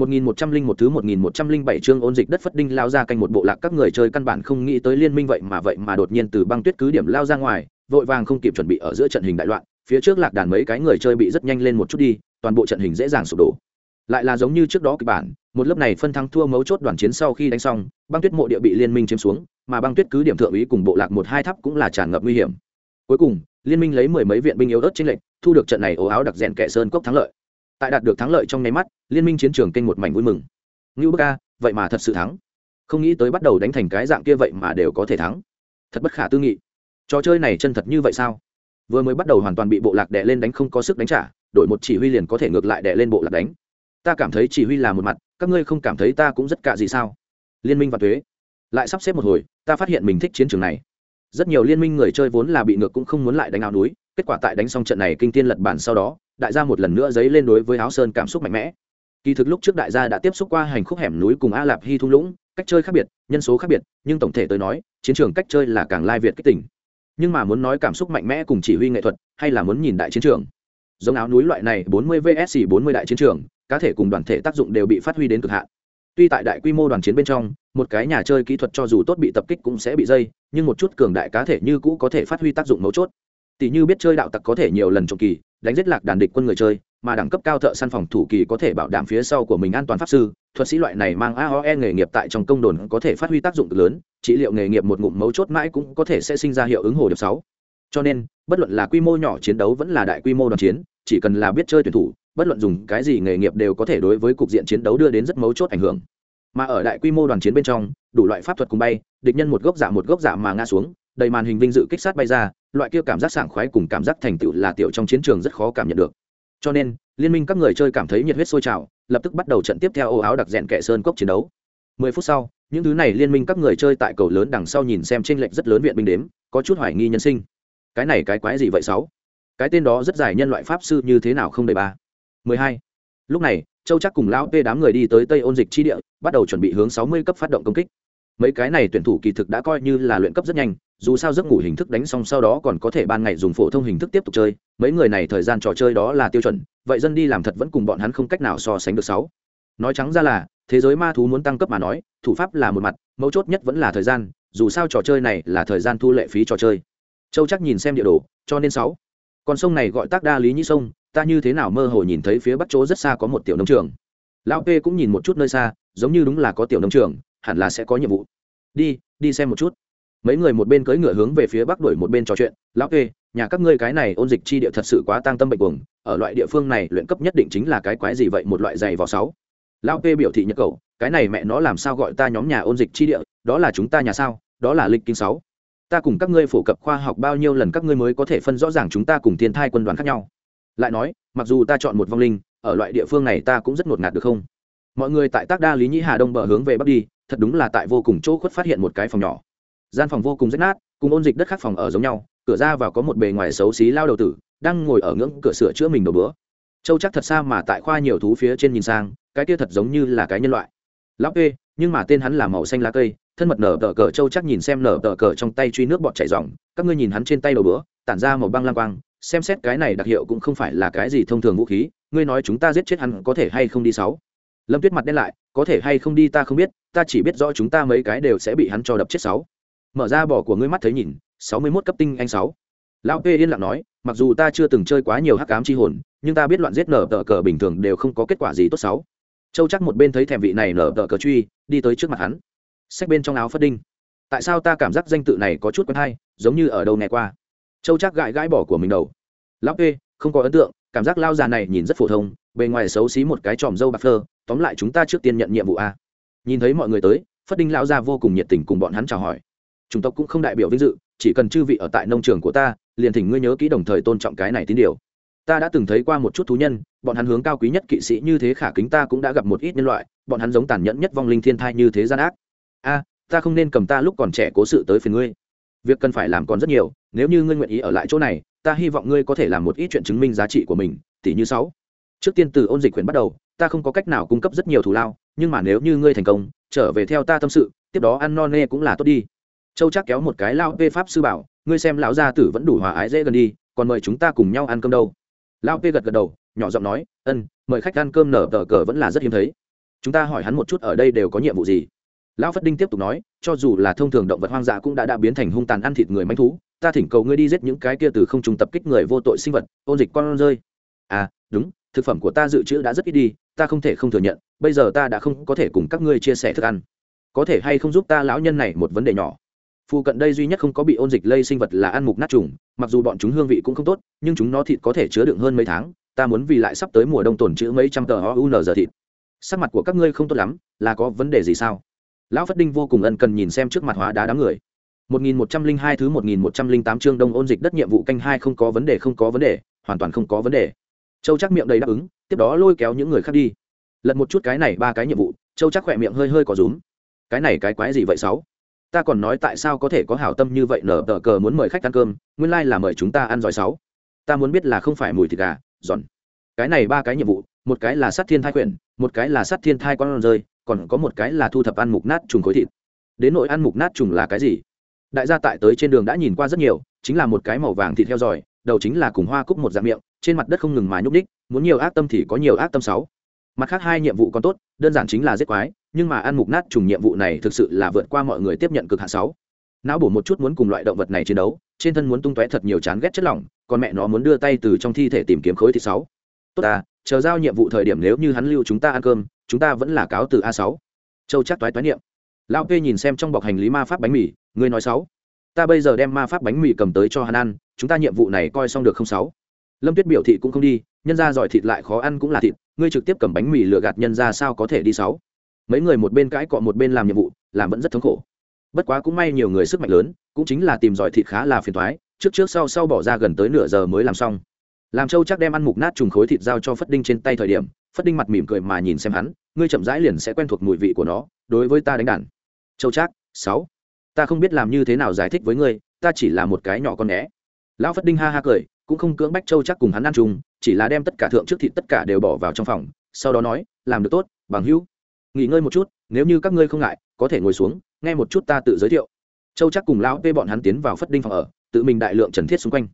1101 thứ 1107 chương ôn dịch đất phất đinh lao ra canh một bộ lạc các người chơi căn bản không nghĩ tới liên minh vậy mà vậy mà đột nhiên từ băng tuyết cứ điểm lao ra ngoài, vội vàng không kịp chuẩn bị ở giữa trận hình đại loạn, phía trước lạc đàn mấy cái người chơi bị rất nhanh lên một chút đi, toàn bộ trận hình dễ dàng sụp đổ. Lại là giống như trước đó kịch bản, một lớp này phân thắng thua mấu chốt đoàn chiến sau khi đánh xong, băng tuyết mộ địa bị liên minh chiếm xuống, mà băng tuyết cứ điểm thượng úy cùng bộ lạc một hai tháp cũng là tràn ngập nguy hiểm. Cuối cùng, liên minh lấy mười mấy viện binh yếu ớt chiến lệnh, thu được trận này ố áo đặc rèn kẻ sơn cốc thắng lợi tại đạt được thắng lợi trong nháy mắt, liên minh chiến trường kênh một mảnh vui mừng. Ngưu bức ca, vậy mà thật sự thắng. Không nghĩ tới bắt đầu đánh thành cái dạng kia vậy mà đều có thể thắng. Thật bất khả tư nghị. Trò chơi này chân thật như vậy sao? Vừa mới bắt đầu hoàn toàn bị bộ lạc đè lên đánh không có sức đánh trả, đổi một chỉ huy liền có thể ngược lại đè lên bộ lạc đánh. Ta cảm thấy chỉ huy là một mặt, các ngươi không cảm thấy ta cũng rất cạ gì sao? Liên minh và thuế. Lại sắp xếp một hồi, ta phát hiện mình thích chiến trường này. Rất nhiều liên minh người chơi vốn là bị ngược cũng không muốn lại đánh áo núi, kết quả tại đánh xong trận này kinh tiên lật bản sau đó đại gia một lần nữa dấy lên đối với áo sơn cảm xúc mạnh mẽ. Kỳ thực lúc trước đại gia đã tiếp xúc qua hành khúc hẻm núi cùng a lạp hy thung lũng, cách chơi khác biệt, nhân số khác biệt, nhưng tổng thể tới nói, chiến trường cách chơi là càng lai việt kích tỉnh nhưng mà muốn nói cảm xúc mạnh mẽ cùng chỉ huy nghệ thuật, hay là muốn nhìn đại chiến trường? Giống áo núi loại này 40 vs 40 đại chiến trường, cá thể cùng đoàn thể tác dụng đều bị phát huy đến cực hạn. Tuy tại đại quy mô đoàn chiến bên trong, một cái nhà chơi kỹ thuật cho dù tốt bị tập kích cũng sẽ bị dây, nhưng một chút cường đại cá thể như cũ có thể phát huy tác dụng mấu chốt tỷ như biết chơi đạo tặc có thể nhiều lần trộm kỳ, đánh giết lạc đàn địch quân người chơi, mà đẳng cấp cao thợ săn phòng thủ kỳ có thể bảo đảm phía sau của mình an toàn pháp sư, thuật sĩ loại này mang aoe nghề nghiệp tại trong công đồn có thể phát huy tác dụng cực lớn, trị liệu nghề nghiệp một ngụm mấu chốt mãi cũng có thể sẽ sinh ra hiệu ứng hồ điệp sáu. Cho nên, bất luận là quy mô nhỏ chiến đấu vẫn là đại quy mô đoàn chiến, chỉ cần là biết chơi tuyển thủ, bất luận dùng cái gì nghề nghiệp đều có thể đối với cục diện chiến đấu đưa đến rất mấu chốt ảnh hưởng. Mà ở đại quy mô đoàn chiến bên trong, đủ loại pháp thuật cùng bay, địch nhân một gốc giả một gốc giả mà ngã xuống, đầy màn hình vinh dự kích sát bay ra loại kia cảm giác sảng khoái cùng cảm giác thành tựu là tiểu trong chiến trường rất khó cảm nhận được. Cho nên, liên minh các người chơi cảm thấy nhiệt huyết sôi trào, lập tức bắt đầu trận tiếp theo ô áo đặc rèn kẻ sơn cốc chiến đấu. Mười phút sau, những thứ này liên minh các người chơi tại cầu lớn đằng sau nhìn xem tranh lệch rất lớn viện binh đếm, có chút hoài nghi nhân sinh. Cái này cái quái gì vậy sáu? Cái tên đó rất dài nhân loại pháp sư như thế nào không đầy ba? Mười hai. Lúc này, châu chắc cùng lão p đám người đi tới tây ôn dịch chi địa, bắt đầu chuẩn bị hướng sáu mươi cấp phát động công kích. Mấy cái này tuyển thủ kỳ thực đã coi như là luyện cấp rất nhanh dù sao giấc ngủ hình thức đánh xong sau đó còn có thể ban ngày dùng phổ thông hình thức tiếp tục chơi. Mấy người này thời gian trò chơi đó là tiêu chuẩn, vậy dân đi làm thật vẫn cùng bọn hắn không cách nào so sánh được sáu. Nói trắng ra là, thế giới ma thú muốn tăng cấp mà nói, thủ pháp là một mặt, mấu chốt nhất vẫn là thời gian, dù sao trò chơi này là thời gian thu lệ phí trò chơi. Châu chắc nhìn xem địa đồ, cho nên sáu. Con sông này gọi tác đa lý nhĩ sông, ta như thế nào mơ hồ nhìn thấy phía bắc chỗ rất xa có một tiểu nông trường. Lão p cũng nhìn một chút nơi xa, giống như đúng là có tiểu nông trường, hẳn là sẽ có nhiệm vụ. Đi đi xem một chút mấy người một bên cưỡi ngựa hướng về phía bắc đuổi một bên trò chuyện, lão kê, nhà các ngươi cái này ôn dịch chi địa thật sự quá tang tâm bệnh cuồng, ở loại địa phương này luyện cấp nhất định chính là cái quái gì vậy, một loại dày vào sáu. Lão kê biểu thị nhật cầu, cái này mẹ nó làm sao gọi ta nhóm nhà ôn dịch chi địa, đó là chúng ta nhà sao, đó là lịch kinh sáu. Ta cùng các ngươi phổ cập khoa học bao nhiêu lần các ngươi mới có thể phân rõ ràng chúng ta cùng thiên thai quân đoàn khác nhau. Lại nói, mặc dù ta chọn một vong linh, ở loại địa phương này ta cũng rất ngột ngạt được không? Mọi người tại tác đa lý nhĩ hà đông bờ hướng về bắc đi, thật đúng là tại vô cùng chỗ khuất phát hiện một cái phòng nhỏ gian phòng vô cùng rách nát, cùng ôn dịch đất khác phòng ở giống nhau, cửa ra vào có một bề ngoài xấu xí lao đầu tử, đang ngồi ở ngưỡng cửa sửa chữa mình đầu bữa. Châu chắc thật xa mà tại khoa nhiều thú phía trên nhìn sang, cái kia thật giống như là cái nhân loại. Lão kê, nhưng mà tên hắn là màu xanh lá cây, thân mật nở tờ cờ, châu chắc nhìn xem nở tờ cờ trong tay truy nước bọt chảy dòng các ngươi nhìn hắn trên tay đầu bữa, tản ra màu băng lang quang, xem xét cái này đặc hiệu cũng không phải là cái gì thông thường vũ khí, ngươi nói chúng ta giết chết hắn có thể hay không đi sáu? Lâm tuyết mặt đen lại, có thể hay không đi ta không biết, ta chỉ biết rõ chúng ta mấy cái đều sẽ bị hắn cho đập chết sáu mở ra bỏ của ngươi mắt thấy nhìn, sáu mươi mốt cấp tinh anh sáu. Lão p yên lặng nói, mặc dù ta chưa từng chơi quá nhiều hắc cám chi hồn, nhưng ta biết loạn giết nở tờ cờ bình thường đều không có kết quả gì tốt sáu châu chắc một bên thấy thèm vị này nở tờ cờ truy, đi tới trước mặt hắn. Xách bên trong áo phất đinh. Tại sao ta cảm giác danh tự này có chút quen hay, giống như ở đâu nghe qua? Châu chắc gãi gãi bỏ của mình đầu. Lão p, không có ấn tượng, cảm giác lao già này nhìn rất phổ thông, bề ngoài xấu xí một cái tròm dâu bạc phơ, tóm lại chúng ta trước tiên nhận nhiệm vụ a. Nhìn thấy mọi người tới, phất đinh lão gia vô cùng nhiệt tình cùng bọn hắn chào hỏi chủng tộc cũng không đại biểu vinh dự, chỉ cần chư vị ở tại nông trường của ta, liền thỉnh ngươi nhớ kỹ đồng thời tôn trọng cái này tín điều. Ta đã từng thấy qua một chút thú nhân, bọn hắn hướng cao quý nhất kỵ sĩ như thế khả kính ta cũng đã gặp một ít nhân loại, bọn hắn giống tàn nhẫn nhất vong linh thiên thai như thế gian ác. A, ta không nên cầm ta lúc còn trẻ cố sự tới phiền ngươi. Việc cần phải làm còn rất nhiều, nếu như ngươi nguyện ý ở lại chỗ này, ta hy vọng ngươi có thể làm một ít chuyện chứng minh giá trị của mình tỷ như sáu. Trước tiên từ ôn dịch quyền bắt đầu, ta không có cách nào cung cấp rất nhiều thù lao, nhưng mà nếu như ngươi thành công, trở về theo ta tâm sự, tiếp đó ăn no nê cũng là tốt đi châu chắc kéo một cái lao p pháp sư bảo, ngươi xem lão gia tử vẫn đủ hòa ái dễ gần đi, còn mời chúng ta cùng nhau ăn cơm đâu. Lao p gật gật đầu, nhỏ giọng nói, ân, mời khách ăn cơm nở tờ cờ vẫn là rất hiếm thấy. Chúng ta hỏi hắn một chút ở đây đều có nhiệm vụ gì. Lão phất đinh tiếp tục nói, cho dù là thông thường động vật hoang dã cũng đã đã biến thành hung tàn ăn thịt người manh thú, ta thỉnh cầu ngươi đi giết những cái kia từ không trùng tập kích người vô tội sinh vật, ôn dịch con rơi. À đúng, thực phẩm của ta dự trữ đã rất ít đi, ta không thể không thừa nhận, bây giờ ta đã không có thể cùng các ngươi chia sẻ thức ăn. Có thể hay không giúp ta lão nhân này một vấn đề nhỏ? Phu cận đây duy nhất không có bị ôn dịch lây sinh vật là ăn mục nát trùng, mặc dù bọn chúng hương vị cũng không tốt, nhưng chúng nó thịt có thể chứa đựng hơn mấy tháng, ta muốn vì lại sắp tới mùa đông tồn chữ mấy trăm tờ o giờ thịt. Sắc mặt của các ngươi không tốt lắm, là có vấn đề gì sao? Lão phất đinh vô cùng ân cần nhìn xem trước mặt hóa đá đám người. 1102 thứ 1108 chương đông ôn dịch đất nhiệm vụ canh hai không có vấn đề, không có vấn đề, hoàn toàn không có vấn đề. Châu chắc miệng đầy đáp ứng, tiếp đó lôi kéo những người khác đi. Lật một chút cái này ba cái nhiệm vụ, châu chắc khỏe miệng hơi hơi có rúm. Cái này cái quái gì vậy, sáu? Ta còn nói tại sao có thể có hảo tâm như vậy nở tờ cờ muốn mời khách ăn cơm, nguyên lai、like、là mời chúng ta ăn giỏi sáu. Ta muốn biết là không phải mùi thịt gà, giòn. Cái này ba cái nhiệm vụ, một cái là sát thiên thai quyển, một cái là sát thiên thai con rơi, còn có một cái là thu thập ăn mục nát trùng khối thịt. Đến nội ăn mục nát trùng là cái gì? Đại gia tại tới trên đường đã nhìn qua rất nhiều, chính là một cái màu vàng thịt heo giỏi, đầu chính là cùng hoa cúc một dạng miệng, trên mặt đất không ngừng mà nhúc ních muốn nhiều ác tâm thì có nhiều ác tâm sáu. Mặt khác hai nhiệm vụ còn tốt, đơn giản chính là giết quái nhưng mà ăn mục nát trùng nhiệm vụ này thực sự là vượt qua mọi người tiếp nhận cực hạ sáu. Não bổ một chút muốn cùng loại động vật này chiến đấu, trên thân muốn tung tóe thật nhiều chán ghét chất lỏng, còn mẹ nó muốn đưa tay từ trong thi thể tìm kiếm khối thịt sáu. Tốt ta, chờ giao nhiệm vụ thời điểm nếu như hắn lưu chúng ta ăn cơm, chúng ta vẫn là cáo từ a sáu. Châu chắc toái toái niệm. Lão p nhìn xem trong bọc hành lý ma pháp bánh mì, ngươi nói sáu. Ta bây giờ đem ma pháp bánh mì cầm tới cho hắn ăn, chúng ta nhiệm vụ này coi xong được không sáu? Lâm tuyết biểu thị cũng không đi, nhân ra giỏi thịt lại khó ăn cũng là thịt, ngươi trực tiếp cầm bánh mì lừa gạt nhân ra sao có thể đi sáu? Mấy người một bên cãi cọ một bên làm nhiệm vụ, làm vẫn rất thống khổ. Bất quá cũng may nhiều người sức mạnh lớn, cũng chính là tìm giỏi thịt khá là phiền thoái trước trước sau sau bỏ ra gần tới nửa giờ mới làm xong. Làm châu chắc đem ăn mục nát trùng khối thịt giao cho phất đinh trên tay thời điểm, phất đinh mặt mỉm cười mà nhìn xem hắn, ngươi chậm rãi liền sẽ quen thuộc mùi vị của nó, đối với ta đánh đàn. Châu chắc, sáu. Ta không biết làm như thế nào giải thích với ngươi, ta chỉ là một cái nhỏ con né lão phất đinh ha ha cười, cũng không cưỡng bách châu chắc cùng hắn ăn chung, chỉ là đem tất cả thượng trước thịt tất cả đều bỏ vào trong phòng, sau đó nói, làm được tốt, bằng hữu nghỉ ngơi một chút, nếu như các ngươi không ngại, có thể ngồi xuống, nghe một chút ta tự giới thiệu. Châu chắc cùng lão p bọn hắn tiến vào phất đinh phòng ở, tự mình đại lượng trần thiết xung quanh.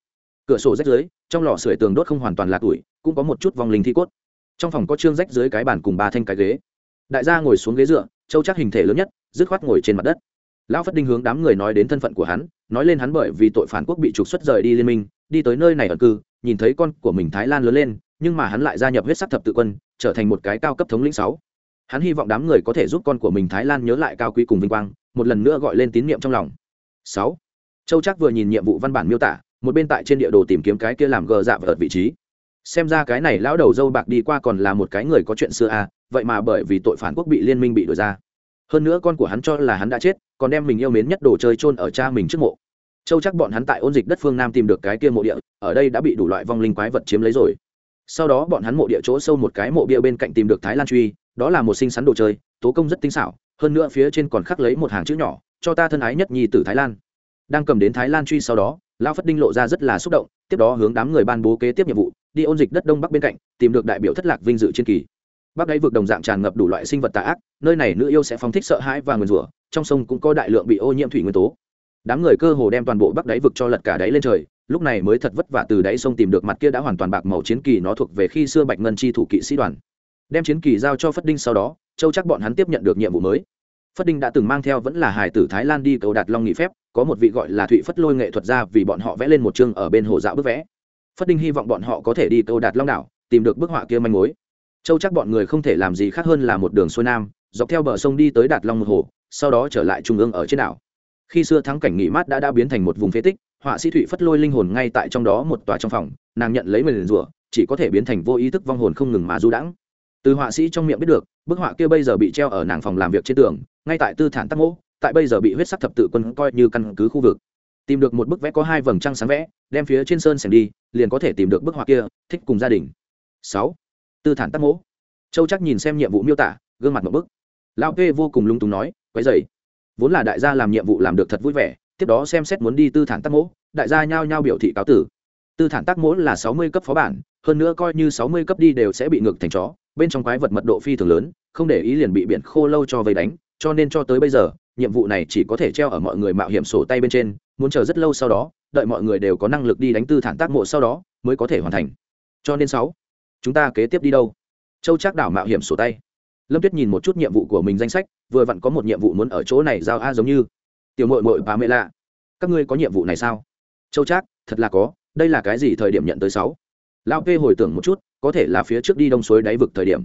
Cửa sổ rách dưới, trong lò sưởi tường đốt không hoàn toàn là tuổi, cũng có một chút vòng linh thi cốt. Trong phòng có trương rách dưới cái bàn cùng ba thanh cái ghế. Đại gia ngồi xuống ghế dựa, châu chắc hình thể lớn nhất, dứt khoát ngồi trên mặt đất. Lão phất đinh hướng đám người nói đến thân phận của hắn, nói lên hắn bởi vì tội phản quốc bị trục xuất rời đi liên minh, đi tới nơi này ở cư, nhìn thấy con của mình thái lan lớn lên, nhưng mà hắn lại gia nhập huyết sắc thập tự quân, trở thành một cái cao cấp thống lĩnh sáu hắn hy vọng đám người có thể giúp con của mình thái lan nhớ lại cao quý cùng vinh quang, một lần nữa gọi lên tín nhiệm trong lòng. Sáu. Châu chắc vừa nhìn nhiệm vụ văn bản miêu tả, một bên tại trên địa đồ tìm kiếm cái kia làm gờ dạ vợt ở vị trí. Xem ra cái này lão đầu dâu bạc đi qua còn là một cái người có chuyện xưa à vậy mà bởi vì tội phản quốc bị liên minh bị đổi ra. Hơn nữa con của hắn cho là hắn đã chết, còn đem mình yêu mến nhất đồ chơi chôn ở cha mình trước mộ. Châu chắc bọn hắn tại ôn dịch đất phương nam tìm được cái kia mộ địa, ở đây đã bị đủ loại vong linh quái vật chiếm lấy rồi. Sau đó bọn hắn mộ địa chỗ sâu một cái mộ bia bên cạnh tìm được thái lan truy đó là một sinh sắn đồ chơi, tố công rất tinh xảo, hơn nữa phía trên còn khắc lấy một hàng chữ nhỏ, cho ta thân ái nhất nhi tử thái lan. Đang cầm đến thái lan truy sau đó, lão phất đinh lộ ra rất là xúc động, tiếp đó hướng đám người ban bố kế tiếp nhiệm vụ, đi ôn dịch đất đông bắc bên cạnh, tìm được đại biểu thất lạc vinh dự trên kỳ. Bắc đáy vực đồng dạng tràn ngập đủ loại sinh vật tà ác, nơi này nữ yêu sẽ phóng thích sợ hãi và nguyền rủa, trong sông cũng có đại lượng bị ô nhiễm thủy nguyên tố. Đám người cơ hồ đem toàn bộ bắc đáy vực cho lật cả đáy lên trời, lúc này mới thật vất vả từ đáy sông tìm được mặt kia đã hoàn toàn bạc màu chiến kỳ nó thuộc về khi xưa bạch ngân chi thủ kỵ sĩ đoàn đem chiến kỳ giao cho phất đinh sau đó, châu chắc bọn hắn tiếp nhận được nhiệm vụ mới. Phất đinh đã từng mang theo vẫn là hải tử thái lan đi cầu đạt long nghỉ phép, có một vị gọi là thụy phất lôi nghệ thuật ra vì bọn họ vẽ lên một chương ở bên hồ dạo bức vẽ. Phất đinh hy vọng bọn họ có thể đi cầu đạt long đảo, tìm được bức họa kia manh mối. Châu chắc bọn người không thể làm gì khác hơn là một đường xuôi nam, dọc theo bờ sông đi tới đạt long một hồ, sau đó trở lại trung ương ở trên đảo. Khi xưa thắng cảnh nghỉ mát đã đã biến thành một vùng phế tích, họa sĩ thụy phất lôi linh hồn ngay tại trong đó một tòa trong phòng, nàng nhận lấy mình rủa, chỉ có thể biến thành vô ý thức vong hồn không ngừng mà du đãng từ họa sĩ trong miệng biết được, bức họa kia bây giờ bị treo ở nàng phòng làm việc trên tường, ngay tại tư thản tắc mỗ, tại bây giờ bị huyết sắc thập tự quân coi như căn cứ khu vực. Tìm được một bức vẽ có hai vầng trăng sáng vẽ, đem phía trên sơn sành đi, liền có thể tìm được bức họa kia, thích cùng gia đình. Sáu. Tư thản tắc mỗ. Châu chắc nhìn xem nhiệm vụ miêu tả, gương mặt một bức. Lao Kê vô cùng lung túng nói, quấy dày vốn là đại gia làm nhiệm vụ làm được thật vui vẻ, tiếp đó xem xét muốn đi tư thản tắc mỗ, đại gia nhao nhao biểu thị cáo tử. Tư thản tắc mỗ là sáu mươi cấp phó bản hơn nữa coi như sáu mươi cấp đi đều sẽ bị ngược thành chó, bên trong quái vật mật độ phi thường lớn, không để ý liền bị biển khô lâu cho vây đánh, cho nên cho tới bây giờ, nhiệm vụ này chỉ có thể treo ở mọi người mạo hiểm sổ tay bên trên, muốn chờ rất lâu sau đó, đợi mọi người đều có năng lực đi đánh tư thản tác mộ sau đó, mới có thể hoàn thành. Cho nên sáu, chúng ta kế tiếp đi đâu? Châu chắc đảo mạo hiểm sổ tay. Lâm tuyết nhìn một chút nhiệm vụ của mình danh sách, vừa vặn có một nhiệm vụ muốn ở chỗ này giao a giống như. Tiểu mội mội bà mẹ lạ, các ngươi có nhiệm vụ này sao? Châu trác, thật là có, đây là cái gì thời điểm nhận tới sáu? Lao p hồi tưởng một chút, có thể là phía trước đi đông suối đáy vực thời điểm.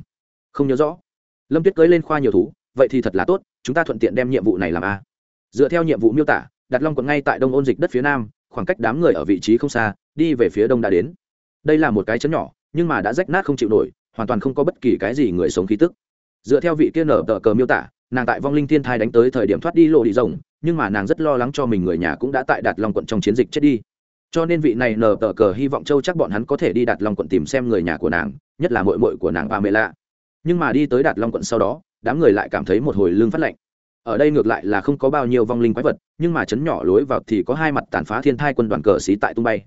Không nhớ rõ. Lâm tuyết cưới lên khoa nhiều thú, vậy thì thật là tốt, chúng ta thuận tiện đem nhiệm vụ này làm a. Dựa theo nhiệm vụ miêu tả, đặt long quận ngay tại đông ôn dịch đất phía nam, khoảng cách đám người ở vị trí không xa, đi về phía đông đã đến. Đây là một cái chấn nhỏ, nhưng mà đã rách nát không chịu nổi, hoàn toàn không có bất kỳ cái gì người sống khí tức. Dựa theo vị kia nở tờ cờ miêu tả, nàng tại vong linh thiên thai đánh tới thời điểm thoát đi lộ đi rồng nhưng mà nàng rất lo lắng cho mình người nhà cũng đã tại đạt long quận trong chiến dịch chết đi cho nên vị này nở tờ cờ hy vọng châu chắc bọn hắn có thể đi đạt long quận tìm xem người nhà của nàng, nhất là mội mội của nàng ba mẹ lạ nhưng mà đi tới đạt long quận sau đó, đám người lại cảm thấy một hồi lương phát lạnh. Ở đây ngược lại là không có bao nhiêu vong linh quái vật, nhưng mà chấn nhỏ lối vào thì có hai mặt tàn phá thiên thai quân đoàn cờ xí tại tung bay.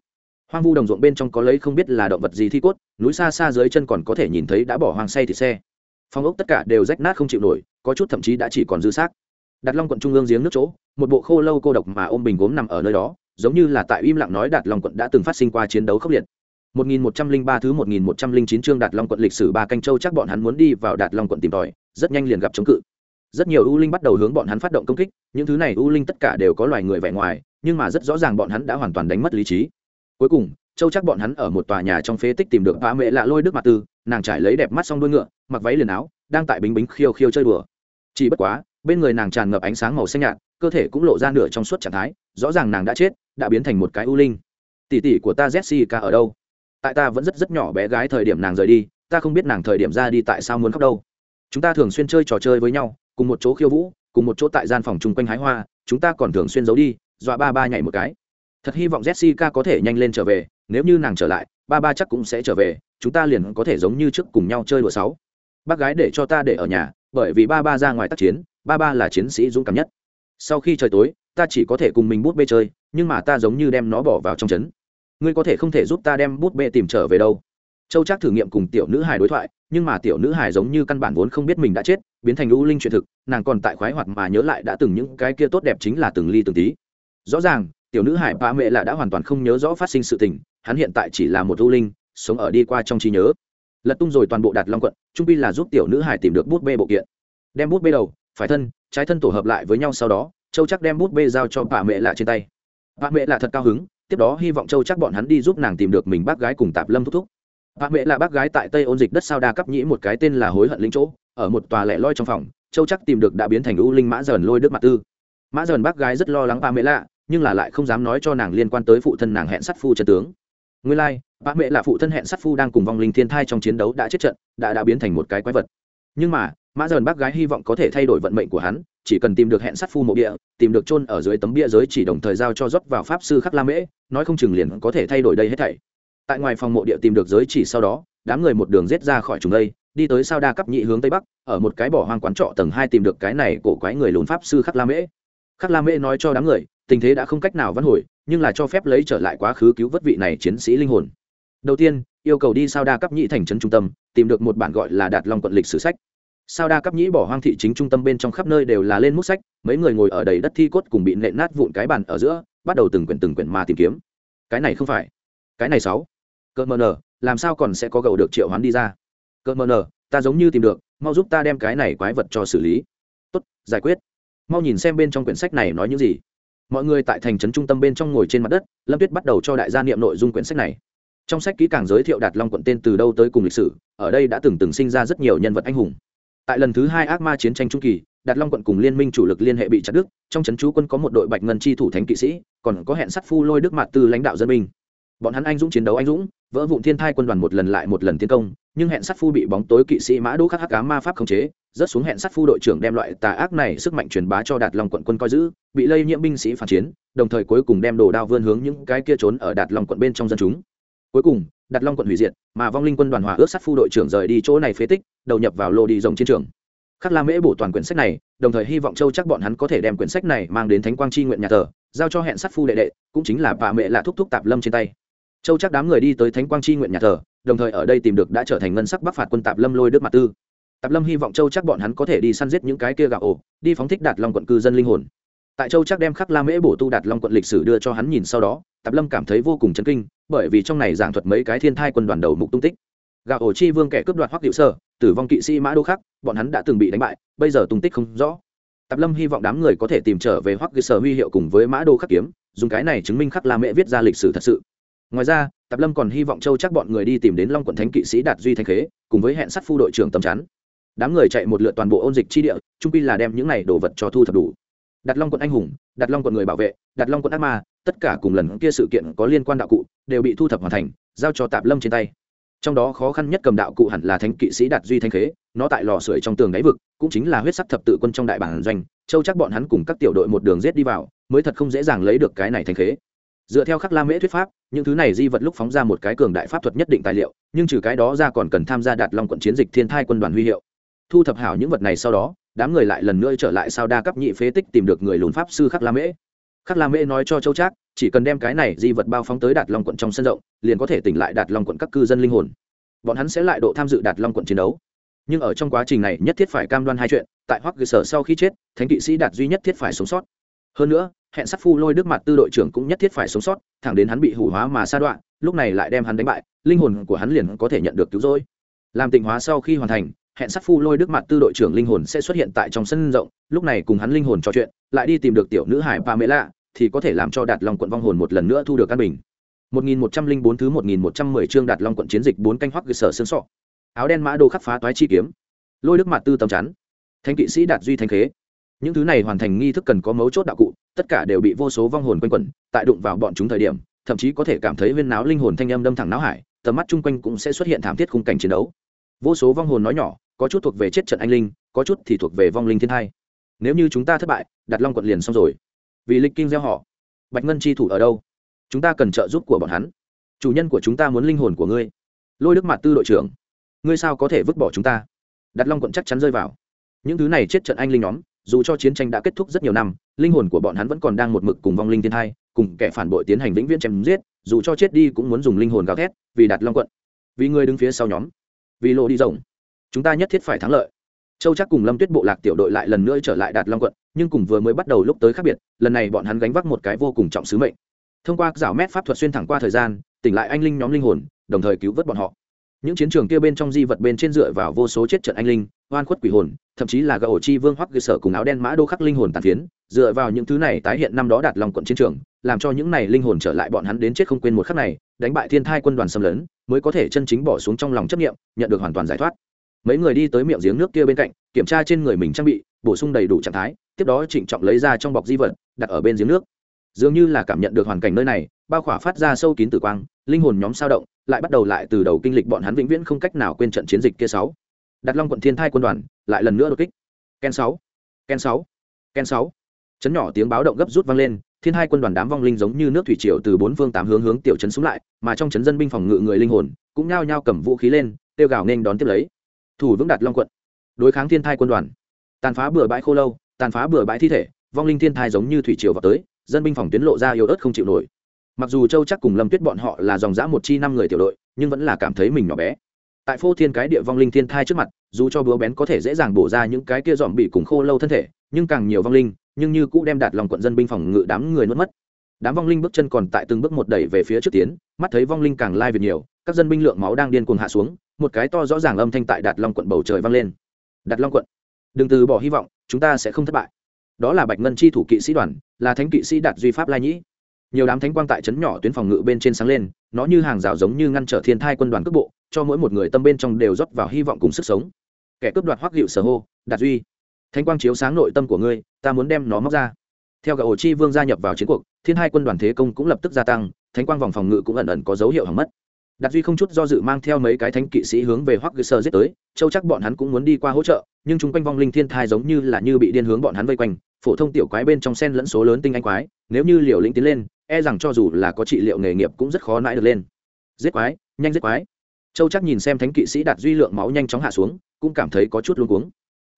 Hoang vu đồng ruộng bên trong có lấy không biết là động vật gì thi cốt, núi xa xa dưới chân còn có thể nhìn thấy đã bỏ hoang say thì xe. Phong ốc tất cả đều rách nát không chịu nổi, có chút thậm chí đã chỉ còn dư xác. Đặt long quận trung ương giếng nước chỗ, một bộ khô lâu cô độc mà ôm bình gốm nằm ở nơi đó giống như là tại im lặng nói đạt long quận đã từng phát sinh qua chiến đấu khốc liệt 1103 thứ 1109 chương Đạt Long quận lịch sử ba canh châu chắc bọn hắn muốn đi vào Đạt Long quận tìm tòi, rất nhanh liền gặp chống cự. Rất nhiều u linh bắt đầu hướng bọn hắn phát động công kích, những thứ này u linh tất cả đều có loài người vẻ ngoài, nhưng mà rất rõ ràng bọn hắn đã hoàn toàn đánh mất lý trí. Cuối cùng, châu chắc bọn hắn ở một tòa nhà trong phế tích tìm được ba Mẹ lạ lôi đức mặt tư, nàng trải lấy đẹp mắt song đuôi ngựa, mặc váy liền áo, đang tại bính bính khiêu khiêu chơi đùa. Chỉ bất quá, bên người nàng tràn ngập ánh sáng màu xanh nhạt, cơ thể cũng lộ ra nửa trong suốt trạng thái, rõ ràng nàng đã chết, đã biến thành một cái u linh. Tỷ tỷ của ta Jessica ở đâu? tại ta vẫn rất rất nhỏ bé gái thời điểm nàng rời đi ta không biết nàng thời điểm ra đi tại sao muốn khóc đâu chúng ta thường xuyên chơi trò chơi với nhau cùng một chỗ khiêu vũ cùng một chỗ tại gian phòng chung quanh hái hoa chúng ta còn thường xuyên giấu đi dọa ba ba nhảy một cái thật hy vọng jessica có thể nhanh lên trở về nếu như nàng trở lại ba ba chắc cũng sẽ trở về chúng ta liền có thể giống như trước cùng nhau chơi đùa sáu bác gái để cho ta để ở nhà bởi vì ba ba ra ngoài tác chiến ba ba là chiến sĩ dũng cảm nhất sau khi trời tối, ta chỉ có thể cùng mình bút bê chơi, nhưng mà ta giống như đem nó bỏ vào trong trấn ngươi có thể không thể giúp ta đem bút bê tìm trở về đâu. Châu chắc thử nghiệm cùng tiểu nữ hải đối thoại, nhưng mà tiểu nữ hải giống như căn bản vốn không biết mình đã chết, biến thành lũ linh chuyện thực, nàng còn tại khoái hoạt mà nhớ lại đã từng những cái kia tốt đẹp chính là từng ly từng tí. Rõ ràng, tiểu nữ hải ba mẹ là đã hoàn toàn không nhớ rõ phát sinh sự tình, hắn hiện tại chỉ là một u linh, sống ở đi qua trong trí nhớ. Lật tung rồi toàn bộ đạt long quận, trung pi là giúp tiểu nữ hải tìm được bút bê bộ kiện. Đem bút bê đầu, phải thân trái thân tổ hợp lại với nhau sau đó châu chắc đem bút bê giao cho bà mẹ lạ trên tay. Bà mẹ lạ thật cao hứng tiếp đó hy vọng châu chắc bọn hắn đi giúp nàng tìm được mình bác gái cùng tạp lâm thúc thúc. Bà mẹ là bác gái tại tây ôn dịch đất sao đa cấp nhĩ một cái tên là hối hận lính chỗ ở một tòa lẻ loi trong phòng châu chắc tìm được đã biến thành u linh mã dần lôi đức mặt tư. Mã dần bác gái rất lo lắng bà mẹ lạ nhưng là lại không dám nói cho nàng liên quan tới phụ thân nàng hẹn sát phu trần tướng. Nguyên lai、like, bà mẹ là phụ thân hẹn sát phu đang cùng vong linh thiên thai trong chiến đấu đã chết trận đã đã biến thành một cái quái vật. Nhưng mà mã dần bác gái hy vọng có thể thay đổi vận mệnh của hắn, chỉ cần tìm được hẹn sắt phu mộ địa, tìm được chôn ở dưới tấm bia giới chỉ đồng thời giao cho dốc vào pháp sư khắc la mễ, nói không chừng liền có thể thay đổi đây hết thảy. Tại ngoài phòng mộ địa tìm được giới chỉ sau đó, đám người một đường rết ra khỏi chúng đây, đi tới sao đa cấp nhị hướng tây bắc, ở một cái bỏ hoang quán trọ tầng hai tìm được cái này cổ quái người lùn pháp sư khắc la mễ. Khắc la mễ nói cho đám người, tình thế đã không cách nào vãn hồi, nhưng là cho phép lấy trở lại quá khứ cứu vớt vị này chiến sĩ linh hồn. Đầu tiên, yêu cầu đi sao đa cấp nhị thành trấn trung tâm, tìm được một bản gọi là đạt long quận lịch sử sách sao đa cấp nhĩ bỏ hoang thị chính trung tâm bên trong khắp nơi đều là lên mút sách, mấy người ngồi ở đầy đất thi cốt cùng bị nện nát vụn cái bàn ở giữa, bắt đầu từng quyển từng quyển mà tìm kiếm. Cái này không phải. Cái này sáu. Cợt mờ nờ, làm sao còn sẽ có gầu được triệu hoán đi ra? Cợt mờ nờ, ta giống như tìm được, mau giúp ta đem cái này quái vật cho xử lý. Tốt, giải quyết. Mau nhìn xem bên trong quyển sách này nói những gì. Mọi người tại thành trấn trung tâm bên trong ngồi trên mặt đất, lâm tuyết bắt đầu cho đại gia niệm nội dung quyển sách này. Trong sách kỹ càng giới thiệu đạt long quận tên từ đâu tới cùng lịch sử, ở đây đã từng từng sinh ra rất nhiều nhân vật anh hùng tại lần thứ hai ác ma chiến tranh trung kỳ, đạt long quận cùng liên minh chủ lực liên hệ bị chặt đức trong trấn chú quân có một đội bạch ngân chi thủ thánh kỵ sĩ, còn có hẹn sắt phu lôi đức mạt từ lãnh đạo dân minh bọn hắn anh dũng chiến đấu anh dũng, vỡ vụn thiên thai quân đoàn một lần lại một lần tiến công, nhưng hẹn sắt phu bị bóng tối kỵ sĩ mã đỗ khắc hắc cá ma pháp khống chế, rớt xuống hẹn sắt phu đội trưởng đem loại tà ác này sức mạnh truyền bá cho đạt long quận quân coi giữ, bị lây nhiễm binh sĩ phản chiến, đồng thời cuối cùng đem đồ đao vươn hướng những cái kia trốn ở đạt long quận bên trong dân chúng. Cuối cùng đặt long quận hủy diệt, mà vong linh quân đoàn hòa ước sắt phu đội trưởng rời đi chỗ này phế tích, đầu nhập vào lô đi rồng chiến trường. Khắc la mễ bổ toàn quyển sách này, đồng thời hy vọng châu chắc bọn hắn có thể đem quyển sách này mang đến thánh quang chi nguyện nhà thờ, giao cho hẹn sắt phu đệ đệ, cũng chính là bà mẹ lạ thúc thúc tạp lâm trên tay. Châu chắc đám người đi tới thánh quang chi nguyện nhà thờ, đồng thời ở đây tìm được đã trở thành ngân sắc bắc phạt quân tạp lâm lôi đức mặt tư. Tạp lâm hy vọng châu chắc bọn hắn có thể đi săn giết những cái kia gạo ổ, đi phóng thích đạt long quận cư dân linh hồn tại châu chắc đem khắc la mễ bổ tu đạt long quận lịch sử đưa cho hắn nhìn sau đó, tạp lâm cảm thấy vô cùng chấn kinh, bởi vì trong này giảng thuật mấy cái thiên thai quân đoàn đầu mục tung tích. Gạo ổ chi vương kẻ cướp đoạt hoắc hiệu sơ, tử vong kỵ sĩ mã đô khắc, bọn hắn đã từng bị đánh bại, bây giờ tung tích không rõ. Tạp lâm hy vọng đám người có thể tìm trở về hoắc cơ sở huy hiệu cùng với mã đô khắc kiếm, dùng cái này chứng minh khắc la mễ viết ra lịch sử thật sự. Ngoài ra, tạp lâm còn hy vọng châu chắc bọn người đi tìm đến long quận thánh kỵ sĩ đạt duy thanh khế, cùng với hẹn sát phu đội trưởng tầm chắn. Đám người chạy một lượt toàn bộ ôn dịch chi địa trung quy là đem những này đồ vật cho thu thập đủ đặt long quận anh hùng, đặt long quận người bảo vệ, đặt long quận ác ma, tất cả cùng lần kia sự kiện có liên quan đạo cụ, đều bị thu thập hoàn thành, giao cho tạp lâm trên tay. Trong đó khó khăn nhất cầm đạo cụ hẳn là thánh kỵ sĩ đạt duy thanh khế, nó tại lò sưởi trong tường đáy vực, cũng chính là huyết sắc thập tự quân trong đại bản doanh, châu chắc bọn hắn cùng các tiểu đội một đường rết đi vào, mới thật không dễ dàng lấy được cái này thanh khế. Dựa theo khắc la mễ thuyết pháp, những thứ này di vật lúc phóng ra một cái cường đại pháp thuật nhất định tài liệu, nhưng trừ cái đó ra còn cần tham gia đạt long quận chiến dịch thiên thai quân đoàn huy hiệu. Thu thập hảo những vật này sau đó đám người lại lần nữa trở lại sao đa cấp nhị phế tích tìm được người lùn pháp sư khắc la mễ. Khắc la mễ nói cho châu trác, chỉ cần đem cái này di vật bao phóng tới đạt long quận trong sân rộng, liền có thể tỉnh lại đạt long quận các cư dân linh hồn. Bọn hắn sẽ lại độ tham dự đạt long quận chiến đấu. Nhưng ở trong quá trình này nhất thiết phải cam đoan hai chuyện, tại hoắc cơ sở sau khi chết, thánh kỵ sĩ đạt duy nhất thiết phải sống sót. Hơn nữa, hẹn sát phu lôi đức mặt tư đội trưởng cũng nhất thiết phải sống sót, thẳng đến hắn bị hủ hóa mà sa đoạn lúc này lại đem hắn đánh bại, linh hồn của hắn liền có thể nhận được cứu rỗi. Làm tịnh hóa sau khi hoàn thành hẹn sát phu lôi đức mặt tư đội trưởng linh hồn sẽ xuất hiện tại trong sân rộng, lúc này cùng hắn linh hồn trò chuyện, lại đi tìm được tiểu nữ hải pa mễ lạ, thì có thể làm cho đạt long quận vong hồn một lần nữa thu được căn bình. 1104 thứ 1110 chương đạt long quận chiến dịch bốn canh hoắc cơ sở xương sọ. Áo đen mã đồ khắc phá toái chi kiếm. Lôi đức mặt tư tầm chắn. Thanh kỵ sĩ đạt duy thanh khế. Những thứ này hoàn thành nghi thức cần có mấu chốt đạo cụ, tất cả đều bị vô số vong hồn quanh quẩn, tại đụng vào bọn chúng thời điểm, thậm chí có thể cảm thấy viên náo linh hồn thanh âm đâm thẳng não hải, tầm mắt chung quanh cũng sẽ xuất hiện thảm thiết khung cảnh chiến đấu. Vô số vong hồn nói nhỏ có chút thuộc về chết trận anh linh, có chút thì thuộc về vong linh thiên hai nếu như chúng ta thất bại đặt long quận liền xong rồi. Vì lịch kinh gieo họ, bạch ngân chi thủ ở đâu? Chúng ta cần trợ giúp của bọn hắn. Chủ nhân của chúng ta muốn linh hồn của ngươi. Lôi đức mặt tư đội trưởng, ngươi sao có thể vứt bỏ chúng ta? Đặt long quận chắc chắn rơi vào. Những thứ này chết trận anh linh nhóm, dù cho chiến tranh đã kết thúc rất nhiều năm, linh hồn của bọn hắn vẫn còn đang một mực cùng vong linh thiên hai cùng kẻ phản bội tiến hành vĩnh viễn chém giết, dù cho chết đi cũng muốn dùng linh hồn gào thét vì đặt long quận. Vì người đứng phía sau nhóm, vì lộ đi rộng chúng ta nhất thiết phải thắng lợi. Châu chắc cùng lâm tuyết bộ lạc tiểu đội lại lần nữa trở lại đạt long quận, nhưng cùng vừa mới bắt đầu lúc tới khác biệt, lần này bọn hắn gánh vác một cái vô cùng trọng sứ mệnh. Thông qua rào mét pháp thuật xuyên thẳng qua thời gian, tỉnh lại anh linh nhóm linh hồn, đồng thời cứu vớt bọn họ. Những chiến trường kia bên trong di vật bên trên dựa vào vô số chết trận anh linh, oan khuất quỷ hồn, thậm chí là gạo chi vương hoắc cơ sở cùng áo đen mã đô khắc linh hồn tàn phiến, dựa vào những thứ này tái hiện năm đó đạt lòng quận chiến trường, làm cho những này linh hồn trở lại bọn hắn đến chết không quên một khắc này, đánh bại thiên thai quân đoàn xâm lấn, mới có thể chân chính bỏ xuống trong lòng chấp nghiệm nhận được hoàn toàn giải thoát mấy người đi tới miệng giếng nước kia bên cạnh, kiểm tra trên người mình trang bị, bổ sung đầy đủ trạng thái, tiếp đó trịnh trọng lấy ra trong bọc di vật, đặt ở bên giếng nước. Dường như là cảm nhận được hoàn cảnh nơi này, bao khỏa phát ra sâu kín tử quang, linh hồn nhóm sao động, lại bắt đầu lại từ đầu kinh lịch bọn hắn vĩnh viễn không cách nào quên trận chiến dịch kia sáu. Đặt long quận thiên thai quân đoàn, lại lần nữa đột kích. Ken sáu ken sáu ken sáu. Chấn nhỏ tiếng báo động gấp rút vang lên, thiên hai quân đoàn đám vong linh giống như nước thủy triều từ bốn phương tám hướng hướng tiểu trấn xuống lại, mà trong trấn dân binh phòng ngự người linh hồn, cũng nhao nhao cầm vũ khí lên tiêu gào nên đón tiếp lấy thủ vững đặt long quận. Đối kháng thiên thai quân đoàn. Tàn phá bừa bãi khô lâu, tàn phá bừa bãi thi thể, vong linh thiên thai giống như thủy triều vào tới, dân binh phòng tuyến lộ ra yếu ớt không chịu nổi. Mặc dù châu chắc cùng lâm tuyết bọn họ là dòng dã một chi năm người tiểu đội, nhưng vẫn là cảm thấy mình nhỏ bé. Tại phô thiên cái địa vong linh thiên thai trước mặt, dù cho búa bén có thể dễ dàng bổ ra những cái kia dòm bị cùng khô lâu thân thể, nhưng càng nhiều vong linh, nhưng như cũ đem đạt lòng quận dân binh phòng ngự đám người nuốt mất. Đám vong linh bước chân còn tại từng bước một đẩy về phía trước tiến, mắt thấy vong linh càng lai việc nhiều, các dân binh lượng máu đang điên cuồng hạ xuống một cái to rõ ràng âm thanh tại đạt long quận bầu trời vang lên. Đạt long quận, đừng từ bỏ hy vọng, chúng ta sẽ không thất bại. Đó là bạch ngân chi thủ kỵ sĩ đoàn, là thánh kỵ sĩ đạt duy pháp lai nhĩ. Nhiều đám thánh quang tại trấn nhỏ tuyến phòng ngự bên trên sáng lên, nó như hàng rào giống như ngăn trở thiên thai quân đoàn cước bộ, cho mỗi một người tâm bên trong đều rót vào hy vọng cùng sức sống. Kẻ cướp đoạt hoắc hiệu sở hô, đạt duy, thánh quang chiếu sáng nội tâm của ngươi, ta muốn đem nó móc ra. Theo gạo ổ chi vương gia nhập vào chiến cuộc, thiên hai quân đoàn thế công cũng lập tức gia tăng, thánh quang vòng phòng ngự cũng ẩn ẩn có dấu hiệu hỏng mất đạt duy không chút do dự mang theo mấy cái thánh kỵ sĩ hướng về hoắc cơ sơ giết tới, châu chắc bọn hắn cũng muốn đi qua hỗ trợ, nhưng chúng quanh vong linh thiên thai giống như là như bị điên hướng bọn hắn vây quanh, phổ thông tiểu quái bên trong sen lẫn số lớn tinh anh quái, nếu như liều lĩnh tiến lên e rằng cho dù là có trị liệu nghề nghiệp cũng rất khó nãi được lên. Giết quái, nhanh giết quái. Châu chắc nhìn xem thánh kỵ sĩ đạt duy lượng máu nhanh chóng hạ xuống, cũng cảm thấy có chút luống cuống.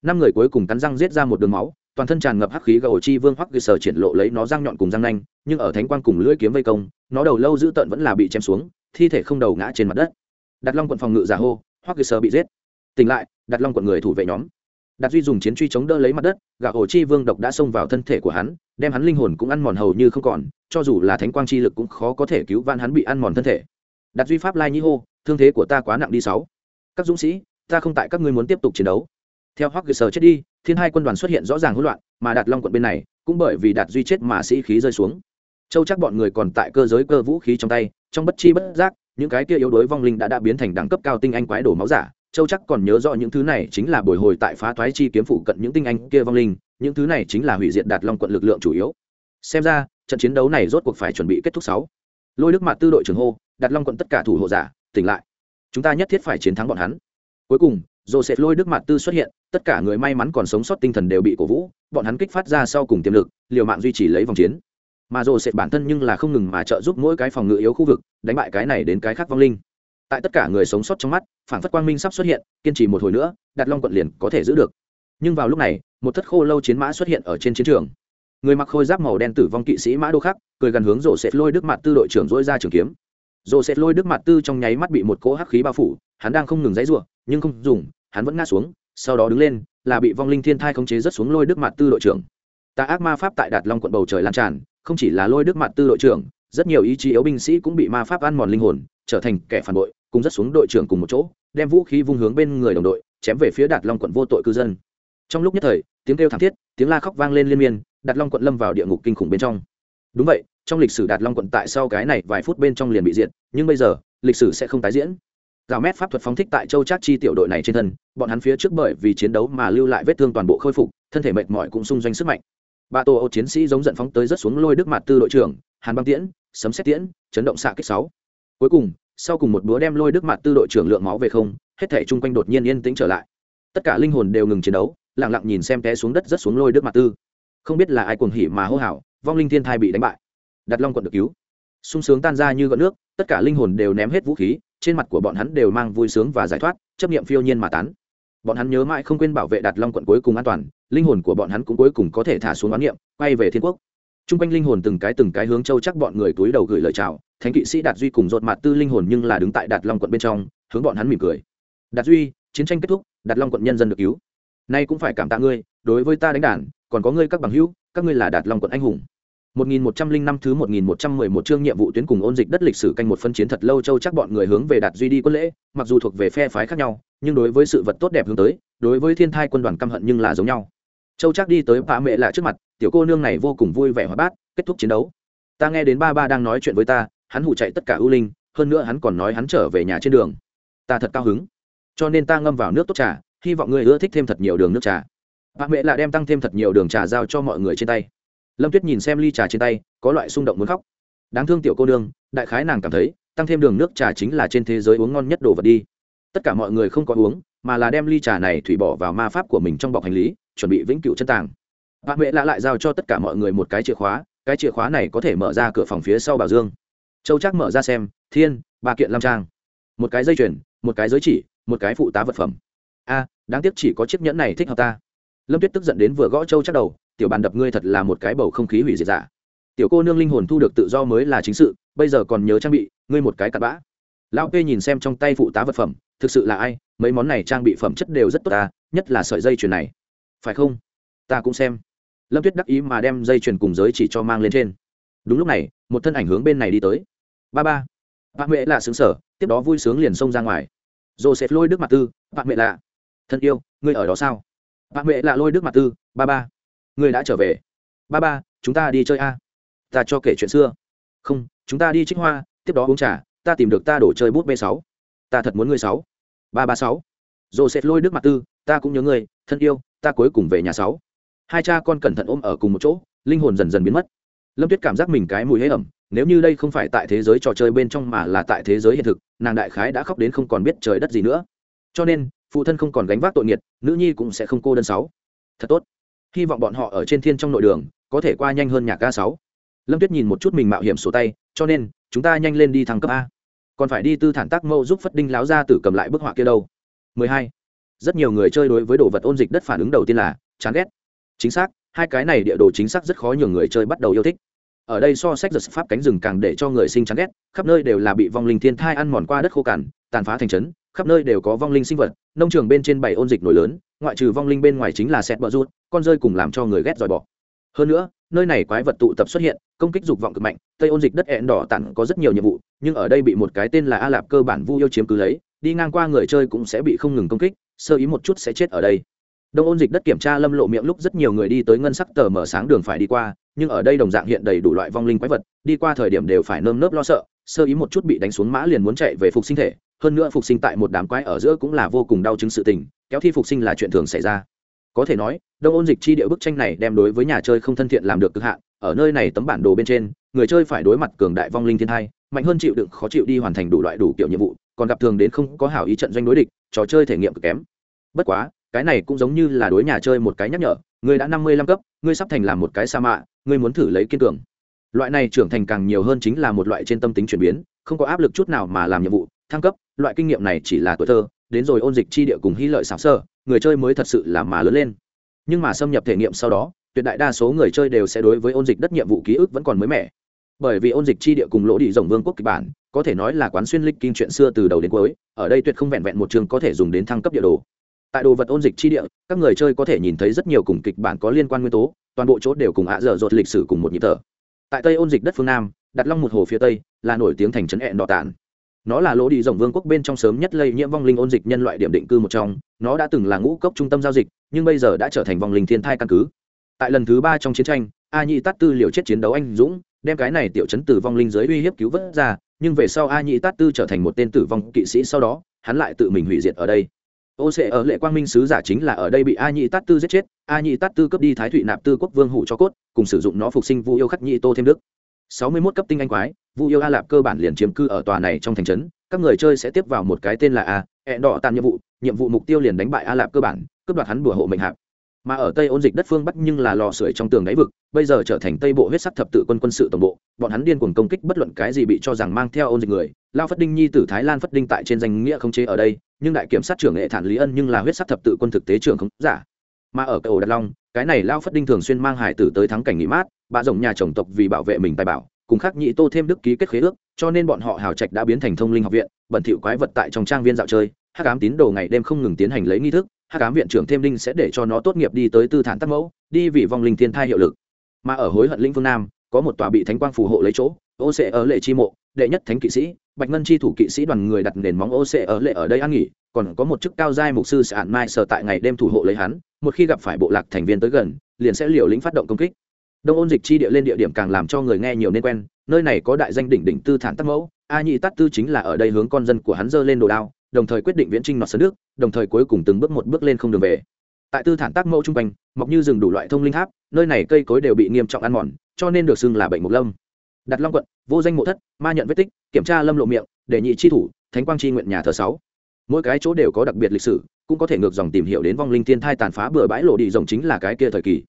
Năm người cuối cùng cắn răng giết ra một đường máu, toàn thân tràn ngập hắc khí gầu chi vương hoắc cơ sở triển lộ lấy nó răng nhọn cùng răng nanh, nhưng ở thánh quang cùng lưỡi kiếm vây công, nó đầu lâu dữ tợn vẫn là bị chém xuống thi thể không đầu ngã trên mặt đất. Đặt long quận phòng ngự giả hô, hoắc cơ sở bị giết. Tỉnh lại, đặt long quận người thủ vệ nhóm. Đạt duy dùng chiến truy chống đỡ lấy mặt đất, gã ổ chi vương độc đã xông vào thân thể của hắn, đem hắn linh hồn cũng ăn mòn hầu như không còn, cho dù là thánh quang chi lực cũng khó có thể cứu van hắn bị ăn mòn thân thể. Đạt duy pháp lai nhĩ hô, thương thế của ta quá nặng đi sáu. Các dũng sĩ, ta không tại các ngươi muốn tiếp tục chiến đấu. Theo hoắc cơ sở chết đi, thiên hai quân đoàn xuất hiện rõ ràng hỗn loạn, mà đạt long quận bên này, cũng bởi vì đạt duy chết mà sĩ khí rơi xuống. Châu chắc bọn người còn tại cơ giới cơ vũ khí trong tay trong bất chi bất giác, những cái kia yếu đuối vong linh đã đã biến thành đẳng cấp cao tinh anh quái đổ máu giả, châu chắc còn nhớ rõ những thứ này chính là bồi hồi tại phá thoái chi kiếm phụ cận những tinh anh kia vong linh, những thứ này chính là hủy diệt đạt long quận lực lượng chủ yếu. Xem ra, trận chiến đấu này rốt cuộc phải chuẩn bị kết thúc sáu. Lôi đức mặt tư đội trưởng hô, đạt long quận tất cả thủ hộ giả, tỉnh lại. Chúng ta nhất thiết phải chiến thắng bọn hắn. Cuối cùng sẽ lôi đức mặt tư xuất hiện, tất cả người may mắn còn sống sót tinh thần đều bị cổ vũ, bọn hắn kích phát ra sau cùng tiềm lực, liều mạng duy trì lấy vòng chiến mà Joseph bản thân nhưng là không ngừng mà trợ giúp mỗi cái phòng ngự yếu khu vực, đánh bại cái này đến cái khác vong linh. Tại tất cả người sống sót trong mắt, phản phất quang minh sắp xuất hiện, kiên trì một hồi nữa đặt long quận liền có thể giữ được. Nhưng vào lúc này, một thất khô lâu chiến mã xuất hiện ở trên chiến trường. Người mặc khôi giáp màu đen tử vong kỵ sĩ mã đô khắc, cười gần hướng rổ sệt lôi đức mặt tư đội trưởng dỗi ra trường kiếm. Rổ sệt lôi đức mặt tư trong nháy mắt bị một cỗ hắc khí bao phủ, hắn đang không ngừng dãy ruộng nhưng không dùng, hắn vẫn ngã xuống, sau đó đứng lên, là bị vong linh thiên thai khống chế rất xuống lôi đức mặt tư đội trưởng. Ta ác ma pháp tại đạt long quận bầu trời lan tràn không chỉ là lôi đức mặt tư đội trưởng, rất nhiều ý chí yếu binh sĩ cũng bị ma pháp ăn mòn linh hồn, trở thành kẻ phản bội, cùng rất xuống đội trưởng cùng một chỗ, đem vũ khí vung hướng bên người đồng đội, chém về phía đạt long quận vô tội cư dân. Trong lúc nhất thời, tiếng kêu thảm thiết, tiếng la khóc vang lên liên miên, đạt long quận lâm vào địa ngục kinh khủng bên trong. Đúng vậy, trong lịch sử đạt long quận tại sau cái này vài phút bên trong liền bị diệt, nhưng bây giờ, lịch sử sẽ không tái diễn. Rào mét pháp thuật phóng thích tại châu trác chi tiểu đội này trên thân, bọn hắn phía trước bởi vì chiến đấu mà lưu lại vết thương toàn bộ khôi phục, thân thể mệt mỏi cũng xung doanh sức mạnh ba tô ô chiến sĩ giống giận phóng tới rất xuống lôi đức mặt tư đội trưởng, hàn băng tiễn, sấm xét tiễn, chấn động xạ kích sáu. Cuối cùng, sau cùng một búa đem lôi đức mặt tư đội trưởng lượng máu về không, hết thể chung quanh đột nhiên yên tĩnh trở lại. Tất cả linh hồn đều ngừng chiến đấu, lặng lặng nhìn xem té xuống đất rất xuống lôi đức mặt tư. Không biết là ai cuồng hỉ mà hô hào, vong linh thiên thai bị đánh bại. Đặt long quận được cứu. Sung sướng tan ra như gợn nước, tất cả linh hồn đều ném hết vũ khí, trên mặt của bọn hắn đều mang vui sướng và giải thoát, chấp niệm phiêu nhiên mà tán bọn hắn nhớ mãi không quên bảo vệ đạt long quận cuối cùng an toàn, linh hồn của bọn hắn cũng cuối cùng có thể thả xuống oán niệm, quay về thiên quốc. T r u n g quanh linh hồn từng cái từng cái hướng châu chắc bọn người túi đầu gửi lời chào, thánh kỵ sĩ đạt duy cùng dột mặt tư linh hồn nhưng là đứng tại đạt long quận bên trong, hướng bọn hắn mỉm cười. Đạt duy, chiến tranh kết thúc, đạt long quận nhân dân được cứu. Nay cũng phải cảm tạ ngươi, đối với ta đánh đàn, còn có ngươi các bằng hữu, các ngươi là đạt long quận anh hùng. 1105 thứ 1111 chương nhiệm vụ tuyến cùng ôn dịch đất lịch sử canh một phân chiến thật lâu châu chắc bọn người hướng về đạt duy đi quân lễ, mặc dù thuộc về phe phái khác nhau, nhưng đối với sự vật tốt đẹp hướng tới, đối với thiên thai quân đoàn căm hận nhưng là giống nhau. Châu chắc đi tới bà mẹ lạ trước mặt, tiểu cô nương này vô cùng vui vẻ hòa bát, kết thúc chiến đấu. Ta nghe đến ba ba đang nói chuyện với ta, hắn hù chạy tất cả ưu linh, hơn nữa hắn còn nói hắn trở về nhà trên đường. Ta thật cao hứng, cho nên ta ngâm vào nước tốt trà, hy vọng ngươi ưa thích thêm thật nhiều đường nước trà. Bà mẹ lạ đem tăng thêm thật nhiều đường trà giao cho mọi người trên tay lâm tuyết nhìn xem ly trà trên tay, có loại xung động muốn khóc. Đáng thương tiểu cô nương, đại khái nàng cảm thấy, tăng thêm đường nước trà chính là trên thế giới uống ngon nhất đồ vật đi. Tất cả mọi người không có uống, mà là đem ly trà này thủy bỏ vào ma pháp của mình trong bọc hành lý, chuẩn bị vĩnh cửu chân tàng. Bà mẹ lạ lại giao cho tất cả mọi người một cái chìa khóa, cái chìa khóa này có thể mở ra cửa phòng phía sau bảo dương. Châu chắc mở ra xem, thiên, ba kiện lam trang. Một cái dây chuyền, một cái giới chỉ, một cái phụ tá vật phẩm. A, đáng tiếc chỉ có chiếc nhẫn này thích hợp ta. Lâm tuyết tức giận đến vừa gõ châu chắc đầu tiểu bàn đập ngươi thật là một cái bầu không khí hủy diệt giả tiểu cô nương linh hồn thu được tự do mới là chính sự, bây giờ còn nhớ trang bị, ngươi một cái cặp bã. Lão p nhìn xem trong tay phụ tá vật phẩm, thực sự là ai, mấy món này trang bị phẩm chất đều rất tốt ta, nhất là sợi dây chuyền này. Phải không? Ta cũng xem. Lâm tuyết đắc ý mà đem dây chuyền cùng giới chỉ cho mang lên trên. Đúng lúc này, một thân ảnh hướng bên này đi tới. Ba ba. Bạn mẹ là xứng sở tiếp đó vui sướng liền xông ra ngoài. Joseph lôi đức mặt tư bạn mẹ lạ, thân yêu, ngươi ở đó sao? Bạn mẹ lạ lôi đức mặt tư, ba ba ngươi đã trở về. Ba ba, chúng ta đi chơi a. Ta cho kể chuyện xưa. Không, chúng ta đi trích hoa, tiếp đó uống trà, ta tìm được ta đổ chơi bút b sáu. Ta thật muốn ngươi sáu. Ba ba sáu. Joseph lôi đức mặt tư, ta cũng nhớ ngươi, thân yêu, ta cuối cùng về nhà sáu. Hai cha con cẩn thận ôm ở cùng một chỗ, linh hồn dần dần biến mất. Lâm tuyết cảm giác mình cái mùi hế ẩm, nếu như đây không phải tại thế giới trò chơi bên trong mà là tại thế giới hiện thực, nàng đại khái đã khóc đến không còn biết trời đất gì nữa. Cho nên, phụ thân không còn gánh vác tội nghiệt, nữ nhi cũng sẽ không cô đơn sáu. Thật tốt hy vọng bọn họ ở trên thiên trong nội đường, có thể qua nhanh hơn nhạc ca sáu. Lâm tuyết nhìn một chút mình mạo hiểm sổ tay, cho nên, chúng ta nhanh lên đi thăng cấp a. Còn phải đi tư thản tác mâu giúp phất đinh láo ra tử cầm lại bức họa kia đâu. 12. rất nhiều người chơi đối với đồ vật ôn dịch đất phản ứng đầu tiên là chán ghét. Chính xác, hai cái này địa đồ chính xác rất khó nhường người chơi bắt đầu yêu thích. Ở đây so sách giật pháp cánh rừng càng để cho người sinh chán ghét, khắp nơi đều là bị vong linh thiên thai ăn mòn qua đất khô cằn, tàn phá thành trấn khắp nơi đều có vong linh sinh vật, nông trường bên trên bảy ôn dịch nổi lớn, ngoại trừ vong linh bên ngoài chính là xét bờ rút con rơi cùng làm cho người ghét dòi bỏ hơn nữa, nơi này quái vật tụ tập xuất hiện, công kích dục vọng cực mạnh, tây ôn dịch đất ẹn đỏ tặng có rất nhiều nhiệm vụ, nhưng ở đây bị một cái tên là a lạp cơ bản vu yêu chiếm cứ lấy, đi ngang qua người chơi cũng sẽ bị không ngừng công kích, sơ ý một chút sẽ chết ở đây. Đông ôn dịch đất kiểm tra lâm lộ miệng lúc rất nhiều người đi tới ngân sắc tờ mở sáng đường phải đi qua, nhưng ở đây đồng dạng hiện đầy đủ loại vong linh quái vật, đi qua thời điểm đều phải nơm nớp lo sợ, sơ ý một chút bị đánh xuống mã liền muốn chạy về phục sinh thể hơn nữa phục sinh tại một đám quái ở giữa cũng là vô cùng đau chứng sự tình, kéo thi phục sinh là chuyện thường xảy ra. Có thể nói, đông ôn dịch chi địa bức tranh này đem đối với nhà chơi không thân thiện làm được cực hạn, ở nơi này tấm bản đồ bên trên, người chơi phải đối mặt cường đại vong linh thiên thai, mạnh hơn chịu đựng khó chịu đi hoàn thành đủ loại đủ kiểu nhiệm vụ, còn gặp thường đến không có hảo ý trận doanh đối địch, trò chơi thể nghiệm cực kém. Bất quá, cái này cũng giống như là đối nhà chơi một cái nhắc nhở ngươi đã năm mươi lăm cấp, ngươi sắp thành làm một cái sa mạ, ngươi muốn thử lấy kiên cường. Loại này trưởng thành càng nhiều hơn chính là một loại trên tâm tính chuyển biến, không có áp lực chút nào mà làm nhiệm vụ thăng cấp, loại kinh nghiệm này chỉ là tuổi thơ, đến rồi ôn dịch chi địa cùng hy lợi xảo sơ, người chơi mới thật sự là mà lớn lên. Nhưng mà xâm nhập thể nghiệm sau đó, tuyệt đại đa số người chơi đều sẽ đối với ôn dịch đất nhiệm vụ ký ức vẫn còn mới mẻ. Bởi vì ôn dịch chi địa cùng lỗ đi rồng vương quốc kịch bản, có thể nói là quán xuyên lịch kinh chuyện xưa từ đầu đến cuối, ở đây tuyệt không vẹn vẹn một trường có thể dùng đến thăng cấp địa đồ. Tại đồ vật ôn dịch chi địa, các người chơi có thể nhìn thấy rất nhiều cùng kịch bản có liên quan nguyên tố, toàn bộ chỗ đều cùng ạ dở dột lịch sử cùng một nhịp thở. Tại tây ôn dịch đất phương nam, đặt long một hồ phía tây, là nổi tiếng thành trấn hẹn đỏ tản nó là lỗ đi rồng vương quốc bên trong sớm nhất lây nhiễm vong linh ôn dịch nhân loại điểm định cư một trong. Nó đã từng là ngũ cốc trung tâm giao dịch, nhưng bây giờ đã trở thành vong linh thiên thai căn cứ. Tại lần thứ ba trong chiến tranh, a nhị tát tư liều chết chiến đấu anh dũng, đem cái này tiểu chấn từ vong linh giới uy hiếp cứu vớt ra, nhưng về sau a nhị tát tư trở thành một tên tử vong kỵ sĩ sau đó, hắn lại tự mình hủy diệt ở đây. Ô sẽ ở lệ quang minh sứ giả chính là ở đây bị a nhị tát tư giết chết. A nhị tát tư cướp đi thái thụy nạp tư quốc vương hủ cho cốt, cùng sử dụng nó phục sinh vu yêu khắc nhị tô thêm đức sáu mươi 61 cấp tinh anh quái, vu yêu a lạp cơ bản liền chiếm cư ở tòa này trong thành trấn, các người chơi sẽ tiếp vào một cái tên là a ẹn đỏ tàn nhiệm vụ nhiệm vụ mục tiêu liền đánh bại a lạp cơ bản, cướp đoạt hắn bùa hộ mệnh hạp. Mà ở tây ôn dịch đất phương bắc nhưng là lò sưởi trong tường đáy vực, bây giờ trở thành tây bộ huyết sắc thập tự quân quân sự tổng bộ, bọn hắn điên cuồng công kích bất luận cái gì bị cho rằng mang theo ôn dịch người. Lao phất đinh nhi tử thái lan phất đinh tại trên danh nghĩa không chế ở đây, nhưng đại kiểm sát trưởng nghệ thản lý ân nhưng là huyết sắc thập tự quân thực tế trưởng không giả. Mà ở cầu Đạt long cái này lao phất đinh thường xuyên mang hải tử tới thắng cảnh nghỉ mát, bà rồng nhà chồng tộc vì bảo vệ mình tài bảo, cùng khắc nhị tô thêm đức ký kết khế ước, cho nên bọn họ hào trạch đã biến thành thông linh học viện, bẩn thỉu quái vật tại trong trang viên dạo chơi, hắc ám tín đồ ngày đêm không ngừng tiến hành lấy nghi thức hát cám viện trưởng thêm đinh sẽ để cho nó tốt nghiệp đi tới tư thản tắc mẫu, đi vì vong linh thiên thai hiệu lực. Mà ở hối hận linh phương nam, có một tòa bị thánh quang phù hộ lấy chỗ, ô sẽ ở lệ chi mộ, đệ nhất thánh kỵ sĩ bạch ngân chi thủ kỵ sĩ đoàn người đặt nền móng ô sẽ ở lệ ở đây ăn nghỉ, còn có một chức cao giai mục sư sạn mai sở tại ngày đêm thủ hộ lấy hắn, một khi gặp phải bộ lạc thành viên tới gần, liền sẽ liều lĩnh phát động công kích đông ôn dịch chi địa lên địa điểm càng làm cho người nghe nhiều nên quen, nơi này có đại danh đỉnh đỉnh tư thản tắc mẫu, a nhị tát tư chính là ở đây hướng con dân của hắn dơ lên đồ đao, đồng thời quyết định viễn trinh nọt sơn nước, đồng thời cuối cùng từng bước một bước lên không đường về tại tư thản tác mẫu trung quanh, mọc như rừng đủ loại thông linh tháp, nơi này cây cối đều bị nghiêm trọng ăn mòn, cho nên được xưng là bệnh mục lông đặt long quận vô danh mộ thất ma nhận vết tích kiểm tra lâm lộ miệng đề nhị chi thủ thánh quang chi nguyện nhà thờ sáu mỗi cái chỗ đều có đặc biệt lịch sử cũng có thể ngược dòng tìm hiểu đến vong linh thiên thai tàn phá bừa bãi lộ đi rồng chính là cái kia thời kỳ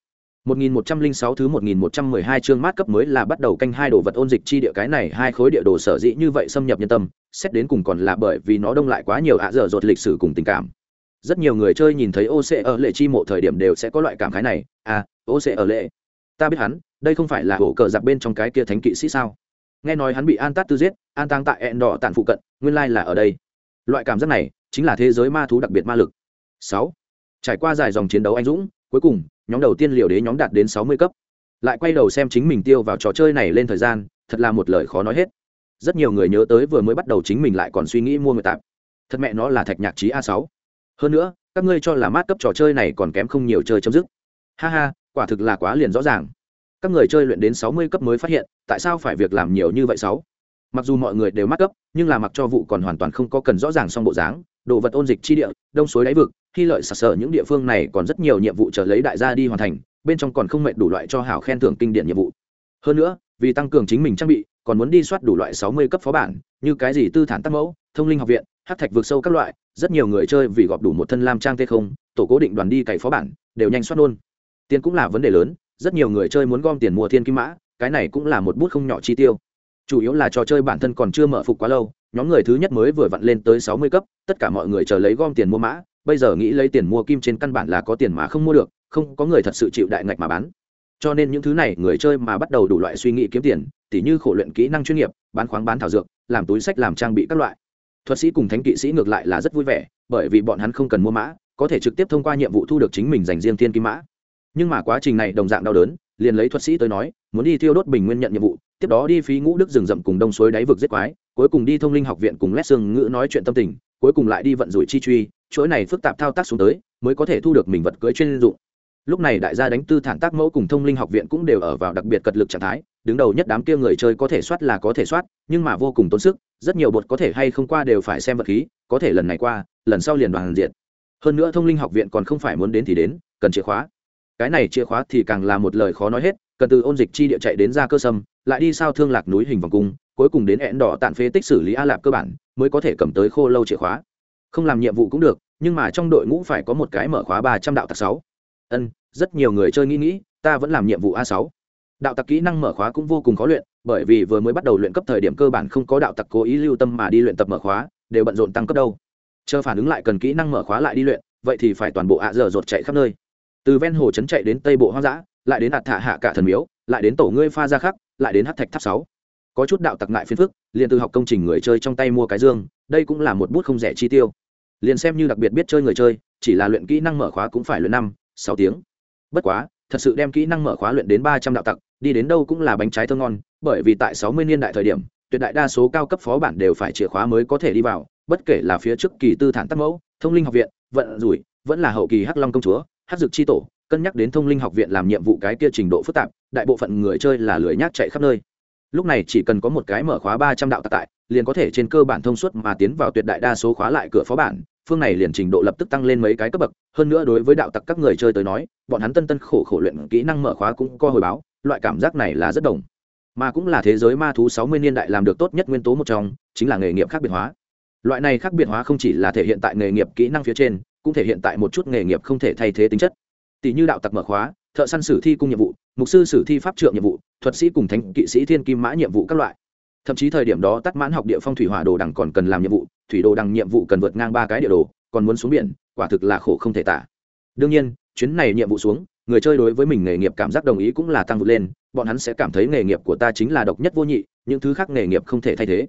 1106 thứ 1112 chương mát cấp mới là bắt đầu canh hai đồ vật ôn dịch chi địa cái này hai khối địa đồ sở dĩ như vậy xâm nhập nhân tâm, xét đến cùng còn là bởi vì nó đông lại quá nhiều ạ dở dột lịch sử cùng tình cảm. Rất nhiều người chơi nhìn thấy OC ở lệ chi mộ thời điểm đều sẽ có loại cảm khái này, à, OC ở lệ. Ta biết hắn, đây không phải là hổ cờ giặc bên trong cái kia thánh kỵ sĩ sao? Nghe nói hắn bị An Tát tư giết, an Tăng tại ẹn đỏ tản phụ cận, nguyên lai là ở đây. Loại cảm giác này chính là thế giới ma thú đặc biệt ma lực. Sáu. Trải qua dài dòng chiến đấu anh dũng, cuối cùng nhóm đầu tiên liều đế nhóm đạt đến sáu mươi cấp lại quay đầu xem chính mình tiêu vào trò chơi này lên thời gian thật là một lời khó nói hết rất nhiều người nhớ tới vừa mới bắt đầu chính mình lại còn suy nghĩ mua người tạp thật mẹ nó là thạch nhạc trí a sáu hơn nữa các ngươi cho là mát cấp trò chơi này còn kém không nhiều chơi chấm dứt ha ha quả thực là quá liền rõ ràng các người chơi luyện đến sáu mươi cấp mới phát hiện, tại sao phải việc làm nhiều như vậy sáu? Mặc dù mọi người đều mắc cấp, nhưng là mặc cho vụ còn hoàn toàn không có cần rõ ràng xong bộ dáng, đồ vật ôn dịch chi địa, đông suối đáy vực, khi lợi sặc sờ những địa phương này còn rất nhiều nhiệm vụ chờ lấy đại gia đi hoàn thành, bên trong còn không mệt đủ loại cho hảo khen thưởng kinh điển nhiệm vụ. Hơn nữa, vì tăng cường chính mình trang bị, còn muốn đi soát đủ loại sáu mươi cấp phó bản, như cái gì tư thản tác mẫu, thông linh học viện, hát thạch vượt sâu các loại, rất nhiều người chơi vì gọp đủ một thân lam trang tê không, tổ cố định đoàn đi cày phó bản, đều nhanh soát luôn. Tiền cũng là vấn đề lớn rất nhiều người chơi muốn gom tiền mua thiên kim mã, cái này cũng là một bút không nhỏ chi tiêu. Chủ yếu là trò chơi bản thân còn chưa mở phục quá lâu, nhóm người thứ nhất mới vừa vặn lên tới sáu mươi cấp, tất cả mọi người chờ lấy gom tiền mua mã, bây giờ nghĩ lấy tiền mua kim trên căn bản là có tiền mà không mua được, không có người thật sự chịu đại ngạch mà bán. Cho nên những thứ này, người chơi mà bắt đầu đủ loại suy nghĩ kiếm tiền, tỉ như khổ luyện kỹ năng chuyên nghiệp, bán khoáng bán thảo dược, làm túi sách làm trang bị các loại. Thuật sĩ cùng thánh kỵ sĩ ngược lại là rất vui vẻ, bởi vì bọn hắn không cần mua mã, có thể trực tiếp thông qua nhiệm vụ thu được chính mình dành riêng thiên kim mã nhưng mà quá trình này đồng dạng đau đớn, liền lấy thuật sĩ tới nói, muốn đi thiêu đốt bình nguyên nhận nhiệm vụ, tiếp đó đi phí ngũ đức rừng rậm cùng đông suối đáy vực giết quái, cuối cùng đi thông linh học viện cùng lét xương ngữ nói chuyện tâm tình, cuối cùng lại đi vận rủi chi truy, chuỗi này phức tạp thao tác xuống tới, mới có thể thu được mình vật cưới chuyên dụng. Lúc này đại gia đánh tư thản tác mẫu cùng thông linh học viện cũng đều ở vào đặc biệt cật lực trạng thái, đứng đầu nhất đám kia người chơi có thể soát là có thể soát, nhưng mà vô cùng tốn sức, rất nhiều bột có thể hay không qua đều phải xem vật khí, có thể lần này qua, lần sau liền đoàn diện. Hơn nữa thông linh học viện còn không phải muốn đến thì đến, cần chìa khóa cái này chìa khóa thì càng là một lời khó nói hết, cần từ ôn dịch chi địa chạy đến ra cơ sâm, lại đi sao thương lạc núi hình vòng cung, cuối cùng đến hẹn đỏ tàn phế tích xử lý a lạp cơ bản, mới có thể cầm tới khô lâu chìa khóa. Không làm nhiệm vụ cũng được, nhưng mà trong đội ngũ phải có một cái mở khóa ba trăm đạo tặc sáu. Ân, rất nhiều người chơi nghĩ nghĩ, ta vẫn làm nhiệm vụ a sáu. Đạo tặc kỹ năng mở khóa cũng vô cùng khó luyện, bởi vì vừa mới bắt đầu luyện cấp thời điểm cơ bản không có đạo tặc cố ý lưu tâm mà đi luyện tập mở khóa, đều bận rộn tăng cấp đâu. Chờ phản ứng lại cần kỹ năng mở khóa lại đi luyện, vậy thì phải toàn bộ ạ dở dột chạy khắp nơi từ ven hồ trấn chạy đến tây bộ hoang dã, lại đến ạt thả hạ cả thần miếu, lại đến tổ ngươi pha ra khắc, lại đến hát thạch tháp sáu. Có chút đạo tặc ngại phiền phức, liền từ học công trình người chơi trong tay mua cái dương, đây cũng là một bút không rẻ chi tiêu. Liền xem như đặc biệt biết chơi người chơi, chỉ là luyện kỹ năng mở khóa cũng phải luyện năm, sáu tiếng. Bất quá, thật sự đem kỹ năng mở khóa luyện đến ba trăm đạo tặc, đi đến đâu cũng là bánh trái thơ ngon, bởi vì tại sáu mươi niên đại thời điểm, tuyệt đại đa số cao cấp phó bản đều phải chìa khóa mới có thể đi vào, bất kể là phía trước kỳ tư thản tắc mẫu, thông linh học viện, vận rủi, vẫn là hậu kỳ hắc long công chúa. Hát dực chi tổ, cân nhắc đến thông linh học viện làm nhiệm vụ cái kia trình độ phức tạp, đại bộ phận người chơi là lười nhác chạy khắp nơi. Lúc này chỉ cần có một cái mở khóa ba trăm đạo tạc tại, liền có thể trên cơ bản thông suốt mà tiến vào tuyệt đại đa số khóa lại cửa phó bản, phương này liền trình độ lập tức tăng lên mấy cái cấp bậc. Hơn nữa đối với đạo tặc các người chơi tới nói, bọn hắn tân tân khổ khổ luyện kỹ năng mở khóa cũng có hồi báo, loại cảm giác này là rất đồng. Mà cũng là thế giới ma thú sáu mươi niên đại làm được tốt nhất nguyên tố một trong, chính là nghề nghiệp khác biệt hóa. Loại này khác biệt hóa không chỉ là thể hiện tại nghề nghiệp kỹ năng phía trên cũng thể hiện tại một chút nghề nghiệp không thể thay thế tính chất. Tỷ như đạo tặc mở khóa, thợ săn sử thi cung nhiệm vụ, mục sư sử thi pháp trượng nhiệm vụ, thuật sĩ cùng thánh kỵ sĩ thiên kim mã nhiệm vụ các loại. Thậm chí thời điểm đó tắt mãn học địa phong thủy hỏa đồ đằng còn cần làm nhiệm vụ, thủy đồ đằng nhiệm vụ cần vượt ngang ba cái địa đồ, còn muốn xuống biển, quả thực là khổ không thể tả. Đương nhiên, chuyến này nhiệm vụ xuống, người chơi đối với mình nghề nghiệp cảm giác đồng ý cũng là tăng vượt lên, bọn hắn sẽ cảm thấy nghề nghiệp của ta chính là độc nhất vô nhị, những thứ khác nghề nghiệp không thể thay thế.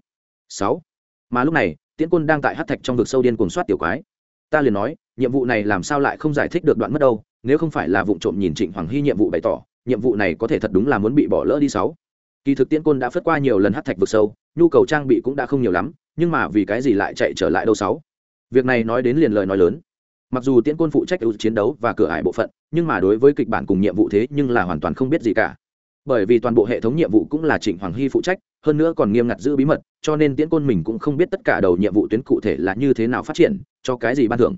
Sáu. Mà lúc này, tiễn quân đang tại hát thạch trong vực sâu điên cuồng soát tiểu quái. Ta liền nói nhiệm vụ này làm sao lại không giải thích được đoạn mất đâu, nếu không phải là vụ trộm nhìn trịnh hoàng hy nhiệm vụ bày tỏ, nhiệm vụ này có thể thật đúng là muốn bị bỏ lỡ đi sáu. Kỳ thực tiễn côn đã phất qua nhiều lần hát thạch vực sâu, nhu cầu trang bị cũng đã không nhiều lắm, nhưng mà vì cái gì lại chạy trở lại đâu sáu? Việc này nói đến liền lời nói lớn. Mặc dù tiễn côn phụ trách ưu chiến đấu và cửa ải bộ phận, nhưng mà đối với kịch bản cùng nhiệm vụ thế nhưng là hoàn toàn không biết gì cả. Bởi vì toàn bộ hệ thống nhiệm vụ cũng là trịnh hoàng hy phụ trách, hơn nữa còn nghiêm ngặt giữ bí mật, cho nên tiễn côn mình cũng không biết tất cả đầu nhiệm vụ tuyến cụ thể là như thế nào phát triển, cho cái gì ban thưởng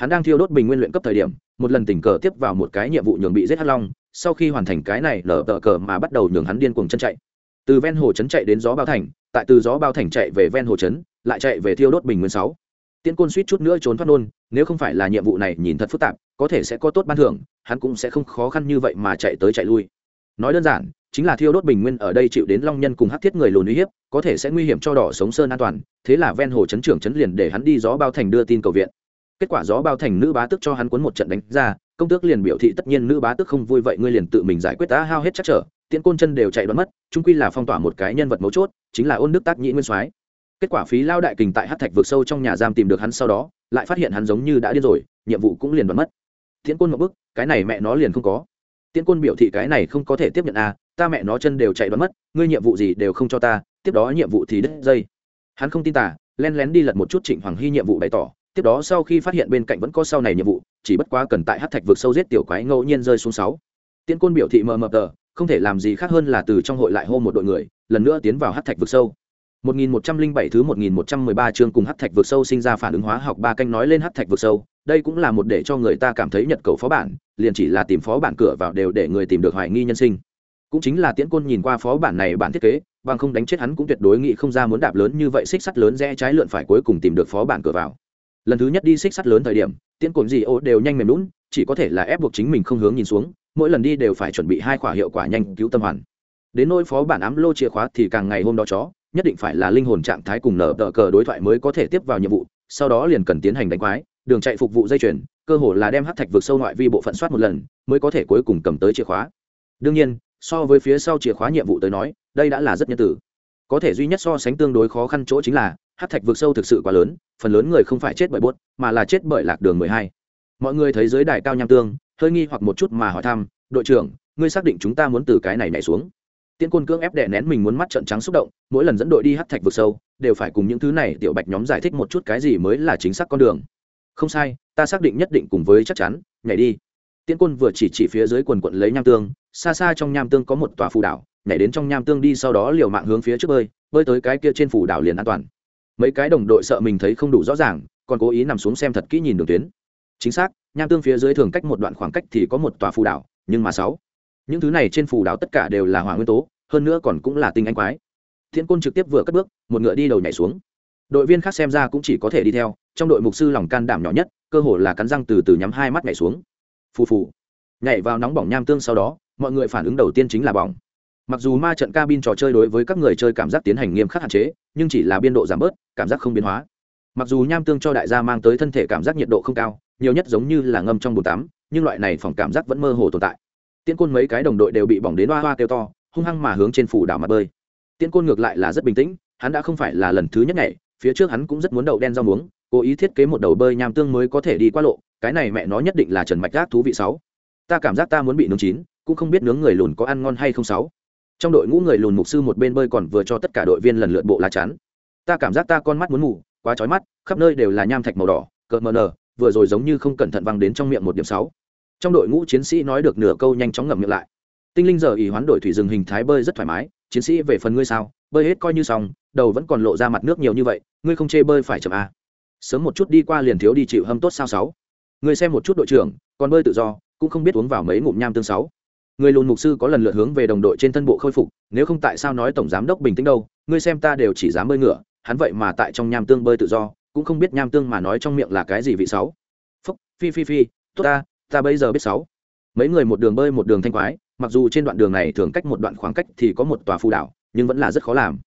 hắn đang thiêu đốt bình nguyên luyện cấp thời điểm, một lần tình cờ tiếp vào một cái nhiệm vụ nhường bị giết hắc long, sau khi hoàn thành cái này lở tờ cờ mà bắt đầu nhường hắn điên cuồng chân chạy. Từ ven hồ trấn chạy đến gió bao thành, tại từ gió bao thành chạy về ven hồ trấn, lại chạy về thiêu đốt bình nguyên sáu. Tiên côn suýt chút nữa trốn thoát nôn nếu không phải là nhiệm vụ này nhìn thật phức tạp, có thể sẽ có tốt ban thưởng, hắn cũng sẽ không khó khăn như vậy mà chạy tới chạy lui. Nói đơn giản, chính là thiêu đốt bình nguyên ở đây chịu đến long nhân cùng Hắc thiết người lùn uy hiếp, có thể sẽ nguy hiểm cho đỏ sống sơn an toàn, thế là ven hồ chấn trưởng chấn liền để hắn đi gió bao thành đưa tin cầu viện kết quả gió bao thành nữ bá tức cho hắn cuốn một trận đánh ra, công tước liền biểu thị tất nhiên nữ bá tức không vui vậy ngươi liền tự mình giải quyết ta, hao hết chắc trở. Tiễn côn chân đều chạy đoán mất trung quy là phong tỏa một cái nhân vật mấu chốt, chính là ôn đức tác nhĩ nguyên soái. Kết quả phí lao đại kình tại hát thạch vượt sâu trong nhà giam tìm được hắn sau đó, lại phát hiện hắn giống như đã điên rồi, nhiệm vụ cũng liền đoán mất. Tiễn côn một bức, cái này mẹ nó liền không có. Tiễn côn biểu thị cái này không có thể tiếp nhận à ta mẹ nó chân đều chạy đoán mất, ngươi nhiệm vụ gì đều không cho ta, tiếp đó nhiệm vụ thì đứt dây. Hắn không tin tả len lén đi lật một chút trịnh hoàng hy nhiệm vụ bày tỏ tiếp đó sau khi phát hiện bên cạnh vẫn có sau này nhiệm vụ chỉ bất quá cần tại hát thạch vực sâu giết tiểu quái ngẫu nhiên rơi xuống sáu tiên côn biểu thị mờ mờ tờ không thể làm gì khác hơn là từ trong hội lại hô một đội người lần nữa tiến vào hát thạch vực sâu 1107 thứ 1113 chương cùng hắc thạch vực sâu sinh ra phản ứng hóa học ba canh nói lên hắc thạch vực sâu, đây cũng là một để cho người ta cảm thấy nhật cầu phó bản, liền chỉ là tìm phó bản cửa vào đều để người tìm được hoài nghi nhân sinh. Cũng chính là Tiễn Côn nhìn qua phó bản này bản thiết kế, bằng không đánh chết hắn cũng tuyệt đối nghĩ không ra muốn đạp lớn như vậy xích sắt lớn rẽ trái lượn phải cuối cùng tìm được phó bản cửa vào. Lần thứ nhất đi xích sắt lớn thời điểm, Tiễn cồn gì ô đều nhanh mềm lún chỉ có thể là ép buộc chính mình không hướng nhìn xuống, mỗi lần đi đều phải chuẩn bị hai khỏa hiệu quả nhanh cứu tâm hoàn. Đến nỗi phó bản ám lô chìa khóa thì càng ngày hôm đó chó, nhất định phải là linh hồn trạng thái cùng nở tờ cờ đối thoại mới có thể tiếp vào nhiệm vụ sau đó liền cần tiến hành đánh quái đường chạy phục vụ dây chuyền cơ hồ là đem hát thạch vượt sâu ngoại vi bộ phận soát một lần mới có thể cuối cùng cầm tới chìa khóa đương nhiên so với phía sau chìa khóa nhiệm vụ tới nói đây đã là rất nhân tử có thể duy nhất so sánh tương đối khó khăn chỗ chính là hát thạch vượt sâu thực sự quá lớn, phần lớn người không phải chết bởi bốt, mà là chết bởi lạc đường mười hai. Mọi người thấy giới đài cao nham tương, hơi nghi hoặc một chút mà hỏi thăm, đội trưởng, ngươi xác định chúng ta muốn từ cái này nhảy xuống? Tiễn côn cưỡng ép đè nén mình muốn mắt trợn trắng xúc động, mỗi lần dẫn đội đi hát thạch vực sâu, đều phải cùng những thứ này tiểu bạch nhóm giải thích một chút cái gì mới là chính xác con đường. Không sai, ta xác định nhất định cùng với chắc chắn, nhảy đi. Tiễn côn vừa chỉ chỉ phía dưới quần quận lấy nham tương, xa xa trong nham tương có một tòa phù đảo, nhảy đến trong nham tương đi sau đó liều mạng hướng phía trước bơi bơi tới cái kia trên phù đảo liền an toàn mấy cái đồng đội sợ mình thấy không đủ rõ ràng, còn cố ý nằm xuống xem thật kỹ nhìn đường tuyến. Chính xác, nham tương phía dưới thường cách một đoạn khoảng cách thì có một tòa phù đảo, nhưng mà sáu. Những thứ này trên phù đảo tất cả đều là hỏa nguyên tố, hơn nữa còn cũng là tinh anh quái. Thiên côn trực tiếp vừa cất bước, một ngựa đi đầu nhảy xuống. Đội viên khác xem ra cũng chỉ có thể đi theo, trong đội mục sư lòng can đảm nhỏ nhất, cơ hồ là cắn răng từ từ nhắm hai mắt nhảy xuống. Phù phù. Nhảy vào nóng bỏng nham tương sau đó, mọi người phản ứng đầu tiên chính là bỏng mặc dù ma trận cabin trò chơi đối với các người chơi cảm giác tiến hành nghiêm khắc hạn chế, nhưng chỉ là biên độ giảm bớt, cảm giác không biến hóa. Mặc dù nham tương cho đại gia mang tới thân thể cảm giác nhiệt độ không cao, nhiều nhất giống như là ngâm trong bồn tắm, nhưng loại này phòng cảm giác vẫn mơ hồ tồn tại. Tiên côn mấy cái đồng đội đều bị bỏng đến hoa hoa kêu to, hung hăng mà hướng trên phủ đảo mặt bơi. Tiên côn ngược lại là rất bình tĩnh, hắn đã không phải là lần thứ nhất nhảy, phía trước hắn cũng rất muốn đậu đen rau muống, cố ý thiết kế một đầu bơi nham tương mới có thể đi qua lộ, cái này mẹ nó nhất định là trần mạch gác thú vị sáu. Ta cảm giác ta muốn bị nướng chín, cũng không biết nướng người lùn có ăn ngon hay không sáu trong đội ngũ người lùn mục sư một bên bơi còn vừa cho tất cả đội viên lần lượt bộ lá chắn. Ta cảm giác ta con mắt muốn ngủ quá chói mắt, khắp nơi đều là nham thạch màu đỏ cợt mờ nờ, vừa rồi giống như không cẩn thận văng đến trong miệng một điểm sáu. Trong đội ngũ chiến sĩ nói được nửa câu nhanh chóng ngậm miệng lại. Tinh linh giờ ý hoán đổi thủy rừng hình thái bơi rất thoải mái, chiến sĩ về phần ngươi sao? Bơi hết coi như xong, đầu vẫn còn lộ ra mặt nước nhiều như vậy, ngươi không chê bơi phải chậm à? Sớm một chút đi qua liền thiếu đi chịu hâm tốt sao sáu. Người xem một chút đội trưởng, còn bơi tự do, cũng không biết uống vào mấy ngụm nham tương sáu người lùn mục sư có lần lượt hướng về đồng đội trên thân bộ khôi phục, nếu không tại sao nói tổng giám đốc bình tĩnh đâu, ngươi xem ta đều chỉ dám bơi ngựa, hắn vậy mà tại trong nham tương bơi tự do, cũng không biết nham tương mà nói trong miệng là cái gì vị sáu. Phúc, phi phi phi, tốt ta ta bây giờ biết sáu. Mấy người một đường bơi một đường thanh quái, mặc dù trên đoạn đường này thường cách một đoạn khoảng cách thì có một tòa phù đảo, nhưng vẫn là rất khó làm.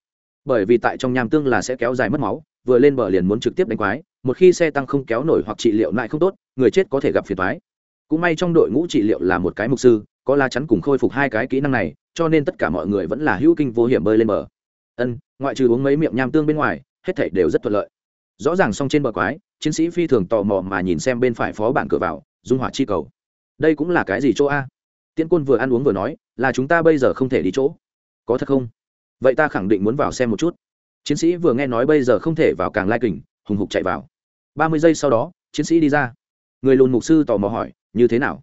Bởi vì tại trong nham tương là sẽ kéo dài mất máu, vừa lên bờ liền muốn trực tiếp đánh quái, một khi xe tăng không kéo nổi hoặc trị liệu lại không tốt, người chết có thể gặp phiền toái. Cũng may trong đội ngũ trị liệu là một cái mục sư có la chắn cùng khôi phục hai cái kỹ năng này, cho nên tất cả mọi người vẫn là hữu kinh vô hiểm bơi lên bờ. Ân, ngoại trừ uống mấy miệng nham tương bên ngoài, hết thảy đều rất thuận lợi. Rõ ràng song trên bờ quái, chiến sĩ phi thường tò mò mà nhìn xem bên phải phó bản cửa vào, dung hỏa chi cầu. Đây cũng là cái gì chỗ a? Tiễn côn vừa ăn uống vừa nói, là chúng ta bây giờ không thể đi chỗ. Có thật không? Vậy ta khẳng định muốn vào xem một chút. Chiến sĩ vừa nghe nói bây giờ không thể vào càng lai kình, hùng hục chạy vào. Ba mươi giây sau đó, chiến sĩ đi ra. Người lùn mục sư tò mò hỏi, như thế nào?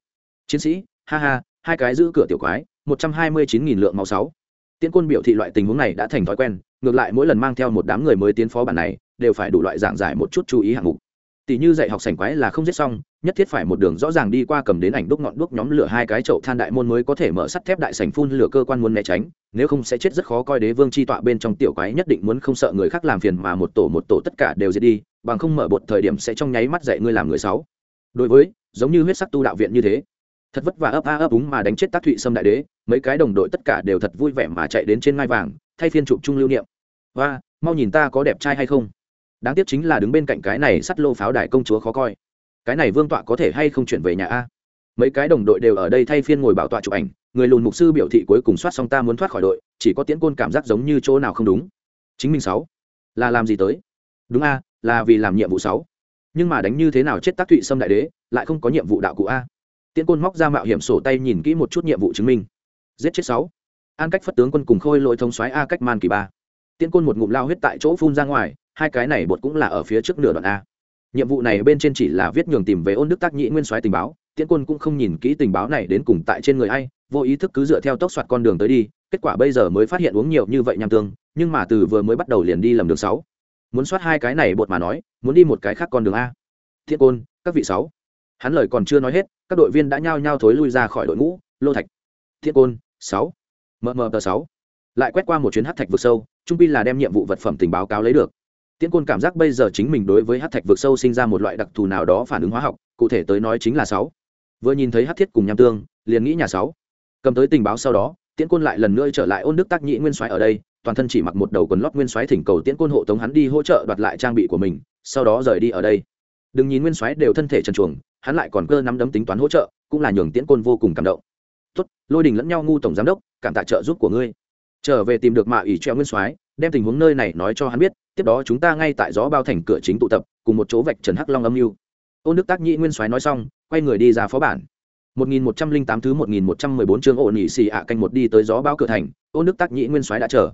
Chiến sĩ, ha ha hai cái giữ cửa tiểu quái, một trăm hai mươi chín nghìn lượng máu sáu. Tiễn quân biểu thị loại tình huống này đã thành thói quen, ngược lại mỗi lần mang theo một đám người mới tiến phó bản này, đều phải đủ loại giảng giải một chút chú ý hạng mục. Tỷ như dạy học sành quái là không giết xong, nhất thiết phải một đường rõ ràng đi qua cầm đến ảnh đúc ngọn đúc nhóm lửa hai cái chậu than đại môn mới có thể mở sắt thép đại sành phun lửa cơ quan muốn né tránh, nếu không sẽ chết rất khó coi đế vương chi tọa bên trong tiểu quái nhất định muốn không sợ người khác làm phiền mà một tổ một tổ tất cả đều diệt đi, bằng không mở bột thời điểm sẽ trong nháy mắt dạy ngươi làm người sáu. Đối với, giống như huyết sắc tu đạo viện như thế thật vất vả ấp a ấp úng mà đánh chết tác thụy sâm đại đế, mấy cái đồng đội tất cả đều thật vui vẻ mà chạy đến trên ngai vàng, thay phiên chụp chung lưu niệm. Và mau nhìn ta có đẹp trai hay không? Đáng tiếc chính là đứng bên cạnh cái này sắt lô pháo đài công chúa khó coi. Cái này vương tọa có thể hay không chuyển về nhà a? Mấy cái đồng đội đều ở đây thay phiên ngồi bảo tọa chụp ảnh, người lùn mục sư biểu thị cuối cùng soát xong ta muốn thoát khỏi đội, chỉ có tiễn côn cảm giác giống như chỗ nào không đúng. Chính mình sáu, là làm gì tới? Đúng a, là vì làm nhiệm vụ sáu. Nhưng mà đánh như thế nào chết tác thụy sâm đại đế, lại không có nhiệm vụ đạo cụ a? Tiễn côn móc ra mạo hiểm sổ tay nhìn kỹ một chút nhiệm vụ chứng minh. Giết chết sáu. An cách phất tướng quân cùng khôi lỗi thông xoáy a cách man kỳ ba. Tiễn côn một ngụm lao huyết tại chỗ phun ra ngoài, hai cái này bột cũng là ở phía trước nửa đoạn a. Nhiệm vụ này bên trên chỉ là viết nhường tìm về ôn đức tác nhĩ nguyên soái tình báo, tiễn quân cũng không nhìn kỹ tình báo này đến cùng tại trên người ai, vô ý thức cứ dựa theo tốc soạt con đường tới đi, kết quả bây giờ mới phát hiện uống nhiều như vậy nham tương, nhưng mà từ vừa mới bắt đầu liền đi lầm đường sáu. Muốn soát hai cái này bột mà nói, muốn đi một cái khác con đường a. Thiết côn, các vị sáu hắn lời còn chưa nói hết, các đội viên đã nhao nhao thối lui ra khỏi đội ngũ, lô thạch, thiết côn, sáu mm tờ sáu. Lại quét qua một chuyến hát thạch vực sâu, trung pi là đem nhiệm vụ vật phẩm tình báo cáo lấy được. Tiễn côn cảm giác bây giờ chính mình đối với hát thạch vực sâu sinh ra một loại đặc thù nào đó phản ứng hóa học, cụ thể tới nói chính là sáu. Vừa nhìn thấy hát thiết cùng nham tương, liền nghĩ nhà sáu. Cầm tới tình báo sau đó, tiễn côn lại lần nữa trở lại ôn đức tác nhĩ nguyên soái ở đây, toàn thân chỉ mặc một đầu quần lót nguyên soái thỉnh cầu tiễn côn hộ tống hắn đi hỗ trợ đoạt lại trang bị của mình, sau đó rời đi ở đây. Đừng nhìn nguyên soái đều thân thể trần chuồng hắn lại còn cơ nắm đấm tính toán hỗ trợ cũng là nhường tiễn côn vô cùng cảm động. Tốt lôi đình lẫn nhau ngu tổng giám đốc cảm tạ trợ giúp của ngươi. Trở về tìm được mạ ủy treo nguyên soái đem tình huống nơi này nói cho hắn biết tiếp đó chúng ta ngay tại gió bao thành cửa chính tụ tập cùng một chỗ vạch trần hắc long âm mưu. Ôn đức tác nhĩ nguyên soái nói xong quay người đi ra phó bản. 1108 thứ 1114 chương ổn nhị xì ạ canh một đi tới gió bão cửa thành, ôn đức tác nhĩ nguyên soái đã chờ.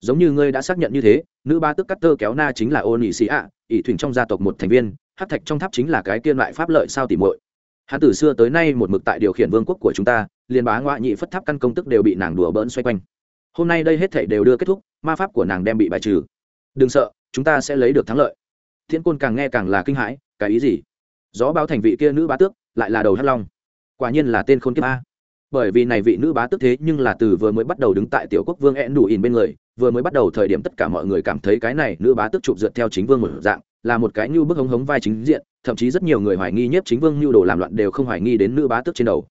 Giống như ngươi đã xác nhận như thế, nữ ba tức cắt tơ kéo na chính là ôn nhị xì ạ, ỷ thủy trong gia tộc một thành viên, hắc thạch trong tháp chính là cái kiên loại pháp lợi sao tỉ muội. Hắn từ xưa tới nay một mực tại điều khiển vương quốc của chúng ta, liên bá ngoại nhị phất tháp căn công tức đều bị nàng đùa bỡn xoay quanh. Hôm nay đây hết thảy đều đưa kết thúc, ma pháp của nàng đem bị bài trừ. Đừng sợ, chúng ta sẽ lấy được thắng lợi. Thiên Côn càng nghe càng là kinh hãi, cái ý gì? Gió báo thành vị kia nữ bá tước, lại là đầu hắc long quả nhiên là tên khôn kiếp a bởi vì này vị nữ bá tức thế nhưng là từ vừa mới bắt đầu đứng tại tiểu quốc vương ẹn đủ ỉn bên người vừa mới bắt đầu thời điểm tất cả mọi người cảm thấy cái này nữ bá tức chụp dượt theo chính vương một dạng là một cái như bức hống hống vai chính diện thậm chí rất nhiều người hoài nghi nhất chính vương nhu đồ làm loạn đều không hoài nghi đến nữ bá tức trên đầu.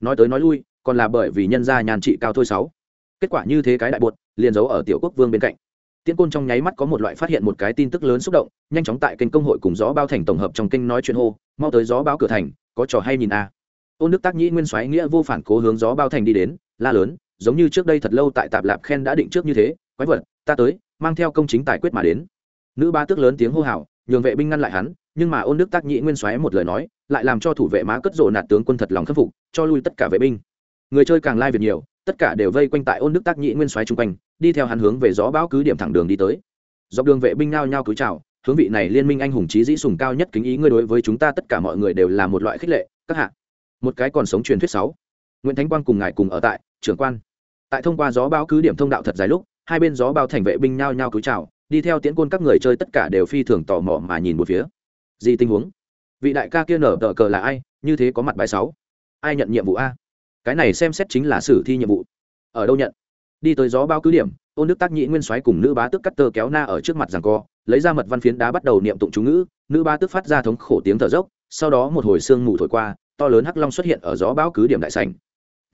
Nói tới nói lui còn là bởi vì nhân gia nhàn trị cao thôi sáu. Kết quả như thế cái đại bột liền giấu ở tiểu quốc vương bên cạnh. Tiễn Côn trong nháy mắt có một loại phát hiện một cái tin tức lớn xúc động, nhanh chóng tại kênh công hội cùng gió bao thành tổng hợp trong kênh nói chuyện hô, mau tới gió báo cửa thành, có trò hay nhìn a ôn đức tác nhĩ nguyên soái nghĩa vô phản cố hướng gió bao thành đi đến, la lớn, giống như trước đây thật lâu tại tạp lạp khen đã định trước như thế, quái vật, ta tới, mang theo công chính tài quyết mà đến. Nữ ba tước lớn tiếng hô hào, nhường vệ binh ngăn lại hắn, nhưng mà ôn đức tác nhĩ nguyên soái một lời nói, lại làm cho thủ vệ má cất rộ nạt tướng quân thật lòng khắc phục, cho lui tất cả vệ binh. Người chơi càng lai việc nhiều, tất cả đều vây quanh tại ôn đức tác nhĩ nguyên soái chung quanh, đi theo hắn hướng về gió bão cứ điểm thẳng đường đi tới. Dọc đường vệ binh nao nhao cứ chào, hướng vị này liên minh anh hùng trí dĩ sùng cao nhất kính ý ngươi đối với chúng ta tất cả mọi người đều là một loại khích lệ, các hạ một cái còn sống truyền thuyết sáu. Nguyễn thánh quang cùng ngài cùng ở tại, trưởng quan. Tại thông qua gió báo cứ điểm thông đạo thật dài lúc, hai bên gió bao thành vệ binh nhao nhao cúi chào, đi theo tiễn côn các người chơi tất cả đều phi thường tò mò mà nhìn một phía. Gì tình huống? Vị đại ca kia nở tờ cờ là ai? Như thế có mặt bài sáu. Ai nhận nhiệm vụ a? Cái này xem xét chính là sử thi nhiệm vụ. Ở đâu nhận? Đi tới gió bao cứ điểm ôn đức tác nhị nguyên soái cùng nữ bá tước cắt tơ kéo na ở trước mặt rằng co, lấy ra mật văn phiến đá bắt đầu niệm tụng chú ngữ, nữ bá tước phát ra thống khổ tiếng thở dốc, sau đó một hồi sương mù thổi qua to lớn hắc long xuất hiện ở gió bão cứ điểm đại sảnh.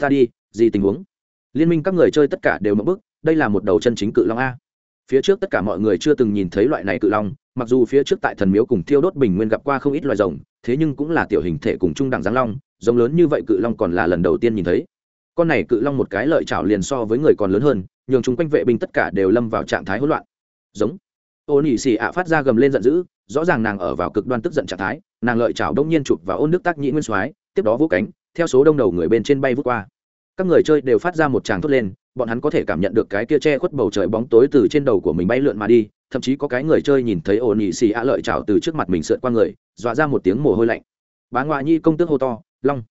Ta đi, gì tình huống? Liên minh các người chơi tất cả đều mập bức đây là một đầu chân chính cự long a. Phía trước tất cả mọi người chưa từng nhìn thấy loại này cự long, mặc dù phía trước tại thần miếu cùng thiêu đốt bình nguyên gặp qua không ít loài rồng, thế nhưng cũng là tiểu hình thể cùng trung đẳng giáng long giống lớn như vậy cự long còn là lần đầu tiên nhìn thấy. Con này cự long một cái lợi chảo liền so với người còn lớn hơn, nhường chúng quanh vệ binh tất cả đều lâm vào trạng thái hỗn loạn. Giống. Ô nỉ xì ạ phát ra gầm lên giận dữ, rõ ràng nàng ở vào cực đoan tức giận trạng thái, nàng lợi chảo đông nhiên chụp vào ôn nước tác nhĩ nguyên soái tiếp đó vũ cánh, theo số đông đầu người bên trên bay vút qua. Các người chơi đều phát ra một tràng thốt lên, bọn hắn có thể cảm nhận được cái kia che khuất bầu trời bóng tối từ trên đầu của mình bay lượn mà đi, thậm chí có cái người chơi nhìn thấy ổn nhị xì ạ lợi chảo từ trước mặt mình sượt qua người, dọa ra một tiếng mồ hôi lạnh. Bá ngoại nhi công tước hô to, long,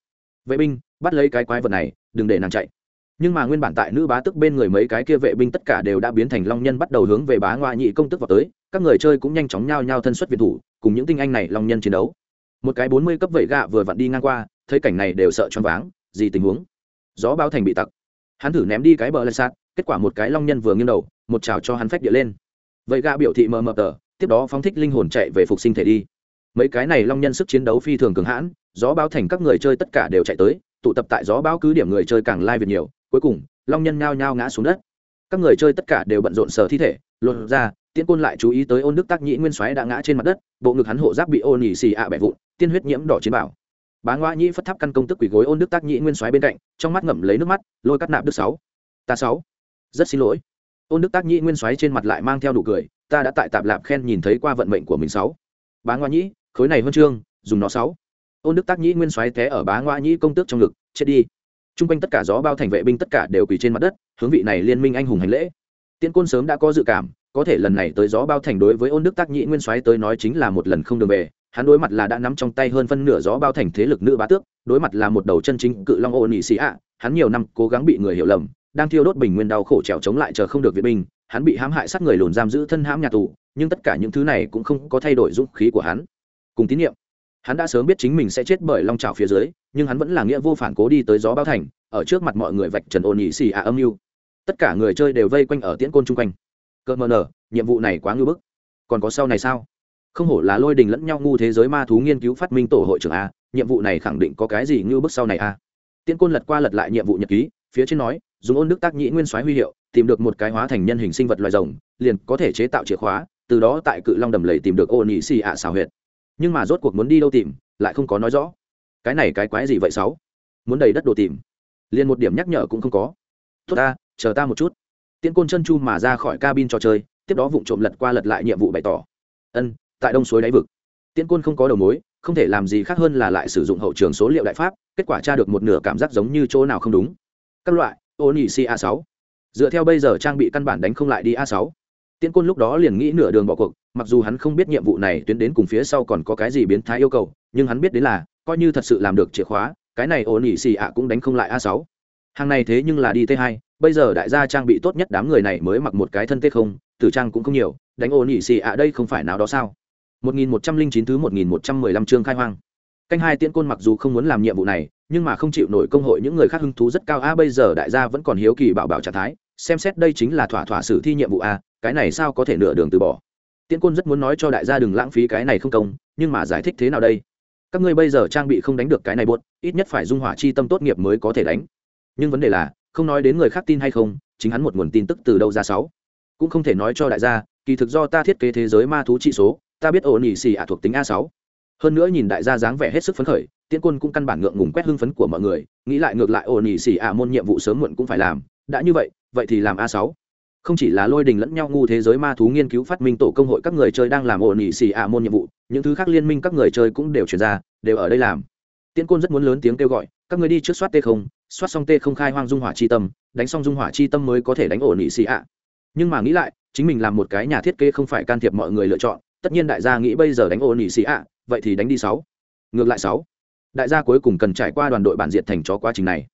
vệ binh, bắt lấy cái quái vật này, đừng để nàng chạy. Nhưng mà nguyên bản tại nữ bá tức bên người mấy cái kia vệ binh tất cả đều đã biến thành long nhân bắt đầu hướng về bá ngoại nhị công tức vào tới, các người chơi cũng nhanh chóng nhao nhao thân xuất việt thủ, cùng những tinh anh này long nhân chiến đấu. Một cái bốn mươi cấp vẩy gạ vừa vặn đi ngang qua thấy cảnh này đều sợ choáng váng, gì tình huống? Gió bao thành bị tặc. Hắn thử ném đi cái bờ lên sạt kết quả một cái long nhân vừa nghiêng đầu, một chảo cho hắn phách địa lên. Vậy gạ biểu thị mờ mờ tờ, tiếp đó phóng thích linh hồn chạy về phục sinh thể đi. Mấy cái này long nhân sức chiến đấu phi thường cường hãn, gió báo thành các người chơi tất cả đều chạy tới, tụ tập tại gió báo cứ điểm người chơi càng lai việc nhiều, cuối cùng, long nhân nhao nhao ngã xuống đất. Các người chơi tất cả đều bận rộn sờ thi thể, lột ra tiên côn lại chú ý tới ôn đức tác nhĩ nguyên soái đã ngã trên mặt đất, bộ ngực hắn hộ giáp bị ôn nhì xì ạ bẻ vụn, tiên huyết nhiễm đỏ chiến bảo bá ngoa nhĩ phất tháp căn công tức quỷ gối ôn đức tác nhĩ nguyên soái bên cạnh, trong mắt ngậm lấy nước mắt, lôi cắt nạp đức sáu. Ta sáu. Rất xin lỗi. Ôn đức tác nhĩ nguyên soái trên mặt lại mang theo đủ cười, ta đã tại tạp lạp khen nhìn thấy qua vận mệnh của mình sáu. Bá ngoa nhĩ, khối này huân chương, dùng nó sáu. Ôn đức tác nhĩ nguyên soái té ở bá ngoa nhĩ công tước trong ngực, chết đi. Trung quanh tất cả gió bao thành vệ binh tất cả đều quỳ trên mặt đất, hướng vị này liên minh anh hùng hành lễ. Tiên côn sớm đã có dự cảm, có thể lần này tới gió bao thành đối với ôn đức tác nhĩ nguyên soái tới nói chính là một lần không đường về hắn đối mặt là đã nắm trong tay hơn phân nửa gió bao thành thế lực nữ bá tước, đối mặt là một đầu chân chính cự long ô nị xì ạ hắn nhiều năm cố gắng bị người hiểu lầm, đang thiêu đốt bình nguyên đau khổ trèo chống lại chờ không được viện binh, hắn bị hãm hại sát người lùn giam giữ thân hãm nhà tù, nhưng tất cả những thứ này cũng không có thay đổi dũng khí của hắn. Cùng tín nhiệm, hắn đã sớm biết chính mình sẽ chết bởi long trào phía dưới, nhưng hắn vẫn là nghĩa vô phản cố đi tới gió bao thành, ở trước mặt mọi người vạch trần ôn nhị xì ạ âm mưu. Tất cả người chơi đều vây quanh ở tiễn côn chung quanh. Cơ mờ nở, nhiệm vụ này quá ngưu bức. Còn có sau này sao? Không hổ là lôi đình lẫn nhau ngu thế giới ma thú nghiên cứu phát minh tổ hội trưởng a, nhiệm vụ này khẳng định có cái gì ngưu bức sau này a. Tiễn côn lật qua lật lại nhiệm vụ nhật ký, phía trên nói, dùng ôn đức tác nhĩ nguyên soái huy hiệu, tìm được một cái hóa thành nhân hình sinh vật loài rồng, liền có thể chế tạo chìa khóa, từ đó tại cự long đầm lầy tìm được ô nhị xì ạ xào huyệt. Nhưng mà rốt cuộc muốn đi đâu tìm, lại không có nói rõ. Cái này cái quái gì vậy sáu? Muốn đầy đất đồ tìm. Liền một điểm nhắc nhở cũng không có. Tốt ta, chờ ta một chút. Tiên côn chân chu mà ra khỏi cabin trò chơi, tiếp đó vụng trộm lật qua lật lại nhiệm vụ bày tỏ. Ân tại đông suối đáy vực. Tiên côn không có đầu mối, không thể làm gì khác hơn là lại sử dụng hậu trường số liệu đại pháp, kết quả tra được một nửa cảm giác giống như chỗ nào không đúng. Các loại ô nhị si a sáu. Dựa theo bây giờ trang bị căn bản đánh không lại đi a sáu. Tiễn côn lúc đó liền nghĩ nửa đường bỏ cuộc, mặc dù hắn không biết nhiệm vụ này tuyến đến cùng phía sau còn có cái gì biến thái yêu cầu, nhưng hắn biết đến là, coi như thật sự làm được chìa khóa, cái này ổn ỉ xì ạ cũng đánh không lại a sáu. Hàng này thế nhưng là đi t 2 bây giờ đại gia trang bị tốt nhất đám người này mới mặc một cái thân t không, tử trang cũng không nhiều, đánh ổn ỉ xì ạ đây không phải nào đó sao? 1109 thứ 1115 chương khai hoang. Canh hai tiễn côn mặc dù không muốn làm nhiệm vụ này nhưng mà không chịu nổi công hội những người khác hứng thú rất cao. A bây giờ đại gia vẫn còn hiếu kỳ bảo bảo trạng thái xem xét đây chính là thỏa thỏa xử thi nhiệm vụ a cái này sao có thể nửa đường từ bỏ? Tiễn côn rất muốn nói cho đại gia đừng lãng phí cái này không công nhưng mà giải thích thế nào đây? Các ngươi bây giờ trang bị không đánh được cái này buột, ít nhất phải dung hỏa chi tâm tốt nghiệp mới có thể đánh. Nhưng vấn đề là không nói đến người khác tin hay không chính hắn một nguồn tin tức từ đâu ra sáu? Cũng không thể nói cho đại gia kỳ thực do ta thiết kế thế giới ma thú trị số ta biết ổn ỉ xì ạ thuộc tính a sáu. Hơn nữa nhìn đại gia dáng vẻ hết sức phấn khởi, tiễn quân cũng căn bản ngượng ngùng quét hưng phấn của mọi người, nghĩ lại ngược lại ổn ỉ xì ạ môn nhiệm vụ sớm muộn cũng phải làm. Đã như vậy vậy thì làm a sáu. Không chỉ là lôi đình lẫn nhau ngu thế giới ma thú nghiên cứu phát minh tổ công hội các người chơi đang làm ổn ỉ xì ạ môn nhiệm vụ, những thứ khác liên minh các người chơi cũng đều chuyển ra, đều ở đây làm. Tiễn côn rất muốn lớn tiếng kêu gọi, các người đi trước soát t không, soát xong t không khai hoang dung hỏa chi tâm, đánh xong dung hỏa chi tâm mới có thể đánh ổn ỉ xì ạ. Nhưng mà nghĩ lại, chính mình làm một cái nhà thiết kế không phải can thiệp mọi người lựa chọn tất nhiên đại gia nghĩ bây giờ đánh ô ỉ xì ạ vậy thì đánh đi sáu. Ngược lại sáu. Đại gia cuối cùng cần trải qua đoàn đội bản diệt thành chó quá trình này.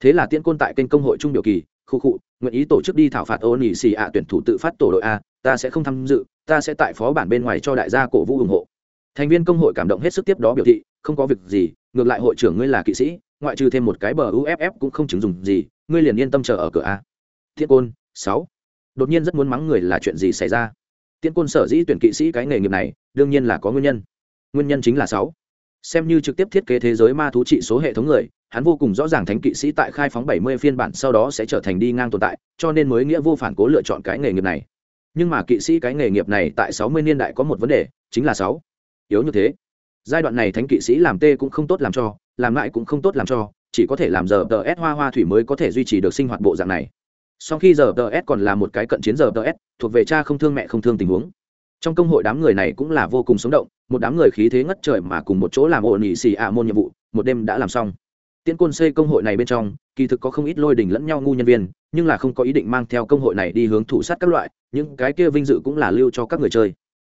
Thế là tiễn côn tại kênh công hội trung biểu kỳ, khu khu, nguyện ý tổ chức đi thảo phạt ô ỉ xì ạ tuyển thủ tự phát tổ đội a, ta sẽ không tham dự, ta sẽ tại phó bản bên ngoài cho đại gia cổ vũ ủng hộ. Thành viên công hội cảm động hết sức tiếp đó biểu thị, không có việc gì, ngược lại hội trưởng ngươi là kỵ sĩ, ngoại trừ thêm một cái bờ uff cũng không chứng dùng gì, ngươi liền yên tâm chờ ở cửa a. Thiết côn, sáu. Đột nhiên rất muốn mắng người là chuyện gì xảy ra? Tiễn côn sở dĩ tuyển kỵ sĩ cái nghề nghiệp này, đương nhiên là có nguyên nhân. Nguyên nhân chính là sáu. Xem như trực tiếp thiết kế thế giới ma thú trị số hệ thống người, hắn vô cùng rõ ràng thánh kỵ sĩ tại khai phóng 70 phiên bản sau đó sẽ trở thành đi ngang tồn tại, cho nên mới nghĩa vô phản cố lựa chọn cái nghề nghiệp này. Nhưng mà kỵ sĩ cái nghề nghiệp này tại 60 niên đại có một vấn đề, chính là sáu. Yếu như thế. Giai đoạn này thánh kỵ sĩ làm tê cũng không tốt làm cho, làm lại cũng không tốt làm cho, chỉ có thể làm giờ tờ s hoa hoa thủy mới có thể duy trì được sinh hoạt bộ dạng này sau khi giờ tờ s còn là một cái cận chiến giờ tờ s, thuộc về cha không thương mẹ không thương tình huống. Trong công hội đám người này cũng là vô cùng sống động, một đám người khí thế ngất trời mà cùng một chỗ làm ổn ỉ xì ạ môn nhiệm vụ, một đêm đã làm xong. Tiễn côn xây công hội này bên trong, kỳ thực có không ít lôi đình lẫn nhau ngu nhân viên, nhưng là không có ý định mang theo công hội này đi hướng thủ sát các loại, những cái kia vinh dự cũng là lưu cho các người chơi.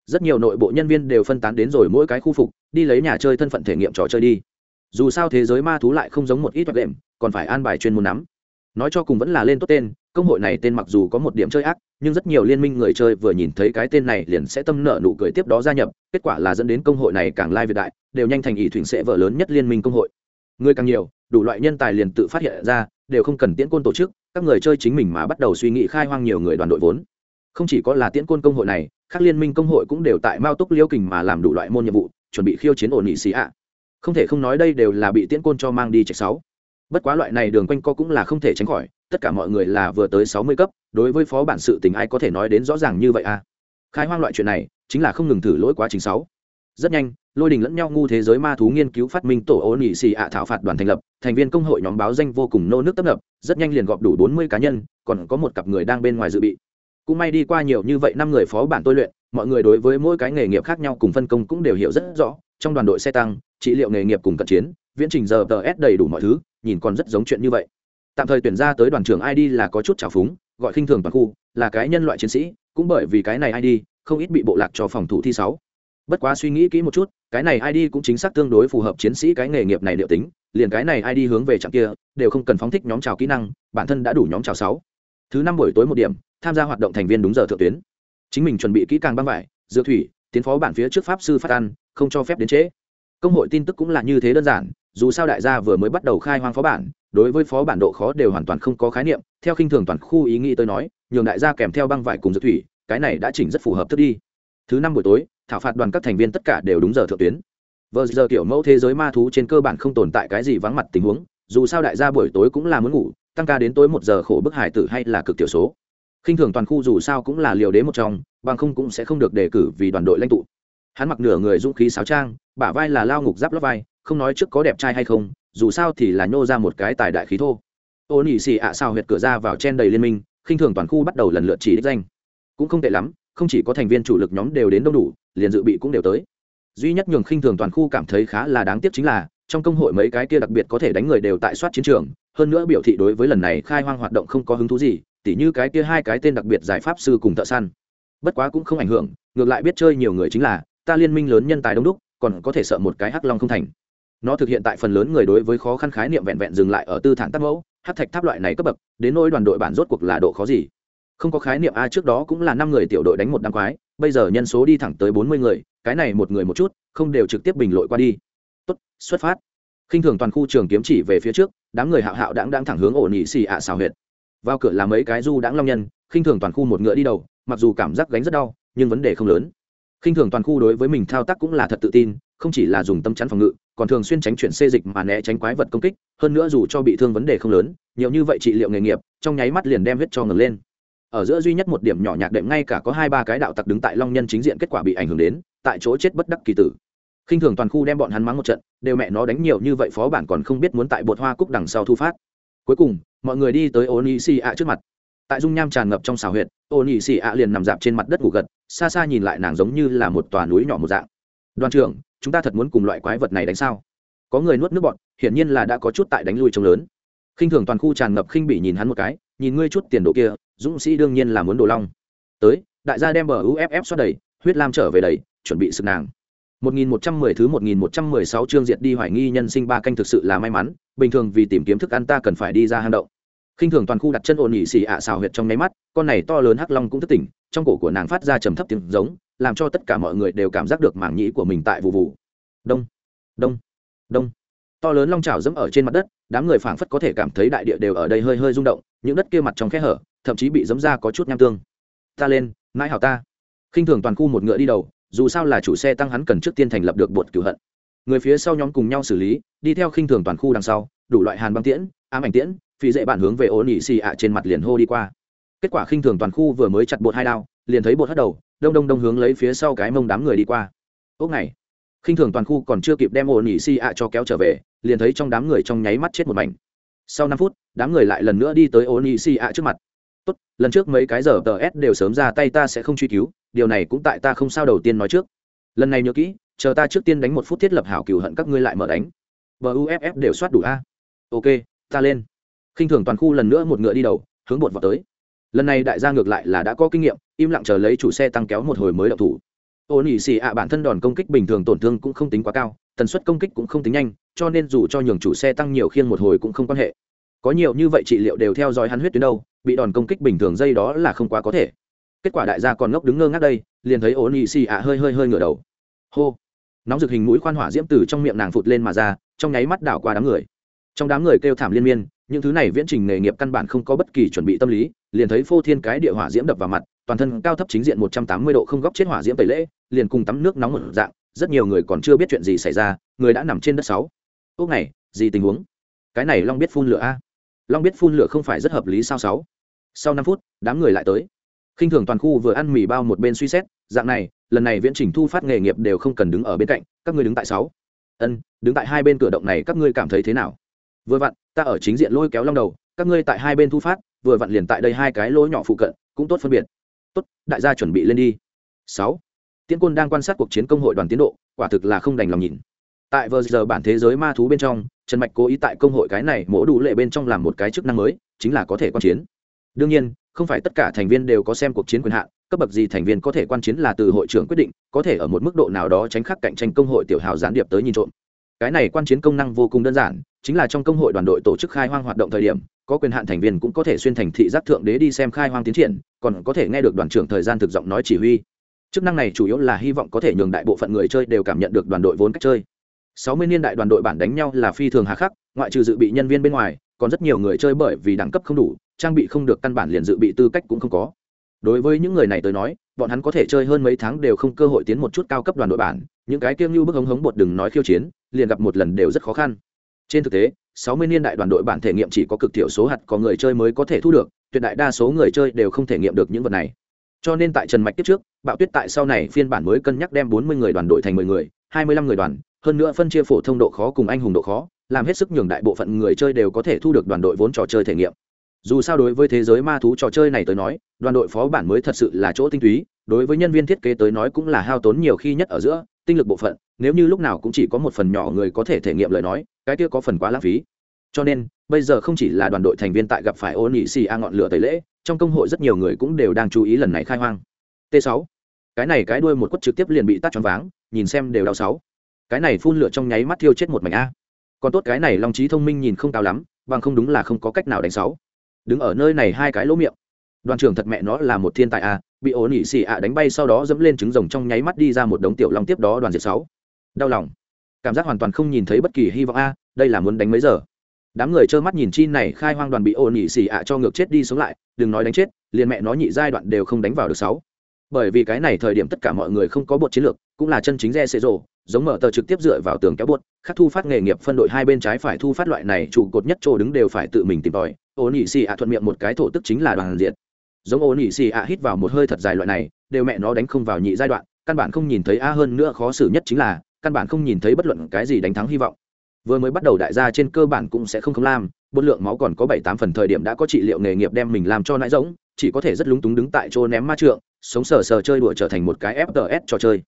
Rất nhiều nội bộ nhân viên đều phân tán đến rồi mỗi cái khu phục, đi lấy nhà chơi thân phận thể nghiệm trò chơi đi. Dù sao thế giới ma thú lại không giống một ít đặc đệm còn phải an bài chuyên môn nắm. Nói cho cùng vẫn là lên tốt tên công hội này tên mặc dù có một điểm chơi ác, nhưng rất nhiều liên minh người chơi vừa nhìn thấy cái tên này liền sẽ tâm nợ nụ cười tiếp đó gia nhập, kết quả là dẫn đến công hội này càng lai việt đại, đều nhanh thành ý thủy sẽ vợ lớn nhất liên minh công hội. Người càng nhiều, đủ loại nhân tài liền tự phát hiện ra, đều không cần tiễn côn tổ chức, các người chơi chính mình mà bắt đầu suy nghĩ khai hoang nhiều người đoàn đội vốn. Không chỉ có là tiễn côn công hội này, các liên minh công hội cũng đều tại mao túc liêu kình mà làm đủ loại môn nhiệm vụ, chuẩn bị khiêu chiến ổn nghị xì ạ. Không thể không nói đây đều là bị tiễn côn cho mang đi chạy sáu. Bất quá loại này đường quanh co cũng là không thể tránh khỏi tất cả mọi người là vừa tới sáu mươi cấp, đối với phó bản sự tình ai có thể nói đến rõ ràng như vậy à? Khai hoang loại chuyện này, chính là không ngừng thử lỗi quá trình sáu. Rất nhanh, lôi đình lẫn nhau ngu thế giới ma thú nghiên cứu phát minh tổ ổn nghị xì ạ thảo phạt đoàn thành lập, thành viên công hội nhóm báo danh vô cùng nô nước tấp nập, rất nhanh liền gọp đủ bốn mươi cá nhân, còn có một cặp người đang bên ngoài dự bị. Cũng may đi qua nhiều như vậy năm người phó bản tôi luyện, mọi người đối với mỗi cái nghề nghiệp khác nhau cùng phân công cũng đều hiểu rất rõ, trong đoàn đội xe tăng, trị liệu nghề nghiệp cùng cận chiến, viễn trình giờ tờ s đầy đủ mọi thứ, nhìn còn rất giống chuyện như vậy tạm thời tuyển ra tới đoàn trưởng id là có chút trào phúng, gọi khinh thường toàn khu, là cái nhân loại chiến sĩ, cũng bởi vì cái này id không ít bị bộ lạc cho phòng thủ thi sáu. Bất quá suy nghĩ kỹ một chút, cái này id cũng chính xác tương đối phù hợp chiến sĩ cái nghề nghiệp này liệu tính, liền cái này id hướng về trạng kia, đều không cần phóng thích nhóm trào kỹ năng, bản thân đã đủ nhóm trào sáu. Thứ năm buổi tối một điểm, tham gia hoạt động thành viên đúng giờ thượng tuyến. Chính mình chuẩn bị kỹ càng băng vải dựa thủy, tiến phó bản phía trước pháp sư phát ăn, không cho phép đến trễ. Công hội tin tức cũng là như thế đơn giản dù sao đại gia vừa mới bắt đầu khai hoang phó bản, đối với phó bản độ khó đều hoàn toàn không có khái niệm. Theo khinh thường toàn khu ý nghĩ tôi nói, nhường đại gia kèm theo băng vải cùng dược thủy, cái này đã chỉnh rất phù hợp thức đi. Thứ năm buổi tối, thảo phạt đoàn các thành viên tất cả đều đúng giờ thượng tuyến. Vờ giờ kiểu mẫu thế giới ma thú trên cơ bản không tồn tại cái gì vắng mặt tình huống, dù sao đại gia buổi tối cũng là muốn ngủ, tăng ca đến tối một giờ khổ bức hải tử hay là cực tiểu số. Khinh thường toàn khu dù sao cũng là liều đế một trong, bằng không cũng sẽ không được đề cử vì đoàn đội lãnh tụ. Hắn mặc nửa người dũng khí sáo trang, bả vai là lao ngục giáp lót vai không nói trước có đẹp trai hay không, dù sao thì là nhô ra một cái tài đại khí thô. Ô nỉ xì ạ sao huyệt cửa ra vào chen đầy liên minh, khinh thường toàn khu bắt đầu lần lượt chỉ đích danh. Cũng không tệ lắm, không chỉ có thành viên chủ lực nhóm đều đến đông đủ, liền dự bị cũng đều tới. Duy nhất nhường khinh thường toàn khu cảm thấy khá là đáng tiếc chính là, trong công hội mấy cái kia đặc biệt có thể đánh người đều tại soát chiến trường, hơn nữa biểu thị đối với lần này khai hoang hoạt động không có hứng thú gì, tỉ như cái kia hai cái tên đặc biệt giải pháp sư cùng thợ săn. Bất quá cũng không ảnh hưởng, ngược lại biết chơi nhiều người chính là, ta liên minh lớn nhân tài đông đúc, còn có thể sợ một cái hắc long không thành nó thực hiện tại phần lớn người đối với khó khăn khái niệm vẹn vẹn dừng lại ở tư thản tác mẫu, hát thạch tháp loại này cấp bậc, đến nỗi đoàn đội bản rốt cuộc là độ khó gì? Không có khái niệm a trước đó cũng là năm người tiểu đội đánh một đám quái, bây giờ nhân số đi thẳng tới bốn mươi người, cái này một người một chút, không đều trực tiếp bình lội qua đi. Tốt, xuất phát. Khinh thường toàn khu trường kiếm chỉ về phía trước, đám người hạo hạo đáng đang thẳng hướng ổ nhị xì ạ xào huyệt. Vào cửa là mấy cái du đãng long nhân, khinh thường toàn khu một ngựa đi đầu, mặc dù cảm giác gánh rất đau, nhưng vấn đề không lớn. Khinh thường toàn khu đối với mình thao tác cũng là thật tự tin không chỉ là dùng tâm chắn phòng ngự, còn thường xuyên tránh chuyện xê dịch mà né tránh quái vật công kích, hơn nữa dù cho bị thương vấn đề không lớn, nhiều như vậy trị liệu nghề nghiệp, trong nháy mắt liền đem huyết cho ngừng lên. Ở giữa duy nhất một điểm nhỏ nhạc đệm ngay cả có hai ba cái đạo tặc đứng tại long nhân chính diện kết quả bị ảnh hưởng đến, tại chỗ chết bất đắc kỳ tử. Khinh thường toàn khu đem bọn hắn mắng một trận, đều mẹ nó đánh nhiều như vậy phó bản còn không biết muốn tại bột hoa cúc đằng sau thu phát. Cuối cùng, mọi người đi tới ô nị xì ạ trước mặt. Tại dung nham tràn ngập trong xào huyệt ô nị xì ạ liền nằm dạp trên mặt đất ngủ gật, xa xa nhìn lại nàng giống như là một tòa núi nhỏ một dạng. Đoàn trưởng chúng ta thật muốn cùng loại quái vật này đánh sao? Có người nuốt nước bọn hiển nhiên là đã có chút tại đánh lui trông lớn. Khinh thường toàn khu tràn ngập khinh bỉ nhìn hắn một cái nhìn ngươi chút tiền đồ kia dũng sĩ đương nhiên là muốn đồ long. Tới đại gia đem bờ uff xoát đầy huyết lam trở về đầy chuẩn bị sực nàng. 1110 thứ 1116 chương diệt đi hoài nghi nhân sinh ba canh thực sự là may mắn, bình thường vì tìm kiếm thức ăn ta cần phải đi ra hang động. Khinh thường toàn khu đặt chân ổn nhị xì ạ xào huyệt trong ngáy mắt, con này to lớn hắc long cũng thức tỉnh, trong cổ của nàng phát ra trầm thấp tiếng giống, làm cho tất cả mọi người đều cảm giác được mảng nhĩ của mình tại vụ vụ. Đông, đông, đông. To lớn long chảo dẫm ở trên mặt đất, đám người phảng phất có thể cảm thấy đại địa đều ở đây hơi hơi rung động, những đất kia mặt trong khe hở, thậm chí bị dẫm ra có chút nham tương. Ta lên, mãi hảo ta. Khinh thường toàn khu một ngựa đi đầu, dù sao là chủ xe tăng hắn cần trước tiên thành lập được bột cửu hận người phía sau nhóm cùng nhau xử lý đi theo khinh thường toàn khu đằng sau đủ loại hàn băng tiễn ám ảnh tiễn phi dễ bản hướng về ố nỉ xì ạ trên mặt liền hô đi qua kết quả khinh thường toàn khu vừa mới chặt bột hai đao liền thấy bột hất đầu đông đông đông hướng lấy phía sau cái mông đám người đi qua. Ốc này, khinh thường toàn khu còn chưa kịp đem ố nỉ xì ạ cho kéo trở về, liền thấy trong đám người trong nháy mắt chết một mảnh. Sau năm phút, đám người lại lần nữa đi tới ố nỉ xì ạ trước mặt. Tốt, lần trước mấy cái giờ tờ s đều sớm ra tay ta sẽ không truy cứu, điều này cũng tại ta không sao đầu tiên nói trước. Lần này nhớ kỹ, chờ ta trước tiên đánh một phút thiết lập hảo cửu hận các ngươi lại mở đánh. Bờ uff đều soát đủ a. Ok, ta lên. Khinh thường toàn khu lần nữa một ngựa đi đầu, hướng bột vào tới lần này đại gia ngược lại là đã có kinh nghiệm, im lặng chờ lấy chủ xe tăng kéo một hồi mới đậu thủ. Ô nỉ xì ạ bản thân đòn công kích bình thường tổn thương cũng không tính quá cao, tần suất công kích cũng không tính nhanh, cho nên dù cho nhường chủ xe tăng nhiều khiên một hồi cũng không quan hệ. Có nhiều như vậy trị liệu đều theo dõi hắn huyết tuyến đâu, bị đòn công kích bình thường dây đó là không quá có thể. Kết quả đại gia còn ngốc đứng ngơ ngác đây, liền thấy ố nị xì ạ hơi hơi hơi ngửa đầu. Hô! Nóng rực hình mũi khoan hỏa diễm từ trong miệng nàng phụt lên mà ra, trong nháy mắt đảo qua đám người. Trong đám người kêu thảm liên miên những thứ này viễn trình nghề nghiệp căn bản không có bất kỳ chuẩn bị tâm lý, liền thấy phô thiên cái địa hỏa diễm đập vào mặt, toàn thân cao thấp chính diện một trăm tám mươi độ không góc chết hỏa diễm tẩy lễ, liền cùng tắm nước nóng một dạng, rất nhiều người còn chưa biết chuyện gì xảy ra, người đã nằm trên đất sáu. Ốc này, gì tình huống? Cái này long biết phun lửa a? Long biết phun lửa không phải rất hợp lý sao sáu? Sau năm phút, đám người lại tới. Khinh thường toàn khu vừa ăn mì bao một bên suy xét, dạng này, lần này viễn trình thu phát nghề nghiệp đều không cần đứng ở bên cạnh, các ngươi đứng tại sáu. Ân, đứng tại hai bên cửa động này các ngươi cảm thấy thế nào? Vừa vặn, ta ở chính diện lôi kéo long đầu, các ngươi tại hai bên thu phát, vừa vặn liền tại đây hai cái lỗ nhỏ phụ cận, cũng tốt phân biệt. Tốt, đại gia chuẩn bị lên đi. Sáu. Tiễn quân đang quan sát cuộc chiến công hội đoàn tiến độ, quả thực là không đành lòng nhìn. Tại vừa giờ bản thế giới ma thú bên trong, trần mạch cố ý tại công hội cái này mổ đủ lệ bên trong làm một cái chức năng mới, chính là có thể quan chiến. Đương nhiên, không phải tất cả thành viên đều có xem cuộc chiến quyền hạn, cấp bậc gì thành viên có thể quan chiến là từ hội trưởng quyết định, có thể ở một mức độ nào đó tránh khắc cạnh tranh công hội tiểu hào gián điệp tới nhìn trộm. Cái này quan chiến công năng vô cùng đơn giản chính là trong công hội đoàn đội tổ chức khai hoang hoạt động thời điểm, có quyền hạn thành viên cũng có thể xuyên thành thị giác thượng đế đi xem khai hoang tiến triển, còn có thể nghe được đoàn trưởng thời gian thực giọng nói chỉ huy. Chức năng này chủ yếu là hy vọng có thể nhường đại bộ phận người chơi đều cảm nhận được đoàn đội vốn cách chơi. Sáu mươi niên đại đoàn đội bản đánh nhau là phi thường hà khắc, ngoại trừ dự bị nhân viên bên ngoài, còn rất nhiều người chơi bởi vì đẳng cấp không đủ, trang bị không được căn bản liền dự bị tư cách cũng không có. Đối với những người này tới nói, bọn hắn có thể chơi hơn mấy tháng đều không cơ hội tiến một chút cao cấp đoàn đội bản, những cái kiêng như bức hống hống bột đừng nói khiêu chiến, liền gặp một lần đều rất khó khăn trên thực tế 60 niên đại đoàn đội bản thể nghiệm chỉ có cực thiểu số hạt có người chơi mới có thể thu được, tuyệt đại đa số người chơi đều không thể nghiệm được những vật này. Cho nên tại trần mạch tiếp trước, bạo tuyết tại sau này phiên bản mới cân nhắc đem 40 người đoàn đội thành 10 người 25 người đoàn, hơn nữa phân chia phổ thông độ khó cùng anh hùng độ khó, làm hết sức nhường đại bộ phận người chơi đều có thể thu được đoàn đội vốn trò chơi thể nghiệm. Dù sao đối với thế giới ma thú trò chơi này tới nói, đoàn đội phó bản mới thật sự là chỗ tinh túy, đối với nhân viên thiết kế tới nói cũng là hao tốn nhiều khi nhất ở giữa tinh lực bộ phận, nếu như lúc nào cũng chỉ có một phần nhỏ người có thể thể nghiệm lời nói, cái kia có phần quá lãng phí. Cho nên, bây giờ không chỉ là đoàn đội thành viên tại gặp phải ô nị xì a ngọn lửa tẩy lễ, trong công hội rất nhiều người cũng đều đang chú ý lần này khai hoang. T 6 cái này cái đuôi một quất trực tiếp liền bị tắt choáng váng, nhìn xem đều đau sáu. Cái này phun lửa trong nháy mắt thiêu chết một mảnh a. Còn tốt cái này long trí thông minh nhìn không cao lắm, bằng không đúng là không có cách nào đánh sáu. Đứng ở nơi này hai cái lỗ miệng đoàn trưởng thật mẹ nó là một thiên tài a bị ổ nỉ xì ạ đánh bay sau đó dẫm lên trứng rồng trong nháy mắt đi ra một đống tiểu long tiếp đó đoàn diệt sáu. Đau lòng. Cảm giác hoàn toàn không nhìn thấy bất kỳ hy vọng a đây là muốn đánh mấy giờ? Đám người trơ mắt nhìn chi này khai hoang đoàn bị ổ nỉ xì ạ cho ngược chết đi sống lại, đừng nói đánh chết, liền mẹ nó nhị giai đoạn đều không đánh vào được sáu. Bởi vì cái này thời điểm tất cả mọi người không có bột chiến lược, cũng là chân chính re xệ rộ giống mở tờ trực tiếp dựa vào tường kéo bột khắc thu phát nghề nghiệp phân đội hai bên trái phải thu phát loại này trụ cột nhất chỗ đứng đều phải tự mình tìm tòi. Ổn nị xì ạ thuận miệng một cái thổ tức chính là đoàn diện giống ô nị xì ạ hít vào một hơi thật dài loại này, đều mẹ nó đánh không vào nhị giai đoạn, căn bản không nhìn thấy a hơn nữa khó xử nhất chính là, căn bản không nhìn thấy bất luận cái gì đánh thắng hy vọng. Vừa mới bắt đầu đại gia trên cơ bản cũng sẽ không không làm, bột lượng máu còn có bảy tám phần thời điểm đã có trị liệu nghề nghiệp đem mình làm cho nãi rỗng chỉ có thể rất lúng túng đứng tại chỗ ném ma trượng, sống sờ sờ chơi đùa trở thành một cái fts trò chơi.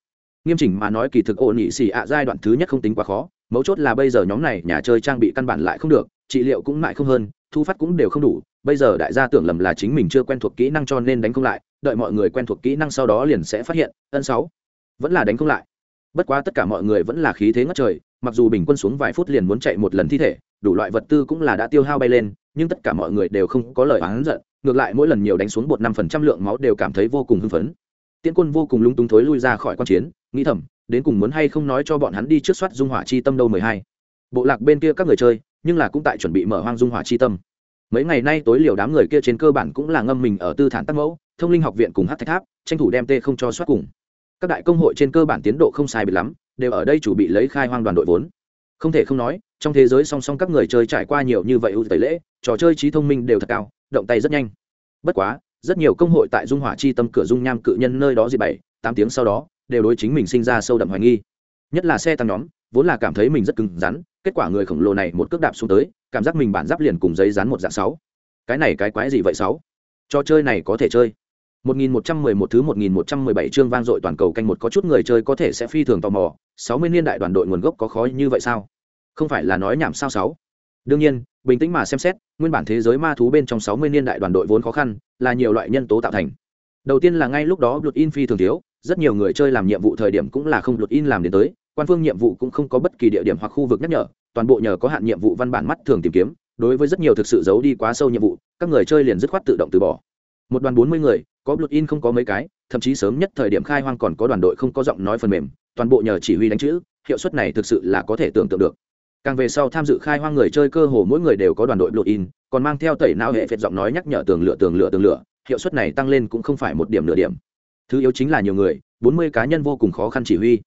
Nghiêm chỉnh mà nói kỳ thực ổn nhị xì ạ giai đoạn thứ nhất không tính quá khó, mấu chốt là bây giờ nhóm này nhà chơi trang bị căn bản lại không được, trị liệu cũng lại không hơn, thu phát cũng đều không đủ bây giờ đại gia tưởng lầm là chính mình chưa quen thuộc kỹ năng cho nên đánh không lại, đợi mọi người quen thuộc kỹ năng sau đó liền sẽ phát hiện, ân sáu, vẫn là đánh không lại. Bất quá tất cả mọi người vẫn là khí thế ngất trời, mặc dù bình quân xuống vài phút liền muốn chạy một lần thi thể, đủ loại vật tư cũng là đã tiêu hao bay lên, nhưng tất cả mọi người đều không có lời oán giận, ngược lại mỗi lần nhiều đánh xuống bột năm phần trăm lượng máu đều cảm thấy vô cùng hưng phấn. Tiễn quân vô cùng lung túng thối lui ra khỏi quan chiến, nghĩ thầm, đến cùng muốn hay không nói cho bọn hắn đi trước soát dung hỏa chi tâm đâu mười hai. Bộ lạc bên kia các người chơi, nhưng là cũng tại chuẩn bị mở hoang dung hỏa chi tâm mấy ngày nay tối liều đám người kia trên cơ bản cũng là ngâm mình ở tư thản tắc mẫu, thông linh học viện cùng hát thạch tháp, tranh thủ đem tê không cho soát cùng. Các đại công hội trên cơ bản tiến độ không sai bị lắm, đều ở đây chủ bị lấy khai hoang đoàn đội vốn. Không thể không nói, trong thế giới song song các người chơi trải qua nhiều như vậy ưu tẩy lễ, trò chơi trí thông minh đều thật cao, động tay rất nhanh. Bất quá, rất nhiều công hội tại dung hỏa chi tâm cửa dung nham cự nhân nơi đó dịp bảy, tám tiếng sau đó, đều đối chính mình sinh ra sâu đậm hoài nghi. Nhất là xe tăng nhóm, vốn là cảm thấy mình rất cứng rắn, kết quả người khổng lồ này một cước đạp xuống tới cảm giác mình bản giáp liền cùng giấy dán một dạng sáu. Cái này cái quái gì vậy sáu? Trò chơi này có thể chơi. 1111 thứ 1117 chương vang dội toàn cầu canh một có chút người chơi có thể sẽ phi thường tò mò 60 niên đại đoàn đội nguồn gốc có khó như vậy sao? Không phải là nói nhảm sao sáu? Đương nhiên, bình tĩnh mà xem xét, nguyên bản thế giới ma thú bên trong 60 niên đại đoàn đội vốn khó khăn, là nhiều loại nhân tố tạo thành. Đầu tiên là ngay lúc đó luật in phi thường thiếu, rất nhiều người chơi làm nhiệm vụ thời điểm cũng là không luật in làm đến tới, quan phương nhiệm vụ cũng không có bất kỳ địa điểm hoặc khu vực nhắc nhở toàn bộ nhờ có hạn nhiệm vụ văn bản mắt thường tìm kiếm, đối với rất nhiều thực sự giấu đi quá sâu nhiệm vụ, các người chơi liền dứt khoát tự động từ bỏ. Một đoàn bốn mươi người, có blood in không có mấy cái, thậm chí sớm nhất thời điểm khai hoang còn có đoàn đội không có giọng nói phần mềm, toàn bộ nhờ chỉ huy đánh chữ, hiệu suất này thực sự là có thể tưởng tượng được. Càng về sau tham dự khai hoang người chơi cơ hồ mỗi người đều có đoàn đội blood in, còn mang theo tẩy não hệ phệt giọng nói nhắc nhở tường lửa tường lửa tường lửa, hiệu suất này tăng lên cũng không phải một điểm nửa điểm. Thứ yếu chính là nhiều người, bốn mươi cá nhân vô cùng khó khăn chỉ huy.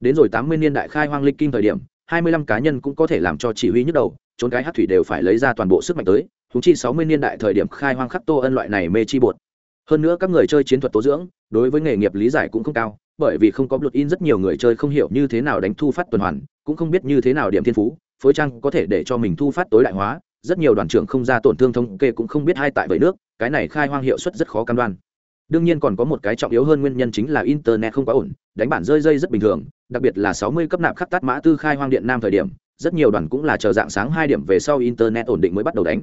Đến rồi tám mươi niên đại khai hoang lịch kinh thời điểm hai mươi lăm cá nhân cũng có thể làm cho chỉ huy nhức đầu, trốn cái hát thủy đều phải lấy ra toàn bộ sức mạnh tới thú chi sáu mươi niên đại thời điểm khai hoang khắc tô ân loại này mê chi bột. Hơn nữa các người chơi chiến thuật tố dưỡng, đối với nghề nghiệp lý giải cũng không cao, bởi vì không có luật in rất nhiều người chơi không hiểu như thế nào đánh thu phát tuần hoàn, cũng không biết như thế nào điểm thiên phú, phối trang có thể để cho mình thu phát tối đại hóa, rất nhiều đoàn trưởng không ra tổn thương thống kê cũng không biết hai tại vậy nước, cái này khai hoang hiệu suất rất khó cam đoan. Đương nhiên còn có một cái trọng yếu hơn nguyên nhân chính là internet không quá ổn đánh bản rơi dây rất bình thường, đặc biệt là 60 cấp nạp khắc tát mã tư khai hoang điện nam thời điểm, rất nhiều đoàn cũng là chờ dạng sáng hai điểm về sau internet ổn định mới bắt đầu đánh.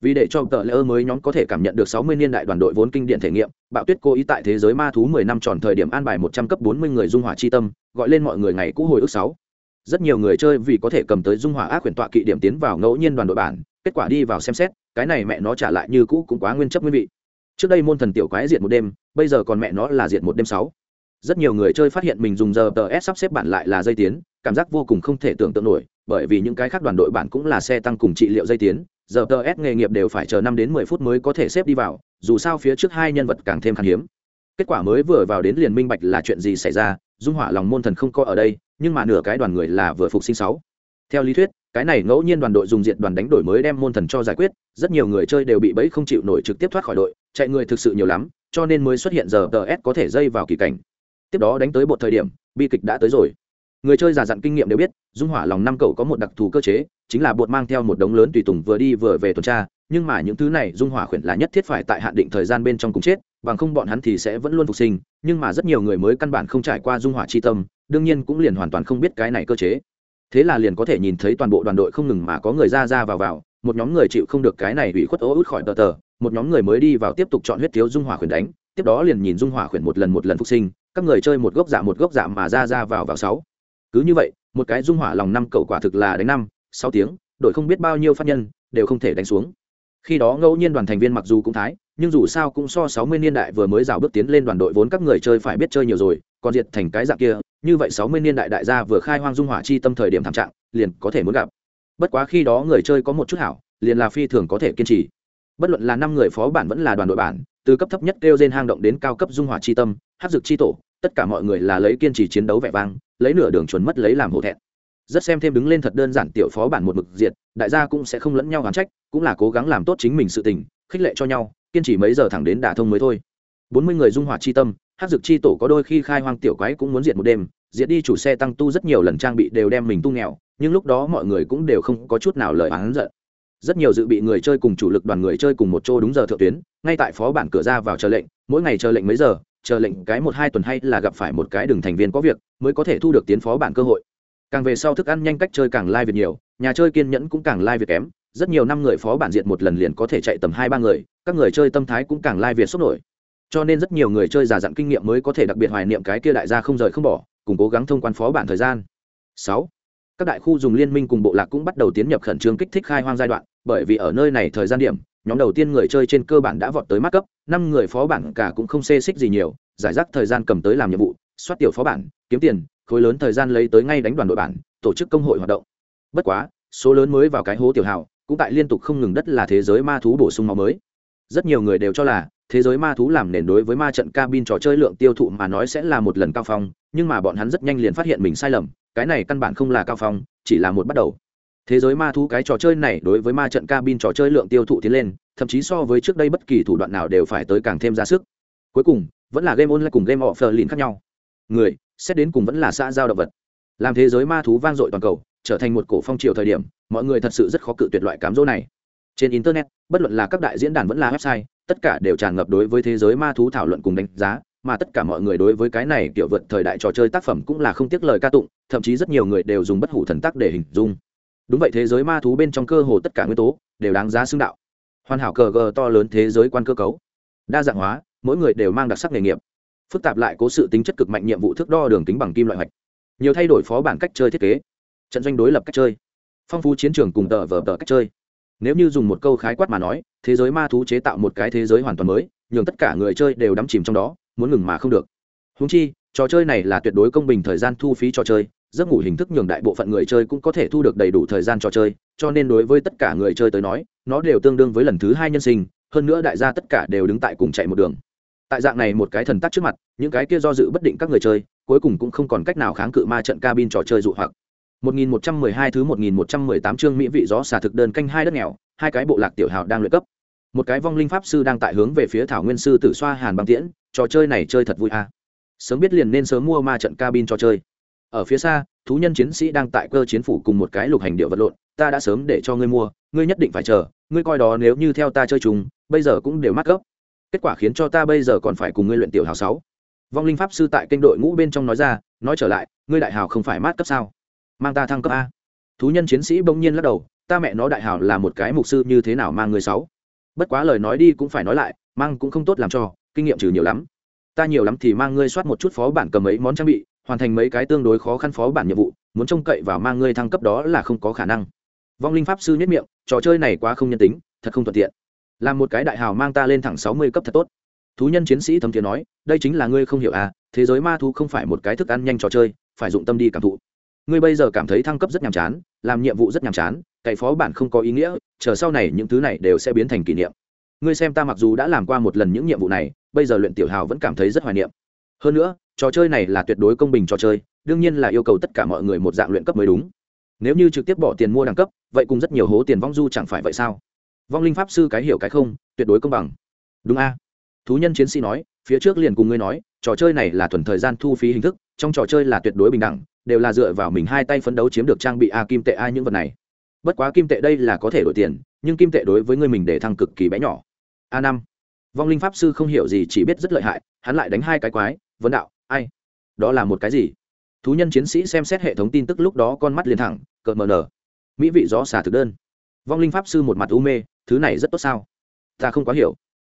Vì để cho tờ lỡ mới nhóm có thể cảm nhận được 60 niên đại đoàn đội vốn kinh điển thể nghiệm, bạo tuyết cố ý tại thế giới ma thú 10 năm tròn thời điểm an bài 100 cấp 40 người dung hỏa chi tâm, gọi lên mọi người ngày cũ hồi ức 6. rất nhiều người chơi vì có thể cầm tới dung hỏa ác quyền tọa kỵ điểm tiến vào ngẫu nhiên đoàn đội bản, kết quả đi vào xem xét, cái này mẹ nó trả lại như cũ cũng quá nguyên chấp nguyên vị. Trước đây môn thần tiểu quái diệt một đêm, bây giờ còn mẹ nó là diệt một đêm sáu rất nhiều người chơi phát hiện mình dùng giờ tờ s sắp xếp bản lại là dây tiến, cảm giác vô cùng không thể tưởng tượng nổi, bởi vì những cái khác đoàn đội bản cũng là xe tăng cùng trị liệu dây tiến giờ tờ s nghề nghiệp đều phải chờ năm đến mười phút mới có thể xếp đi vào, dù sao phía trước hai nhân vật càng thêm khan hiếm. Kết quả mới vừa vào đến liền minh bạch là chuyện gì xảy ra, dung hỏa lòng môn thần không có ở đây, nhưng mà nửa cái đoàn người là vừa phục sinh sáu. Theo lý thuyết, cái này ngẫu nhiên đoàn đội dùng diện đoàn đánh đổi mới đem môn thần cho giải quyết, rất nhiều người chơi đều bị bẫy không chịu nổi trực tiếp thoát khỏi đội, chạy người thực sự nhiều lắm, cho nên mới xuất hiện giờ tờ s có thể dây vào kỳ cảnh tiếp đó đánh tới một thời điểm, bi kịch đã tới rồi. Người chơi già dặn kinh nghiệm đều biết, dung hỏa lòng năm cậu có một đặc thù cơ chế, chính là bột mang theo một đống lớn tùy tùng vừa đi vừa về tuần tra, nhưng mà những thứ này dung hỏa khuyển là nhất thiết phải tại hạn định thời gian bên trong cùng chết, bằng không bọn hắn thì sẽ vẫn luôn phục sinh, nhưng mà rất nhiều người mới căn bản không trải qua dung hỏa chi tâm, đương nhiên cũng liền hoàn toàn không biết cái này cơ chế. Thế là liền có thể nhìn thấy toàn bộ đoàn đội không ngừng mà có người ra ra vào vào, một nhóm người chịu không được cái này ủy khuất ố út khỏi tờ tờ, một nhóm người mới đi vào tiếp tục chọn huyết thiếu dung hỏa khuyển đánh tiếp đó liền nhìn dung hỏa khuyển một lần một lần phục sinh, các người chơi một gốc dạ một gốc dạ mà ra ra vào vào sáu. Cứ như vậy, một cái dung hỏa lòng năm cậu quả thực là đánh năm, sáu tiếng đội không biết bao nhiêu phát nhân, đều không thể đánh xuống. Khi đó ngẫu nhiên đoàn thành viên mặc dù cũng thái, nhưng dù sao cũng so sáu mươi niên đại vừa mới rào bước tiến lên đoàn đội vốn các người chơi phải biết chơi nhiều rồi, còn diệt thành cái dạng kia, như vậy sáu mươi niên đại đại gia vừa khai hoang dung hỏa chi tâm thời điểm thảm trạng, liền có thể muốn gặp. Bất quá khi đó người chơi có một chút hảo, liền là phi thường có thể kiên trì. Bất luận là năm người phó bản vẫn là đoàn đội bản từ cấp thấp nhất kêu trên hang động đến cao cấp dung hỏa chi tâm hát dược chi tổ, tất cả mọi người là lấy kiên trì chiến đấu vẻ vang, lấy nửa đường chuẩn mất lấy làm hổ thẹn. Rất xem thêm đứng lên thật đơn giản tiểu phó bản một mực diệt, đại gia cũng sẽ không lẫn nhau gán trách, cũng là cố gắng làm tốt chính mình sự tình, khích lệ cho nhau, kiên trì mấy giờ thẳng đến đả thông mới thôi. Bốn mươi người dung hỏa chi tâm hát dược chi tổ có đôi khi khai hoang tiểu quái cũng muốn diệt một đêm, diệt đi chủ xe tăng tu rất nhiều lần trang bị đều đem mình tu nghèo, nhưng lúc đó mọi người cũng đều không có chút nào lời oán giận rất nhiều dự bị người chơi cùng chủ lực đoàn người chơi cùng một chỗ đúng giờ thượng tuyến, ngay tại phó bản cửa ra vào chờ lệnh, mỗi ngày chờ lệnh mấy giờ, chờ lệnh cái một hai tuần hay là gặp phải một cái đường thành viên có việc, mới có thể thu được tiến phó bản cơ hội. Càng về sau thức ăn nhanh cách chơi càng lai việc nhiều, nhà chơi kiên nhẫn cũng càng lai việc kém, rất nhiều năm người phó bản diện một lần liền có thể chạy tầm hai ba người, các người chơi tâm thái cũng càng lai việc sốc nổi. Cho nên rất nhiều người chơi già dặn kinh nghiệm mới có thể đặc biệt hoài niệm cái kia đại gia không rời không bỏ, cùng cố gắng thông quan phó bản thời gian. Sáu các đại khu dùng liên minh cùng bộ lạc cũng bắt đầu tiến nhập khẩn trương kích thích khai hoang giai đoạn, bởi vì ở nơi này thời gian điểm, nhóm đầu tiên người chơi trên cơ bản đã vọt tới mắt cấp, năm người phó bản cả cũng không xê xích gì nhiều, giải rác thời gian cầm tới làm nhiệm vụ, soát tiểu phó bản, kiếm tiền, khối lớn thời gian lấy tới ngay đánh đoàn đội bản, tổ chức công hội hoạt động. Bất quá, số lớn mới vào cái hố tiểu hào, cũng tại liên tục không ngừng đất là thế giới ma thú bổ sung máu mới. Rất nhiều người đều cho là thế giới ma thú làm nền đối với ma trận cabin trò chơi lượng tiêu thụ mà nói sẽ là một lần cao phong, nhưng mà bọn hắn rất nhanh liền phát hiện mình sai lầm, cái này căn bản không là cao phong, chỉ là một bắt đầu. Thế giới ma thú cái trò chơi này đối với ma trận cabin trò chơi lượng tiêu thụ tiến lên, thậm chí so với trước đây bất kỳ thủ đoạn nào đều phải tới càng thêm ra sức. Cuối cùng, vẫn là game online cùng game offline khác nhau. Người, xét đến cùng vẫn là xã giao động vật. Làm thế giới ma thú vang dội toàn cầu, trở thành một cổ phong triều thời điểm, mọi người thật sự rất khó cự tuyệt loại cám dỗ này. Trên internet, bất luận là các đại diễn đàn vẫn là website tất cả đều tràn ngập đối với thế giới ma thú thảo luận cùng đánh giá, mà tất cả mọi người đối với cái này kiểu vượt thời đại trò chơi tác phẩm cũng là không tiếc lời ca tụng, thậm chí rất nhiều người đều dùng bất hủ thần tác để hình dung. Đúng vậy, thế giới ma thú bên trong cơ hồ tất cả nguyên tố đều đáng giá xưng đạo. Hoàn hảo cờ gờ to lớn thế giới quan cơ cấu. Đa dạng hóa, mỗi người đều mang đặc sắc nghề nghiệp. Phức tạp lại cố sự tính chất cực mạnh nhiệm vụ thước đo đường tính bằng kim loại hoạch. Nhiều thay đổi phó bản cách chơi thiết kế. Trận doanh đối lập cách chơi. Phong phú chiến trường cùng tờ vờ tờ cách chơi nếu như dùng một câu khái quát mà nói, thế giới ma thú chế tạo một cái thế giới hoàn toàn mới, nhường tất cả người chơi đều đắm chìm trong đó, muốn ngừng mà không được. Húng chi, trò chơi này là tuyệt đối công bình thời gian thu phí trò chơi, giấc ngủ hình thức nhường đại bộ phận người chơi cũng có thể thu được đầy đủ thời gian trò chơi, cho nên đối với tất cả người chơi tới nói, nó đều tương đương với lần thứ hai nhân sinh, hơn nữa đại gia tất cả đều đứng tại cùng chạy một đường. Tại dạng này một cái thần tắc trước mặt, những cái kia do dự bất định các người chơi, cuối cùng cũng không còn cách nào kháng cự ma trận cabin trò chơi dụ hoặc. 1112 thứ 1118 chương mỹ vị gió xả thực đơn canh hai đất nghèo, hai cái bộ lạc tiểu hào đang luyện cấp. Một cái vong linh pháp sư đang tại hướng về phía Thảo Nguyên sư tử xoa Hàn băng tiễn, trò chơi này chơi thật vui à. Sớm biết liền nên sớm mua ma trận cabin trò chơi. Ở phía xa, thú nhân chiến sĩ đang tại cơ chiến phủ cùng một cái lục hành điệu vật lộn, ta đã sớm để cho ngươi mua, ngươi nhất định phải chờ, ngươi coi đó nếu như theo ta chơi chung, bây giờ cũng đều mắc gốc. Kết quả khiến cho ta bây giờ còn phải cùng ngươi luyện tiểu hào 6. Vong linh pháp sư tại kênh đội ngũ bên trong nói ra, nói trở lại, ngươi đại hào không phải mát cấp sao? Mang ta thăng cấp a. Thú nhân chiến sĩ bỗng nhiên lắc đầu, ta mẹ nó đại hảo là một cái mục sư như thế nào mang người sáu. Bất quá lời nói đi cũng phải nói lại, mang cũng không tốt làm cho, kinh nghiệm trừ nhiều lắm. Ta nhiều lắm thì mang ngươi soát một chút phó bản cầm mấy món trang bị, hoàn thành mấy cái tương đối khó khăn phó bản nhiệm vụ, muốn trông cậy vào mang ngươi thăng cấp đó là không có khả năng. Vong linh pháp sư nhất miệng, trò chơi này quá không nhân tính, thật không thuận tiện. Làm một cái đại hào mang ta lên thẳng sáu mươi cấp thật tốt. Thú nhân chiến sĩ thấm thiế nói, đây chính là ngươi không hiểu à thế giới ma thú không phải một cái thức ăn nhanh trò chơi, phải dụng tâm đi cảm thụ ngươi bây giờ cảm thấy thăng cấp rất nhàm chán, làm nhiệm vụ rất nhàm chán, cậy phó bản không có ý nghĩa, chờ sau này những thứ này đều sẽ biến thành kỷ niệm. Ngươi xem ta mặc dù đã làm qua một lần những nhiệm vụ này, bây giờ luyện tiểu hào vẫn cảm thấy rất hoài niệm. Hơn nữa, trò chơi này là tuyệt đối công bình trò chơi, đương nhiên là yêu cầu tất cả mọi người một dạng luyện cấp mới đúng. Nếu như trực tiếp bỏ tiền mua đẳng cấp, vậy cùng rất nhiều hố tiền vong du chẳng phải vậy sao? Vong linh pháp sư cái hiểu cái không, tuyệt đối công bằng. Đúng a. Thú nhân chiến sĩ nói, phía trước liền cùng ngươi nói, trò chơi này là thuần thời gian thu phí hình thức, trong trò chơi là tuyệt đối bình đẳng đều là dựa vào mình hai tay phấn đấu chiếm được trang bị a kim tệ a những vật này. Bất quá kim tệ đây là có thể đổi tiền, nhưng kim tệ đối với người mình để thăng cực kỳ bé nhỏ. A năm. Vong linh pháp sư không hiểu gì, chỉ biết rất lợi hại, hắn lại đánh hai cái quái, vấn đạo, ai? Đó là một cái gì? Thú nhân chiến sĩ xem xét hệ thống tin tức lúc đó con mắt liền thẳng, cợt mờ nở. Mỹ vị gió xả thực đơn. Vong linh pháp sư một mặt u mê, thứ này rất tốt sao? Ta không quá hiểu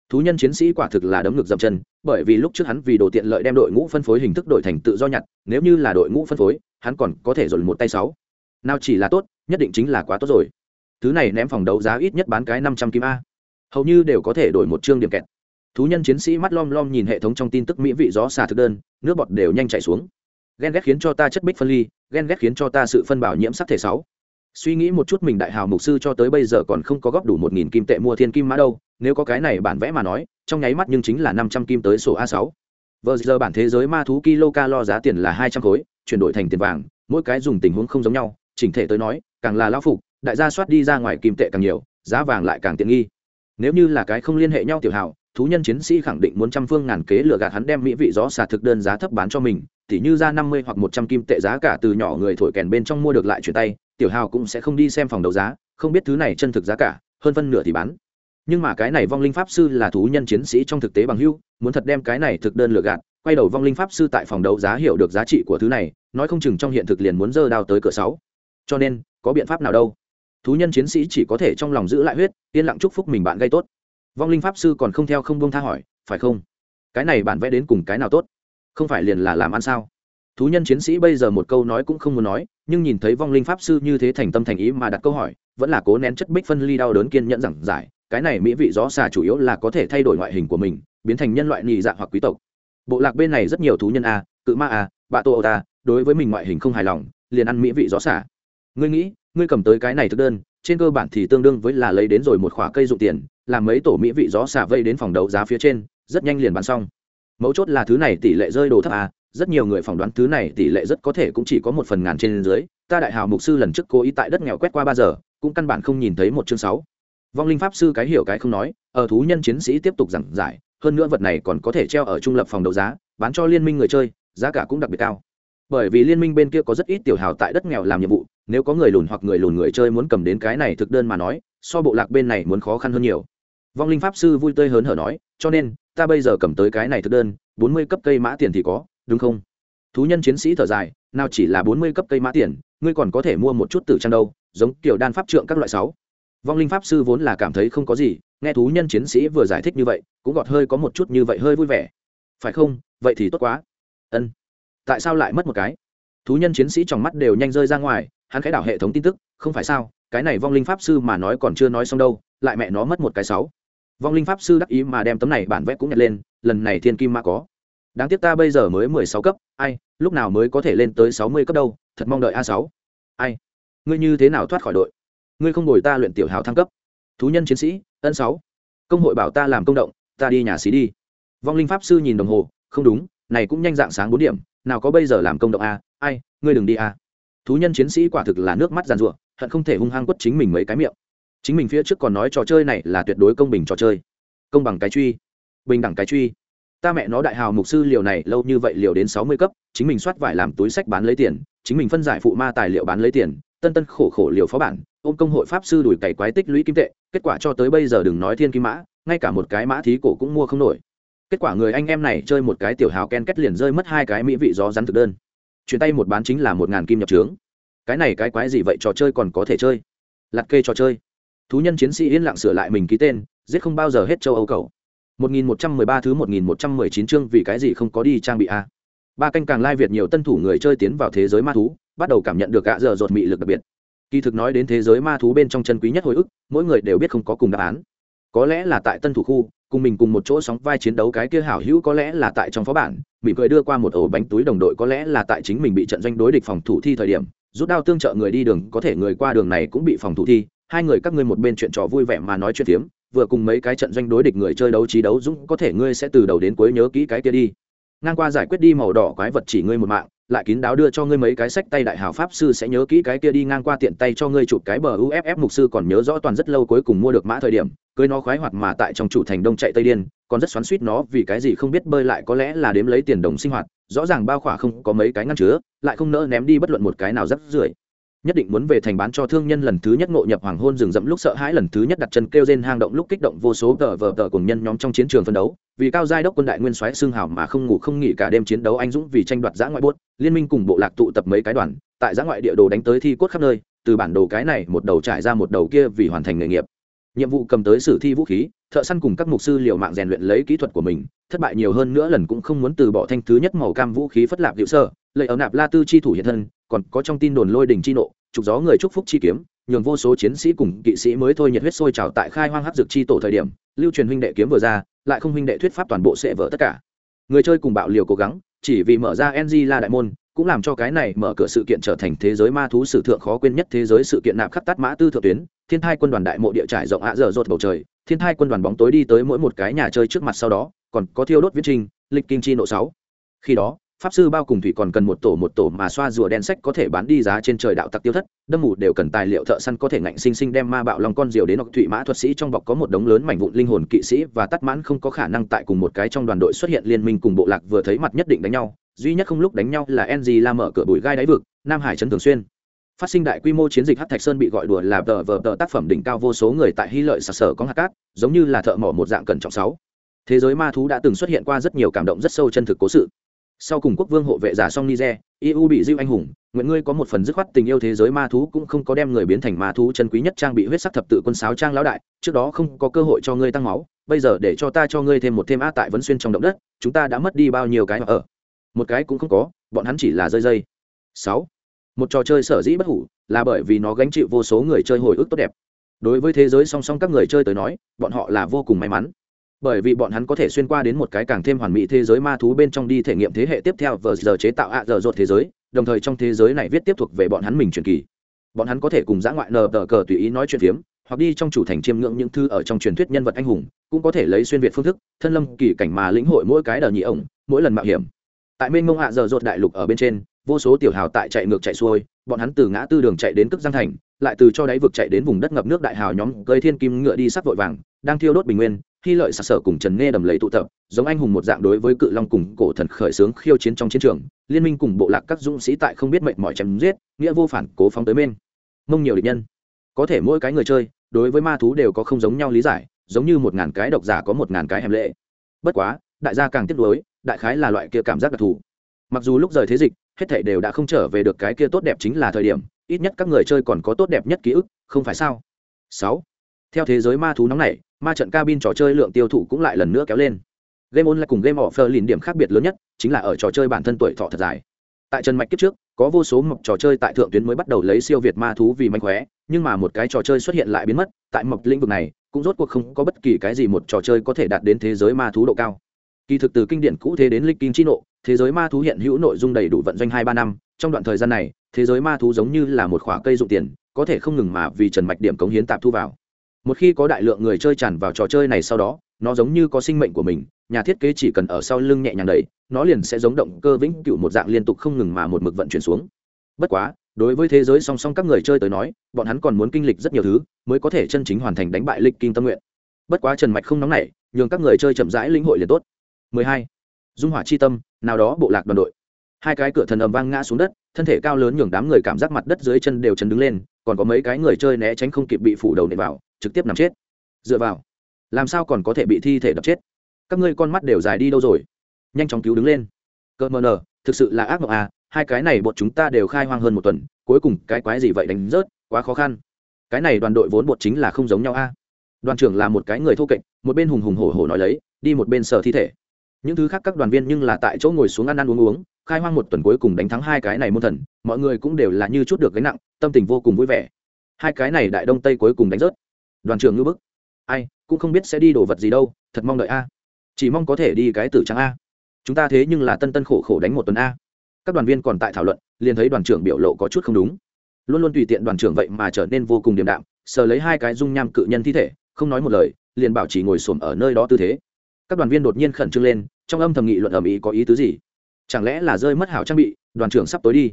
thú nhân chiến sĩ quả thực là đấm ngực dậm chân, bởi vì lúc trước hắn vì đồ tiện lợi đem đội ngũ phân phối hình thức đội thành tự do nhặt, nếu như là đội ngũ phân phối, hắn còn có thể dồn một tay sáu. Nào chỉ là tốt, nhất định chính là quá tốt rồi. Thứ này ném phòng đấu giá ít nhất bán cái năm trăm kim a. Hầu như đều có thể đổi một chương điểm kẹt. Thú nhân chiến sĩ mắt lom lom nhìn hệ thống trong tin tức mỹ vị gió xà thực đơn, nước bọt đều nhanh chảy xuống. Ghen ghét khiến cho ta chất bích phân ly, ghen ghét khiến cho ta sự phân bảo nhiễm sắc thể sáu. Suy nghĩ một chút mình đại hào mục sư cho tới bây giờ còn không có góp đủ một nghìn kim tệ mua thiên kim mã đâu nếu có cái này bản vẽ mà nói, trong nháy mắt nhưng chính là năm trăm kim tới sổ a sáu. Vờ giờ bản thế giới ma thú kilo lo giá tiền là hai trăm khối, chuyển đổi thành tiền vàng, mỗi cái dùng tình huống không giống nhau, chỉnh thể tới nói, càng là lão phục, đại gia soát đi ra ngoài kim tệ càng nhiều, giá vàng lại càng tiện nghi. Nếu như là cái không liên hệ nhau tiểu hào, thú nhân chiến sĩ khẳng định muốn trăm phương ngàn kế lừa gạt hắn đem mỹ vị gió xả thực đơn giá thấp bán cho mình thì như ra năm mươi hoặc một trăm kim tệ giá cả từ nhỏ người thổi kèn bên trong mua được lại chuyển tay, tiểu hào cũng sẽ không đi xem phòng đấu giá, không biết thứ này chân thực giá cả, hơn phân nửa thì bán nhưng mà cái này vong linh pháp sư là thú nhân chiến sĩ trong thực tế bằng hưu muốn thật đem cái này thực đơn lừa gạt, quay đầu vong linh pháp sư tại phòng đấu giá hiểu được giá trị của thứ này, nói không chừng trong hiện thực liền muốn dơ đao tới cửa sáu. Cho nên, có biện pháp nào đâu? Thú nhân chiến sĩ chỉ có thể trong lòng giữ lại huyết, yên lặng chúc phúc mình bạn gây tốt. Vong linh pháp sư còn không theo không buông tha hỏi, phải không? Cái này bản vẽ đến cùng cái nào tốt? Không phải liền là làm ăn sao? Thú nhân chiến sĩ bây giờ một câu nói cũng không muốn nói, nhưng nhìn thấy vong linh pháp sư như thế thành tâm thành ý mà đặt câu hỏi, vẫn là cố nén chất bích phân ly đau đớn kiên nhẫn giảng giải cái này mỹ vị gió xà chủ yếu là có thể thay đổi ngoại hình của mình, biến thành nhân loại nhị dạng hoặc quý tộc. Bộ lạc bên này rất nhiều thú nhân a, cự ma a, bạ tô ta đối với mình ngoại hình không hài lòng, liền ăn mỹ vị gió xả ngươi nghĩ, ngươi cầm tới cái này thực đơn, trên cơ bản thì tương đương với là lấy đến rồi một khoả cây dụng tiền, làm mấy tổ mỹ vị gió xả vây đến phòng đấu giá phía trên, rất nhanh liền bán xong. Mấu chốt là thứ này tỷ lệ rơi đồ thấp à rất nhiều người phỏng đoán thứ này tỷ lệ rất có thể cũng chỉ có một phần ngàn trên dưới, ta đại hào mục sư lần trước cố ý tại đất nghèo quét qua ba giờ, cũng căn bản không nhìn thấy một chương sáu vong linh pháp sư cái hiểu cái không nói, ở thú nhân chiến sĩ tiếp tục giảng giải, hơn nữa vật này còn có thể treo ở trung lập phòng đấu giá, bán cho liên minh người chơi, giá cả cũng đặc biệt cao. Bởi vì liên minh bên kia có rất ít tiểu hào tại đất nghèo làm nhiệm vụ, nếu có người lùn hoặc người lùn người chơi muốn cầm đến cái này thực đơn mà nói, so bộ lạc bên này muốn khó khăn hơn nhiều. Vong linh pháp sư vui tươi hớn hở nói, cho nên, ta bây giờ cầm tới cái này thực đơn, bốn mươi cấp cây mã tiền thì có, đúng không? Thú nhân chiến sĩ thở dài, nào chỉ là bốn mươi cấp cây mã tiền, ngươi còn có thể mua một chút tử trang đâu, giống kiểu đan pháp trượng các loại sáu vong linh pháp sư vốn là cảm thấy không có gì, nghe thú nhân chiến sĩ vừa giải thích như vậy, cũng gọt hơi có một chút như vậy hơi vui vẻ. Phải không? Vậy thì tốt quá. Ân. Tại sao lại mất một cái? Thú nhân chiến sĩ trong mắt đều nhanh rơi ra ngoài, hắn khái đảo hệ thống tin tức, không phải sao, cái này vong linh pháp sư mà nói còn chưa nói xong đâu, lại mẹ nó mất một cái sáu. Vong linh pháp sư đắc ý mà đem tấm này bản vẽ cũng nhặt lên, lần này thiên kim mà có. Đáng tiếc ta bây giờ mới mười sáu cấp, ai, lúc nào mới có thể lên tới sáu mươi cấp đâu, thật mong đợi a sáu. Ai? Ngươi như thế nào thoát khỏi đội? Ngươi không đổi ta luyện tiểu hào thăng cấp. Thú nhân chiến sĩ, ân sáu. Công hội bảo ta làm công động, ta đi nhà xí đi. Vong linh pháp sư nhìn đồng hồ, không đúng, này cũng nhanh dạng sáng bốn điểm, nào có bây giờ làm công động a ai, ngươi đừng đi a thú nhân chiến sĩ quả thực là nước mắt giàn rủa hận không thể hung hăng quất chính mình mấy cái miệng. Chính mình phía trước còn nói trò chơi này là tuyệt đối công bình trò chơi. Công bằng cái truy. Bình đẳng cái truy. Ta mẹ nó đại hào mục sư liều này lâu như vậy liều đến sáu mươi cấp, chính mình soát vải làm túi sách bán lấy tiền, chính mình phân giải phụ ma tài liệu bán lấy tiền, tân tân khổ khổ liều phó bản ôm công hội pháp sư đuổi cày quái tích lũy kim tệ, kết quả cho tới bây giờ đừng nói thiên kim mã, ngay cả một cái mã thí cổ cũng mua không nổi. Kết quả người anh em này chơi một cái tiểu hào ken kết liền rơi mất hai cái mỹ vị gió rắn thực đơn. Chuyển tay một bán chính là một ngàn kim nhập trướng. Cái này cái quái gì vậy trò chơi còn có thể chơi? Lặt kê trò chơi. Thú nhân chiến sĩ yên lặng sửa lại mình ký tên, giết không bao giờ hết châu âu cầu 1113 thứ 1119 chương vì cái gì không có đi trang bị a. Ba canh càng lai việt nhiều tân thủ người chơi tiến vào thế giới ma thú, bắt đầu cảm nhận được gã giờ rột mị lực đặc biệt kỳ thực nói đến thế giới ma thú bên trong chân quý nhất hồi ức, mỗi người đều biết không có cùng đáp án. Có lẽ là tại tân thủ khu, cùng mình cùng một chỗ sóng vai chiến đấu cái kia hảo hữu có lẽ là tại trong phó bản, mỉm cười đưa qua một ổ bánh túi đồng đội có lẽ là tại chính mình bị trận doanh đối địch phòng thủ thi thời điểm, rút đao tương trợ người đi đường, có thể người qua đường này cũng bị phòng thủ thi, hai người các ngươi một bên chuyện trò vui vẻ mà nói chuyện phiếm, vừa cùng mấy cái trận doanh đối địch người chơi đấu trí đấu dũng, có thể ngươi sẽ từ đầu đến cuối nhớ kỹ cái kia đi. Ngang qua giải quyết đi màu đỏ quái vật chỉ ngươi một mạng lại kín đáo đưa cho ngươi mấy cái sách tay đại hào pháp sư sẽ nhớ kỹ cái kia đi ngang qua tiện tay cho ngươi chụp cái bờ uff mục sư còn nhớ rõ toàn rất lâu cuối cùng mua được mã thời điểm, cưới nó khoái hoạt mà tại trong chủ thành đông chạy tây điên, còn rất xoắn suýt nó vì cái gì không biết bơi lại có lẽ là đếm lấy tiền đồng sinh hoạt, rõ ràng bao khỏa không có mấy cái ngăn chứa, lại không nỡ ném đi bất luận một cái nào rất rưởi nhất định muốn về thành bán cho thương nhân lần thứ nhất ngộ nhập hoàng hôn rừng rậm lúc sợ hãi lần thứ nhất đặt chân kêu trên hang động lúc kích động vô số tờ vờ tờ cùng nhân nhóm trong chiến trường phân đấu. Vì cao giai đốc quân đại nguyên soái xương hào mà không ngủ không nghỉ cả đêm chiến đấu anh dũng vì tranh đoạt giã ngoại buốt, liên minh cùng bộ lạc tụ tập mấy cái đoàn, tại giã ngoại địa đồ đánh tới thi cốt khắp nơi, từ bản đồ cái này một đầu trải ra một đầu kia vì hoàn thành nghề nghiệp. Nhiệm vụ cầm tới sử thi vũ khí, thợ săn cùng các mục sư liều mạng rèn luyện lấy kỹ thuật của mình, thất bại nhiều hơn nữa lần cũng không muốn từ bỏ thanh thứ nhất màu cam vũ khí phất lạp hữu sơ lấy ở nạp la tư chi thủ hiện thân còn có trong tin đồn lôi đình chi nộ, trục gió người chúc phúc chi kiếm, nhường vô số chiến sĩ cùng kỵ sĩ mới thôi nhiệt huyết sôi trào tại khai hoang hắc dược chi tổ thời điểm, lưu truyền huynh đệ kiếm vừa ra, lại không huynh đệ thuyết pháp toàn bộ sẽ vỡ tất cả. Người chơi cùng bạo liều cố gắng, chỉ vì mở ra ng la đại môn, cũng làm cho cái này mở cửa sự kiện trở thành thế giới ma thú sử thượng khó quên nhất thế giới sự kiện nạp khắc tát mã tư thượng tuyến, thiên thai quân đoàn đại mộ địa trải rộng hạ dở rột bầu trời, thiên thai quân đoàn bóng tối đi tới mỗi một cái nhà chơi trước mặt sau đó, còn có thiêu đốt viết trinh lịch kim chi nộ sáu. Khi đó pháp sư bao cùng thủy còn cần một tổ một tổ mà xoa rùa đen sách có thể bán đi giá trên trời đạo tặc tiêu thất, đâm mù đều cần tài liệu thợ săn có thể ngạnh sinh sinh đem ma bạo lòng con diều đến hoặc thụy mã thuật sĩ trong bọc có một đống lớn mảnh vụn linh hồn kỵ sĩ và tắt mãn không có khả năng tại cùng một cái trong đoàn đội xuất hiện liên minh cùng bộ lạc vừa thấy mặt nhất định đánh nhau, duy nhất không lúc đánh nhau là ng la mở cửa bụi gai đáy vực, nam hải trấn thường xuyên. Phát sinh đại quy mô chiến dịch hát thạch sơn bị gọi đùa là tờ vờ tờ tác phẩm đỉnh cao vô số người tại hy lợi sặc sở có hạt cát, giống như là thợ mỏ một dạng cẩn trọng sáu. Thế giới ma thú đã từng xuất hiện qua rất nhiều cảm động rất sâu chân thực cố sự sau cùng quốc vương hộ vệ giả song niger eu bị diêu anh hùng, nguyện ngươi có một phần dứt khoát tình yêu thế giới ma thú cũng không có đem người biến thành ma thú chân quý nhất trang bị huyết sắc thập tự quân sáo trang lão đại, trước đó không có cơ hội cho ngươi tăng máu, bây giờ để cho ta cho ngươi thêm một thêm a tại vấn xuyên trong động đất, chúng ta đã mất đi bao nhiêu cái ở. Một cái cũng không có, bọn hắn chỉ là rơi dây. Sáu. Một trò chơi sở dĩ bất hủ, là bởi vì nó gánh chịu vô số người chơi hồi ức tốt đẹp. Đối với thế giới song song các người chơi tới nói, bọn họ là vô cùng may mắn bởi vì bọn hắn có thể xuyên qua đến một cái càng thêm hoàn mỹ thế giới ma thú bên trong đi thể nghiệm thế hệ tiếp theo vờ giờ chế tạo ạ giờ rột thế giới, đồng thời trong thế giới này viết tiếp thuộc về bọn hắn mình truyền kỳ. Bọn hắn có thể cùng dã ngoại nờ tờ cờ tùy ý nói chuyện phiếm, hoặc đi trong chủ thành chiêm ngưỡng những thư ở trong truyền thuyết nhân vật anh hùng, cũng có thể lấy xuyên việt phương thức, thân lâm kỳ cảnh mà lĩnh hội mỗi cái đờ nhị ổng, mỗi lần mạo hiểm. Tại mênh mông ạ giờ rột đại lục ở bên trên, vô số tiểu hào tại chạy ngược chạy xuôi, bọn hắn từ ngã tư đường chạy đến cức giang thành, lại từ cho đáy vực chạy đến vùng đất ngập nước đại hào nhóm, gây thiên kim ngựa đi sắc vội vàng, đang thiêu đốt bình nguyên hy lợi sặc sở cùng trần nghe đầm lầy tụ tập, giống anh hùng một dạng đối với cự long cùng cổ thần khởi xướng khiêu chiến trong chiến trường, liên minh cùng bộ lạc các dũng sĩ tại không biết mệnh mọi chém giết, nghĩa vô phản, cố phóng tới bên. Mông nhiều địch nhân. Có thể mỗi cái người chơi, đối với ma thú đều có không giống nhau lý giải, giống như một ngàn cái độc giả có một ngàn cái hèm lệ. Bất quá, đại gia càng tiếp nuối, đại khái là loại kia cảm giác đặc thù. Mặc dù lúc rời thế dịch, hết thảy đều đã không trở về được cái kia tốt đẹp chính là thời điểm, ít nhất các người chơi còn có tốt đẹp nhất ký ức, không phải sao? Sáu theo thế giới ma thú nóng này, ma trận cabin trò chơi lượng tiêu thụ cũng lại lần nữa kéo lên. Game online cùng game offer lìn điểm khác biệt lớn nhất chính là ở trò chơi bản thân tuổi thọ thật dài. Tại trần mạch kiếp trước, có vô số mộc trò chơi tại thượng tuyến mới bắt đầu lấy siêu việt ma thú vì manh khóe, nhưng mà một cái trò chơi xuất hiện lại biến mất, tại mộc lĩnh vực này, cũng rốt cuộc không có bất kỳ cái gì một trò chơi có thể đạt đến thế giới ma thú độ cao. Kỳ thực từ kinh điển cũ thế đến lịch kinh chi nộ, thế giới ma thú hiện hữu nội dung đầy đủ vận doanh hai ba năm, trong đoạn thời gian này, thế giới ma thú giống như là một khoả cây dụng tiền, có thể không ngừng mà vì trần mạch điểm cống hiến tạp thu vào một khi có đại lượng người chơi tràn vào trò chơi này sau đó, nó giống như có sinh mệnh của mình, nhà thiết kế chỉ cần ở sau lưng nhẹ nhàng đẩy nó liền sẽ giống động cơ vĩnh cựu một dạng liên tục không ngừng mà một mực vận chuyển xuống. Bất quá, đối với thế giới song song các người chơi tới nói, bọn hắn còn muốn kinh lịch rất nhiều thứ mới có thể chân chính hoàn thành đánh bại lịch kinh tâm nguyện. Bất quá trần mạch không nóng nảy, nhường các người chơi chậm rãi lĩnh hội liền tốt. 12. dung hỏa chi tâm, nào đó bộ lạc đoàn đội. Hai cái cửa thần ầm vang ngã xuống đất, thân thể cao lớn nhường đám người cảm giác mặt đất dưới chân đều chấn đứng lên, còn có mấy cái người chơi né tránh không kịp bị phủ đầu nện vào trực tiếp nằm chết. Dựa vào, làm sao còn có thể bị thi thể đập chết? Các ngươi con mắt đều dài đi đâu rồi? Nhanh chóng cứu đứng lên. Cỡ mờ nờ, thực sự là ác mộng à hai cái này bột chúng ta đều khai hoang hơn một tuần, cuối cùng cái quái gì vậy đánh rớt, quá khó khăn. Cái này đoàn đội vốn bột chính là không giống nhau a à. đoàn trưởng là một cái người thô kệch, một bên hùng hùng hổ hổ nói lấy, đi một bên sờ thi thể. Những thứ khác các đoàn viên nhưng là tại chỗ ngồi xuống ăn ăn uống uống, khai hoang một tuần cuối cùng đánh thắng hai cái này môn thần, mọi người cũng đều là như chút được gánh nặng, tâm tình vô cùng vui vẻ. Hai cái này đại đông tây cuối cùng đánh rớt đoàn trưởng ngư bức. Ai, cũng không biết sẽ đi đổ vật gì đâu, thật mong đợi a. Chỉ mong có thể đi cái tử trắng a. Chúng ta thế nhưng là tân tân khổ khổ đánh một tuần a. Các đoàn viên còn tại thảo luận, liền thấy đoàn trưởng biểu lộ có chút không đúng. Luôn luôn tùy tiện đoàn trưởng vậy mà trở nên vô cùng điềm đạm, sờ lấy hai cái dung nham cự nhân thi thể, không nói một lời, liền bảo chỉ ngồi xổm ở nơi đó tư thế. Các đoàn viên đột nhiên khẩn trương lên, trong âm thầm nghị luận ầm ĩ có ý tứ gì? Chẳng lẽ là rơi mất hảo trang bị, đoàn trưởng sắp tối đi?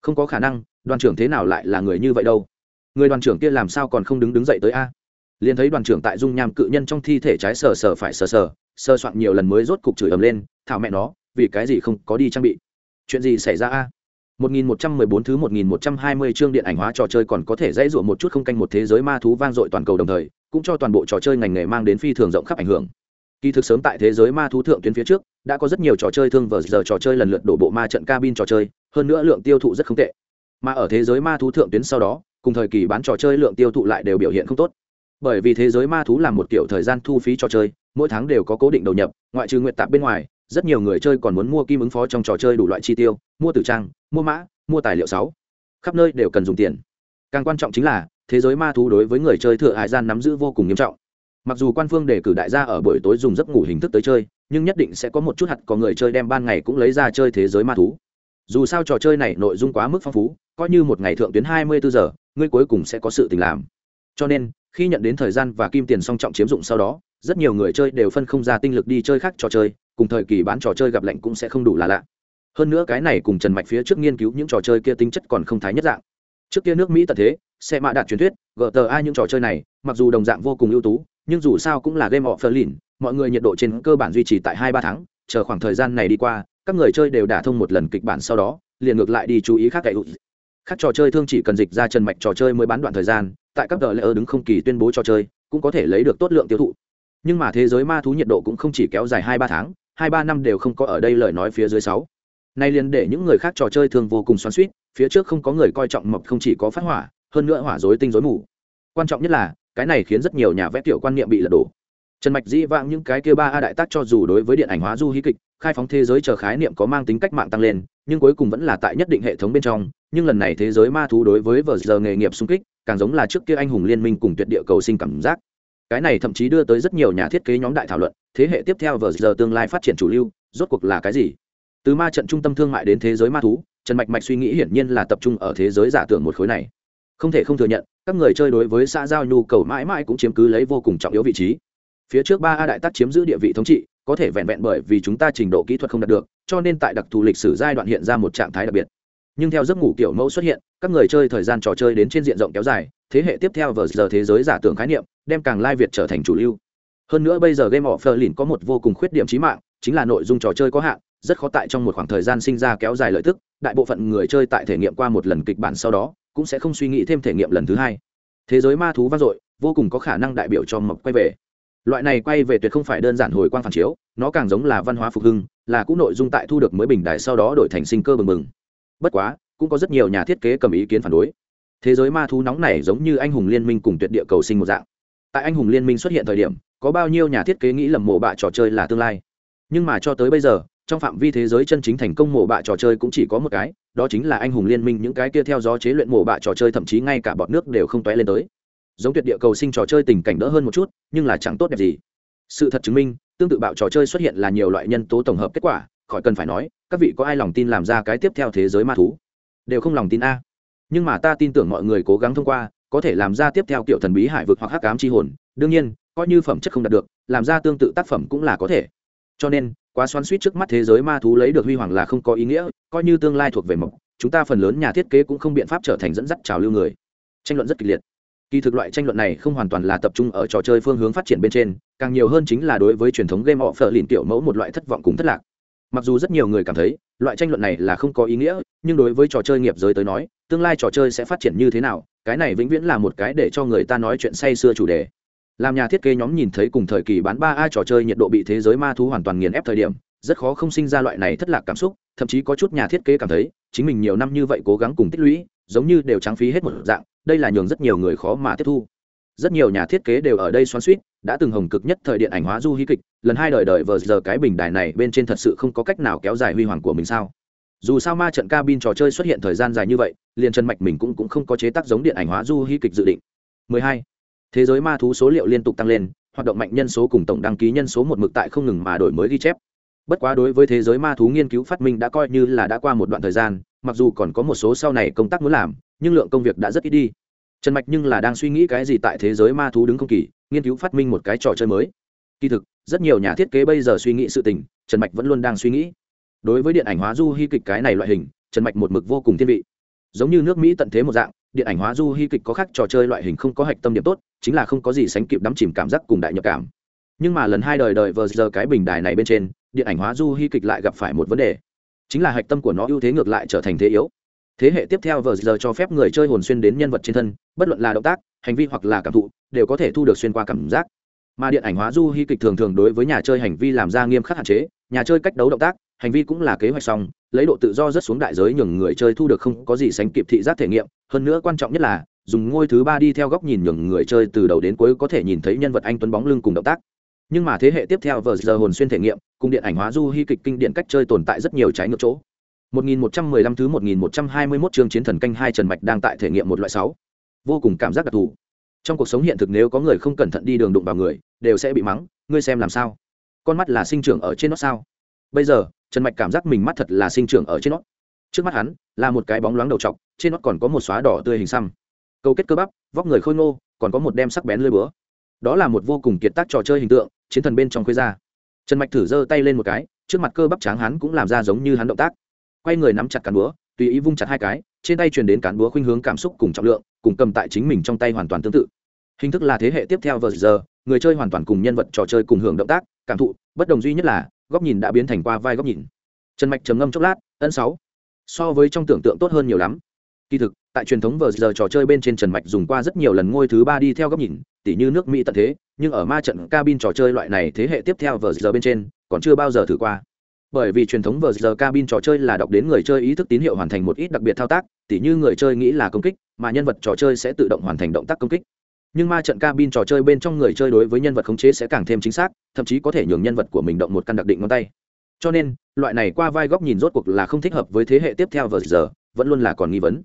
Không có khả năng, đoàn trưởng thế nào lại là người như vậy đâu? Người đoàn trưởng kia làm sao còn không đứng đứng dậy tới a? Liền thấy đoàn trưởng tại dung nham cự nhân trong thi thể trái sờ sờ phải sờ sờ sơ soạn nhiều lần mới rốt cục chửi ầm lên thảo mẹ nó vì cái gì không có đi trang bị chuyện gì xảy ra a 1114 thứ 1120 chương điện ảnh hóa trò chơi còn có thể dãy dụa một chút không canh một thế giới ma thú vang dội toàn cầu đồng thời, cũng cho toàn bộ trò chơi ngành nghề mang đến phi thường rộng khắp ảnh hưởng. Kỳ thực sớm tại thế giới ma thú thượng tuyến phía trước, đã có rất nhiều trò chơi thương vở giờ trò chơi lần lượt đổ bộ ma trận cabin trò chơi, hơn nữa lượng tiêu thụ rất không tệ. Mà ở thế giới ma thú thượng tuyến sau đó, cùng thời kỳ bán trò chơi lượng tiêu thụ lại đều biểu hiện không tốt. Bởi vì thế giới ma thú là một kiểu thời gian thu phí trò chơi, mỗi tháng đều có cố định đầu nhập, ngoại trừ nguyện tạp bên ngoài, rất nhiều người chơi còn muốn mua kim ứng phó trong trò chơi đủ loại chi tiêu, mua tử trang, mua mã, mua tài liệu sáu. Khắp nơi đều cần dùng tiền. Càng quan trọng chính là thế giới ma thú đối với người chơi thừa hải gian nắm giữ vô cùng nghiêm trọng. Mặc dù quan phương đề cử đại gia ở buổi tối dùng giấc ngủ hình thức tới chơi nhưng nhất định sẽ có một chút hạt có người chơi đem ban ngày cũng lấy ra chơi thế giới ma thú. Dù sao trò chơi này nội dung quá mức phong phú coi như một ngày thượng tuyến hai mươi bốn giờ ngươi cuối cùng sẽ có sự tình làm. Cho nên khi nhận đến thời gian và kim tiền song trọng chiếm dụng sau đó, rất nhiều người chơi đều phân không ra tinh lực đi chơi khác trò chơi, cùng thời kỳ bán trò chơi gặp lạnh cũng sẽ không đủ là lạ. Hơn nữa cái này cùng trần mạch phía trước nghiên cứu những trò chơi kia tính chất còn không thái nhất dạng. Trước kia nước mỹ tận thế, xe mạ đạt truyền thuyết gta những trò chơi này, mặc dù đồng dạng vô cùng ưu tú, nhưng dù sao cũng là game of lin mọi người nhiệt độ trên cơ bản duy trì tại hai ba tháng, chờ khoảng thời gian này đi qua, các người chơi đều đả thông một lần kịch bản sau đó, liền ngược lại đi chú ý khác cậy các trò chơi thương chỉ cần dịch ra trần mạch trò chơi mới bán đoạn thời gian, tại các tờ lễ ơ đứng không kỳ tuyên bố trò chơi, cũng có thể lấy được tốt lượng tiêu thụ. Nhưng mà thế giới ma thú nhiệt độ cũng không chỉ kéo dài hai ba tháng, hai ba năm đều không có ở đây lời nói phía dưới sáu. Nay liền để những người khác trò chơi thường vô cùng xoắn suýt phía trước không có người coi trọng mập không chỉ có phát hỏa, hơn nữa hỏa dối tinh dối mù. Quan trọng nhất là, cái này khiến rất nhiều nhà vẽ tiểu quan niệm bị lật đổ trần mạch dĩ vãng những cái kia ba a đại tác cho dù đối với điện ảnh hóa du hí kịch, khai phóng thế giới chờ khái niệm có mang tính cách mạng tăng lên, nhưng cuối cùng vẫn là tại nhất định hệ thống bên trong, nhưng lần này thế giới ma thú đối với vờ giờ nghề nghiệp xung kích, càng giống là trước kia anh hùng liên minh cùng tuyệt địa cầu sinh cảm giác. Cái này thậm chí đưa tới rất nhiều nhà thiết kế nhóm đại thảo luận, thế hệ tiếp theo vờ giờ tương lai phát triển chủ lưu, rốt cuộc là cái gì? Từ ma trận trung tâm thương mại đến thế giới ma thú, trần mạch mạch suy nghĩ hiển nhiên là tập trung ở thế giới giả tưởng một khối này. Không thể không thừa nhận, các người chơi đối với xã giao nhu cầu mãi mãi cũng chiếm cứ lấy vô cùng trọng yếu vị trí phía trước ba a đại tác chiếm giữ địa vị thống trị, có thể vẹn vẹn bởi vì chúng ta trình độ kỹ thuật không đạt được, cho nên tại đặc thù lịch sử giai đoạn hiện ra một trạng thái đặc biệt. Nhưng theo giấc ngủ kiểu mẫu xuất hiện, các người chơi thời gian trò chơi đến trên diện rộng kéo dài, thế hệ tiếp theo vờ giờ thế giới giả tưởng khái niệm, đem càng lai việt trở thành chủ lưu. Hơn nữa bây giờ game of berlin có một vô cùng khuyết điểm trí mạng, chính là nội dung trò chơi có hạn, rất khó tại trong một khoảng thời gian sinh ra kéo dài lợi tức, đại bộ phận người chơi tại thể nghiệm qua một lần kịch bản sau đó, cũng sẽ không suy nghĩ thêm thể nghiệm lần thứ hai. Thế giới ma thú vang dội, vô cùng có khả năng đại biểu cho mộc quay về loại này quay về tuyệt không phải đơn giản hồi quang phản chiếu, nó càng giống là văn hóa phục hưng, là cũ nội dung tại thu được mới bình đại sau đó đổi thành sinh cơ bừng bừng. Bất quá, cũng có rất nhiều nhà thiết kế cầm ý kiến phản đối. Thế giới ma thú nóng này giống như anh hùng liên minh cùng tuyệt địa cầu sinh một dạng. Tại anh hùng liên minh xuất hiện thời điểm, có bao nhiêu nhà thiết kế nghĩ lầm mộ bạ trò chơi là tương lai. Nhưng mà cho tới bây giờ, trong phạm vi thế giới chân chính thành công mổ bạ trò chơi cũng chỉ có một cái, đó chính là anh hùng liên minh những cái kia theo gió chế luyện mổ bạ trò chơi, thậm chí ngay cả bọt nước đều không toé lên tới giống tuyệt địa cầu sinh trò chơi tình cảnh đỡ hơn một chút, nhưng là chẳng tốt đẹp gì. Sự thật chứng minh, tương tự bạo trò chơi xuất hiện là nhiều loại nhân tố tổng hợp kết quả, khỏi cần phải nói, các vị có ai lòng tin làm ra cái tiếp theo thế giới ma thú? Đều không lòng tin a. Nhưng mà ta tin tưởng mọi người cố gắng thông qua, có thể làm ra tiếp theo kiểu thần bí hải vực hoặc hắc ám chi hồn. Đương nhiên, coi như phẩm chất không đạt được, làm ra tương tự tác phẩm cũng là có thể. Cho nên, quá xoắn suýt trước mắt thế giới ma thú lấy được huy hoàng là không có ý nghĩa, coi như tương lai thuộc về mộc, chúng ta phần lớn nhà thiết kế cũng không biện pháp trở thành dẫn dắt trào lưu người. Tranh luận rất kịch liệt kỳ thực loại tranh luận này không hoàn toàn là tập trung ở trò chơi phương hướng phát triển bên trên, càng nhiều hơn chính là đối với truyền thống game họ phở lìn tiểu mẫu một loại thất vọng cùng thất lạc. Mặc dù rất nhiều người cảm thấy, loại tranh luận này là không có ý nghĩa, nhưng đối với trò chơi nghiệp giới tới nói, tương lai trò chơi sẽ phát triển như thế nào, cái này vĩnh viễn là một cái để cho người ta nói chuyện say xưa chủ đề. Làm nhà thiết kế nhóm nhìn thấy cùng thời kỳ bán ba a trò chơi nhiệt độ bị thế giới ma thú hoàn toàn nghiền ép thời điểm, rất khó không sinh ra loại này thất lạc cảm xúc, thậm chí có chút nhà thiết kế cảm thấy, chính mình nhiều năm như vậy cố gắng cùng tích lũy giống như đều trắng phí hết một dạng đây là nhường rất nhiều người khó mà tiếp thu. Rất nhiều nhà thiết kế đều ở đây xoắn suýt đã từng hồng cực nhất thời điện ảnh hóa du hí kịch lần hai đời đời vờ giờ cái bình đài này bên trên thật sự không có cách nào kéo dài huy hoàng của mình sao? Dù sao ma trận cabin trò chơi xuất hiện thời gian dài như vậy liền chân mạch mình cũng, cũng không có chế tác giống điện ảnh hóa du hí kịch dự định. 12 thế giới ma thú số liệu liên tục tăng lên hoạt động mạnh nhân số cùng tổng đăng ký nhân số một mực tại không ngừng mà đổi mới ghi chép. Bất quá đối với thế giới ma thú nghiên cứu phát minh đã coi như là đã qua một đoạn thời gian mặc dù còn có một số sau này công tác muốn làm, nhưng lượng công việc đã rất ít đi. Trần mạch nhưng là đang suy nghĩ cái gì tại thế giới ma thú đứng không kỳ, nghiên cứu phát minh một cái trò chơi mới. Kỳ thực, rất nhiều nhà thiết kế bây giờ suy nghĩ sự tình, trần mạch vẫn luôn đang suy nghĩ. Đối với điện ảnh hóa du hy kịch cái này loại hình, trần mạch một mực vô cùng thiên vị. Giống như nước mỹ tận thế một dạng, điện ảnh hóa du hy kịch có khác trò chơi loại hình không có hạch tâm điểm tốt, chính là không có gì sánh kịp đắm chìm cảm giác cùng đại nhập cảm. Nhưng mà lần hai đời đời vờ giờ cái bình đài này bên trên, điện ảnh hóa du hy kịch lại gặp phải một vấn đề chính là hạch tâm của nó ưu thế ngược lại trở thành thế yếu. Thế hệ tiếp theo vờ giờ cho phép người chơi hồn xuyên đến nhân vật trên thân, bất luận là động tác, hành vi hoặc là cảm thụ, đều có thể thu được xuyên qua cảm giác. Mà điện ảnh hóa du hy kịch thường thường đối với nhà chơi hành vi làm ra nghiêm khắc hạn chế, nhà chơi cách đấu động tác, hành vi cũng là kế hoạch xong, lấy độ tự do rất xuống đại giới nhường người chơi thu được không có gì sánh kịp thị giác thể nghiệm, hơn nữa quan trọng nhất là, dùng ngôi thứ ba đi theo góc nhìn nhường người chơi từ đầu đến cuối có thể nhìn thấy nhân vật anh tuấn bóng lưng cùng động tác nhưng mà thế hệ tiếp theo vờ giờ hồn xuyên thể nghiệm cùng điện ảnh hóa du hy kịch kinh điện cách chơi tồn tại rất nhiều trái ngược chỗ 1115 thứ 1121 chương chiến thần canh hai Trần Mạch đang tại thể nghiệm một loại sáu, Vô cùng cảm giác đặc thù. Trong cuộc sống hiện thực nếu có người không cẩn thận đi đường đụng vào người, đều sẽ bị mắng, ngươi xem làm sao? Con mắt là sinh trưởng ở trên nó sao? Bây giờ, Trần Mạch cảm giác mình mắt thật là sinh trưởng ở trên nó. Trước mắt hắn, là một cái bóng loáng đầu trọc, trên nó còn có một xóa đỏ tươi hình xăm. Câu kết cơ bắp, vóc người khôi ngô, còn có một đem sắc bén lưỡi búa. Đó là một vô cùng kiệt tác trò chơi hình tượng, chiến thần bên trong khuê ra. Trần Mạch thử giơ tay lên một cái, trước mặt cơ bắp trắng hắn cũng làm ra giống như hắn động tác. Quay người nắm chặt cán búa tùy ý vung chặt hai cái trên tay truyền đến cán búa khuynh hướng cảm xúc cùng trọng lượng cùng cầm tại chính mình trong tay hoàn toàn tương tự. Hình thức là thế hệ tiếp theo vờ giờ người chơi hoàn toàn cùng nhân vật trò chơi cùng hưởng động tác cảm thụ bất đồng duy nhất là góc nhìn đã biến thành qua vai góc nhìn. Trần mạch trầm ngâm chốc lát ân sáu. So với trong tưởng tượng tốt hơn nhiều lắm. Kỳ thực tại truyền thống vờ giờ trò chơi bên trên trần mạch dùng qua rất nhiều lần ngôi thứ ba đi theo góc nhìn tỉ như nước mỹ tận thế, nhưng ở ma trận cabin trò chơi loại này thế hệ tiếp theo vờ giờ bên trên, còn chưa bao giờ thử qua. Bởi vì truyền thống vờ giờ cabin trò chơi là đọc đến người chơi ý thức tín hiệu hoàn thành một ít đặc biệt thao tác, tỉ như người chơi nghĩ là công kích, mà nhân vật trò chơi sẽ tự động hoàn thành động tác công kích. Nhưng ma trận cabin trò chơi bên trong người chơi đối với nhân vật khống chế sẽ càng thêm chính xác, thậm chí có thể nhường nhân vật của mình động một căn đặc định ngón tay. Cho nên, loại này qua vai góc nhìn rốt cuộc là không thích hợp với thế hệ tiếp theo vờ giờ, vẫn luôn là còn nghi vấn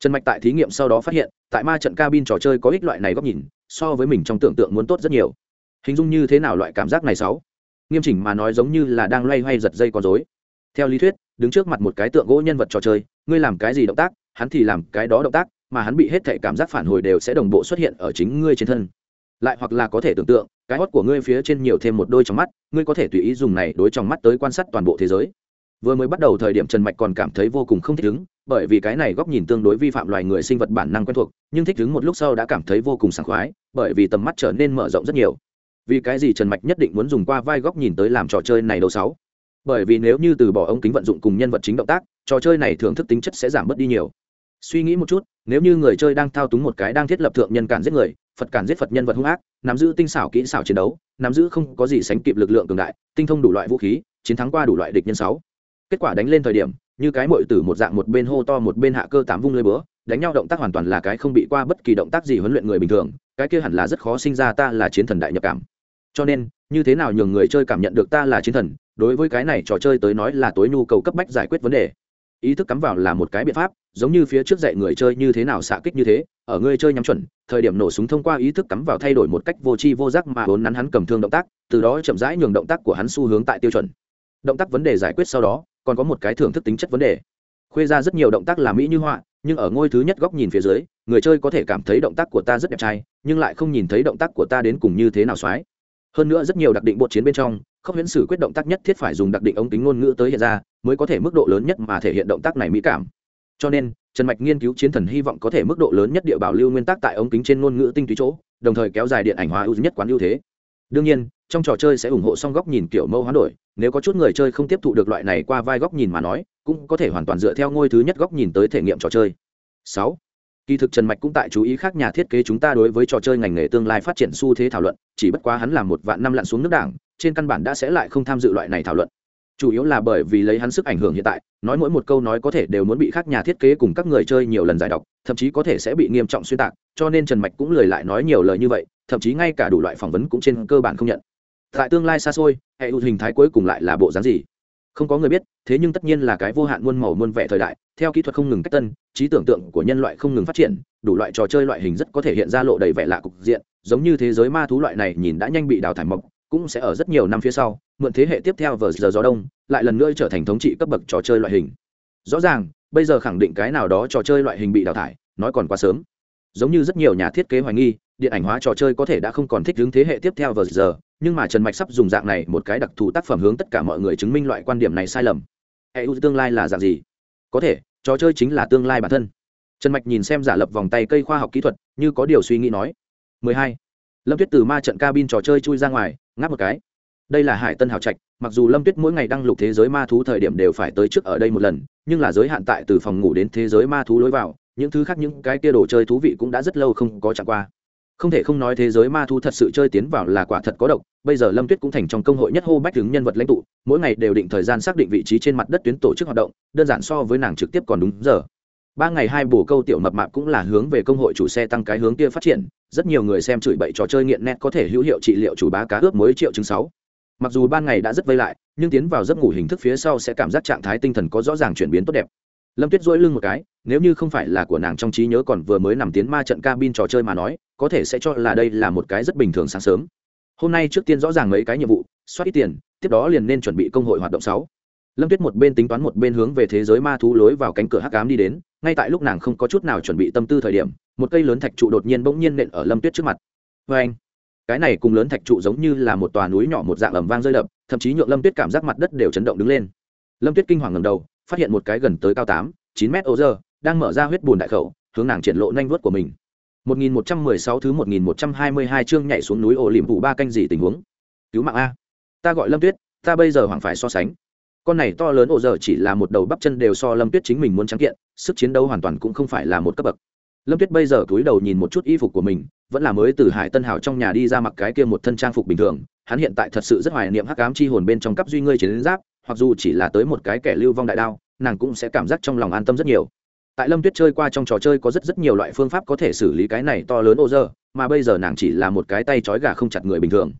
trần mạch tại thí nghiệm sau đó phát hiện, tại ma trận cabin trò chơi có ích loại này góc nhìn, so với mình trong tưởng tượng muốn tốt rất nhiều. Hình dung như thế nào loại cảm giác này sáu? Nghiêm chỉnh mà nói giống như là đang loay hoay giật dây con dối theo lý thuyết, đứng trước mặt một cái tượng gỗ nhân vật trò chơi, ngươi làm cái gì động tác, hắn thì làm cái đó động tác, mà hắn bị hết thể cảm giác phản hồi đều sẽ đồng bộ xuất hiện ở chính ngươi trên thân. Lại hoặc là có thể tưởng tượng, cái hót của ngươi phía trên nhiều thêm một đôi trong mắt, ngươi có thể tùy ý dùng này đối trong mắt tới quan sát toàn bộ thế giới. Vừa mới bắt đầu thời điểm trần mạch còn cảm thấy vô cùng không thích ứng bởi vì cái này góc nhìn tương đối vi phạm loài người sinh vật bản năng quen thuộc, nhưng thích ứng một lúc sau đã cảm thấy vô cùng sảng khoái, bởi vì tầm mắt trở nên mở rộng rất nhiều. Vì cái gì trần mạch nhất định muốn dùng qua vai góc nhìn tới làm trò chơi này đâu sáu? Bởi vì nếu như từ bỏ ống kính vận dụng cùng nhân vật chính động tác, trò chơi này thưởng thức tính chất sẽ giảm bớt đi nhiều. Suy nghĩ một chút, nếu như người chơi đang thao túng một cái đang thiết lập thượng nhân cản giết người, phật cản giết phật nhân vật hung ác, nắm giữ tinh xảo kỹ xảo chiến đấu, nắm giữ không có gì sánh kịp lực lượng cường đại, tinh thông đủ loại vũ khí, chiến thắng qua đủ loại địch nhân sáu. Kết quả đánh lên thời điểm như cái mội tử một dạng một bên hô to một bên hạ cơ tám vung lơi bữa đánh nhau động tác hoàn toàn là cái không bị qua bất kỳ động tác gì huấn luyện người bình thường, cái kia hẳn là rất khó sinh ra ta là chiến thần đại nhập cảm. Cho nên, như thế nào nhường người chơi cảm nhận được ta là chiến thần, đối với cái này trò chơi tới nói là tối nhu cầu cấp bách giải quyết vấn đề. Ý thức cắm vào là một cái biện pháp, giống như phía trước dạy người chơi như thế nào xạ kích như thế, ở người chơi nhắm chuẩn, thời điểm nổ súng thông qua ý thức cắm vào thay đổi một cách vô tri vô giác mà vốn nắn hắn cầm thương động tác, từ đó chậm rãi nhường động tác của hắn xu hướng tại tiêu chuẩn. Động tác vấn đề giải quyết sau đó còn có một cái thưởng thức tính chất vấn đề. Khuê ra rất nhiều động tác là mỹ như họa, nhưng ở ngôi thứ nhất góc nhìn phía dưới, người chơi có thể cảm thấy động tác của ta rất đẹp trai, nhưng lại không nhìn thấy động tác của ta đến cùng như thế nào soái hơn nữa rất nhiều đặc định bột chiến bên trong không huyễn sử quyết động tác nhất thiết phải dùng đặc định ống kính ngôn ngữ tới hiện ra, mới có thể mức độ lớn nhất mà thể hiện động tác này mỹ cảm. Cho nên, trần mạch nghiên cứu chiến thần hy vọng có thể mức độ lớn nhất địa bảo lưu nguyên tắc tại ống kính trên ngôn ngữ tinh túy chỗ, đồng thời kéo dài điện ảnh hóa ưu nhất quán ưu thế đương nhiên, trong trò chơi sẽ ủng hộ song góc nhìn kiểu mẫu hoán đổi, nếu có chút người chơi không tiếp thụ được loại này qua vai góc nhìn mà nói, cũng có thể hoàn toàn dựa theo ngôi thứ nhất góc nhìn tới thể nghiệm trò chơi. Sáu, kỳ thực trần mạch cũng tại chú ý khác nhà thiết kế chúng ta đối với trò chơi ngành nghề tương lai phát triển xu thế thảo luận, chỉ bất quá hắn làm một vạn năm lặn xuống nước đảng, trên căn bản đã sẽ lại không tham dự loại này thảo luận chủ yếu là bởi vì lấy hắn sức ảnh hưởng hiện tại, nói mỗi một câu nói có thể đều muốn bị khác nhà thiết kế cùng các người chơi nhiều lần giải đọc thậm chí có thể sẽ bị nghiêm trọng xuyên tạc, cho nên trần mạch cũng lười lại nói nhiều lời như vậy, thậm chí ngay cả đủ loại phỏng vấn cũng trên cơ bản không nhận. Tại tương lai xa xôi, hệ hình thái cuối cùng lại là bộ dáng gì? Không có người biết, thế nhưng tất nhiên là cái vô hạn muôn màu muôn vẻ thời đại, theo kỹ thuật không ngừng cách tân, trí tưởng tượng của nhân loại không ngừng phát triển, đủ loại trò chơi loại hình rất có thể hiện ra lộ đầy vẻ lạ cục diện, giống như thế giới ma thú loại này nhìn đã nhanh bị đào thải mộc cũng sẽ ở rất nhiều năm phía sau, mượn thế hệ tiếp theo vờ giờ gió đông, lại lần nữa trở thành thống trị cấp bậc trò chơi loại hình. Rõ ràng, bây giờ khẳng định cái nào đó trò chơi loại hình bị đào thải, nói còn quá sớm. Giống như rất nhiều nhà thiết kế hoài nghi, điện ảnh hóa trò chơi có thể đã không còn thích ứng thế hệ tiếp theo vờ giờ, nhưng mà trần mạch sắp dùng dạng này một cái đặc thù tác phẩm hướng tất cả mọi người chứng minh loại quan điểm này sai lầm. Eu tương lai là dạng gì? Có thể, trò chơi chính là tương lai bản thân. Trần mạch nhìn xem giả lập vòng tay cây khoa học kỹ thuật, như có điều suy nghĩ nói. 12. lâm tuyết từ ma trận cabin trò chơi chui ra ngoài ngáp một cái. Đây là hải tân hào trạch, mặc dù lâm tuyết mỗi ngày đăng lục thế giới ma thú thời điểm đều phải tới trước ở đây một lần, nhưng là giới hạn tại từ phòng ngủ đến thế giới ma thú lối vào, những thứ khác những cái kia đồ chơi thú vị cũng đã rất lâu không có chẳng qua. Không thể không nói thế giới ma thú thật sự chơi tiến vào là quả thật có độc, bây giờ lâm tuyết cũng thành trong công hội nhất hô bách đứng nhân vật lãnh tụ, mỗi ngày đều định thời gian xác định vị trí trên mặt đất tuyến tổ chức hoạt động, đơn giản so với nàng trực tiếp còn đúng giờ. Ba ngày hai bổ câu tiểu mập mạp cũng là hướng về công hội chủ xe tăng cái hướng kia phát triển rất nhiều người xem chửi bậy trò chơi nghiện net có thể hữu hiệu trị liệu chủ bá cá ướp mới triệu chứng sáu. Mặc dù ban ngày đã rất vây lại, nhưng tiến vào giấc ngủ hình thức phía sau sẽ cảm giác trạng thái tinh thần có rõ ràng chuyển biến tốt đẹp. Lâm tuyết dỗi lưng một cái, nếu như không phải là của nàng trong trí nhớ còn vừa mới nằm tiến ma trận cabin trò chơi mà nói, có thể sẽ cho là đây là một cái rất bình thường sáng sớm. Hôm nay trước tiên rõ ràng mấy cái nhiệm vụ, soát ít tiền, tiếp đó liền nên chuẩn bị công hội hoạt động sáu. Lâm tuyết một bên tính toán một bên hướng về thế giới ma thú lối vào cánh cửa hắc ám đi đến, ngay tại lúc nàng không có chút nào chuẩn bị tâm tư thời điểm một cây lớn thạch trụ đột nhiên bỗng nhiên nện ở lâm tuyết trước mặt. Vê anh, cái này cùng lớn thạch trụ giống như là một tòa núi nhỏ một dạng ẩm vang rơi đập, thậm chí nhượng lâm tuyết cảm giác mặt đất đều chấn động đứng lên. Lâm tuyết kinh hoàng ngầm đầu, phát hiện một cái gần tới cao tám, chín mét ô giờ đang mở ra huyết bùn đại khẩu, hướng nàng triển lộ nhanh vuốt của mình. 1116 thứ 1122 chương nhảy xuống núi ổ liềm vụ ba canh gì tình huống. Cứu mạng a. Ta gọi lâm tuyết, ta bây giờ hoàng phải so sánh. Con này to lớn ổ giờ chỉ là một đầu bắp chân đều so lâm tuyết chính mình muốn trắng kiện, sức chiến đấu hoàn toàn cũng không phải là một cấp bậc lâm tuyết bây giờ cúi đầu nhìn một chút y phục của mình, vẫn là mới từ hải tân hào trong nhà đi ra mặc cái kia một thân trang phục bình thường. Hắn hiện tại thật sự rất hoài niệm hắc ám chi hồn bên trong cấp duy ngươi chiến giáp, hoặc dù chỉ là tới một cái kẻ lưu vong đại đao, nàng cũng sẽ cảm giác trong lòng an tâm rất nhiều. Tại lâm tuyết chơi qua trong trò chơi có rất rất nhiều loại phương pháp có thể xử lý cái này to lớn ô dơ, mà bây giờ nàng chỉ là một cái tay trói gà không chặt người bình thường.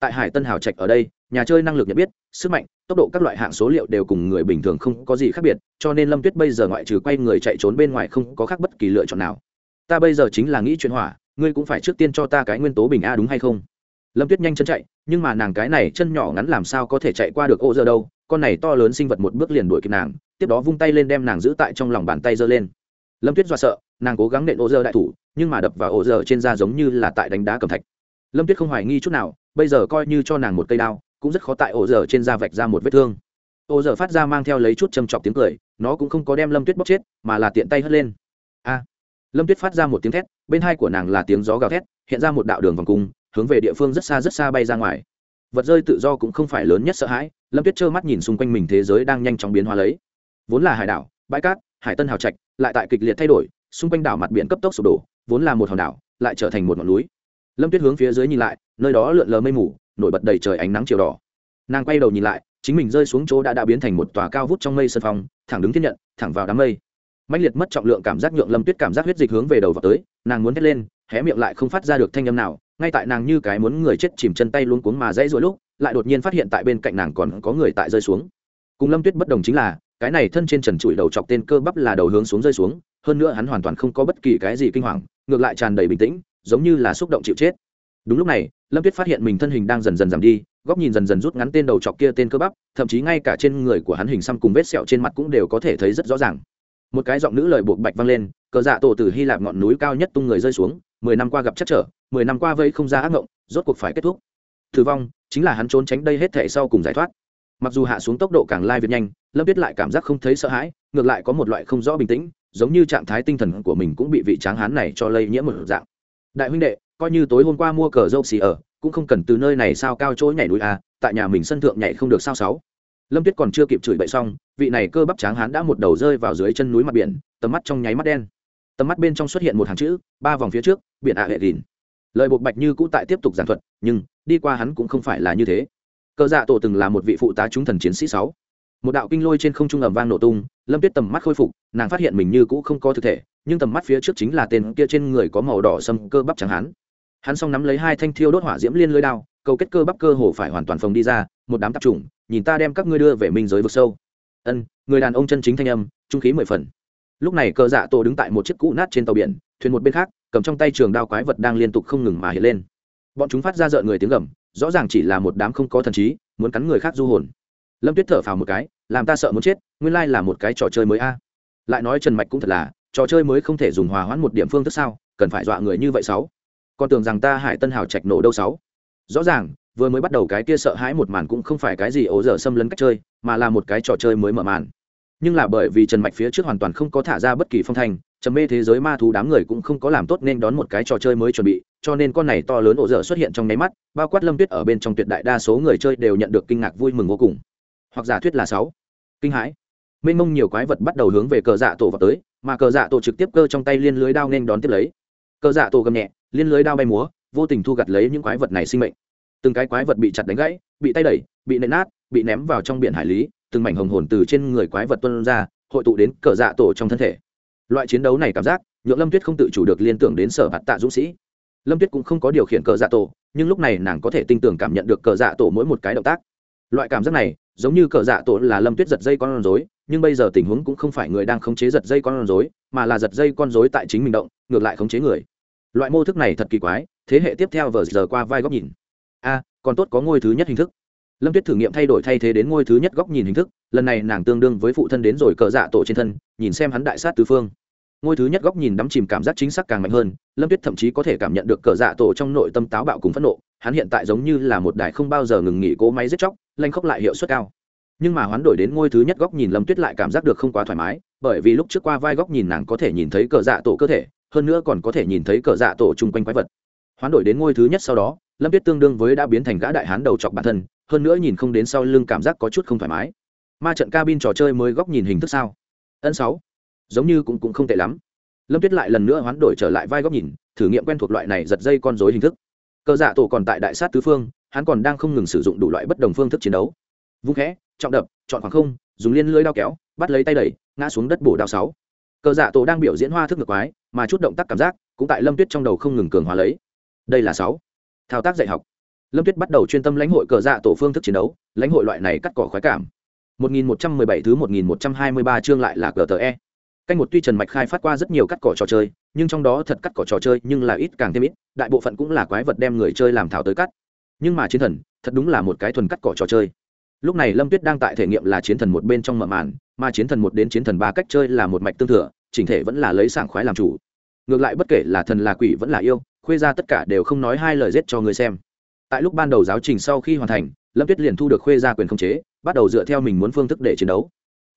Tại hải tân hào trạch ở đây nhà chơi năng lực nhận biết, sức mạnh, tốc độ các loại hạng số liệu đều cùng người bình thường không có gì khác biệt, cho nên lâm tuyết bây giờ ngoại trừ quay người chạy trốn bên ngoài không có khác bất kỳ lựa chọn nào. Ta bây giờ chính là nghĩ chuyện hỏa, ngươi cũng phải trước tiên cho ta cái nguyên tố bình a đúng hay không? Lâm tuyết nhanh chân chạy, nhưng mà nàng cái này chân nhỏ ngắn làm sao có thể chạy qua được ô giờ đâu, con này to lớn sinh vật một bước liền đuổi kịp nàng, tiếp đó vung tay lên đem nàng giữ tại trong lòng bàn tay giơ lên. Lâm tuyết do sợ, nàng cố gắng nện ô giờ đại thủ, nhưng mà đập vào ô giờ trên da giống như là tại đánh đá cầm thạch. Lâm tuyết không hoài nghi chút nào, bây giờ coi như cho nàng một cây đao cũng rất khó tại ổ giờ trên da vạch ra một vết thương. Ổ giờ phát ra mang theo lấy chút châm chọc tiếng cười, nó cũng không có đem lâm tuyết bóc chết, mà là tiện tay hất lên. A! Lâm tuyết phát ra một tiếng thét, bên hai của nàng là tiếng gió gào thét, hiện ra một đạo đường vòng cung, hướng về địa phương rất xa rất xa bay ra ngoài. Vật rơi tự do cũng không phải lớn nhất sợ hãi, lâm tuyết trơ mắt nhìn xung quanh mình thế giới đang nhanh chóng biến hóa lấy. Vốn là hải đảo, bãi cát, hải tân hào trạch, lại tại kịch liệt thay đổi, xung quanh đảo mặt biển cấp tốc sụp đổ, vốn là một hòn đảo, lại trở thành một ngọn núi. Lâm tuyết hướng phía dưới nhìn lại, nơi đó lượn lờ mây mù nổi bật đầy trời ánh nắng chiều đỏ. Nàng quay đầu nhìn lại, chính mình rơi xuống chỗ đã đã biến thành một tòa cao vút trong mây sân phong, thẳng đứng thiên nhận, thẳng vào đám mây. Mạnh liệt mất trọng lượng cảm giác nhượng lâm tuyết cảm giác huyết dịch hướng về đầu vào tới, nàng muốn hét lên, hé miệng lại không phát ra được thanh âm nào, ngay tại nàng như cái muốn người chết chìm chân tay luôn cuống mà dãy rồi lúc, lại đột nhiên phát hiện tại bên cạnh nàng còn có người tại rơi xuống. Cùng lâm tuyết bất đồng chính là, cái này thân trên trần trụi đầu chọc tên cơ bắp là đầu hướng xuống rơi xuống, hơn nữa hắn hoàn toàn không có bất kỳ cái gì kinh hoàng, ngược lại tràn đầy bình tĩnh, giống như là xúc động chịu chết. Đúng lúc này lâm tuyết phát hiện mình thân hình đang dần dần giảm đi, góc nhìn dần dần rút ngắn tên đầu chọc kia tên cơ bắp, thậm chí ngay cả trên người của hắn hình xăm cùng vết sẹo trên mặt cũng đều có thể thấy rất rõ ràng. Một cái giọng nữ lời buộc bạch vang lên, cờ dạ tổ từ hy lạp ngọn núi cao nhất tung người rơi xuống, mười năm qua gặp chắc trở, mười năm qua vây không ra ác ngộng, rốt cuộc phải kết thúc. Tử vong, chính là hắn trốn tránh đây hết thể sau cùng giải thoát. Mặc dù hạ xuống tốc độ càng lai việt nhanh, lâm tuyết lại cảm giác không thấy sợ hãi, ngược lại có một loại không rõ bình tĩnh, giống như trạng thái tinh thần của mình cũng bị vị tráng hán này cho lây nhiễm một dạng. Đại huynh đệ coi như tối hôm qua mua cờ dâu xì ở, cũng không cần từ nơi này sao cao chỗ nhảy núi à tại nhà mình sân thượng nhảy không được sao sáu. Lâm tuyết còn chưa kịp chửi bậy xong, vị này cơ bắp tráng hán đã một đầu rơi vào dưới chân núi mặt biển, tầm mắt trong nháy mắt đen. Tầm mắt bên trong xuất hiện một hàng chữ, ba vòng phía trước, biển ạ hệ đìn lời buộc bạch như cũ tại tiếp tục giảng thuật, nhưng, đi qua hắn cũng không phải là như thế. Cơ dạ tổ từng là một vị phụ tá chúng thần chiến sĩ sáu. Một đạo kinh lôi trên không trung ầm vang nổ tung, lâm tuyết tầm mắt khôi phục, nàng phát hiện mình như cũ không có thực thể, nhưng tầm mắt phía trước chính là tên kia trên người có màu đỏ sâm cơ bắp trắng hắn hắn xong nắm lấy hai thanh thiêu đốt hỏa diễm liên lưới đao, cầu kết cơ bắp cơ hồ phải hoàn toàn phồng đi ra, một đám tạp trùng, nhìn ta đem các ngươi đưa về minh giới vực sâu. Ân, người đàn ông chân chính thanh âm, trung khí mười phần. Lúc này cờ dạ tổ đứng tại một chiếc cũ nát trên tàu biển, thuyền một bên khác, cầm trong tay trường đao quái vật đang liên tục không ngừng mà hiện lên. Bọn chúng phát ra rợn người tiếng gầm, rõ ràng chỉ là một đám không có thần trí, muốn cắn người khác du hồn. Lâm tuyết thở phào một cái, làm ta sợ muốn chết, nguyên lai là một cái trò chơi mới a. Lại nói trần mạch cũng thật là, trò chơi mới không thể dùng hòa hoãn một điểm phương thức sao, cần phải dọa người như vậy sáu còn tưởng rằng ta hải tân hào trạch nổ đâu sáu. Rõ ràng, vừa mới bắt đầu cái kia sợ hãi một màn cũng không phải cái gì ố dở xâm lấn cách chơi, mà là một cái trò chơi mới mở màn. Nhưng là bởi vì trần mạch phía trước hoàn toàn không có thả ra bất kỳ phong thanh, trầm mê thế giới ma thú đám người cũng không có làm tốt nên đón một cái trò chơi mới chuẩn bị, cho nên con này to lớn ổ dở xuất hiện trong nháy mắt, bao quát lâm tuyết ở bên trong tuyệt đại đa số người chơi đều nhận được kinh ngạc vui mừng vô cùng. Hoặc giả thuyết là sáu. Kinh hãi. Mênh mông nhiều quái vật bắt đầu hướng về cờ dạ tổ vào tới, mà cờ dạ tổ trực tiếp cơ trong tay liên lưới đao nên đón tiếp lấy cờ dạ tổ gầm nhẹ, liên lưới đao bay múa, vô tình thu gặt lấy những quái vật này sinh mệnh. Từng cái quái vật bị chặt đánh gãy, bị tay đẩy, bị nện nát, bị ném vào trong biển hải lý, từng mảnh hồng hồn từ trên người quái vật tuân ra, hội tụ đến cờ dạ tổ trong thân thể. Loại chiến đấu này cảm giác, nhượng lâm tuyết không tự chủ được liên tưởng đến sở hạt tạ dũng sĩ. Lâm tuyết cũng không có điều khiển cờ dạ tổ, nhưng lúc này nàng có thể tinh tưởng cảm nhận được cờ dạ tổ mỗi một cái động tác. Loại cảm giác này, giống như cờ dạ tổ là lâm tuyết giật dây con rối, nhưng bây giờ tình huống cũng không phải người đang khống chế giật dây con rối, mà là giật dây con rối tại chính mình động, ngược lại khống chế người loại mô thức này thật kỳ quái, thế hệ tiếp theo vờ giờ qua vai góc nhìn. A, còn tốt có ngôi thứ nhất hình thức. Lâm tuyết thử nghiệm thay đổi thay thế đến ngôi thứ nhất góc nhìn hình thức, lần này nàng tương đương với phụ thân đến rồi cờ dạ tổ trên thân, nhìn xem hắn đại sát tứ phương. Ngôi thứ nhất góc nhìn đắm chìm cảm giác chính xác càng mạnh hơn, lâm tuyết thậm chí có thể cảm nhận được cờ dạ tổ trong nội tâm táo bạo cùng phẫn nộ, hắn hiện tại giống như là một đài không bao giờ ngừng nghỉ cố máy giết chóc, lanh khóc lại hiệu suất cao. Nhưng mà hoán đổi đến ngôi thứ nhất góc nhìn lâm tuyết lại cảm giác được không quá thoải mái, bởi vì lúc trước qua vai góc nhìn nàng có thể nhìn thấy cờ dạ tổ cơ thể hơn nữa còn có thể nhìn thấy cờ dạ tổ chung quanh quái vật. Hoán đổi đến ngôi thứ nhất sau đó, lâm tuyết tương đương với đã biến thành gã đại hán đầu chọc bản thân, hơn nữa nhìn không đến sau lưng cảm giác có chút không thoải mái. Ma trận cabin trò chơi mới góc nhìn hình thức sao? Ân sáu. Giống như cũng cũng không tệ lắm. Lâm tuyết lại lần nữa hoán đổi trở lại vai góc nhìn, thử nghiệm quen thuộc loại này giật dây con dối hình thức. Cờ dạ tổ còn tại đại sát tứ phương, hắn còn đang không ngừng sử dụng đủ loại bất đồng phương thức chiến đấu. Vung khẽ, trọng đập, chọn khoảng không, dùng liên lưới đao kéo, bắt lấy tay đẩy, ngã xuống đất bổ đao sáu cờ dạ tổ đang biểu diễn hoa thức ngược quái, mà chút động tác cảm giác cũng tại lâm tuyết trong đầu không ngừng cường hóa lấy. Đây là sáu. Thao tác dạy học. Lâm tuyết bắt đầu chuyên tâm lãnh hội cờ dạ tổ phương thức chiến đấu, lãnh hội loại này cắt cỏ khoái cảm. 1117 thứ 1123 chương lại là cờ tờ e. Canh một tuy trần mạch khai phát qua rất nhiều cắt cỏ trò chơi, nhưng trong đó thật cắt cỏ trò chơi nhưng là ít càng thêm ít, đại bộ phận cũng là quái vật đem người chơi làm thảo tới cắt. Nhưng mà chiến thần thật đúng là một cái thuần cắt cỏ trò chơi. Lúc này lâm tuyết đang tại thể nghiệm là chiến thần một bên trong mở màn mà chiến thần một đến chiến thần ba cách chơi là một mạch tương thừa, chỉnh thể vẫn là lấy sảng khoái làm chủ. Ngược lại bất kể là thần là quỷ vẫn là yêu, khuê ra tất cả đều không nói hai lời giết cho người xem. Tại lúc ban đầu giáo trình sau khi hoàn thành, lâm tuyết liền thu được khuê ra quyền khống chế, bắt đầu dựa theo mình muốn phương thức để chiến đấu.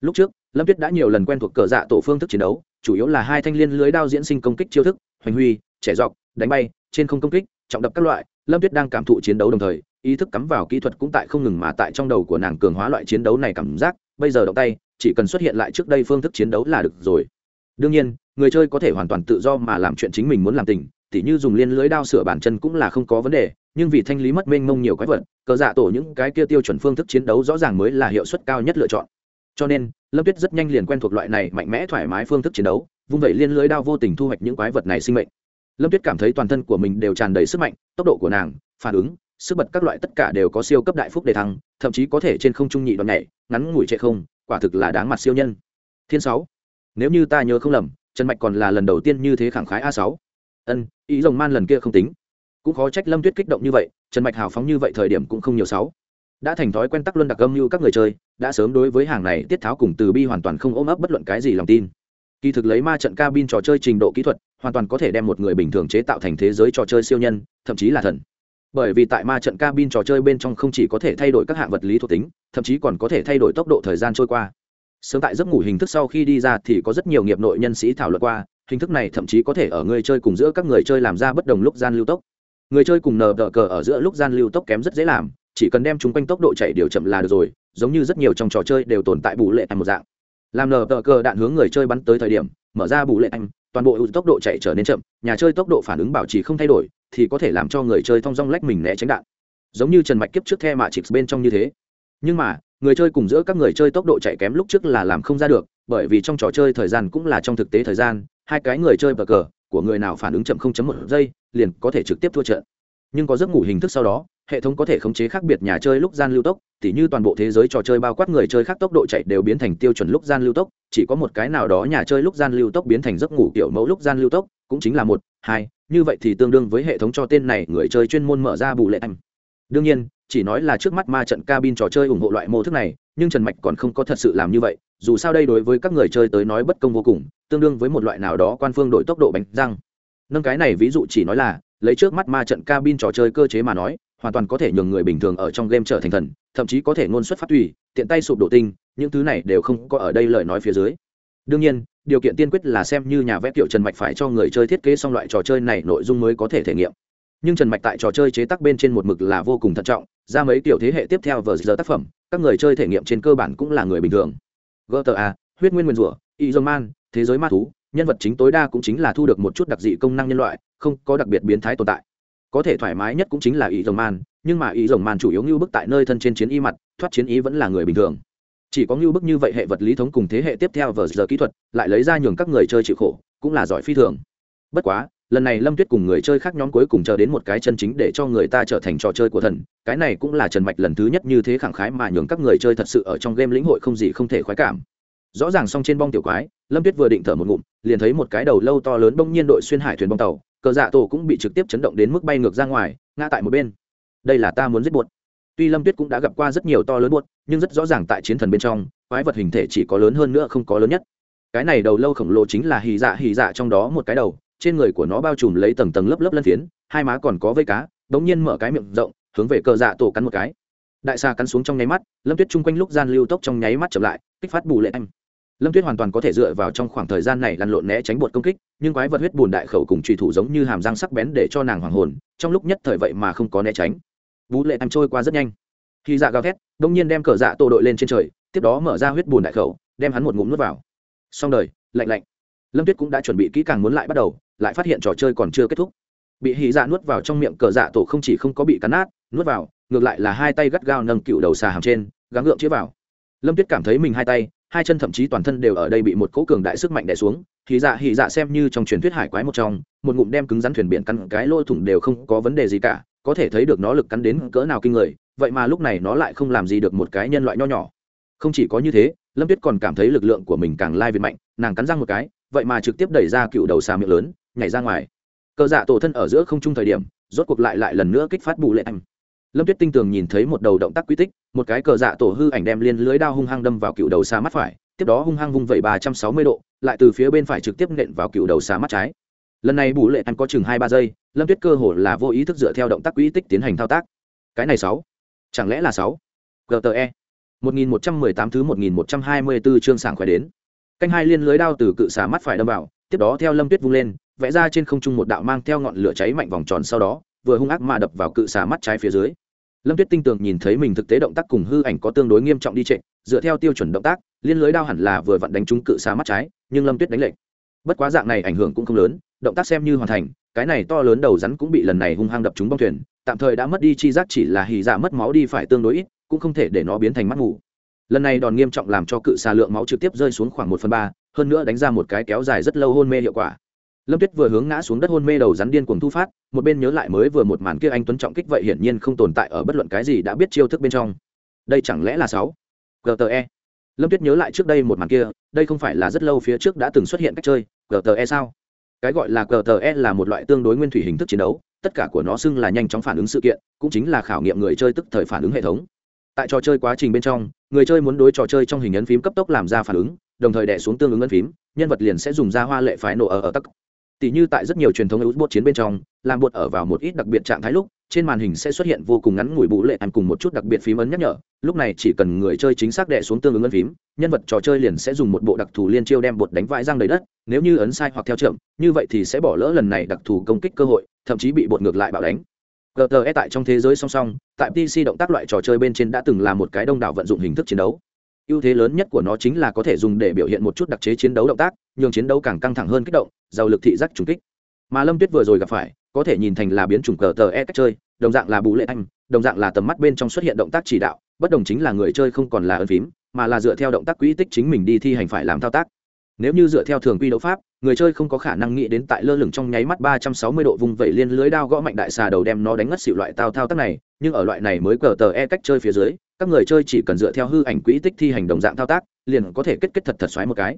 Lúc trước, lâm tuyết đã nhiều lần quen thuộc cờ dạ tổ phương thức chiến đấu, chủ yếu là hai thanh liên lưới đao diễn sinh công kích chiêu thức, hoành huy, trẻ dọc, đánh bay, trên không công kích, trọng đập các loại, lâm tuyết đang cảm thụ chiến đấu đồng thời, ý thức cắm vào kỹ thuật cũng tại không ngừng mà tại trong đầu của nàng cường hóa loại chiến đấu này cảm giác, bây giờ động tay chỉ cần xuất hiện lại trước đây phương thức chiến đấu là được rồi. Đương nhiên, người chơi có thể hoàn toàn tự do mà làm chuyện chính mình muốn làm tình, tỉ như dùng liên lưới đao sửa bản chân cũng là không có vấn đề, nhưng vì thanh lý mất mênh mông nhiều quái vật, cờ dạ tổ những cái kia tiêu chuẩn phương thức chiến đấu rõ ràng mới là hiệu suất cao nhất lựa chọn. Cho nên, lâm tuyết rất nhanh liền quen thuộc loại này mạnh mẽ thoải mái phương thức chiến đấu, vung vẩy liên lưới đao vô tình thu hoạch những quái vật này sinh mệnh. Lâm tuyết cảm thấy toàn thân của mình đều tràn đầy sức mạnh, tốc độ của nàng, phản ứng, sức bật các loại tất cả đều có siêu cấp đại phúc đề thăng, thậm chí có thể trên không trung nhị đoạn nhảy, ngắn ngủi chạy không quả thực là đáng mặt siêu nhân. Thiên sáu, nếu như ta nhớ không lầm, trần mạch còn là lần đầu tiên như thế khẳng khái a sáu. Ân, ý rồng man lần kia không tính. Cũng khó trách lâm tuyết kích động như vậy, trần mạch hào phóng như vậy thời điểm cũng không nhiều sáu. Đã thành thói quen tắc luân đặc âm như các người chơi, đã sớm đối với hàng này tiết tháo cùng từ bi hoàn toàn không ôm ấp bất luận cái gì lòng tin. Kỳ thực lấy ma trận cabin trò chơi trình độ kỹ thuật, hoàn toàn có thể đem một người bình thường chế tạo thành thế giới trò chơi siêu nhân, thậm chí là thần bởi vì tại ma trận cabin trò chơi bên trong không chỉ có thể thay đổi các hạng vật lý thuộc tính thậm chí còn có thể thay đổi tốc độ thời gian trôi qua. Sớm tại giấc ngủ hình thức sau khi đi ra thì có rất nhiều nghiệp nội nhân sĩ thảo luận qua hình thức này thậm chí có thể ở người chơi cùng giữa các người chơi làm ra bất đồng lúc gian lưu tốc. Người chơi cùng nờ đỡ cờ ở giữa lúc gian lưu tốc kém rất dễ làm chỉ cần đem chúng quanh tốc độ chạy điều chậm là được rồi giống như rất nhiều trong trò chơi đều tồn tại bù lệ thành một dạng. Làm nờ đỡ cờ đạn hướng người chơi bắn tới thời điểm mở ra bù lệ anh, toàn bộ tốc độ chạy trở nên chậm nhà chơi tốc độ phản ứng bảo trì không thay đổi thì có thể làm cho người chơi thong dong lách mình né tránh đạn. Giống như trần mạch kiếp trước the mạ chịp bên trong như thế. Nhưng mà, người chơi cùng giữa các người chơi tốc độ chạy kém lúc trước là làm không ra được, bởi vì trong trò chơi thời gian cũng là trong thực tế thời gian, hai cái người chơi bờ cờ, của người nào phản ứng chậm không chấm một giây, liền có thể trực tiếp thua trận. Nhưng có giấc ngủ hình thức sau đó, hệ thống có thể khống chế khác biệt nhà chơi lúc gian lưu tốc, tỉ như toàn bộ thế giới trò chơi bao quát người chơi khác tốc độ chạy đều biến thành tiêu chuẩn lúc gian lưu tốc, chỉ có một cái nào đó nhà chơi lúc gian lưu tốc biến thành giấc ngủ kiểu mẫu lúc gian lưu tốc cũng chính là một, hai, như vậy thì tương đương với hệ thống cho tên này người chơi chuyên môn mở ra bù lệ anh đương nhiên, chỉ nói là trước mắt ma trận cabin trò chơi ủng hộ loại mô thức này, nhưng trần mạch còn không có thật sự làm như vậy, dù sao đây đối với các người chơi tới nói bất công vô cùng, tương đương với một loại nào đó quan phương đổi tốc độ bánh răng. Nâng cái này ví dụ chỉ nói là, lấy trước mắt ma trận cabin trò chơi cơ chế mà nói, hoàn toàn có thể nhường người bình thường ở trong game trở thành thần, thậm chí có thể ngôn xuất phát tùy, tiện tay sụp đổ tinh, những thứ này đều không có ở đây lời nói phía dưới. Đương nhiên điều kiện tiên quyết là xem như nhà vẽ kiểu trần mạch phải cho người chơi thiết kế xong loại trò chơi này nội dung mới có thể thể nghiệm. Nhưng trần mạch tại trò chơi chế tác bên trên một mực là vô cùng thận trọng, ra mấy kiểu thế hệ tiếp theo vờ giờ tác phẩm, các người chơi thể nghiệm trên cơ bản cũng là người bình thường. Gta huyết nguyên nguyên rủa y dơ man thế giới ma thú, nhân vật chính tối đa cũng chính là thu được một chút đặc dị công năng nhân loại, không có đặc biệt biến thái tồn tại. Có thể thoải mái nhất cũng chính là y dơ man nhưng mà y dơ man chủ yếu như bức tại nơi thân trên chiến y mặt, thoát chiến ý vẫn là người bình thường chỉ có ngưu bức như vậy hệ vật lý thống cùng thế hệ tiếp theo vờ giờ kỹ thuật lại lấy ra nhường các người chơi chịu khổ, cũng là giỏi phi thường. Bất quá, lần này lâm tuyết cùng người chơi khác nhóm cuối cùng chờ đến một cái chân chính để cho người ta trở thành trò chơi của thần, cái này cũng là trần mạch lần thứ nhất như thế khẳng khái mà nhường các người chơi thật sự ở trong game lĩnh hội không gì không thể khoái cảm. Rõ ràng xong trên bong tiểu quái, lâm tuyết vừa định thở một ngụm, liền thấy một cái đầu lâu to lớn bỗng nhiên đội xuyên hải thuyền bong tàu, cờ dạ tổ cũng bị trực tiếp chấn động đến mức bay ngược ra ngoài, ngã tại một bên. Đây là ta muốn giết buột tuy lâm tuyết cũng đã gặp qua rất nhiều to lớn buốt, nhưng rất rõ ràng tại chiến thần bên trong, quái vật hình thể chỉ có lớn hơn nữa không có lớn nhất. Cái này đầu lâu khổng lồ chính là hì dạ hì dạ trong đó một cái đầu, trên người của nó bao trùm lấy tầng tầng lớp lớp lân phiến, hai má còn có vây cá đ nhiên mở cái miệng rộng, hướng về cờ dạ tổ cắn một cái. Đại xà cắn xuống trong nháy mắt, lâm tuyết chung quanh lúc gian lưu tốc trong nháy mắt chậm lại, kích phát bù lệ anh. Lâm tuyết hoàn toàn có thể dựa vào trong khoảng thời gian này lăn lộn né tránh bột công kích, nhưng quái vật huyết bùn đại khẩu cùng trùy thủ giống như hàm răng sắc bén để cho nàng hoàng hồn, trong lúc nhất thời vậy mà không có né tránh. Vũ lệ anh trôi qua rất nhanh. Khi dạ gào thét, đông nhiên đem cờ dạ tổ đội lên trên trời, tiếp đó mở ra huyết bùn đại khẩu, đem hắn một ngụm nuốt vào. Xong đời, lạnh lạnh. Lâm tuyết cũng đã chuẩn bị kỹ càng muốn lại bắt đầu, lại phát hiện trò chơi còn chưa kết thúc. Bị hì dạ nuốt vào trong miệng cờ dạ tổ không chỉ không có bị cắn nát, nuốt vào, ngược lại là hai tay gắt gao nâng cựu đầu xà hàm trên, gắng gượng chĩa vào. Lâm tuyết cảm thấy mình hai tay, hai chân thậm chí toàn thân đều ở đây bị một cỗ cường đại sức mạnh đè xuống. Hì dạ hì dạ xem như trong truyền thuyết hải quái một trong, một ngụm đem cứng rắn thuyền biển căn cái lôi thủng đều không có vấn đề gì cả có thể thấy được nó lực cắn đến cỡ nào kinh người, vậy mà lúc này nó lại không làm gì được một cái nhân loại nho nhỏ. Không chỉ có như thế, lâm tuyết còn cảm thấy lực lượng của mình càng lai việt mạnh, nàng cắn răng một cái, vậy mà trực tiếp đẩy ra cựu đầu xà miệng lớn, nhảy ra ngoài. Cờ dạ tổ thân ở giữa không chung thời điểm, rốt cuộc lại lại lần nữa kích phát bù lệ anh lâm tuyết tinh tường nhìn thấy một đầu động tác quy tích, một cái cờ dạ tổ hư ảnh đem liên lưới đao hung hăng đâm vào cựu đầu xa mắt phải, tiếp đó hung hăng vung vẩy ba trăm sáu mươi độ, lại từ phía bên phải trực tiếp nện vào cựu đầu xa mắt trái lần này bù lệ anh có chừng hai ba giây, lâm tuyết cơ hồ là vô ý thức dựa theo động tác quỹ tích tiến hành thao tác. Cái này sáu, chẳng lẽ là sáu? Gte một nghìn một trăm mười tám thứ một nghìn một trăm hai mươi bốn chương sảng khỏe đến. Canh hai liên lưới đao từ cự xả mắt phải đâm vào, tiếp đó theo lâm tuyết vung lên, vẽ ra trên không trung một đạo mang theo ngọn lửa cháy mạnh vòng tròn sau đó, vừa hung ác mà đập vào cự xả mắt trái phía dưới. Lâm tuyết tinh tường nhìn thấy mình thực tế động tác cùng hư ảnh có tương đối nghiêm trọng đi trệ, dựa theo tiêu chuẩn động tác, liên lưới đao hẳn là vừa vặn đánh trúng cự xả mắt trái, nhưng lâm tuyết đánh lệnh bất quá dạng này ảnh hưởng cũng không lớn động tác xem như hoàn thành, cái này to lớn đầu rắn cũng bị lần này hung hăng đập trúng bong thuyền, tạm thời đã mất đi chi giác chỉ là hì dạ mất máu đi phải tương đối ít, cũng không thể để nó biến thành mắt ngủ lần này đòn nghiêm trọng làm cho cự xà lượng máu trực tiếp rơi xuống khoảng một phần ba, hơn nữa đánh ra một cái kéo dài rất lâu hôn mê hiệu quả. Lâm tuyết vừa hướng ngã xuống đất hôn mê đầu rắn điên cuồng thu phát, một bên nhớ lại mới vừa một màn kia anh tuấn trọng kích vậy hiển nhiên không tồn tại ở bất luận cái gì đã biết chiêu thức bên trong. Đây chẳng lẽ là sáu? Gte lâm tuyết nhớ lại trước đây một màn kia, đây không phải là rất lâu phía trước đã từng xuất hiện cách chơi gte sao? Cái gọi là gte là một loại tương đối nguyên thủy hình thức chiến đấu, tất cả của nó xưng là nhanh chóng phản ứng sự kiện, cũng chính là khảo nghiệm người chơi tức thời phản ứng hệ thống. Tại trò chơi quá trình bên trong, người chơi muốn đối trò chơi trong hình ấn phím cấp tốc làm ra phản ứng, đồng thời đẻ xuống tương ứng ấn phím, nhân vật liền sẽ dùng ra hoa lệ phái nổ ở ở tắc tỷ như tại rất nhiều truyền thống bột chiến bên trong, làm bột ở vào một ít đặc biệt trạng thái lúc, trên màn hình sẽ xuất hiện vô cùng ngắn ngủi bụ lệ ăn cùng một chút đặc biệt phím ấn nhắc nhở. Lúc này chỉ cần người chơi chính xác đè xuống tương ứng ấn phím, nhân vật trò chơi liền sẽ dùng một bộ đặc thù liên chiêu đem bột đánh vãi răng đầy đất. Nếu như ấn sai hoặc theo chậm, như vậy thì sẽ bỏ lỡ lần này đặc thù công kích cơ hội, thậm chí bị bột ngược lại bạo đánh. Gte tại trong thế giới song song, tại pc động tác loại trò chơi bên trên đã từng là một cái đông đảo vận dụng hình thức chiến đấu ưu thế lớn nhất của nó chính là có thể dùng để biểu hiện một chút đặc chế chiến đấu động tác, nhường chiến đấu càng căng thẳng hơn kích động, giàu lực thị giác trùng kích. Mà lâm tuyết vừa rồi gặp phải, có thể nhìn thành là biến chủng cờ tờ e cách chơi, đồng dạng là bù lệ anh, đồng dạng là tầm mắt bên trong xuất hiện động tác chỉ đạo, bất đồng chính là người chơi không còn là ân phím, mà là dựa theo động tác quỹ tích chính mình đi thi hành phải làm thao tác nếu như dựa theo thường quy đấu pháp, người chơi không có khả năng nghĩ đến tại lơ lửng trong nháy mắt ba trăm sáu mươi độ vùng vẩy liên lưới đao gõ mạnh đại xà đầu đem nó đánh ngất xịu loại tao thao tác này, nhưng ở loại này mới cờ tờ e cách chơi phía dưới, các người chơi chỉ cần dựa theo hư ảnh quỹ tích thi hành đồng dạng thao tác, liền có thể kết kết thật thật xoáy một cái.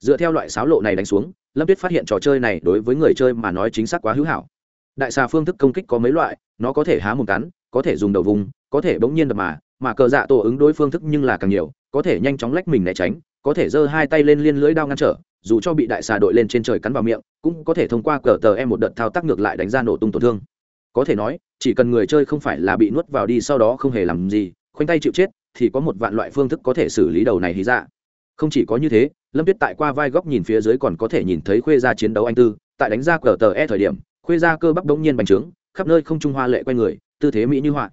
Dựa theo loại sáo lộ này đánh xuống, lâm tuyết phát hiện trò chơi này đối với người chơi mà nói chính xác quá hữu hảo. Đại xà phương thức công kích có mấy loại, nó có thể há một cắn, có thể dùng đầu vùng, có thể bỗng nhiên đập mà mà cờ dạ tổ ứng đối phương thức nhưng là càng nhiều, có thể nhanh chóng lách mình né tránh có thể giơ hai tay lên liên lưỡi đao ngăn trở, dù cho bị đại xà đội lên trên trời cắn vào miệng, cũng có thể thông qua cờ tờ em một đợt thao tác ngược lại đánh ra nổ tung tổn thương. Có thể nói, chỉ cần người chơi không phải là bị nuốt vào đi sau đó không hề làm gì, khoanh tay chịu chết, thì có một vạn loại phương thức có thể xử lý đầu này hí ra không chỉ có như thế, lâm tuyết tại qua vai góc nhìn phía dưới còn có thể nhìn thấy khuê ra chiến đấu anh tư, tại đánh ra cờ tờ e thời điểm, khuê ra cơ bắp đống nhiên bành trướng, khắp nơi không trung hoa lệ quay người, tư thế mỹ như họa.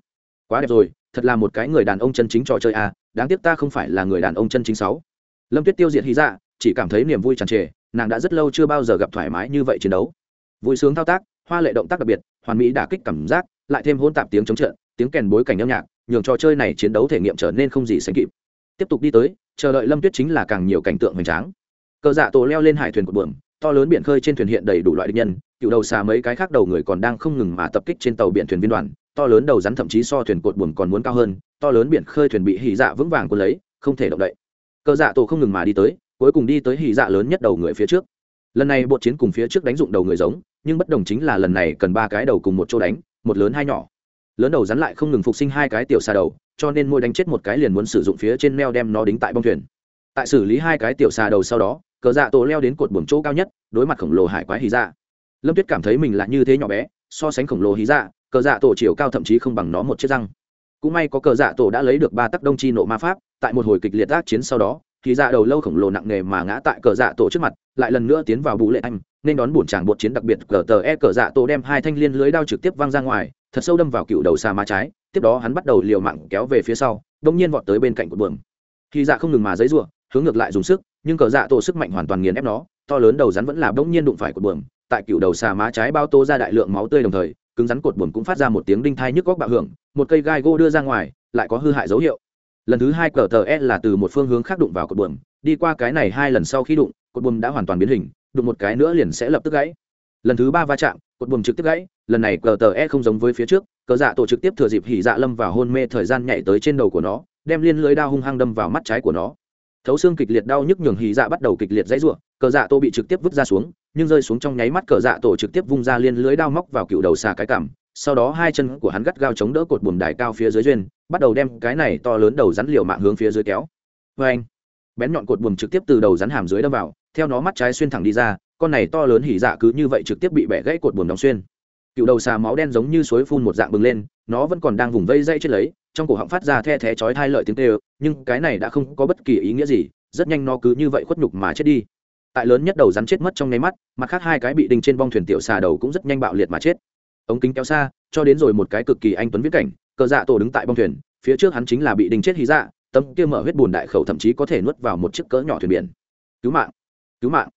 Quá đẹp rồi, thật là một cái người đàn ông chân chính trò chơi à đáng tiếc ta không phải là người đàn ông chân chính sáu lâm tuyết tiêu diệt hy dạ chỉ cảm thấy niềm vui tràn trề, nàng đã rất lâu chưa bao giờ gặp thoải mái như vậy chiến đấu. Vui sướng thao tác, hoa lệ động tác đặc biệt, hoàn mỹ đả kích cảm giác, lại thêm hỗn tạp tiếng chống trận, tiếng kèn bối cảnh âm nhạc, nhường trò chơi này chiến đấu thể nghiệm trở nên không gì sánh kịp. Tiếp tục đi tới, chờ đợi lâm tuyết chính là càng nhiều cảnh tượng hoành tráng. Cờ dạ tổ leo lên hải thuyền của bờm to lớn biển khơi trên thuyền hiện đầy đủ loại địch nhân, cựu đầu xà mấy cái khác đầu người còn đang không ngừng mà tập kích trên tàu biển thuyền viên đoàn, to lớn đầu rắn thậm chí so thuyền cột buồm còn muốn cao hơn, to lớn biển khơi thuyền bị hỉ dạ vững vàng quân lấy, không thể động đậy cờ dạ tổ không ngừng mà đi tới, cuối cùng đi tới hì dạ lớn nhất đầu người phía trước. Lần này bộ chiến cùng phía trước đánh dụng đầu người giống, nhưng bất đồng chính là lần này cần ba cái đầu cùng một chỗ đánh, một lớn hai nhỏ. Lớn đầu rắn lại không ngừng phục sinh hai cái tiểu xà đầu, cho nên môi đánh chết một cái liền muốn sử dụng phía trên neo đem nó đính tại bông thuyền. Tại xử lý hai cái tiểu xà đầu sau đó, cờ dạ tổ leo đến cột buồng chỗ cao nhất, đối mặt khổng lồ hải quái hí dạ. Lâm tuyết cảm thấy mình là như thế nhỏ bé, so sánh khổng lồ hí dạ cờ dạ tổ chiều cao thậm chí không bằng nó một chiếc răng cũng may có cờ dạ tổ đã lấy được ba tắc đông chi nộ ma pháp, tại một hồi kịch liệt tác chiến sau đó, thì dạ đầu lâu khổng lồ nặng nề mà ngã tại cờ dạ tổ trước mặt, lại lần nữa tiến vào bù lệ anh, nên đón bổn tràng bột chiến đặc biệt cờ tờ e cờ dạ tổ đem hai thanh liên lưới đao trực tiếp văng ra ngoài, thật sâu đâm vào cựu đầu xa ma trái, tiếp đó hắn bắt đầu liều mạng kéo về phía sau, đông nhiên vọt tới bên cạnh của buồng thì dạ không ngừng mà giấy rủa hướng ngược lại dùng sức, nhưng cờ dạ tổ sức mạnh hoàn toàn nghiền ép nó, to lớn đầu rắn vẫn là đông nhiên đụng phải của buồng tại cựu đầu xà má trái bao tô ra đại lượng máu tươi đồng thời cứng rắn cột buồng cũng phát ra một tiếng đinh thai nhức góc bạo hưởng, một cây gai gỗ đưa ra ngoài, lại có hư hại dấu hiệu. Lần thứ hai cờ tờ e là từ một phương hướng khác đụng vào cột buồng đi qua cái này hai lần sau khi đụng, cột buồng đã hoàn toàn biến hình, đụng một cái nữa liền sẽ lập tức gãy. Lần thứ ba va chạm, cột buồng trực tiếp gãy, lần này cờ tờ e không giống với phía trước, cờ dạ tổ trực tiếp thừa dịp hỉ dạ lâm vào hôn mê thời gian nhảy tới trên đầu của nó, đem liên lưới đao hung hăng đâm vào mắt trái của nó. Thấu xương kịch liệt đau nhức nhường hỉ dạ bắt đầu kịch liệt dãy ruộng cờ dạ tô bị trực tiếp vứt ra xuống nhưng rơi xuống trong nháy mắt cờ dạ tổ trực tiếp vung ra liên lưới đao móc vào cựu đầu xà cái cảm sau đó hai chân của hắn gắt gao chống đỡ cột buồm đài cao phía dưới duyên, bắt đầu đem cái này to lớn đầu rắn liều mạng hướng phía dưới kéo. Vê anh bén nhọn cột buồm trực tiếp từ đầu rắn hàm dưới đâm vào, theo nó mắt trái xuyên thẳng đi ra, con này to lớn hỉ dạ cứ như vậy trực tiếp bị bẻ gãy cột buồm đóng xuyên. Cựu đầu xà máu đen giống như suối phun một dạng bừng lên, nó vẫn còn đang vùng vây dây chết lấy, trong cổ họng phát ra the thé chói thai lợi tiếng tê nhưng cái này đã không có bất kỳ ý nghĩa gì, rất nhanh nó cứ như vậy khuất nhục mà chết đi tại lớn nhất đầu rắn chết mất trong nháy mắt mặt khác hai cái bị đinh trên bong thuyền tiểu xà đầu cũng rất nhanh bạo liệt mà chết. Ống kính kéo xa cho đến rồi một cái cực kỳ anh tuấn viết cảnh cờ dạ tổ đứng tại bong thuyền phía trước hắn chính là bị đinh chết hí dạ tấm kia mở huyết bùn đại khẩu thậm chí có thể nuốt vào một chiếc cỡ nhỏ thuyền biển. Cứu mạng! Cứu mạng!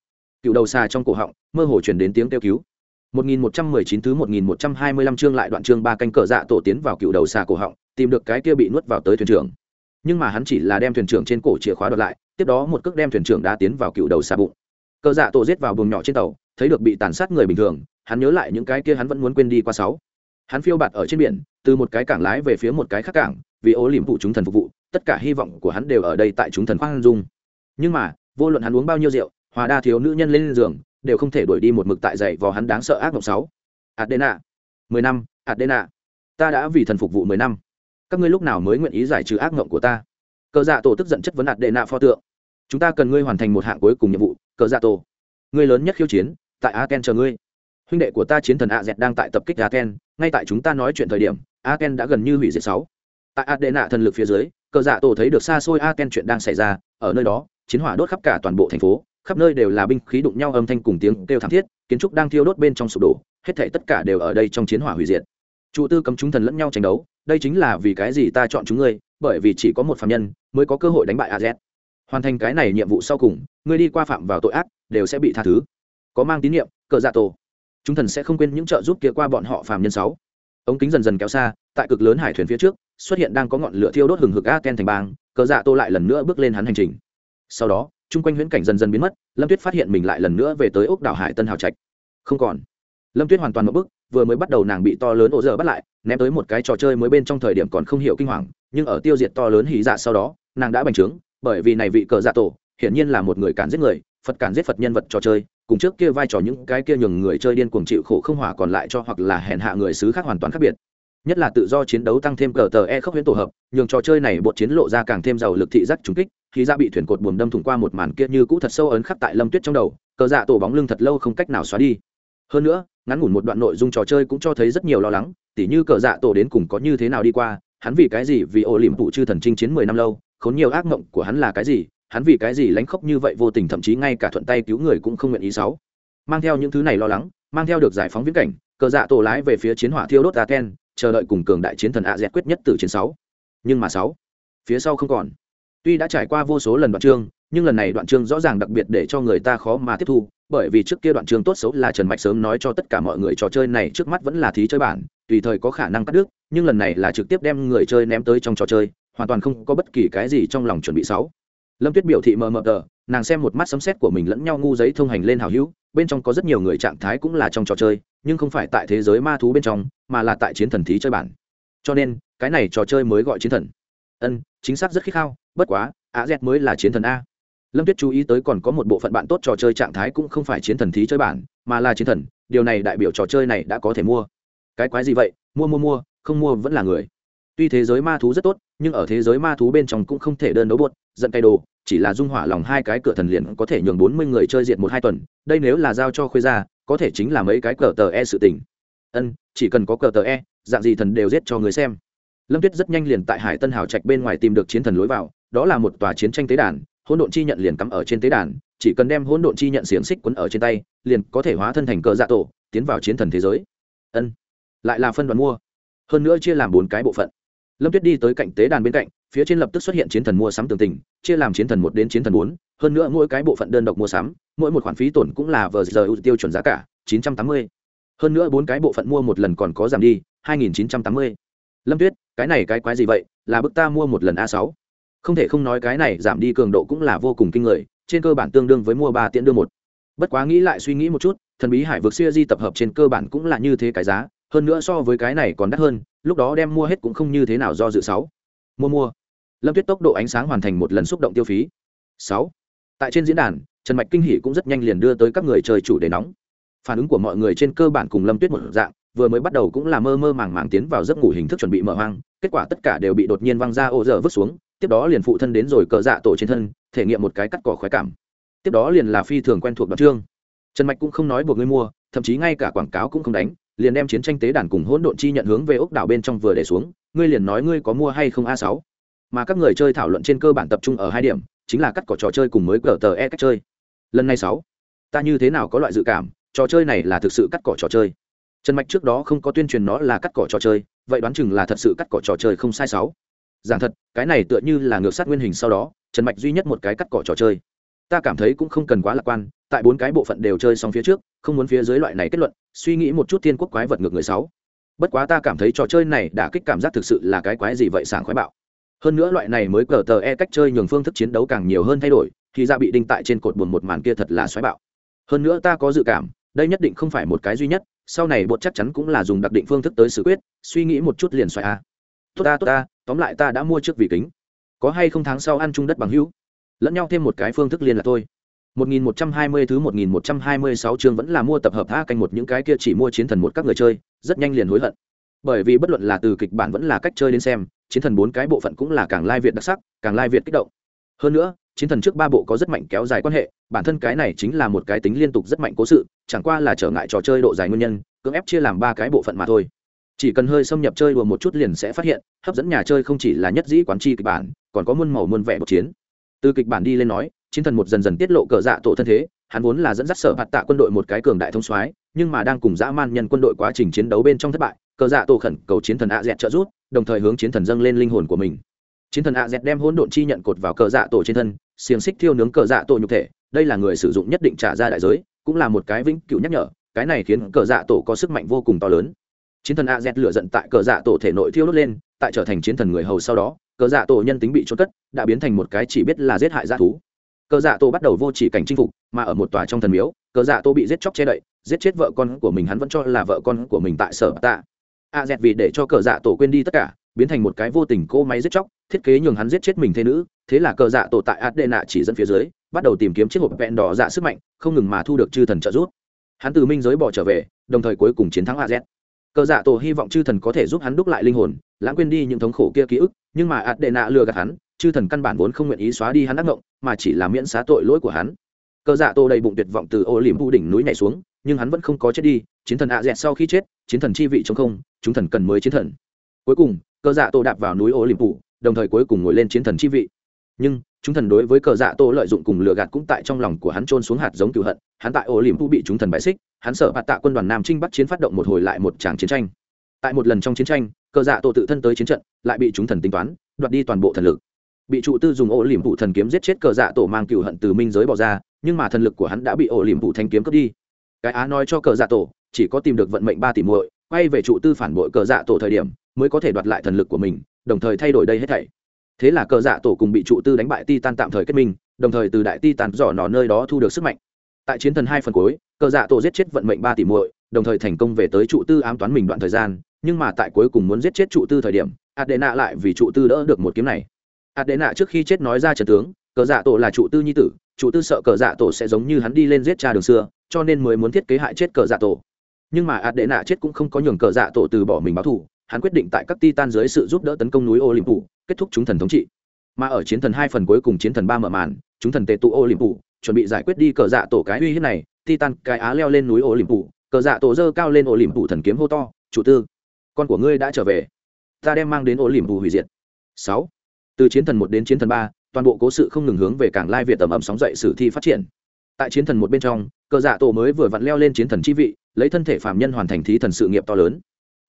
Cựu đầu xà trong cổ họng mơ hồ chuyển đến tiếng kêu cứu. 1119 thứ 1125 chương lại đoạn chương ba canh cờ dạ tổ tiến vào cựu đầu xà cổ họng, tìm được cái kia bị nuốt vào tới thuyền trưởng. Nhưng mà hắn chỉ là đem thuyền trưởng trên cổ chìa khóa đoạt lại, tiếp đó một cước đem thuyền trưởng đã tiến vào cựu đầu xà bụng. Cờ dạ tổ giết vào buồng nhỏ trên tàu, thấy được bị tàn sát người bình thường, hắn nhớ lại những cái kia hắn vẫn muốn quên đi qua sáu. Hắn phiêu bạt ở trên biển, từ một cái cảng lái về phía một cái khác cảng, vì ố liềm phụ chúng thần phục vụ, tất cả hy vọng của hắn đều ở đây tại chúng thần khoan dung. Nhưng mà, vô luận hắn uống bao nhiêu rượu, hòa đa thiếu nữ nhân lên giường, đều không thể đuổi đi một mực tại dậy vò hắn đáng sợ ác mộng sáu adena mười năm adena ta đã vì thần phục vụ mười năm các ngươi lúc nào mới nguyện ý giải trừ ác mộng của ta cờ dạ tổ tức giận chất vấn adena pho tượng chúng ta cần ngươi hoàn thành một hạng cuối cùng nhiệm vụ, cờ dạ tổ. Ngươi lớn nhất khiêu chiến, tại aken chờ ngươi. Huynh đệ của ta chiến thần a dẹt đang tại tập kích aken ngay tại chúng ta nói chuyện thời điểm aken đã gần như hủy diệt sáu. Tại adena thần lực phía dưới, cờ dạ tổ thấy được xa xôi aken chuyện đang xảy ra, ở nơi đó, chiến hỏa đốt khắp cả toàn bộ thành phố, khắp nơi đều là binh khí đụng nhau âm thanh cùng tiếng kêu thảm thiết, kiến trúc đang thiêu đốt bên trong sụp đổ, hết thảy tất cả đều ở đây trong chiến hỏa hủy diệt. Trụ tư cấm chúng thần lẫn nhau tranh đấu, đây chính là vì cái gì ta chọn chúng ngươi, bởi vì chỉ có một phạm nhân mới có cơ hội đánh bại az hoàn thành cái này nhiệm vụ sau cùng, ngươi đi qua phạm vào tội ác, đều sẽ bị tha thứ. Có mang tín nhiệm, cờ dạ tổ. Chúng thần sẽ không quên những trợ giúp kia qua bọn họ phàm nhân sáu. Ống kính dần dần kéo xa, tại cực lớn hải thuyền phía trước, xuất hiện đang có ngọn lửa thiêu đốt hừng hực a ken thành bang, cờ dạ tô lại lần nữa bước lên hắn hành trình. Sau đó, chung quanh huyễn cảnh dần dần biến mất, lâm tuyết phát hiện mình lại lần nữa về tới ốc đảo hải tân hào trạch. Không còn. Lâm tuyết hoàn toàn một bức vừa mới bắt đầu nàng bị to lớn ổ dở bắt lại, ném tới một cái trò chơi mới bên trong thời điểm còn không hiểu kinh hoàng, nhưng ở tiêu diệt to lớn hí dạ sau đó, nàng đã bành trướng bởi vì này vị cờ dạ tổ hiển nhiên là một người cản giết người, phật cản giết phật nhân vật trò chơi, cùng trước kia vai trò những cái kia nhường người chơi điên cuồng chịu khổ không hỏa còn lại cho hoặc là hèn hạ người xứ khác hoàn toàn khác biệt. Nhất là tự do chiến đấu tăng thêm cờ tờ e khốc huyễn tổ hợp, nhường trò chơi này bột chiến lộ ra càng thêm giàu lực thị giác trúng kích khi ra dạ bị thuyền cột buồm đâm thủng qua một màn kia như cũ thật sâu ấn khắc tại lâm tuyết trong đầu, cờ dạ tổ bóng lưng thật lâu không cách nào xóa đi. Hơn nữa, ngắn ngủn một đoạn nội dung trò chơi cũng cho thấy rất nhiều lo lắng, tỉ như cờ dạ tổ đến cùng có như thế nào đi qua, hắn vì cái gì vì ổ liềm phụ chư thần chinh chiến mười năm lâu khốn nhiều ác mộng của hắn là cái gì, hắn vì cái gì lánh khóc như vậy vô tình, thậm chí ngay cả thuận tay cứu người cũng không nguyện ý sáu. Mang theo những thứ này lo lắng, mang theo được giải phóng viễn cảnh, cờ dạ tổ lái về phía chiến hỏa thiêu đốt aten chờ đợi cùng cường đại chiến thần a dẹt quyết nhất từ chiến sáu. Nhưng mà sáu, phía sau không còn. Tuy đã trải qua vô số lần đoạn chương nhưng lần này đoạn chương rõ ràng đặc biệt để cho người ta khó mà tiếp thu, bởi vì trước kia đoạn chương tốt xấu là trần mạch sớm nói cho tất cả mọi người trò chơi này trước mắt vẫn là thí chơi bản, tùy thời có khả năng cắt đứt, nhưng lần này là trực tiếp đem người chơi ném tới trong trò chơi hoàn toàn không có bất kỳ cái gì trong lòng chuẩn bị sáu. Lâm tuyết biểu thị mờ mờ tờ, nàng xem một mắt sấm xét của mình lẫn nhau ngu giấy thông hành lên hào hữu, bên trong có rất nhiều người trạng thái cũng là trong trò chơi, nhưng không phải tại thế giới ma thú bên trong, mà là tại chiến thần thí chơi bản. Cho nên, cái này trò chơi mới gọi chiến thần. Ân, chính xác rất khích khao, bất quá á z mới là chiến thần a. Lâm tuyết chú ý tới còn có một bộ phận bạn tốt trò chơi trạng thái cũng không phải chiến thần thí chơi bản, mà là chiến thần, điều này đại biểu trò chơi này đã có thể mua. Cái quái gì vậy? Mua mua mua, không mua vẫn là người. Tuy thế giới ma thú rất tốt nhưng ở thế giới ma thú bên trong cũng không thể đơn đấu buốt giận cay đồ, chỉ là dung hỏa lòng hai cái cửa thần liền có thể nhường bốn mươi người chơi diệt một hai tuần, đây nếu là giao cho khuê ra có thể chính là mấy cái cờ tờ e sự tình. Ân, chỉ cần có cờ tờ e dạng gì thần đều giết cho người xem. Lâm tuyết rất nhanh liền tại hải tân hào trạch bên ngoài tìm được chiến thần lối vào, đó là một tòa chiến tranh tế đàn, hỗn độn chi nhận liền cắm ở trên tế đàn, chỉ cần đem hỗn độn chi nhận xiềng xích quấn ở trên tay, liền có thể hóa thân thành cờ dạ tổ, tiến vào chiến thần thế giới. Ân, lại là phân đoạn mua. Hơn nữa chia làm bốn cái bộ phận lâm tuyết đi tới cạnh tế đàn bên cạnh, phía trên lập tức xuất hiện chiến thần mua sắm tường tình, chia làm chiến thần một đến chiến thần bốn, hơn nữa mỗi cái bộ phận đơn độc mua sắm, mỗi một khoản phí tổn cũng là vờ giờ tiêu chuẩn giá cả, chín trăm tám mươi. Hơn nữa bốn cái bộ phận mua một lần còn có giảm đi, hai nghìn chín trăm tám mươi. Lâm tuyết, cái này cái quái gì vậy? Là bức ta mua một lần a sáu. Không thể không nói cái này giảm đi cường độ cũng là vô cùng kinh người, trên cơ bản tương đương với mua ba tiễn đưa một. Bất quá nghĩ lại suy nghĩ một chút, thần bí hải vực siêu di tập hợp trên cơ bản cũng là như thế cái giá, hơn nữa so với cái này còn đắt hơn lúc đó đem mua hết cũng không như thế nào do dự sáu. Mua mua. Lâm tuyết tốc độ ánh sáng hoàn thành một lần xúc động tiêu phí. Sáu. Tại trên diễn đàn, trần mạch kinh hỷ cũng rất nhanh liền đưa tới các người chơi chủ đề nóng. Phản ứng của mọi người trên cơ bản cùng lâm tuyết một dạng, vừa mới bắt đầu cũng là mơ mơ màng màng tiến vào giấc ngủ hình thức chuẩn bị mở hoang, kết quả tất cả đều bị đột nhiên văng ra ô giờ vứt xuống, tiếp đó liền phụ thân đến rồi cờ dạ tổ trên thân, thể nghiệm một cái cắt cỏ khoái cảm. Tiếp đó liền là phi thường quen thuộc đoạn chương. Trần mạch cũng không nói buộc ngươi mua, thậm chí ngay cả quảng cáo cũng không đánh liền đem chiến tranh tế đàn cùng hỗn độn chi nhận hướng về ốc đảo bên trong vừa để xuống, ngươi liền nói ngươi có mua hay không a sáu. Mà các người chơi thảo luận trên cơ bản tập trung ở hai điểm, chính là cắt cỏ trò chơi cùng mới cờ tờ e cách chơi. Lần này sáu, ta như thế nào có loại dự cảm, trò chơi này là thực sự cắt cỏ trò chơi? Trần mạch trước đó không có tuyên truyền nó là cắt cỏ trò chơi, vậy đoán chừng là thật sự cắt cỏ trò chơi không sai sáu. Giảng thật, cái này tựa như là ngược sát nguyên hình sau đó, trần mạch duy nhất một cái cắt cỏ trò chơi. Ta cảm thấy cũng không cần quá lạc quan, tại bốn cái bộ phận đều chơi xong phía trước không muốn phía dưới loại này kết luận, suy nghĩ một chút thiên quốc quái vật ngược người sáu. Bất quá ta cảm thấy trò chơi này đã kích cảm giác thực sự là cái quái gì vậy sảng khoái bạo. Hơn nữa loại này mới cờ tờ e cách chơi nhường phương thức chiến đấu càng nhiều hơn thay đổi, thì ra bị đinh tại trên cột buồn một màn kia thật là xoáy bạo. Hơn nữa ta có dự cảm, đây nhất định không phải một cái duy nhất, sau này bột chắc chắn cũng là dùng đặc định phương thức tới xử quyết, suy nghĩ một chút liền xoáy a. Tốt ta tốt ta, tóm lại ta đã mua trước vị kính. Có hay không tháng sau ăn chung đất bằng hữu? Lẫn nhau thêm một cái phương thức liên là thôi. 1120 thứ 1126 chương vẫn là mua tập hợp tha canh một những cái kia chỉ mua chiến thần một các người chơi, rất nhanh liền hối hận. Bởi vì bất luận là từ kịch bản vẫn là cách chơi đến xem, chiến thần bốn cái bộ phận cũng là càng lai việt đặc sắc, càng lai việt kích động. Hơn nữa, chiến thần trước ba bộ có rất mạnh kéo dài quan hệ, bản thân cái này chính là một cái tính liên tục rất mạnh cố sự, chẳng qua là trở ngại trò chơi độ dài nguyên nhân, cưỡng ép chia làm ba cái bộ phận mà thôi. Chỉ cần hơi xâm nhập chơi đùa một chút liền sẽ phát hiện, hấp dẫn nhà chơi không chỉ là nhất dĩ quán chi kịch bản, còn có muôn màu muôn vẻ bộ chiến. Từ kịch bản đi lên nói, chiến thần một dần dần tiết lộ cờ dạ tổ thân thế, hắn vốn là dẫn dắt sở hạt tạ quân đội một cái cường đại thông soái, nhưng mà đang cùng dã man nhân quân đội quá trình chiến đấu bên trong thất bại, cờ dạ tổ khẩn cầu chiến thần a dẹt trợ giúp, đồng thời hướng chiến thần dâng lên linh hồn của mình. Chiến thần a dẹt đem hỗn độn chi nhận cột vào cờ dạ tổ trên thân, xiềng xích thiêu nướng cờ dạ tổ nhục thể, đây là người sử dụng nhất định trả ra đại giới, cũng là một cái vĩnh cửu nhắc nhở, cái này khiến cờ dạ tổ có sức mạnh vô cùng to lớn. Chiến thần a dẹt lựa giận tại cờ dạ tổ thể nội thiêu đốt lên, tại trở thành chiến thần người hầu sau đó, cờ dạ tổ nhân tính bị trốn cất, đã biến thành một cái chỉ biết là giết hại g thú cờ dạ tô bắt đầu vô chỉ cảnh chinh phục, mà ở một tòa trong thần miếu, cờ dạ tô bị giết chóc che đậy, giết chết vợ con của mình hắn vẫn cho là vợ con của mình tại sở tạ. A dẹt vì để cho cờ dạ tổ quên đi tất cả, biến thành một cái vô tình cô máy giết chóc, thiết kế nhường hắn giết chết mình thế nữ, thế là cờ dạ tổ tại adena chỉ dẫn phía dưới, bắt đầu tìm kiếm chiếc hộp vẹn đỏ dạ sức mạnh, không ngừng mà thu được chư thần trợ giúp. Hắn từ minh giới bỏ trở về, đồng thời cuối cùng chiến thắng a z. Cờ dạ tổ hy vọng chư thần có thể giúp hắn đúc lại linh hồn, lãng quên đi những thống khổ kia ký ức nhưng mà ạt đệ nạ lừa gạt hắn, chư thần căn bản vốn không nguyện ý xóa đi hắn ác ngộng, mà chỉ là miễn xá tội lỗi của hắn. Cờ dạ tô đầy bụng tuyệt vọng từ ô liềm thu đỉnh núi này xuống, nhưng hắn vẫn không có chết đi, chiến thần ạ dẹt sau khi chết, chiến thần chi vị chống không, chúng thần cần mới chiến thần. Cuối cùng, cờ dạ tô đạp vào núi ô liềm phủ đồng thời cuối cùng ngồi lên chiến thần chi vị. Nhưng, chúng thần đối với cờ dạ tô lợi dụng cùng lừa gạt cũng tại trong lòng của hắn trôn xuống hạt giống cựu hận, hắn tại ô liềm thu bị chúng thần bại xích, hắn sợ bạt tạ quân đoàn nam trinh bắc chiến phát động một hồi lại một tràng chiến tranh tại một lần trong chiến tranh, cờ dạ tổ tự thân tới chiến trận, lại bị chúng thần tính toán, đoạt đi toàn bộ thần lực. Bị trụ tư dùng ổ liềm phụ thần kiếm giết chết cờ dạ tổ mang cựu hận từ minh giới bỏ ra, nhưng mà thần lực của hắn đã bị ổ liềm phụ thanh kiếm cướp đi. Cái á nói cho cờ dạ tổ, chỉ có tìm được vận mệnh ba tỷ muội, quay về trụ tư phản bội cờ dạ tổ thời điểm, mới có thể đoạt lại thần lực của mình, đồng thời thay đổi đây hết thảy. Thế là cờ dạ tổ cùng bị trụ tư đánh bại ti tan tạm thời kết minh, đồng thời từ đại ti tàn dò nỏ nơi đó thu được sức mạnh. Tại chiến thần hai phần cuối, cờ dạ tổ giết chết vận mệnh ba tỷ muội, đồng thời thành công về tới trụ tư ám toán mình đoạn thời gian nhưng mà tại cuối cùng muốn giết chết trụ tư thời điểm adena lại vì trụ tư đỡ được một kiếm này adena trước khi chết nói ra trận tướng cờ dạ tổ là trụ tư nhi tử trụ tư sợ cờ dạ tổ sẽ giống như hắn đi lên giết cha đường xưa cho nên mới muốn thiết kế hại chết cờ dạ tổ nhưng mà adena chết cũng không có nhường cờ dạ tổ từ bỏ mình báo thù hắn quyết định tại các titan dưới sự giúp đỡ tấn công núi Olympus, kết thúc chúng thần thống trị. Mà ở chiến thần hai phần cuối cùng chiến thần ba mở màn, chúng thần tề tụ Olympus, chuẩn bị giải quyết đi cờ dạ tổ cái uy hiếp này, Titan cái á leo lên núi Olympus, cờ dạ tổ dơ cao lên Olympus thần kiếm hô to, "Chủ tư, con của ngươi đã trở về. Ta đem mang đến Olympus hủy diệt." Sáu, Từ chiến thần một đến chiến thần ba, toàn bộ cố sự không ngừng hướng về cảng lai việt tầm ẩm sóng dậy sử thi phát triển. Tại chiến thần một bên trong, cờ dạ tổ mới vừa vặn leo lên chiến thần chi vị, lấy thân thể phạm nhân hoàn thành thí thần sự nghiệp to lớn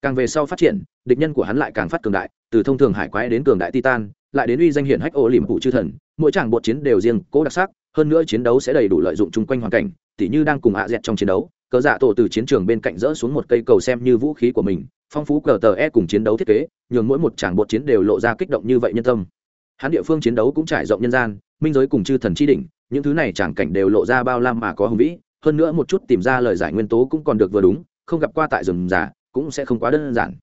càng về sau phát triển địch nhân của hắn lại càng phát cường đại từ thông thường hải quái đến cường đại titan lại đến uy danh hiển hách ô liềm phụ chư thần mỗi chàng bột chiến đều riêng cố đặc sắc hơn nữa chiến đấu sẽ đầy đủ lợi dụng chung quanh hoàn cảnh tỉ như đang cùng hạ dẹt trong chiến đấu cờ dạ tổ từ chiến trường bên cạnh rỡ xuống một cây cầu xem như vũ khí của mình, phong phú cờ tờ e cùng chiến đấu thiết kế, nhường mỗi một tràng bột chiến đều lộ ra kích động như vậy nhân tâm. Hắn địa phương chiến đấu cũng trải rộng nhân gian, minh giới cùng chư thần chi đỉnh, những thứ này tràng cảnh đều lộ ra bao lam mà có hùng vĩ, hơn nữa một chút tìm ra lời giải nguyên tố cũng còn được vừa đúng, không gặp qua tại rừng giả cũng sẽ không quá đơn giản.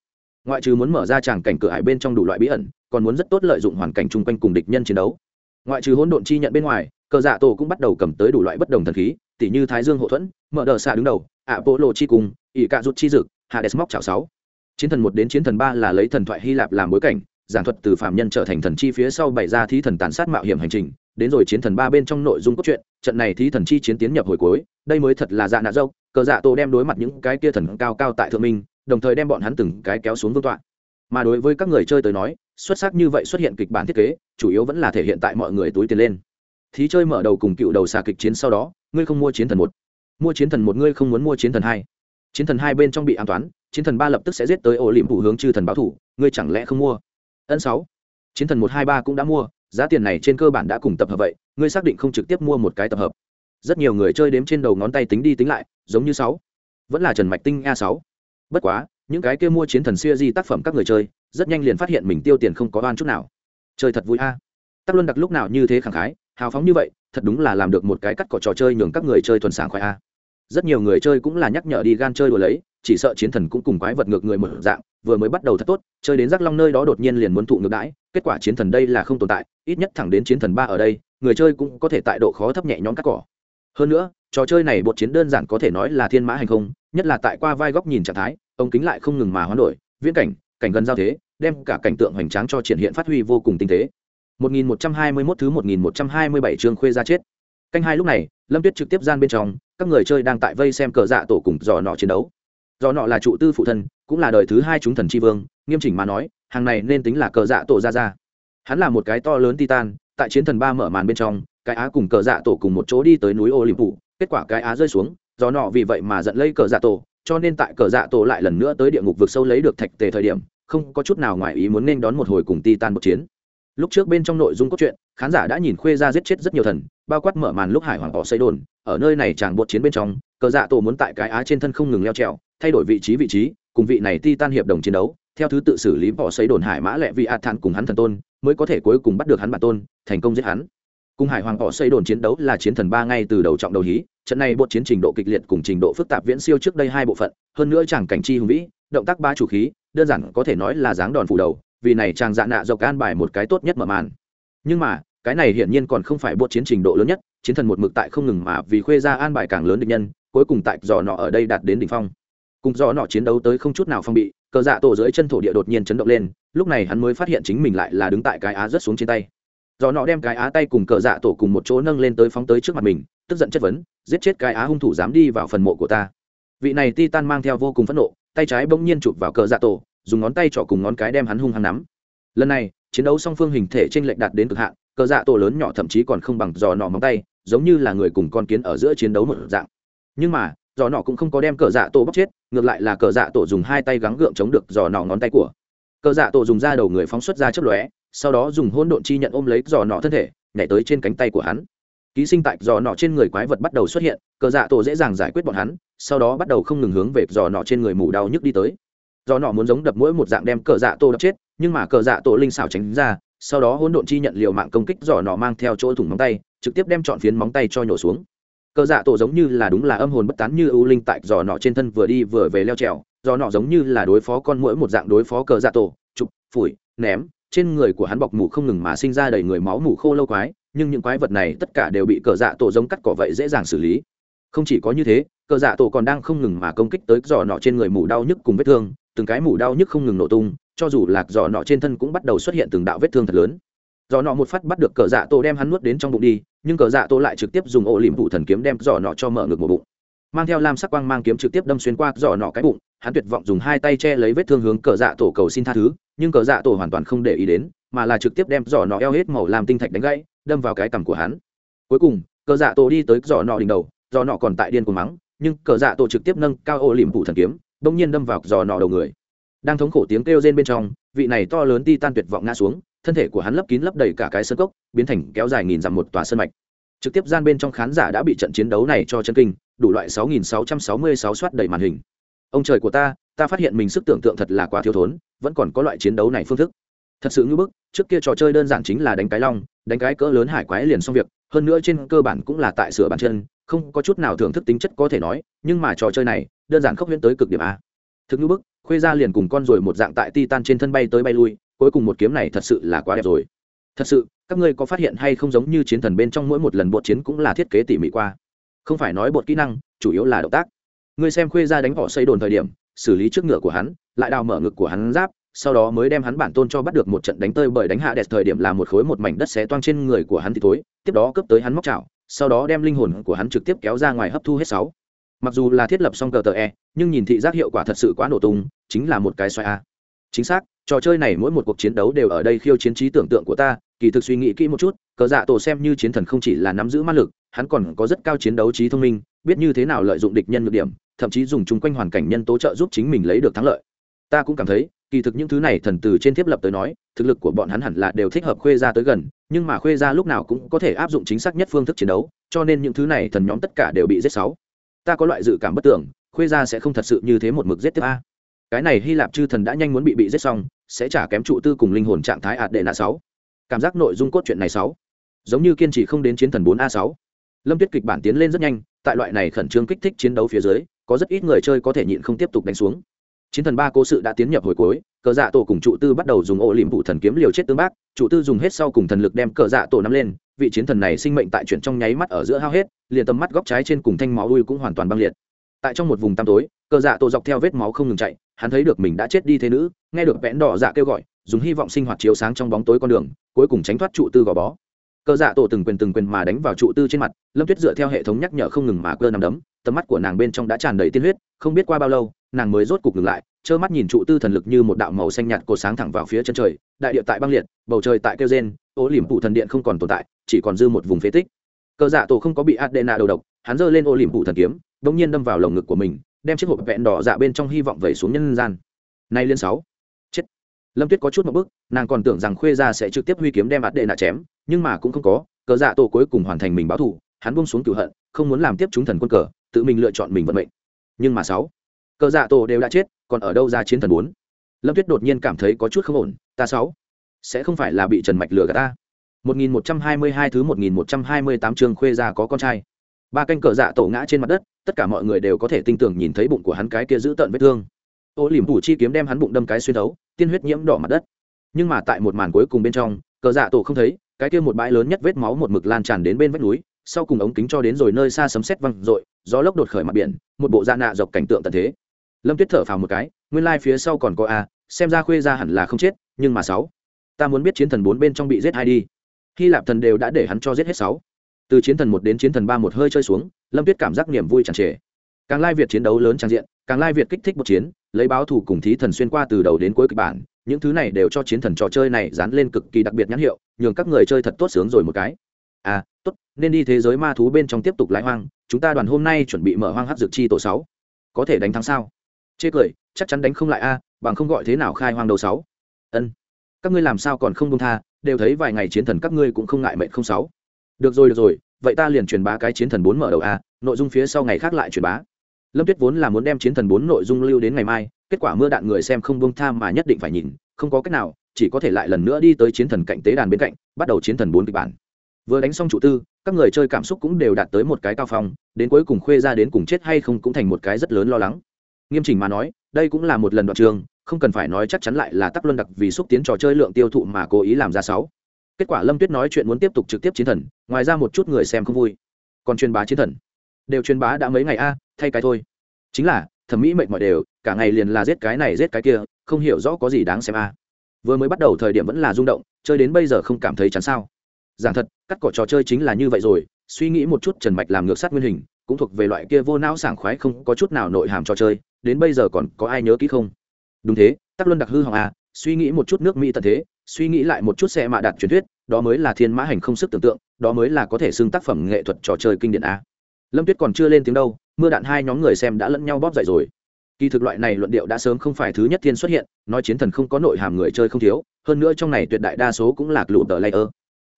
Ngoại trừ muốn mở ra tràng cảnh cửa hải bên trong đủ loại bí ẩn, còn muốn rất tốt lợi dụng hoàn cảnh chung quanh cùng địch nhân chiến đấu. Ngoại trừ hỗn độn chi nhận bên ngoài cờ dạ tổ cũng bắt đầu cầm tới đủ loại bất đồng thần khí tỷ như thái dương hộ thuẫn, mở đờ xạ đứng đầu ạ bộ lộ chi cùng ỷ cạ rút chi dực, hades móc chảo sáu. Chiến thần một đến chiến thần ba là lấy thần thoại hy lạp làm bối cảnh, giảng thuật từ phạm nhân trở thành thần chi phía sau bày ra thí thần tàn sát mạo hiểm hành trình, đến rồi chiến thần ba bên trong nội dung cốt truyện, trận này thí thần chi chiến tiến nhập hồi cuối, đây mới thật là dạ nạ dâu cờ dạ tổ đem đối mặt những cái kia thần cao cao tại thượng minh, đồng thời đem bọn hắn từng cái kéo xuống vương tọa. Mà đối với các người chơi tới nói, xuất sắc như vậy xuất hiện kịch bản thiết kế, chủ yếu vẫn là thể hiện tại mọi người túi tiền lên thí chơi mở đầu cùng cựu đầu xà kịch chiến sau đó, ngươi không mua chiến thần một. Mua chiến thần một ngươi không muốn mua chiến thần hai. Chiến thần hai bên trong bị an toán, chiến thần ba lập tức sẽ giết tới ổ liệm thủ hướng chư thần báo thủ, ngươi chẳng lẽ không mua? Ân sáu. Chiến thần một hai ba cũng đã mua, giá tiền này trên cơ bản đã cùng tập hợp vậy, ngươi xác định không trực tiếp mua một cái tập hợp. Rất nhiều người chơi đếm trên đầu ngón tay tính đi tính lại, giống như sáu. Vẫn là trần mạch tinh a sáu. Bất quá, những cái kia mua chiến thần xuya di tác phẩm các người chơi, rất nhanh liền phát hiện mình tiêu tiền không có oan chút nào. Chơi thật vui a. Tắc luân đặc lúc nào như thế khẳng khái hào phóng như vậy, thật đúng là làm được một cái cắt cỏ trò chơi nhường các người chơi thuần sảng khoái a. Rất nhiều người chơi cũng là nhắc nhở đi gan chơi đùa lấy, chỉ sợ chiến thần cũng cùng quái vật ngược người mở dạng, vừa mới bắt đầu thật tốt, chơi đến rắc long nơi đó đột nhiên liền muốn thụ ngược đãi, kết quả chiến thần đây là không tồn tại, ít nhất thẳng đến chiến thần ba ở đây, người chơi cũng có thể tại độ khó thấp nhẹ nhõm cắt cỏ. Hơn nữa, trò chơi này bột chiến đơn giản có thể nói là thiên mã hành không, nhất là tại qua vai góc nhìn trạng thái, ống kính lại không ngừng mà hoán đổi, viễn cảnh cảnh gần giao thế, đem cả cảnh tượng hoành tráng cho triển hiện phát huy vô cùng tinh tế. 1121 thứ 1127 chương khuê ra chết. Canh hai lúc này, lâm tuyết trực tiếp gian bên trong, các người chơi đang tại vây xem cờ dạ tổ cùng dò nọ chiến đấu. Dò nọ là trụ tư phụ thân, cũng là đời thứ hai chúng thần tri vương, nghiêm chỉnh mà nói, hàng này nên tính là cờ dạ tổ ra ra. Hắn là một cái to lớn titan, tại chiến thần ba mở màn bên trong, cái á cùng cờ dạ tổ cùng một chỗ đi tới núi ô phủ kết quả cái á rơi xuống, giò nọ vì vậy mà giận lấy cờ dạ tổ, cho nên tại cờ dạ tổ lại lần nữa tới địa ngục vực sâu lấy được thạch tề thời điểm, không có chút nào ngoài ý muốn nên đón một hồi cùng titan một chiến lúc trước bên trong nội dung cốt truyện, khán giả đã nhìn khuê ra giết chết rất nhiều thần, bao quát mở màn lúc hải hoàng họ xây đồn, ở nơi này chàng bột chiến bên trong, cờ dạ tổ muốn tại cái á trên thân không ngừng leo trèo, thay đổi vị trí vị trí, cùng vị này titan hiệp đồng chiến đấu, theo thứ tự xử lý bỏ xây đồn hải mã lẹ vị ạt thản cùng hắn thần tôn, mới có thể cuối cùng bắt được hắn bản tôn, thành công giết hắn. Cùng hải hoàng họ xây đồn chiến đấu là chiến thần ba ngay từ đầu trọng đầu hí, trận này bột chiến trình độ kịch liệt cùng trình độ phức tạp viễn siêu trước đây hai bộ phận, hơn nữa chàng cảnh chi hùng vĩ, động tác ba chủ khí, đơn giản có thể nói là dáng đòn phủ đầu vì này chàng dạ nạ dọc an bài một cái tốt nhất mở màn. Nhưng mà, cái này hiển nhiên còn không phải bộ chiến trình độ lớn nhất, chiến thần một mực tại không ngừng mà vì khuê ra an bài càng lớn địch nhân, cuối cùng tại giò nọ ở đây đạt đến đỉnh phong. Cùng giò nọ chiến đấu tới không chút nào phong bị, cờ dạ tổ dưới chân thổ địa đột nhiên chấn động lên, lúc này hắn mới phát hiện chính mình lại là đứng tại cái á rất xuống trên tay. Giò nọ đem cái á tay cùng cờ dạ tổ cùng một chỗ nâng lên tới phóng tới trước mặt mình, tức giận chất vấn, giết chết cái á hung thủ dám đi vào phần mộ của ta. Vị này ti tan mang theo vô cùng phẫn nộ, tay trái bỗng nhiên chụp vào cờ dạ tổ dùng ngón tay trỏ cùng ngón cái đem hắn hung hăng nắm. Lần này, chiến đấu song phương hình thể t r ê n lệch đạt đến cực hạn, cờ dạ tổ lớn nhỏ thậm chí còn không bằng giò nọ móng tay, giống như là người cùng con kiến ở giữa chiến đấu một dạng. Nhưng mà, giò nọ cũng không có đem cờ dạ tổ bóc chết, ngược lại là cờ dạ tổ dùng hai tay gắng gượng chống được giò nọ ngón tay của. Cờ dạ tổ dùng da đầu người phóng xuất ra chớp lóe, sau đó dùng hỗn độn chi nhận ôm lấy giò nọ thân thể, nhảy tới trên cánh tay của hắn. Ký sinh tại giò nọ trên người quái vật bắt đầu xuất hiện, cờ dạ tổ dễ dàng giải quyết bọn hắn, sau đó bắt đầu không ngừng hướng về giò nọ trên người mù đau nhức đi tới giò nọ muốn giống đập mỗi một dạng đem cờ dạ tổ đập chết, nhưng mà cờ dạ tổ linh xảo tránh ra, sau đó hỗn độn chi nhận liều mạng công kích giò nọ mang theo chỗ thủng móng tay, trực tiếp đem chọn phiến móng tay cho nhổ xuống. Cờ dạ tổ giống như là đúng là âm hồn bất tán như ưu linh tại giò nọ trên thân vừa đi vừa về leo trèo giò nọ giống như là đối phó con mỗi một dạng đối phó cờ dạ tổ, chụp, phủi, ném, trên người của hắn bọc mủ không ngừng mà sinh ra đầy người máu mủ khô lâu quái, nhưng những quái vật này tất cả đều bị cờ dạ tổ giống cắt cỏ vậy dễ dàng xử lý. Không chỉ có như thế, cờ dạ tổ còn đang không ngừng mà công kích tới giò nọ trên người mủ đau nhức cùng vết thương từng cái mủ đau nhức không ngừng nổ tung, cho dù lạc giò nọ trên thân cũng bắt đầu xuất hiện từng đạo vết thương thật lớn. Giò nọ một phát bắt được cờ dạ tổ đem hắn nuốt đến trong bụng đi, nhưng cờ dạ tổ lại trực tiếp dùng ổ liềm vụ thần kiếm đem giò nọ cho mở ngực một bụng. Mang theo lam sắc quang mang kiếm trực tiếp đâm xuyên qua giò nọ cái bụng, hắn tuyệt vọng dùng hai tay che lấy vết thương hướng cờ dạ tổ cầu xin tha thứ, nhưng cờ dạ tổ hoàn toàn không để ý đến, mà là trực tiếp đem giò nọ eo hết màu làm tinh thạch đánh gãy, đâm vào cái cằm của hắn. Cuối cùng, cờ dạ tổ đi tới giò nọ đỉnh đầu giò nọ còn tại điên cuồng mắng, nhưng cờ dạ tổ trực tiếp nâng cao ổ liềm vụ thần kiếm bỗng nhiên đâm vào giò nọ đầu người. Đang thống khổ tiếng kêu rên bên trong, vị này to lớn ti tan tuyệt vọng ngã xuống, thân thể của hắn lấp kín lấp đầy cả cái sân cốc, biến thành kéo dài nghìn dặm một tòa sân mạch. Trực tiếp gian bên trong khán giả đã bị trận chiến đấu này cho chân kinh, đủ loại 6666 soát đầy màn hình. Ông trời của ta ta phát hiện mình sức tưởng tượng thật là quá thiếu thốn, vẫn còn có loại chiến đấu này phương thức. Thật sự như bức, trước kia trò chơi đơn giản chính là đánh cái long, đánh cái cỡ lớn hải quái liền xong việc, hơn nữa trên cơ bản cũng là tại sửa bàn chân, không có chút nào thưởng thức tính chất có thể nói, nhưng mà trò chơi này đơn giản khốc huyễn tới cực điểm a. Thực như bức, khuê ra liền cùng con rồi một dạng tại titan trên thân bay tới bay lui, cuối cùng một kiếm này thật sự là quá đẹp rồi. Thật sự, các ngươi có phát hiện hay không giống như chiến thần bên trong mỗi một lần bột chiến cũng là thiết kế tỉ mỉ qua? Không phải nói bột kỹ năng, chủ yếu là động tác. Ngươi xem khuê ra đánh họ xây đồn thời điểm, xử lý trước ngựa của hắn, lại đào mở ngực của hắn giáp, sau đó mới đem hắn bản tôn cho bắt được một trận đánh tơi bởi đánh hạ đẹp thời điểm là một khối một mảnh đất xé toang trên người của hắn thì thối, tiếp đó cướp tới hắn móc chảo, sau đó đem linh hồn của hắn trực tiếp kéo ra ngoài hấp thu hết sáu mặc dù là thiết lập xong cờ tờ e nhưng nhìn thị giác hiệu quả thật sự quá nổ tung, chính là một cái xoay a. Chính xác, trò chơi này mỗi một cuộc chiến đấu đều ở đây khiêu chiến trí tưởng tượng của ta, kỳ thực suy nghĩ kỹ một chút, cờ dạ tổ xem như chiến thần không chỉ là nắm giữ ma lực, hắn còn có rất cao chiến đấu trí thông minh, biết như thế nào lợi dụng địch nhân nhược điểm, thậm chí dùng chung quanh hoàn cảnh nhân tố trợ giúp chính mình lấy được thắng lợi. Ta cũng cảm thấy, kỳ thực những thứ này thần từ trên thiết lập tới nói, thực lực của bọn hắn hẳn là đều thích hợp khuê ra tới gần, nhưng mà khuê ra lúc nào cũng có thể áp dụng chính xác nhất phương thức chiến đấu, cho nên những thứ này thần nhóm tất cả đều bị giết sáu ta có loại dự cảm bất tưởng, khuê ra sẽ không thật sự như thế một mực giết tiếp a. Cái này hy lạp chư thần đã nhanh muốn bị bị giết xong, sẽ trả kém trụ tư cùng linh hồn trạng thái ạt đệ nạ sáu. Cảm giác nội dung cốt truyện này sáu. Giống như kiên trì không đến chiến thần bốn a sáu. Lâm tuyết kịch bản tiến lên rất nhanh, tại loại này khẩn trương kích thích chiến đấu phía dưới, có rất ít người chơi có thể nhịn không tiếp tục đánh xuống. Chiến thần ba cố sự đã tiến nhập hồi cuối, cờ dạ tổ cùng trụ tư bắt đầu dùng ổ liềm vụ thần kiếm liều chết tương bác, trụ tư dùng hết sau cùng thần lực đem cờ dạ tổ nắm lên, vị chiến thần này sinh mệnh tại chuyển trong nháy mắt ở giữa hao hết liền tầm mắt góc trái trên cùng thanh máu đuôi cũng hoàn toàn băng liệt. Tại trong một vùng tăm tối, cờ dạ tổ dọc theo vết máu không ngừng chạy, hắn thấy được mình đã chết đi thế nữ, nghe được vẽn đỏ dạ kêu gọi, dùng hy vọng sinh hoạt chiếu sáng trong bóng tối con đường, cuối cùng tránh thoát trụ tư gò bó. Cờ dạ tổ từng quyền từng quyền mà đánh vào trụ tư trên mặt, lâm tuyết dựa theo hệ thống nhắc nhở không ngừng mà cơ nằm đấm, tầm mắt của nàng bên trong đã tràn đầy tiên huyết, không biết qua bao lâu, nàng mới rốt cục ngừng lại, trơ mắt nhìn trụ tư thần lực như một đạo màu xanh nhạt cột sáng thẳng vào phía chân trời, đại địa tại băng liệt, bầu trời tại kêu gen ố liềm phụ thần điện không còn tồn tại, chỉ còn dư một vùng phế tích cờ dạ tổ không có bị adena đầu độc, hắn giơ lên ô liềm phụ thần kiếm đ nhiên đâm vào lồng ngực của mình, đem chiếc hộp vẹn đỏ dạ bên trong hy vọng vẩy xuống nhân gian. Nay liên sáu. Chết. Lâm tuyết có chút một bước, nàng còn tưởng rằng khuê gia sẽ trực tiếp huy kiếm đem Adena chém, nhưng mà cũng không có, cờ dạ tổ cuối cùng hoàn thành mình báo thù, hắn buông xuống cửu hận, không muốn làm tiếp chúng thần quân cờ, tự mình lựa chọn mình vận mệnh. Nhưng mà sáu. Cờ dạ tổ đều đã chết, còn ở đâu ra chiến thần bốn? Lâm tuyết đột nhiên cảm thấy có chút không ổn, ta sáu. Sẽ không phải là bị trần mạch lừa gạt ta. 1122 thứ 1128 chương khuê gia có con trai. Ba canh cờ dạ tổ ngã trên mặt đất, tất cả mọi người đều có thể tin tưởng nhìn thấy bụng của hắn cái kia giữ tợn vết thương. Ô liềm thủ chi kiếm đem hắn bụng đâm cái xuyên thấu, tiên huyết nhiễm đỏ mặt đất. Nhưng mà tại một màn cuối cùng bên trong, cờ dạ tổ không thấy, cái kia một bãi lớn nhất vết máu một mực lan tràn đến bên vách núi, sau cùng ống kính cho đến rồi nơi xa sấm sét vang rội gió lốc đột khởi mặt biển, một bộ da nạ dọc cảnh tượng tận thế. Lâm tuyết thở phào một cái, nguyên lai phía sau còn có a, xem ra khuê gia hẳn là không chết, nhưng mà sáu, ta muốn biết chiến thần bốn bên trong bị giết ai đi hy lạp thần đều đã để hắn cho giết hết sáu. Từ chiến thần một đến chiến thần ba một hơi chơi xuống, lâm tuyết cảm giác niềm vui tràn trề. Càng lai việt chiến đấu lớn trang diện, càng lai việt kích thích một chiến, lấy báo thủ cùng thí thần xuyên qua từ đầu đến cuối kịch bản, những thứ này đều cho chiến thần trò chơi này dán lên cực kỳ đặc biệt nhãn hiệu, nhường các người chơi thật tốt sướng rồi một cái. À tốt, nên đi thế giới ma thú bên trong tiếp tục lái hoang, chúng ta đoàn hôm nay chuẩn bị mở hoang hát dược chi tổ sáu. Có thể đánh thắng sao? Chê cười, chắc chắn đánh không lại a, bằng không gọi thế nào khai hoang đầu sáu. Ân. Các ngươi làm sao còn không công tha đều thấy vài ngày chiến thần các ngươi cũng không ngại mệnh không sáu. Được rồi được rồi, vậy ta liền truyền bá cái chiến thần bốn mở đầu a, nội dung phía sau ngày khác lại truyền bá. Lâm tuyết vốn là muốn đem chiến thần bốn nội dung lưu đến ngày mai, kết quả mưa đạn người xem không bông tham mà nhất định phải nhìn, không có cách nào, chỉ có thể lại lần nữa đi tới chiến thần cạnh tế đàn bên cạnh, bắt đầu chiến thần bốn kịch bản. Vừa đánh xong trụ tư, các người chơi cảm xúc cũng đều đạt tới một cái cao phong, đến cuối cùng khuê ra đến cùng chết hay không cũng thành một cái rất lớn lo lắng. Nghiêm chỉnh mà nói, đây cũng là một lần đoạn trường không cần phải nói chắc chắn lại là tắc luân đặc vì xúc tiến trò chơi lượng tiêu thụ mà cố ý làm ra sáu. Kết quả lâm tuyết nói chuyện muốn tiếp tục trực tiếp chiến thần, ngoài ra một chút người xem không vui. Còn truyền bá chiến thần. Đều truyền bá đã mấy ngày a, thay cái thôi. Chính là, thẩm mỹ mệt mỏi đều, cả ngày liền là giết cái này giết cái kia, không hiểu rõ có gì đáng xem a. Vừa mới bắt đầu thời điểm vẫn là rung động, chơi đến bây giờ không cảm thấy chán sao. Giảng thật, cắt cỏ trò chơi chính là như vậy rồi, suy nghĩ một chút trần mạch làm ngược sát nguyên hình, cũng thuộc về loại kia vô não sảng khoái không có chút nào nội hàm trò chơi, đến bây giờ còn có ai nhớ kỹ không? Đúng thế, tắc luân đặc hư hỏng à suy nghĩ một chút nước mỹ tận thế, suy nghĩ lại một chút xe mạ đạt truyền thuyết, đó mới là thiên mã hành không sức tưởng tượng, đó mới là có thể xưng tác phẩm nghệ thuật trò chơi kinh điển a lâm tuyết còn chưa lên tiếng đâu, mưa đạn hai nhóm người xem đã lẫn nhau bóp dậy rồi. Kỳ thực loại này luận điệu đã sớm không phải thứ nhất thiên xuất hiện, nói chiến thần không có nội hàm người chơi không thiếu, hơn nữa trong này tuyệt đại đa số cũng là lụ tờ layer.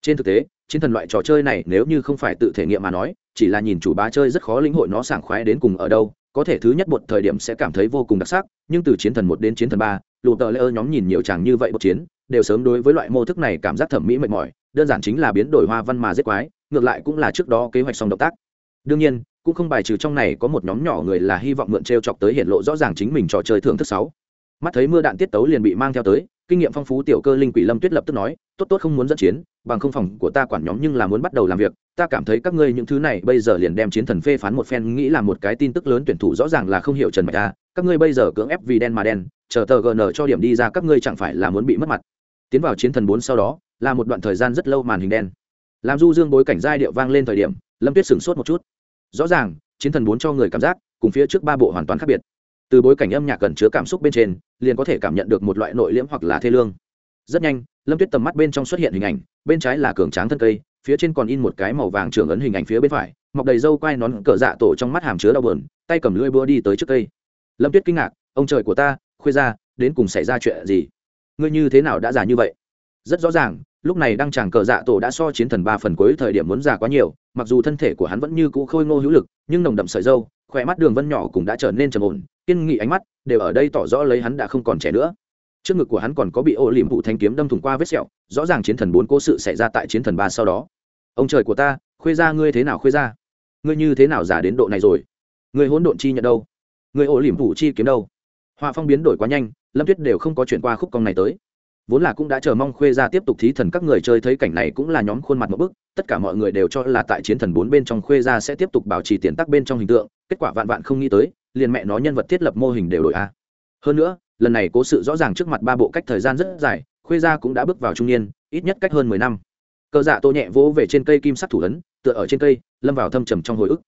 Trên thực tế, chiến thần loại trò chơi này nếu như không phải tự thể nghiệm mà nói, chỉ là nhìn chủ bá chơi rất khó lĩnh hội nó sảng khoái đến cùng ở đâu có thể thứ nhất một thời điểm sẽ cảm thấy vô cùng đặc sắc, nhưng từ chiến thần một đến chiến thần ba lụt tờ layer nhóm nhìn nhiều chàng như vậy một chiến, đều sớm đối với loại mô thức này cảm giác thẩm mỹ mệt mỏi, đơn giản chính là biến đổi hoa văn mà giết quái, ngược lại cũng là trước đó kế hoạch xong động tác. Đương nhiên, cũng không bài trừ trong này có một nhóm nhỏ người là hy vọng mượn t r e o chọc tới hiện lộ rõ ràng chính mình trò chơi thưởng thức sáu. Mắt thấy mưa đạn tiết tấu liền bị mang theo tới, kinh nghiệm phong phú tiểu cơ linh quỷ lâm tuyết lập tức nói, tốt tốt, không muốn dẫn chiến bằng không phòng của ta quản nhóm nhưng là muốn bắt đầu làm việc, ta cảm thấy các ngươi những thứ này bây giờ liền đem chiến thần phê phán một phen, nghĩ là một cái tin tức lớn tuyển thủ rõ ràng là không hiểu trần mạch ta các ngươi bây giờ cưỡng ép vì đen mà đen, chờ tờ gn cho điểm đi ra các ngươi chẳng phải là muốn bị mất mặt. Tiến vào chiến thần bốn sau đó, là một đoạn thời gian rất lâu màn hình đen. Làm du dương bối cảnh giai điệu vang lên thời điểm, lâm tuyết sửng sốt một chút. Rõ ràng, chiến thần bốn cho người cảm giác, cùng phía trước ba bộ hoàn toàn khác biệt. Từ bối cảnh âm nhạc cần chứa cảm xúc bên trên, liền có thể cảm nhận được một loại nội liễm hoặc là thê lương. Rất nhanh lâm tuyết tầm mắt bên trong xuất hiện hình ảnh, bên trái là cường tráng thân cây, phía trên còn in một cái màu vàng trưởng ấn hình ảnh phía bên phải, mọc đầy râu quai nón cờ dạ tổ trong mắt hàm chứa đau bờn tay cầm lưỡi búa đi tới trước cây. Lâm tuyết kinh ngạc, ông trời của ta khuya ra đến cùng xảy ra chuyện gì? Ngươi như thế nào đã già như vậy? Rất rõ ràng, lúc này đang chàng cờ dạ tổ đã so chiến thần ba phần cuối thời điểm muốn già quá nhiều, mặc dù thân thể của hắn vẫn như cũ khôi ngô hữu lực, nhưng nồng đậm sợi dâu khỏe mắt đường vân nhỏ cũng đã trở nên trầm ổn, kiên nghị ánh mắt đều ở đây tỏ rõ lấy hắn đã không còn trẻ nữa trước ngực của hắn còn có bị ô liềm vụ thanh kiếm đâm thủng qua vết sẹo, rõ ràng chiến thần bốn cố sự xảy ra tại chiến thần ba sau đó. Ông trời của ta, khuê ra ngươi thế nào khuê ra ngươi như thế nào giả đến độ này rồi? Ngươi hỗn độn chi nhận đâu? Ngươi ô liềm vụ chi kiếm đâu? Họa phong biến đổi quá nhanh, lâm tuyết đều không có chuyển qua khúc cong này tới. Vốn là cũng đã chờ mong khuê ra tiếp tục thí thần các người chơi thấy cảnh này cũng là nhóm khuôn mặt một bức, tất cả mọi người đều cho là tại chiến thần bốn bên trong khuê ra sẽ tiếp tục bảo trì tiền tắc bên trong hình tượng, kết quả vạn vạn không nghĩ tới, liền mẹ nó nhân vật thiết lập mô hình đều đổi a. Hơn nữa lần này cố sự rõ ràng trước mặt ba bộ cách thời gian rất dài, khuê gia cũng đã bước vào trung niên, ít nhất cách hơn mười năm. Cờ dạ tô nhẹ vỗ về trên cây kim sắc thủ ấn, tựa ở trên cây, lâm vào thâm trầm trong hồi ức.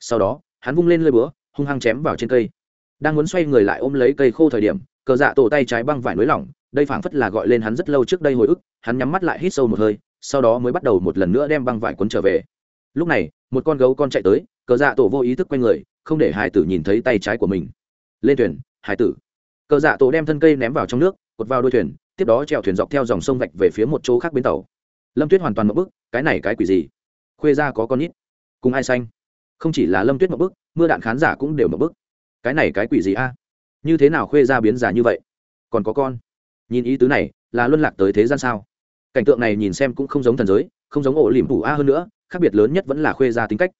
Sau đó, hắn vung lên lơi búa, hung hăng chém vào trên cây. Đang muốn xoay người lại ôm lấy cây khô thời điểm, cờ dạ tổ tay trái băng vải nới lỏng, đây phảng phất là gọi lên hắn rất lâu trước đây hồi ức, hắn nhắm mắt lại hít sâu một hơi, sau đó mới bắt đầu một lần nữa đem băng vải cuốn trở về. Lúc này, một con gấu con chạy tới, cờ dạ tổ vô ý thức quay người, không để hải tử nhìn thấy tay trái của mình. Lên thuyền, hải tử cờ dạ tổ đem thân cây ném vào trong nước, cột vào đuôi thuyền, tiếp đó trèo thuyền dọc theo dòng sông vạch về phía một chỗ khác bên tàu. Lâm tuyết hoàn toàn một bức, cái này cái quỷ gì? Khuê ra có con ít cùng ai xanh không chỉ là lâm tuyết một bức, mưa đạn khán giả cũng đều một bức. Cái này cái quỷ gì a? Như thế nào khuê ra biến giả như vậy? Còn có con. Nhìn ý tứ này, là luân lạc tới thế gian sao? Cảnh tượng này nhìn xem cũng không giống thần giới, không giống ổ lỉm phủ a hơn nữa, khác biệt lớn nhất vẫn là khuê ra tính cách.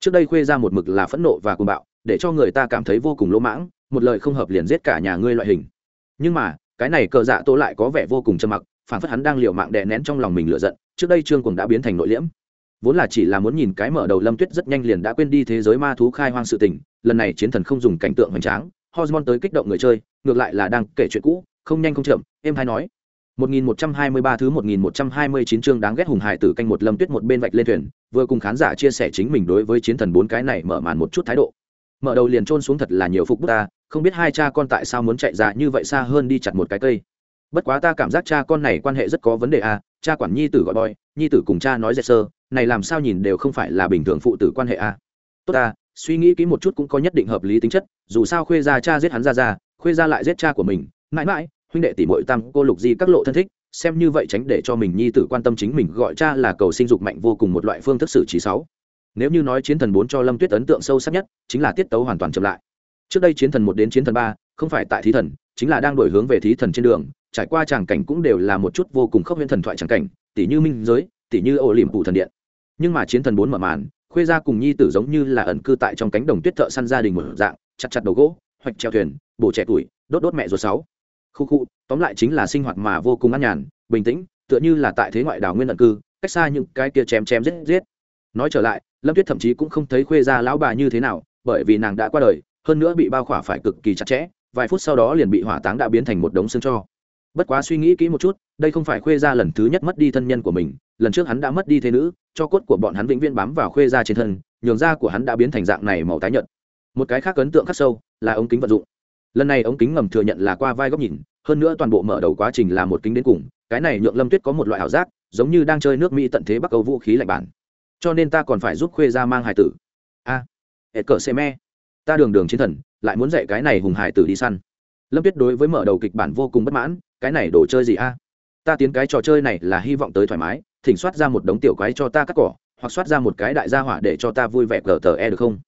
Trước đây khuê ra một mực là phẫn nộ và cuồng bạo để cho người ta cảm thấy vô cùng lỗ mãng, một lời không hợp liền giết cả nhà ngươi loại hình. Nhưng mà, cái này cờ dạ tô lại có vẻ vô cùng trầm mặc, phản phất hắn đang liều mạng đè nén trong lòng mình lựa giận, trước đây trương cùng đã biến thành nội liễm. Vốn là chỉ là muốn nhìn cái mở đầu lâm tuyết rất nhanh liền đã quên đi thế giới ma thú khai hoang sự tình, lần này chiến thần không dùng cảnh tượng hoành tráng, hormone tới kích động người chơi, ngược lại là đang kể chuyện cũ, không nhanh không chậm em hay nói. 1123 thứ 1129 chương đáng ghét hùng hài tử canh một lâm tuyết một bên vạch lên thuyền, vừa cùng khán giả chia sẻ chính mình đối với chiến thần bốn cái này mở màn một chút thái độ mở đầu liền trôn xuống thật là nhiều phục bút ta, không biết hai cha con tại sao muốn chạy ra như vậy xa hơn đi chặt một cái cây bất quá ta cảm giác cha con này quan hệ rất có vấn đề à? cha quản nhi tử gọi boy, nhi tử cùng cha nói dệt sơ, này làm sao nhìn đều không phải là bình thường phụ tử quan hệ à? tốt ta, suy nghĩ kỹ một chút cũng có nhất định hợp lý tính chất, dù sao khuê gia cha giết hắn ra ra, khuê gia lại giết cha của mình, mãi mãi, huynh đệ tỷ muội tam, cô lục di các lộ thân thích, xem như vậy tránh để cho mình nhi tử quan tâm chính mình, gọi cha là cầu sinh dục mạnh vô cùng một loại phương thức xử trí sáu nếu như nói chiến thần bốn cho lâm tuyết ấn tượng sâu sắc nhất, chính là tiết tấu hoàn toàn chậm lại. Trước đây chiến thần một đến chiến thần ba, không phải tại thí thần, chính là đang đổi hướng về thí thần trên đường. Trải qua tràng cảnh cũng đều là một chút vô cùng khốc huyễn thần thoại tràng cảnh tỷ như minh giới tỷ như ổ liềm phủ thần điện. Nhưng mà chiến thần bốn mở màn, khuê gia cùng nhi tử giống như là ẩn cư tại trong cánh đồng tuyết thợ săn gia đình một dạng, chặt chặt đầu gỗ, hoạch treo thuyền, bổ trẻ tuổi, đốt đốt mẹ ruột sáu. Khu khu, tóm lại chính là sinh hoạt mà vô cùng an nhàn, bình tĩnh, tựa như là tại thế ngoại đảo nguyên ẩn cư, cách xa những cái kia chém chém giết giết nói trở lại, lâm tuyết thậm chí cũng không thấy khuê gia lão bà như thế nào, bởi vì nàng đã qua đời, hơn nữa bị bao khỏa phải cực kỳ chặt chẽ, vài phút sau đó liền bị hỏa táng đã biến thành một đống xương cho. Bất quá suy nghĩ kỹ một chút, đây không phải khuê gia lần thứ nhất mất đi thân nhân của mình, lần trước hắn đã mất đi thế nữ, cho cốt của bọn hắn vĩnh viễn bám vào khuê gia trên thân, nhường da của hắn đã biến thành dạng này màu tái nhợt. Một cái khác ấn tượng khắc sâu là ống kính vận dụng. Lần này ống kính ngầm thừa nhận là qua vai góc nhìn, hơn nữa toàn bộ mở đầu quá trình là một kính đến cùng, cái này nhượng lâm tuyết có một loại ảo giác, giống như đang chơi nước mỹ tận thế bắc âu vũ khí lạnh bản cho nên ta còn phải giúp khuê gia mang hải tử. A, hệ cỡ xe me. Ta đường đường chiến thần, lại muốn dạy cái này hùng hải tử đi săn. Lâm tuyết đối với mở đầu kịch bản vô cùng bất mãn, cái này đồ chơi gì a? Ta tiến cái trò chơi này là hy vọng tới thoải mái, thỉnh soát ra một đống tiểu quái cho ta cắt cỏ, hoặc soát ra một cái đại gia hỏa để cho ta vui vẻ cờ tờ e được không?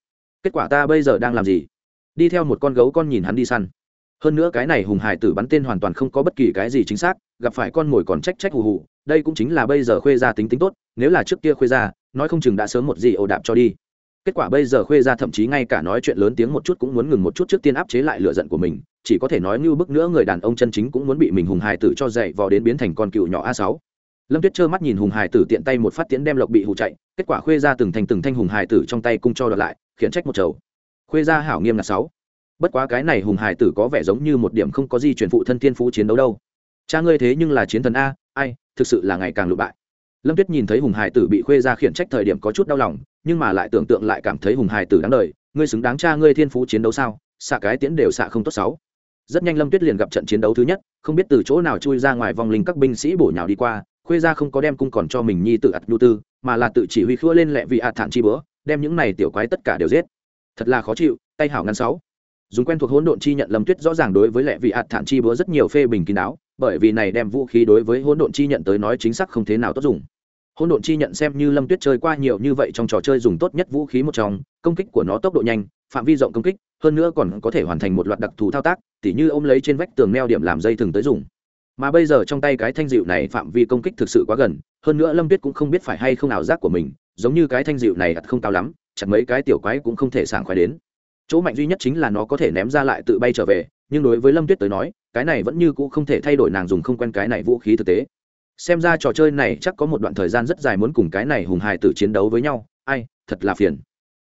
Kết quả ta bây giờ đang làm gì? Đi theo một con gấu con nhìn hắn đi săn. Hơn nữa cái này hùng hải tử bắn tên hoàn toàn không có bất kỳ cái gì chính xác, gặp phải con mồi còn trách trách hù hù, đây cũng chính là bây giờ khuê ra tính tính tốt, nếu là trước kia khuê ra nói không chừng đã sớm một gì ồ đạp cho đi. Kết quả bây giờ khuê ra thậm chí ngay cả nói chuyện lớn tiếng một chút cũng muốn ngừng một chút trước tiên áp chế lại lựa giận của mình, chỉ có thể nói như bức nữa người đàn ông chân chính cũng muốn bị mình hùng hài tử cho dậy vò đến biến thành con cựu nhỏ a sáu. Lâm tuyết trơ mắt nhìn hùng hài tử tiện tay một phát tiễn đem lộc bị hụ chạy, kết quả khuê ra từng thành từng thanh hùng hài tử trong tay cung cho đợt lại, khiển trách một chầu. Khuê ra hảo nghiêm là sáu. Bất quá cái này hùng hài tử có vẻ giống như một điểm không có gì truyền phụ thân thiên phú chiến đấu đâu. Cha ngươi thế nhưng là chiến thần a, ai, thực sự là ngày càng lụ bại lâm tuyết nhìn thấy hùng Hải tử bị khuê ra khiển trách thời điểm có chút đau lòng, nhưng mà lại tưởng tượng lại cảm thấy hùng Hải tử đáng đời, ngươi xứng đáng cha ngươi thiên phú chiến đấu sao, xạ cái tiễn đều xạ không tốt sáu. Rất nhanh lâm tuyết liền gặp trận chiến đấu thứ nhất, không biết từ chỗ nào chui ra ngoài vòng linh các binh sĩ bổ nhào đi qua, khuê ra không có đem cung còn cho mình nhi tự ạt nhu tư, mà là tự chỉ huy khua lên lẹ vị ạt thản chi bữa, đem những này tiểu quái tất cả đều giết. Thật là khó chịu, tay hảo ngăn sáu. Dùng quen thuộc hỗn độn chi nhận lâm tuyết rõ ràng đối với lẹ vị ạt thản chi bữa rất nhiều phê bình kín đáo bởi vì này đem vũ khí đối với hỗn độn chi nhận tới nói chính xác không thế nào tốt dùng. Hỗn độn chi nhận xem như lâm tuyết chơi qua nhiều như vậy trong trò chơi dùng tốt nhất vũ khí một trong, công kích của nó tốc độ nhanh, phạm vi rộng công kích, hơn nữa còn có thể hoàn thành một loạt đặc thù thao tác, tỉ như ôm lấy trên vách tường neo điểm làm dây thừng tới dùng. Mà bây giờ trong tay cái thanh dịu này phạm vi công kích thực sự quá gần, hơn nữa lâm tuyết cũng không biết phải hay không nào giác của mình, giống như cái thanh dịu này thật không cao lắm, chặt mấy cái tiểu quái cũng không thể sảng khoái đến. Chỗ mạnh duy nhất chính là nó có thể ném ra lại tự bay trở về nhưng đối với lâm tuyết tới nói, cái này vẫn như cũ không thể thay đổi nàng dùng không quen cái này vũ khí thực tế. Xem ra trò chơi này chắc có một đoạn thời gian rất dài muốn cùng cái này hùng hài tử chiến đấu với nhau, ai, thật là phiền.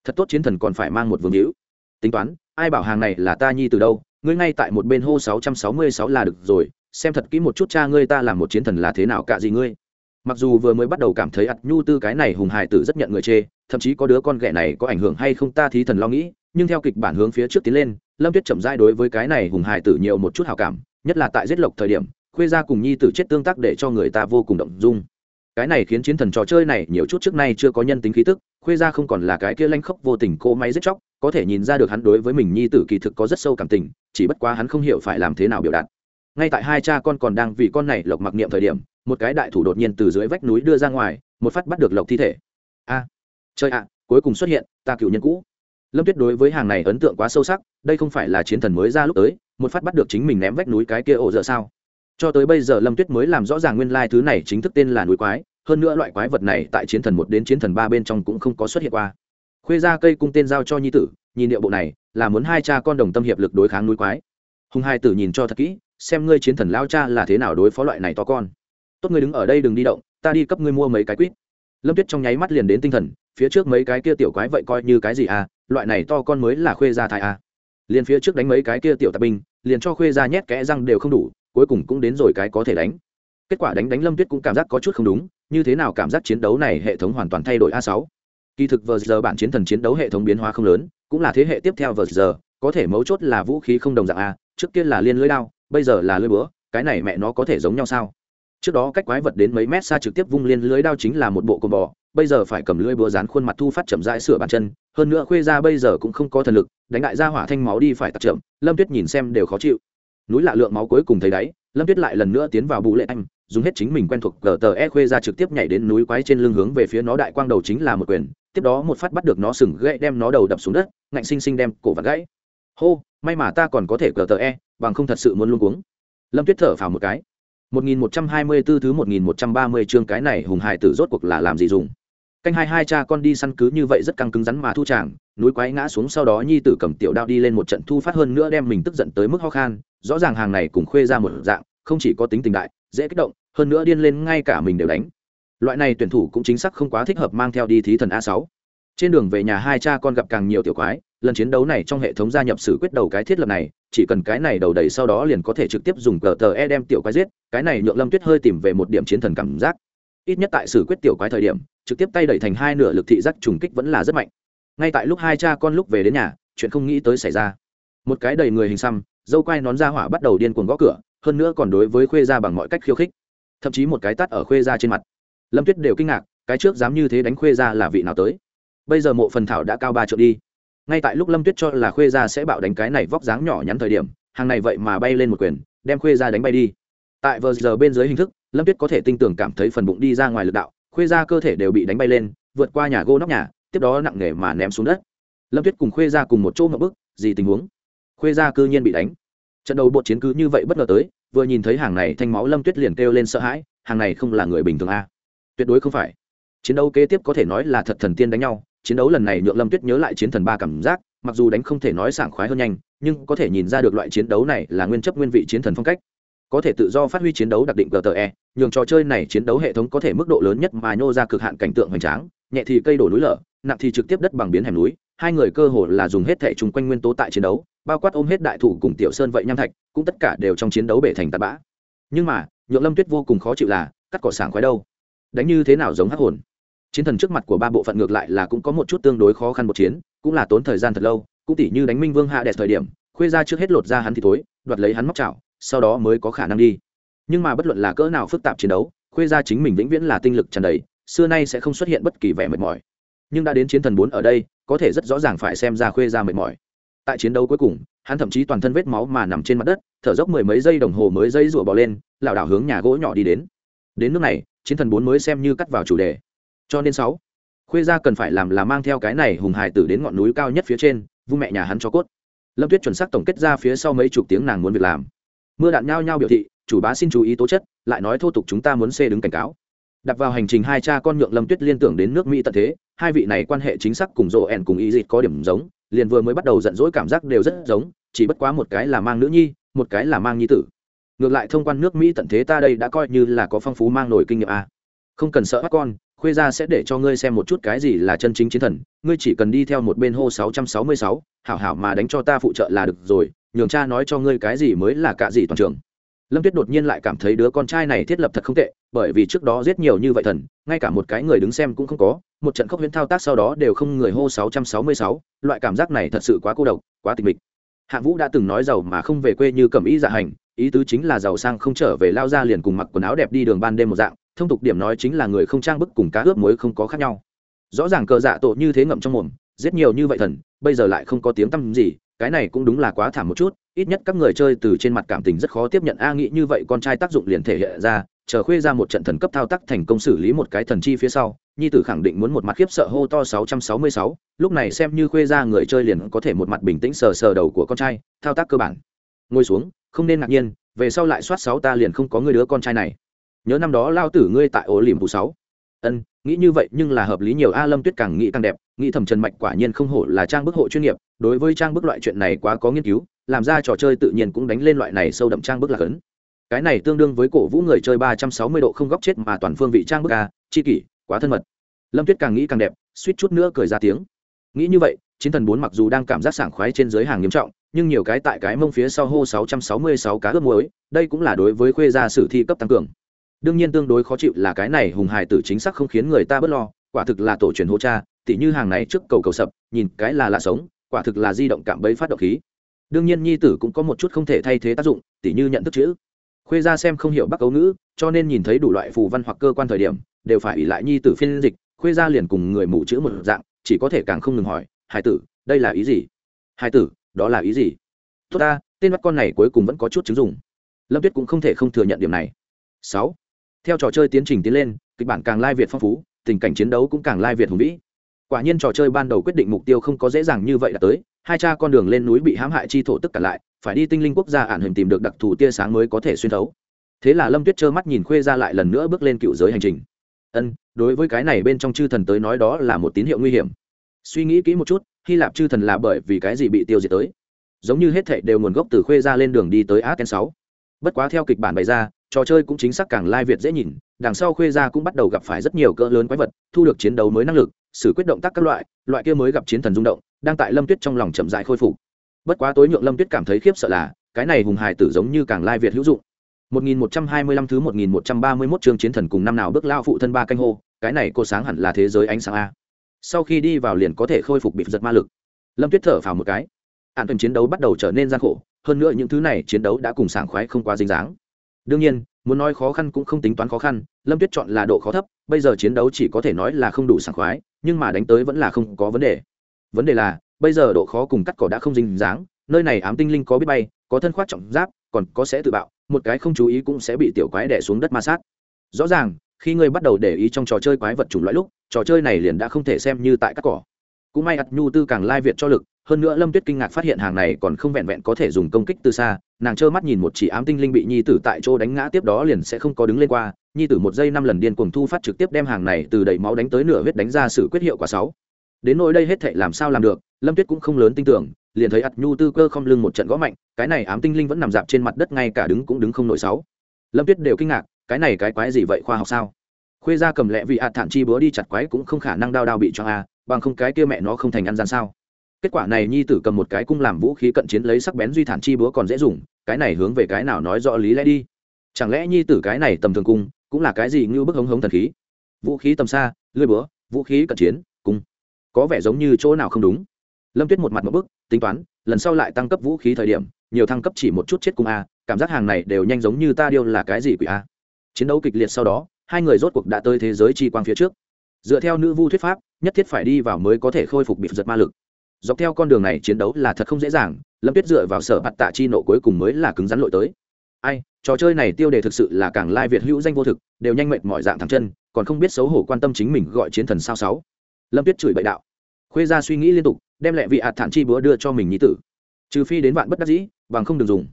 Thật tốt chiến thần còn phải mang một vương hữu. Tính toán, ai bảo hàng này là ta nhi từ đâu, ngươi ngay tại một bên hô sáu trăm sáu mươi sáu là được rồi, xem thật kỹ một chút cha ngươi ta làm một chiến thần là thế nào cả gì ngươi. Mặc dù vừa mới bắt đầu cảm thấy ặt nhu tư cái này hùng hài tử rất nhận người chê, thậm chí có đứa con ghẻ này có ảnh hưởng hay không ta thí thần lo nghĩ nhưng theo kịch bản hướng phía trước tiến lên, lâm tuyết chậm rãi đối với cái này hùng hải tử nhiều một chút hào cảm, nhất là tại giết lộc thời điểm, khuê ra cùng nhi tử chết tương tác để cho người ta vô cùng động dung. Cái này khiến chiến thần trò chơi này nhiều chút trước nay chưa có nhân tính khí tức, khuê ra không còn là cái kia lanh khốc vô tình cô máy giết chóc, có thể nhìn ra được hắn đối với mình nhi tử kỳ thực có rất sâu cảm tình, chỉ bất quá hắn không hiểu phải làm thế nào biểu đạt. Ngay tại hai cha con còn đang vì con này lộc mặc niệm thời điểm, một cái đại thủ đột nhiên từ dưới vách núi đưa ra ngoài, một phát bắt được lộc thi thể. A chơi ạ, cuối cùng xuất hiện, ta cựu nhân cũ lâm tuyết đối với hàng này ấn tượng quá sâu sắc, đây không phải là chiến thần mới ra lúc tới, một phát bắt được chính mình ném vách núi cái kia ổ dở sao? Cho tới bây giờ lâm tuyết mới làm rõ ràng nguyên lai thứ này chính thức tên là núi quái, hơn nữa loại quái vật này tại chiến thần một đến chiến thần ba bên trong cũng không có xuất hiện qua. Khuê ra cây cung tên giao cho nhi tử, nhìn điệu bộ này, là muốn hai cha con đồng tâm hiệp lực đối kháng núi quái. Hùng hai tử nhìn cho thật kỹ, xem ngươi chiến thần lao cha là thế nào đối phó loại này to con. Tốt ngươi đứng ở đây đừng đi động, ta đi cấp ngươi mua mấy cái quýt. Lâm tuyết trong nháy mắt liền đến tinh thần phía trước mấy cái kia tiểu quái vậy coi như cái gì à loại này to con mới là khuê gia thai à. Liền phía trước đánh mấy cái kia tiểu tạp binh, liền cho khuê gia nhét kẽ răng đều không đủ, cuối cùng cũng đến rồi cái có thể đánh. Kết quả đánh đánh lâm tuyết cũng cảm giác có chút không đúng, như thế nào cảm giác chiến đấu này hệ thống hoàn toàn thay đổi a sáu. Kỳ thực vờ giờ bản chiến thần chiến đấu hệ thống biến hóa không lớn, cũng là thế hệ tiếp theo vờ giờ, có thể mấu chốt là vũ khí không đồng dạng a, trước kia là liên lưới đao, bây giờ là lưới búa, cái này mẹ nó có thể giống nhau sao? Trước đó cách quái vật đến mấy mét xa trực tiếp vung liên lưới đao chính là một bộ cồn bò bây giờ phải cầm lưỡi búa dán khuôn mặt thu phát chậm rãi sửa bàn chân, hơn nữa khuê ra bây giờ cũng không có thần lực, đánh đại ra hỏa thanh máu đi phải tặc chậm, lâm tuyết nhìn xem đều khó chịu. Núi lạ lượng máu cuối cùng thấy đáy, lâm tuyết lại lần nữa tiến vào bù lệ anh, dùng hết chính mình quen thuộc gờ tờ e khuê ra trực tiếp nhảy đến núi quái trên lưng hướng về phía nó đại quang đầu chính là một quyền, tiếp đó một phát bắt được nó sừng gãy đem nó đầu đập xuống đất, ngạnh xinh xinh đem cổ vặt gãy. Hô, may mà ta còn có thể gờ tờ e bằng không thật sự muốn luôn cuống. Lâm tuyết thở phào một cái. 1124 thứ 1130 chương cái này hùng hải tử rốt cuộc là làm gì dùng? Canh hai hai cha con đi săn cứ như vậy rất căng cứng rắn mà thu chàng, núi quái ngã xuống sau đó nhi tử cầm tiểu đao đi lên một trận thu phát hơn nữa đem mình tức giận tới mức ho khan, rõ ràng hàng này cùng khuê ra một dạng, không chỉ có tính tình đại, dễ kích động, hơn nữa điên lên ngay cả mình đều đánh. Loại này tuyển thủ cũng chính xác không quá thích hợp mang theo đi thí thần a sáu. Trên đường về nhà hai cha con gặp càng nhiều tiểu quái, lần chiến đấu này trong hệ thống gia nhập sử quyết đầu cái thiết lập này, chỉ cần cái này đầu đầy sau đó liền có thể trực tiếp dùng cờ tờ e đem tiểu quái giết, cái này nhượng lâm tuyết hơi tìm về một điểm chiến thần cảm giác ít nhất tại sử quyết tiểu quái thời điểm, trực tiếp tay đẩy thành hai nửa lực thị giác trùng kích vẫn là rất mạnh. Ngay tại lúc hai cha con lúc về đến nhà, chuyện không nghĩ tới xảy ra. Một cái đầy người hình xăm, dâu quai nón ra hỏa bắt đầu điên cuồng gõ cửa, hơn nữa còn đối với khuê ra bằng mọi cách khiêu khích. Thậm chí một cái tắt ở khuê ra trên mặt. Lâm tuyết đều kinh ngạc, cái trước dám như thế đánh khuê ra là vị nào tới? Bây giờ mộ phần thảo đã cao ba triệu đi. Ngay tại lúc lâm tuyết cho là khuê ra sẽ bạo đánh cái này vóc dáng nhỏ nhắn thời điểm, hàng này vậy mà bay lên một quyền, đem khuê ra đánh bay đi. Tại vờ giờ bên dưới hình thức lâm tuyết có thể tinh tưởng cảm thấy phần bụng đi ra ngoài lực đạo, khuê ra cơ thể đều bị đánh bay lên, vượt qua nhà gỗ nóc nhà, tiếp đó nặng nề mà ném xuống đất. Lâm tuyết cùng khuê ra cùng một chỗ ngậm bức, gì tình huống? Khuê ra cư nhiên bị đánh. Trận đầu bộ chiến cứ như vậy bất ngờ tới, vừa nhìn thấy hàng này thanh máu lâm tuyết liền kêu lên sợ hãi, hàng này không là người bình thường a tuyệt đối không phải. Chiến đấu kế tiếp có thể nói là thật thần tiên đánh nhau, chiến đấu lần này nhượng lâm tuyết nhớ lại chiến thần ba cảm giác, mặc dù đánh không thể nói sảng khoái hơn nhanh, nhưng có thể nhìn ra được loại chiến đấu này là nguyên chấp nguyên vị chiến thần phong cách có thể tự do phát huy chiến đấu đặc định gte nhường trò chơi này chiến đấu hệ thống có thể mức độ lớn nhất mà nhô ra cực hạn cảnh tượng hoành tráng, nhẹ thì cây đổ núi lở, nặng thì trực tiếp đất bằng biến hẻm núi, hai người cơ hồ là dùng hết thể chung quanh nguyên tố tại chiến đấu, bao quát ôm hết đại thủ cùng tiểu sơn vậy nham thạch, cũng tất cả đều trong chiến đấu bể thành tạt bã. Nhưng mà, nhượng lâm tuyết vô cùng khó chịu là, cắt cỏ sảng khoái đâu. Đánh như thế nào giống hắc hồn. Chiến thần trước mặt của ba bộ phận ngược lại là cũng có một chút tương đối khó khăn một chiến, cũng là tốn thời gian thật lâu, cũng tỉ như đánh minh vương hạ đẹp thời điểm, khuê ra trước hết lột ra hắn thì thối, đoạt lấy hắn móc chảo sau đó mới có khả năng đi. Nhưng mà bất luận là cỡ nào phức tạp chiến đấu, khuê ra chính mình vĩnh viễn là tinh lực tràn đầy, xưa nay sẽ không xuất hiện bất kỳ vẻ mệt mỏi. Nhưng đã đến chiến thần bốn ở đây, có thể rất rõ ràng phải xem ra khuê ra mệt mỏi. Tại chiến đấu cuối cùng, hắn thậm chí toàn thân vết máu mà nằm trên mặt đất, thở dốc mười mấy giây đồng hồ mới dây rủa bò lên, lảo đảo hướng nhà gỗ nhỏ đi đến. Đến nước này, chiến thần bốn mới xem như cắt vào chủ đề. Cho nên sáu, khuê gia cần phải làm là mang theo cái này hùng hải tử đến ngọn núi cao nhất phía trên, vung mẹ nhà hắn cho cốt. Lâm tuyết chuẩn xác tổng kết ra phía sau mấy chục tiếng nàng muốn việc làm mưa đạn nhao nhao biểu thị, chủ bá xin chú ý tố chất, lại nói thô tục chúng ta muốn xê đứng cảnh cáo. Đặt vào hành trình hai cha con nhượng lâm tuyết liên tưởng đến nước mỹ tận thế, hai vị này quan hệ chính xác cùng rộ ẻn cùng ý dịt có điểm giống, liền vừa mới bắt đầu giận dỗi cảm giác đều rất giống, chỉ bất quá một cái là mang nữ nhi, một cái là mang nhi tử. Ngược lại thông quan nước mỹ tận thế ta đây đã coi như là có phong phú mang nổi kinh nghiệm a. Không cần sợ bắt con, khuê ra sẽ để cho ngươi xem một chút cái gì là chân chính chiến thần, ngươi chỉ cần đi theo một bên hô sáu trăm sáu mươi sáu, hảo hảo mà đánh cho ta phụ trợ là được rồi nhường cha nói cho ngươi cái gì mới là cả gì toàn trường. Lâm tuyết đột nhiên lại cảm thấy đứa con trai này thiết lập thật không tệ, bởi vì trước đó giết nhiều như vậy thần, ngay cả một cái người đứng xem cũng không có, một trận khốc huyễn thao tác sau đó đều không người hô sáu trăm sáu mươi sáu, loại cảm giác này thật sự quá cô độc, quá tịch mịch. Hạ vũ đã từng nói giàu mà không về quê như cầm ý dạ hành, ý tứ chính là giàu sang không trở về lao ra liền cùng mặc quần áo đẹp đi đường ban đêm một dạng, thông tục điểm nói chính là người không trang bức cùng cá ướp muối không có khác nhau. Rõ ràng cờ dạ tổ như thế ngậm trong mồm, giết nhiều như vậy thần, bây giờ lại không có tiếng tăm gì cái này cũng đúng là quá thảm một chút ít nhất các người chơi từ trên mặt cảm tình rất khó tiếp nhận. A nghĩ như vậy con trai tác dụng liền thể hiện ra chờ khuê ra một trận thần cấp thao tác thành công xử lý một cái thần chi phía sau nhi tử khẳng định muốn một mặt khiếp sợ hô to 666, lúc này xem như khuê ra người chơi liền có thể một mặt bình tĩnh sờ sờ đầu của con trai thao tác cơ bản. Ngồi xuống không nên ngạc nhiên về sau lại soát sáu ta liền không có người đứa con trai này. Nhớ năm đó lao tử ngươi tại ổ liềm phụ sáu. Ân nghĩ như vậy nhưng là hợp lý nhiều, a lâm tuyết càng nghĩ càng đẹp, nghĩ thầm trần mạch quả nhiên không hổ là trang bức hộ chuyên nghiệp, đối với trang bức loại chuyện này quá có nghiên cứu, làm ra trò chơi tự nhiên cũng đánh lên loại này sâu đậm trang bức là cấn cái này tương đương với cổ vũ người chơi ba trăm sáu mươi độ không góc chết mà toàn phương vị trang bức a, chi kỷ, quá thân mật. Lâm tuyết càng nghĩ càng đẹp, suýt chút nữa cười ra tiếng. Nghĩ như vậy, chiến thần bốn mặc dù đang cảm giác sảng khoái trên giới hàng nghiêm trọng, nhưng nhiều cái tại cái mông phía sau hô sáu trăm sáu mươi sáu cá ướp muối, đây cũng là đối với khuê gia sử thi cấp tăng cường đương nhiên tương đối khó chịu là cái này hùng hài tử chính xác không khiến người ta bớt lo, quả thực là tổ truyền hô cha, tỉ như hàng này trước cầu cầu sập, nhìn cái là lạ sống, quả thực là di động cảm bấy phát động khí. Đương nhiên nhi tử cũng có một chút không thể thay thế tác dụng, tỉ như nhận thức chữ. Khuê ra xem không hiểu bắc ấu ngữ, cho nên nhìn thấy đủ loại phù văn hoặc cơ quan thời điểm, đều phải ỉ lại nhi tử phiên dịch, khuê ra liền cùng người mù chữ một dạng, chỉ có thể càng không ngừng hỏi hải tử, đây là ý gì? Hải tử, đó là ý gì? Tốt ta, tên mắt con này cuối cùng vẫn có chút chứng dùng lâm tuyết cũng không thể không thừa nhận điểm này. Sáu theo trò chơi tiến trình tiến lên, kịch bản càng lai việt phong phú, tình cảnh chiến đấu cũng càng lai việt hùng vĩ. Quả nhiên trò chơi ban đầu quyết định mục tiêu không có dễ dàng như vậy đã tới, hai cha con đường lên núi bị hãm hại chi thổ tức cả lại, phải đi tinh linh quốc gia ản hình tìm được đặc thù tia sáng mới có thể xuyên thấu. Thế là lâm tuyết trơ mắt nhìn khuê ra lại lần nữa bước lên cựu giới hành trình. Ân, đối với cái này bên trong chư thần tới nói đó là một tín hiệu nguy hiểm. Suy nghĩ kỹ một chút, hy lạp chư thần là bởi vì cái gì bị tiêu diệt tới? Giống như hết thệ đều nguồn gốc từ khuê ra lên đường đi tới aken sáu. Bất quá theo kịch bản bày ra trò chơi cũng chính xác càng lai việt dễ nhìn, đằng sau khuê gia cũng bắt đầu gặp phải rất nhiều cỡ lớn quái vật, thu được chiến đấu mới năng lực, xử quyết động tác các loại loại kia mới gặp chiến thần rung động, đang tại lâm tuyết trong lòng chậm dại khôi phục. Bất quá tối nhượng lâm tuyết cảm thấy khiếp sợ là, cái này hùng hài tử giống như càng lai việt hữu dụng. 1125 thứ 1131 chương chiến thần cùng năm nào bước lao phụ thân ba canh hô, cái này cô sáng hẳn là thế giới ánh sáng a. Sau khi đi vào liền có thể khôi phục bị giật ma lực. Lâm tuyết thở phào một cái. Ạn tuần chiến đấu bắt đầu trở nên gian khổ, hơn nữa những thứ này chiến đấu đã cùng sảng khoái không quá dính dáng đương nhiên, muốn nói khó khăn cũng không tính toán khó khăn, lâm tuyết chọn là độ khó thấp, bây giờ chiến đấu chỉ có thể nói là không đủ sảng khoái, nhưng mà đánh tới vẫn là không có vấn đề. Vấn đề là, bây giờ độ khó cùng cắt cỏ đã không dính dáng, nơi này ám tinh linh có biết bay, có thân khoác trọng giáp, còn có sẽ tự bạo, một cái không chú ý cũng sẽ bị tiểu quái đẻ xuống đất ma sát. Rõ ràng, khi ngươi bắt đầu để ý trong trò chơi quái vật chủng loại lúc, trò chơi này liền đã không thể xem như tại cắt cỏ. Cũng may ắt nhu tư càng lai việt cho lực hơn nữa lâm tuyết kinh ngạc phát hiện hàng này còn không vẹn vẹn có thể dùng công kích từ xa, nàng trơ mắt nhìn một chỉ ám tinh linh bị nhi tử tại chỗ đánh ngã tiếp đó liền sẽ không có đứng lên qua, nhi tử một giây năm lần điên cuồng thu phát trực tiếp đem hàng này từ đầy máu đánh tới nửa huyết đánh ra sự quyết hiệu quả sáu. Đến nỗi đây hết thệ làm sao làm được, lâm tuyết cũng không lớn tin tưởng, liền thấy ắt nhu tư cơ không lưng một trận gõ mạnh, cái này ám tinh linh vẫn nằm dạp trên mặt đất ngay cả đứng cũng đứng không nổi sáu. Lâm tuyết đều kinh ngạc, cái này cái quái gì vậy, khoa học sao? Khuê ra cầm lẹ vì ạt thản chi búa đi chặt quái cũng không khả năng đao đao bị cho a, bằng không cái kia mẹ nó không thành ăn gian sao? Kết quả này nhi tử cầm một cái cung làm vũ khí cận chiến lấy sắc bén duy thản chi búa còn dễ dùng, cái này hướng về cái nào nói rõ lý lẽ đi? Chẳng lẽ nhi tử cái này tầm thường cung, cũng là cái gì như bức hống hống thần khí? Vũ khí tầm xa, lưỡi búa, vũ khí cận chiến, cung. Có vẻ giống như chỗ nào không đúng. Lâm tuyết một mặt một bức, tính toán, lần sau lại tăng cấp vũ khí thời điểm, nhiều thăng cấp chỉ một chút chết cung a, cảm giác hàng này đều nhanh giống như ta điêu là cái gì quỷ a. Chiến đấu kịch liệt sau đó, hai người rốt cuộc đã tới thế giới chi quang phía trước. Dựa theo nữ vu thuyết pháp, nhất thiết phải đi vào mới có thể khôi phục bị giật ma lực dọc theo con đường này chiến đấu là thật không dễ dàng, lâm tuyết dựa vào sở bạt tạ chi nộ cuối cùng mới là cứng rắn lội tới. Ai, trò chơi này tiêu đề thực sự là càng lai việt hữu danh vô thực, đều nhanh mệt mọi dạng thẳng chân, còn không biết xấu hổ quan tâm chính mình gọi chiến thần sao sáu. Lâm tuyết chửi bậy đạo. Khuê ra suy nghĩ liên tục, đem lẹ vị hạt thản chi búa đưa cho mình nhí tử. Trừ phi đến vạn bất đắc dĩ, bằng không được dùng.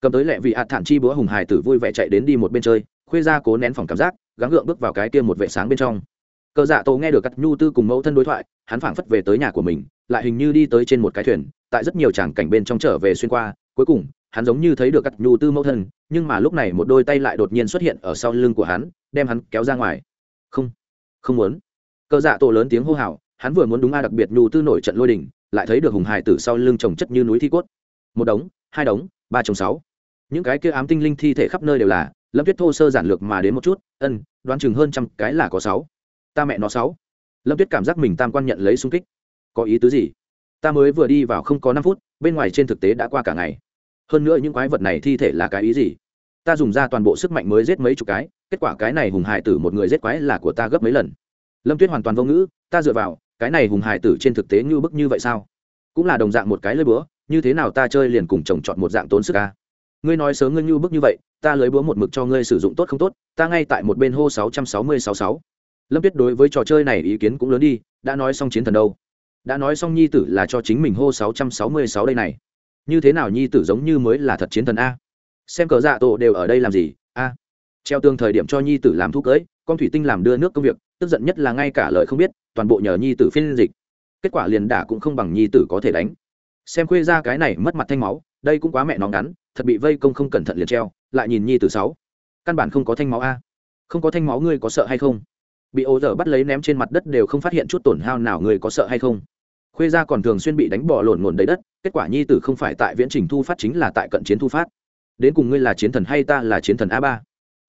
Cầm tới lẹ vị hạt thản chi búa hùng hải tử vui vẻ chạy đến đi một bên chơi, khuê ra cố nén phòng cảm giác, gắng gượng bước vào cái kia một vệ sáng bên trong. Cờ dạ tổ nghe được cắt nhu tư cùng mẫu thân đối thoại, hắn phảng phất về tới nhà của mình lại hình như đi tới trên một cái thuyền, tại rất nhiều tràng cảnh bên trong trở về xuyên qua, cuối cùng, hắn giống như thấy được cắt nhu tư mẫu thân, nhưng mà lúc này một đôi tay lại đột nhiên xuất hiện ở sau lưng của hắn, đem hắn kéo ra ngoài. Không không muốn. Cờ dạ tổ lớn tiếng hô hào, hắn vừa muốn đúng a đặc biệt nhu tư nổi trận lôi đình, lại thấy được hùng hải tử sau lưng trồng chất như núi thi cốt. Một đống, hai đống, ba chồng sáu. Những cái kia ám tinh linh thi thể khắp nơi đều là, lâm tuyết thô sơ giản lược mà đến một chút, ân, đoán chừng hơn trăm cái là có sáu. Ta mẹ nó sáu. Lâm tuyết cảm giác mình tam quan nhận lấy sung kích có ý tứ gì? Ta mới vừa đi vào không có năm phút, bên ngoài trên thực tế đã qua cả ngày. Hơn nữa những quái vật này thi thể là cái ý gì? Ta dùng ra toàn bộ sức mạnh mới giết mấy chục cái, kết quả cái này hùng hải tử một người giết quái là của ta gấp mấy lần. Lâm tuyết hoàn toàn vô ngữ, ta dựa vào, cái này hùng hải tử trên thực tế như bức như vậy sao? Cũng là đồng dạng một cái lơi búa, như thế nào ta chơi liền cùng chồng chọn một dạng tốn sức ca ngươi nói sớm ngươi như bức như vậy, ta lưới búa một mực cho ngươi sử dụng tốt không tốt, ta ngay tại một bên hô sáu trăm sáu mươi sáu sáu. Lâm tuyết đối với trò chơi này ý kiến cũng lớn đi, đã nói xong chiến thần đâu đã nói xong nhi tử là cho chính mình hô sáu trăm sáu mươi sáu đây này. Như thế nào nhi tử giống như mới là thật chiến thần a? Xem cờ dạ tổ đều ở đây làm gì? A. Treo tương thời điểm cho nhi tử làm thuốc cưới, con thủy tinh làm đưa nước công việc, tức giận nhất là ngay cả lời không biết, toàn bộ nhờ nhi tử phiên dịch. Kết quả liền đả cũng không bằng nhi tử có thể đánh. Xem khuê ra cái này mất mặt thanh máu, đây cũng quá mẹ nó ngắn, thật bị vây công không cẩn thận liền treo, lại nhìn nhi tử sáu. Căn bản không có thanh máu a. Không có thanh máu ngươi có sợ hay không? Bị ô dở bắt lấy ném trên mặt đất đều không phát hiện chút tổn hao nào, người có sợ hay không? Khuê gia còn thường xuyên bị đánh bỏ lộn ngổn đầy đất, kết quả nhi tử không phải tại viễn trình thu phát chính là tại cận chiến thu phát. Đến cùng ngươi là chiến thần hay ta là chiến thần a ba?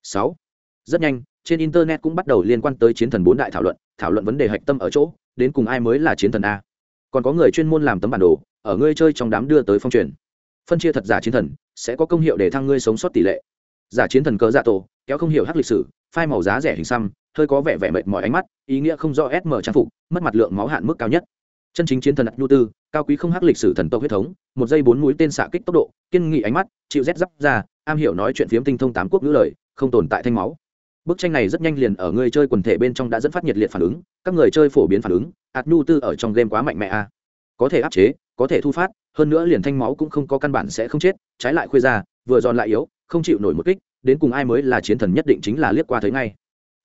Sáu. Rất nhanh, trên internet cũng bắt đầu liên quan tới chiến thần bốn đại thảo luận thảo luận vấn đề hạch tâm ở chỗ, đến cùng ai mới là chiến thần a? Còn có người chuyên môn làm tấm bản đồ, ở ngươi chơi trong đám đưa tới phong truyền. Phân chia thật giả chiến thần, sẽ có công hiệu để thăng ngươi sống sót tỷ lệ. Giả chiến thần cờ dạ tổ, kéo không hiểu hắc lịch sử, phai màu giá rẻ hình xăm hơi có vẻ vẻ mệt mỏi ánh mắt, ý nghĩa không rõ sm trang phục, mất mặt lượng máu hạn mức cao nhất. Chân chính chiến thần nhu tư, cao quý không hắc lịch sử thần tộc huyết thống, một dây bốn mũi tên xạ kích tốc độ, kiên nghị ánh mắt, chịu rét giáp ra, am hiểu nói chuyện phiếm tinh thông tám quốc ngữ lời, không tồn tại thanh máu. Bức tranh này rất nhanh liền ở người chơi quần thể bên trong đã dẫn phát nhiệt liệt phản ứng, các người chơi phổ biến phản ứng ạt nhu tư ở trong game quá mạnh mẽ a. Có thể áp chế, có thể thu phát, hơn nữa liền thanh máu cũng không có căn bản sẽ không chết, trái lại khuya ra, vừa giòn lại yếu, không chịu nổi một kích, đến cùng ai mới là chiến thần nhất định chính là liếc qua thấy ngay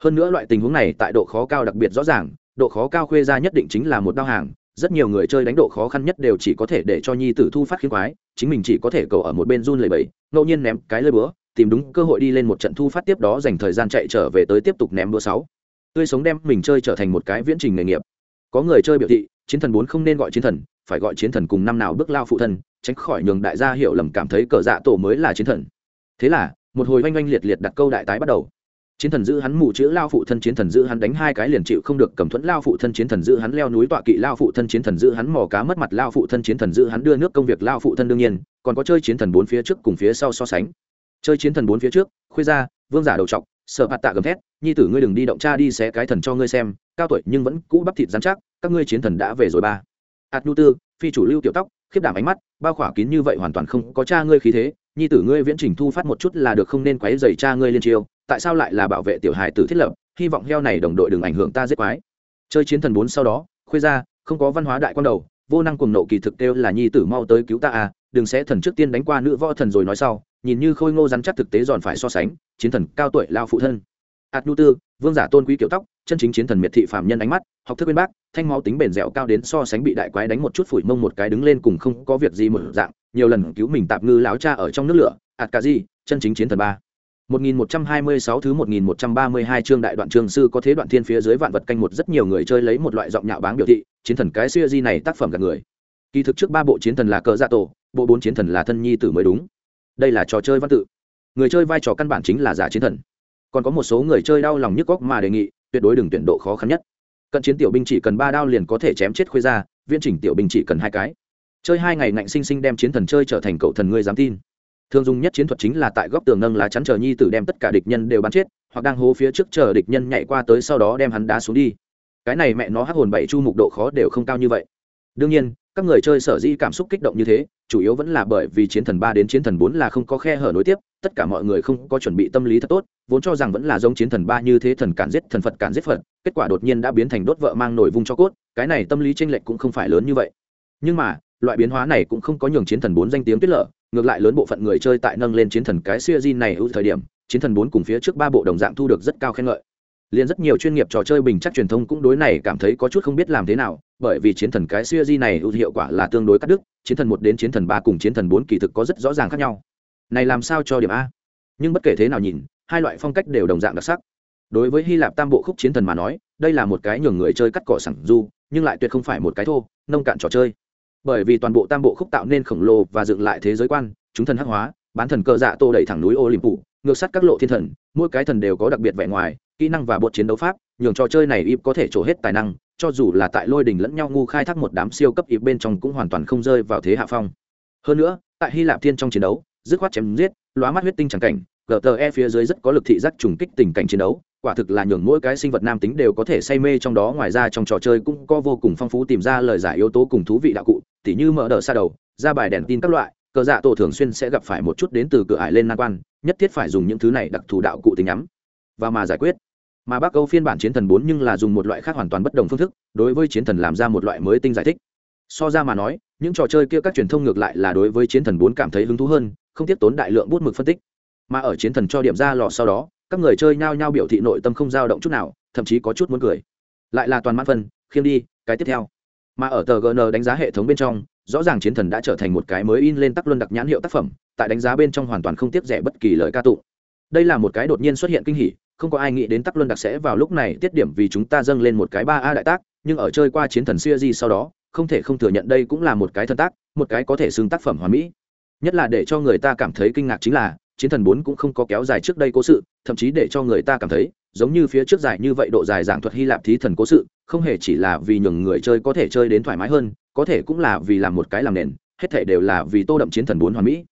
hơn nữa loại tình huống này tại độ khó cao đặc biệt rõ ràng, độ khó cao khuê ra nhất định chính là một đao hàng, rất nhiều người chơi đánh độ khó khăn nhất đều chỉ có thể để cho nhi tử thu phát khiến quái, chính mình chỉ có thể cầu ở một bên run lầy bẫy ngẫu nhiên ném cái lơi búa, tìm đúng cơ hội đi lên một trận thu phát tiếp đó dành thời gian chạy trở về tới tiếp tục ném búa sáu. Tươi sống đem mình chơi trở thành một cái viễn trình nghề nghiệp. Có người chơi biểu thị, chiến thần bốn không nên gọi chiến thần, phải gọi chiến thần cùng năm nào bước lao phụ thân, tránh khỏi nhường đại gia hiểu lầm cảm thấy cờ dạ tổ mới là chiến thần. Thế là, một hồi oanh oanh liệt liệt đặt câu đại tái bắt đầu chiến thần giữ hắn mù chữ lao phụ thân, chiến thần giữ hắn đánh hai cái liền chịu không được, cầm thuẫn lao phụ thân, chiến thần giữ hắn leo núi tọa kỵ lao phụ thân, chiến thần giữ hắn mò cá mất mặt lao phụ thân, chiến thần giữ hắn đưa nước công việc lao phụ thân đương nhiên, còn có chơi chiến thần bốn phía trước cùng phía sau so sánh. Chơi chiến thần bốn phía trước, khuê ra vương giả đầu trọc sợ hạt tạ gầm thét, nhi tử ngươi đừng đi động cha đi xé cái thần cho ngươi xem, cao tuổi nhưng vẫn cũ bắp thịt dán chắc, các ngươi chiến thần đã về rồi ba. Hạt nhu tư, phi chủ lưu tiểu tóc, khiếp đảm ánh mắt, bao khỏa kín như vậy hoàn toàn không có cha ngươi khí thế, nhi tử ngươi viễn trình thu phát một chút là được, không nên quấy dày cha ngươi liên chiêu tại sao lại là bảo vệ tiểu hài tử thiết lập? Hy vọng heo này đồng đội đừng ảnh hưởng ta giết quái. Chơi chiến thần bốn sau đó, khuê ra không có văn hóa đại quan đầu, vô năng cùng nộ kỳ thực kêu là nhi tử mau tới cứu ta à đừng sẽ thần trước tiên đánh qua nữ võ thần rồi nói sau, nhìn như khôi ngô rắn chắc thực tế giòn phải so sánh, chiến thần cao tuổi lao phụ thân. Ạt nhu tư, vương giả tôn quý kiểu tóc, chân chính chiến thần miệt thị phạm nhân ánh mắt, học thức bên bác, thanh máu tính bền dẻo cao đến so sánh bị đại quái đánh một chút phủi mông một cái đứng lên cùng không có việc gì một dạng, nhiều lần cứu mình tạp ngư láo cha ở trong nước lửa. Ạt cả gì chân chính chiến thần ba. 1126 thứ 1132 chương đại đoạn trường sư có thế đoạn thiên phía dưới vạn vật canh một rất nhiều người chơi lấy một loại giọng nhạo báng biểu thị, chiến thần cái series di này tác phẩm gần người. Kỳ thực trước ba bộ chiến thần là cờ dạ tổ, bộ bốn chiến thần là thân nhi tử mới đúng. Đây là trò chơi văn tự. Người chơi vai trò căn bản chính là giả chiến thần. Còn có một số người chơi đau lòng nhức góc mà đề nghị, tuyệt đối đừng tuyển độ khó khăn nhất. Cận chiến tiểu binh chỉ cần ba đao liền có thể chém chết khuê ra, viễn chỉnh tiểu binh chỉ cần hai cái. Chơi hai ngày ngạnh sinh sinh đem chiến thần chơi trở thành cậu thần ngươi dám tin thường dùng nhất chiến thuật chính là tại góc tường nâng lá chắn chờ nhi tử đem tất cả địch nhân đều bắn chết, hoặc đang hố phía trước chờ địch nhân nhảy qua tới sau đó đem hắn đá xuống đi. Cái này mẹ nó hắc hồn bảy chu mục độ khó đều không cao như vậy. Đương nhiên, các người chơi sở dĩ cảm xúc kích động như thế, chủ yếu vẫn là bởi vì chiến thần ba đến chiến thần bốn là không có khe hở nối tiếp, tất cả mọi người không có chuẩn bị tâm lý thật tốt, vốn cho rằng vẫn là giống chiến thần ba như thế thần cản giết thần phật cản giết phật, kết quả đột nhiên đã biến thành đốt vợ mang nổi vung cho cốt, cái này tâm lý tranh lệch cũng không phải lớn như vậy. Nhưng mà, loại biến hóa này cũng không có nhường chiến thần bốn danh tiếng tiết lợ ngược lại lớn bộ phận người chơi tại nâng lên chiến thần cái siêu di này ưu thời điểm, chiến thần bốn cùng phía trước ba bộ đồng dạng thu được rất cao khen ngợi. Liền rất nhiều chuyên nghiệp trò chơi bình chắc truyền thông cũng đối này cảm thấy có chút không biết làm thế nào, bởi vì chiến thần cái siêu di này ưu hiệu quả là tương đối cắt đứt, chiến thần một đến chiến thần ba cùng chiến thần bốn kỳ thực có rất rõ ràng khác nhau. Này làm sao cho điểm a? Nhưng bất kể thế nào nhìn, hai loại phong cách đều đồng dạng đặc sắc. Đối với hy lạp tam bộ khúc chiến thần mà nói, đây là một cái nhường người chơi cắt cỏ sẳng du, nhưng lại tuyệt không phải một cái thô, nông cạn trò chơi bởi vì toàn bộ tam bộ khúc tạo nên khổng lồ và dựng lại thế giới quan, chúng thần hắc hóa, bán thần cơ dạ tô đẩy thẳng núi ô liềm phủ ngược sát các lộ thiên thần, mỗi cái thần đều có đặc biệt vẻ ngoài, kỹ năng và bột chiến đấu pháp, nhường trò chơi này ip có thể trổ hết tài năng, cho dù là tại lôi đình lẫn nhau ngu khai thác một đám siêu cấp ip bên trong cũng hoàn toàn không rơi vào thế hạ phong. Hơn nữa, tại hy lạp thiên trong chiến đấu, dứt khoát chém giết, lóa mắt huyết tinh chẳng cảnh gte phía dưới rất có lực thị giác trùng kích tình cảnh chiến đấu quả thực là nhường mỗi cái sinh vật nam tính đều có thể say mê trong đó, ngoài ra trong trò chơi cũng có vô cùng phong phú tìm ra lời giải yếu tố cùng thú vị đạo cụ, tỉ như mở đờ xa đầu, ra bài đèn tin các loại, cờ dạ tổ thường xuyên sẽ gặp phải một chút đến từ cửa ải lên nan quan, nhất thiết phải dùng những thứ này đặc thù đạo cụ tính nhắm và mà giải quyết. Mà bác âu phiên bản chiến thần bốn nhưng là dùng một loại khác hoàn toàn bất đồng phương thức, đối với chiến thần làm ra một loại mới tinh giải thích. So ra mà nói, những trò chơi kia các truyền thông ngược lại là đối với chiến thần bốn cảm thấy hứng thú hơn, không tiếp tốn đại lượng bút mực phân tích. Mà ở chiến thần cho điểm ra lò sau đó các người chơi nhao nhao biểu thị nội tâm không dao động chút nào, thậm chí có chút muốn cười. Lại là toàn mãn phân, khiêm đi, cái tiếp theo. Mà ở tờ gn đánh giá hệ thống bên trong, rõ ràng chiến thần đã trở thành một cái mới in lên tắc luân đặc nhãn hiệu tác phẩm, tại đánh giá bên trong hoàn toàn không tiếp rẻ bất kỳ lời ca tụng đây là một cái đột nhiên xuất hiện kinh hỉ, không có ai nghĩ đến tắc luân đặc sẽ vào lúc này tiết điểm vì chúng ta dâng lên một cái ba a đại tác, nhưng ở chơi qua chiến thần siêu di sau đó, không thể không thừa nhận đây cũng là một cái thân tác, một cái có thể xưng tác phẩm hoàn mỹ. Nhất là để cho người ta cảm thấy kinh ngạc chính là chiến thần bốn cũng không có kéo dài trước đây cố sự, thậm chí để cho người ta cảm thấy, giống như phía trước dài như vậy độ dài giảng thuật hy lạp thí thần cố sự, không hề chỉ là vì nhường người chơi có thể chơi đến thoải mái hơn, có thể cũng là vì làm một cái làm nền, hết thể đều là vì tô đậm chiến thần bốn hoàn mỹ.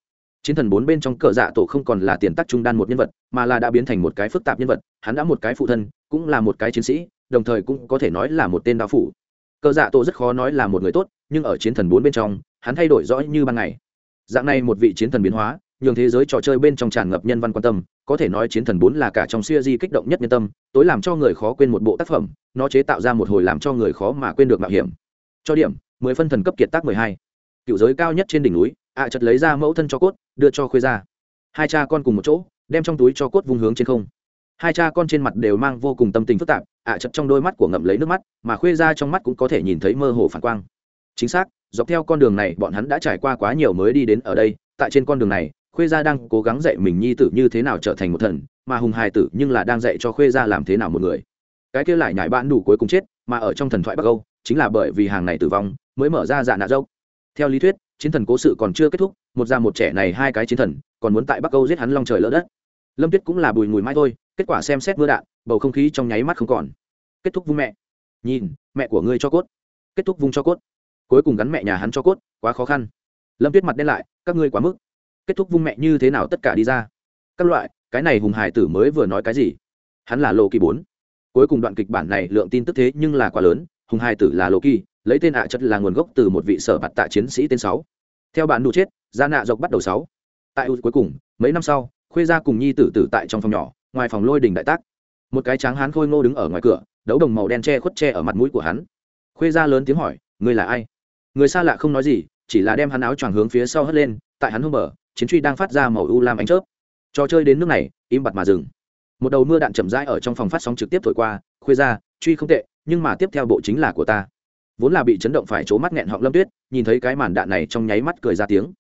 Chiến thần bốn bên trong cờ dạ tổ không còn là tiền tắc trung đan một nhân vật, mà là đã biến thành một cái phức tạp nhân vật, hắn đã một cái phụ thân, cũng là một cái chiến sĩ, đồng thời cũng có thể nói là một tên đạo phủ. Cờ dạ tổ rất khó nói là một người tốt, nhưng ở chiến thần bốn bên trong, hắn thay đổi rõ như ban ngày. Dạng này một vị chiến thần biến hóa nhường thế giới trò chơi bên trong tràn ngập nhân văn quan tâm, có thể nói chiến thần bốn là cả trong siêu di kích động nhất nhân tâm, tối làm cho người khó quên một bộ tác phẩm, nó chế tạo ra một hồi làm cho người khó mà quên được mạo hiểm. Cho điểm, mười phân thần cấp kiệt tác mười hai. Cựu giới cao nhất trên đỉnh núi, ạ chật lấy ra mẫu thân cho cốt, đưa cho khuê ra hai cha con cùng một chỗ, đem trong túi cho cốt vung hướng trên không. Hai cha con trên mặt đều mang vô cùng tâm tình phức tạp, ạ chật trong đôi mắt của ngậm lấy nước mắt, mà khuê ra trong mắt cũng có thể nhìn thấy mơ hồ phản quang. Chính xác, dọc theo con đường này, bọn hắn đã trải qua quá nhiều mới đi đến ở đây, tại trên con đường này khuê gia đang cố gắng dạy mình nhi tử như thế nào trở thành một thần, mà hùng hài tử nhưng là đang dạy cho khuê gia làm thế nào một người. Cái kia lại nhải bạn đủ cuối cùng chết, mà ở trong thần thoại bắc âu, chính là bởi vì hàng này tử vong, mới mở ra dạ nạ dâu theo lý thuyết, chiến thần cố sự còn chưa kết thúc, một già một trẻ này hai cái chiến thần, còn muốn tại bắc âu giết hắn long trời lỡ đất. Lâm tuyết cũng là bùi mùi mai thôi, kết quả xem xét mưa đạn, bầu không khí trong nháy mắt không còn. Kết thúc vung mẹ. Nhìn, mẹ của ngươi cho cốt. Kết thúc vung cho cốt. Cuối cùng gắn mẹ nhà hắn cho cốt, quá khó khăn. Lâm tuyết mặt đen lại, các ngươi quá mức kết thúc vung mẹ như thế nào tất cả đi ra. Các loại, cái này hùng hải tử mới vừa nói cái gì? Hắn là lô kỳ bốn. Cuối cùng đoạn kịch bản này lượng tin tức thế nhưng là quá lớn, hùng hải tử là lô kỳ, lấy tên ạ chất là nguồn gốc từ một vị sở mặt tạ chiến sĩ tên sáu. Theo bản đủ chết, gia nạ dọc bắt đầu sáu. Tại cuối cùng, mấy năm sau, khuê gia cùng nhi tử tử tại trong phòng nhỏ, ngoài phòng lôi đình đại tác. Một cái tráng hán khôi ngô đứng ở ngoài cửa, đấu đồng màu đen che khuất che ở mặt mũi của hắn. Khuê gia lớn tiếng hỏi, ngươi là ai? Người xa lạ không nói gì, chỉ là đem hắn áo choàng hướng phía sau hất lên, tại hắn hông bờ chiến truy đang phát ra màu u lam ánh chớp. Trò chơi đến nước này, im bặt mà dừng. Một đầu mưa đạn chậm rãi ở trong phòng phát sóng trực tiếp thổi qua khuya ra, truy không tệ, nhưng mà tiếp theo bộ chính là của ta. Vốn là bị chấn động phải trố mắt nghẹn họng lâm tuyết, nhìn thấy cái màn đạn này trong nháy mắt cười ra tiếng.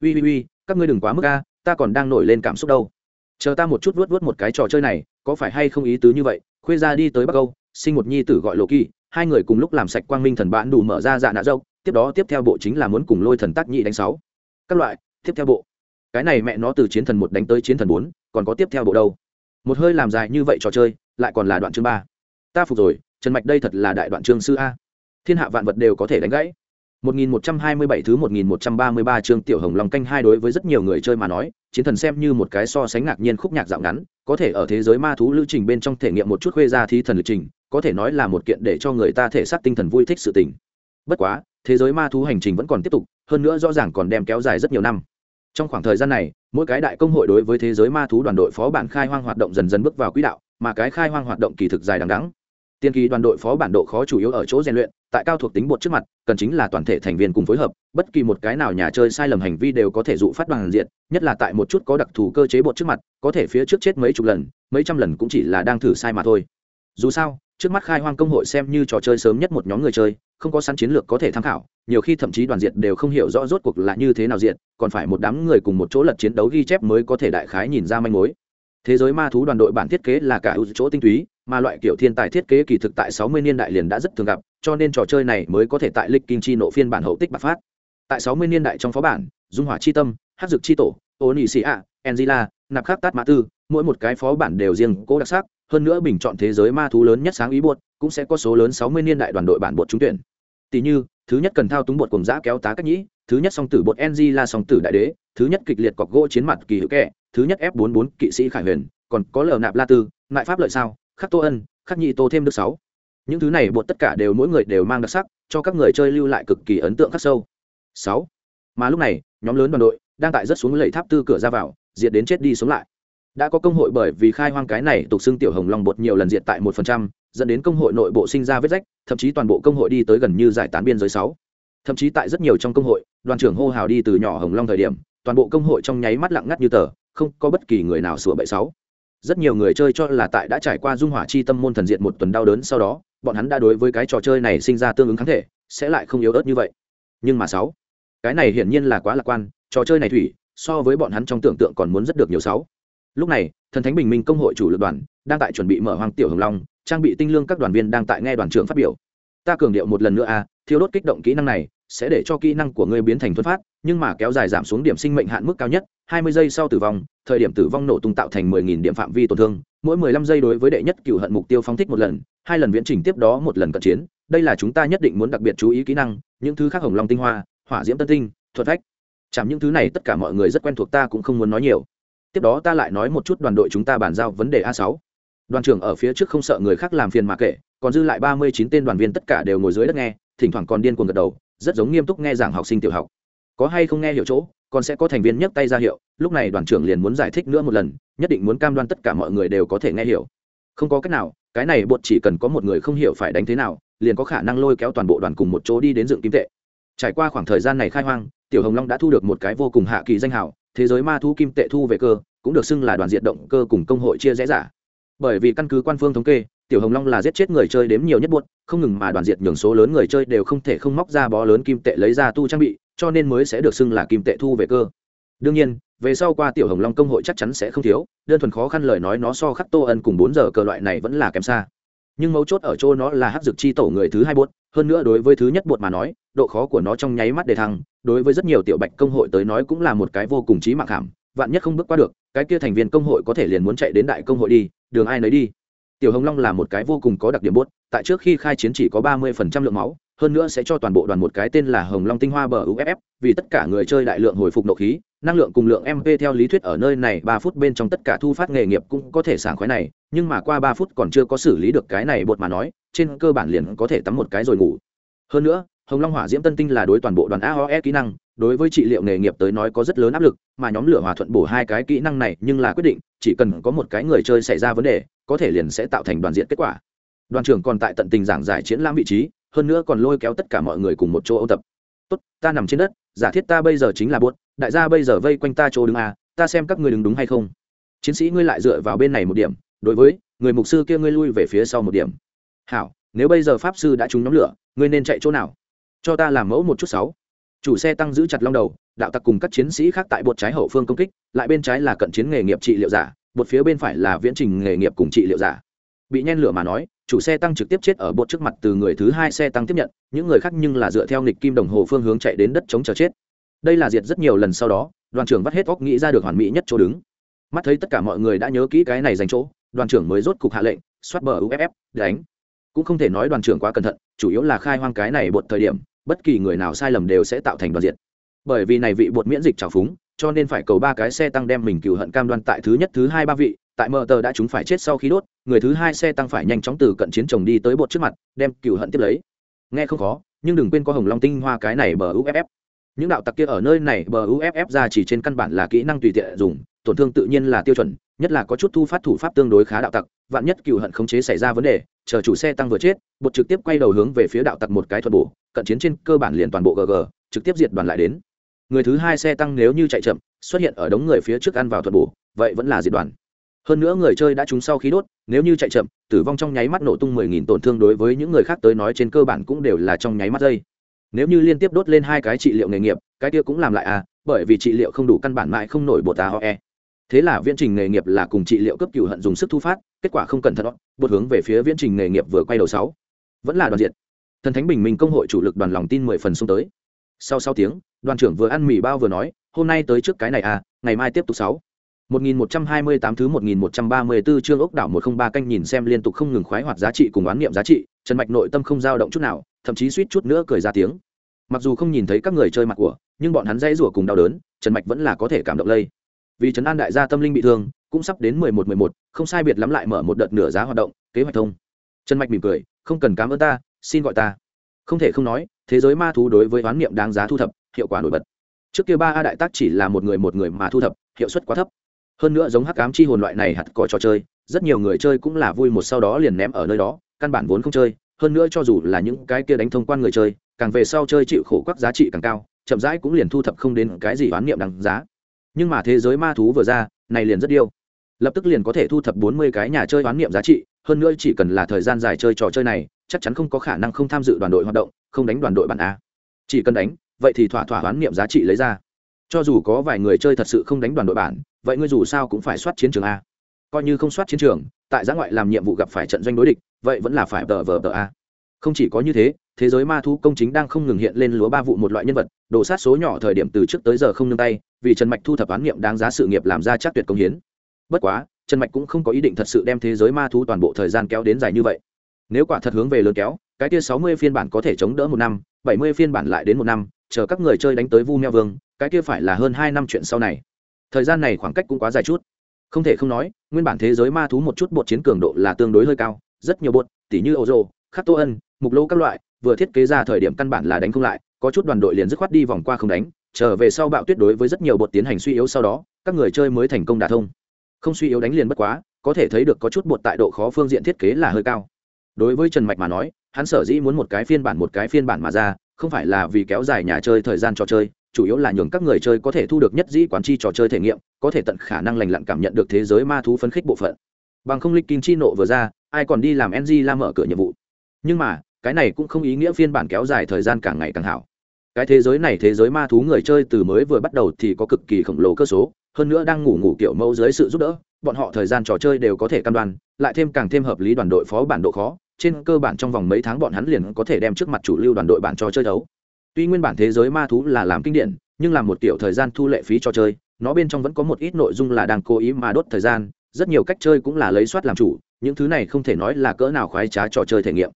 Ui ui ui các ngươi đừng quá mức a, ta còn đang nổi lên cảm xúc đâu. Chờ ta một chút vuốt vuốt một cái trò chơi này, có phải hay không ý tứ như vậy? Khuya ra đi tới bắc âu, sinh một nhi tử gọi lộ kỳ, hai người cùng lúc làm sạch quang minh thần bạn đủ mở ra dạ nạ dâu tiếp đó tiếp theo bộ chính là muốn cùng lôi thần tác nhị đánh sáu. Các loại, tiếp theo bộ cái này mẹ nó từ chiến thần một đánh tới chiến thần bốn còn có tiếp theo bộ đâu? Một hơi làm dài như vậy trò chơi lại còn là đoạn chương ba. Ta phục rồi trần mạch đây thật là đại đoạn chương sư a. Thiên hạ vạn vật đều có thể đánh gãy. 1127 thứ 1133 chương tiểu hồng long canh hai đối với rất nhiều người chơi mà nói, chiến thần xem như một cái so sánh ngạc nhiên khúc nhạc dạo ngắn, có thể ở thế giới ma thú lưu trình bên trong thể nghiệm một chút khuê ra thí thần lịch trình, có thể nói là một kiện để cho người ta thể xác tinh thần vui thích sự tình. Bất quá, thế giới ma thú hành trình vẫn còn tiếp tục, hơn nữa rõ ràng còn đem kéo dài rất nhiều năm trong khoảng thời gian này, mỗi cái đại công hội đối với thế giới ma thú đoàn đội phó bản khai hoang hoạt động dần dần bước vào quỹ đạo, mà cái khai hoang hoạt động kỳ thực dài đằng đắng tiên kỳ đoàn đội phó bản độ khó chủ yếu ở chỗ rèn luyện, tại cao thuộc tính bột trước mặt, cần chính là toàn thể thành viên cùng phối hợp, bất kỳ một cái nào nhà chơi sai lầm hành vi đều có thể dụ phát bằng diện, nhất là tại một chút có đặc thù cơ chế bột trước mặt, có thể phía trước chết mấy chục lần, mấy trăm lần cũng chỉ là đang thử sai mà thôi. Dù sao, trước mắt khai hoang công hội xem như trò chơi sớm nhất một nhóm người chơi, không có sẵn chiến lược có thể tham khảo nhiều khi thậm chí đoàn diệt đều không hiểu rõ rốt cuộc là như thế nào diện còn phải một đám người cùng một chỗ lật chiến đấu ghi chép mới có thể đại khái nhìn ra manh mối. Thế giới ma thú đoàn đội bản thiết kế là cả ưu chỗ tinh túy, mà loại kiểu thiên tài thiết kế kỳ thực tại 60 niên đại liền đã rất thường gặp, cho nên trò chơi này mới có thể tại lịch kinh chi nộ phiên bản hậu tích bạc phát. Tại 60 niên đại trong phó bản, dung hỏa chi tâm hát dược chi tổ, onisia nị xì angela nạp khắc tát mã tư mỗi một cái phó bản đều riêng cố đặc sắc, hơn nữa bình chọn thế giới ma thú lớn nhất sáng ý buột cũng sẽ có số lớn 60 niên đại đoàn đội bản buột trúng tuyển. Tỷ như thứ nhất cần thao túng bột cùng giã kéo tá cách nhĩ, thứ nhất song tử bột ng là song tử đại đế, thứ nhất kịch liệt cọc gỗ chiến mặt kỳ hữu kẻ, thứ nhất f 44 kỵ sĩ khải huyền, còn có lờ nạp la tư, ngại pháp lợi sao, khắc tô ân, khắc nhị tô thêm được sáu. Những thứ này bột tất cả đều mỗi người đều mang đặc sắc, cho các người chơi lưu lại cực kỳ ấn tượng khắc sâu. Sáu. Mà lúc này, nhóm lớn đoàn đội đang tại rất xuống lầy tháp tư cửa ra vào, diệt đến chết đi sống lại đã có công hội bởi vì khai hoang cái này tục xưng tiểu hồng long bột nhiều lần diệt tại một phần trăm, dẫn đến công hội nội bộ sinh ra vết rách, thậm chí toàn bộ công hội đi tới gần như giải tán biên giới sáu. Thậm chí tại rất nhiều trong công hội, đoàn trưởng hô hào đi từ nhỏ hồng long thời điểm, toàn bộ công hội trong nháy mắt lặng ngắt như tờ, không có bất kỳ người nào sửa bậy sáu. Rất nhiều người chơi cho là tại đã trải qua dung hỏa chi tâm môn thần diện một tuần đau đớn sau đó, bọn hắn đã đối với cái trò chơi này sinh ra tương ứng kháng thể, sẽ lại không yếu ớt như vậy. Nhưng mà sáu, cái này hiển nhiên là quá lạc quan, trò chơi này thủy, so với bọn hắn trong tưởng tượng còn muốn rất được nhiều sáu lúc này thần thánh bình minh công hội chủ lực đoàn đang tại chuẩn bị mở hoang tiểu hồng long trang bị tinh lương các đoàn viên đang tại nghe đoàn trưởng phát biểu. Ta cường điệu một lần nữa a à, thiếu đốt kích động kỹ năng này sẽ để cho kỹ năng của ngươi biến thành thuần phát nhưng mà kéo dài giảm xuống điểm sinh mệnh hạn mức cao nhất 20 giây sau tử vong thời điểm tử vong nổ tung tạo thành 10.000 điểm phạm vi tổn thương mỗi 15 giây đối với đệ nhất cựu hận mục tiêu phóng thích một lần hai lần viễn trình tiếp đó một lần cận chiến đây là chúng ta nhất định muốn đặc biệt chú ý kỹ năng những thứ khác hồng long tinh hoa hỏa diễm tân tinh thuật phách. Chạm những thứ này tất cả mọi người rất quen thuộc ta cũng không muốn nói nhiều tiếp đó ta lại nói một chút đoàn đội chúng ta bàn giao vấn đề a sáu. Đoàn trưởng ở phía trước không sợ người khác làm phiền mà kể còn dư lại ba mươi chín tên đoàn viên tất cả đều ngồi dưới đất nghe, thỉnh thoảng còn điên cuồng gật đầu, rất giống nghiêm túc nghe giảng học sinh tiểu học. Có hay không nghe hiểu chỗ, còn sẽ có thành viên nhấc tay ra hiệu, lúc này đoàn trưởng liền muốn giải thích nữa một lần, nhất định muốn cam đoan tất cả mọi người đều có thể nghe hiểu. Không có cách nào, cái này bột chỉ cần có một người không hiểu phải đánh thế nào, liền có khả năng lôi kéo toàn bộ đoàn cùng một chỗ đi đến dựng kim tệ. Trải qua khoảng thời gian này khai hoang, tiểu hồng long đã thu được một cái vô cùng hạ kỳ danh hào thế giới ma thu kim tệ thu về cơ, cũng được xưng là đoàn diện động cơ cùng công hội chia rẽ giả. Bởi vì căn cứ quan phương thống kê, tiểu hồng long là giết chết người chơi đếm nhiều nhất buốt, không ngừng mà đoàn diệt nhường số lớn người chơi đều không thể không móc ra bó lớn kim tệ lấy ra tu trang bị, cho nên mới sẽ được xưng là kim tệ thu về cơ. Đương nhiên, về sau qua tiểu hồng long công hội chắc chắn sẽ không thiếu, đơn thuần khó khăn lời nói nó so khắc tô ân cùng bốn giờ cờ loại này vẫn là kém xa nhưng mấu chốt ở chỗ nó là hắc dược chi tổ người thứ hai bột, hơn nữa đối với thứ nhất bột mà nói, độ khó của nó trong nháy mắt đề thăng, đối với rất nhiều tiểu bạch công hội tới nói cũng là một cái vô cùng trí mạng hàm vạn nhất không bước qua được, cái kia thành viên công hội có thể liền muốn chạy đến đại công hội đi, đường ai nấy đi. Tiểu hồng long là một cái vô cùng có đặc điểm bốt tại trước khi khai chiến chỉ có ba mươi phần trăm lượng máu hơn nữa sẽ cho toàn bộ đoàn một cái tên là hồng long tinh hoa bờ uff vì tất cả người chơi đại lượng hồi phục nộ khí, năng lượng cùng lượng mp theo lý thuyết ở nơi này ba phút bên trong tất cả thu phát nghề nghiệp cũng có thể sảng khoái này, nhưng mà qua ba phút còn chưa có xử lý được cái này bột mà nói, trên cơ bản liền có thể tắm một cái rồi ngủ. Hơn nữa, hồng long hỏa diễm tân tinh là đối toàn bộ đoàn aoe kỹ năng, đối với trị liệu nghề nghiệp tới nói có rất lớn áp lực, mà nhóm lửa hòa thuận bổ hai cái kỹ năng này nhưng là quyết định, chỉ cần có một cái người chơi xảy ra vấn đề, có thể liền sẽ tạo thành đoàn diện kết quả. Đoàn trưởng còn tại tận tình giảng giải triển lãm vị trí hơn nữa còn lôi kéo tất cả mọi người cùng một chỗ ôn tập. Tốt, ta nằm trên đất, giả thiết ta bây giờ chính là buốt, đại gia bây giờ vây quanh ta chỗ đứng à ta xem các ngươi đứng đúng hay không. Chiến sĩ ngươi lại dựa vào bên này một điểm, đối với, người mục sư kia ngươi lui về phía sau một điểm. Hảo, nếu bây giờ pháp sư đã trúng nhóm lửa, ngươi nên chạy chỗ nào? Cho ta làm mẫu một chút sáu. Chủ xe tăng giữ chặt long đầu, đạo tặc cùng các chiến sĩ khác tại bột trái hậu phương công kích, lại bên trái là cận chiến nghề nghiệp trị liệu giả bột phía bên phải là viễn trình nghề nghiệp cùng trị liệu giả bị nhen lửa mà nói, chủ xe tăng trực tiếp chết ở bột trước mặt từ người thứ hai xe tăng tiếp nhận, những người khác nhưng là dựa theo nghịch kim đồng hồ phương hướng chạy đến đất chống chờ chết. Đây là diệt rất nhiều lần sau đó, đoàn trưởng vắt hết óc nghĩ ra được hoàn mỹ nhất chỗ đứng. Mắt thấy tất cả mọi người đã nhớ kỹ cái này dành chỗ, đoàn trưởng mới rốt cục hạ lệnh xoát bờ uff đánh. Cũng không thể nói đoàn trưởng quá cẩn thận, chủ yếu là khai hoang cái này bột thời điểm, bất kỳ người nào sai lầm đều sẽ tạo thành đoàn diệt. Bởi vì này vị bột miễn dịch trào phúng, cho nên phải cầu ba cái xe tăng đem mình cựu hận cam đoan tại thứ nhất, thứ hai, ba vị tại mờ tờ đã chúng phải chết sau khi đốt, người thứ hai xe tăng phải nhanh chóng từ cận chiến chồng đi tới bột trước mặt, đem cựu hận tiếp lấy. Nghe không khó, nhưng đừng quên có hồng long tinh hoa cái này bờ uff những đạo tặc kia ở nơi này, bờ uff ra chỉ trên căn bản là kỹ năng tùy tiện dùng, tổn thương tự nhiên là tiêu chuẩn, nhất là có chút thu phát thủ pháp tương đối khá đạo tặc, vạn nhất cựu hận khống chế xảy ra vấn đề, chờ chủ xe tăng vừa chết, bột trực tiếp quay đầu hướng về phía đạo tặc một cái thuật bổ, cận chiến trên cơ bản liền toàn bộ gg trực tiếp diệt đoàn lại đến. Người thứ hai xe tăng nếu như chạy chậm, xuất hiện ở đống người phía trước ăn vào thuật bổ, vậy vẫn là diệt đoàn hơn nữa người chơi đã trúng sau khí đốt, nếu như chạy chậm, tử vong trong nháy mắt nổ tung mười nghìn tổn thương đối với những người khác tới nói trên cơ bản cũng đều là trong nháy mắt dây nếu như liên tiếp đốt lên hai cái trị liệu nghề nghiệp, cái kia cũng làm lại à bởi vì trị liệu không đủ căn bản mãi không nổi bột tà e. Thế là viễn trình nghề nghiệp là cùng trị liệu cấp cựu hận dùng sức thu phát, kết quả không cẩn thận, bột hướng về phía viễn trình nghề nghiệp vừa quay đầu sáu. Vẫn là đoàn diện thần thánh bình minh công hội chủ lực đoàn lòng tin mười phần xung tới. Sau sáu tiếng, đoàn trưởng vừa ăn mì bao vừa nói, hôm nay tới trước cái này à ngày mai tiếp tục sáu. 1128 thứ 1134 chương ốc đảo 103 canh nhìn xem liên tục không ngừng khoái hoạt giá trị cùng oán niệm giá trị, Trần Mạch nội tâm không dao động chút nào, thậm chí suýt chút nữa cười ra tiếng. Mặc dù không nhìn thấy các người chơi mặt của, nhưng bọn hắn dãy rủa cùng đau đớn, Trần Mạch vẫn là có thể cảm động lây. Vì trấn an đại gia tâm linh bị thương, cũng sắp đến 11 11, không sai biệt lắm lại mở một đợt nửa giá hoạt động, kế hoạch thông. Trần Mạch mỉm cười, không cần cảm ơn ta, xin gọi ta. Không thể không nói, thế giới ma thú đối với oán niệm đáng giá thu thập, hiệu quả nổi bật. Trước kia ba a đại tác chỉ là một người một người mà thu thập, hiệu suất quá thấp hơn nữa giống hắc ám chi hồn loại này hạt cỏ trò chơi, rất nhiều người chơi cũng là vui một sau đó liền ném ở nơi đó, căn bản vốn không chơi. Hơn nữa cho dù là những cái kia đánh thông quan người chơi, càng về sau chơi chịu khổ quắc giá trị càng cao, chậm rãi cũng liền thu thập không đến cái gì oán niệm đằng giá. Nhưng mà thế giới ma thú vừa ra, này liền rất điêu. Lập tức liền có thể thu thập bốn mươi cái nhà chơi oán niệm giá trị, hơn nữa chỉ cần là thời gian dài chơi trò chơi này, chắc chắn không có khả năng không tham dự đoàn đội hoạt động, không đánh đoàn đội bản a. Chỉ cần đánh, vậy thì thỏa thỏa oán niệm giá trị lấy ra. Cho dù có vài người chơi thật sự không đánh đoàn đội bản vậy ngươi dù sao cũng phải soát chiến trường a. Coi như không soát chiến trường, tại giã ngoại làm nhiệm vụ gặp phải trận doanh đối địch, vậy vẫn là phải tờ vờ tờ a. Không chỉ có như thế thế giới ma thú công chính đang không ngừng hiện lên lúa ba vụ một loại nhân vật đổ sát số nhỏ thời điểm từ trước tới giờ không nương tay, vì trần mạch thu thập án nghiệm đáng giá sự nghiệp làm ra chắc tuyệt công hiến. Bất quá, trần mạch cũng không có ý định thật sự đem thế giới ma thú toàn bộ thời gian kéo đến dài như vậy. Nếu quả thật hướng về lớn kéo, cái kia sáu mươi phiên bản có thể chống đỡ một năm, bảy mươi phiên bản lại đến một năm, chờ các người chơi đánh tới vu meo vương, cái kia phải là hơn hai năm chuyện sau này thời gian này khoảng cách cũng quá dài chút. Không thể không nói, nguyên bản thế giới ma thú một chút bột chiến cường độ là tương đối hơi cao, rất nhiều bột, tỉ như ô rô khắc tô ân mục lô các loại, vừa thiết kế ra thời điểm căn bản là đánh không lại, có chút đoàn đội liền dứt khoát đi vòng qua không đánh, trở về sau bạo tuyết đối với rất nhiều bột tiến hành suy yếu sau đó, các người chơi mới thành công đả thông. Không suy yếu đánh liền bất quá, có thể thấy được có chút bột tại độ khó phương diện thiết kế là hơi cao. Đối với trần mạch mà nói, hắn sở dĩ muốn một cái phiên bản một cái phiên bản mà ra, không phải là vì kéo dài nhà chơi thời gian trò chơi chủ yếu là nhường các người chơi có thể thu được nhất dĩ quán chi trò chơi thể nghiệm, có thể tận khả năng lành lặn cảm nhận được thế giới ma thú phấn khích bộ phận. Bằng không lịch kim chi nộ vừa ra, ai còn đi làm ng la mở cửa nhiệm vụ. Nhưng mà, cái này cũng không ý nghĩa phiên bản kéo dài thời gian càng ngày càng hảo. Cái thế giới này, thế giới ma thú người chơi từ mới vừa bắt đầu thì có cực kỳ khổng lồ cơ số, hơn nữa đang ngủ ngủ kiểu mẫu dưới sự giúp đỡ, bọn họ thời gian trò chơi đều có thể căn đoan, lại thêm càng thêm hợp lý đoàn đội phó bản độ khó, trên cơ bản trong vòng mấy tháng bọn hắn liền có thể đem trước mặt chủ lưu đoàn đội bản trò chơi đấu tuy nguyên bản thế giới ma thú là làm kinh điển, nhưng là một kiểu thời gian thu lệ phí cho chơi, nó bên trong vẫn có một ít nội dung là đang cố ý mà đốt thời gian, rất nhiều cách chơi cũng là lấy soát làm chủ, những thứ này không thể nói là cỡ nào khoái trá trò chơi thể nghiệm.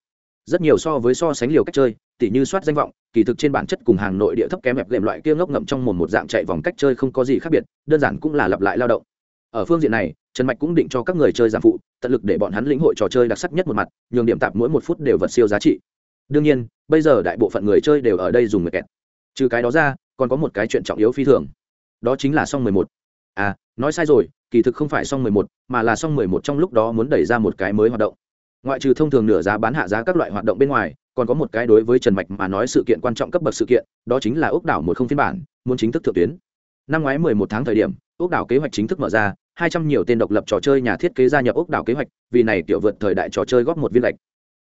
Rất nhiều so với so sánh liều cách chơi, tỉ như soát danh vọng, kỳ thực trên bản chất cùng hàng nội địa thấp kém hẹp lệm loại kia ngốc ngậm trong mồm một dạng chạy vòng cách chơi không có gì khác biệt, đơn giản cũng là lặp lại lao động. Ở phương diện này, trần mạch cũng định cho các người chơi giảm phụ, tận lực để bọn hắn lĩnh hội trò chơi đặc sắc nhất một mặt, nhường điểm tạp mỗi một phút đều vật siêu giá trị đương nhiên, bây giờ đại bộ phận người chơi đều ở đây dùng người kẹt. Trừ cái đó ra, còn có một cái chuyện trọng yếu phi thường. Đó chính là song mười một. À nói sai rồi, kỳ thực không phải song mười một, mà là song mười một trong lúc đó muốn đẩy ra một cái mới hoạt động. Ngoại trừ thông thường nửa giá bán hạ giá các loại hoạt động bên ngoài, còn có một cái đối với trần mạch mà nói sự kiện quan trọng cấp bậc sự kiện, đó chính là ốc đảo một không phiên bản, muốn chính thức thượng tuyến. Năm ngoái mười một tháng thời điểm ốc đảo kế hoạch chính thức mở ra, hai trăm nhiều tên độc lập trò chơi nhà thiết kế gia nhập ốc đảo kế hoạch, vì này tiểu vượt thời đại trò chơi góp một viên lệch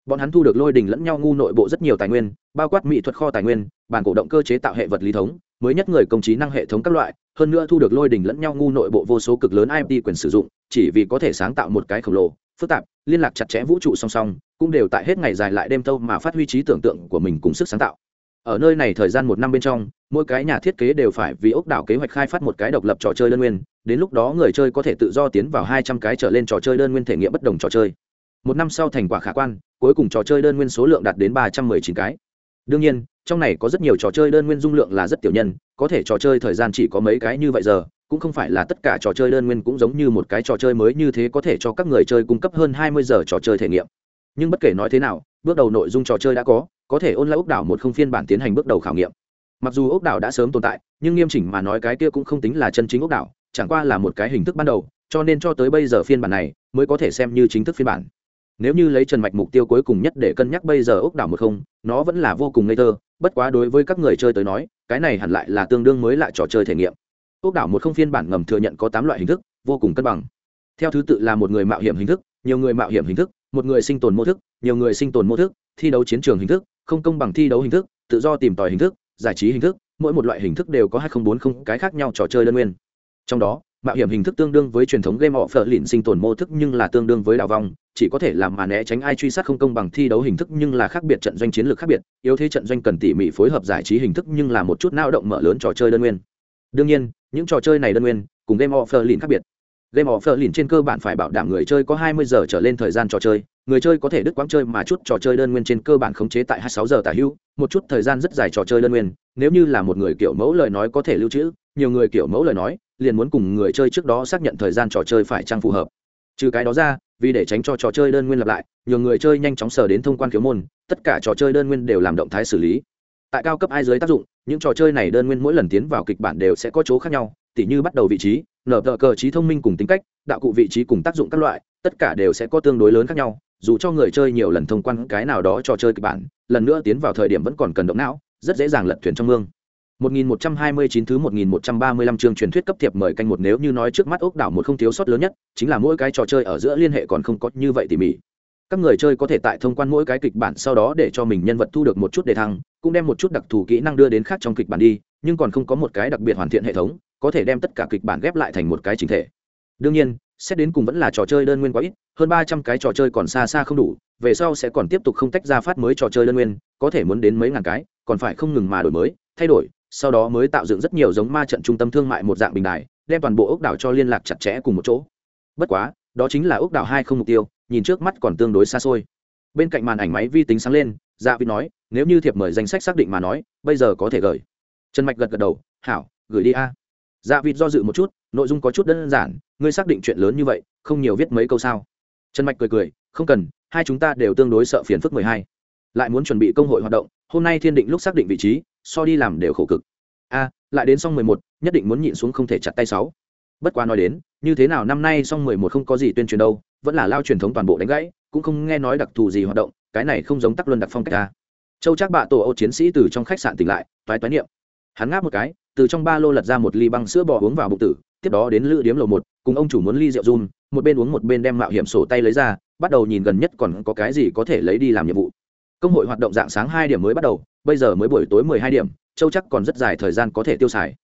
bọn hắn thu được lôi đình lẫn nhau ngu nội bộ rất nhiều tài nguyên, bao quát mỹ thuật kho tài nguyên, bản cổ động cơ chế tạo hệ vật lý thống, mới nhất người công trí năng hệ thống các loại, hơn nữa thu được lôi đình lẫn nhau ngu nội bộ vô số cực lớn imt quyền sử dụng, chỉ vì có thể sáng tạo một cái khổng lồ, phức tạp, liên lạc chặt chẽ vũ trụ song song, cũng đều tại hết ngày dài lại đêm tâu mà phát huy trí tưởng tượng của mình cùng sức sáng tạo. Ở nơi này thời gian một năm bên trong, mỗi cái nhà thiết kế đều phải vì ốc đảo kế hoạch khai phát một cái độc lập trò chơi đơn nguyên, đến lúc đó người chơi có thể tự do tiến vào hai trăm cái trở lên trò chơi đơn nguyên thể nghiệm bất đồng trò chơi. Một năm sau thành quả khả quan cuối cùng trò chơi đơn nguyên số lượng đạt đến ba trăm mười chín cái. Đương nhiên, trong này có rất nhiều trò chơi đơn nguyên dung lượng là rất tiểu nhân, có thể trò chơi thời gian chỉ có mấy cái như vậy giờ, cũng không phải là tất cả trò chơi đơn nguyên cũng giống như một cái trò chơi mới như thế có thể cho các người chơi cung cấp hơn hai mươi giờ trò chơi thể nghiệm. Nhưng bất kể nói thế nào, bước đầu nội dung trò chơi đã có có thể ôn lại ốc đảo một không phiên bản tiến hành bước đầu khảo nghiệm. Mặc dù ốc đảo đã sớm tồn tại, nhưng nghiêm chỉnh mà nói cái kia cũng không tính là chân chính ốc đảo, chẳng qua là một cái hình thức ban đầu, cho nên cho tới bây giờ phiên bản này mới có thể xem như chính thức phiên bản nếu như lấy trần mạch mục tiêu cuối cùng nhất để cân nhắc bây giờ ốc đảo một không, nó vẫn là vô cùng ngây thơ, bất quá đối với các người chơi tới nói, cái này hẳn lại là tương đương mới lại trò chơi thể nghiệm. Ốc đảo một không phiên bản ngầm thừa nhận có tám loại hình thức, vô cùng cân bằng. Theo thứ tự là một người mạo hiểm hình thức, nhiều người mạo hiểm hình thức, một người sinh tồn mô thức, nhiều người sinh tồn mô thức, thi đấu chiến trường hình thức, không công bằng thi đấu hình thức, tự do tìm tòi hình thức, giải trí hình thức, mỗi một loại hình thức đều có hai nghìn bốn không cái khác nhau trò chơi đơn nguyên. Trong đó, mạo hiểm hình thức tương đương với truyền thống game họ phở lìn sinh tồn mô thức nhưng là tương đương với đào vong chỉ có thể làm mà né tránh ai truy sát không công bằng thi đấu hình thức nhưng là khác biệt trận doanh chiến lược khác biệt, yếu thế trận doanh cần tỉ mỉ phối hợp giải trí hình thức nhưng là một chút não động mở lớn trò chơi đơn nguyên. Đương nhiên, những trò chơi này đơn nguyên cùng game of lin khác biệt. Game of lin trên cơ bản phải bảo đảm người chơi có 20 giờ trở lên thời gian trò chơi, người chơi có thể đứt quãng chơi mà chút trò chơi đơn nguyên trên cơ bản khống chế tại 26 giờ tả hữu một chút thời gian rất dài trò chơi đơn nguyên, nếu như là một người kiểu mẫu lời nói có thể lưu trữ, nhiều người kiểu mẫu lời nói liền muốn cùng người chơi trước đó xác nhận thời gian trò chơi phải trang phù hợp trừ cái đó ra, vì để tránh cho trò chơi đơn nguyên lặp lại, nhiều người chơi nhanh chóng sờ đến thông quan khiếu môn, tất cả trò chơi đơn nguyên đều làm động thái xử lý. Tại cao cấp ai dưới tác dụng, những trò chơi này đơn nguyên mỗi lần tiến vào kịch bản đều sẽ có chỗ khác nhau, tỉ như bắt đầu vị trí, nở tờ cờ trí thông minh cùng tính cách, đạo cụ vị trí cùng tác dụng các loại, tất cả đều sẽ có tương đối lớn khác nhau, dù cho người chơi nhiều lần thông quan cái nào đó trò chơi kịch bản, lần nữa tiến vào thời điểm vẫn còn cần động não, rất dễ dàng lật thuyền trong mương. 1129 thứ 1135 chương truyền thuyết cấp thiệp mời canh một nếu như nói trước mắt ốc đảo một không thiếu sót lớn nhất, chính là mỗi cái trò chơi ở giữa liên hệ còn không có như vậy tỉ mỉ. Các người chơi có thể tại thông quan mỗi cái kịch bản sau đó để cho mình nhân vật thu được một chút đề thăng, cũng đem một chút đặc thù kỹ năng đưa đến khác trong kịch bản đi, nhưng còn không có một cái đặc biệt hoàn thiện hệ thống, có thể đem tất cả kịch bản ghép lại thành một cái chỉnh thể. Đương nhiên, xét đến cùng vẫn là trò chơi đơn nguyên quá ít, hơn 300 cái trò chơi còn xa xa không đủ, về sau sẽ còn tiếp tục không tách ra phát mới trò chơi đơn nguyên, có thể muốn đến mấy ngàn cái, còn phải không ngừng mà đổi mới, thay đổi, sau đó mới tạo dựng rất nhiều giống ma trận trung tâm thương mại một dạng bình đài, đem toàn bộ ốc đảo cho liên lạc chặt chẽ cùng một chỗ. Bất quá, đó chính là ốc đảo hai không mục tiêu, nhìn trước mắt còn tương đối xa xôi. Bên cạnh màn ảnh máy vi tính sáng lên dạ vị nói, nếu như thiệp mời danh sách xác định mà nói, bây giờ có thể gửi. Trần mạch gật gật đầu, hảo, gửi đi a. Dạ vịt do dự một chút, nội dung có chút đơn giản, ngươi xác định chuyện lớn như vậy, không nhiều viết mấy câu sao? Trần mạch cười cười, không cần, hai chúng ta đều tương đối sợ phiền phức mười hai. Lại muốn chuẩn bị công hội hoạt động, hôm nay thiên định lúc xác định vị trí so đi làm đều khổ cực. A, lại đến xong mười một, nhất định muốn nhịn xuống không thể chặt tay sáu. Bất quá nói đến, như thế nào năm nay xong mười một không có gì tuyên truyền đâu, vẫn là lao truyền thống toàn bộ đánh gãy, cũng không nghe nói đặc thù gì hoạt động, cái này không giống tắc luân đặc phong cách ta châu chắc bạ tổ ô chiến sĩ từ trong khách sạn tỉnh lại, toái toái niệm. Hắn ngáp một cái, từ trong ba lô lật ra một ly băng sữa bò uống vào bụng tử, tiếp đó đến lữ điếm lầu một, cùng ông chủ muốn ly rượu run một bên uống một bên đem mạo hiểm sổ tay lấy ra, bắt đầu nhìn gần nhất còn có cái gì có thể lấy đi làm nhiệm vụ. Công hội hoạt động dạng sáng hai điểm mới bắt đầu bây giờ mới buổi tối mười hai điểm châu chắc còn rất dài thời gian có thể tiêu xài.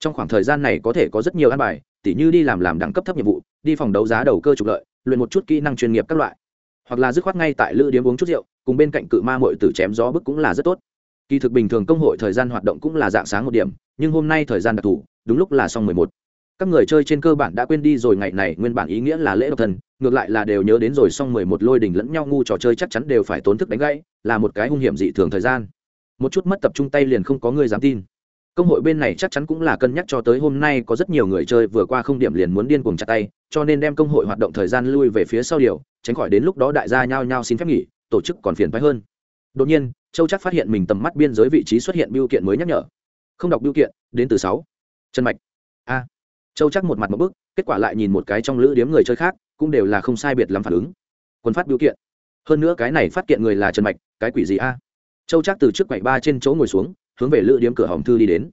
Trong khoảng thời gian này có thể có rất nhiều an bài tỉ như đi làm làm đẳng cấp thấp nhiệm vụ đi phòng đấu giá đầu cơ trục lợi luyện một chút kỹ năng chuyên nghiệp các loại. Hoặc là dứt khoát ngay tại lữ điếm uống chút rượu cùng bên cạnh cự ma mội tử chém gió bức cũng là rất tốt. Kỳ thực bình thường công hội thời gian hoạt động cũng là dạng sáng một điểm nhưng hôm nay thời gian đặc thù đúng lúc là xong mười một. Các người chơi trên cơ bản đã quên đi rồi ngày này nguyên bản ý nghĩa là lễ độc thần, ngược lại là đều nhớ đến rồi xong mười một lôi đình lẫn nhau ngu trò chơi chắc chắn đều phải tốn thức đánh gãy là một cái hung hiểm dị thường thời gian một chút mất tập trung tay liền không có người dám tin. Công hội bên này chắc chắn cũng là cân nhắc cho tới hôm nay có rất nhiều người chơi vừa qua không điểm liền muốn điên cuồng chặt tay, cho nên đem công hội hoạt động thời gian lui về phía sau điều, tránh khỏi đến lúc đó đại gia nhao nhao xin phép nghỉ, tổ chức còn phiền phái hơn. Đột nhiên, châu chắc phát hiện mình tầm mắt biên giới vị trí xuất hiện biêu kiện mới nhắc nhở. Không đọc biêu kiện, đến từ sáu. Chân mạch. A. Châu chắc một mặt một bức, kết quả lại nhìn một cái trong lữ điếm người chơi khác, cũng đều là không sai biệt lắm phản ứng. Quân phát biêu kiện. Hơn nữa cái này phát kiện người là trần mạch, cái quỷ gì a? Châu chắc từ trước quầy ba trên chỗ ngồi xuống, hướng về lữ điếm cửa hòm thư đi đến.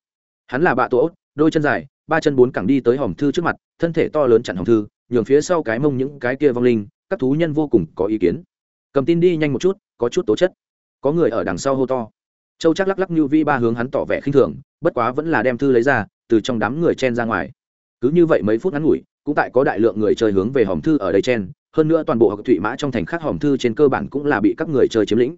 Hắn là bạ tổ ốt, đôi chân dài, ba chân bốn cẳng đi tới hòm thư trước mặt, thân thể to lớn chặn hòm thư, nhường phía sau cái mông những cái kia vong linh, các thú nhân vô cùng có ý kiến. Cầm tin đi nhanh một chút, có chút tố chất. Có người ở đằng sau hô to. Châu chắc lắc lắc như vi ba hướng hắn tỏ vẻ khinh thường, bất quá vẫn là đem thư lấy ra, từ trong đám người chen ra ngoài. Cứ như vậy mấy phút ngắn ngủi, cũng tại có đại lượng người chơi hướng về hòm thư ở đây chen, hơn nữa toàn bộ học thụy mã trong thành khác hòm thư trên cơ bản cũng là bị các người chơi chiếm lĩnh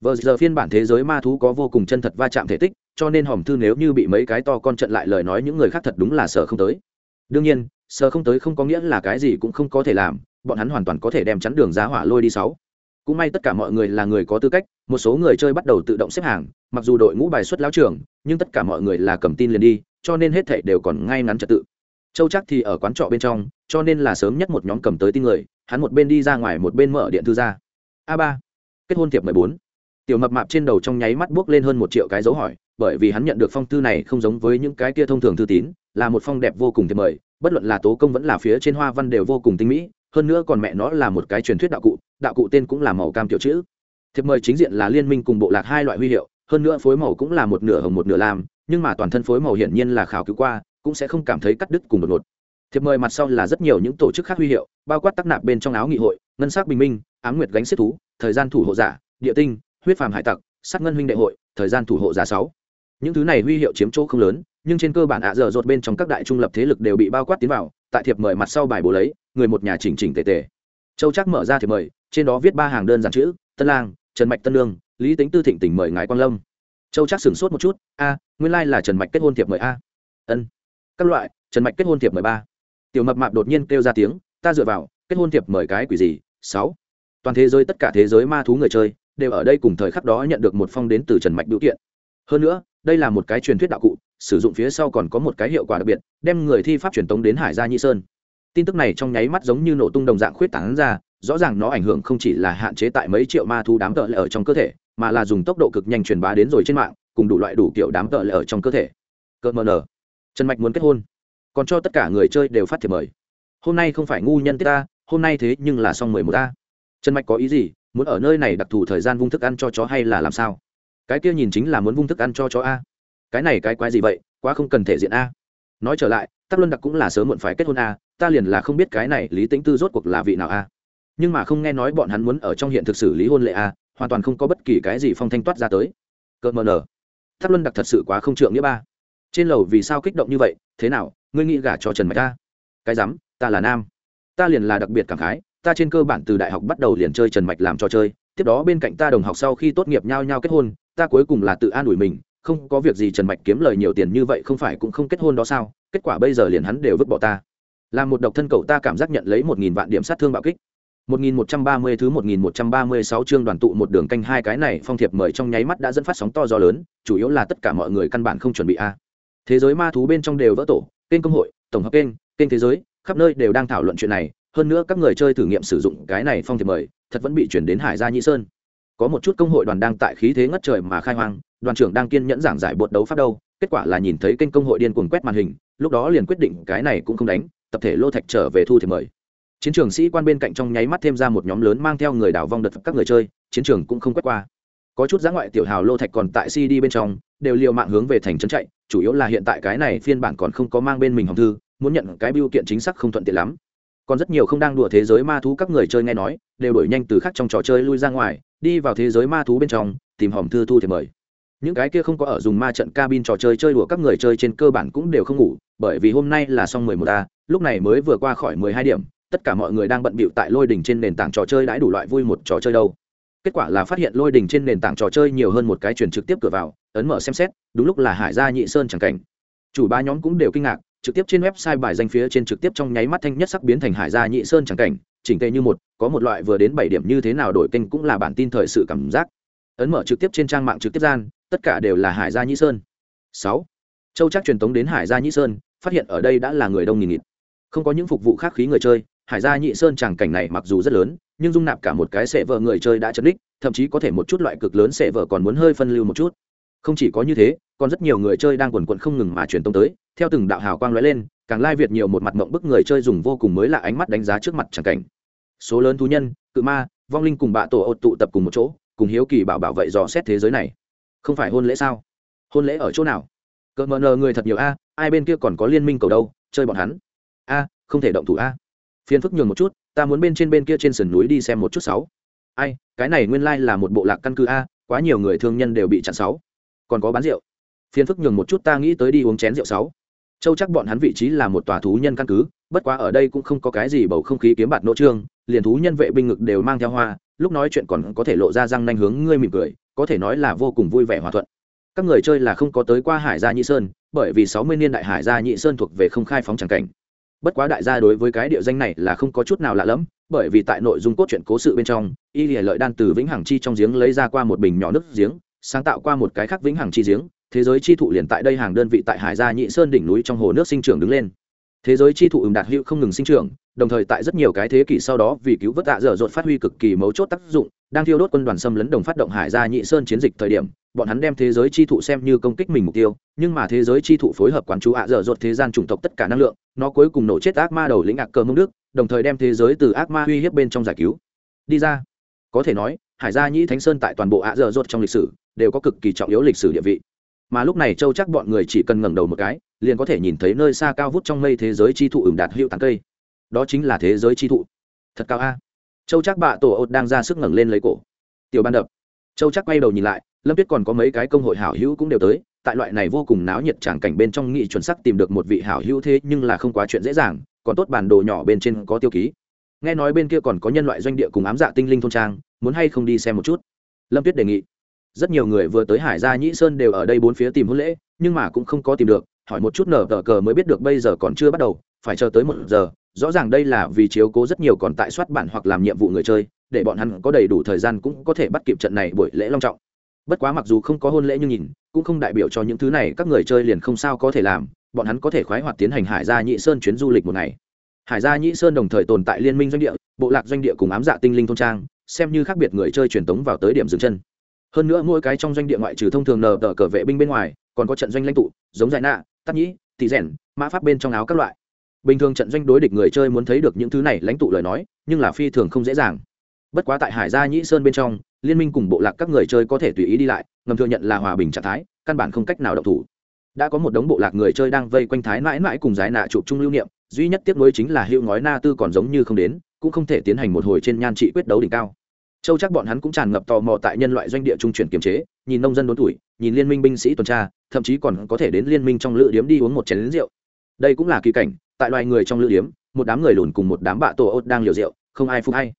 vờ giờ phiên bản thế giới ma thú có vô cùng chân thật va chạm thể tích, cho nên hòm thư nếu như bị mấy cái to con trận lại lời nói những người khác thật đúng là sợ không tới. Đương nhiên, sợ không tới không có nghĩa là cái gì cũng không có thể làm, bọn hắn hoàn toàn có thể đem chắn đường giá hỏa lôi đi sáu. Cũng may tất cả mọi người là người có tư cách, một số người chơi bắt đầu tự động xếp hàng, mặc dù đội ngũ bài xuất lão trường, nhưng tất cả mọi người là cầm tin liền đi, cho nên hết thảy đều còn ngay ngắn trật tự. Châu chắc thì ở quán trọ bên trong, cho nên là sớm nhất một nhóm cầm tới tin người, hắn một bên đi ra ngoài một bên mở điện thư ra. A ba, kết hôn tiệp mười bốn tiểu mập mạp trên đầu trong nháy mắt buốc lên hơn một triệu cái dấu hỏi, bởi vì hắn nhận được phong thư này không giống với những cái kia thông thường thư tín, là một phong đẹp vô cùng thiệp mời, bất luận là tố công vẫn là phía trên hoa văn đều vô cùng tinh mỹ, hơn nữa còn mẹ nó là một cái truyền thuyết đạo cụ đạo cụ tên cũng là màu cam tiểu chữ. Thiệp mời chính diện là liên minh cùng bộ lạc hai loại huy hiệu, hơn nữa phối màu cũng là một nửa hồng một nửa lam, nhưng mà toàn thân phối màu hiển nhiên là khảo cứu qua, cũng sẽ không cảm thấy cắt đứt cùng đột ngột. Thiệp mời mặt sau là rất nhiều những tổ chức khác huy hiệu, bao quát tắc nạp bên trong áo nghị hội, ngân sắc bình minh, ám nguyệt gánh xếp thú, thời gian thủ hộ giả, địa tinh huyết phàm hải tặc, sát ngân huynh đệ hội, thời gian thủ hộ giả sáu. Những thứ này huy hiệu chiếm chỗ không lớn, nhưng trên cơ bản ạ dở dột bên trong các đại trung lập thế lực đều bị bao quát tiến vào, tại thiệp mời mặt sau bài bố lấy, người một nhà chỉnh chỉnh tề tề. Châu chắc mở ra thiệp mời, trên đó viết ba hàng đơn giản chữ, tân lang, trần mạch tân lương, lý tính tư thịnh tỉnh mời ngài quang lâm. Châu chắc sửng sốt một chút, a, nguyên lai là trần mạch kết hôn thiệp mời a. Ân, các loại, trần mạch kết hôn thiệp mời ba. Tiểu mập mạp đột nhiên kêu ra tiếng, ta dựa vào, kết hôn thiệp mời cái quỷ gì, sáu? Toàn thế giới tất cả thế giới ma thú người chơi đều ở đây cùng thời khắc đó nhận được một phong đến từ trần mạch biểu kiện. Hơn nữa, đây là một cái truyền thuyết đạo cụ, sử dụng phía sau còn có một cái hiệu quả đặc biệt, đem người thi pháp truyền tống đến hải gia Nhi sơn. Tin tức này trong nháy mắt giống như nổ tung đồng dạng khuyết tảng ra, rõ ràng nó ảnh hưởng không chỉ là hạn chế tại mấy triệu ma thu đám tợ lệ ở trong cơ thể, mà là dùng tốc độ cực nhanh truyền bá đến rồi trên mạng, cùng đủ loại đủ kiểu đám tợ lệ ở trong cơ thể. Cơ mờ nở trần mạch muốn kết hôn. Còn cho tất cả người chơi đều phát thiệp mời. Hôm nay không phải ngu nhân tiết ta, hôm nay thế nhưng là xong mười một ta. Trần mạch có ý gì? Muốn ở nơi này đặc thù thời gian vung thức ăn cho chó hay là làm sao? Cái kia nhìn chính là muốn vung thức ăn cho chó a. Cái này cái quái gì vậy? Quá không cần thể diện a. Nói trở lại, tắc luân đặc cũng là sớm muộn phải kết hôn a, ta liền là không biết cái này lý tính tư rốt cuộc là vị nào a. Nhưng mà không nghe nói bọn hắn muốn ở trong hiện thực xử lý hôn lệ a, hoàn toàn không có bất kỳ cái gì phong thanh toát ra tới. Cợt mờ nở tắc luân đặc thật sự quá không trượng nghĩa ba. Trên lầu vì sao kích động như vậy? Thế nào? Ngươi nghĩ gả cho trần mạch ta cái rắm, ta là nam. Ta liền là đặc biệt cảm khái ta trên cơ bản từ đại học bắt đầu liền chơi trần mạch làm trò chơi tiếp đó bên cạnh ta đồng học sau khi tốt nghiệp nhau nhau kết hôn ta cuối cùng là tự an ủi mình không có việc gì trần mạch kiếm lời nhiều tiền như vậy không phải cũng không kết hôn đó sao kết quả bây giờ liền hắn đều vứt bỏ ta làm một độc thân cậu ta cảm giác nhận lấy một nghìn vạn điểm sát thương bạo kích 1130 thứ 1136 chương đoàn tụ một đường canh hai cái này phong thiệp mời trong nháy mắt đã dẫn phát sóng to gió lớn, chủ yếu là tất cả mọi người căn bản không chuẩn bị a. Thế giới ma thú bên trong đều vỡ tổ, kênh công hội, tổng hợp kênh, kênh thế giới, khắp nơi đều đang thảo luận chuyện này, hơn nữa các người chơi thử nghiệm sử dụng cái này phong thiệp mời, thật vẫn bị chuyển đến Hải Gia Nhị Sơn. Có một chút công hội đoàn đang tại khí thế ngất trời mà khai hoang, đoàn trưởng đang kiên nhẫn giảng giải bột đấu pháp đâu, kết quả là nhìn thấy kênh công hội điên cuồng quét màn hình, lúc đó liền quyết định cái này cũng không đánh, tập thể lô thạch trở về thu thiệp mời. Chiến trường sĩ quan bên cạnh trong nháy mắt thêm ra một nhóm lớn mang theo người đảo vong đợt các người chơi chiến trường cũng không quét qua. Có chút giá ngoại tiểu hào lô thạch còn tại cd bên trong đều liều mạng hướng về thành trấn chạy chủ yếu là hiện tại cái này phiên bản còn không có mang bên mình hòng thư muốn nhận cái biêu kiện chính xác không thuận tiện lắm còn rất nhiều không đang đùa thế giới ma thú các người chơi nghe nói, đều đổi nhanh từ khác trong trò chơi lui ra ngoài, đi vào thế giới ma thú bên trong, tìm hòm thư thu thì mời. Những cái kia không có ở dùng ma trận cabin trò chơi chơi đùa các người chơi trên cơ bản cũng đều không ngủ, bởi vì hôm nay là xong mười một a, lúc này mới vừa qua khỏi mười hai điểm, tất cả mọi người đang bận bịu tại lôi đỉnh trên nền tảng trò chơi đãi đủ loại vui một trò chơi đâu. Kết quả là phát hiện lôi đỉnh trên nền tảng trò chơi nhiều hơn một cái truyền trực tiếp cửa vào, ấn mở xem xét, đúng lúc là hải gia nhị sơn chẳng cảnh. Chủ ba nhóm cũng đều kinh ngạc trực tiếp trên website bài danh phía trên trực tiếp trong nháy mắt thanh nhất sắc biến thành hải gia nhị sơn chẳng cảnh, chỉnh tề như một, có một loại vừa đến bảy điểm như thế nào đổi kênh cũng là bản tin thời sự cảm giác. Ấn mở trực tiếp trên trang mạng trực tiếp gian, tất cả đều là hải gia nhị sơn. Sáu. Châu chắc truyền tống đến hải gia nhị sơn, phát hiện ở đây đã là người đông nghìn nghịt. Không có những phục vụ khác khí người chơi, hải gia nhị sơn tràng cảnh này mặc dù rất lớn, nhưng dung nạp cả một cái sệ vợ người chơi đã chấn đích thậm chí có thể một chút loại cực lớn sệ vợ còn muốn hơi phân lưu một chút. Không chỉ có như thế, còn rất nhiều người chơi đang quần quận không ngừng mà truyền tông tới theo từng đạo hào quang lóe lên, càng lai việt nhiều một mặt mộng bức người chơi dùng vô cùng mới lạ ánh mắt đánh giá trước mặt tràng cảnh. Số lớn thú nhân, cự ma, vong linh cùng bạ tổ ột tụ tập cùng một chỗ, cùng hiếu kỳ bảo bảo vệ dò xét thế giới này. Không phải hôn lễ sao? Hôn lễ ở chỗ nào? Cỡ mờ nờ người thật nhiều a, ai bên kia còn có liên minh cầu đâu, chơi bọn hắn. A, không thể động thủ a. Phiền phức nhường một chút, ta muốn bên trên bên kia trên sườn núi đi xem một chút sáu. Ai, cái này nguyên lai là một bộ lạc căn cứ a, quá nhiều người thương nhân đều bị chặn sáu. Còn có bán rượu. Phiền phức nhường một chút, ta nghĩ tới đi uống chén rượu sáu châu chắc bọn hắn vị trí là một tòa thú nhân căn cứ, bất quá ở đây cũng không có cái gì bầu không khí kiếm bạt nỗ trương, liền thú nhân vệ binh ngực đều mang theo hoa, lúc nói chuyện còn có thể lộ ra răng nanh hướng ngươi mỉm cười, có thể nói là vô cùng vui vẻ hòa thuận. Các người chơi là không có tới qua hải gia nhị sơn, bởi vì sáu mươi niên đại hải gia nhị sơn thuộc về không khai phóng tràng cảnh. Bất quá đại gia đối với cái địa danh này là không có chút nào lạ lẫm, bởi vì tại nội dung cốt truyện cố sự bên trong, y lìa lợi đan từ vĩnh hằng chi trong giếng lấy ra qua một bình nhỏ nước giếng, sáng tạo qua một cái khác vĩnh hằng chi giếng thế giới chi thụ liền tại đây hàng đơn vị tại hải gia nhị sơn đỉnh núi trong hồ nước sinh trưởng đứng lên. Thế giới chi thụ ừng đạt hữu không ngừng sinh trưởng, đồng thời tại rất nhiều cái thế kỷ sau đó vì cứu vớt tạ dở dột phát huy cực kỳ mấu chốt tác dụng, đang thiêu đốt quân đoàn xâm lấn đồng phát động hải gia nhị sơn chiến dịch thời điểm, bọn hắn đem thế giới chi thụ xem như công kích mình mục tiêu, nhưng mà thế giới chi thụ phối hợp quán chú ạ dở dột thế gian chủng tộc tất cả năng lượng, nó cuối cùng nổ chết ác ma đầu lĩnh ạc cờ mông đức, đồng thời đem thế giới từ ác ma uy hiếp bên trong giải cứu. Đi ra. Có thể nói, hải gia nhĩ thánh sơn tại toàn bộ ạ dở dột trong lịch sử, đều có cực kỳ trọng yếu lịch sử địa vị mà lúc này châu chắc bọn người chỉ cần ngẩng đầu một cái, liền có thể nhìn thấy nơi xa cao vút trong mây thế giới chi thụ ửng đạt hiệu tán cây. Đó chính là thế giới chi thụ. Thật cao a. Châu chắc bạ tổ ột đang ra sức ngẩng lên lấy cổ. Tiểu ban đập. Châu chắc quay đầu nhìn lại, lâm tuyết còn có mấy cái công hội hảo hữu cũng đều tới, tại loại này vô cùng náo nhiệt tràng cảnh bên trong nghị chuẩn sắc tìm được một vị hảo hữu thế nhưng là không quá chuyện dễ dàng, còn tốt bản đồ nhỏ bên trên có tiêu ký. Nghe nói bên kia còn có nhân loại doanh địa cùng ám dạ tinh linh thôn trang, muốn hay không đi xem một chút? Lâm tuyết đề nghị rất nhiều người vừa tới hải gia nhĩ sơn đều ở đây bốn phía tìm hôn lễ, nhưng mà cũng không có tìm được, hỏi một chút nở tờ cờ mới biết được bây giờ còn chưa bắt đầu, phải chờ tới một giờ, rõ ràng đây là vì chiếu cố rất nhiều còn tại soát bản hoặc làm nhiệm vụ người chơi, để bọn hắn có đầy đủ thời gian cũng có thể bắt kịp trận này buổi lễ long trọng. Bất quá mặc dù không có hôn lễ nhưng nhìn, cũng không đại biểu cho những thứ này, các người chơi liền không sao có thể làm, bọn hắn có thể khoái hoạt tiến hành hải gia nhị sơn chuyến du lịch một ngày. Hải gia nhị sơn đồng thời tồn tại liên minh doanh địa, bộ lạc doanh địa cùng ám dạ tinh linh thôn trang, xem như khác biệt người chơi truyền tống vào tới điểm dừng chân hơn nữa mỗi cái trong doanh địa ngoại trừ thông thường nờ tờ cờ vệ binh bên ngoài, còn có trận doanh lãnh tụ, giống giải nạ, tắc nhĩ tỷ rèn, mã pháp bên trong áo các loại. Bình thường trận doanh đối địch người chơi muốn thấy được những thứ này lãnh tụ lời nói, nhưng là phi thường không dễ dàng. Bất quá tại hải gia nhĩ sơn bên trong, liên minh cùng bộ lạc các người chơi có thể tùy ý đi lại, ngầm thừa nhận là hòa bình trạng thái, căn bản không cách nào động thủ. Đã có một đống bộ lạc người chơi đang vây quanh thái mãi mãi cùng giải nạ chụp chung lưu niệm, duy nhất tiếp nối chính là hữu ngói na tư còn giống như không đến, cũng không thể tiến hành một hồi trên nhan trị quyết đấu đỉnh cao châu chắc bọn hắn cũng tràn ngập tò mò tại nhân loại doanh địa trung chuyển kiềm chế, nhìn nông dân đốn tuổi, nhìn liên minh binh sĩ tuần tra, thậm chí còn có thể đến liên minh trong lữ điếm đi uống một chén lính rượu. Đây cũng là kỳ cảnh, tại loài người trong lữ điếm, một đám người lùn cùng một đám bạ tổ ốt đang liều rượu, không ai phục hay.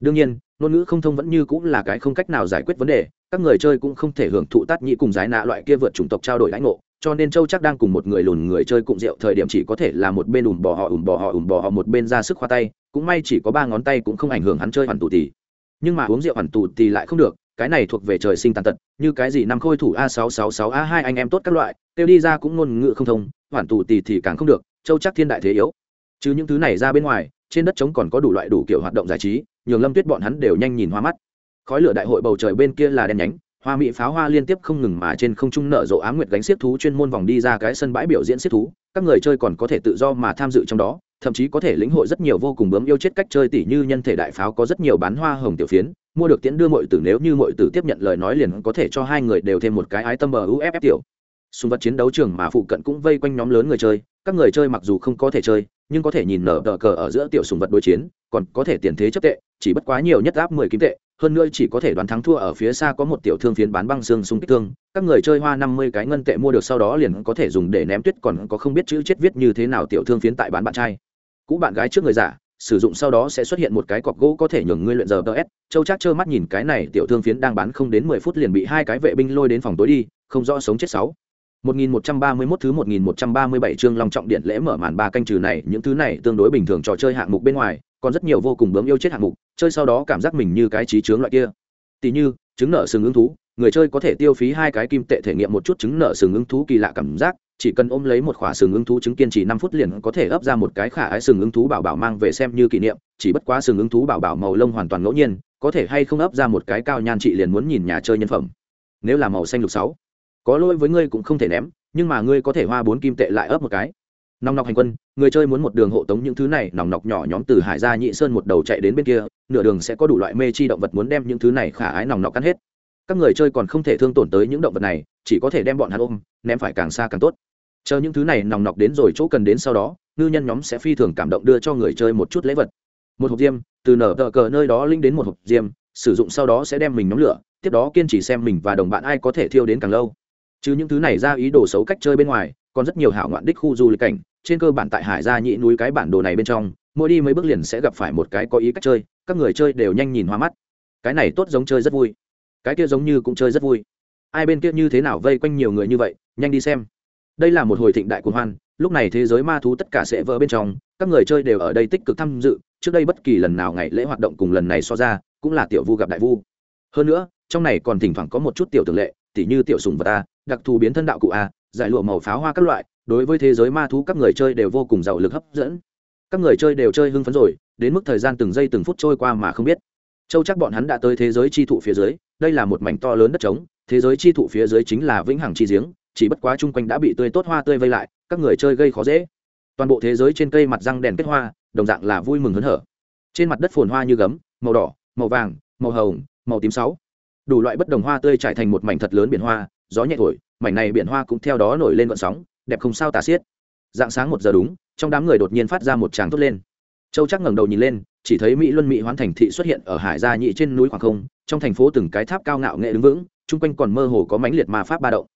Đương nhiên, ngôn ngữ không thông vẫn như cũng là cái không cách nào giải quyết vấn đề, các người chơi cũng không thể hưởng thụ tát nhĩ cùng giải nạ loại kia vượt chủng tộc trao đổi lãnh ngộ, cho nên châu chắc đang cùng một người lùn người chơi cùng rượu thời điểm chỉ có thể là một bên ủm bò họ ủm bò họ ủm bò họ một bên ra sức khoa tay, cũng may chỉ có ba ngón tay cũng không ảnh hưởng hắn chơi hoàn tù tì nhưng mà uống rượu hoàn tù thì lại không được, cái này thuộc về trời sinh tàn tật, như cái gì năm khôi thủ a sáu sáu sáu, a hai anh em tốt các loại tiêu đi ra cũng ngôn ngữ không thông hoàn tù tì thì càng không được, châu chắc thiên đại thế yếu. Chứ những thứ này ra bên ngoài, trên đất trống còn có đủ loại đủ kiểu hoạt động giải trí, nhường lâm tuyết bọn hắn đều nhanh nhìn hoa mắt. Khói lửa đại hội bầu trời bên kia là đen nhánh, hoa mỹ pháo hoa liên tiếp không ngừng mà trên không trung nở rộ á nguyệt gánh xiết thú chuyên môn vòng đi ra cái sân bãi biểu diễn xiết thú, các người chơi còn có thể tự do mà tham dự trong đó thậm chí có thể lĩnh hội rất nhiều vô cùng bướm yêu chết cách chơi tỉ như nhân thể đại pháo có rất nhiều bán hoa hồng tiểu phiến, mua được tiễn đưa mọi tử nếu như mọi tử tiếp nhận lời nói liền có thể cho hai người đều thêm một cái ái tâm bờ uff tiểu. Súng vật chiến đấu trường mà phụ cận cũng vây quanh nhóm lớn người chơi, các người chơi mặc dù không có thể chơi, nhưng có thể nhìn nở đờ cờ ở giữa tiểu sùng vật đối chiến, còn có thể tiền thế chấp tệ, chỉ bất quá nhiều nhất áp mười kim tệ, hơn nữa chỉ có thể đoán thắng thua ở phía xa có một tiểu thương phiến bán băng xương súng kích thương, các người chơi hoa năm mươi cái ngân tệ mua được sau đó liền có thể dùng để ném tuyết, còn có không biết chữ chết viết như thế nào tiểu thương phiến tại bán bạn trai cũ bạn gái trước người giả sử dụng sau đó sẽ xuất hiện một cái cọc gỗ có thể nhường ngươi luyện giờ ts châu chắc trơ mắt nhìn cái này tiểu thương phiến đang bán không đến mười phút liền bị hai cái vệ binh lôi đến phòng tối đi không rõ sống chết sáu 1131 thứ 1137 chương long trọng điện lễ mở màn ba canh trừ này, những thứ này tương đối bình thường trò chơi hạng mục bên ngoài, còn rất nhiều vô cùng bướm yêu chết hạng mục, chơi sau đó cảm giác mình như cái trí chướng loại kia. Tỷ như, trứng nợ sừng ứng thú, người chơi có thể tiêu phí hai cái kim tệ thể nghiệm một chút trứng nợ sừng ứng thú kỳ lạ cảm giác, chỉ cần ôm lấy một khỏa sừng ứng thú trứng kiên trì 5 phút liền có thể ấp ra một cái khả ái sừng ứng thú bảo bảo mang về xem như kỷ niệm, chỉ bất quá sừng ứng thú bảo bảo màu lông hoàn toàn ngẫu nhiên, có thể hay không ấp ra một cái cao nhan trị liền muốn nhìn nhà chơi nhân phẩm. Nếu là màu xanh lục 6, có lỗi với ngươi cũng không thể ném nhưng mà ngươi có thể hoa bốn kim tệ lại ấp một cái. Nòng nọc hành quân người chơi muốn một đường hộ tống những thứ này nòng nọc nhỏ nhóm từ hải gia nhị sơn một đầu chạy đến bên kia nửa đường sẽ có đủ loại mê chi động vật muốn đem những thứ này khả ái nòng nọc cắn hết. Các người chơi còn không thể thương tổn tới những động vật này chỉ có thể đem bọn hắn ôm ném phải càng xa càng tốt chờ những thứ này nòng nọc đến rồi chỗ cần đến sau đó, ngư nhân nhóm sẽ phi thường cảm động đưa cho người chơi một chút lễ vật. Một hộp diêm, từ nở tờ cờ nơi đó linh đến một hộp diêm, sử dụng sau đó sẽ đem mình nhóm lửa, tiếp đó kiên trì xem mình và đồng bạn ai có thể thiêu đến càng lâu. Chứ những thứ này ra ý đồ xấu cách chơi bên ngoài, còn rất nhiều hảo ngoạn đích khu du lịch cảnh, trên cơ bản tại hải gia nhị núi cái bản đồ này bên trong, mỗi đi mấy bước liền sẽ gặp phải một cái có ý cách chơi, các người chơi đều nhanh nhìn hoa mắt. Cái này tốt giống chơi rất vui. Cái kia giống như cũng chơi rất vui. Ai bên kia như thế nào vây quanh nhiều người như vậy, nhanh đi xem đây là một hồi thịnh đại cuồng hoan, lúc này thế giới ma thú tất cả sẽ vỡ bên trong, các người chơi đều ở đây tích cực tham dự, trước đây bất kỳ lần nào ngày lễ hoạt động cùng lần này so ra, cũng là tiểu vu gặp đại vu. Hơn nữa, trong này còn thỉnh thoảng có một chút tiểu tường lệ, tỉ như tiểu sùng vật a, đặc thù biến thân đạo cụ a, giải lụa màu pháo hoa các loại, đối với thế giới ma thú các người chơi đều vô cùng giàu lực hấp dẫn. Các người chơi đều chơi hưng phấn rồi, đến mức thời gian từng giây từng phút trôi qua mà không biết. Châu chắc bọn hắn đã tới thế giới chi thụ phía dưới, đây là một mảnh to lớn đất trống, thế giới chi thụ phía dưới chính là vĩnh hằng chi giếng chỉ bất quá chung quanh đã bị tươi tốt hoa tươi vây lại, các người chơi gây khó dễ. Toàn bộ thế giới trên cây mặt răng đèn kết hoa, đồng dạng là vui mừng hớn hở. Trên mặt đất phồn hoa như gấm, màu đỏ, màu vàng, màu hồng, màu tím sáu. Đủ loại bất đồng hoa tươi trải thành một mảnh thật lớn biển hoa, gió nhẹ thổi, mảnh này biển hoa cũng theo đó nổi lên vận sóng, đẹp không sao tả xiết. Dạng sáng một giờ đúng, trong đám người đột nhiên phát ra một tràng thốt lên. Châu chắc ngẩng đầu nhìn lên, chỉ thấy mỹ luân mỹ hoán thành thị xuất hiện ở hải gia nhị trên núi khoảng không, trong thành phố từng cái tháp cao ngạo nghệ đứng vững, chung quanh còn mơ hồ có mãnh liệt ma pháp ba động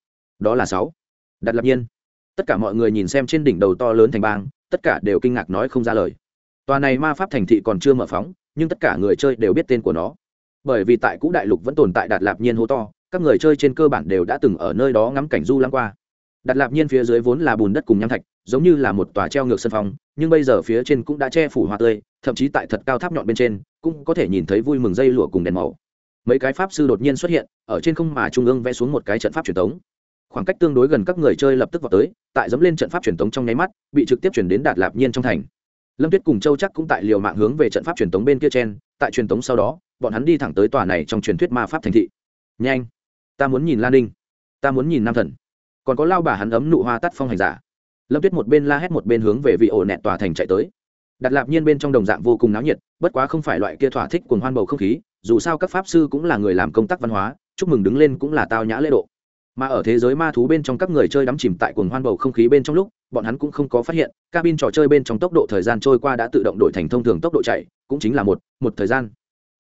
đó là sáu. Đặt lập nhiên. Tất cả mọi người nhìn xem trên đỉnh đầu to lớn thành bang, tất cả đều kinh ngạc nói không ra lời. Tòa này ma pháp thành thị còn chưa mở phóng, nhưng tất cả người chơi đều biết tên của nó. Bởi vì tại cũ đại lục vẫn tồn tại đạt lạp nhiên hố to, các người chơi trên cơ bản đều đã từng ở nơi đó ngắm cảnh du lãng qua. Đạt lạp nhiên phía dưới vốn là bùn đất cùng nham thạch, giống như là một tòa treo ngược sân phong, nhưng bây giờ phía trên cũng đã che phủ hoa tươi, thậm chí tại thật cao tháp nhọn bên trên, cũng có thể nhìn thấy vui mừng dây lụa cùng đèn màu. Mấy cái pháp sư đột nhiên xuất hiện, ở trên không mà trung ương vẽ xuống một cái trận pháp truyền thống khoảng cách tương đối gần các người chơi lập tức vào tới, tại dẫm lên trận pháp truyền thống trong nháy mắt, bị trực tiếp chuyển đến đạt lạp nhiên trong thành. Lâm tuyết cùng châu chắc cũng tại liều mạng hướng về trận pháp truyền thống bên kia trên tại truyền thống sau đó, bọn hắn đi thẳng tới tòa này trong truyền thuyết ma pháp thành thị. Nhanh! Ta muốn nhìn lan ninh. Ta muốn nhìn nam thần. Còn có lao bà hắn ấm nụ hoa tắt phong hành giả. Lâm tuyết một bên la hét một bên hướng về vị ổ nẹt tòa thành chạy tới. Đặt lạp nhiên bên trong đồng dạng vô cùng náo nhiệt, bất quá không phải loại kia thỏa thích cuồng hoan bầu không khí, dù sao các pháp sư cũng là người làm công tác văn hóa, chúc mừng đứng lên cũng là tao nhã lễ độ mà ở thế giới ma thú bên trong các người chơi đắm chìm tại cuồng hoan bầu không khí bên trong lúc, bọn hắn cũng không có phát hiện, cabin trò chơi bên trong tốc độ thời gian trôi qua đã tự động đổi thành thông thường tốc độ chạy, cũng chính là một một thời gian.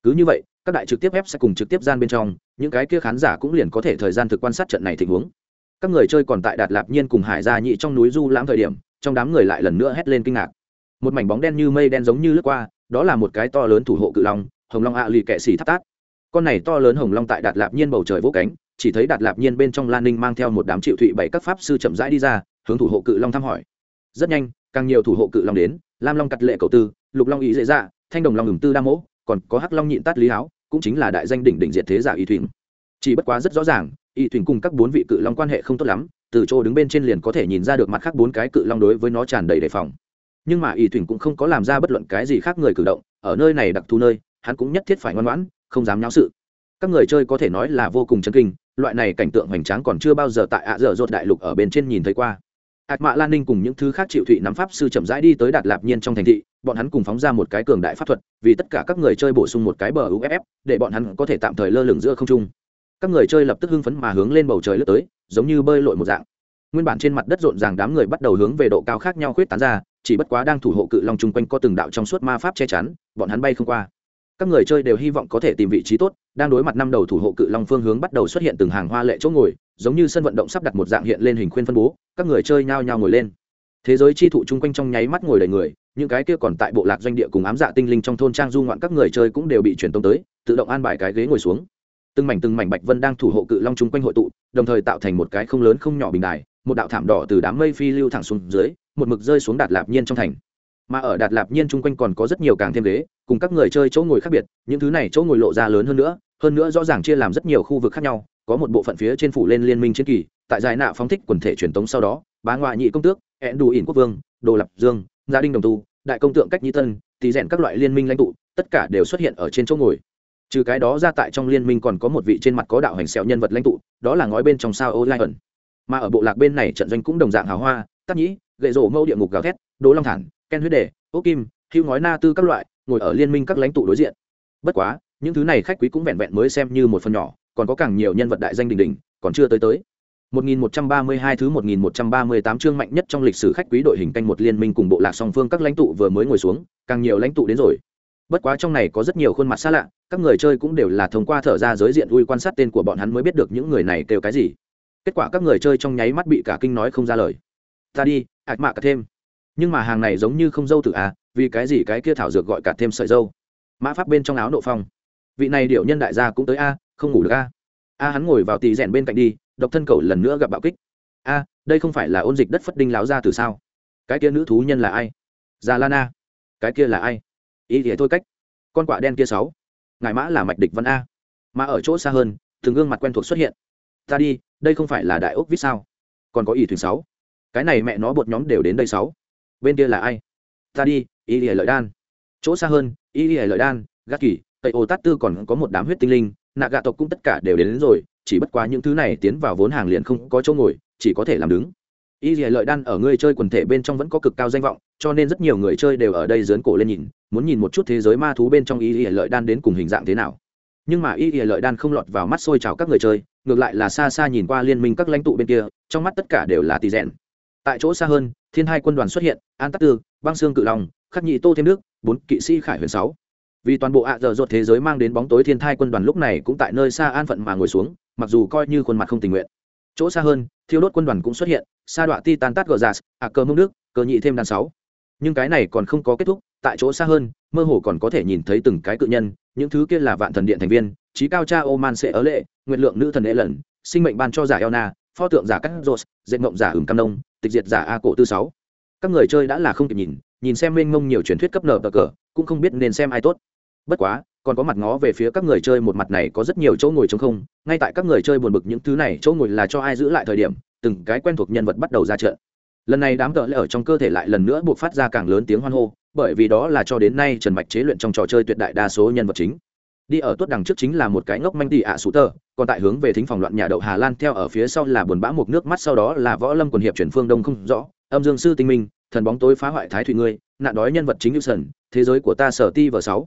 Cứ như vậy, các đại trực tiếp ép sẽ cùng trực tiếp gian bên trong, những cái kia khán giả cũng liền có thể thời gian thực quan sát trận này tình huống. Các người chơi còn tại đạt lạp nhiên cùng hải gia nhị trong núi du lãm thời điểm, trong đám người lại lần nữa hét lên kinh ngạc. Một mảnh bóng đen như mây đen giống như lướt qua, đó là một cái to lớn thủ hộ cự long, hồng long ạ lì kệ xỉ tháp tát. Con này to lớn hồng long tại đạt lạp nhiên bầu trời vỗ cánh chỉ thấy đạt lạp nhiên bên trong lan ninh mang theo một đám triệu thụy bảy các pháp sư chậm rãi đi ra, hướng thủ hộ cự long thăm hỏi. Rất nhanh, càng nhiều thủ hộ cự long đến, lam long cắt lệ cầu tư, lục long ý dễ dạ thanh đồng long ửng tư đa mỗ, còn có hắc long nhịn tát lý háo, cũng chính là đại danh đỉnh đỉnh diệt thế giả y thuyền. Chỉ bất quá rất rõ ràng, y thuyền cùng các bốn vị cự long quan hệ không tốt lắm, từ chỗ đứng bên trên liền có thể nhìn ra được mặt khác bốn cái cự long đối với nó tràn đầy đề phòng. Nhưng mà y thuyền cũng không có làm ra bất luận cái gì khác người cử động, ở nơi này đặc thù nơi, hắn cũng nhất thiết phải ngoan ngoãn, không dám nháo sự. Các người chơi có thể nói là vô cùng chân kinh loại này cảnh tượng hoành tráng còn chưa bao giờ tại ạ dở dột đại lục ở bên trên nhìn thấy qua. Ác mạ lan ninh cùng những thứ khác chịu thụy nắm pháp sư chậm rãi đi tới đạt lạp nhiên trong thành thị, bọn hắn cùng phóng ra một cái cường đại pháp thuật, vì tất cả các người chơi bổ sung một cái bờ uff để bọn hắn có thể tạm thời lơ lửng giữa không trung. Các người chơi lập tức hưng phấn mà hướng lên bầu trời lướt tới, giống như bơi lội một dạng. Nguyên bản trên mặt đất rộn ràng đám người bắt đầu hướng về độ cao khác nhau khuyết tán ra, chỉ bất quá đang thủ hộ cự long chung quanh có từng đạo trong suốt ma pháp che chắn, bọn hắn bay không qua các người chơi đều hy vọng có thể tìm vị trí tốt, đang đối mặt năm đầu thủ hộ cự long phương hướng bắt đầu xuất hiện từng hàng hoa lệ chỗ ngồi, giống như sân vận động sắp đặt một dạng hiện lên hình khuyên phân bố, các người chơi nhao nhao ngồi lên. Thế giới chi thụ chung quanh trong nháy mắt ngồi đầy người, những cái kia còn tại bộ lạc doanh địa cùng ám dạ tinh linh trong thôn trang du ngoạn các người chơi cũng đều bị truyền tông tới, tự động an bài cái ghế ngồi xuống. Từng mảnh từng mảnh bạch vân đang thủ hộ cự long chung quanh hội tụ, đồng thời tạo thành một cái không lớn không nhỏ bình đài, một đạo thảm đỏ từ đám mây phi lưu thẳng xuống dưới, một mực rơi xuống đạt lạp nhiên trong thành mà ở đạt lạp nhiên chung quanh còn có rất nhiều càng thêm ghế, cùng các người chơi chỗ ngồi khác biệt, những thứ này chỗ ngồi lộ ra lớn hơn nữa hơn nữa rõ ràng chia làm rất nhiều khu vực khác nhau, có một bộ phận phía trên phủ lên liên minh chiến kỳ, tại giải nạ phóng thích quần thể truyền tống sau đó, bá ngoại nhị công tước hẹn đủ ỉn quốc vương, đồ lập dương, gia đình đồng tu, đại công tượng cách nhĩ tân, tỳ rèn các loại liên minh lãnh tụ, tất cả đều xuất hiện ở trên chỗ ngồi. Trừ cái đó ra tại trong liên minh còn có một vị trên mặt có đạo hành sẹo nhân vật lãnh tụ, đó là ngói bên trong sao ô lai ẩn mà ở bộ lạc bên này trận doanh cũng đồng dạng hào hoa, tắc nhĩ, gậy rổ mâu địa ngục gào thét đố long thản ken huyết đề ốc kim hưu ngói na tư các loại ngồi ở liên minh các lãnh tụ đối diện bất quá những thứ này khách quý cũng vẹn vẹn mới xem như một phần nhỏ còn có càng nhiều nhân vật đại danh đình đình còn chưa tới tới 1132 thứ 1138 chương mạnh nhất trong lịch sử khách quý đội hình canh một liên minh cùng bộ lạc song phương các lãnh tụ vừa mới ngồi xuống, càng nhiều lãnh tụ đến rồi. Bất quá trong này có rất nhiều khuôn mặt xa lạ, các người chơi cũng đều là thông qua thở ra giới diện ui quan sát tên của bọn hắn mới biết được những người này kêu cái gì. Kết quả các người chơi trong nháy mắt bị cả kinh nói không ra lời. Ta đi, ạc mạ cả thêm. Nhưng mà hàng này giống như không dâu tự à, vì cái gì cái kia thảo dược gọi cả thêm sợi dâu. Mã pháp bên trong áo nộ phong. Vị này điệu nhân đại gia cũng tới a, không ngủ được a. A hắn ngồi vào tì rèn bên cạnh đi, độc thân cầu lần nữa gặp bạo kích. A đây không phải là ôn dịch đất phất đinh láo ra từ sao? Cái kia nữ thú nhân là ai? Già lana cái kia là ai? Ý thì thôi cách. Con quạ đen kia sáu. Ngài mã là mạch địch văn a. Mà ở chỗ xa hơn thường gương mặt quen thuộc xuất hiện. Ta đi đây không phải là đại ốc vít sao? Còn có ý thuyền sáu. Cái này mẹ nó bột nhóm đều đến đây sáu bên kia là ai? Ta đi y lìa lợi đan. Chỗ xa hơn y lìa lợi đan gác kỳ tây ô tát tư còn có một đám huyết tinh linh nạ gạ tộc cũng tất cả đều đến, đến rồi chỉ bất quá những thứ này tiến vào vốn hàng liền không có chỗ ngồi chỉ có thể làm đứng. Y lìa lợi đan ở người chơi quần thể bên trong vẫn có cực cao danh vọng cho nên rất nhiều người chơi đều ở đây dướn cổ lên nhìn muốn nhìn một chút thế giới ma thú bên trong y lìa lợi đan đến cùng hình dạng thế nào. Nhưng mà y lìa lợi đan không lọt vào mắt xôi chào các người chơi ngược lại là xa xa nhìn qua liên minh các lãnh tụ bên kia trong mắt tất cả đều là tì rèn tại chỗ xa hơn, thiên hai quân đoàn xuất hiện, an tắc tư, băng xương cự long, khắc nhị tô thêm nước bốn kỵ sĩ khải huyền sáu. Vì toàn bộ ạ dở dột thế giới mang đến bóng tối, thiên thai quân đoàn lúc này cũng tại nơi xa an phận mà ngồi xuống, mặc dù coi như khuôn mặt không tình nguyện. Chỗ xa hơn, thiêu đốt quân đoàn cũng xuất hiện, sa đọa ti tan tát gờ giả ạ cờ mông nước cờ nhị thêm đàn sáu. Nhưng cái này còn không có kết thúc, tại chỗ xa hơn, mơ hồ còn có thể nhìn thấy từng cái cự nhân, những thứ kia là vạn thần điện thành viên trí cao cha Man sẽ Ở lệ, nguyện lượng nữ thần lễ lần, sinh mệnh ban cho giả elna pho tượng giả cắt rột dệt mộng giả ửng cam nông, tịch diệt giả a cổ tư sáu. Các người chơi đã là không kịp nhìn nhìn xem mênh mông nhiều truyền thuyết cấp nở bờ cờ, cũng không biết nên xem ai tốt. Bất quá, còn có mặt ngó về phía các người chơi một mặt này có rất nhiều chỗ ngồi trống không, ngay tại các người chơi buồn bực những thứ này chỗ ngồi là cho ai giữ lại thời điểm, từng cái quen thuộc nhân vật bắt đầu ra trận. Lần này đám cỡ lại ở trong cơ thể lại lần nữa buộc phát ra càng lớn tiếng hoan hô, bởi vì đó là cho đến nay trần mạch chế luyện trong trò chơi tuyệt đại đa số nhân vật chính đi ở tuốt đằng trước chính là một cái ngốc manh tị ạ sủ tơ còn tại hướng về thính phòng loạn nhà đậu hà lan theo ở phía sau là buồn bã một nước mắt, sau đó là võ lâm quần hiệp chuyển phương đông không rõ. Âm dương sư tinh minh, thần bóng tối phá hoại thái thủy ngươi, nạn đói nhân vật chính hữu sần thế giới của ta sở ti vờ sáu.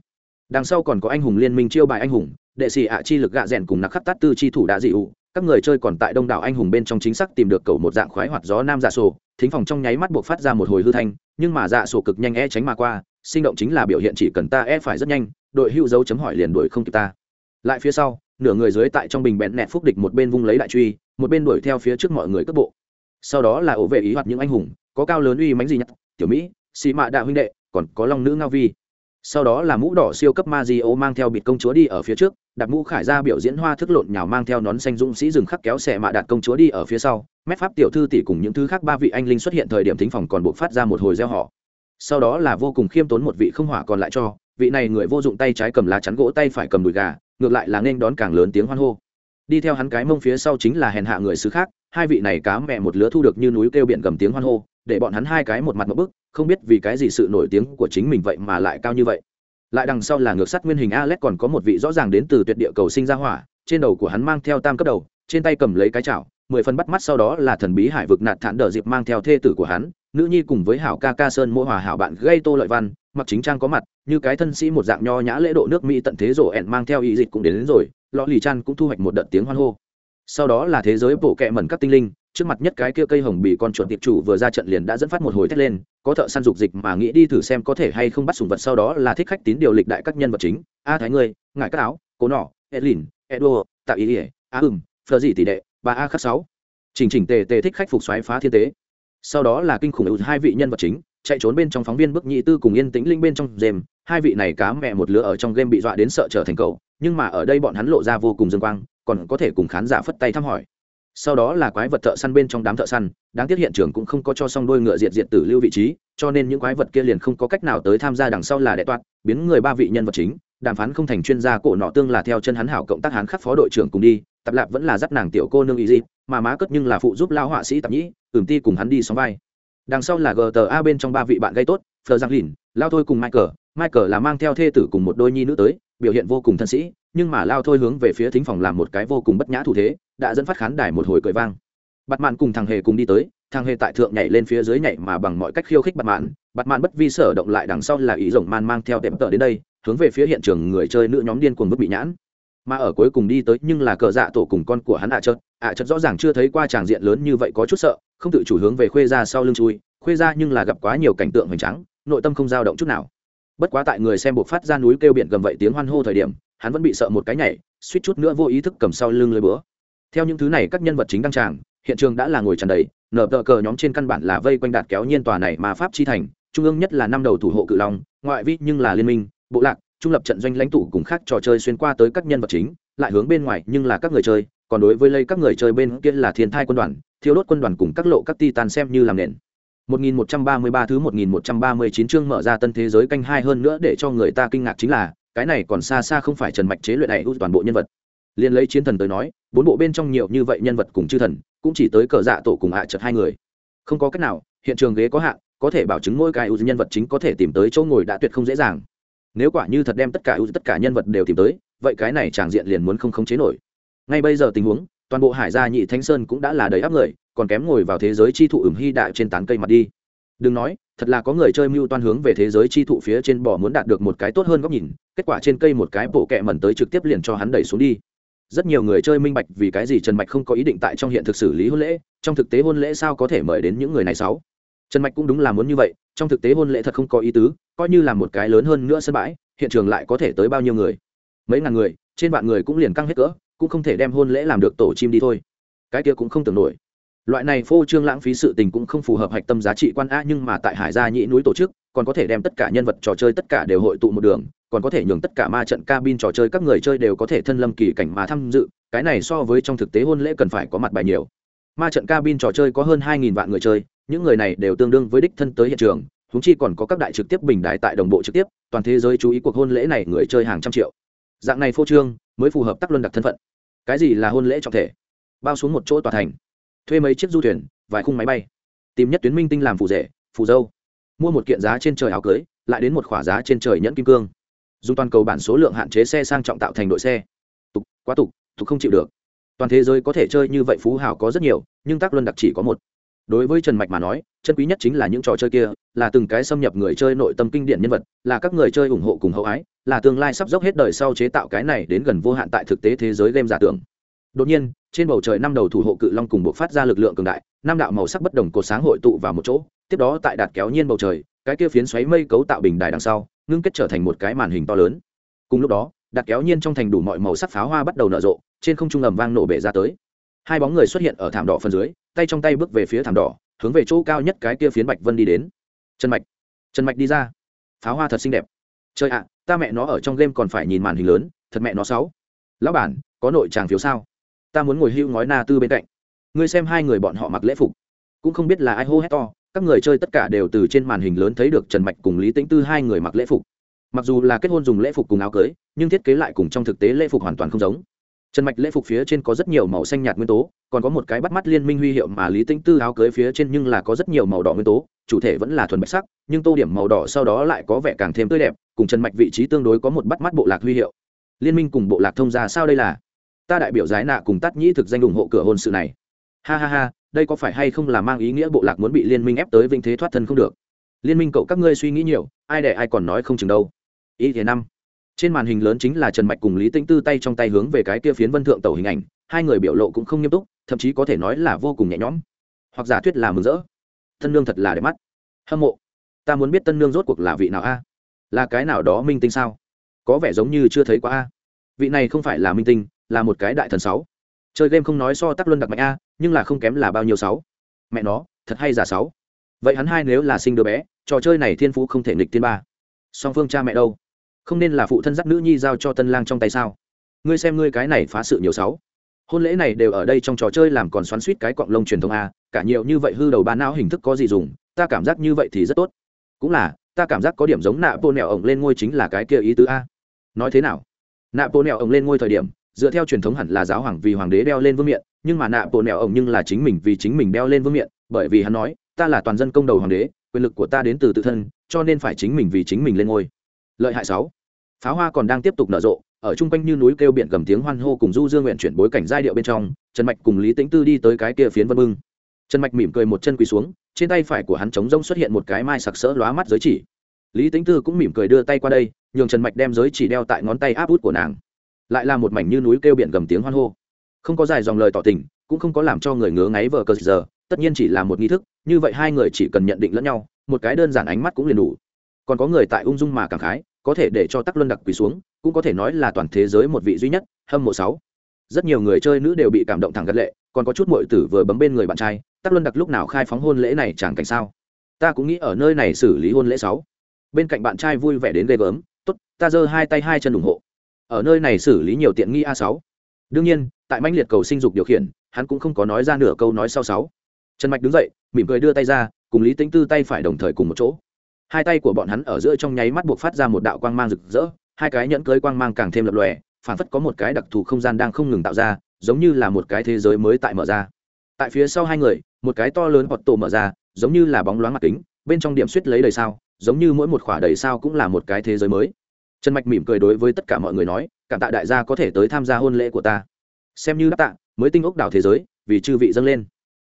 Đằng sau còn có anh hùng liên minh chiêu bài anh hùng, đệ sĩ ạ chi lực gạ rèn cùng nặc khắc tát tư chi thủ đã dị ụ. Các người chơi còn tại đông đảo anh hùng bên trong chính xác tìm được cầu một dạng khoái hoạt gió nam dạ sổ. Thính phòng trong nháy mắt buộc phát ra một hồi hư thanh, nhưng mà dạ sổ cực nhanh e tránh mà qua, sinh động chính là biểu hiện chỉ cần ta e phải rất nhanh đội hữu dấu chấm hỏi liền đuổi không kịp ta. Lại phía sau nửa người dưới tại trong bình bẹn nẹt phúc địch một bên vung lấy đại truy một bên đuổi theo phía trước mọi người cất bộ. Sau đó là ổ vệ ý hoạt những anh hùng có cao lớn uy mánh gì nhất tiểu mỹ xì mạ đạo huynh đệ còn có long nữ ngao vi. Sau đó là mũ đỏ siêu cấp Mazio mang theo bịt công chúa đi ở phía trước, đặt mũ khải ra biểu diễn hoa thức lộn nhào mang theo nón xanh dũng sĩ rừng khắc kéo xẻ mạ đạt công chúa đi ở phía sau, mép pháp tiểu thư tỷ cùng những thứ khác ba vị anh linh xuất hiện thời điểm thính phòng còn buộc phát ra một hồi reo họ. Sau đó là vô cùng khiêm tốn một vị không hỏa còn lại cho, vị này người vô dụng tay trái cầm lá chắn gỗ tay phải cầm đùi gà, ngược lại là nên đón càng lớn tiếng hoan hô. Đi theo hắn cái mông phía sau chính là hèn hạ người xứ khác, hai vị này cá mẹ một lứa thu được như núi kêu biển cầm tiếng hoan hô, để bọn hắn hai cái một mặt một bức, không biết vì cái gì sự nổi tiếng của chính mình vậy mà lại cao như vậy lại đằng sau là ngược sắt nguyên hình alex còn có một vị rõ ràng đến từ tuyệt địa cầu sinh ra hỏa trên đầu của hắn mang theo tam cấp đầu trên tay cầm lấy cái chảo mười phần bắt mắt sau đó là thần bí hải vực nạt thản đờ dịp mang theo thê tử của hắn nữ nhi cùng với hảo ca ca sơn mỗi hòa hảo bạn gây tô lợi văn mặc chính trang có mặt như cái thân sĩ một dạng nho nhã lễ độ nước mỹ tận thế rổ ẹn mang theo ý dịch cũng đến, đến rồi lọ lì chan cũng thu hoạch một đợt tiếng hoan hô. Sau đó là thế giới bộ kẹ mẩn các tinh linh trước mặt nhất cái kia cây hồng bị con chuột tiệp chủ vừa ra trận liền đã dẫn phát một hồi thét lên có thợ săn dục dịch mà nghĩ đi thử xem có thể hay không bắt sùng vật sau đó là thích khách tín điều lịch đại các nhân vật chính a thái ngươi ngại các áo cố nỏ edlin edo tạo ý ỉa a ừng phờ gì tỷ đệ ba a khắc sáu. Chỉnh chỉnh tề tề thích khách phục xoáy phá thiên tế. Sau đó là kinh khủng hai vị nhân vật chính chạy trốn bên trong phóng viên bức nhị tư cùng yên tĩnh linh bên trong dềm hai vị này cá mẹ một lứa ở trong game bị dọa đến sợ trở thành cậu, nhưng mà ở đây bọn hắn lộ ra vô cùng dương quang, còn có thể cùng khán giả phất tay thăm hỏi. Sau đó là quái vật thợ săn bên trong đám thợ săn, đáng tiếc hiện trường cũng không có cho xong đôi ngựa diệt diệt tử lưu vị trí, cho nên những quái vật kia liền không có cách nào tới tham gia đằng sau là đệ toát biến người ba vị nhân vật chính, đàm phán không thành chuyên gia cổ nọ tương là theo chân hắn hảo cộng tác hắn khắc phó đội trưởng cùng đi, tập lạp vẫn là dắt nàng tiểu cô nương ý gì mà má cất nhưng là phụ giúp lao họa sĩ tập nhĩ ửm ti cùng hắn đi xóm vai đằng sau là gta bên trong ba vị bạn gây tốt phờ giang lìn lao thôi cùng michael. Michael là mang theo thê tử cùng một đôi nhi nữ tới, biểu hiện vô cùng thân sĩ, nhưng mà lao thôi hướng về phía thính phòng làm một cái vô cùng bất nhã thủ thế, đã dẫn phát khán đài một hồi cười vang. Bặt mạn cùng thằng hề cùng đi tới, thằng hề tại thượng nhảy lên phía dưới nhảy mà bằng mọi cách khiêu khích bặt mạn. Bặt mạn bất vi sở động lại đằng sau là ý rồng man mang theo tệm tợ đến đây, hướng về phía hiện trường người chơi nữ nhóm điên cuồng bức bị nhãn. Mà ở cuối cùng đi tới nhưng là cờ dạ tổ cùng con của hắn ạ à chợt. Ạ chợt rõ ràng chưa thấy qua tràng diện lớn như vậy có chút sợ không tự chủ hướng về khuê ra sau lưng chui, khuê ra nhưng là gặp quá nhiều cảnh tượng hoành trắng nội tâm không dao động chút nào. Bất quá tại người xem buộc phát ra núi kêu biển gầm vậy tiếng hoan hô thời điểm, hắn vẫn bị sợ một cái nhảy, suýt chút nữa vô ý thức cầm sau lưng lưới búa. Theo những thứ này các nhân vật chính đăng tràng, hiện trường đã là ngồi tràn đầy, nở tờ cờ nhóm trên căn bản là vây quanh đạt kéo nhiên tòa này mà pháp chi thành, trung ương nhất là năm đầu thủ hộ cự long, ngoại vi nhưng là liên minh, bộ lạc, trung lập trận doanh lãnh tụ cùng khác trò chơi xuyên qua tới các nhân vật chính, lại hướng bên ngoài nhưng là các người chơi, còn đối với lây các người chơi bên kia là thiên thai quân đoàn thiếu đốt quân đoàn cùng các lộ các titan xem như làm nền. 1133 thứ 1139 chương mở ra tân thế giới canh hai hơn nữa để cho người ta kinh ngạc chính là, cái này còn xa xa không phải trần mạch chế luyện này toàn bộ nhân vật. Liền lấy chiến thần tới nói, bốn bộ bên trong nhiều như vậy nhân vật cùng chư thần, cũng chỉ tới cờ dạ tổ cùng hạ chợt hai người. Không có cách nào, hiện trường ghế có hạn, có thể bảo chứng mỗi cái ưu nhân vật chính có thể tìm tới chỗ ngồi đã tuyệt không dễ dàng. Nếu quả như thật đem tất cả ưu tất cả nhân vật đều tìm tới, vậy cái này chẳng diện liền muốn không khống chế nổi. Ngay bây giờ tình huống toàn bộ hải gia nhị thánh sơn cũng đã là đầy áp người, còn kém ngồi vào thế giới chi thụ ửng hy đại trên tán cây mặt đi. Đừng nói, thật là có người chơi mưu toan hướng về thế giới chi thụ phía trên bò muốn đạt được một cái tốt hơn góc nhìn, kết quả trên cây một cái bộ kẹ mẩn tới trực tiếp liền cho hắn đẩy xuống đi. Rất nhiều người chơi minh bạch vì cái gì trần mạch không có ý định tại trong hiện thực xử lý hôn lễ, trong thực tế hôn lễ sao có thể mời đến những người này sáu? Trần mạch cũng đúng là muốn như vậy, trong thực tế hôn lễ thật không có ý tứ, coi như là một cái lớn hơn nữa sân bãi, hiện trường lại có thể tới bao nhiêu người? Mấy ngàn người, trên vạn người cũng liền căng hết cỡ cũng không thể đem hôn lễ làm được tổ chim đi thôi. Cái kia cũng không tưởng nổi. Loại này phô trương lãng phí sự tình cũng không phù hợp hạch tâm giá trị quan a nhưng mà tại hải gia nhĩ núi tổ chức, còn có thể đem tất cả nhân vật trò chơi tất cả đều hội tụ một đường, còn có thể nhường tất cả ma trận cabin trò chơi các người chơi đều có thể thân lâm kỳ cảnh mà tham dự, cái này so với trong thực tế hôn lễ cần phải có mặt bài nhiều. Ma trận cabin trò chơi có hơn hai nghìn vạn người chơi, những người này đều tương đương với đích thân tới hiện trường húng chi còn có các đại trực tiếp bình đại tại đồng bộ trực tiếp, toàn thế giới chú ý cuộc hôn lễ này người chơi hàng trăm triệu. Dạng này phô trương mới phù hợp tắc luân đặc thân phận. Cái gì là hôn lễ trọng thể? Bao xuống một chỗ tòa thành. Thuê mấy chiếc du thuyền, vài khung máy bay. Tìm nhất tuyến minh tinh làm phù rể, phù dâu. Mua một kiện giá trên trời áo cưới, lại đến một khỏa giá trên trời nhẫn kim cương. Dùng toàn cầu bản số lượng hạn chế xe sang trọng tạo thành đội xe. Tục, quá tục tục không chịu được. Toàn thế giới có thể chơi như vậy phú hào có rất nhiều, nhưng tác luân đặc chỉ có một đối với trần mạch mà nói, chân quý nhất chính là những trò chơi kia, là từng cái xâm nhập người chơi nội tâm kinh điển nhân vật, là các người chơi ủng hộ cùng hậu ái, là tương lai sắp dốc hết đời sau chế tạo cái này đến gần vô hạn tại thực tế thế giới game giả tưởng. Đột nhiên, trên bầu trời năm đầu thủ hộ cự long cùng buộc phát ra lực lượng cường đại, năm đạo màu sắc bất đồng cột sáng hội tụ vào một chỗ, tiếp đó tại đạt kéo nhiên bầu trời, cái kia phiến xoáy mây cấu tạo bình đài đằng sau, ngưng kết trở thành một cái màn hình to lớn. Cùng lúc đó, đạt kéo nhiên trong thành đủ mọi màu sắc pháo hoa bắt đầu nở rộ, trên không trung ầm vang nổ bể ra tới hai bóng người xuất hiện ở thảm đỏ phần dưới, tay trong tay bước về phía thảm đỏ, hướng về chỗ cao nhất cái kia phiến bạch vân đi đến. Trần mạch trần mạch đi ra. Pháo hoa thật xinh đẹp. Trời ạ, ta mẹ nó ở trong game còn phải nhìn màn hình lớn, thật mẹ nó sáu. Lão bản, có nội tràng phiếu sao? Ta muốn ngồi hưu ngói na tư bên cạnh. Ngươi xem hai người bọn họ mặc lễ phục. Cũng không biết là ai hô hét to, các người chơi tất cả đều từ trên màn hình lớn thấy được trần mạch cùng lý tĩnh tư hai người mặc lễ phục. Mặc dù là kết hôn dùng lễ phục cùng áo cưới, nhưng thiết kế lại cùng trong thực tế lễ phục hoàn toàn không giống trần mạch lễ phục phía trên có rất nhiều màu xanh nhạt nguyên tố, còn có một cái bắt mắt liên minh huy hiệu mà lý tĩnh tư áo cưới phía trên nhưng là có rất nhiều màu đỏ nguyên tố, chủ thể vẫn là thuần bạch sắc, nhưng tô điểm màu đỏ sau đó lại có vẻ càng thêm tươi đẹp, cùng trần mạch vị trí tương đối có một bắt mắt bộ lạc huy hiệu. Liên minh cùng bộ lạc thông gia sao đây là? Ta đại biểu giái nạ cùng tắt nhĩ thực danh ủng hộ cửa hôn sự này. Ha ha ha, đây có phải hay không là mang ý nghĩa bộ lạc muốn bị liên minh ép tới vinh thế thoát thân không được? Liên minh cậu các ngươi suy nghĩ nhiều, ai để ai còn nói không chừng đâu. Ý thế năm trên màn hình lớn chính là trần mạch cùng lý tĩnh tư tay trong tay hướng về cái kia phiến vân thượng tàu hình ảnh, hai người biểu lộ cũng không nghiêm túc, thậm chí có thể nói là vô cùng nhẹ nhõm. Hoặc giả thuyết là mừng rỡ. Tân nương thật là đẹp mắt. Hâm mộ. Ta muốn biết tân nương rốt cuộc là vị nào a? Là cái nào đó minh tinh sao? Có vẻ giống như chưa thấy quá a. Vị này không phải là minh tinh, là một cái đại thần sáu. Chơi game không nói so tắc luân đặc mạnh a, nhưng là không kém là bao nhiêu sáu. Mẹ nó, thật hay giả sáu. Vậy hắn hai nếu là sinh đứa bé, trò chơi này thiên phú không thể nghịch tiên ba. Song phương cha mẹ đâu? Không nên là phụ thân dắt nữ nhi giao cho tân lang trong tay sao? Ngươi xem ngươi cái này phá sự nhiều sáu. Hôn lễ này đều ở đây trong trò chơi làm còn xoắn suýt cái cọng lông truyền thống a, cả nhiều như vậy hư đầu ba não hình thức có gì dùng, ta cảm giác như vậy thì rất tốt. Cũng là, ta cảm giác có điểm giống nạ bô nẹo ổng lên ngôi chính là cái kia ý tứ a. Nói thế nào? Nạ bô nẹo ổng lên ngôi thời điểm, dựa theo truyền thống hẳn là giáo hoàng vì hoàng đế đeo lên vương miện, nhưng mà nạ bô nẹo ổng nhưng là chính mình vì chính mình đeo lên vương miện, bởi vì hắn nói, ta là toàn dân công đầu hoàng đế, quyền lực của ta đến từ tự thân, cho nên phải chính mình vì chính mình lên ngôi. Lợi hại sáu pháo hoa còn đang tiếp tục nở rộ, ở chung quanh như núi kêu biển gầm tiếng hoan hô cùng du dương nguyện chuyển bối cảnh giai điệu bên trong, trần mạch cùng lý tĩnh tư đi tới cái kia phiến vân bưng. Trần mạch mỉm cười một chân quỳ xuống, trên tay phải của hắn trống rông xuất hiện một cái mai sặc sỡ lóa mắt giới chỉ. Lý tĩnh tư cũng mỉm cười đưa tay qua đây, nhường trần mạch đem giới chỉ đeo tại ngón tay áp út của nàng. Lại là một mảnh như núi kêu biển gầm tiếng hoan hô. Không có dài dòng lời tỏ tình, cũng không có làm cho người ngứa ngáy vờ cờ giờ, tất nhiên chỉ là một nghi thức, như vậy hai người chỉ cần nhận định lẫn nhau, một cái đơn giản ánh mắt cũng liền đủ. Còn có người tại ung dung mà cảm khái có thể để cho tắc luân đặc quỳ xuống, cũng có thể nói là toàn thế giới một vị duy nhất, hâm mộ sáu. Rất nhiều người chơi nữ đều bị cảm động thẳng gật lệ, còn có chút muội tử vừa bấm bên người bạn trai, tắc luân đặc lúc nào khai phóng hôn lễ này chẳng cảnh sao? Ta cũng nghĩ ở nơi này xử lý hôn lễ sáu. Bên cạnh bạn trai vui vẻ đến ghê gớm, tốt, ta giơ hai tay hai chân ủng hộ. Ở nơi này xử lý nhiều tiện nghi a sáu. Đương nhiên, tại manh liệt cầu sinh dục điều khiển, hắn cũng không có nói ra nửa câu nói sau sáu. Trần mạch đứng dậy, mỉm cười đưa tay ra, cùng lý tính tư tay phải đồng thời cùng một chỗ hai tay của bọn hắn ở giữa trong nháy mắt buộc phát ra một đạo quang mang rực rỡ hai cái nhẫn cưới quang mang càng thêm lập lòe phản phất có một cái đặc thù không gian đang không ngừng tạo ra giống như là một cái thế giới mới tại mở ra. Tại phía sau hai người một cái to lớn hoặc tổ mở ra giống như là bóng loáng mặt kính bên trong điểm suýt lấy đầy sao giống như mỗi một khỏa đầy sao cũng là một cái thế giới mới. Trần mạch mỉm cười đối với tất cả mọi người nói cảm tạ đại gia có thể tới tham gia hôn lễ của ta. Xem như đáp tạ mới tinh ốc đảo thế giới vì chư vị dâng lên.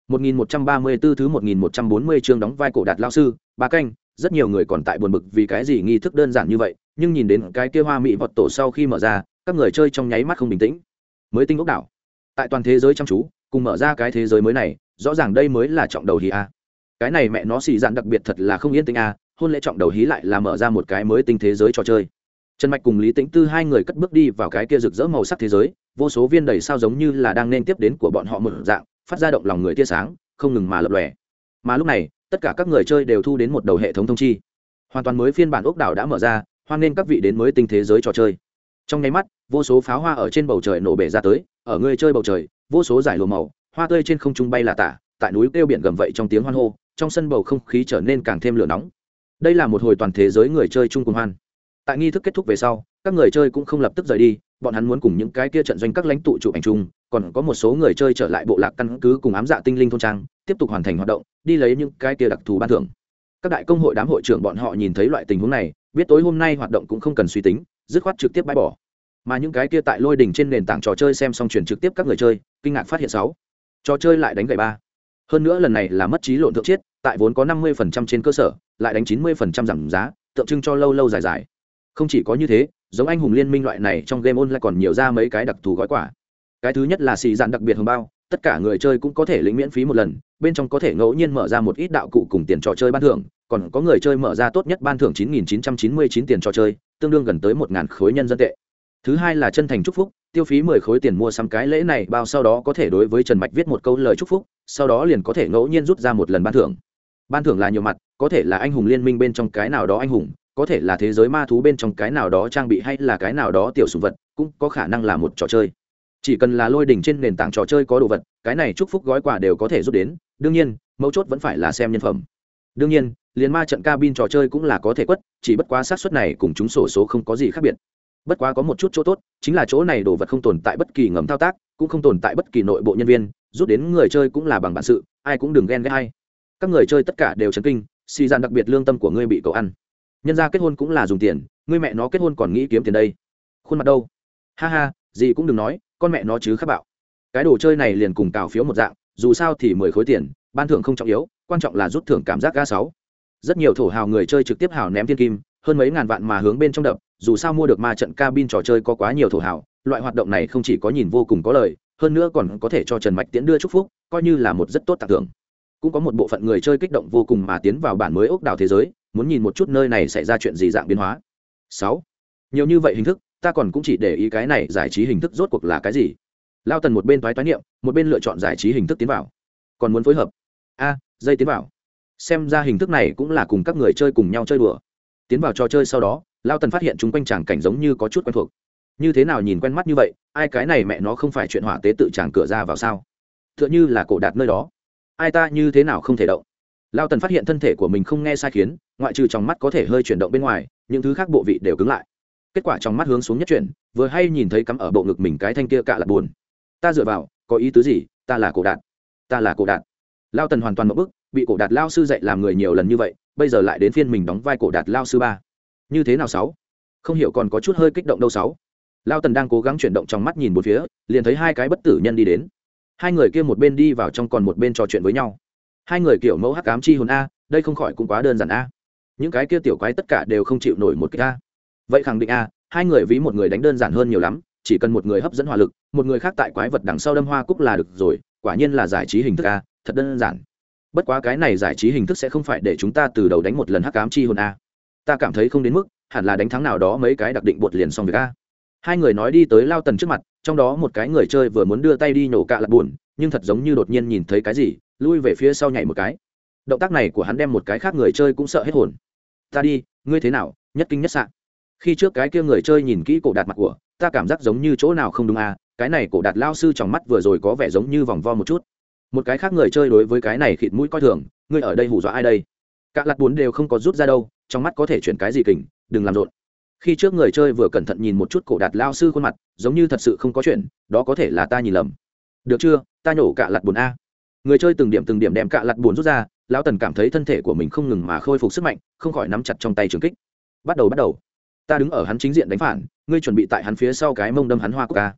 1134 thứ 1140 chương đóng vai cổ đạt lao sư, ba canh, rất nhiều người còn tại buồn bực vì cái gì nghi thức đơn giản như vậy, nhưng nhìn đến cái kia hoa mỹ vật tổ sau khi mở ra, các người chơi trong nháy mắt không bình tĩnh. Mới tinh ốc đảo. Tại toàn thế giới chăm chú, cùng mở ra cái thế giới mới này, rõ ràng đây mới là trọng đầu hí a. Cái này mẹ nó xì dạn đặc biệt thật là không yên tĩnh a, hôn lễ trọng đầu hí lại là mở ra một cái mới tinh thế giới trò chơi. Trần Mạch cùng Lý Tĩnh Tư hai người cất bước đi vào cái kia rực rỡ màu sắc thế giới, vô số viên đầy sao giống như là đang nên tiếp đến của bọn họ một dạng, phát ra động lòng người tia sáng không ngừng mà lập lòe mà lúc này tất cả các người chơi đều thu đến một đầu hệ thống thông chi. Hoàn toàn mới phiên bản ốc đảo đã mở ra, hoan nghênh các vị đến mới tinh thế giới trò chơi. Trong nháy mắt, vô số pháo hoa ở trên bầu trời nổ bể ra tới, ở người chơi bầu trời, vô số giải lùa màu, hoa tươi trên không trung bay là tả, tại núi kêu biển gầm vậy trong tiếng hoan hô, trong sân bầu không khí trở nên càng thêm lửa nóng. Đây là một hồi toàn thế giới người chơi chung cùng hoan. Tại nghi thức kết thúc về sau, các người chơi cũng không lập tức rời đi, bọn hắn muốn cùng những cái kia trận doanh các lãnh tụ chụp ảnh chung còn có một số người chơi trở lại bộ lạc căn cứ cùng ám dạ tinh linh thôn trang, tiếp tục hoàn thành hoạt động, đi lấy những cái kia đặc thù ban thưởng. Các đại công hội đám hội trưởng bọn họ nhìn thấy loại tình huống này, biết tối hôm nay hoạt động cũng không cần suy tính, dứt khoát trực tiếp bãi bỏ. Mà những cái kia tại lôi đỉnh trên nền tảng trò chơi xem xong chuyển trực tiếp các người chơi, kinh ngạc phát hiện sáu. Trò chơi lại đánh gậy ba. Hơn nữa lần này là mất trí lộn thượng chiết tại vốn có năm mươi trên cơ sở, lại đánh chín mươi giảm giá, tượng trưng cho lâu lâu dài dài. Không chỉ có như thế, giống anh hùng liên minh loại này trong game online còn nhiều ra mấy cái đặc thù gói quả cái thứ nhất là xì dạn đặc biệt hồng bao, tất cả người chơi cũng có thể lĩnh miễn phí một lần, bên trong có thể ngẫu nhiên mở ra một ít đạo cụ cùng tiền trò chơi ban thưởng, còn có người chơi mở ra tốt nhất ban thưởng 9.999 tiền trò chơi, tương đương gần tới 1.000 khối nhân dân tệ. Thứ hai là chân thành chúc phúc, tiêu phí 10 khối tiền mua sắm cái lễ này, bao sau đó có thể đối với trần mạch viết một câu lời chúc phúc, sau đó liền có thể ngẫu nhiên rút ra một lần ban thưởng. Ban thưởng là nhiều mặt, có thể là anh hùng liên minh bên trong cái nào đó anh hùng, có thể là thế giới ma thú bên trong cái nào đó trang bị hay là cái nào đó tiểu sùng vật, cũng có khả năng là một trò chơi chỉ cần là lôi đỉnh trên nền tảng trò chơi có đồ vật, cái này chúc phúc gói quà đều có thể rút đến. Đương nhiên, mấu chốt vẫn phải là xem nhân phẩm. Đương nhiên, liền ma trận cabin trò chơi cũng là có thể quất, chỉ bất quá xác suất này cùng chúng sổ số không có gì khác biệt. Bất quá có một chút chỗ tốt, chính là chỗ này đồ vật không tồn tại bất kỳ ngầm thao tác, cũng không tồn tại bất kỳ nội bộ nhân viên, rút đến người chơi cũng là bằng bản sự, ai cũng đừng ghen ghét hay các người chơi tất cả đều chấn kinh, xì dàn đặc biệt lương tâm của ngươi bị cậu ăn. Nhân ra kết hôn cũng là dùng tiền, ngươi mẹ nó kết hôn còn nghĩ kiếm tiền đây. Khuôn mặt đâu? Ha ha, gì cũng đừng nói con mẹ nó chứ khắc bạo. Cái đồ chơi này liền cùng cào phiếu một dạng, dù sao thì mười khối tiền, ban thưởng không trọng yếu, quan trọng là rút thưởng cảm giác ga sáu. Rất nhiều thổ hào người chơi trực tiếp hào ném thiên kim, hơn mấy ngàn vạn mà hướng bên trong đập, dù sao mua được ma trận cabin trò chơi có quá nhiều thổ hào, loại hoạt động này không chỉ có nhìn vô cùng có lời, hơn nữa còn có thể cho trần mạch tiễn đưa chúc phúc, coi như là một rất tốt tặng thưởng. Cũng có một bộ phận người chơi kích động vô cùng mà tiến vào bản mới ốc đảo thế giới, muốn nhìn một chút nơi này xảy ra chuyện gì dạng biến hóa. Sáu. Nhiều như vậy hình thức ta còn cũng chỉ để ý cái này giải trí hình thức rốt cuộc là cái gì. Lao tần một bên thoái toái niệm, một bên lựa chọn giải trí hình thức tiến vào. Còn muốn phối hợp? A, dây tiến vào. Xem ra hình thức này cũng là cùng các người chơi cùng nhau chơi đùa. Tiến vào trò chơi sau đó, lao tần phát hiện chung quanh tràng cảnh giống như có chút quen thuộc. Như thế nào nhìn quen mắt như vậy, ai cái này mẹ nó không phải chuyện hỏa tế tự tràng cửa ra vào sao? T h ư ợ n h ư là cổ đạt nơi đó. Ai ta như thế nào không thể động? Lao tần phát hiện thân thể của mình không nghe sai khiến, ngoại trừ trong mắt có thể hơi chuyển động bên ngoài, những thứ khác bộ vị đều cứng lại kết quả trong mắt hướng xuống nhất chuyển, vừa hay nhìn thấy cắm ở bộ ngực mình cái thanh kia cạ là buồn. Ta dựa vào, có ý tứ gì? Ta là cổ đạt. Ta là cổ đạt. Lao tần hoàn toàn một bức, bị cổ đạt lao sư dạy làm người nhiều lần như vậy, bây giờ lại đến phiên mình đóng vai cổ đạt lao sư ba. Như thế nào sáu? Không hiểu còn có chút hơi kích động đâu sáu. Lao tần đang cố gắng chuyển động trong mắt nhìn một phía, liền thấy hai cái bất tử nhân đi đến. Hai người kia một bên đi vào trong còn một bên trò chuyện với nhau. Hai người kiểu mẫu hắc ám chi hồn a, đây không khỏi cũng quá đơn giản a. Những cái kia tiểu quái tất cả đều không chịu nổi một cái a vậy khẳng định a, hai người ví một người đánh đơn giản hơn nhiều lắm, chỉ cần một người hấp dẫn hỏa lực, một người khác tại quái vật đằng sau đâm hoa cúc là được rồi, quả nhiên là giải trí hình thức a, thật đơn giản. Bất quá cái này giải trí hình thức sẽ không phải để chúng ta từ đầu đánh một lần hắc ám chi hồn a. Ta cảm thấy không đến mức, hẳn là đánh thắng nào đó mấy cái đặc định bột liền xong việc a. Hai người nói đi tới lao tần trước mặt, trong đó một cái người chơi vừa muốn đưa tay đi nhổ cạ lặt buồn, nhưng thật giống như đột nhiên nhìn thấy cái gì, lui về phía sau nhảy một cái. Động tác này của hắn đem một cái khác người chơi cũng sợ hết hồn. Ta đi, ngươi thế nào? Nhất kinh nhất sạn khi trước cái kia người chơi nhìn kỹ cổ đạt mặt của, ta cảm giác giống như chỗ nào không đúng à cái này cổ đạt lao sư trong mắt vừa rồi có vẻ giống như vòng vo một chút. Một cái khác người chơi đối với cái này khịt mũi coi thường, ngươi ở đây hù dọa ai đây? Cả lặt bốn đều không có rút ra đâu, trong mắt có thể chuyển cái gì kình, đừng làm rộn. Khi trước người chơi vừa cẩn thận nhìn một chút cổ đạt lao sư khuôn mặt, giống như thật sự không có chuyện, đó có thể là ta nhìn lầm. Được chưa, ta nhổ cả lặt bùn a. Người chơi từng điểm từng điểm đem cả lặt bùn rút ra, lão tần cảm thấy thân thể của mình không ngừng mà khôi phục sức mạnh, không khỏi nắm chặt trong tay trường kích. Bắt đầu bắt đầu ta đứng ở hắn chính diện đánh phản, ngươi chuẩn bị tại hắn phía sau cái mông đâm hắn hoa của ca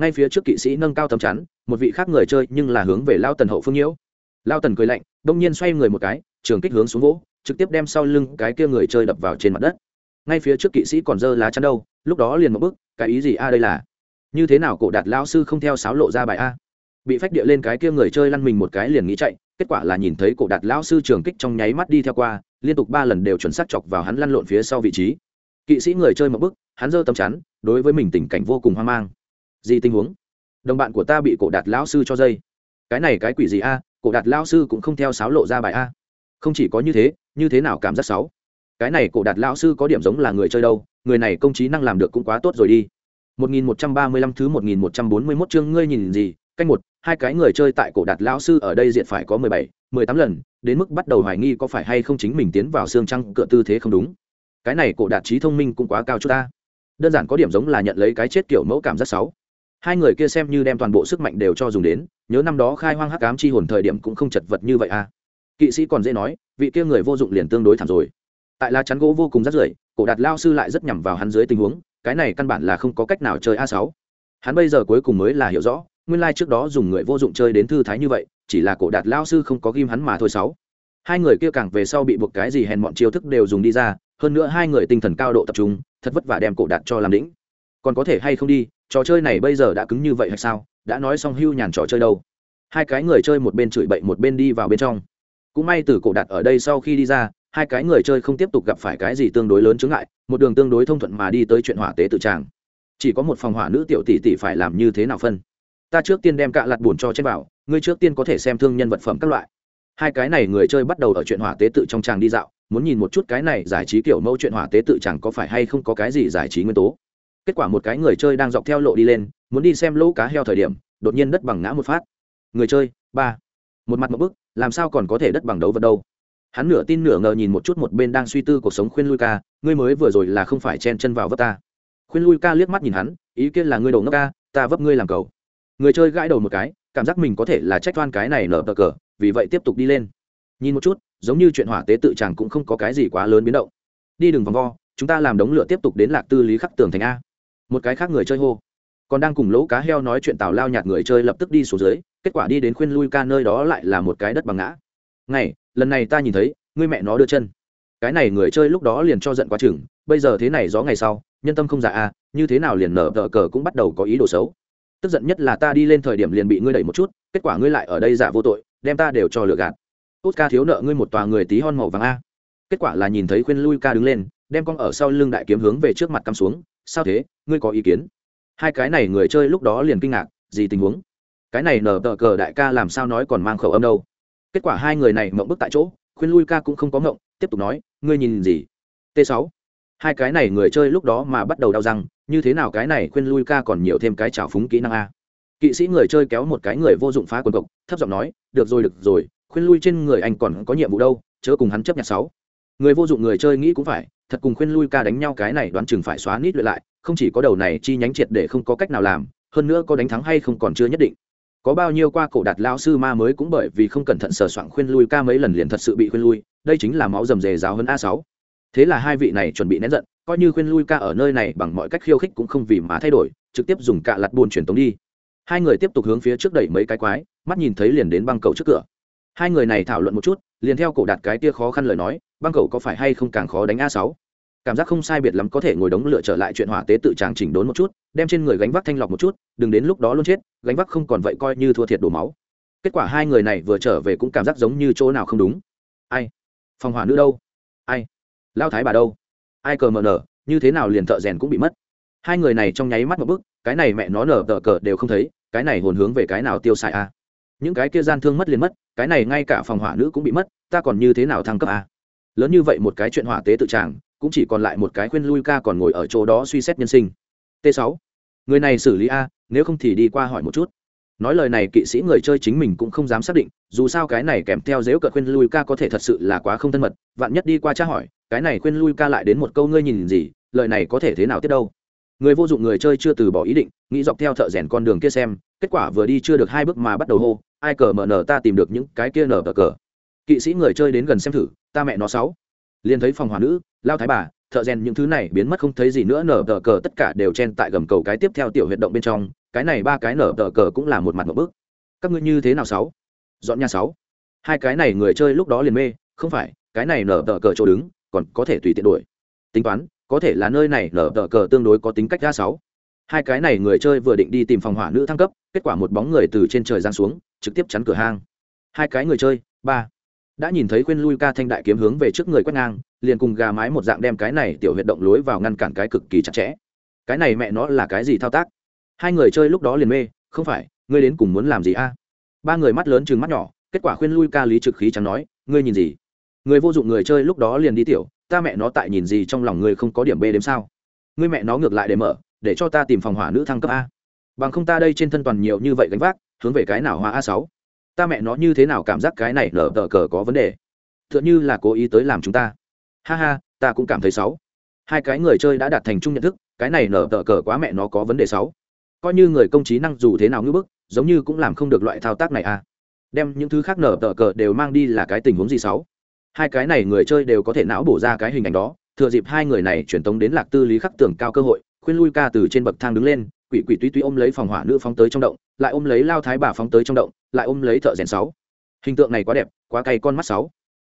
ngay phía trước kỵ sĩ nâng cao tầm chắn, một vị khác người chơi nhưng là hướng về lao tần hậu phương nhiễu. Lao tần cười lạnh, đông nhiên xoay người một cái, trường kích hướng xuống vỗ, trực tiếp đem sau lưng cái kia người chơi đập vào trên mặt đất. Ngay phía trước kỵ sĩ còn dơ lá chắn đâu, lúc đó liền một bức cái ý gì a à đây là? Như thế nào cổ đạt lao sư không theo sáo lộ ra bài a? Bị phách địa lên cái kia người chơi lăn mình một cái liền nghĩ chạy, kết quả là nhìn thấy cổ đạt lao sư trường kích trong nháy mắt đi theo qua, liên tục ba lần đều chuẩn xác chọc vào hắn lăn lộn phía sau vị trí kỵ sĩ người chơi một bức hắn dơ tầm chắn đối với mình tình cảnh vô cùng hoang mang. Gì tình huống? Đồng bạn của ta bị cổ đạt lão sư cho dây. Cái này cái quỷ gì a? Cổ đạt lão sư cũng không theo sáo lộ ra bài a. Không chỉ có như thế như thế nào cảm giác sáu cái này cổ đạt lão sư có điểm giống là người chơi đâu người này công trí năng làm được cũng quá tốt rồi đi. 1135 thứ 1141 chương ngươi nhìn gì? Canh một hai cái người chơi tại cổ đạt lão sư ở đây diện phải có 17, 18 lần đến mức bắt đầu hoài nghi có phải hay không chính mình tiến vào xương trăng cựa tư thế không đúng cái này cổ đạt trí thông minh cũng quá cao chút ta. Đơn giản có điểm giống là nhận lấy cái chết kiểu mẫu cảm giác sáu. Hai người kia xem như đem toàn bộ sức mạnh đều cho dùng đến, nhớ năm đó khai hoang hắc ám chi hồn thời điểm cũng không chật vật như vậy à. Kỵ sĩ còn dễ nói, vị kia người vô dụng liền tương đối thảm rồi. Tại lá chắn gỗ vô cùng rắt rưởi, cổ đạt lao sư lại rất nhằm vào hắn dưới tình huống, cái này căn bản là không có cách nào chơi a sáu. Hắn bây giờ cuối cùng mới là hiểu rõ, nguyên lai trước đó dùng người vô dụng chơi đến thư thái như vậy, chỉ là cổ đạt lao sư không có ghim hắn mà thôi sáu. Hai người kia càng về sau bị buộc cái gì hèn bọn chiêu thức đều dùng đi ra hơn nữa hai người tinh thần cao độ tập trung, thật vất vả đem cổ đạt cho làm lĩnh còn có thể hay không đi, trò chơi này bây giờ đã cứng như vậy hay sao? Đã nói xong hưu nhàn trò chơi đâu? Hai cái người chơi một bên chửi bậy một bên đi vào bên trong. Cũng may từ cổ đạt ở đây sau khi đi ra, hai cái người chơi không tiếp tục gặp phải cái gì tương đối lớn chướng ngại, một đường tương đối thông thuận mà đi tới chuyện hỏa tế tự tràng. Chỉ có một phòng hỏa nữ tiểu tỷ tỷ phải làm như thế nào phân? Ta trước tiên đem cạ lặt buồn cho trên vào ngươi trước tiên có thể xem thương nhân vật phẩm các loại hai cái này người chơi bắt đầu ở chuyện hỏa tế tự trong tràng đi dạo, muốn nhìn một chút cái này giải trí kiểu mẫu chuyện hỏa tế tự chẳng có phải hay không có cái gì giải trí nguyên tố. Kết quả một cái người chơi đang dọc theo lộ đi lên, muốn đi xem lỗ cá heo thời điểm, đột nhiên đất bằng ngã một phát. Người chơi, ba. Một mặt một bức, làm sao còn có thể đất bằng đấu vật đâu? Hắn nửa tin nửa ngờ nhìn một chút một bên đang suy tư cuộc sống khuyên lui ca, ngươi mới vừa rồi là không phải chen chân vào vấp ta. Khuyên lui ca liếc mắt nhìn hắn, ý kiến là ngươi đầu ngốc ca, ta vấp ngươi làm cầu. Người chơi gãi đầu một cái, cảm giác mình có thể là trách toan cái này nở tờ cờ vì vậy tiếp tục đi lên. Nhìn một chút, giống như chuyện hỏa tế tự chàng cũng không có cái gì quá lớn biến động. Đi đường vòng vo, chúng ta làm đống lửa tiếp tục đến lạc tư lý khắc tường thành a. Một cái khác người chơi hô. Còn đang cùng lỗ cá heo nói chuyện tào lao nhạt người chơi lập tức đi xuống dưới, kết quả đi đến khuyên lui ca nơi đó lại là một cái đất bằng ngã. Ngày lần này ta nhìn thấy, ngươi mẹ nó đưa chân. Cái này người chơi lúc đó liền cho giận quá chừng, bây giờ thế này gió ngày sau, nhân tâm không giả a như thế nào liền nở tờ cờ cũng bắt đầu có ý đồ xấu. Tức giận nhất là ta đi lên thời điểm liền bị ngươi đẩy một chút, kết quả ngươi lại ở đây giả vô tội đem ta đều cho lừa gạt. Tốt ca thiếu nợ ngươi một tòa người tí hon màu vàng a. Kết quả là nhìn thấy khuyên lui ca đứng lên, đem con ở sau lưng đại kiếm hướng về trước mặt cắm xuống. Sao thế? Ngươi có ý kiến? Hai cái này người chơi lúc đó liền kinh ngạc, gì tình huống? Cái này nở tờ cờ đại ca làm sao nói còn mang khẩu âm đâu? Kết quả hai người này mộng bức tại chỗ, khuyên lui ca cũng không có mộng, tiếp tục nói, ngươi nhìn gì? T 6 hai cái này người chơi lúc đó mà bắt đầu đau răng, như thế nào cái này khuyên lui ca còn nhiều thêm cái trào phúng kỹ năng a? Kỵ sĩ người chơi kéo một cái người vô dụng phá quần cộc, thấp giọng nói, được rồi được rồi, khuyên lui trên người anh còn có nhiệm vụ đâu, chớ cùng hắn chấp nhận sáu. Người vô dụng người chơi nghĩ cũng phải, thật cùng khuyên lui ca đánh nhau cái này đoán chừng phải xóa nít luyện lại, không chỉ có đầu này chi nhánh triệt để không có cách nào làm, hơn nữa có đánh thắng hay không còn chưa nhất định. Có bao nhiêu qua cổ đạt lao sư ma mới cũng bởi vì không cẩn thận sờ soạn khuyên lui ca mấy lần liền thật sự bị khuyên lui, đây chính là máu rầm rề giáo hơn a sáu. Thế là hai vị này chuẩn bị nén giận, coi như khuyên lui ca ở nơi này bằng mọi cách khiêu khích cũng không vì mà thay đổi, trực tiếp dùng cạ lặt buồn truyền tống đi hai người tiếp tục hướng phía trước đẩy mấy cái quái, mắt nhìn thấy liền đến băng cầu trước cửa. Hai người này thảo luận một chút, liền theo cổ đạt cái tia khó khăn lời nói, băng cầu có phải hay không càng khó đánh a sáu? Cảm giác không sai biệt lắm có thể ngồi đống lựa trở lại chuyện hỏa tế tự tràng chỉnh đốn một chút, đem trên người gánh vác thanh lọc một chút, đừng đến lúc đó luôn chết, gánh vác không còn vậy coi như thua thiệt đổ máu. Kết quả hai người này vừa trở về cũng cảm giác giống như chỗ nào không đúng. Ai? Phòng hỏa nữ đâu? Ai? Lao thái bà đâu? Ai cờ mờ nở, như thế nào liền thợ rèn cũng bị mất. Hai người này trong nháy mắt một bức cái này mẹ nó nở tờ cờ đều không thấy, cái này hồn hướng về cái nào tiêu xài a những cái kia gian thương mất liền mất, cái này ngay cả phòng hỏa nữ cũng bị mất, ta còn như thế nào thăng cấp a lớn như vậy một cái chuyện hỏa tế tự tràng, cũng chỉ còn lại một cái khuyên lui ca còn ngồi ở chỗ đó suy xét nhân sinh. T 6 người này xử lý a, nếu không thì đi qua hỏi một chút. Nói lời này kỵ sĩ người chơi chính mình cũng không dám xác định, dù sao cái này kèm theo dếu cợt khuyên lui ca có thể thật sự là quá không thân mật, vạn nhất đi qua tra hỏi, cái này khuyên lui ca lại đến một câu ngươi nhìn gì, lời này có thể thế nào tiếp đâu? Người vô dụng người chơi chưa từ bỏ ý định, nghĩ dọc theo thợ rèn con đường kia xem, kết quả vừa đi chưa được hai bước mà bắt đầu hô, ai cờ mở nở ta tìm được những cái kia nở cờ cờ. Kỵ sĩ người chơi đến gần xem thử, ta mẹ nó sáu. Liền thấy phòng hỏa nữ, lao thái bà, thợ rèn những thứ này biến mất không thấy gì nữa, nở tờ cờ tất cả đều chen tại gầm cầu cái tiếp theo tiểu huyệt động bên trong, cái này ba cái nở tờ cờ cũng là một mặt một bước. Các ngươi như thế nào sáu? Dọn nhà sáu. Hai cái này người chơi lúc đó liền mê, không phải, cái này nở tờ cờ chỗ đứng, còn có thể tùy tiện đuổi. Tính toán có thể là nơi này nở tờ cờ tương đối có tính cách ra sáu. Hai cái này người chơi vừa định đi tìm phòng hỏa nữ thăng cấp, kết quả một bóng người từ trên trời giáng xuống, trực tiếp chắn cửa hang. Hai cái người chơi, ba. Đã nhìn thấy khuyên lui ca thanh đại kiếm hướng về trước người quét ngang, liền cùng gà mái một dạng đem cái này tiểu huyệt động lối vào ngăn cản cái cực kỳ chặt chẽ. Cái này mẹ nó là cái gì thao tác? Hai người chơi lúc đó liền mê, không phải, ngươi đến cùng muốn làm gì a? Ba người mắt lớn chừng mắt nhỏ, kết quả khuyên lui ca lý trực khí chẳng nói, ngươi nhìn gì? Người vô dụng người chơi lúc đó liền đi tiểu ta mẹ nó tại nhìn gì trong lòng ngươi không có điểm b đếm sao? Ngươi mẹ nó ngược lại để mở, để cho ta tìm phòng hỏa nữ thăng cấp a. Bằng không ta đây trên thân toàn nhiều như vậy gánh vác, hướng về cái nào hóa a sáu? Ta mẹ nó như thế nào cảm giác cái này nở tờ cờ có vấn đề? T h ư ợ n như là cố ý tới làm chúng ta. Ha ha, ta cũng cảm thấy sáu. Hai cái người chơi đã đạt thành chung nhận thức, cái này nở tờ cờ quá mẹ nó có vấn đề sáu. Coi như người công trí năng dù thế nào ngưỡng bức, giống như cũng làm không được loại thao tác này à đem những thứ khác nở tờ cờ đều mang đi là cái tình huống gì sáu? Hai cái này người chơi đều có thể não bổ ra cái hình ảnh đó. Thừa dịp hai người này truyền tống đến lạc tư lý khắc tưởng cao cơ hội, khuyên lui ca từ trên bậc thang đứng lên, quỷ quỷ tuy tuy ôm lấy phòng hỏa nữ phóng tới trong động, lại ôm lấy lao thái bà phóng tới trong động, lại ôm lấy thợ rèn sáu. Hình tượng này quá đẹp, quá cay con mắt sáu.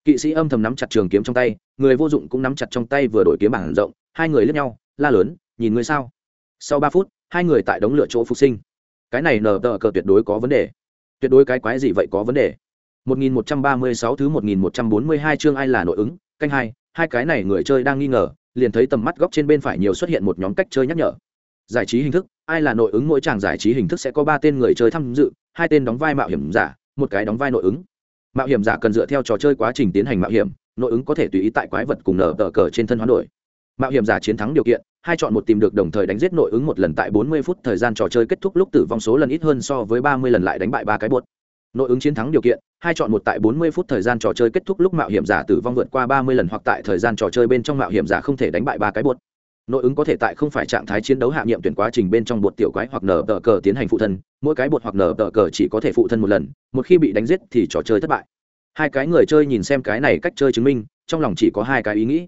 Kỵ sĩ âm thầm nắm chặt trường kiếm trong tay, người vô dụng cũng nắm chặt trong tay vừa đổi kiếm bảng rộng, hai người lướt nhau, la lớn, nhìn người sao? Sau ba phút, hai người tại đống lửa chỗ phục sinh. Cái này nở tờ cờ tuyệt đối có vấn đề. Tuyệt đối cái quái gì vậy có vấn đề? 1136 thứ 1142 chương ai là nội ứng, canh hai hai cái này người chơi đang nghi ngờ, liền thấy tầm mắt góc trên bên phải nhiều xuất hiện một nhóm cách chơi nhắc nhở. Giải trí hình thức, ai là nội ứng mỗi chàng giải trí hình thức sẽ có ba tên người chơi tham dự, hai tên đóng vai mạo hiểm giả, một cái đóng vai nội ứng. Mạo hiểm giả cần dựa theo trò chơi quá trình tiến hành mạo hiểm, nội ứng có thể tùy ý tại quái vật cùng nở tờ cờ trên thân hoán đổi. Mạo hiểm giả chiến thắng điều kiện, hai chọn một tìm được đồng thời đánh giết nội ứng một lần tại 40 phút thời gian trò chơi kết thúc lúc tử vong số lần ít hơn so với 30 lần lại đánh bại ba cái bột. Nội ứng chiến thắng điều kiện hai chọn một tại 40 phút thời gian trò chơi kết thúc lúc mạo hiểm giả tử vong vượt qua 30 lần hoặc tại thời gian trò chơi bên trong mạo hiểm giả không thể đánh bại ba cái bột. Nội ứng có thể tại không phải trạng thái chiến đấu hạ nhiệm tuyển quá trình bên trong bột tiểu quái hoặc nở tờ cờ tiến hành phụ thân, mỗi cái bột hoặc nở tờ cờ chỉ có thể phụ thân một lần, một khi bị đánh giết thì trò chơi thất bại. Hai cái người chơi nhìn xem cái này cách chơi chứng minh, trong lòng chỉ có hai cái ý nghĩ.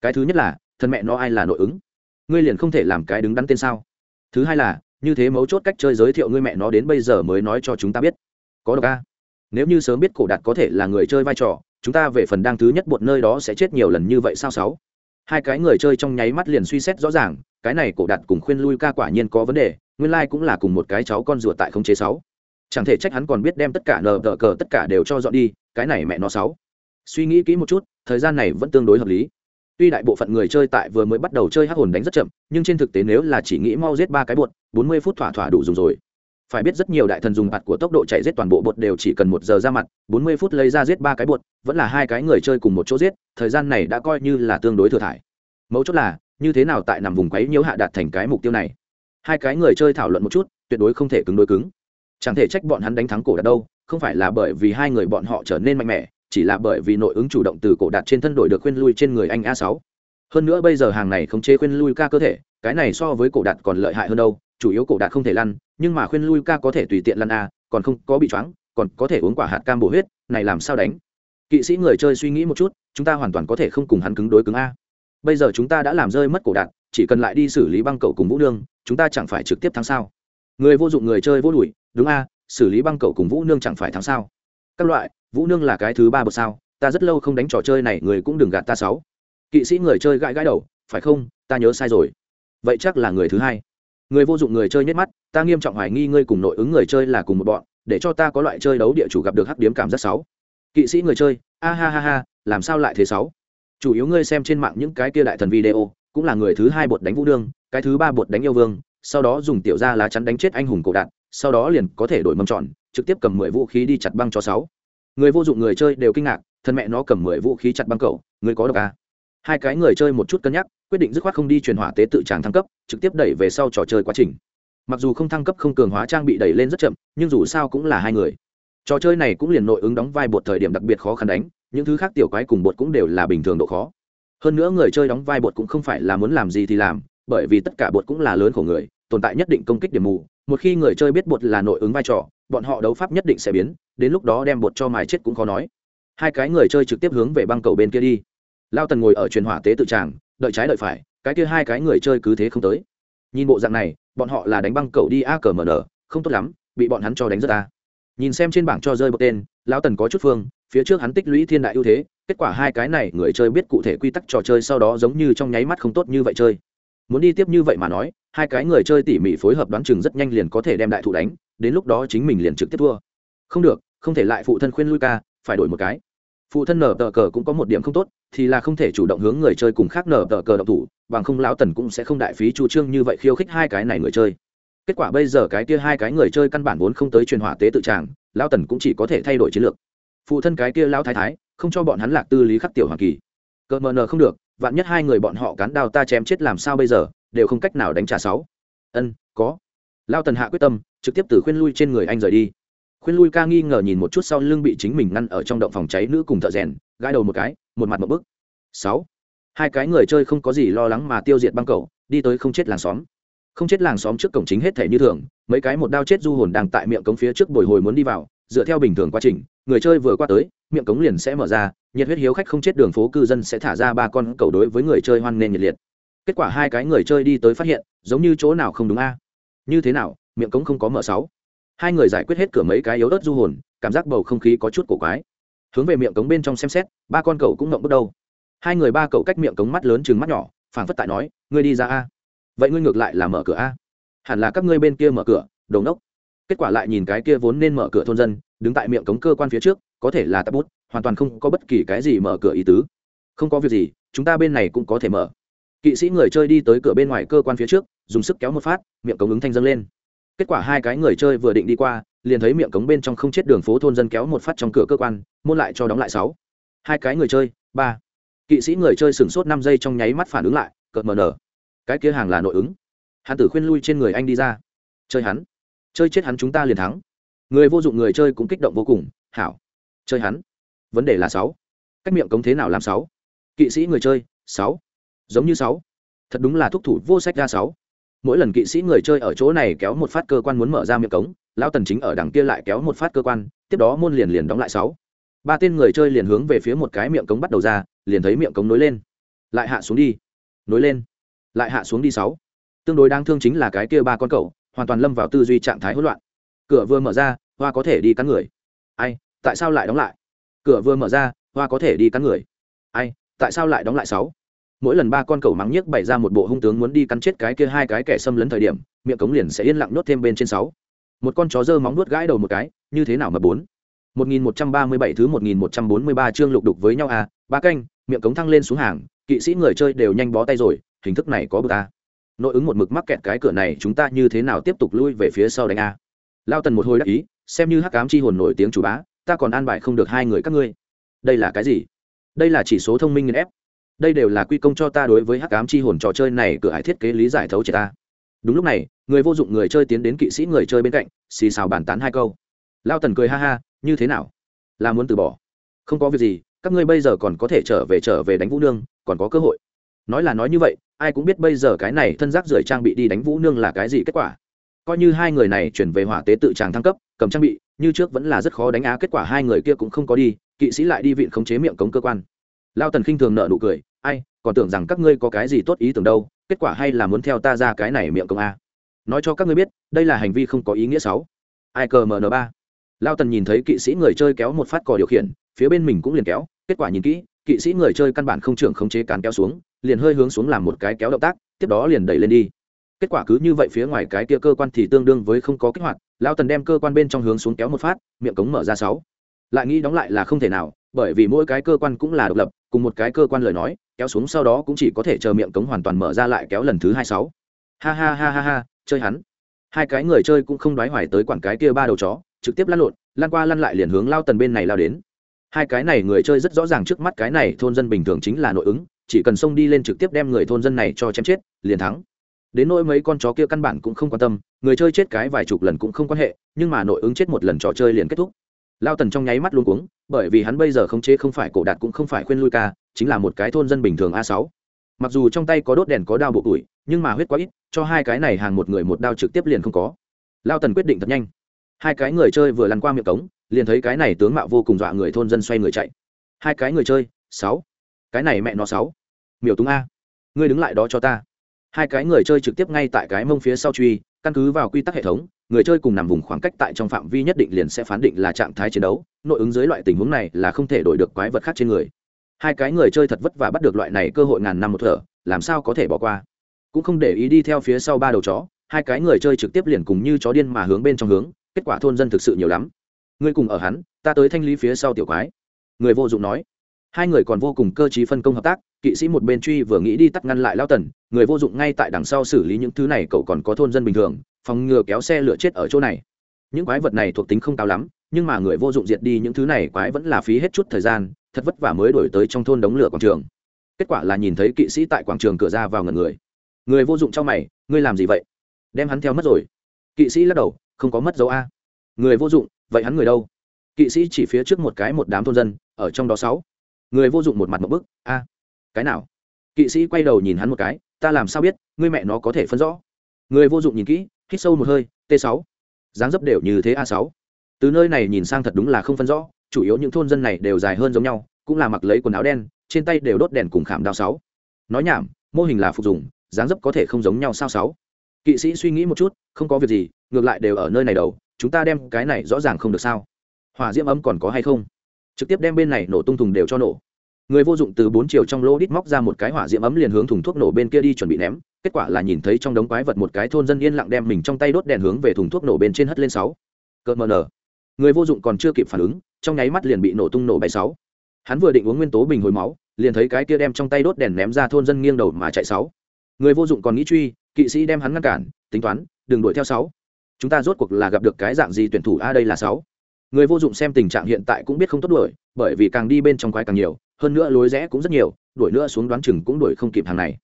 Cái thứ nhất là, thân mẹ nó ai là nội ứng? Ngươi liền không thể làm cái đứng đắn tên sao? Thứ hai là, như thế mấu chốt cách chơi giới thiệu ngươi mẹ nó đến bây giờ mới nói cho chúng ta biết. Có được a nếu như sớm biết cổ đạt có thể là người chơi vai trò, chúng ta về phần đang thứ nhất buộc nơi đó sẽ chết nhiều lần như vậy sao sáu? Hai cái người chơi trong nháy mắt liền suy xét rõ ràng, cái này cổ đạt cùng khuyên lui ca quả nhiên có vấn đề, nguyên lai、like、cũng là cùng một cái cháu con ruột tại không chế sáu. Chẳng thể trách hắn còn biết đem tất cả nờ đỡ cờ tất cả đều cho dọn đi, cái này mẹ nó sáu. Suy nghĩ kỹ một chút, thời gian này vẫn tương đối hợp lý. Tuy đại bộ phận người chơi tại vừa mới bắt đầu chơi hắc hồn đánh rất chậm, nhưng trên thực tế nếu là chỉ nghĩ mau giết ba cái buột bốn mươi phút thỏa thỏa đủ dùng rồi phải biết rất nhiều đại thần dùng mặt của tốc độ chạy giết toàn bộ bột đều chỉ cần một giờ ra mặt, bốn mươi phút lấy ra giết ba cái bột, vẫn là hai cái người chơi cùng một chỗ giết, thời gian này đã coi như là tương đối thừa thải. Mấu chốt là, như thế nào tại nằm vùng quấy nhiễu hạ đạt thành cái mục tiêu này? Hai cái người chơi thảo luận một chút, tuyệt đối không thể cứng đối cứng. Chẳng thể trách bọn hắn đánh thắng cổ đạt đâu, không phải là bởi vì hai người bọn họ trở nên mạnh mẽ, chỉ là bởi vì nội ứng chủ động từ cổ đạt trên thân đổi được khuyên lui trên người anh a sáu. Hơn nữa bây giờ hàng này không chế khuyên lui ca cơ thể, cái này so với cổ đạt còn lợi hại hơn đâu chủ yếu cổ đạt không thể lăn, nhưng mà khuyên lui ca có thể tùy tiện lăn a còn không có bị choáng, còn có thể uống quả hạt cam bổ huyết, này làm sao đánh? Kỵ sĩ người chơi suy nghĩ một chút, chúng ta hoàn toàn có thể không cùng hắn cứng đối cứng a. Bây giờ chúng ta đã làm rơi mất cổ đạt chỉ cần lại đi xử lý băng cầu cùng vũ nương, chúng ta chẳng phải trực tiếp thắng sao? Người vô dụng người chơi vô đùi đúng a, xử lý băng cầu cùng vũ nương chẳng phải thắng sao? Các loại, vũ nương là cái thứ ba bậc sao, ta rất lâu không đánh trò chơi này, người cũng đừng gạt ta sáu. Kỵ sĩ người chơi gãi gãi đầu, phải không, ta nhớ sai rồi. Vậy chắc là người thứ hai người vô dụng người chơi nhét mắt, ta nghiêm trọng hoài nghi ngươi cùng nội ứng người chơi là cùng một bọn, để cho ta có loại chơi đấu địa chủ gặp được hắc điếm cảm giác sáu. Kỵ sĩ người chơi, a ha ha ha, làm sao lại thế sáu? Chủ yếu ngươi xem trên mạng những cái kia đại thần video, cũng là người thứ hai bột đánh vũ đương, cái thứ ba bột đánh yêu vương, sau đó dùng tiểu ra lá chắn đánh chết anh hùng cổ đạn, sau đó liền có thể đổi mâm tròn, trực tiếp cầm mười vũ khí đi chặt băng cho sáu. Người vô dụng người chơi đều kinh ngạc, thân mẹ nó cầm mười vũ khí chặt băng cậu, người có độc à hai cái người chơi một chút cân nhắc, quyết định dứt khoát không đi truyền hỏa tế tự tràng thăng cấp, trực tiếp đẩy về sau trò chơi quá trình. Mặc dù không thăng cấp không cường hóa trang bị đẩy lên rất chậm, nhưng dù sao cũng là hai người. Trò chơi này cũng liền nội ứng đóng vai bột thời điểm đặc biệt khó khăn đánh, những thứ khác tiểu quái cùng bột cũng đều là bình thường độ khó. Hơn nữa người chơi đóng vai bột cũng không phải là muốn làm gì thì làm, bởi vì tất cả bột cũng là lớn của người, tồn tại nhất định công kích điểm mù. Một khi người chơi biết bột là nội ứng vai trò, bọn họ đấu pháp nhất định sẽ biến, đến lúc đó đem bột cho mài chết cũng khó nói. Hai cái người chơi trực tiếp hướng về băng cầu bên kia đi lao tần ngồi ở truyền hỏa tế tự tràng, đợi trái đợi phải, cái kia hai cái người chơi cứ thế không tới. Nhìn bộ dạng này, bọn họ là đánh băng cầu đi a cờ mờ nở không tốt lắm, bị bọn hắn cho đánh rất ta nhìn xem trên bảng cho rơi một tên lão tần có chút phương, phía trước hắn tích lũy thiên đại ưu thế, kết quả hai cái này người chơi biết cụ thể quy tắc trò chơi sau đó giống như trong nháy mắt không tốt như vậy chơi. Muốn đi tiếp như vậy mà nói, hai cái người chơi tỉ mỉ phối hợp đoán chừng rất nhanh liền có thể đem đại thủ đánh, đến lúc đó chính mình liền trực tiếp thua. Không được, không thể lại phụ thân khuyên lui ca, phải đổi một cái phụ thân nở tờ cờ cũng có một điểm không tốt, thì là không thể chủ động hướng người chơi cùng khác nở tờ cờ độc thủ, bằng không lão tần cũng sẽ không đại phí chủ trương như vậy khiêu khích hai cái này người chơi. Kết quả bây giờ cái kia hai cái người chơi căn bản vốn không tới truyền hỏa tế tự tràng, lão tần cũng chỉ có thể thay đổi chiến lược. Phụ thân cái kia lão thái thái, không cho bọn hắn lạc tư lý khắc tiểu hoàng kỳ. Cờ mờ nờ không được, vạn nhất hai người bọn họ cán đào ta chém chết làm sao bây giờ, đều không cách nào đánh trả sáu. Ân, có. Lao tần hạ quyết tâm, trực tiếp từ khuyên lui trên người anh rời đi khuyên lui ca nghi ngờ nhìn một chút sau lưng bị chính mình ngăn ở trong động phòng cháy nữ cùng thợ rèn, gãi đầu một cái, một mặt một bức. Sáu. Hai cái người chơi không có gì lo lắng mà tiêu diệt băng cầu, đi tới không chết làng xóm. Không chết làng xóm trước cổng chính hết thể như thường, mấy cái một đao chết du hồn đang tại miệng cống phía trước bồi hồi muốn đi vào, dựa theo bình thường quá trình, người chơi vừa qua tới, miệng cống liền sẽ mở ra, nhiệt huyết hiếu khách không chết đường phố cư dân sẽ thả ra ba con cầu đối với người chơi hoan nghênh nhiệt liệt. Kết quả hai cái người chơi đi tới phát hiện, giống như chỗ nào không đúng a. Như thế nào, miệng cống không có mở sáu hai người giải quyết hết cửa mấy cái yếu ớt du hồn, cảm giác bầu không khí có chút cổ quái. Hướng về miệng cống bên trong xem xét, ba con cậu cũng ngậm bước đầu. hai người ba cậu cách miệng cống mắt lớn chừng mắt nhỏ, phảng phất tại nói, ngươi đi ra a. Vậy ngươi ngược lại là mở cửa a. Hẳn là các ngươi bên kia mở cửa đồn đốc kết quả lại nhìn cái kia vốn nên mở cửa thôn dân, đứng tại miệng cống cơ quan phía trước, có thể là tắt bút, hoàn toàn không có bất kỳ cái gì mở cửa ý tứ. Không có việc gì, chúng ta bên này cũng có thể mở. Kỵ sĩ người chơi đi tới cửa bên ngoài cơ quan phía trước, dùng sức kéo một phát, miệng cống ứng thanh dâng lên kết quả hai cái người chơi vừa định đi qua, liền thấy miệng cống bên trong không chết đường phố thôn dân kéo một phát trong cửa cơ quan, môn lại cho đóng lại sáu. Hai cái người chơi, ba. Kỵ sĩ người chơi sửng sốt năm giây trong nháy mắt phản ứng lại, cợt mờ nở. Cái kia hàng là nội ứng. Hắn tử khuyên lui trên người anh đi ra. Chơi hắn. Chơi chết hắn chúng ta liền thắng. Người vô dụng người chơi cũng kích động vô cùng, hảo. Chơi hắn. Vấn đề là sáu. Cách miệng cống thế nào làm sáu? Kỵ sĩ người chơi, sáu. Giống như sáu. Thật đúng là thúc thủ vô sách ra sáu mỗi lần kỵ sĩ người chơi ở chỗ này kéo một phát cơ quan muốn mở ra miệng cống, lão tần chính ở đằng kia lại kéo một phát cơ quan, tiếp đó môn liền liền đóng lại sáu. Ba tên người chơi liền hướng về phía một cái miệng cống bắt đầu ra, liền thấy miệng cống nối lên. Lại hạ xuống đi. Nối lên. Lại hạ xuống đi sáu. Tương đối đáng thương chính là cái kia ba con cậu, hoàn toàn lâm vào tư duy trạng thái hỗn loạn. Cửa vừa mở ra, hoa có thể đi cắn người. Ai, tại sao lại đóng lại? Cửa vừa mở ra, hoa có thể đi cắn người. Ai, tại sao lại đóng lại sáu? Mỗi lần ba con cẩu mắng nhiếc bày ra một bộ hung tướng muốn đi cắn chết cái kia hai cái kẻ xâm lấn thời điểm miệng cống liền sẽ yên lặng nhốt thêm bên trên sáu một con chó dơ móng nuốt gãi đầu một cái như thế nào mà bốn 1137 thứ 1143 chương lục đục với nhau à, ba canh, miệng cống thăng lên xuống hàng, kỵ sĩ người chơi đều nhanh bó tay rồi, hình thức này có bực ta. Nội ứng một mực mắc kẹt cái cửa này chúng ta như thế nào tiếp tục lui về phía sau đánh a. Lao Tần một hồi đắc ý, xem như hắc ám chi hồn nổi tiếng chủ bá, ta còn an bài không được hai người các ngươi. Đây là cái gì? Đây là chỉ số thông minh nghiên ép. Đây đều là quy công cho ta đối với hắc ám chi hồn trò chơi này cửa hải thiết kế lý giải thấu triệt ta. Đúng lúc này, người vô dụng người chơi tiến đến kỵ sĩ người chơi bên cạnh, xì xào bàn tán hai câu. Lao Tần cười ha ha, như thế nào? Là muốn từ bỏ? Không có việc gì các ngươi bây giờ còn có thể trở về trở về đánh vũ nương còn có cơ hội. Nói là nói như vậy ai cũng biết bây giờ cái này thân giác rời trang bị đi đánh vũ nương là cái gì kết quả. Coi như hai người này chuyển về hỏa tế tự tràng thăng cấp cầm trang bị như trước vẫn là rất khó đánh á kết quả hai người kia cũng không có đi kỵ sĩ lại đi viện khống chế miệng cống cơ quan lao tần khinh thường nợ nụ cười, ai, còn tưởng rằng các ngươi có cái gì tốt ý tưởng đâu, kết quả hay là muốn theo ta ra cái này miệng công a. Nói cho các ngươi biết, đây là hành vi không có ý nghĩa xấu ai cờ mn ba? Lao tần nhìn thấy kỵ sĩ người chơi kéo một phát cò điều khiển, phía bên mình cũng liền kéo, kết quả nhìn kỹ, kỵ sĩ người chơi căn bản không trưởng khống chế cán kéo xuống, liền hơi hướng xuống làm một cái kéo động tác, tiếp đó liền đẩy lên đi. Kết quả cứ như vậy phía ngoài cái kia cơ quan thì tương đương với không có kích hoạt, lao tần đem cơ quan bên trong hướng xuống kéo một phát, miệng cống mở ra sáu. Lại nghĩ đóng lại là không thể nào bởi vì mỗi cái cơ quan cũng là độc lập, cùng một cái cơ quan lời nói, kéo xuống sau đó cũng chỉ có thể chờ miệng cống hoàn toàn mở ra lại kéo lần thứ hai sáu. Ha ha ha ha ha, chơi hắn. Hai cái người chơi cũng không đoái hoài tới quản cái kia ba đầu chó, trực tiếp lăn lộn, lăn qua lăn lại liền hướng lao tần bên này lao đến. Hai cái này người chơi rất rõ ràng trước mắt cái này thôn dân bình thường chính là nội ứng, chỉ cần xông đi lên trực tiếp đem người thôn dân này cho chém chết, liền thắng. Đến nỗi mấy con chó kia căn bản cũng không quan tâm, người chơi chết cái vài chục lần cũng không quan hệ, nhưng mà nội ứng chết một lần trò chơi liền kết thúc lao tần trong nháy mắt luôn cuống, bởi vì hắn bây giờ không chế không phải cổ đạt cũng không phải khuyên lui ca, chính là một cái thôn dân bình thường a sáu. Mặc dù trong tay có đốt đèn có đao bộ tuổi, nhưng mà huyết quá ít, cho hai cái này hàng một người một đao trực tiếp liền không có. Lao tần quyết định thật nhanh. Hai cái người chơi vừa lăn qua miệng cống, liền thấy cái này tướng mạo vô cùng dọa người thôn dân xoay người chạy. Hai cái người chơi, sáu. Cái này mẹ nó sáu. Miểu túng a. Ngươi đứng lại đó cho ta. Hai cái người chơi trực tiếp ngay tại cái mông phía sau truy căn cứ vào quy tắc hệ thống, người chơi cùng nằm vùng khoảng cách tại trong phạm vi nhất định liền sẽ phán định là trạng thái chiến đấu, nội ứng dưới loại tình huống này là không thể đổi được quái vật khác trên người. Hai cái người chơi thật vất vả bắt được loại này cơ hội ngàn năm một thở, làm sao có thể bỏ qua? Cũng không để ý đi theo phía sau ba đầu chó, hai cái người chơi trực tiếp liền cùng như chó điên mà hướng bên trong hướng, kết quả thôn dân thực sự nhiều lắm. Ngươi cùng ở hắn, ta tới thanh lý phía sau tiểu quái. Người vô dụng nói hai người còn vô cùng cơ t phân công hợp tác, kỵ sĩ một bên truy vừa nghĩ đi tắt ngăn lại lao tần, người vô dụng ngay tại đằng sau xử lý những thứ này, cậu còn có thôn dân bình thường, phòng ngừa kéo xe lửa chết ở chỗ này. Những quái vật này thuộc tính không cao lắm, nhưng mà người vô dụng diệt đi những thứ này quái vẫn là phí hết chút thời gian, thật vất vả mới đổi tới trong thôn đống lửa quảng trường. Kết quả là nhìn thấy kỵ sĩ tại quảng trường cửa ra vào ngần người. Người vô dụng trong mày, ngươi làm gì vậy? Đem hắn theo mất rồi. Kỵ sĩ lắc đầu, không có mất dấu a. Người vô dụng, vậy hắn người đâu? Kỵ sĩ chỉ phía trước một cái một đám thôn dân, ở trong đó sáu người vô dụng một mặt một bức, a, cái nào? Kỵ sĩ quay đầu nhìn hắn một cái, ta làm sao biết, ngươi mẹ nó có thể phân rõ? Người vô dụng nhìn kỹ, hít sâu một hơi, t sáu. Dáng dấp đều như thế a sáu. Từ nơi này nhìn sang thật đúng là không phân rõ, chủ yếu những thôn dân này đều dài hơn giống nhau, cũng là mặc lấy quần áo đen, trên tay đều đốt đèn cùng khảm đao sáu. Nói nhảm, mô hình là phục dùng dáng dấp có thể không giống nhau sao sáu? Kỵ sĩ suy nghĩ một chút, không có việc gì, ngược lại đều ở nơi này đầu, chúng ta đem cái này rõ ràng không được sao? Hòa diễm ấm còn có hay không? Trực tiếp đem bên này nổ tung thùng đều cho nổ. Người vô dụng từ bốn chiều trong lỗ đít móc ra một cái hỏa diễm ấm liền hướng thùng thuốc nổ bên kia đi chuẩn bị ném, kết quả là nhìn thấy trong đống quái vật một cái thôn dân yên lặng đem mình trong tay đốt đèn hướng về thùng thuốc nổ bên trên hất lên sáu. Cợt mờ nở người vô dụng còn chưa kịp phản ứng, trong nháy mắt liền bị nổ tung nổ bay sáu. Hắn vừa định uống nguyên tố bình hồi máu, liền thấy cái kia đem trong tay đốt đèn ném ra thôn dân nghiêng đầu mà chạy sáu. Người vô dụng còn nghĩ truy, kỵ sĩ đem hắn ngăn cản, tính toán, đừng đuổi theo sáu. Chúng ta rốt cuộc là gặp được cái dạng gì tuyển thủ a đây là sáu người vô dụng xem tình trạng hiện tại cũng biết không tốt đuổi, bởi vì càng đi bên trong quái càng nhiều, hơn nữa lối rẽ cũng rất nhiều, đuổi nữa xuống đoán chừng cũng đuổi không kịp hàng này.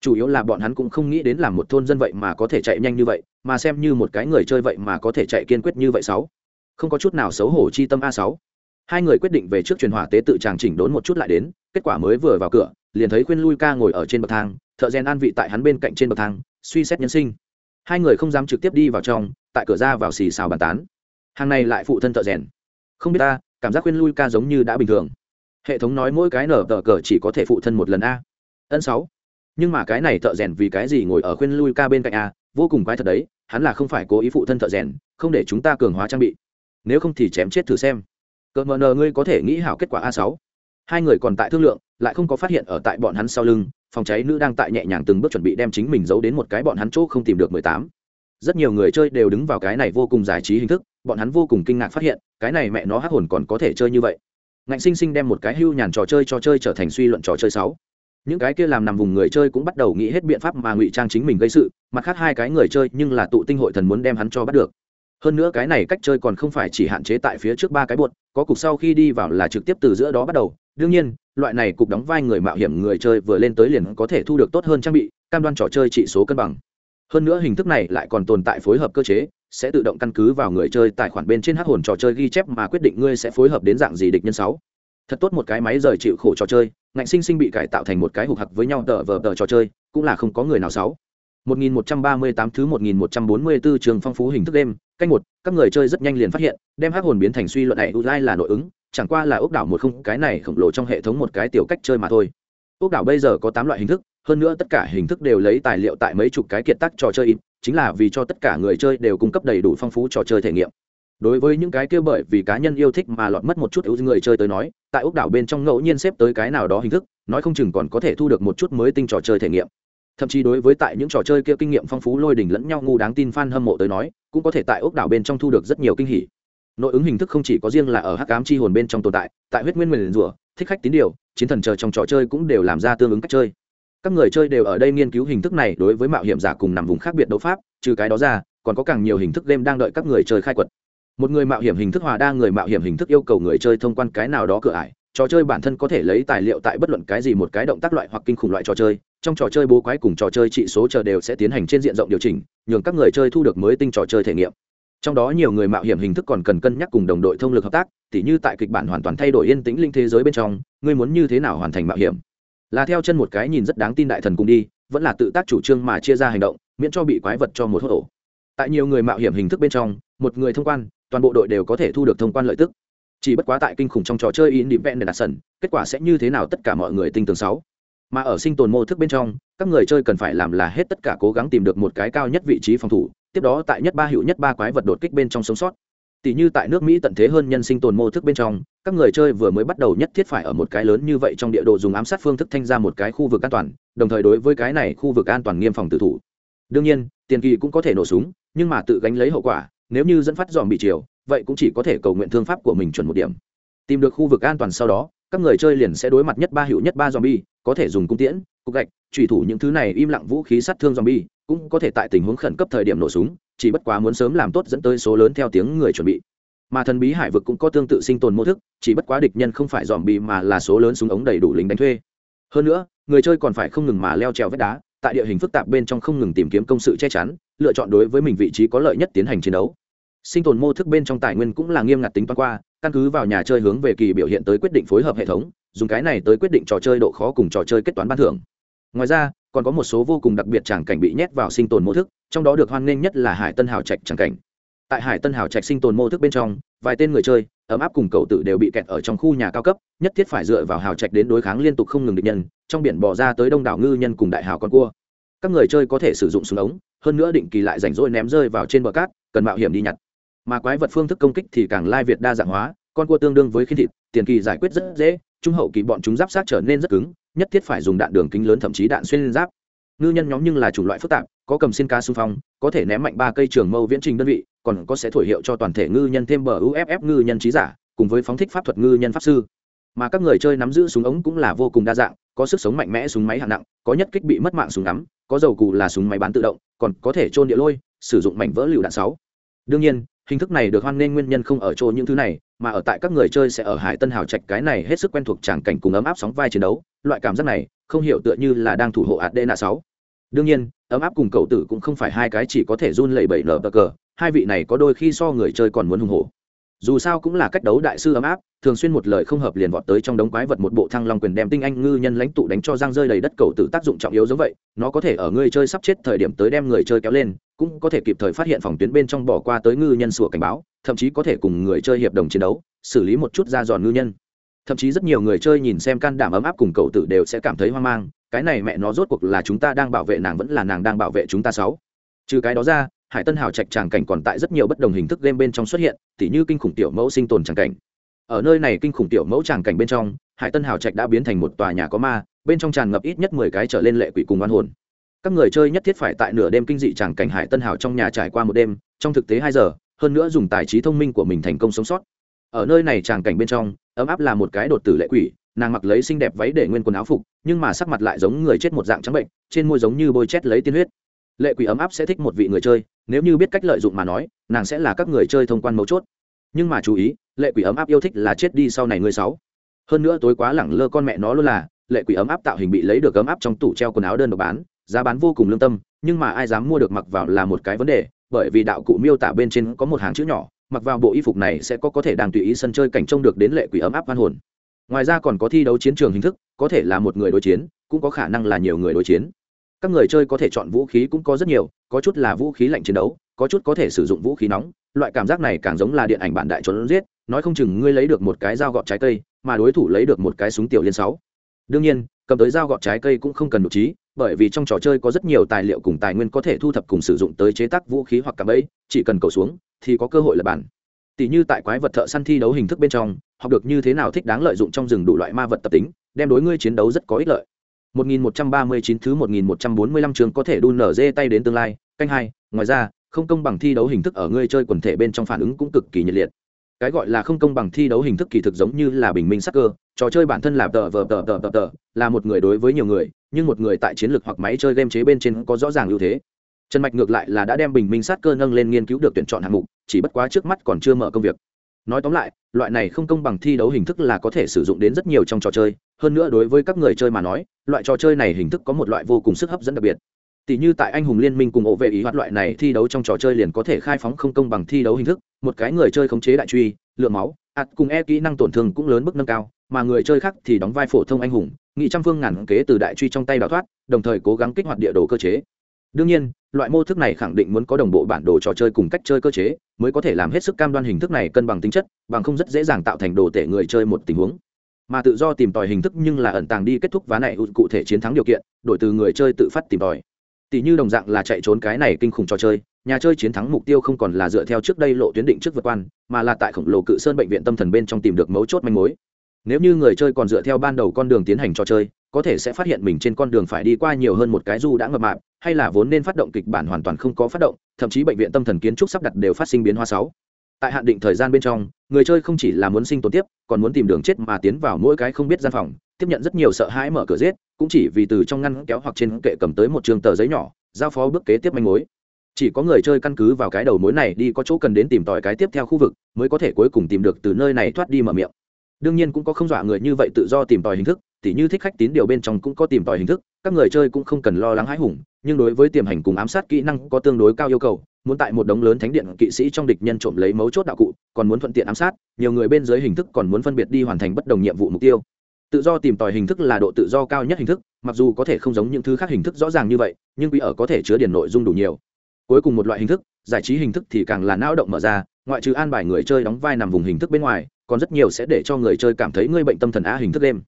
Chủ yếu là bọn hắn cũng không nghĩ đến làm một thôn dân vậy mà có thể chạy nhanh như vậy, mà xem như một cái người chơi vậy mà có thể chạy kiên quyết như vậy sáu. Không có chút nào xấu hổ chi tâm a sáu. Hai người quyết định về trước truyền hỏa tế tự tràng chỉnh đốn một chút lại đến, kết quả mới vừa vào cửa, liền thấy khuyên lui ca ngồi ở trên bậc thang, thợ rèn an vị tại hắn bên cạnh trên bậc thang, suy xét nhân sinh. Hai người không dám trực tiếp đi vào trong, tại cửa ra vào xì xào bàn tán hàng này lại phụ thân thợ rèn. Không biết ta, cảm giác khuyên lui ca giống như đã bình thường. Hệ thống nói mỗi cái nở tờ cờ chỉ có thể phụ thân một lần a. Ân sáu. Nhưng mà cái này thợ rèn vì cái gì ngồi ở khuyên lui ca bên cạnh a? Vô cùng quái thật đấy, hắn là không phải cố ý phụ thân thợ rèn, không để chúng ta cường hóa trang bị. Nếu không thì chém chết thử xem. Cờ mờ nờ, ngươi có thể nghĩ hảo kết quả a sáu. Hai người còn tại thương lượng, lại không có phát hiện ở tại bọn hắn sau lưng, phòng cháy nữ đang tại nhẹ nhàng từng bước chuẩn bị đem chính mình giấu đến một cái bọn hắn chỗ không tìm được mười tám. Rất nhiều người chơi đều đứng vào cái này vô cùng giải trí hình thức bọn hắn vô cùng kinh ngạc phát hiện, cái này mẹ nó hắc hồn còn có thể chơi như vậy. Ngạnh sinh sinh đem một cái hưu nhàn trò chơi trò chơi trở thành suy luận trò chơi sáu. Những cái kia làm nằm vùng người chơi cũng bắt đầu nghĩ hết biện pháp mà ngụy trang chính mình gây sự, mặt khác hai cái người chơi nhưng là tụ tinh hội thần muốn đem hắn cho bắt được. Hơn nữa cái này cách chơi còn không phải chỉ hạn chế tại phía trước ba cái bột có cục sau khi đi vào là trực tiếp từ giữa đó bắt đầu. Đương nhiên, loại này cục đóng vai người mạo hiểm người chơi vừa lên tới liền có thể thu được tốt hơn trang bị, cam đoan trò chơi trị số cân bằng. Hơn nữa hình thức này lại còn tồn tại phối hợp cơ chế sẽ tự động căn cứ vào người chơi tài khoản bên trên hát hồn trò chơi ghi chép mà quyết định ngươi sẽ phối hợp đến dạng gì địch nhân sáu thật tốt một cái máy rời chịu khổ trò chơi ngạnh sinh sinh bị cải tạo thành một cái hụt hặc với nhau tờ vờ tờ trò chơi cũng là không có người nào sáu 1138 thứ 1144 trường phong phú hình thức đêm, canh một, các người chơi rất nhanh liền phát hiện, đem hắc hồn biến thành suy luận này lai là nội ứng, chẳng qua là ốc đảo một không cái này khổng lồ trong hệ thống một cái tiểu cách chơi mà thôi. Ốc đảo bây giờ có 8 loại hình thức, hơn nữa tất cả hình thức đều lấy tài liệu tại mấy chục cái kiệt tác trò chơi in, chính là vì cho tất cả người chơi đều cung cấp đầy đủ phong phú trò chơi thể nghiệm. Đối với những cái kia bởi vì cá nhân yêu thích mà lọt mất một chút ưu người chơi tới nói, tại ốc đảo bên trong ngẫu nhiên xếp tới cái nào đó hình thức, nói không chừng còn có thể thu được một chút mới tinh trò chơi thể nghiệm. Thậm chí đối với tại những trò chơi kia kinh nghiệm phong phú lôi đỉnh lẫn nhau ngu đáng tin fan hâm mộ tới nói cũng có thể tại ốc đảo bên trong thu được rất nhiều kinh hỉ. Nội ứng hình thức không chỉ có riêng là ở hắc ám chi hồn bên trong tồn tại tại huyết nguyên nguyền rủa thích khách tín điều chiến thần chờ trong trò chơi cũng đều làm ra tương ứng cách chơi các người chơi đều ở đây nghiên cứu hình thức này đối với mạo hiểm giả cùng nằm vùng khác biệt đấu pháp, trừ cái đó ra, còn có càng nhiều hình thức game đang đợi các người chơi khai quật. Một người mạo hiểm hình thức hòa đa người mạo hiểm hình thức yêu cầu người chơi thông quan cái nào đó cửa ải, trò chơi bản thân có thể lấy tài liệu tại bất luận cái gì một cái động tác loại hoặc kinh khủng loại trò chơi, trong trò chơi bố quái cùng trò chơi trị số chờ đều sẽ tiến hành trên diện rộng điều chỉnh, nhường các người chơi thu được mới tinh trò chơi thể nghiệm. Trong đó nhiều người mạo hiểm hình thức còn cần cân nhắc cùng đồng đội thông lực hợp tác, tỉ như tại kịch bản hoàn toàn thay đổi yên tĩnh linh thế giới bên trong, ngươi muốn như thế nào hoàn thành mạo hiểm? Là theo chân một cái nhìn rất đáng tin đại thần cùng đi, vẫn là tự tác chủ trương mà chia ra hành động, miễn cho bị quái vật cho một hốt ổ tại nhiều người mạo hiểm hình thức bên trong, một người thông quan, toàn bộ đội đều có thể thu được thông quan lợi tức. Chỉ bất quá tại kinh khủng trong trò chơi independent sân kết quả sẽ như thế nào tất cả mọi người tinh tường sáu. Mà ở sinh tồn mô thức bên trong, các người chơi cần phải làm là hết tất cả cố gắng tìm được một cái cao nhất vị trí phòng thủ, tiếp đó tại nhất ba hiệu nhất ba quái vật đột kích bên trong sống sót tỷ như tại nước mỹ tận thế hơn nhân sinh tồn mô thức bên trong các người chơi vừa mới bắt đầu nhất thiết phải ở một cái lớn như vậy trong địa đồ dùng ám sát phương thức thanh ra một cái khu vực an toàn đồng thời đối với cái này khu vực an toàn nghiêm phòng tự thủ. Đương nhiên tiền kỳ cũng có thể nổ súng nhưng mà tự gánh lấy hậu quả nếu như dẫn phát dòm bị chiều vậy cũng chỉ có thể cầu nguyện thương pháp của mình chuẩn một điểm. Tìm được khu vực an toàn sau đó các người chơi liền sẽ đối mặt nhất ba hiệu nhất ba zombie, có thể dùng cung tiễn, cục gạch, chủy thủ những thứ này im lặng vũ khí sát thương zombie, cũng có thể tại tình huống khẩn cấp thời điểm nổ súng, chỉ bất quá muốn sớm làm tốt dẫn tới số lớn theo tiếng người chuẩn bị. Mà thần bí hải vực cũng có tương tự sinh tồn mô thức, chỉ bất quá địch nhân không phải zombie mà là số lớn súng ống đầy đủ lính đánh thuê. Hơn nữa, người chơi còn phải không ngừng mà leo trèo vách đá, tại địa hình phức tạp bên trong không ngừng tìm kiếm công sự che chắn, lựa chọn đối với mình vị trí có lợi nhất tiến hành chiến đấu sinh tồn mô thức bên trong tài nguyên cũng là nghiêm ngặt tính toán qua căn cứ vào nhà chơi hướng về kỳ biểu hiện tới quyết định phối hợp hệ thống dùng cái này tới quyết định trò chơi độ khó cùng trò chơi kết toán ban thưởng ngoài ra, còn có một số vô cùng đặc biệt tràng cảnh bị nhét vào sinh tồn mô thức, trong đó được hoan nghênh nhất là hải tân hào trạch tràng cảnh. Tại hải tân hào trạch sinh tồn mô thức bên trong, vài tên người chơi, ấm áp cùng cầu tự đều bị kẹt ở trong khu nhà cao cấp, nhất thiết phải dựa vào hào trạch đến đối kháng liên tục không ngừng địch nhân, trong biển bỏ ra tới đông đảo ngư nhân cùng đại hào con cua. Các người chơi có thể sử dụng súng ống, hơn nữa định kỳ lại rảnh rỗi ném rơi vào trên bờ cát, cần mạo hiểm đi nhặt. Mà quái vật phương thức công kích thì càng lai việt đa dạng hóa, con cua tương đương với khi thịt, tiền kỳ giải quyết rất dễ, trung hậu kỳ bọn chúng giáp sát trở nên rất cứng nhất thiết phải dùng đạn đường kính lớn, thậm chí đạn xuyên lên giáp. Ngư nhân nhóm nhưng là chủng loại phức tạp, có cầm xin ca xung phong, có thể ném mạnh ba cây trường mâu viễn trình đơn vị, còn có sẽ thổi hiệu cho toàn thể ngư nhân thêm bờ uff ngư nhân trí giả, cùng với phóng thích pháp thuật ngư nhân pháp sư. Mà các người chơi nắm giữ súng ống cũng là vô cùng đa dạng, có sức sống mạnh mẽ, súng máy hạng nặng, có nhất kích bị mất mạng súng ngắm, có dầu cụ là súng máy bán tự động, còn có thể trôn địa lôi, sử dụng mảnh vỡ lựu đạn sáu. Đương nhiên hình thức này được hoan nghênh nguyên nhân không ở chỗ những thứ này, mà ở tại các người chơi sẽ ở hải tân hào trạch cái này hết sức quen thuộc tràng cảnh cùng ấm áp sóng vai chiến đấu, loại cảm giác này, không hiểu tựa như là đang thủ hộ adena sáu. Đương nhiên, ấm áp cùng cậu tử cũng không phải hai cái chỉ có thể run lẩy bẩy nở bờ cờ, hai vị này có đôi khi so người chơi còn muốn hùng hổ dù sao cũng là cách đấu đại sư ấm áp, thường xuyên một lời không hợp liền vọt tới trong đống quái vật một bộ thăng long quyền đem tinh anh ngư nhân lãnh tụ đánh cho giang rơi đầy đất cầu tử tác dụng trọng yếu giống vậy, nó có thể ở người chơi sắp chết thời điểm tới đem người chơi kéo lên, cũng có thể kịp thời phát hiện phòng tuyến bên trong bỏ qua tới ngư nhân sủa cảnh báo, thậm chí có thể cùng người chơi hiệp đồng chiến đấu, xử lý một chút ra giòn ngư nhân. Thậm chí rất nhiều người chơi nhìn xem can đảm ấm áp cùng cậu tử đều sẽ cảm thấy hoang mang, cái này mẹ nó rốt cuộc là chúng ta đang bảo vệ nàng vẫn là nàng đang bảo vệ chúng ta sáu. Trừ cái đó ra hải tân hào trạch tràng cảnh còn tại rất nhiều bất đồng hình thức game bên trong xuất hiện, tỉ như kinh khủng tiểu mẫu sinh tồn tràng cảnh. Ở nơi này kinh khủng tiểu mẫu tràng cảnh bên trong, hải tân hào trạch đã biến thành một tòa nhà có ma, bên trong tràn ngập ít nhất mười cái trở lên lệ quỷ cùng oan hồn. Các người chơi nhất thiết phải tại nửa đêm kinh dị tràng cảnh hải tân hào trong nhà trải qua một đêm, trong thực tế hai giờ, hơn nữa dùng tài trí thông minh của mình thành công sống sót. Ở nơi này tràng cảnh bên trong, ấm áp là một cái đột tử lệ quỷ, nàng mặc lấy xinh đẹp váy để nguyên quần áo phục, nhưng mà sắc mặt lại giống người chết một dạng trắng bệnh, trên môi giống như bôi chét lấy tiên huyết lệ quỷ ấm áp sẽ thích một vị người chơi, nếu như biết cách lợi dụng mà nói, nàng sẽ là các người chơi thông quan mấu chốt. Nhưng mà chú ý, lệ quỷ ấm áp yêu thích là chết đi sau này người sáu. Hơn nữa tối quá lẳng lơ con mẹ nó luôn là, lệ quỷ ấm áp tạo hình bị lấy được ấm áp trong tủ treo quần áo đơn độc bán, giá bán vô cùng lương tâm, nhưng mà ai dám mua được mặc vào là một cái vấn đề, bởi vì đạo cụ miêu tả bên trên có một hàng chữ nhỏ, mặc vào bộ y phục này sẽ có có thể đang tùy ý sân chơi cảnh trông được đến lệ quỷ ấm áp văn hồn. Ngoài ra còn có thi đấu chiến trường hình thức, có thể là một người đối chiến, cũng có khả năng là nhiều người đối chiến các người chơi có thể chọn vũ khí cũng có rất nhiều, có chút là vũ khí lạnh chiến đấu, có chút có thể sử dụng vũ khí nóng. Loại cảm giác này càng giống là điện ảnh bản đại trốn giết, nói không chừng ngươi lấy được một cái dao gọt trái cây, mà đối thủ lấy được một cái súng tiểu liên sáu. Đương nhiên, cầm tới dao gọt trái cây cũng không cần nội trí, bởi vì trong trò chơi có rất nhiều tài liệu cùng tài nguyên có thể thu thập cùng sử dụng tới chế tác vũ khí hoặc cả bẫy, chỉ cần cầu xuống, thì có cơ hội là bản. Tỷ như tại quái vật thợ săn thi đấu hình thức bên trong, học được như thế nào thích đáng lợi dụng trong rừng đủ loại ma vật tập tính, đem đối ngươi chiến đấu rất có ích lợi. 1139 thứ 1145 trường có thể đun nở dê tay đến tương lai. Canh hai, ngoài ra, không công bằng thi đấu hình thức ở người chơi quần thể bên trong phản ứng cũng cực kỳ nhiệt liệt. Cái gọi là không công bằng thi đấu hình thức kỳ thực giống như là bình minh sắc cơ, trò chơi bản thân là tờ vờ tờ tờ tờ tờ, là một người đối với nhiều người, nhưng một người tại chiến lược hoặc máy chơi game chế bên trên có rõ ràng ưu thế. Trần mạch ngược lại là đã đem bình minh sát cơ nâng lên nghiên cứu được tuyển chọn hạng mục, chỉ bất quá trước mắt còn chưa mở công việc nói tóm lại, loại này không công bằng thi đấu hình thức là có thể sử dụng đến rất nhiều trong trò chơi. Hơn nữa đối với các người chơi mà nói, loại trò chơi này hình thức có một loại vô cùng sức hấp dẫn đặc biệt. Tỷ như tại anh hùng liên minh cùng ổ vệ ý hoạt loại này thi đấu trong trò chơi liền có thể khai phóng không công bằng thi đấu hình thức. Một cái người chơi khống chế đại truy, lượng máu, ạt cùng e kỹ năng tổn thương cũng lớn mức nâng cao, mà người chơi khác thì đóng vai phổ thông anh hùng, nghị trăm phương ngàn kế từ đại truy trong tay đào thoát, đồng thời cố gắng kích hoạt địa đồ cơ chế. Đương nhiên loại mô thức này khẳng định muốn có đồng bộ bản đồ trò chơi cùng cách chơi cơ chế, mới có thể làm hết sức cam đoan hình thức này cân bằng tính chất, bằng không rất dễ dàng tạo thành đồ tể người chơi một tình huống. Mà tự do tìm tòi hình thức nhưng là ẩn tàng đi kết thúc ván này cụ thể chiến thắng điều kiện, đổi từ người chơi tự phát tìm tòi. Tỷ như đồng dạng là chạy trốn cái này kinh khủng trò chơi, nhà chơi chiến thắng mục tiêu không còn là dựa theo trước đây lộ tuyến định trước vượt quan, mà là tại khổng lồ cự sơn bệnh viện tâm thần bên trong tìm được mấu chốt manh mối. Nếu như người chơi còn dựa theo ban đầu con đường tiến hành trò chơi, có thể sẽ phát hiện mình trên con đường phải đi qua nhiều hơn một cái du đã ngập mạp hay là vốn nên phát động kịch bản hoàn toàn không có phát động, thậm chí bệnh viện tâm thần kiến trúc sắp đặt đều phát sinh biến hóa sáu. Tại hạn định thời gian bên trong, người chơi không chỉ là muốn sinh tồn tiếp, còn muốn tìm đường chết mà tiến vào mỗi cái không biết gian phòng, tiếp nhận rất nhiều sợ hãi mở cửa giết, cũng chỉ vì từ trong ngăn kéo hoặc trên kệ cầm tới một trường tờ giấy nhỏ, giao phó bước kế tiếp manh mối. Chỉ có người chơi căn cứ vào cái đầu mối này đi có chỗ cần đến tìm tòi cái tiếp theo khu vực, mới có thể cuối cùng tìm được từ nơi này thoát đi mở miệng. Đương nhiên cũng có không dọa người như vậy tự do tìm tòi hình thức, tỉ như thích khách tín điều bên trong cũng có tìm tòi hình thức các người chơi cũng không cần lo lắng hãi hùng, nhưng đối với tiềm hành cùng ám sát kỹ năng có tương đối cao yêu cầu, muốn tại một đống lớn thánh điện kỵ sĩ trong địch nhân trộm lấy mấu chốt đạo cụ, còn muốn thuận tiện ám sát, nhiều người bên dưới hình thức còn muốn phân biệt đi hoàn thành bất đồng nhiệm vụ mục tiêu. Tự do tìm tòi hình thức là độ tự do cao nhất hình thức, mặc dù có thể không giống những thứ khác hình thức rõ ràng như vậy, nhưng quý ở có thể chứa điển nội dung đủ nhiều. Cuối cùng một loại hình thức, giải trí hình thức thì càng là não động mở ra, ngoại trừ an bài người chơi đóng vai nằm vùng hình thức bên ngoài, còn rất nhiều sẽ để cho người chơi cảm thấy ngươi bệnh tâm thần á hình thức đêm.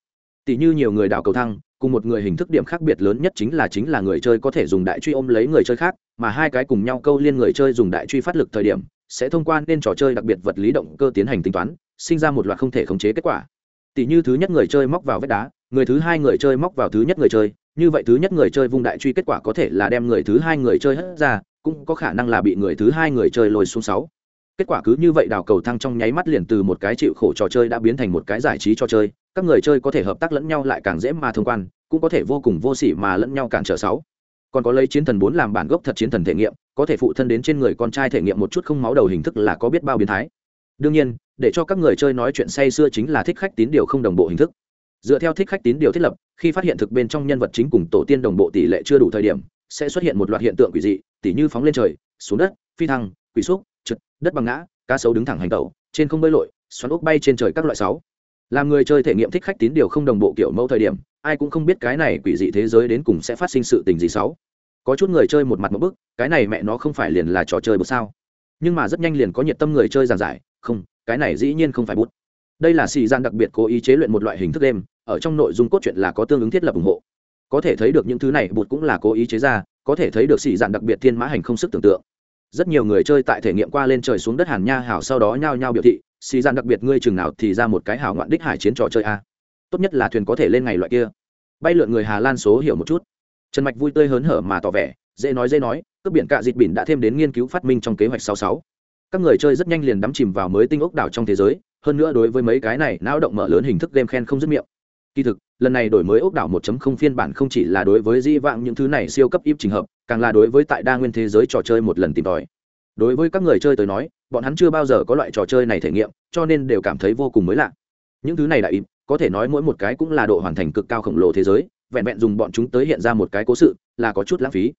Tỷ như nhiều người đào cầu thăng cùng một người hình thức điểm khác biệt lớn nhất chính là chính là người chơi có thể dùng đại truy ôm lấy người chơi khác, mà hai cái cùng nhau câu liên người chơi dùng đại truy phát lực thời điểm, sẽ thông qua nên trò chơi đặc biệt vật lý động cơ tiến hành tính toán, sinh ra một loạt không thể khống chế kết quả. Tỷ như thứ nhất người chơi móc vào vết đá, người thứ hai người chơi móc vào thứ nhất người chơi, như vậy thứ nhất người chơi vung đại truy kết quả có thể là đem người thứ hai người chơi hất ra, cũng có khả năng là bị người thứ hai người chơi lôi xuống sáu kết quả cứ như vậy đào cầu thăng trong nháy mắt liền từ một cái chịu khổ trò chơi đã biến thành một cái giải trí trò chơi, các người chơi có thể hợp tác lẫn nhau lại càng dễ mà thông quan, cũng có thể vô cùng vô sỉ mà lẫn nhau cản trở sáu. Còn có lấy chiến thần bốn làm bản gốc thật chiến thần thể nghiệm, có thể phụ thân đến trên người con trai thể nghiệm một chút không máu đầu hình thức là có biết bao biến thái. Đương nhiên, để cho các người chơi nói chuyện say xưa chính là thích khách tín điều không đồng bộ hình thức. Dựa theo thích khách tín điều thiết lập, khi phát hiện thực bên trong nhân vật chính cùng tổ tiên đồng bộ tỷ lệ chưa đủ thời điểm, sẽ xuất hiện một loạt hiện tượng quỷ dị tỷ như phóng lên trời, xuống đất, phi thăng, quỷ xúc trượt, đất bằng ngã, cá sấu đứng thẳng hành tẩu, trên không bơi lội, xoắn ốc bay trên trời các loại sáu. Làm người chơi thể nghiệm thích khách tín điều không đồng bộ kiểu mẫu thời điểm, ai cũng không biết cái này quỷ dị thế giới đến cùng sẽ phát sinh sự tình gì sáu. Có chút người chơi một mặt một bức, cái này mẹ nó không phải liền là trò chơi bút sao? Nhưng mà rất nhanh liền có nhiệt tâm người chơi giàn giải, không, cái này dĩ nhiên không phải bút. Đây là xì gian đặc biệt cố ý chế luyện một loại hình thức đêm ở trong nội dung cốt truyện là có tương ứng thiết lập ủng hộ. Có thể thấy được những thứ này bụt cũng là cố ý chế ra, có thể thấy được xì dạn đặc biệt thiên mã hành không sức tưởng tượng rất nhiều người chơi tại thể nghiệm qua lên trời xuống đất hàn nha hảo sau đó nhao nhao biểu thị, xì gian đặc biệt ngươi chừng nào thì ra một cái hảo ngoạn đích hải chiến trò chơi a. Tốt nhất là thuyền có thể lên ngày loại kia. Bay lượn người hà lan số hiểu một chút. Trần mạch vui tươi hớn hở mà tỏ vẻ, dễ nói dễ nói, cướp biển cạ dịt biển đã thêm đến nghiên cứu phát minh trong kế hoạch 66. các người chơi rất nhanh liền đắm chìm vào mới tinh ốc đảo trong thế giới, hơn nữa đối với mấy cái này não động mở lớn hình thức game khen không dứt miệng kỳ thực, lần này đổi mới ốc đảo 1.0 phiên bản không chỉ là đối với di vãng những thứ này siêu cấp ít trình hợp, càng là đối với tại đa nguyên thế giới trò chơi một lần tìm tòi. Đối với các người chơi tới nói, bọn hắn chưa bao giờ có loại trò chơi này thể nghiệm, cho nên đều cảm thấy vô cùng mới lạ. Những thứ này đại ít có thể nói mỗi một cái cũng là độ hoàn thành cực cao khổng lồ thế giới, vẹn vẹn dùng bọn chúng tới hiện ra một cái cố sự, là có chút lãng phí.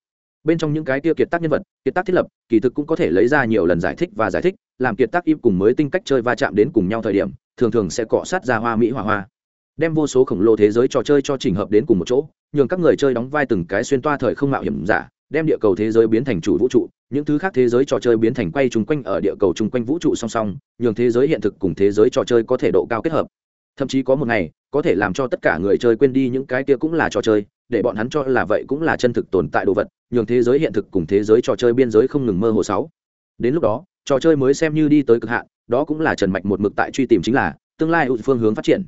Bên trong những cái tiêu kiệt tác nhân vật, kiệt tác thiết lập, kỳ thực cũng có thể lấy ra nhiều lần giải thích và giải thích, làm kiệt tác im cùng mới tinh cách chơi va chạm đến cùng nhau thời điểm, thường thường sẽ cọ sát ra hoa mỹ hỏa hoa đem vô số khổng lồ thế giới trò chơi cho trình hợp đến cùng một chỗ, nhường các người chơi đóng vai từng cái xuyên toa thời không mạo hiểm giả, đem địa cầu thế giới biến thành chủ vũ trụ, những thứ khác thế giới trò chơi biến thành quay chung quanh ở địa cầu chung quanh vũ trụ song song, nhường thế giới hiện thực cùng thế giới trò chơi có thể độ cao kết hợp. Thậm chí có một ngày, có thể làm cho tất cả người chơi quên đi những cái kia cũng là trò chơi, để bọn hắn cho là vậy cũng là chân thực tồn tại đồ vật, nhường thế giới hiện thực cùng thế giới trò chơi biên giới không ngừng mơ hồ sáu. Đến lúc đó, trò chơi mới xem như đi tới cực hạn, đó cũng là trần mạch một mực tại truy tìm chính là tương lai ưu phương hướng phát triển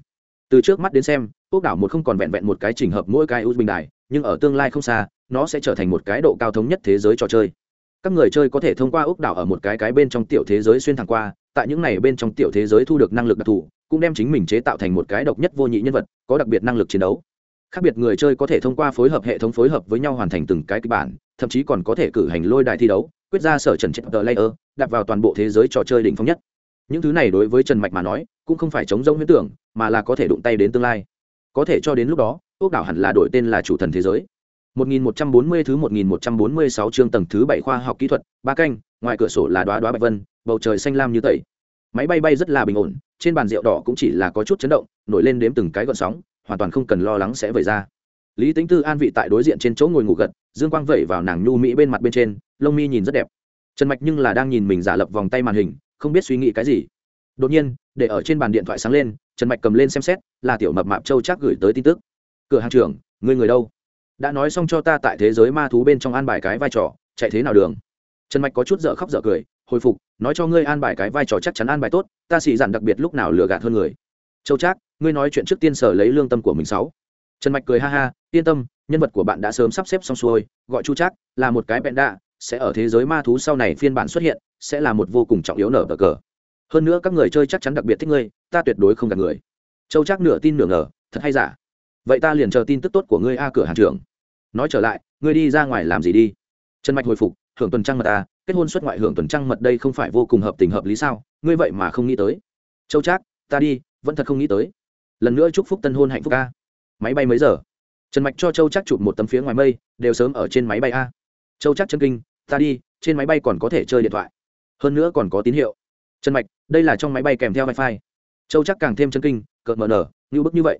từ trước mắt đến xem, quốc đảo một không còn vẹn vẹn một cái trình hợp mỗi cái ưu bình đài, nhưng ở tương lai không xa, nó sẽ trở thành một cái độ cao thống nhất thế giới trò chơi. Các người chơi có thể thông qua ốc đảo ở một cái cái bên trong tiểu thế giới xuyên thẳng qua, tại những này bên trong tiểu thế giới thu được năng lực đặc thù, cũng đem chính mình chế tạo thành một cái độc nhất vô nhị nhân vật, có đặc biệt năng lực chiến đấu. Khác biệt người chơi có thể thông qua phối hợp hệ thống phối hợp với nhau hoàn thành từng cái kịch bản, thậm chí còn có thể cử hành lôi đài thi đấu, quyết ra sở trần trận tờ layer, đặt vào toàn bộ thế giới trò chơi đỉnh phong nhất. Những thứ này đối với trần mạch mà nói cũng không phải chống rông huyễn tưởng mà là có thể đụng tay đến tương lai có thể cho đến lúc đó ốc đảo hẳn là đổi tên là chủ thần thế giới 1140 thứ 1146 chương tầng thứ 7 khoa học kỹ thuật, ba canh, ngoài cửa sổ là đóa đóa bạch vân, bầu trời xanh lam như tẩy. Máy bay bay rất là bình ổn, trên bàn rượu đỏ cũng chỉ là có chút chấn động, nổi lên đếm từng cái gợn sóng, hoàn toàn không cần lo lắng sẽ vẩy ra. Lý Tính Tư an vị tại đối diện trên chỗ ngồi ngủ gật, dương quang vẩy vào nàng nhu mỹ bên mặt bên trên, lông mi nhìn rất đẹp. Trần Mạch nhưng là đang nhìn mình giả lập vòng tay màn hình, không biết suy nghĩ cái gì. Đột nhiên, để ở trên bàn điện thoại sáng lên, Trần Mạch cầm lên xem xét, là tiểu mập mạp Châu Trác gửi tới tin tức. Cửa hàng trưởng, ngươi người đâu? đã nói xong cho ta tại thế giới ma thú bên trong an bài cái vai trò chạy thế nào đường trần mạch có chút dở khóc dở cười hồi phục nói cho ngươi an bài cái vai trò chắc chắn an bài tốt ta xì dặn đặc biệt lúc nào lừa gạt hơn người châu trác ngươi nói chuyện trước tiên sở lấy lương tâm của mình sáu trần mạch cười ha ha yên tâm nhân vật của bạn đã sớm sắp xếp xong xuôi gọi chu trác là một cái bẹn đạ sẽ ở thế giới ma thú sau này phiên bản xuất hiện sẽ là một vô cùng trọng yếu nở bờ cờ hơn nữa các người chơi chắc chắn đặc biệt thích ngươi, ta tuyệt đối không gạt người. Châu trác nửa tin nửa ngờ, thật hay giả? Vậy ta liền chờ tin tức tốt của ngươi a cửa hàng trưởng. Nói trở lại, ngươi đi ra ngoài làm gì đi? Trần mạch hồi phục, hưởng tuần trăng mật à kết hôn xuất ngoại hưởng tuần trăng mật đây không phải vô cùng hợp tình hợp lý sao? Ngươi vậy mà không nghĩ tới. Châu trác, ta đi, vẫn thật không nghĩ tới. Lần nữa chúc phúc tân hôn hạnh phúc a. Máy bay mấy giờ? Trần mạch cho châu trác chụp một tấm phía ngoài mây, đều sớm ở trên máy bay a. Châu trác chân kinh, ta đi, trên máy bay còn có thể chơi điện thoại. Hơn nữa còn có tín hiệu trần mạch, đây là trong máy bay kèm theo wifi. Châu chắc càng thêm chân kinh, cợt mờ nở, như bức như vậy.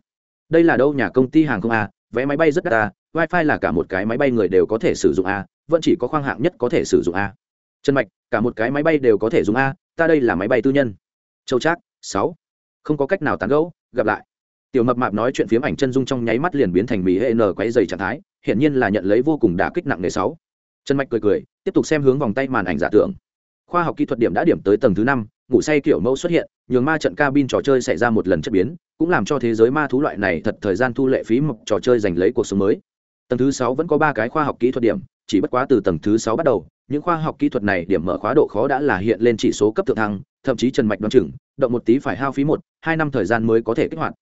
Đây là đâu, nhà công ty hàng không à? vé máy bay rất đắt à? wifi là cả một cái máy bay người đều có thể sử dụng a, vẫn chỉ có khoang hạng nhất có thể sử dụng a. Trần mạch, cả một cái máy bay đều có thể dùng a, ta đây là máy bay tư nhân. Châu trác sáu. Không có cách nào tán gẫu, gặp lại. Tiểu mập mạp nói chuyện phiếm ảnh chân dung trong nháy mắt liền biến thành mỹ hệ n quáy dày trạng thái, hiển nhiên là nhận lấy vô cùng đả kích nặng nề sáu. Trần mạch cười cười, tiếp tục xem hướng vòng tay màn ảnh giả tưởng khoa học kỹ thuật điểm đã điểm tới tầng thứ năm, ngủ say kiểu mẫu xuất hiện, nhường ma trận cabin trò chơi xảy ra một lần chất biến, cũng làm cho thế giới ma thú loại này thật thời gian thu lệ phí mộc trò chơi giành lấy cuộc sống mới. Tầng thứ sáu vẫn có ba cái khoa học kỹ thuật điểm, chỉ bất quá từ tầng thứ sáu bắt đầu, những khoa học kỹ thuật này điểm mở khóa độ khó đã là hiện lên chỉ số cấp thượng thăng, thậm chí trần mạch đoan chừng, động một tí phải hao phí một, hai năm thời gian mới có thể kích hoạt.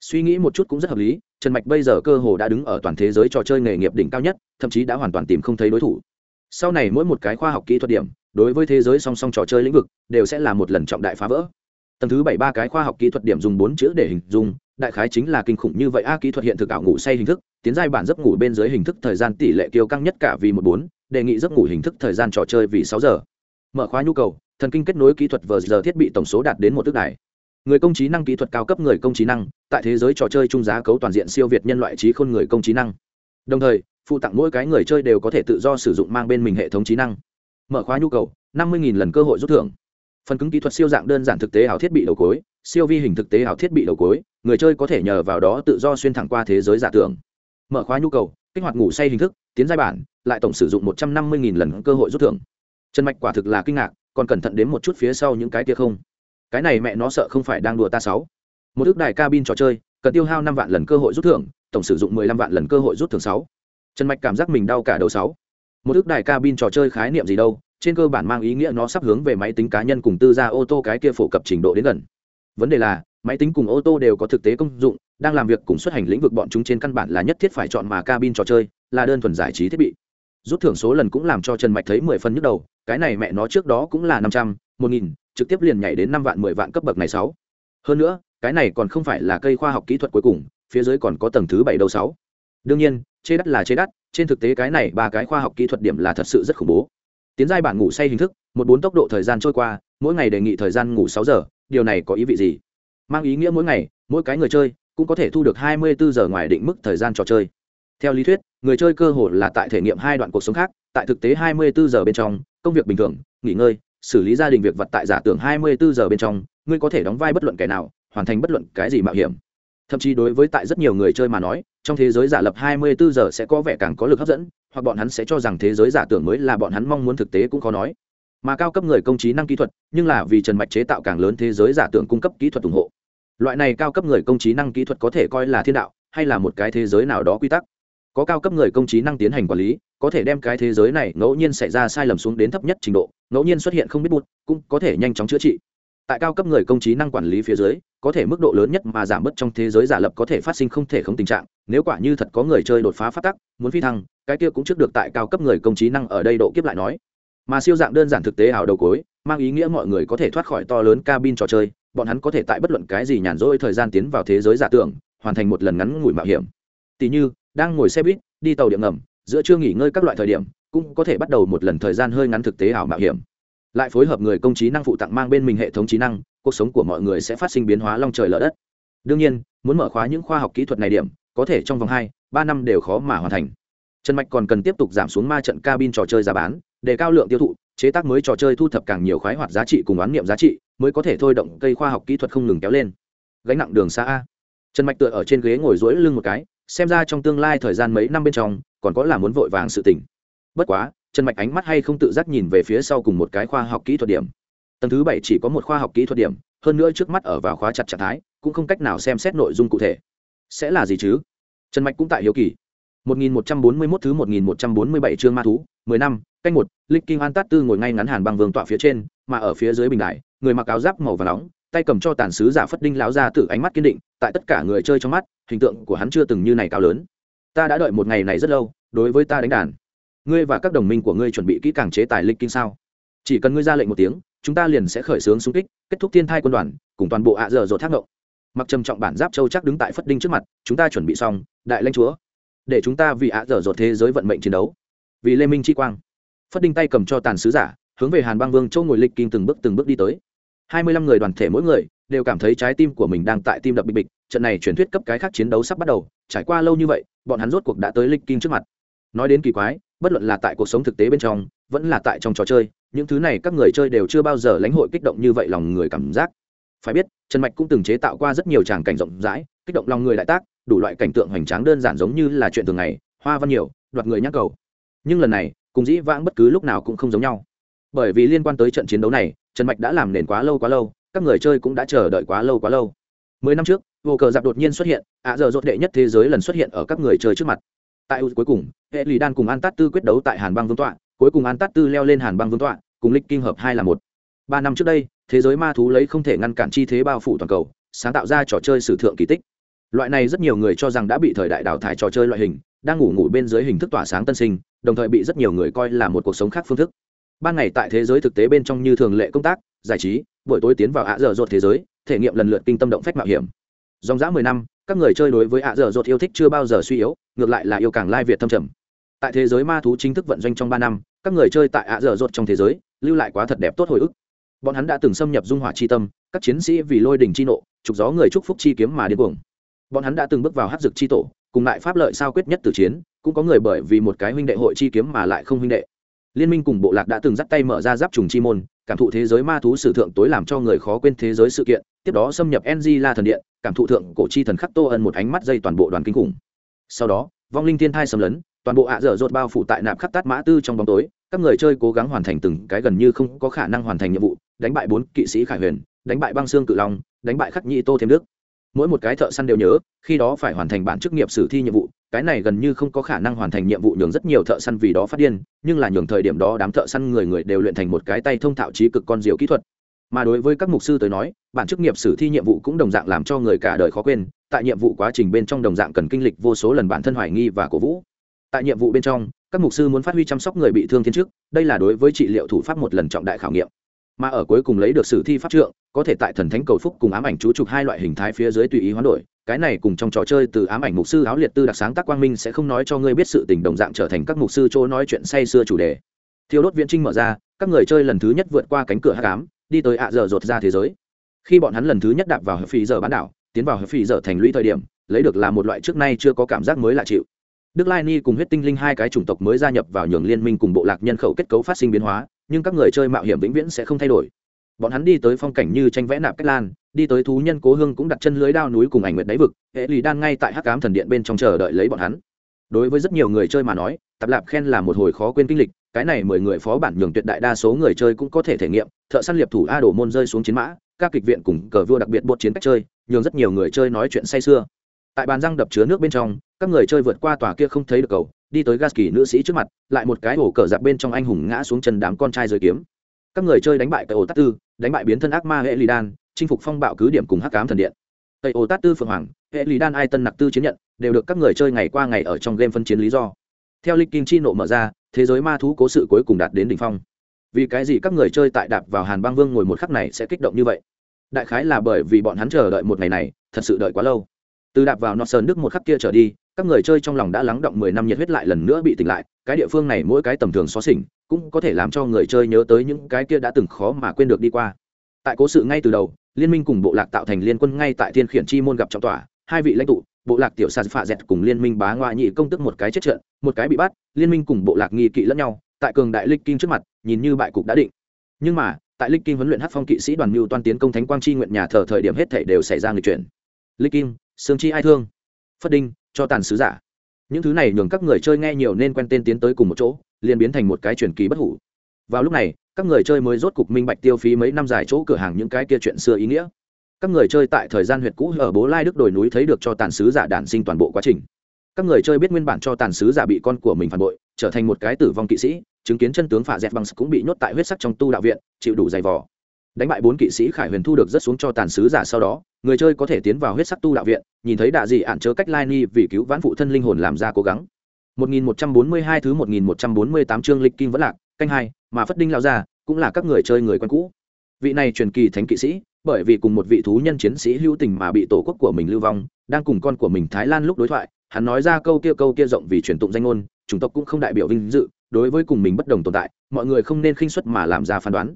Suy nghĩ một chút cũng rất hợp lý, trần mạch bây giờ cơ hồ đã đứng ở toàn thế giới trò chơi nghề nghiệp đỉnh cao nhất, thậm chí đã hoàn toàn tìm không thấy đối thủ sau này mỗi một cái khoa học kỹ thuật điểm, đối với thế giới song song trò chơi lĩnh vực, đều sẽ là một lần trọng đại phá vỡ. Tầng thứ bảy ba cái khoa học kỹ thuật điểm dùng bốn chữ để hình dung, đại khái chính là kinh khủng như vậy. A, kỹ thuật hiện thực ảo ngủ say hình thức, tiến giai bản giấc ngủ bên dưới hình thức thời gian tỷ lệ kiêu căng nhất cả vì một bốn, đề nghị giấc ngủ hình thức thời gian trò chơi vì sáu giờ. Mở khóa nhu cầu, thần kinh kết nối kỹ thuật vờ giờ thiết bị tổng số đạt đến một tức đài. Người công trí năng kỹ thuật cao cấp người công trí năng, tại thế giới trò chơi trung giá cấu toàn diện siêu việt nhân loại trí khôn người công trí năng. Đồng thời phụ tặng mỗi cái người chơi đều có thể tự do sử dụng mang bên mình hệ thống trí năng. Mở khóa nhu cầu, năm mươi lần cơ hội rút thưởng. Phần cứng kỹ thuật siêu dạng đơn giản thực tế ảo thiết bị đầu cối, siêu vi hình thực tế ảo thiết bị đầu cối, người chơi có thể nhờ vào đó tự do xuyên thẳng qua thế giới giả tưởng. Mở khóa nhu cầu, kích hoạt ngủ say hình thức, tiến giai bản, lại tổng sử dụng một trăm năm mươi lần cơ hội rút thưởng. Trần mạch quả thực là kinh ngạc, còn cẩn thận đến một chút phía sau những cái kia không. Cái này mẹ nó sợ không phải đang đùa ta sáu. Một ước đài cabin trò chơi, cần tiêu hao năm vạn lần cơ hội rút thưởng, tổng sử dụng mười lăm vạn lần cơ hội rút thưởng sáu trần mạch cảm giác mình đau cả đầu sáu. Một ước đài cabin trò chơi khái niệm gì đâu, trên cơ bản mang ý nghĩa nó sắp hướng về máy tính cá nhân cùng tư gia ô tô cái kia phổ cập trình độ đến gần. Vấn đề là, máy tính cùng ô tô đều có thực tế công dụng, đang làm việc cùng xuất hành lĩnh vực bọn chúng trên căn bản là nhất thiết phải chọn mà cabin trò chơi, là đơn thuần giải trí thiết bị. Rút thưởng số lần cũng làm cho trần mạch thấy mười phân nhức đầu, cái này mẹ nó trước đó cũng là năm trăm, một nghìn, trực tiếp liền nhảy đến năm vạn, mười vạn cấp bậc này sáu. Hơn nữa, cái này còn không phải là cây khoa học kỹ thuật cuối cùng, phía dưới còn có tầng thứ bảy đầu sáu. Đương nhiên chế đắt là chế đắt, trên thực tế cái này ba cái khoa học kỹ thuật điểm là thật sự rất khủng bố. Tiến giai bản ngủ say hình thức, một bốn tốc độ thời gian trôi qua, mỗi ngày đề nghị thời gian ngủ sáu giờ, điều này có ý vị gì? Mang ý nghĩa mỗi ngày, mỗi cái người chơi cũng có thể thu được hai mươi bốn giờ ngoài định mức thời gian trò chơi. Theo lý thuyết, người chơi cơ hội là tại thể nghiệm hai đoạn cuộc sống khác, tại thực tế hai mươi bốn giờ bên trong, công việc bình thường, nghỉ ngơi, xử lý gia đình việc vật tại giả tưởng hai mươi bốn giờ bên trong, ngươi có thể đóng vai bất luận kẻ nào, hoàn thành bất luận cái gì mạo hiểm thậm chí đối với tại rất nhiều người chơi mà nói, trong thế giới giả lập 24 giờ sẽ có vẻ càng có lực hấp dẫn, hoặc bọn hắn sẽ cho rằng thế giới giả tưởng mới là bọn hắn mong muốn thực tế cũng khó nói. Mà cao cấp người công trí năng kỹ thuật, nhưng là vì trần mạch chế tạo càng lớn thế giới giả tưởng cung cấp kỹ thuật ủng hộ. Loại này cao cấp người công trí năng kỹ thuật có thể coi là thiên đạo, hay là một cái thế giới nào đó quy tắc. Có cao cấp người công trí năng tiến hành quản lý, có thể đem cái thế giới này ngẫu nhiên xảy ra sai lầm xuống đến thấp nhất trình độ, ngẫu nhiên xuất hiện không biết bụt, cũng có thể nhanh chóng chữa trị tại cao cấp người công trí năng quản lý phía dưới, có thể mức độ lớn nhất mà giảm bớt trong thế giới giả lập có thể phát sinh không thể không tình trạng. Nếu quả như thật có người chơi đột phá phát tắc, muốn phi thăng, cái kia cũng trước được tại cao cấp người công trí năng ở đây độ kiếp lại nói. Mà siêu dạng đơn giản thực tế ảo đầu cối, mang ý nghĩa mọi người có thể thoát khỏi to lớn cabin trò chơi, bọn hắn có thể tại bất luận cái gì nhàn rỗi thời gian tiến vào thế giới giả tưởng, hoàn thành một lần ngắn ngủi mạo hiểm. Tỷ như, đang ngồi xe buýt, đi tàu điện ngầm, giữa trưa nghỉ ngơi các loại thời điểm, cũng có thể bắt đầu một lần thời gian hơi ngắn thực tế ảo mạo hiểm lại phối hợp người công trí năng phụ tặng mang bên mình hệ thống trí năng, cuộc sống của mọi người sẽ phát sinh biến hóa long trời lở đất. Đương nhiên, muốn mở khóa những khoa học kỹ thuật này điểm, có thể trong vòng hai, ba năm đều khó mà hoàn thành. Trần mạch còn cần tiếp tục giảm xuống ma trận cabin trò chơi giá bán, để cao lượng tiêu thụ, chế tác mới trò chơi thu thập càng nhiều khoái hoạt giá trị cùng oán niệm giá trị, mới có thể thôi động cây khoa học kỹ thuật không ngừng kéo lên. Gánh nặng đường xa a. Trần mạch tựa ở trên ghế ngồi rỗi lưng một cái, xem ra trong tương lai thời gian mấy năm bên trong, còn có là muốn vội vàng sự tỉnh bất quá trần mạch ánh mắt hay không tự giác nhìn về phía sau cùng một cái khoa học kỹ thuật điểm. Tầng thứ bảy chỉ có một khoa học kỹ thuật điểm, hơn nữa trước mắt ở vào khóa chặt trạng thái, cũng không cách nào xem xét nội dung cụ thể. Sẽ là gì chứ? Trần mạch cũng tại hiếu kỳ. 1141 thứ 1147 chương ma thú 10 năm, canh một, lịch kinh an tát tư ngồi ngay ngắn hàn băng vương tọa phía trên, mà ở phía dưới bình đại, người mặc áo giáp màu và nóng, tay cầm cho tàn sứ giả phất đinh lão gia từ ánh mắt kiên định, tại tất cả người chơi trong mắt, hình tượng của hắn chưa từng như này cao lớn. Ta đã đợi một ngày này rất lâu, đối với ta đánh đàn ngươi và các đồng minh của ngươi chuẩn bị kỹ càng chế tài lịch kinh sao? Chỉ cần ngươi ra lệnh một tiếng, chúng ta liền sẽ khởi xướng xung kích, kết thúc thiên thai quân đoàn, cùng toàn bộ ạ dở rồi thác ngộ mặc trầm trọng bản giáp châu chắc đứng tại phất đinh trước mặt, chúng ta chuẩn bị xong, đại lãnh chúa. Để chúng ta vì ạ dở rồi thế giới vận mệnh chiến đấu. Vì lê minh chi quang. Phất đinh tay cầm cho tàn sứ giả, hướng về hàn băng vương châu ngồi lịch kinh từng bước từng bước đi tới. Hai mươi lăm người đoàn thể mỗi người đều cảm thấy trái tim của mình đang tại tim đập bịch bịch, trận này truyền thuyết cấp cái khác chiến đấu sắp bắt đầu, trải qua lâu như vậy, bọn hắn rốt cuộc đã tới lịch kinh trước mặt. Nói đến kỳ quái bất luận là tại cuộc sống thực tế bên trong, vẫn là tại trong trò chơi, những thứ này các người chơi đều chưa bao giờ lãnh hội kích động như vậy lòng người cảm giác. Phải biết, trần mạch cũng từng chế tạo qua rất nhiều tràng cảnh rộng rãi, kích động lòng người đại tác, đủ loại cảnh tượng hoành tráng đơn giản giống như là chuyện thường ngày, hoa văn nhiều, đoạt người nhắc cầu. Nhưng lần này, cùng dĩ vãng bất cứ lúc nào cũng không giống nhau. Bởi vì liên quan tới trận chiến đấu này, trần mạch đã làm nền quá lâu quá lâu, các người chơi cũng đã chờ đợi quá lâu quá lâu. Mười năm trước, vô cờ giặc đột nhiên xuất hiện, ạ giờ rốt đệ nhất thế giới lần xuất hiện ở các người chơi trước mặt tại ưu cuối cùng, hệ lì đan cùng an tát tư quyết đấu tại hàn băng vương tọa, cuối cùng an tát tư leo lên hàn băng vương tọa, cùng lịch kinh hợp hai là một. Ba năm trước đây, thế giới ma thú lấy không thể ngăn cản chi thế bao phủ toàn cầu, sáng tạo ra trò chơi sử thượng kỳ tích. Loại này rất nhiều người cho rằng đã bị thời đại đào thải trò chơi loại hình, đang ngủ ngủ bên dưới hình thức tỏa sáng tân sinh, đồng thời bị rất nhiều người coi là một cuộc sống khác phương thức. Ban ngày tại thế giới thực tế bên trong như thường lệ công tác, giải trí, buổi tối tiến vào ạ dở dột thế giới, thể nghiệm lần lượt kinh tâm động phách mạo hiểm. Dòng dã mười năm các người chơi đối với ạ dở dột yêu thích chưa bao giờ suy yếu, ngược lại là yêu càng lai việt thâm trầm. Tại thế giới ma thú chính thức vận doanh trong ba năm, các người chơi tại ạ dở dột trong thế giới lưu lại quá thật đẹp tốt hồi ức. Bọn hắn đã từng xâm nhập dung hỏa chi tâm, các chiến sĩ vì lôi đình chi nộ, trục gió người chúc phúc chi kiếm mà điên cuồng. Bọn hắn đã từng bước vào hát dực chi tổ, cùng lại pháp lợi sao quyết nhất từ chiến, cũng có người bởi vì một cái huynh đệ hội chi kiếm mà lại không huynh đệ. Liên minh cùng bộ lạc đã từng dắt tay mở ra giáp trùng chi môn, cảm thụ thế giới ma thú sử thượng tối làm cho người khó quên thế giới sự kiện tiếp đó xâm nhập ng la thần điện, cảm thụ thượng cổ chi thần khắc tô ân một ánh mắt dây toàn bộ đoàn kinh khủng. Sau đó, vong linh thiên thai xâm lấn, toàn bộ ạ dở dột bao phủ tại nạp khắc tát mã tư trong bóng tối, các người chơi cố gắng hoàn thành từng cái gần như không có khả năng hoàn thành nhiệm vụ, đánh bại bốn kỵ sĩ khải huyền, đánh bại băng xương cự long, đánh bại khắc nhị tô thêm đức. Mỗi một cái thợ săn đều nhớ, khi đó phải hoàn thành bản chức nghiệp sử thi nhiệm vụ, cái này gần như không có khả năng hoàn thành nhiệm vụ nhường rất nhiều thợ săn vì đó phát điên, nhưng là nhường thời điểm đó đám thợ săn người người đều luyện thành một cái tay thông thạo trí cực con diều kỹ thuật mà đối với các mục sư tới nói, bản chức nghiệp sử thi nhiệm vụ cũng đồng dạng làm cho người cả đời khó quên, tại nhiệm vụ quá trình bên trong đồng dạng cần kinh lịch vô số lần bản thân hoài nghi và cổ vũ. Tại nhiệm vụ bên trong, các mục sư muốn phát huy chăm sóc người bị thương thiên chức, đây là đối với trị liệu thủ pháp một lần trọng đại khảo nghiệm. Mà ở cuối cùng lấy được sử thi pháp trượng, có thể tại thần thánh cầu phúc cùng ám ảnh chú trục hai loại hình thái phía dưới tùy ý hoán đổi, cái này cùng trong trò chơi từ ám ảnh mục sư áo liệt tư đặc sáng tác quang minh sẽ không nói cho ngươi biết sự tình đồng dạng trở thành các mục sư chỗ nói chuyện say xưa chủ đề. Thiêu đốt viễn trinh mở ra, các người chơi lần thứ nhất vượt qua cánh cửa hát cám đi tới ạ dở dột ra thế giới. Khi bọn hắn lần thứ nhất đạp vào hợp phì giờ bán đảo, tiến vào hợp phì giờ thành lũy thời điểm, lấy được là một loại trước nay chưa có cảm giác mới lạ chịu. Đức lai ni cùng huyết tinh linh hai cái chủng tộc mới gia nhập vào nhường liên minh cùng bộ lạc nhân khẩu kết cấu phát sinh biến hóa, nhưng các người chơi mạo hiểm vĩnh viễn sẽ không thay đổi. Bọn hắn đi tới phong cảnh như tranh vẽ nạp cách lan, đi tới thú nhân cố hương cũng đặt chân lưới đao núi cùng ảnh nguyệt đáy vực, hệ lì đan ngay tại hắc cám thần điện bên trong chờ đợi lấy bọn hắn. Đối với rất nhiều người chơi mà nói tập lạp khen là một hồi khó quên kinh lịch, cái này mười người phó bản nhường tuyệt đại đa số người chơi cũng có thể thể nghiệm, thợ săn liệp thủ a đổ môn rơi xuống chiến mã, các kịch viện cùng cờ vua đặc biệt bột chiến cách chơi, nhường rất nhiều người chơi nói chuyện say sưa. Tại bàn răng đập chứa nước bên trong, các người chơi vượt qua tòa kia không thấy được cầu, đi tới gas kỳ nữ sĩ trước mặt, lại một cái ổ cờ giặc bên trong anh hùng ngã xuống chân đám con trai rơi kiếm. Các người chơi đánh bại cây ổ tát tư, đánh bại biến thân ác ma hệ lì đan chinh phục phong bạo cứ điểm cùng hắc cám thần điện. Cây ổ tát tư phượng hoàng hệ lì đan ai tân nặc tư chiến nhận, đều được các người chơi ngày qua ngày ở trong game phân chiến lý do theo lịch kinh chi nộ mở ra, thế giới ma thú cố sự cuối cùng đạt đến đỉnh phong. Vì cái gì các người chơi tại đạp vào hàn băng vương ngồi một khắc này sẽ kích động như vậy? Đại khái là bởi vì bọn hắn chờ đợi một ngày này, thật sự đợi quá lâu. Từ đạp vào nọ sơn đức một khắc kia trở đi, các người chơi trong lòng đã lắng động mười năm nhiệt huyết lại lần nữa bị tỉnh lại, cái địa phương này mỗi cái tầm thường xó xỉnh, cũng có thể làm cho người chơi nhớ tới những cái kia đã từng khó mà quên được đi qua. Tại cố sự ngay từ đầu, liên minh cùng bộ lạc tạo thành liên quân ngay tại thiên khiển chi môn gặp trọng tòa hai vị lãnh tụ bộ lạc tiểu sàn phạ dẹt cùng liên minh bá ngoại nhị công tức một cái chết trận, một cái bị bắt, liên minh cùng bộ lạc nghi kỵ lẫn nhau, tại cường đại lịch kinh trước mặt, nhìn như bại cục đã định. Nhưng mà, tại lịch kinh huấn luyện hát phong kỵ sĩ đoàn mưu Toàn tiến công thánh quang chi nguyện nhà thờ thời điểm hết thể đều xảy ra người chuyển. Lịch kinh, sương chi ai thương, phất đinh, cho tàn sứ giả. Những thứ này nhường các người chơi nghe nhiều nên quen tên tiến tới cùng một chỗ, liền biến thành một cái truyền kỳ bất hủ. Vào lúc này, các người chơi mới rốt cục minh bạch tiêu phí mấy năm dài chỗ cửa hàng những cái kia chuyện xưa ý nghĩa các người chơi tại thời gian huyệt cũ ở bố lai đức đồi núi thấy được cho tàn sứ giả đản sinh toàn bộ quá trình. Các người chơi biết nguyên bản cho tàn sứ giả bị con của mình phản bội, trở thành một cái tử vong kỵ sĩ, chứng kiến chân tướng phả dẹt bằng cũng bị nhốt tại huyết sắc trong tu đạo viện, chịu đủ dày vò. Đánh bại bốn kỵ sĩ khải huyền thu được rất xuống cho tàn sứ giả sau đó, người chơi có thể tiến vào huyết sắc tu đạo viện, nhìn thấy đạ dị ạn chớ cách lai ni vì cứu vãn phụ thân linh hồn làm ra cố gắng. 1142 thứ 1148 chương lịch kim vẫn lạc, canh hai, mà phất đinh lao ra, cũng là các người chơi người quen cũ. Vị này truyền kỳ thánh kỵ sĩ bởi vì cùng một vị thú nhân chiến sĩ hữu tình mà bị tổ quốc của mình lưu vong, đang cùng con của mình thái lan lúc đối thoại, hắn nói ra câu kia câu kia rộng vì truyền tụng danh ngôn, chủng tộc cũng không đại biểu vinh dự, đối với cùng mình bất đồng tồn tại, mọi người không nên khinh suất mà làm ra phán đoán.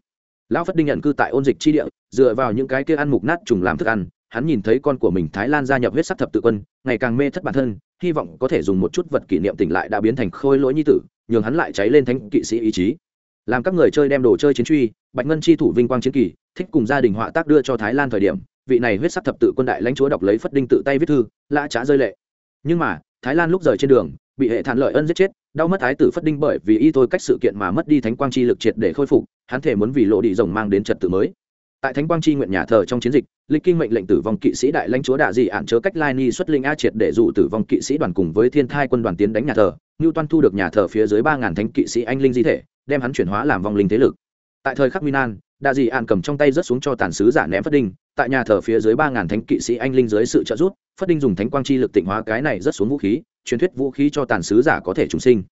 Lão phất đinh nhận cư tại ôn dịch chi địa, dựa vào những cái kia ăn mục nát trùng làm thức ăn, hắn nhìn thấy con của mình thái lan gia nhập huyết sắc thập tự quân, ngày càng mê thất bản thân, hy vọng có thể dùng một chút vật kỷ niệm tỉnh lại đã biến thành khôi lỗi nhi tử, nhường hắn lại cháy lên thánh kỵ sĩ ý chí làm các người chơi đem đồ chơi chiến truy, bạch ngân chi thủ vinh quang chiến kỳ, thích cùng gia đình họa tác đưa cho thái lan thời điểm, vị này huyết sắc thập tự quân đại lãnh chúa đọc lấy phất đinh tự tay viết thư, lã trá rơi lệ. Nhưng mà, thái lan lúc rời trên đường, bị hệ thản lợi ân giết chết, đau mất thái tử phất đinh bởi vì y thôi cách sự kiện mà mất đi thánh quang chi lực triệt để khôi phục, hắn thể muốn vì lộ đi rồng mang đến trật tự mới. Tại thánh quang chi nguyện nhà thờ trong chiến dịch, lịch kinh mệnh lệnh tử vong kỵ sĩ đại lãnh chúa đạ dị ạn chớ cách lai ni xuất linh a triệt để dụ tử vong kỵ sĩ đoàn cùng với thiên thai quân đoàn tiến đánh nhà thờ, ngưu toan thu được nhà thờ phía dưới ba ngàn thánh kỵ sĩ anh linh di thể đem hắn chuyển hóa làm vong linh thế lực. Tại thời khắc minan đa dị an cầm trong tay rớt xuống cho tàn sứ giả ném phất đinh, tại nhà thờ phía dưới ba ngàn thánh kỵ sĩ anh linh dưới sự trợ giúp, phất đinh dùng thánh quang chi lực tịnh hóa cái này rớt xuống vũ khí, truyền thuyết vũ khí cho tàn sứ giả có thể trùng sinh.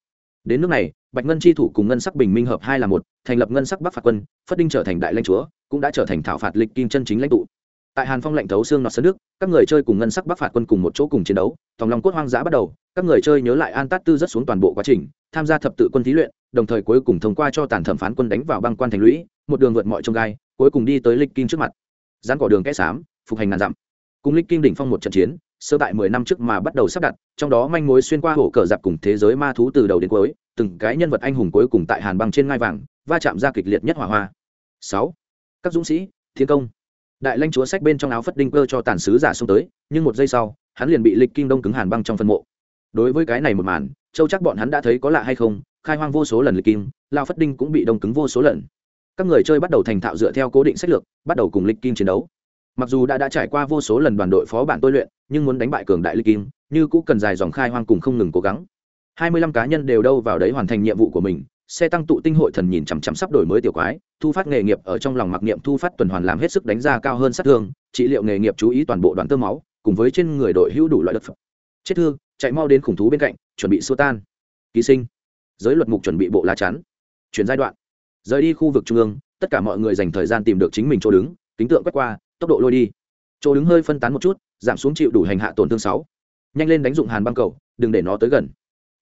Đến nước này, bạch ngân chi thủ cùng ngân sắc bình minh hợp hai là một, thành lập ngân sắc bắc phạt quân, phất đinh trở thành đại lãnh chúa, cũng đã trở thành thảo phạt lịch kim chân chính lãnh tụ. Tại hàn phong lệnh thấu xương nọt sân nước, các người chơi cùng ngân sắc bắc phạt quân cùng một chỗ cùng chiến đấu, tòng lòng cốt hoang dã bắt đầu các người chơi nhớ lại an tát tư rất xuống toàn bộ quá trình, tham gia thập tự quân thí luyện, đồng thời cuối cùng thông qua cho tàn thẩm phán quân đánh vào băng quan thành lũy, một đường vượt mọi trông gai, cuối cùng đi tới lịch kim trước mặt. Dán cỏ đường kẽ xám, phục hành ngàn dặm. Cùng lịch kim đỉnh phong một trận chiến, sơ tại mười năm trước mà bắt đầu sắp đặt, trong đó manh mối xuyên qua hổ cờ dạp cùng thế giới ma thú từ đầu đến cuối, từng cái nhân vật anh hùng cuối cùng tại hàn băng trên ngai vàng, va chạm ra kịch liệt nhất hỏa hoa. Sáu. Các dũng sĩ, thiên công. Đại lãnh chúa sách bên trong áo phất đinh cơ cho tàn sứ giả xông tới, nhưng một giây sau, hắn liền bị lịch kim đông cứng hàn băng trong phân mộ đối với cái này một màn, châu chắc bọn hắn đã thấy có lạ hay không, khai hoang vô số lần lịch kim, lao phất đinh cũng bị đông cứng vô số lần. Các người chơi bắt đầu thành thạo dựa theo cố định sách lược, bắt đầu cùng lịch kim chiến đấu. Mặc dù đã đã trải qua vô số lần đoàn đội phó bản tôi luyện, nhưng muốn đánh bại cường đại lịch kim, như cũng cần dài dòng khai hoang cùng không ngừng cố gắng. Hai mươi lăm cá nhân đều đâu vào đấy hoàn thành nhiệm vụ của mình, xe tăng tụ tinh hội thần nhìn chằm chằm sắp đổi mới tiểu quái, thu phát nghề nghiệp ở trong lòng mặc niệm thu phát tuần hoàn làm hết sức đánh ra cao hơn sát thương, trị liệu nghề nghiệp chú ý toàn bộ đoàn tơ máu, cùng với trên người đội hữu đủ loại đất phẩm chết thương chạy mau đến khủng thú bên cạnh, chuẩn bị xua tan. Ký sinh. Giới luật mục chuẩn bị bộ lá chắn. Chuyển giai đoạn. Rời đi khu vực trung ương, tất cả mọi người dành thời gian tìm được chính mình chỗ đứng, kính tượng quét qua, tốc độ lôi đi. Chỗ đứng hơi phân tán một chút, giảm xuống chịu đủ hành hạ tổn thương sáu. Nhanh lên đánh dụng hàn băng cầu, đừng để nó tới gần.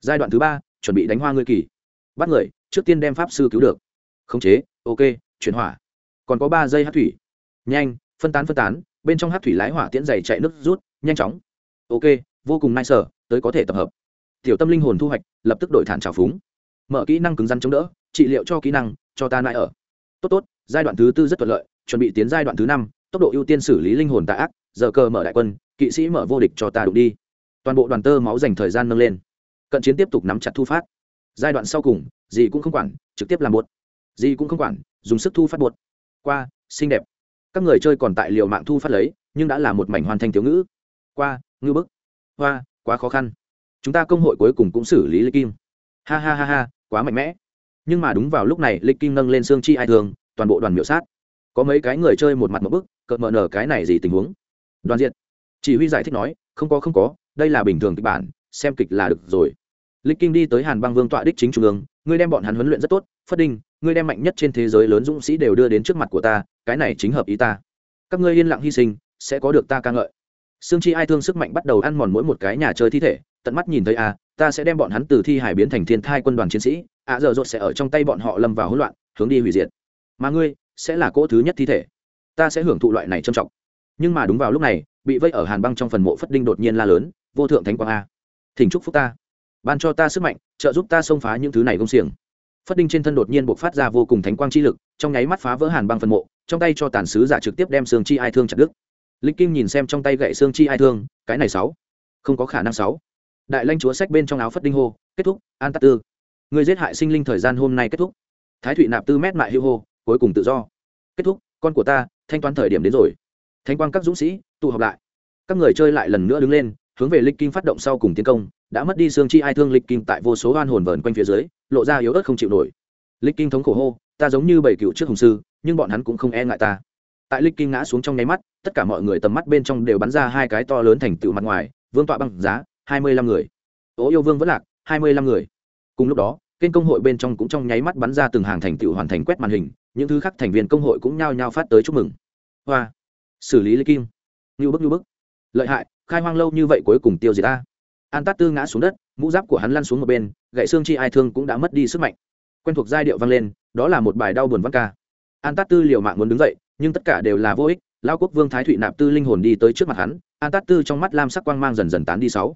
Giai đoạn thứ ba, chuẩn bị đánh hoa ngươi kỳ. Bắt người, trước tiên đem pháp sư cứu được. Khống chế, ok, chuyển hỏa. Còn có ba giây hát thủy. Nhanh, phân tán phân tán, bên trong hát thủy lái hỏa tiễn dày chạy nước rút, nhanh chóng. Ok vô cùng nai sở, tới có thể tập hợp. Tiểu tâm linh hồn thu hoạch, lập tức đổi thản trào phúng. Mở kỹ năng cứng rắn chống đỡ, trị liệu cho kỹ năng, cho ta nại ở. Tốt tốt, giai đoạn thứ tư rất thuận lợi, chuẩn bị tiến giai đoạn thứ năm, tốc độ ưu tiên xử lý linh hồn tạ ác, giờ cờ mở đại quân, kỵ sĩ mở vô địch cho ta đụng đi. Toàn bộ đoàn tơ máu dành thời gian nâng lên. Cận chiến tiếp tục nắm chặt thu phát. Giai đoạn sau cùng gì cũng không quản, trực tiếp làm bột. Gì cũng không quản, dùng sức thu phát bột. Qua, xinh đẹp. Các người chơi còn tại liều mạng thu phát lấy, nhưng đã là một mảnh hoàn thành thiếu ngữ. Qua, ngư bức hoa, quá khó khăn. Chúng ta công hội cuối cùng cũng xử lý lịch kim. Ha ha ha ha, quá mạnh mẽ. Nhưng mà đúng vào lúc này, lịch kim nâng lên xương chi ai thường, toàn bộ đoàn miểu sát. Có mấy cái người chơi một mặt một bức, cợt mờ nở cái này gì tình huống? Đoàn diện chỉ huy giải thích nói, không có không có, đây là bình thường kịch bản, xem kịch là được rồi. Lịch kim đi tới hàn băng vương tọa đích chính trung ương, ngươi đem bọn hắn huấn luyện rất tốt, phất đinh, ngươi đem mạnh nhất trên thế giới lớn dũng sĩ đều đưa đến trước mặt của ta, cái này chính hợp ý ta. Các ngươi yên lặng hy sinh, sẽ có được ta ca ngợi sương chi ai thương sức mạnh bắt đầu ăn mòn mỗi một cái nhà chơi thi thể tận mắt nhìn thấy à, ta sẽ đem bọn hắn từ thi hải biến thành thiên thai quân đoàn chiến sĩ ạ à, giờ rột sẽ ở trong tay bọn họ lâm vào hỗn loạn hướng đi hủy diệt. Mà ngươi sẽ là cỗ thứ nhất thi thể. Ta sẽ hưởng thụ loại này trầm trọng. Nhưng mà đúng vào lúc này bị vây ở hàn băng trong phần mộ phất đinh đột nhiên la lớn vô thượng thánh quang a thỉnh chúc phúc ta. Ban cho ta sức mạnh trợ giúp ta xông phá những thứ này công xiềng. Phất đinh trên thân đột nhiên buộc phát ra vô cùng thánh quang chi lực trong nháy mắt phá vỡ hàn băng phần mộ trong tay cho tàn sứ giả trực tiếp đem xương chi ai thương chặt đứt linh kim nhìn xem trong tay gậy xương chi ai thương, cái này sáu. Không có khả năng sáu. Đại Lanh chúa sách bên trong áo phất đinh hô, kết thúc, an tát tư. Người giết hại sinh linh thời gian hôm nay kết thúc. Thái thụy nạp tư mét mại hưu hô, cuối cùng tự do. Kết thúc, con của ta, thanh toán thời điểm đến rồi. Thanh quang các dũng sĩ, tụ họp lại. Các người chơi lại lần nữa đứng lên, hướng về lịch kim phát động sau cùng tiến công, đã mất đi xương chi ai thương lịch kim tại vô số oan hồn vờn quanh phía dưới, lộ ra yếu ớt không chịu nổi. Lịch kim thống khổ hô, ta giống như bảy cựu trước hùng sư, nhưng bọn hắn cũng không e ngại ta tại lịch kim ngã xuống trong nháy mắt, tất cả mọi người tầm mắt bên trong đều bắn ra hai cái to lớn thành tựu mặt ngoài, vương tọa băng giá, hai mươi lăm người. Ố yêu vương vẫn lạc, hai mươi lăm người. Cùng lúc đó, kênh công hội bên trong cũng trong nháy mắt bắn ra từng hàng thành tựu hoàn thành quét màn hình, những thứ khác thành viên công hội cũng nhao nhao phát tới chúc mừng. Hoa. Xử lý lịch kim như bức như bức. Lợi hại, khai hoang lâu như vậy cuối cùng tiêu diệt ta. An tát tư ngã xuống đất, mũ giáp của hắn lăn xuống một bên, gậy xương chi ai thương cũng đã mất đi sức mạnh. Quen thuộc giai điệu vang lên, đó là một bài đau buồn văn ca. An tát tư liều mạng muốn đứng dậy nhưng tất cả đều là vô ích lao quốc vương thái thụy nạp tư linh hồn đi tới trước mặt hắn, an tát tư trong mắt lam sắc quang mang dần dần tán đi sáu.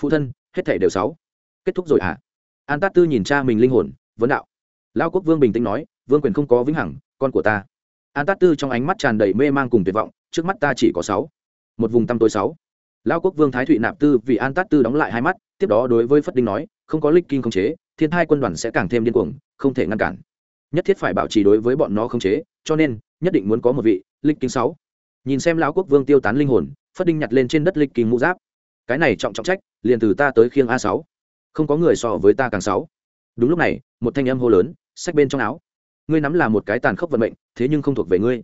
Phụ thân, hết thể đều sáu. Kết thúc rồi à an tát tư nhìn cha mình linh hồn, vấn đạo. Lao quốc vương bình tĩnh nói, vương quyền không có vĩnh hằng, con của ta. An tát tư trong ánh mắt tràn đầy mê mang cùng tuyệt vọng, trước mắt ta chỉ có sáu. Một vùng tăm tối sáu. Lao quốc vương thái thụy nạp tư vì an tát tư đóng lại hai mắt, tiếp đó đối với phất đinh nói, không có lịch kim khống chế, thiên hai quân đoàn sẽ càng thêm điên cuồng, không thể ngăn cản nhất thiết phải bảo trì đối với bọn nó không chế, cho nên, nhất định muốn có một vị lịch kinh sáu. Nhìn xem lão quốc vương tiêu tán linh hồn, phất đinh nhặt lên trên đất lịch kinh mũ giáp. Cái này trọng trọng trách, liền từ ta tới khiêng a sáu. Không có người so với ta càng sáu. Đúng lúc này, một thanh âm hô lớn, sách bên trong áo. Ngươi nắm là một cái tàn khốc vận mệnh, thế nhưng không thuộc về ngươi.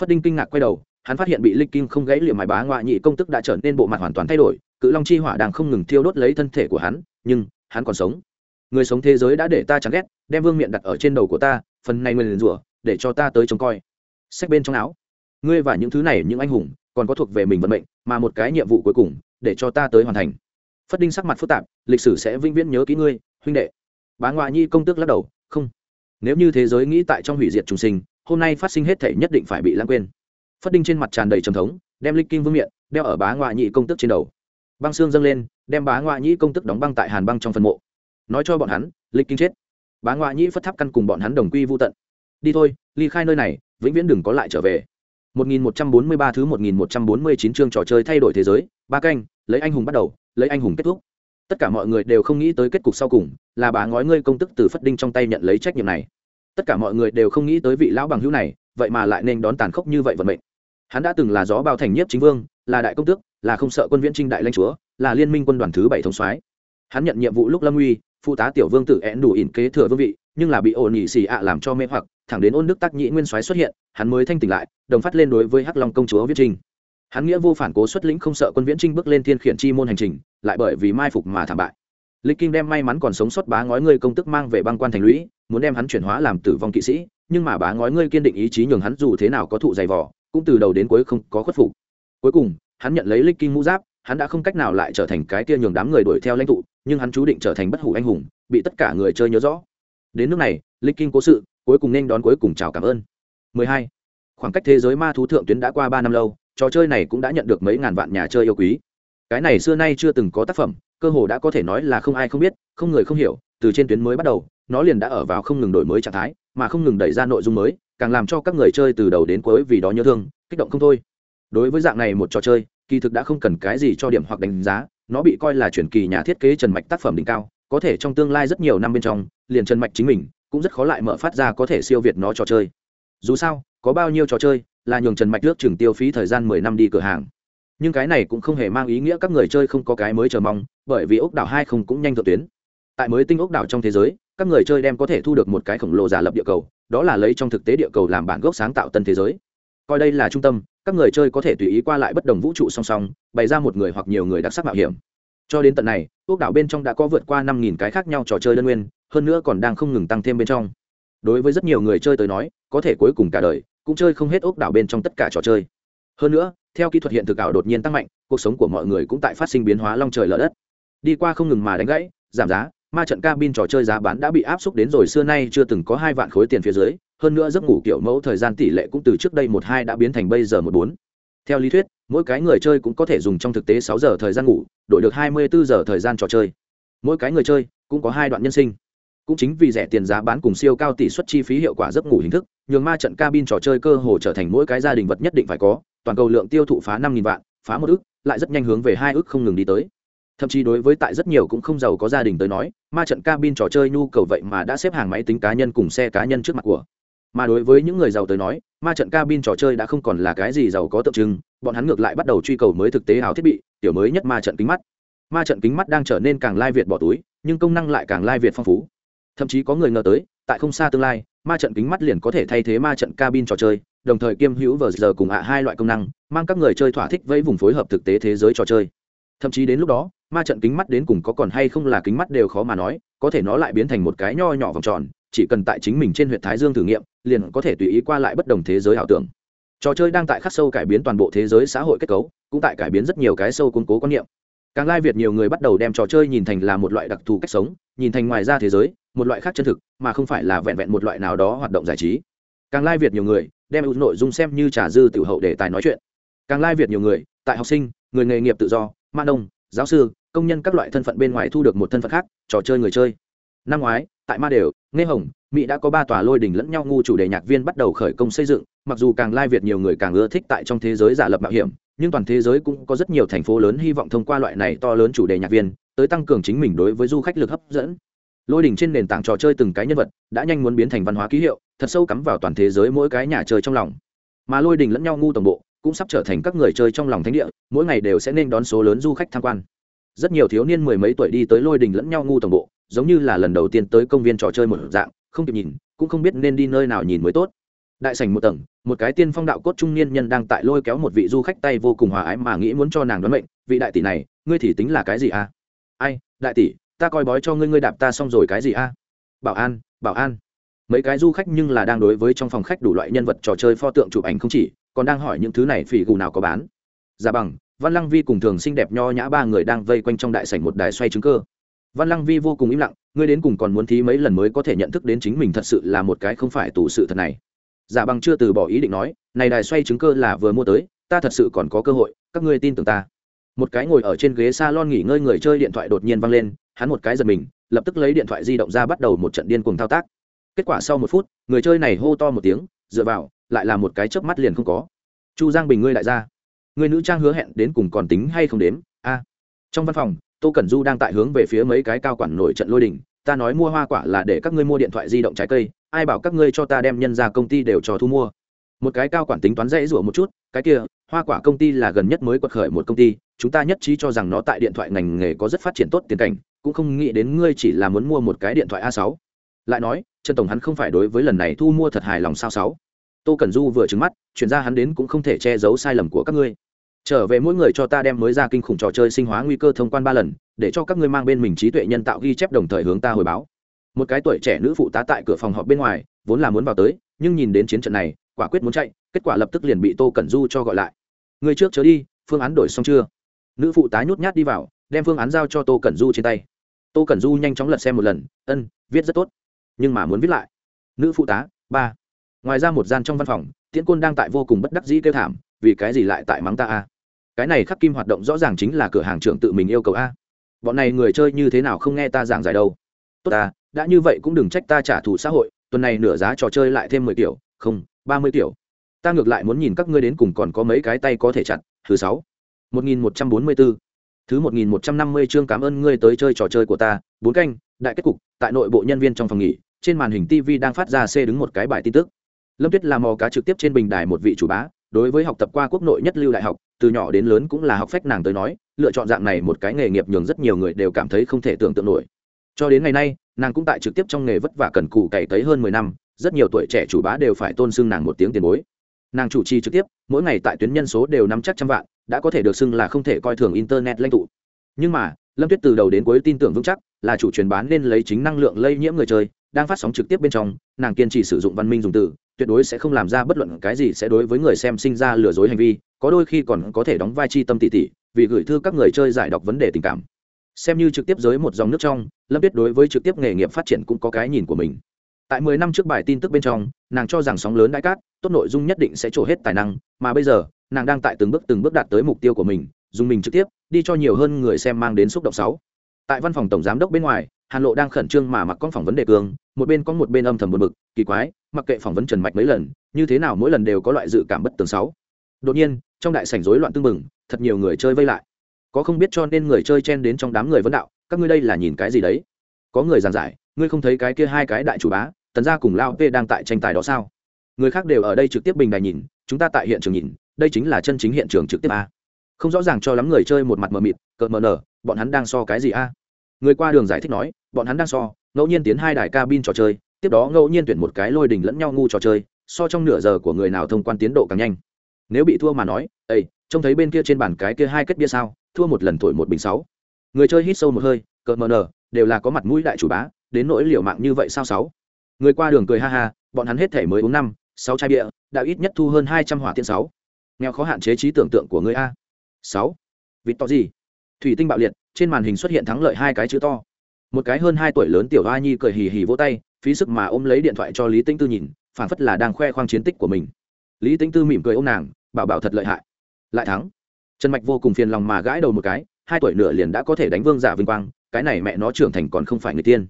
Phất đinh kinh ngạc quay đầu, hắn phát hiện bị linh kinh không gãy liệm mài bá ngoại nhị công tức đã trở nên bộ mặt hoàn toàn thay đổi, cự long chi hỏa đang không ngừng thiêu đốt lấy thân thể của hắn, nhưng, hắn còn sống. Người sống thế giới đã để ta chán ghét, đem vương miện đặt ở trên đầu của ta phần này nguyền rủa, để cho ta tới trông coi. Sách bên trong áo. Ngươi và những thứ này, những anh hùng, còn có thuộc về mình vận mệnh, mà một cái nhiệm vụ cuối cùng, để cho ta tới hoàn thành. Phất đinh sắc mặt phức tạp, lịch sử sẽ vĩnh viễn nhớ kỹ ngươi, huynh đệ. Bá ngoại nhi công tước lắc đầu, không. Nếu như thế giới nghĩ tại trong hủy diệt trùng sinh, hôm nay phát sinh hết thể nhất định phải bị lãng quên. Phất đinh trên mặt tràn đầy trầm thống, đem lịch kim vương miệng đeo ở bá ngoại nhị công tước trên đầu. Băng xương dâng lên, đem bá ngoại nhị công tước đóng băng tại hàn băng trong phần mộ. Nói cho bọn hắn, lịch kim chết bá ngoại nhĩ phất tháp căn cùng bọn hắn đồng quy vô tận đi thôi ly khai nơi này vĩnh viễn đừng có lại trở về 1143 thứ 1149 chương trò chơi thay đổi thế giới, ba canh, lấy anh hùng bắt đầu, lấy anh hùng kết thúc. Tất cả mọi người đều không nghĩ tới kết cục sau cùng, là bà ngói ngươi công tức từ phất đinh trong tay nhận lấy trách nhiệm này. Tất cả mọi người đều không nghĩ tới vị lão bằng hữu này, vậy mà lại nên đón tàn khốc như vậy vận mệnh. Hắn đã từng là gió bao thành nhất chính vương, là đại công tước, là không sợ quân viễn trinh đại lãnh chúa, là liên minh quân đoàn thứ bảy thống soái. Hắn nhận nhiệm vụ lúc lâm uy, phụ tá tiểu vương tử én đủ ỉn kế thừa vương vị, nhưng là bị ổn nhị xì ạ làm cho mê hoặc, thẳng đến ôn đức tác nhĩ nguyên soái xuất hiện hắn mới thanh tỉnh lại đồng phát lên đối với hắc long công chúa viết trinh hắn nghĩa vô phản cố xuất lĩnh không sợ quân viễn trinh bước lên thiên khiển chi môn hành trình lại bởi vì mai phục mà thảm bại. Lịch kinh đem may mắn còn sống sót bá ngói ngươi công tức mang về băng quan thành lũy muốn đem hắn chuyển hóa làm tử vong kỵ sĩ nhưng mà bá ngói ngươi kiên định ý chí nhường hắn dù thế nào có thụ dày vỏ cũng từ đầu đến cuối không có khuất phục. Cuối cùng hắn nhận lấy lịch kinh mũ giáp hắn đã không cách nào lại trở thành cái kia nhường đám người đuổi theo lãnh tụ, nhưng hắn chú định trở thành bất hủ anh hùng, bị tất cả người chơi nhớ rõ. Đến nước này, lịch kinh cố sự, cuối cùng nên đón cuối cùng chào cảm ơn. 12. khoảng cách thế giới ma thú thượng tuyến đã qua ba năm lâu, trò chơi này cũng đã nhận được mấy ngàn vạn nhà chơi yêu quý. Cái này xưa nay chưa từng có tác phẩm, cơ hồ đã có thể nói là không ai không biết, không người không hiểu, từ trên tuyến mới bắt đầu, nó liền đã ở vào không ngừng đổi mới trạng thái, mà không ngừng đẩy ra nội dung mới, càng làm cho các người chơi từ đầu đến cuối vì đó nhớ thương, kích động không thôi. Đối với dạng này một trò chơi kỳ thực đã không cần cái gì cho điểm hoặc đánh giá, nó bị coi là truyền kỳ nhà thiết kế trần mạch tác phẩm đỉnh cao, có thể trong tương lai rất nhiều năm bên trong, liền trần mạch chính mình cũng rất khó lại mở phát ra có thể siêu việt nó trò chơi. Dù sao, có bao nhiêu trò chơi là nhường trần mạch nước chừng tiêu phí thời gian mười năm đi cửa hàng. Nhưng cái này cũng không hề mang ý nghĩa các người chơi không có cái mới chờ mong, bởi vì ốc đảo hai không cũng nhanh thượng tuyến. Tại mới tinh ốc đảo trong thế giới, các người chơi đem có thể thu được một cái khổng lồ giả lập địa cầu, đó là lấy trong thực tế địa cầu làm bản gốc sáng tạo tân thế giới. Coi đây là trung tâm các người chơi có thể tùy ý qua lại bất đồng vũ trụ song song, bày ra một người hoặc nhiều người đặc sắc mạo hiểm. Cho đến tận này ốc đảo bên trong đã có vượt qua năm nghìn cái khác nhau trò chơi đơn nguyên, hơn nữa còn đang không ngừng tăng thêm bên trong. Đối với rất nhiều người chơi tới nói, có thể cuối cùng cả đời, cũng chơi không hết ốc đảo bên trong tất cả trò chơi. Hơn nữa, theo kỹ thuật hiện thực ảo đột nhiên tăng mạnh, cuộc sống của mọi người cũng tại phát sinh biến hóa long trời lở đất. Đi qua không ngừng mà đánh gãy, giảm giá ma trận cabin trò chơi giá bán đã bị áp suất đến rồi, xưa nay chưa từng có hai vạn khối tiền phía dưới, hơn nữa giấc ngủ kiểu mẫu thời gian tỷ lệ cũng từ trước đây một hai đã biến thành bây giờ một bốn. Theo lý thuyết, mỗi cái người chơi cũng có thể dùng trong thực tế sáu giờ thời gian ngủ, đổi được hai mươi bốn giờ thời gian trò chơi. Mỗi cái người chơi cũng có hai đoạn nhân sinh. Cũng chính vì rẻ tiền giá bán cùng siêu cao tỷ suất chi phí hiệu quả giấc ngủ hình thức, nhường ma trận cabin trò chơi cơ hồ trở thành mỗi cái gia đình vật nhất định phải có, toàn cầu lượng tiêu thụ phá năm nghìn vạn, phá một ước lại rất nhanh hướng về hai ước không ngừng đi tới thậm chí đối với tại rất nhiều cũng không giàu có gia đình tới nói, ma trận cabin trò chơi nhu cầu vậy mà đã xếp hàng máy tính cá nhân cùng xe cá nhân trước mặt của. Mà đối với những người giàu tới nói, ma trận cabin trò chơi đã không còn là cái gì giàu có tượng trưng, bọn hắn ngược lại bắt đầu truy cầu mới thực tế hào thiết bị, tiểu mới nhất ma trận kính mắt. Ma trận kính mắt đang trở nên càng lai việt bỏ túi, nhưng công năng lại càng lai việt phong phú. Thậm chí có người ngờ tới, tại không xa tương lai, ma trận kính mắt liền có thể thay thế ma trận cabin trò chơi, đồng thời kiêm hữu vờ giờ cùng hạ hai loại công năng, mang các người chơi thỏa thích với vùng phối hợp thực tế thế giới trò chơi. Thậm chí đến lúc đó ma trận kính mắt đến cùng có còn hay không là kính mắt đều khó mà nói, có thể nó lại biến thành một cái nho nhỏ vòng tròn, chỉ cần tại chính mình trên huyện thái dương thử nghiệm, liền có thể tùy ý qua lại bất đồng thế giới ảo tưởng. Trò chơi đang tại khắc sâu cải biến toàn bộ thế giới xã hội kết cấu, cũng tại cải biến rất nhiều cái sâu củng cố quan niệm. Càng lai việt nhiều người bắt đầu đem trò chơi nhìn thành là một loại đặc thù cách sống, nhìn thành ngoài ra thế giới, một loại khác chân thực, mà không phải là vẹn vẹn một loại nào đó hoạt động giải trí. Càng lai việt nhiều người, đem ưu nội dung xem như trà dư tiểu hậu để tài nói chuyện. Càng lai việt nhiều người, tại học sinh, người nghề nghiệp tự do man đông giáo sư công nhân các loại thân phận bên ngoài thu được một thân phận khác, trò chơi người chơi. Năm ngoái, tại ma đều nghe hồng, mỹ đã có ba tòa lôi đỉnh lẫn nhau ngu chủ đề nhạc viên bắt đầu khởi công xây dựng, mặc dù càng lai việt nhiều người càng ưa thích tại trong thế giới giả lập mạo hiểm, nhưng toàn thế giới cũng có rất nhiều thành phố lớn hy vọng thông qua loại này to lớn chủ đề nhạc viên, tới tăng cường chính mình đối với du khách lực hấp dẫn. Lôi đỉnh trên nền tảng trò chơi từng cái nhân vật, đã nhanh muốn biến thành văn hóa ký hiệu, thật sâu cắm vào toàn thế giới mỗi cái nhà chơi trong lòng. Mà lôi đỉnh lẫn nhau ngu tổng bộ, cũng sắp trở thành các người chơi trong lòng thánh địa, mỗi ngày đều sẽ nên đón số lớn du khách tham quan rất nhiều thiếu niên mười mấy tuổi đi tới lôi đình lẫn nhau ngu tổng bộ, giống như là lần đầu tiên tới công viên trò chơi một dạng, không kịp nhìn, cũng không biết nên đi nơi nào nhìn mới tốt. Đại sảnh một tầng, một cái tiên phong đạo cốt trung niên nhân đang tại lôi kéo một vị du khách tay vô cùng hòa ái mà nghĩ muốn cho nàng đoán mệnh, vị đại tỷ này, ngươi thì tính là cái gì a? Ai, đại tỷ, ta coi bói cho ngươi ngươi đạp ta xong rồi cái gì a? Bảo an bảo an. Mấy cái du khách nhưng là đang đối với trong phòng khách đủ loại nhân vật trò chơi pho tượng chụp ảnh không chỉ, còn đang hỏi những thứ này phỉ gù nào có bán. Giả bằng văn lăng vi cùng thường xinh đẹp nho nhã ba người đang vây quanh trong đại sảnh một đài xoay trứng cơ. Văn lăng vi vô cùng im lặng, ngươi đến cùng còn muốn thí mấy lần mới có thể nhận thức đến chính mình thật sự là một cái không phải tù sự thật này. Giả bằng chưa từ bỏ ý định nói, này đài xoay trứng cơ là vừa mua tới, ta thật sự còn có cơ hội, các ngươi tin tưởng ta. Một cái ngồi ở trên ghế s a lon nghỉ ngơi người chơi điện thoại đột nhiên văng lên, hắn một cái giật mình, lập tức lấy điện thoại di động ra bắt đầu một trận điên cuồng thao tác. Kết quả sau một phút, người chơi này hô to một tiếng, dựa vào, lại là một cái chớp mắt liền không có. Chu giang bình ngươi lại ra người nữ trang hứa hẹn đến cùng còn tính hay không đến? a. Trong văn phòng, tô cẩn du đang tại hướng về phía mấy cái cao quản nổi trận lôi đình. Ta nói mua hoa quả là để các ngươi mua điện thoại di động trái cây, ai bảo các ngươi cho ta đem nhân ra công ty đều cho thu mua. Một cái cao quản tính toán dãy rủa một chút, cái kia, hoa quả công ty là gần nhất mới quật khởi một công ty, chúng ta nhất trí cho rằng nó tại điện thoại ngành nghề có rất phát triển tốt tiền cảnh, cũng không nghĩ đến ngươi chỉ là muốn mua một cái điện thoại a 6 lại nói, trần tổng hắn không phải đối với lần này thu mua thật hài lòng sao sáu? Tô cẩn du vừa trứng mắt, chuyển ra hắn đến cũng không thể che giấu sai lầm của các ngươi. Trở về mỗi người cho ta đem mới ra kinh khủng trò chơi sinh hóa nguy cơ thông quan ba lần, để cho các ngươi mang bên mình trí tuệ nhân tạo ghi chép đồng thời hướng ta hồi báo. Một cái tuổi trẻ nữ phụ tá tại cửa phòng họp bên ngoài, vốn là muốn vào tới, nhưng nhìn đến chiến trận này, quả quyết muốn chạy, kết quả lập tức liền bị tô cẩn du cho gọi lại. Người trước chớ đi, phương án đổi xong chưa? Nữ phụ tá nhút nhát đi vào, đem phương án giao cho tô cẩn du trên tay. Tô cẩn du nhanh chóng lật xem một lần, ân, viết rất tốt, nhưng mà muốn viết lại. Nữ phụ tá, ba ngoài ra một gian trong văn phòng, tiễn côn đang tại vô cùng bất đắc dĩ kêu thảm, vì cái gì lại tại mắng ta a? Cái này khắc kim hoạt động rõ ràng chính là cửa hàng trưởng tự mình yêu cầu a. Bọn này người chơi như thế nào không nghe ta giảng giải đâu? Tốt ta, đã như vậy cũng đừng trách ta trả thù xã hội, tuần này nửa giá trò chơi lại thêm mười tiểu không, ba mươi tiểu ta ngược lại muốn nhìn các ngươi đến cùng còn có mấy cái tay có thể chặt, thứ sáu. Một nghìn một trăm bốn mươi bốn thứ một nghìn một trăm năm mươi chương cảm ơn ngươi tới chơi trò chơi của ta. Bốn canh, đại kết cục, tại nội bộ nhân viên trong phòng nghỉ, trên màn hình tv đang phát ra c đứng một cái bài tin tức lâm tuyết làm mò cá trực tiếp trên bình đài một vị chủ bá, đối với học tập qua quốc nội nhất lưu đại học, từ nhỏ đến lớn cũng là học phách nàng tới nói, lựa chọn dạng này một cái nghề nghiệp nhường rất nhiều người đều cảm thấy không thể tưởng tượng nổi. Cho đến ngày nay, nàng cũng tại trực tiếp trong nghề vất vả cần cù cày tới hơn mười năm, rất nhiều tuổi trẻ chủ bá đều phải tôn xưng nàng một tiếng tiền bối. Nàng chủ trì trực tiếp, mỗi ngày tại tuyến nhân số đều nắm chắc trăm vạn, đã có thể được xưng là không thể coi thường internet lãnh tụ. Nhưng mà, lâm tuyết từ đầu đến cuối tin tưởng vững chắc, là chủ truyền bán nên lấy chính năng lượng lây nhiễm người chơi, đang phát sóng trực tiếp bên trong, nàng kiên trì sử dụng văn minh dùng từ tuyệt đối sẽ không làm ra bất luận cái gì sẽ đối với người xem sinh ra lừa dối hành vi, có đôi khi còn có thể đóng vai chi tâm tỉ tỉ, vì gửi thư các người chơi giải đọc vấn đề tình cảm. Xem như trực tiếp giới một dòng nước trong, lâm biết đối với trực tiếp nghề nghiệp phát triển cũng có cái nhìn của mình. Tại mười năm trước bài tin tức bên trong, nàng cho rằng sóng lớn đại cát, tốt nội dung nhất định sẽ trổ hết tài năng, mà bây giờ, nàng đang tại từng bước từng bước đạt tới mục tiêu của mình, dùng mình trực tiếp, đi cho nhiều hơn người xem mang đến xúc động sáu. Tại văn phòng tổng giám đốc bên ngoài, hàn lộ đang khẩn trương mà mặc con phỏng vấn đề cường, một bên có một bên âm thầm buồn bực, kỳ quái mặc kệ phỏng vấn trần mạch mấy lần, như thế nào mỗi lần đều có loại dự cảm bất tường sáu. Đột nhiên, trong đại sảnh rối loạn tương mừng thật nhiều người chơi vây lại. Có không biết cho nên người chơi chen đến trong đám người vấn đạo, các ngươi đây là nhìn cái gì đấy? Có người giảng giải, ngươi không thấy cái kia hai cái đại chủ bá, tần gia cùng lao p đang tại tranh tài đó sao? Người khác đều ở đây trực tiếp bình đài nhìn, chúng ta tại hiện trường nhìn, đây chính là chân chính hiện trường trực tiếp a. Không rõ ràng cho lắm người chơi một mặt mờ mịt, cợt mờ nở, bọn hắn đang so cái gì a? Người qua đường giải thích nói, bọn hắn đang so, ngẫu nhiên tiến hai đài cabin trò chơi tiếp đó ngẫu nhiên tuyển một cái lôi đình lẫn nhau ngu trò chơi, so trong nửa giờ của người nào thông quan tiến độ càng nhanh. Nếu bị thua mà nói ây trông thấy bên kia trên bàn cái kia hai kết bia sao, thua một lần thổi một bình sáu. Người chơi hít sâu một hơi, cợt mờ nở, đều là có mặt mũi đại chủ bá, đến nỗi liều mạng như vậy sao sáu? Người qua đường cười ha ha, bọn hắn hết thể mới uống năm, sáu chai bia, đã ít nhất thu hơn hai trăm hỏa tiên sáu. Nghèo khó hạn chế trí tưởng tượng của người a. Sáu. Vịt to gì? Thủy tinh bạo liệt, trên màn hình xuất hiện thắng lợi hai cái chữ to một cái hơn hai tuổi lớn tiểu a nhi cười hì hì vỗ tay, phí sức mà ôm lấy điện thoại cho lý tĩnh tư nhìn phản phất là đang khoe khoang chiến tích của mình. Lý tĩnh tư mỉm cười ô m nàng, bảo bảo thật lợi hại. Lại thắng. Trần mạch vô cùng phiền lòng mà gãi đầu một cái, hai tuổi nửa liền đã có thể đánh vương giả vinh quang, cái này mẹ nó trưởng thành còn không phải người tiên.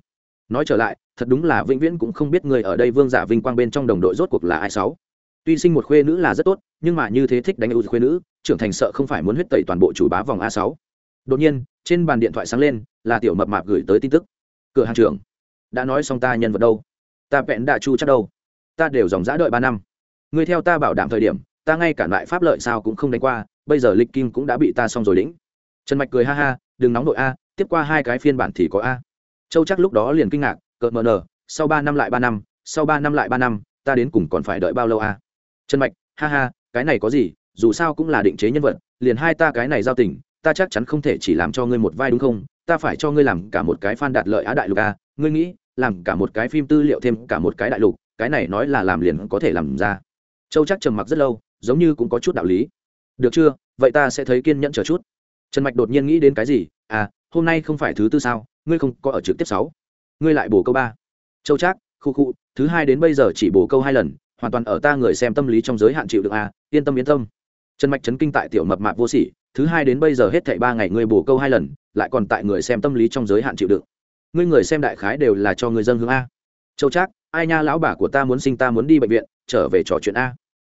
Nói trở lại, thật đúng là vĩnh viễn cũng không biết người ở đây vương giả vinh quang bên trong đồng đội rốt cuộc là ai sáu. Tuy sinh một khuê nữ là rất tốt, nhưng mà như thế thích đánh ưu khuê nữ, trưởng thành sợ không phải muốn huyết tẩy toàn bộ chủ bá vòng a sáu đột nhiên, trên bàn điện thoại sáng lên, là tiểu mập mạp gửi tới tin tức. Cửa hàng trưởng, đã nói xong ta nhân vật đâu? Ta vẹn đạ chu chắc đâu? Ta đều dòng giã đợi ba năm. Người theo ta bảo đảm thời điểm, ta ngay cả loại pháp lợi sao cũng không đánh qua, bây giờ lịch kim cũng đã bị ta xong rồi đĩnh trần mạch cười ha ha, đừng nóng đội a, tiếp qua hai cái phiên bản thì có a. Châu chắc lúc đó liền kinh ngạc cợt mờ nờ, sau ba năm lại ba năm, sau ba năm lại ba năm, ta đến cùng còn phải đợi bao lâu a? Trần mạch, ha ha, cái này có gì, dù sao cũng là định chế nhân vật, liền hai ta cái này giao tình ta chắc chắn không thể chỉ làm cho ngươi một vai đúng không? Ta phải cho ngươi làm cả một cái fan đạt lợi á đại lục a. Ngươi nghĩ, làm cả một cái phim tư liệu thêm cả một cái đại lục, cái này nói là làm liền có thể làm ra. Châu chắc trầm mặc rất lâu, giống như cũng có chút đạo lý. Được chưa? Vậy ta sẽ thấy kiên nhẫn chờ chút. Trần mạch đột nhiên nghĩ đến cái gì? À hôm nay không phải thứ tư sao? Ngươi không có ở trực tiếp sáu. Ngươi lại bổ câu ba. Châu chắc, khu khu, thứ hai đến bây giờ chỉ bổ câu hai lần, hoàn toàn ở ta người xem tâm lý trong giới hạn chịu được à yên tâm yên tâm trần mạch chấn kinh tại tiểu mập mạp vô sỉ, thứ hai đến bây giờ hết thảy ba ngày ngươi bổ câu hai lần, lại còn tại người xem tâm lý trong giới hạn chịu đựng. Ngươi người xem đại khái đều là cho người dân hướng a. Châu trác, ai nha lão bà của ta muốn sinh ta muốn đi bệnh viện, trở về trò chuyện a.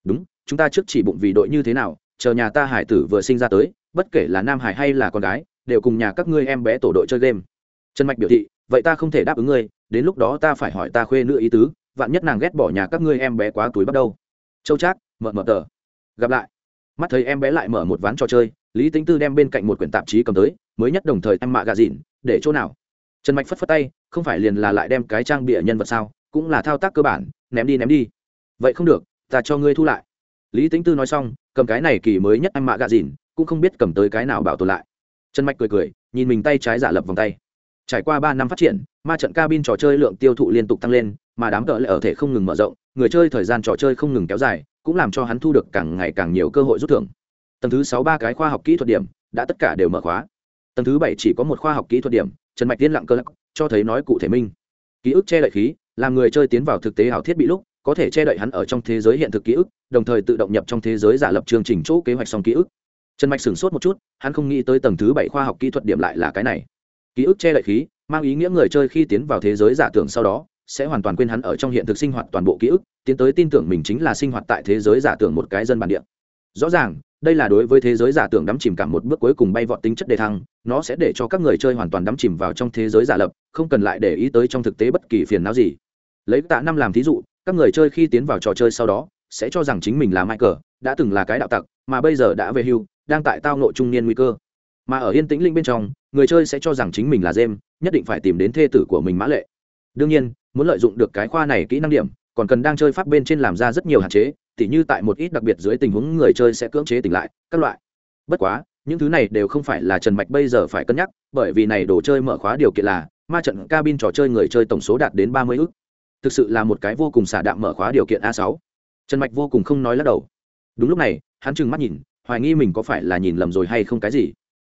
Đúng, chúng ta trước chỉ bụng vì đội như thế nào, chờ nhà ta hải tử vừa sinh ra tới, bất kể là nam hải hay là con gái, đều cùng nhà các ngươi em bé tổ đội chơi game. Trần mạch biểu thị, vậy ta không thể đáp ứng ngươi, đến lúc đó ta phải hỏi ta khuê nữ ý tứ, vạn nhất nàng ghét bỏ nhà các ngươi em bé quá túi bắt đầu. Châu trác mượn mượn tờ. Gặp lại mắt thấy em bé lại mở một ván trò chơi, lý tính tư đem bên cạnh một quyển tạp chí cầm tới, mới nhất đồng thời em mạ gà dịn để chỗ nào? Trần mạch phất phất tay, không phải liền là lại đem cái trang bịa nhân vật sao, cũng là thao tác cơ bản, ném đi ném đi. Vậy không được, ta cho ngươi thu lại. Lý tính tư nói xong, cầm cái này kỳ mới nhất em mạ gà dịn cũng không biết cầm tới cái nào bảo tồn lại. Trần mạch cười cười, nhìn mình tay trái giả lập vòng tay. Trải qua ba năm phát triển, ma trận cabin trò chơi lượng tiêu thụ liên tục tăng lên, mà đám cỡ lại ở thể không ngừng mở rộng, người chơi thời gian trò chơi không ngừng kéo dài cũng làm cho hắn thu được càng ngày càng nhiều cơ hội rút thưởng. Tầng thứ sáu ba cái khoa học kỹ thuật điểm, đã tất cả đều mở khóa. Tầng thứ bảy chỉ có một khoa học kỹ thuật điểm, trần mạch tiên lặng cơ lắc, cho thấy nói cụ thể minh. Ký ức che đậy khí, làm người chơi tiến vào thực tế ảo thiết bị lúc, có thể che đậy hắn ở trong thế giới hiện thực ký ức, đồng thời tự động nhập trong thế giới giả lập chương trình chỗ kế hoạch xong ký ức. Trần mạch sửng sốt một chút, hắn không nghĩ tới tầng thứ bảy khoa học kỹ thuật điểm lại là cái này. Ký ức che đậy khí, mang ý nghĩa người chơi khi tiến vào thế giới giả tưởng sau đó sẽ hoàn toàn quên hắn ở trong hiện thực sinh hoạt toàn bộ ký ức, tiến tới tin tưởng mình chính là sinh hoạt tại thế giới giả tưởng một cái dân bản địa. Rõ ràng, đây là đối với thế giới giả tưởng đắm chìm cả một bước cuối cùng bay vọt tính chất đề thăng, nó sẽ để cho các người chơi hoàn toàn đắm chìm vào trong thế giới giả lập, không cần lại để ý tới trong thực tế bất kỳ phiền não gì. Lấy tạ năm làm thí dụ, các người chơi khi tiến vào trò chơi sau đó, sẽ cho rằng chính mình là michael, đã từng là cái đạo tặc, mà bây giờ đã về hưu, đang tại tao nội trung niên nguy cơ. Mà ở yên tĩnh linh bên trong, người chơi sẽ cho rằng chính mình là jem nhất định phải tìm đến thê tử của mình mã lệ đương nhiên, muốn lợi dụng được cái khoa này kỹ năng điểm, còn cần đang chơi pháp bên trên làm ra rất nhiều hạn chế, tỉ như tại một ít đặc biệt dưới tình huống người chơi sẽ cưỡng chế tỉnh lại, các loại. Bất quá, những thứ này đều không phải là trần mạch bây giờ phải cân nhắc, bởi vì này đồ chơi mở khóa điều kiện là, ma trận cabin trò chơi người chơi tổng số đạt đến ba mươi ước thực sự là một cái vô cùng xả đạm mở khóa điều kiện a sáu. Trần mạch vô cùng không nói lắc đầu. Đúng lúc này, hắn trừng mắt nhìn, hoài nghi mình có phải là nhìn lầm rồi hay không cái gì.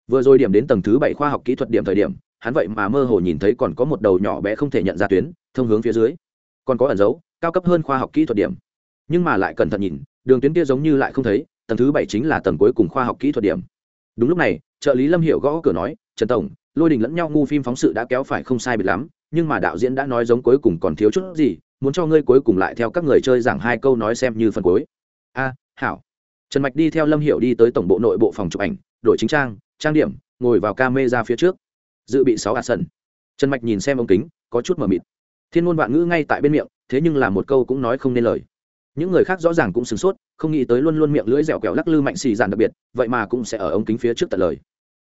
Vừa rồi điểm đến tầng thứ bảy khoa học kỹ thuật điểm thời điểm hắn vậy mà mơ hồ nhìn thấy còn có một đầu nhỏ bé không thể nhận ra tuyến, thông hướng phía dưới. Còn có ẩn dấu, cao cấp hơn khoa học kỹ thuật điểm. Nhưng mà lại cẩn thận nhìn, đường tuyến kia giống như lại không thấy, tầng thứ bảy chính là tầng cuối cùng khoa học kỹ thuật điểm. Đúng lúc này, trợ lý lâm hiệu gõ cửa nói, trần tổng, lôi đình lẫn nhau ngu phim phóng sự đã kéo phải không sai biệt lắm, nhưng mà đạo diễn đã nói giống cuối cùng còn thiếu chút gì, muốn cho ngươi cuối cùng lại theo các người chơi giảng hai câu nói xem như phần cuối. A, hảo. Trần mạch đi theo lâm hiệu đi tới tổng bộ nội bộ phòng chụp ảnh, đổi chính trang trang điểm, ngồi vào ca mê ra phía trước dự bị sáu hạt sần. Trần mạch nhìn xem ống kính, có chút mờ mịt. Thiên ngôn vạn ngữ ngay tại bên miệng, thế nhưng là một câu cũng nói không nên lời. Những người khác rõ ràng cũng sửng sốt, không nghĩ tới luôn luôn miệng lưỡi dẻo kẹo lắc lư mạnh xì dàn đặc biệt, vậy mà cũng sẽ ở ống kính phía trước tận lời.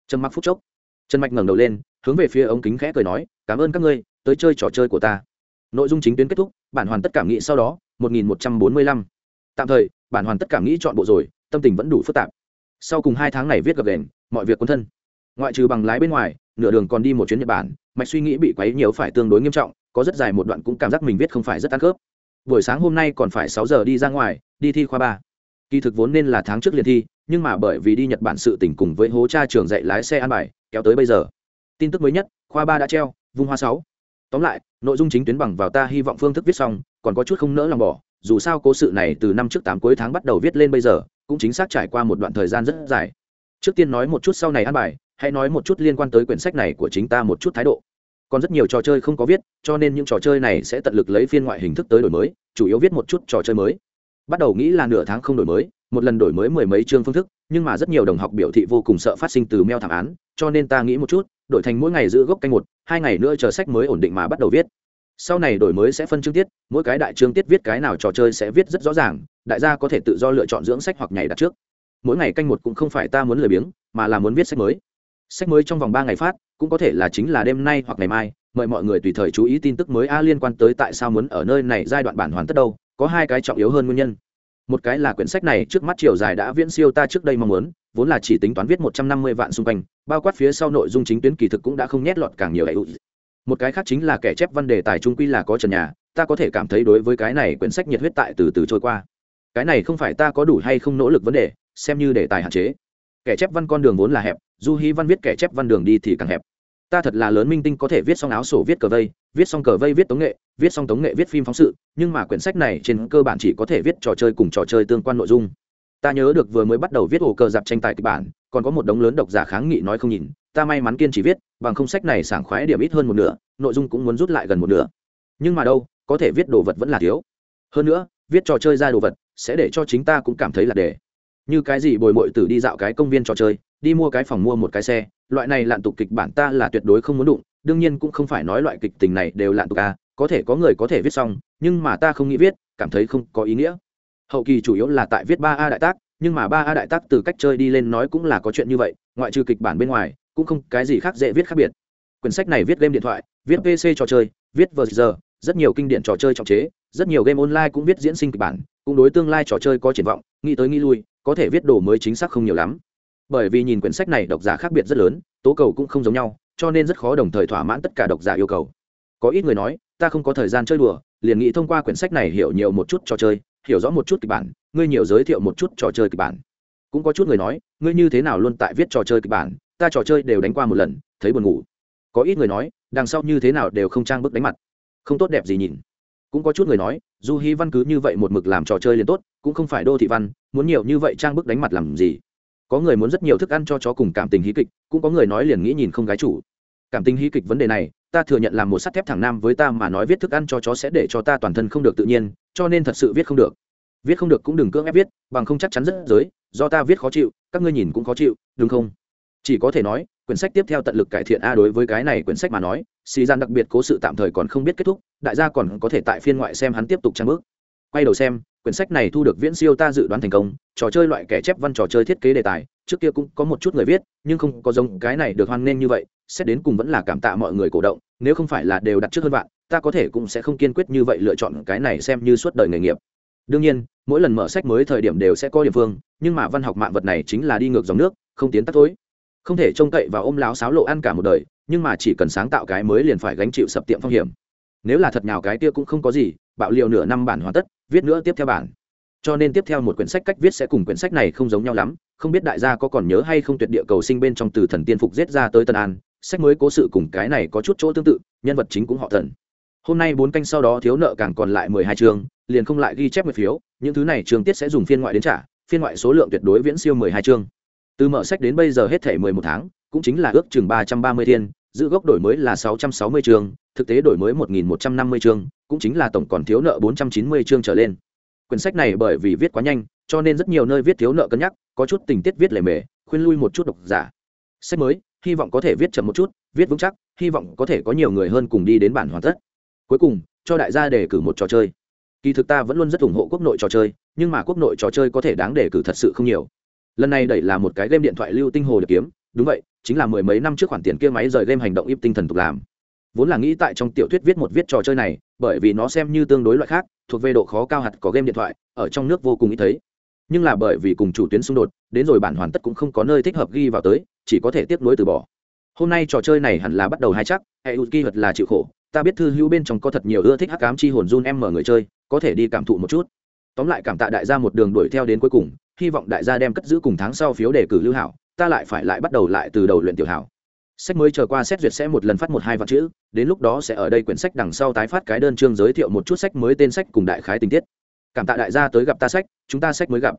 Trần mặc phút chốc, trần mạch ngẩng đầu lên, hướng về phía ống kính khẽ cười nói, cảm ơn các ngươi, tới chơi trò chơi của ta. Nội dung chính tuyến kết thúc, bản hoàn tất cảm nghĩ sau đó 1145. tạm thời, bản hoàn tất cảm nghĩ chọn bộ rồi, tâm tình vẫn đủ phức tạp. Sau cùng hai tháng này viết gặp đèn mọi việc quân thân. Ngoại trừ bằng lái bên ngoài nửa đường còn đi một chuyến nhật bản, mạch suy nghĩ bị quấy nhiều phải tương đối nghiêm trọng, có rất dài một đoạn cũng cảm giác mình viết không phải rất ăn khớp. Buổi sáng hôm nay còn phải sáu giờ đi ra ngoài, đi thi khoa ba. Kỳ thực vốn nên là tháng trước liền thi, nhưng mà bởi vì đi nhật bản sự tỉnh cùng với hố cha trường dạy lái xe an bài, kéo tới bây giờ. Tin tức mới nhất, khoa ba đã treo, vung hoa sáu. Tóm lại, nội dung chính tuyến bằng vào ta hy vọng phương thức viết xong, còn có chút không nỡ lòng bỏ, dù sao cố sự này từ năm trước tám cuối tháng bắt đầu viết lên bây giờ, cũng chính xác trải qua một đoạn thời gian rất dài trước tiên nói một chút sau này ăn bài, hãy nói một chút liên quan tới quyển sách này của chính ta một chút thái độ. Còn rất nhiều trò chơi không có viết, cho nên những trò chơi này sẽ tận lực lấy phiên ngoại hình thức tới đổi mới, chủ yếu viết một chút trò chơi mới. Bắt đầu nghĩ là nửa tháng không đổi mới, một lần đổi mới mười mấy chương phương thức, nhưng mà rất nhiều đồng học biểu thị vô cùng sợ phát sinh từ meo thảm án, cho nên ta nghĩ một chút, đổi thành mỗi ngày giữ gốc canh một, hai ngày nữa chờ sách mới ổn định mà bắt đầu viết. Sau này đổi mới sẽ phân chương tiết, mỗi cái đại chương tiết viết cái nào trò chơi sẽ viết rất rõ ràng, đại gia có thể tự do lựa chọn dưỡng sách hoặc nhảy đặt trước mỗi ngày canh một cũng không phải ta muốn lười biếng, mà là muốn viết sách mới. Sách mới trong vòng ba ngày phát, cũng có thể là chính là đêm nay hoặc ngày mai. Mời mọi người tùy thời chú ý tin tức mới a liên quan tới tại sao muốn ở nơi này giai đoạn bản hoàn tất đâu, có hai cái trọng yếu hơn nguyên nhân. Một cái là quyển sách này trước mắt chiều dài đã viễn siêu ta trước đây mong muốn, vốn là chỉ tính toán viết một trăm năm mươi vạn xung quanh, bao quát phía sau nội dung chính tuyến kỳ thực cũng đã không nhét lọt càng nhiều hệ một cái khác chính là kẻ chép văn đề tài trung quy là có trần nhà, ta có thể cảm thấy đối với cái này quyển sách nhiệt huyết tại từ từ trôi qua. Cái này không phải ta có đủ hay không nỗ lực vấn đề xem như đề tài hạn chế. Kẻ chép văn con đường vốn là hẹp, du hy văn viết kẻ chép văn đường đi thì càng hẹp. Ta thật là lớn minh tinh có thể viết xong áo sổ, viết cờ vây, viết xong cờ vây viết tống nghệ, viết xong tống nghệ viết phim phóng sự, nhưng mà quyển sách này trên cơ bản chỉ có thể viết trò chơi cùng trò chơi tương quan nội dung. Ta nhớ được vừa mới bắt đầu viết ổ cờ dạp tranh tài kịch bản, còn có một đống lớn độc giả kháng nghị nói không nhìn, ta may mắn kiên trì viết, bằng không sách này sảng khoái điểm ít hơn một nửa, nội dung cũng muốn rút lại gần một nửa. Nhưng mà đâu, có thể viết đồ vật vẫn là thiếu. Hơn nữa, viết trò chơi ra đồ vật, sẽ để cho chính ta cũng cảm thấy là để như cái gì bồi mội tử đi dạo cái công viên trò chơi, đi mua cái phòng mua một cái xe, loại này lạn tục kịch bản ta là tuyệt đối không muốn đụng, đương nhiên cũng không phải nói loại kịch tình này đều lạn tục à có thể có người có thể viết xong, nhưng mà ta không nghĩ viết, cảm thấy không có ý nghĩa. Hậu kỳ chủ yếu là tại viết ba a đại tác, nhưng mà ba a đại tác từ cách chơi đi lên nói cũng là có chuyện như vậy, ngoại trừ kịch bản bên ngoài, cũng không cái gì khác dễ viết khác biệt. Quyển sách này viết game điện thoại, viết pc trò chơi, viết vờ giờ rất nhiều kinh điển trò chơi trọng chế, rất nhiều game online cũng viết diễn sinh kịch bản cũng đối tương lai trò chơi có triển vọng, nghĩ tới nghĩ lui, có thể viết đồ mới chính xác không nhiều lắm. Bởi vì nhìn quyển sách này độc giả khác biệt rất lớn, tố cầu cũng không giống nhau, cho nên rất khó đồng thời thỏa mãn tất cả độc giả yêu cầu. Có ít người nói, ta không có thời gian chơi đùa, liền nghĩ thông qua quyển sách này hiểu nhiều một chút trò chơi, hiểu rõ một chút kịch bản, ngươi nhiều giới thiệu một chút trò chơi kịch bản. Cũng có chút người nói, ngươi như thế nào luôn tại viết trò chơi kịch bản? Ta trò chơi đều đánh qua một lần, thấy buồn ngủ. Có ít người nói, đằng sau như thế nào đều không trang bức đánh mặt. Không tốt đẹp gì nhìn cũng có chút người nói, du hy văn cứ như vậy một mực làm trò chơi liền tốt, cũng không phải đô thị văn, muốn nhiều như vậy trang bức đánh mặt làm gì? Có người muốn rất nhiều thức ăn cho chó cùng cảm tình hí kịch, cũng có người nói liền nghĩ nhìn không gái chủ. Cảm tình hí kịch vấn đề này, ta thừa nhận là một sắt thép thẳng nam với ta mà nói viết thức ăn cho chó sẽ để cho ta toàn thân không được tự nhiên, cho nên thật sự viết không được. Viết không được cũng đừng cưỡng ép viết, bằng không chắc chắn rất giới do ta viết khó chịu, các ngươi nhìn cũng khó chịu, đúng không? Chỉ có thể nói quyển sách tiếp theo tận lực cải thiện a đối với cái này quyển sách mà nói, xì gian đặc biệt cố sự tạm thời còn không biết kết thúc, đại gia còn có thể tại phiên ngoại xem hắn tiếp tục trang bước quay đầu xem, quyển sách này thu được viễn siêu ta dự đoán thành công, trò chơi loại kẻ chép văn trò chơi thiết kế đề tài, trước kia cũng có một chút người viết, nhưng không có giống cái này được hoan nghênh như vậy, xét đến cùng vẫn là cảm tạ mọi người cổ động, nếu không phải là đều đặt trước hơn bạn ta có thể cũng sẽ không kiên quyết như vậy lựa chọn cái này xem như suốt đời nghề nghiệp đương nhiên, mỗi lần mở sách mới thời điểm đều sẽ có địa phương, nhưng mà văn học mạng vật này chính là đi ngược dòng nước, không tiến tắt thôi không thể trông cậy và ôm láo sáo lộ ăn cả một đời, nhưng mà chỉ cần sáng tạo cái mới liền phải gánh chịu sập tiệm phong hiểm. Nếu là thật nhào cái kia cũng không có gì, bạo liều nửa năm bản hoàn tất, viết nữa tiếp theo bản. Cho nên tiếp theo một quyển sách cách viết sẽ cùng quyển sách này không giống nhau lắm, không biết đại gia có còn nhớ hay không tuyệt địa cầu sinh bên trong từ thần tiên phục giết ra tới tân an, sách mới cố sự cùng cái này có chút chỗ tương tự, nhân vật chính cũng họ thần. Hôm nay bốn canh sau đó thiếu nợ càng còn lại mười hai chương liền không lại ghi chép một phiếu, những thứ này trường tiết sẽ dùng phiên ngoại đến trả, phiên ngoại số lượng tuyệt đối viễn siêu mười hai chương từ mở sách đến bây giờ hết thể mười một tháng, cũng chính là ước chừng ba trăm ba mươi thiên, giữ gốc đổi mới là sáu trăm sáu mươi chương, thực tế đổi mới một nghìn một trăm năm mươi chương, cũng chính là tổng còn thiếu nợ bốn trăm chín mươi chương trở lên. Quyển sách này bởi vì viết quá nhanh, cho nên rất nhiều nơi viết thiếu nợ cân nhắc, có chút tình tiết viết lề mề, khuyên lui một chút độc giả. Sách mới, hy vọng có thể viết chậm một chút, viết vững chắc, hy vọng có thể có nhiều người hơn cùng đi đến bản hoàn tất. Cuối cùng, cho đại gia đề cử một trò chơi. Kỳ thực ta vẫn luôn rất ủng hộ quốc nội trò chơi, nhưng mà quốc nội trò chơi có thể đáng đề cử thật sự không nhiều lần này đẩy là một cái game điện thoại lưu tinh hồ được kiếm, đúng vậy, chính là mười mấy năm trước khoản tiền kia máy rời game hành động íp tinh thần tục làm. Vốn là nghĩ tại trong tiểu thuyết viết một viết trò chơi này, bởi vì nó xem như tương đối loại khác, thuộc về độ khó cao hạt có game điện thoại, ở trong nước vô cùng ít thấy. Nhưng là bởi vì cùng chủ tuyến xung đột, đến rồi bản hoàn tất cũng không có nơi thích hợp ghi vào tới, chỉ có thể tiếp nối từ bỏ. Hôm nay trò chơi này hẳn là bắt đầu hay chắc, hệ u kỳ thật là chịu khổ, ta biết thư hữu bên trong có thật nhiều ưa thích hắc ám chi hồn run em mở người chơi, có thể đi cảm thụ một chút. Tóm lại cảm tạ đại gia một đường đuổi theo đến cuối cùng hy vọng đại gia đem cất giữ cùng tháng sau phiếu đề cử lưu hảo, ta lại phải lại bắt đầu lại từ đầu luyện tiểu hảo. Sách mới chờ qua xét duyệt sẽ một lần phát một hai vạn chữ, đến lúc đó sẽ ở đây quyển sách đằng sau tái phát cái đơn chương giới thiệu một chút sách mới tên sách cùng đại khái tình tiết. Cảm tạ đại gia tới gặp ta sách, chúng ta sách mới gặp.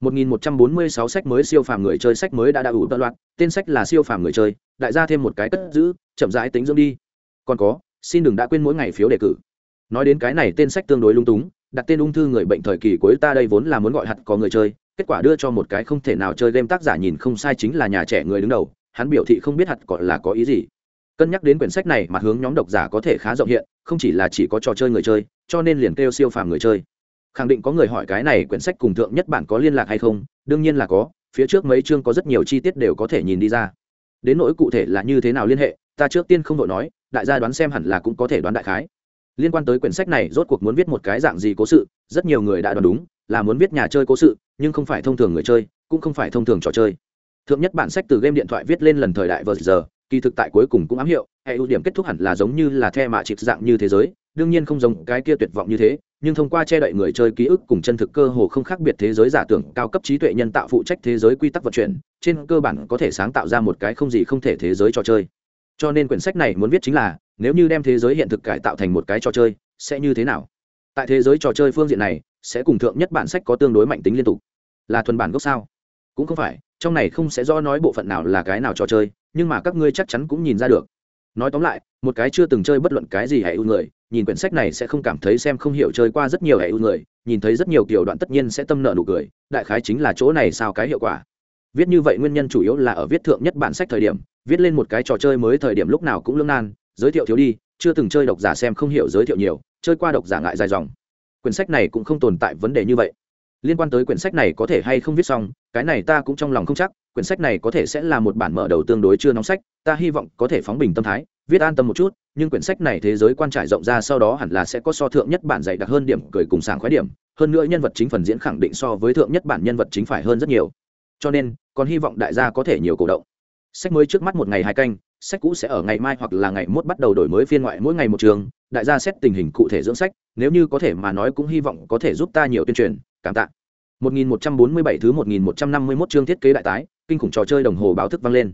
1146 sách mới siêu phàm người chơi sách mới đã đã ủ tận loạt tên sách là siêu phàm người chơi, đại gia thêm một cái cất giữ, chậm rãi tính dưỡng đi. Còn có, xin đừng đã quên mỗi ngày phiếu đề cử. Nói đến cái này tên sách tương đối lung túng, đặt tên ung thư người bệnh thời kỳ cuối ta đây vốn là muốn gọi hạt có người chơi kết quả đưa cho một cái không thể nào chơi game tác giả nhìn không sai chính là nhà trẻ người đứng đầu, hắn biểu thị không biết hạt còn là có ý gì. Cân nhắc đến quyển sách này mặt hướng nhóm độc giả có thể khá rộng hiện, không chỉ là chỉ có trò chơi người chơi, cho nên liền kêu siêu phàm người chơi. Khẳng định có người hỏi cái này quyển sách cùng thượng nhất bản có liên lạc hay không? Đương nhiên là có, phía trước mấy chương có rất nhiều chi tiết đều có thể nhìn đi ra. Đến nỗi cụ thể là như thế nào liên hệ, ta trước tiên không đội nói, đại gia đoán xem hẳn là cũng có thể đoán đại khái. Liên quan tới quyển sách này, rốt cuộc muốn viết một cái dạng gì cố sự, rất nhiều người đã đoán đúng là muốn viết nhà chơi cố sự, nhưng không phải thông thường người chơi, cũng không phải thông thường trò chơi. Thượng nhất bản sách từ game điện thoại viết lên lần thời đại vờ giờ, kỳ thực tại cuối cùng cũng ám hiệu, hệ ưu điểm kết thúc hẳn là giống như là the mạ chịp dạng như thế giới, đương nhiên không giống cái kia tuyệt vọng như thế, nhưng thông qua che đậy người chơi ký ức cùng chân thực cơ hồ không khác biệt thế giới giả tưởng, cao cấp trí tuệ nhân tạo phụ trách thế giới quy tắc vận chuyển, trên cơ bản có thể sáng tạo ra một cái không gì không thể thế giới trò chơi. Cho nên quyển sách này muốn viết chính là, nếu như đem thế giới hiện thực cải tạo thành một cái trò chơi, sẽ như thế nào? Tại thế giới trò chơi phương diện này sẽ cùng thượng nhất bản sách có tương đối mạnh tính liên tục. Là thuần bản gốc sao? Cũng không phải, trong này không sẽ do nói bộ phận nào là cái nào trò chơi, nhưng mà các ngươi chắc chắn cũng nhìn ra được. Nói tóm lại, một cái chưa từng chơi bất luận cái gì hãy ưu người, nhìn quyển sách này sẽ không cảm thấy xem không hiểu chơi qua rất nhiều hãy ưu người, nhìn thấy rất nhiều kiểu đoạn tất nhiên sẽ tâm nợ nụ cười, đại khái chính là chỗ này sao cái hiệu quả. Viết như vậy nguyên nhân chủ yếu là ở viết thượng nhất bản sách thời điểm, viết lên một cái trò chơi mới thời điểm lúc nào cũng lương nan, giới thiệu thiếu đi, chưa từng chơi độc giả xem không hiểu giới thiệu nhiều, chơi qua độc giả ngại dài dòng quyển sách này cũng không tồn tại vấn đề như vậy. Liên quan tới quyển sách này có thể hay không viết xong, cái này ta cũng trong lòng không chắc, quyển sách này có thể sẽ là một bản mở đầu tương đối chưa nóng sách, ta hy vọng có thể phóng bình tâm thái, viết an tâm một chút, nhưng quyển sách này thế giới quan trải rộng ra sau đó hẳn là sẽ có so thượng nhất bản dạy đặc hơn điểm, cười cùng sảng khoái điểm, hơn nữa nhân vật chính phần diễn khẳng định so với thượng nhất bản nhân vật chính phải hơn rất nhiều. Cho nên, còn hy vọng đại gia có thể nhiều cổ động. Sách mới trước mắt một ngày hai canh, sách cũ sẽ ở ngày mai hoặc là ngày mốt bắt đầu đổi mới phiên ngoại mỗi ngày một trường đại gia xét tình hình cụ thể dưỡng sách, nếu như có thể mà nói cũng hy vọng có thể giúp ta nhiều tuyên truyền, cảm tạ. 1147 thứ 1151 chương thiết kế đại tái, kinh khủng trò chơi đồng hồ báo thức vang lên.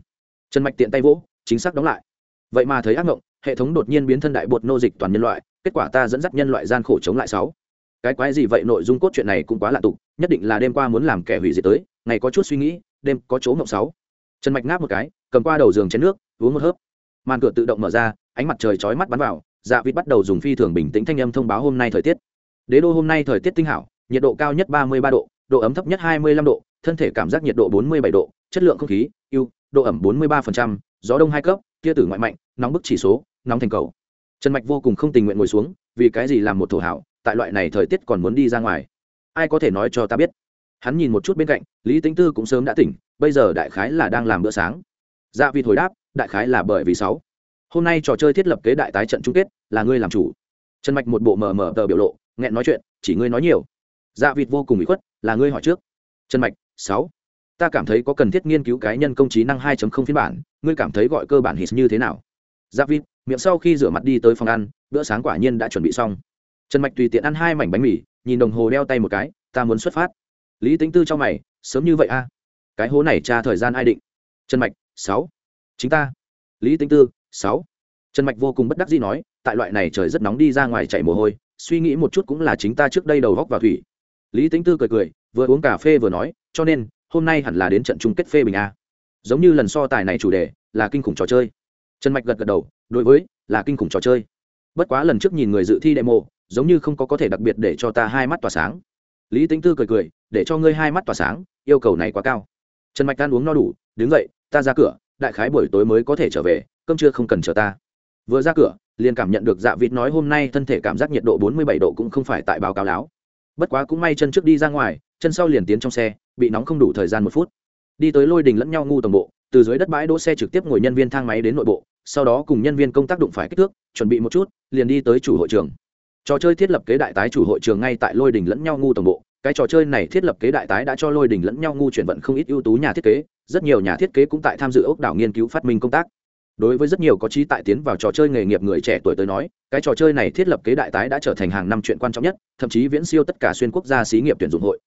Trần mạch tiện tay vỗ, chính xác đóng lại. Vậy mà thấy ác ngộng, hệ thống đột nhiên biến thân đại bột nô dịch toàn nhân loại, kết quả ta dẫn dắt nhân loại gian khổ chống lại sáu. Cái quái gì vậy, nội dung cốt truyện này cũng quá lạ tục, nhất định là đêm qua muốn làm kẻ hủy diệt tới, ngày có chút suy nghĩ, đêm có chỗ ngộng sáu. Trần mạch ngáp một cái, cầm qua đầu giường chén nước, uống một hớp. Màn cửa tự động mở ra, ánh mặt trời chói mắt bắn vào dạ vịt bắt đầu dùng phi thường bình tĩnh thanh âm thông báo hôm nay thời tiết. Đế đô hôm nay thời tiết tinh hảo, nhiệt độ cao nhất ba mươi ba độ độ ấm thấp nhất hai mươi lăm độ, thân thể cảm giác nhiệt độ bốn mươi bảy độ, chất lượng không khí, ưu, độ ẩm bốn mươi ba gió đông hai cấp, tia tử ngoại mạnh, nóng bức chỉ số, nóng thành cầu. Trần mạch vô cùng không tình nguyện ngồi xuống, vì cái gì làm một thổ hảo, tại loại này thời tiết còn muốn đi ra ngoài. Ai có thể nói cho ta biết? Hắn nhìn một chút bên cạnh, lý tính tư cũng sớm đã tỉnh, bây giờ đại khái là đang làm bữa sáng. Dạ vịt hồi đáp, đại khái là bởi vì sáu hôm nay trò chơi thiết lập kế đại tái trận chung kết, là ngươi làm chủ. Trần mạch một bộ mờ mờ tờ biểu lộ, nghẹn nói chuyện, chỉ ngươi nói nhiều. Dạ vịt vô cùng bị khuất, là ngươi hỏi trước. Trần mạch, sáu. Ta cảm thấy có cần thiết nghiên cứu cái nhân công trí năng 2 không phiên bản, ngươi cảm thấy gọi cơ bản hít như thế nào? Dạ vịt, miệng sau khi rửa mặt đi tới phòng ăn, bữa sáng quả nhiên đã chuẩn bị xong. Trần mạch tùy tiện ăn hai mảnh bánh mì, nhìn đồng hồ đeo tay một cái, ta muốn xuất phát. Lý tính tư cho mày, sớm như vậy a cái hố này tra thời gian ai định? Trần mạch, sáu. Chính ta. Lý tính tư sáu. Trần mạch vô cùng bất đắc dĩ nói, tại loại này trời rất nóng đi ra ngoài chạy mồ hôi, suy nghĩ một chút cũng là chính ta trước đây đầu góc vào thủy. Lý tính tư cười cười, vừa uống cà phê vừa nói, cho nên, hôm nay hẳn là đến trận chung kết phê bình a. Giống như lần so tài này chủ đề, là kinh khủng trò chơi. Trần mạch gật gật đầu, đối với, là kinh khủng trò chơi. Bất quá lần trước nhìn người dự thi demo, giống như không có có thể đặc biệt để cho ta hai mắt tỏa sáng. Lý tính tư cười cười, để cho ngươi hai mắt tỏa sáng, yêu cầu này quá cao. Trần mạch ăn uống no đủ, đứng dậy, ta ra cửa, đại khái buổi tối mới có thể trở về cơm trưa không cần chờ ta. Vừa ra cửa, liền cảm nhận được dạ vịt nói hôm nay thân thể cảm giác nhiệt độ bốn mươi bảy độ cũng không phải tại báo cáo láo. Bất quá cũng may chân trước đi ra ngoài, chân sau liền tiến trong xe, bị nóng không đủ thời gian một phút. Đi tới lôi đình lẫn nhau ngu tổng bộ, từ dưới đất bãi đỗ xe trực tiếp ngồi nhân viên thang máy đến nội bộ, sau đó cùng nhân viên công tác đụng phải kích thước, chuẩn bị một chút, liền đi tới chủ hội trường. Trò chơi thiết lập kế đại tái chủ hội trường ngay tại lôi đình lẫn nhau ngu tổng bộ, cái trò chơi này thiết lập kế đại tái đã cho lôi đình lẫn nhau ngu chuyển vận không ít ưu tú nhà thiết kế, rất nhiều nhà thiết kế cũng tại tham dự ốc đảo nghiên cứu phát minh công tác đối với rất nhiều có trí tại tiến vào trò chơi nghề nghiệp người trẻ tuổi tới nói, cái trò chơi này thiết lập kế đại tái đã trở thành hàng năm chuyện quan trọng nhất, thậm chí viễn siêu tất cả xuyên quốc gia xí nghiệp tuyển dụng hội.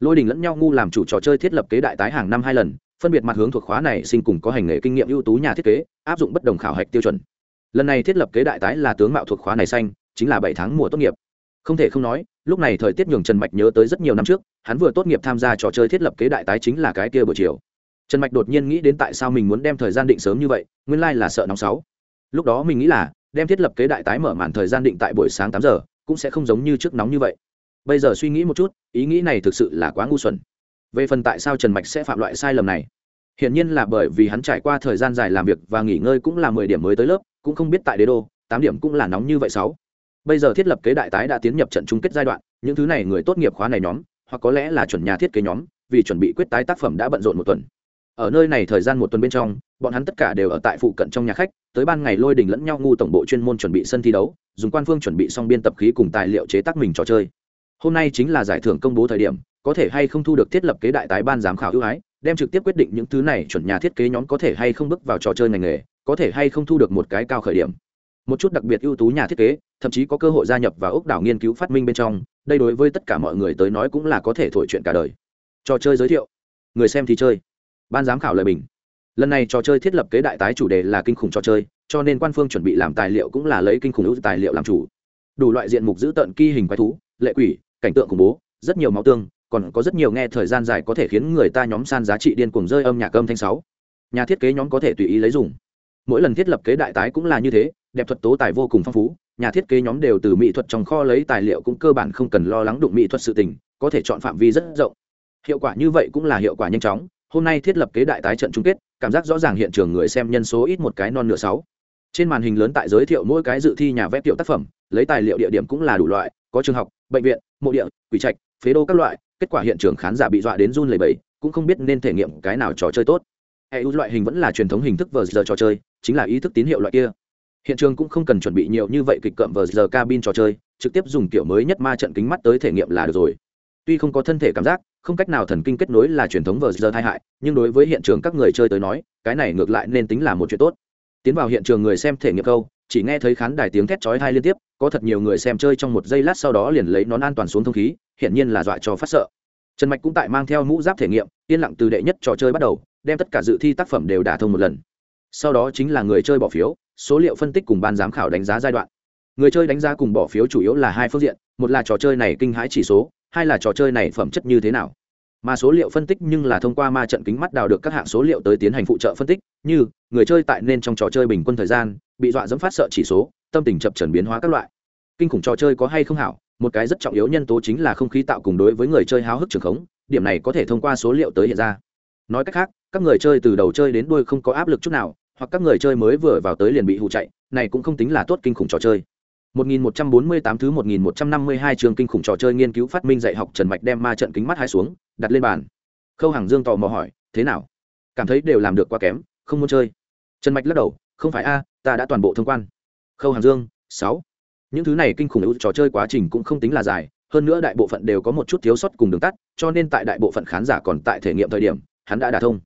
Lôi đình lẫn nhau ngu làm chủ trò chơi thiết lập kế đại tái hàng năm hai lần, phân biệt mặt hướng thuộc khóa này sinh cùng có hành nghề kinh nghiệm ưu tú nhà thiết kế, áp dụng bất đồng khảo hạch tiêu chuẩn. Lần này thiết lập kế đại tái là tướng mạo thuộc khóa này xanh, chính là bảy tháng mùa tốt nghiệp. Không thể không nói, lúc này thời tiết nhường trần mạch nhớ tới rất nhiều năm trước, hắn vừa tốt nghiệp tham gia trò chơi thiết lập kế đại tái chính là cái kia buổi chiều trần mạch đột nhiên nghĩ đến tại sao mình muốn đem thời gian định sớm như vậy, nguyên lai、like、là sợ nóng sáu. Lúc đó mình nghĩ là, đem thiết lập kế đại tái mở màn thời gian định tại buổi sáng tám giờ, cũng sẽ không giống như trước nóng như vậy. Bây giờ suy nghĩ một chút, ý nghĩ này thực sự là quá ngu xuẩn. Về phần tại sao trần mạch sẽ phạm loại sai lầm này? Hiển nhiên là bởi vì hắn trải qua thời gian dài làm việc và nghỉ ngơi cũng là mười điểm mới tới lớp, cũng không biết tại đế đô, tám điểm cũng là nóng như vậy sáu. Bây giờ thiết lập kế đại tái đã tiến nhập trận chung kết giai đoạn, những thứ này người tốt nghiệp khóa này nhóm, hoặc có lẽ là chuẩn nhà thiết kế nhóm, vì chuẩn bị quyết tái tác phẩm đã bận rộn một tuần ở nơi này thời gian một tuần bên trong, bọn hắn tất cả đều ở tại phụ cận trong nhà khách, tới ban ngày lôi đình lẫn nhau ngu tổng bộ chuyên môn chuẩn bị sân thi đấu, dùng quan phương chuẩn bị xong biên tập khí cùng tài liệu chế tác mình trò chơi. Hôm nay chính là giải thưởng công bố thời điểm, có thể hay không thu được thiết lập kế đại tái ban giám khảo ưu ái, đem trực tiếp quyết định những thứ này chuẩn nhà thiết kế nhóm có thể hay không bước vào trò chơi ngành nghề, có thể hay không thu được một cái cao khởi điểm. Một chút đặc biệt ưu tú nhà thiết kế, thậm chí có cơ hội gia nhập vào ốc đảo nghiên cứu phát minh bên trong, đây đối với tất cả mọi người tới nói cũng là có thể thổi chuyện cả đời. Trò chơi giới thiệu. Người xem thì chơi ban giám khảo lời bình. Lần này trò chơi thiết lập kế đại tái chủ đề là kinh khủng trò chơi, cho nên quan phương chuẩn bị làm tài liệu cũng là lấy kinh khủng hữu tài liệu làm chủ. Đủ loại diện mục giữ tận kỳ hình quái thú, lệ quỷ, cảnh tượng khủng bố, rất nhiều máu tương, còn có rất nhiều nghe thời gian dài có thể khiến người ta nhóm san giá trị điên cuồng rơi âm nhạc âm thanh sáu. Nhà thiết kế nhóm có thể tùy ý lấy dùng. Mỗi lần thiết lập kế đại tái cũng là như thế, đẹp thuật tố tài vô cùng phong phú, nhà thiết kế nhóm đều từ mỹ thuật trong kho lấy tài liệu cũng cơ bản không cần lo lắng đụng mỹ thuật sự tình, có thể chọn phạm vi rất rộng. Hiệu quả như vậy cũng là hiệu quả nhanh chóng hôm nay thiết lập kế đại tái trận chung kết, cảm giác rõ ràng hiện trường người xem nhân số ít một cái non nửa sáu. Trên màn hình lớn tại giới thiệu mỗi cái dự thi nhà vẽ tiểu tác phẩm, lấy tài liệu địa điểm cũng là đủ loại, có trường học, bệnh viện, mộ địa, quỷ trạch, phế đô các loại, kết quả hiện trường khán giả bị dọa đến run lẩy bẩy, cũng không biết nên thể nghiệm cái nào trò chơi tốt. Hệ ưu loại hình vẫn là truyền thống hình thức vờ giờ trò chơi, chính là ý thức tín hiệu loại kia. Hiện trường cũng không cần chuẩn bị nhiều như vậy kịch cậm vờ giờ cabin trò chơi, trực tiếp dùng kiểu mới nhất ma trận kính mắt tới thể nghiệm là được rồi. Tuy không có thân thể cảm giác không cách nào thần kinh kết nối là truyền thống vờ giờ tai hại, nhưng đối với hiện trường các người chơi tới nói, cái này ngược lại nên tính là một chuyện tốt. Tiến vào hiện trường người xem thể nghiệm câu, chỉ nghe thấy khán đài tiếng thét chói tai liên tiếp, có thật nhiều người xem chơi trong một giây lát sau đó liền lấy nón an toàn xuống thông khí hiện nhiên là dọa cho phát sợ. Trần mạch cũng tại mang theo mũ giáp thể nghiệm, yên lặng từ đệ nhất trò chơi bắt đầu, đem tất cả dự thi tác phẩm đều đả thông một lần. Sau đó chính là người chơi bỏ phiếu, số liệu phân tích cùng ban giám khảo đánh giá giai đoạn. Người chơi đánh giá cùng bỏ phiếu chủ yếu là hai phương diện, một là trò chơi này kinh hãi chỉ số hai là trò chơi này phẩm chất như thế nào? Mà số liệu phân tích nhưng là thông qua ma trận kính mắt đào được các hạng số liệu tới tiến hành phụ trợ phân tích, như người chơi tại nên trong trò chơi bình quân thời gian, bị dọa dẫm phát sợ chỉ số, tâm tình chập trần biến hóa các loại. Kinh khủng trò chơi có hay không hảo, một cái rất trọng yếu nhân tố chính là không khí tạo cùng đối với người chơi háo hức trường khống, điểm này có thể thông qua số liệu tới hiện ra. Nói cách khác, các người chơi từ đầu chơi đến đuôi không có áp lực chút nào, hoặc các người chơi mới vừa vào tới liền bị hụ chạy, này cũng không tính là tốt kinh khủng trò chơi. 1148 thứ 1152 trường kinh khủng trò chơi nghiên cứu phát minh dạy học Trần Mạch đem ma trận kính mắt hai xuống, đặt lên bàn. Khâu Hằng Dương tò mò hỏi, thế nào? Cảm thấy đều làm được quá kém, không muốn chơi. Trần Mạch lắc đầu, không phải a, ta đã toàn bộ thông quan. Khâu Hằng Dương, 6. Những thứ này kinh khủng ưu trò chơi quá trình cũng không tính là dài, hơn nữa đại bộ phận đều có một chút thiếu sót cùng đường tắt, cho nên tại đại bộ phận khán giả còn tại thể nghiệm thời điểm, hắn đã đả thông.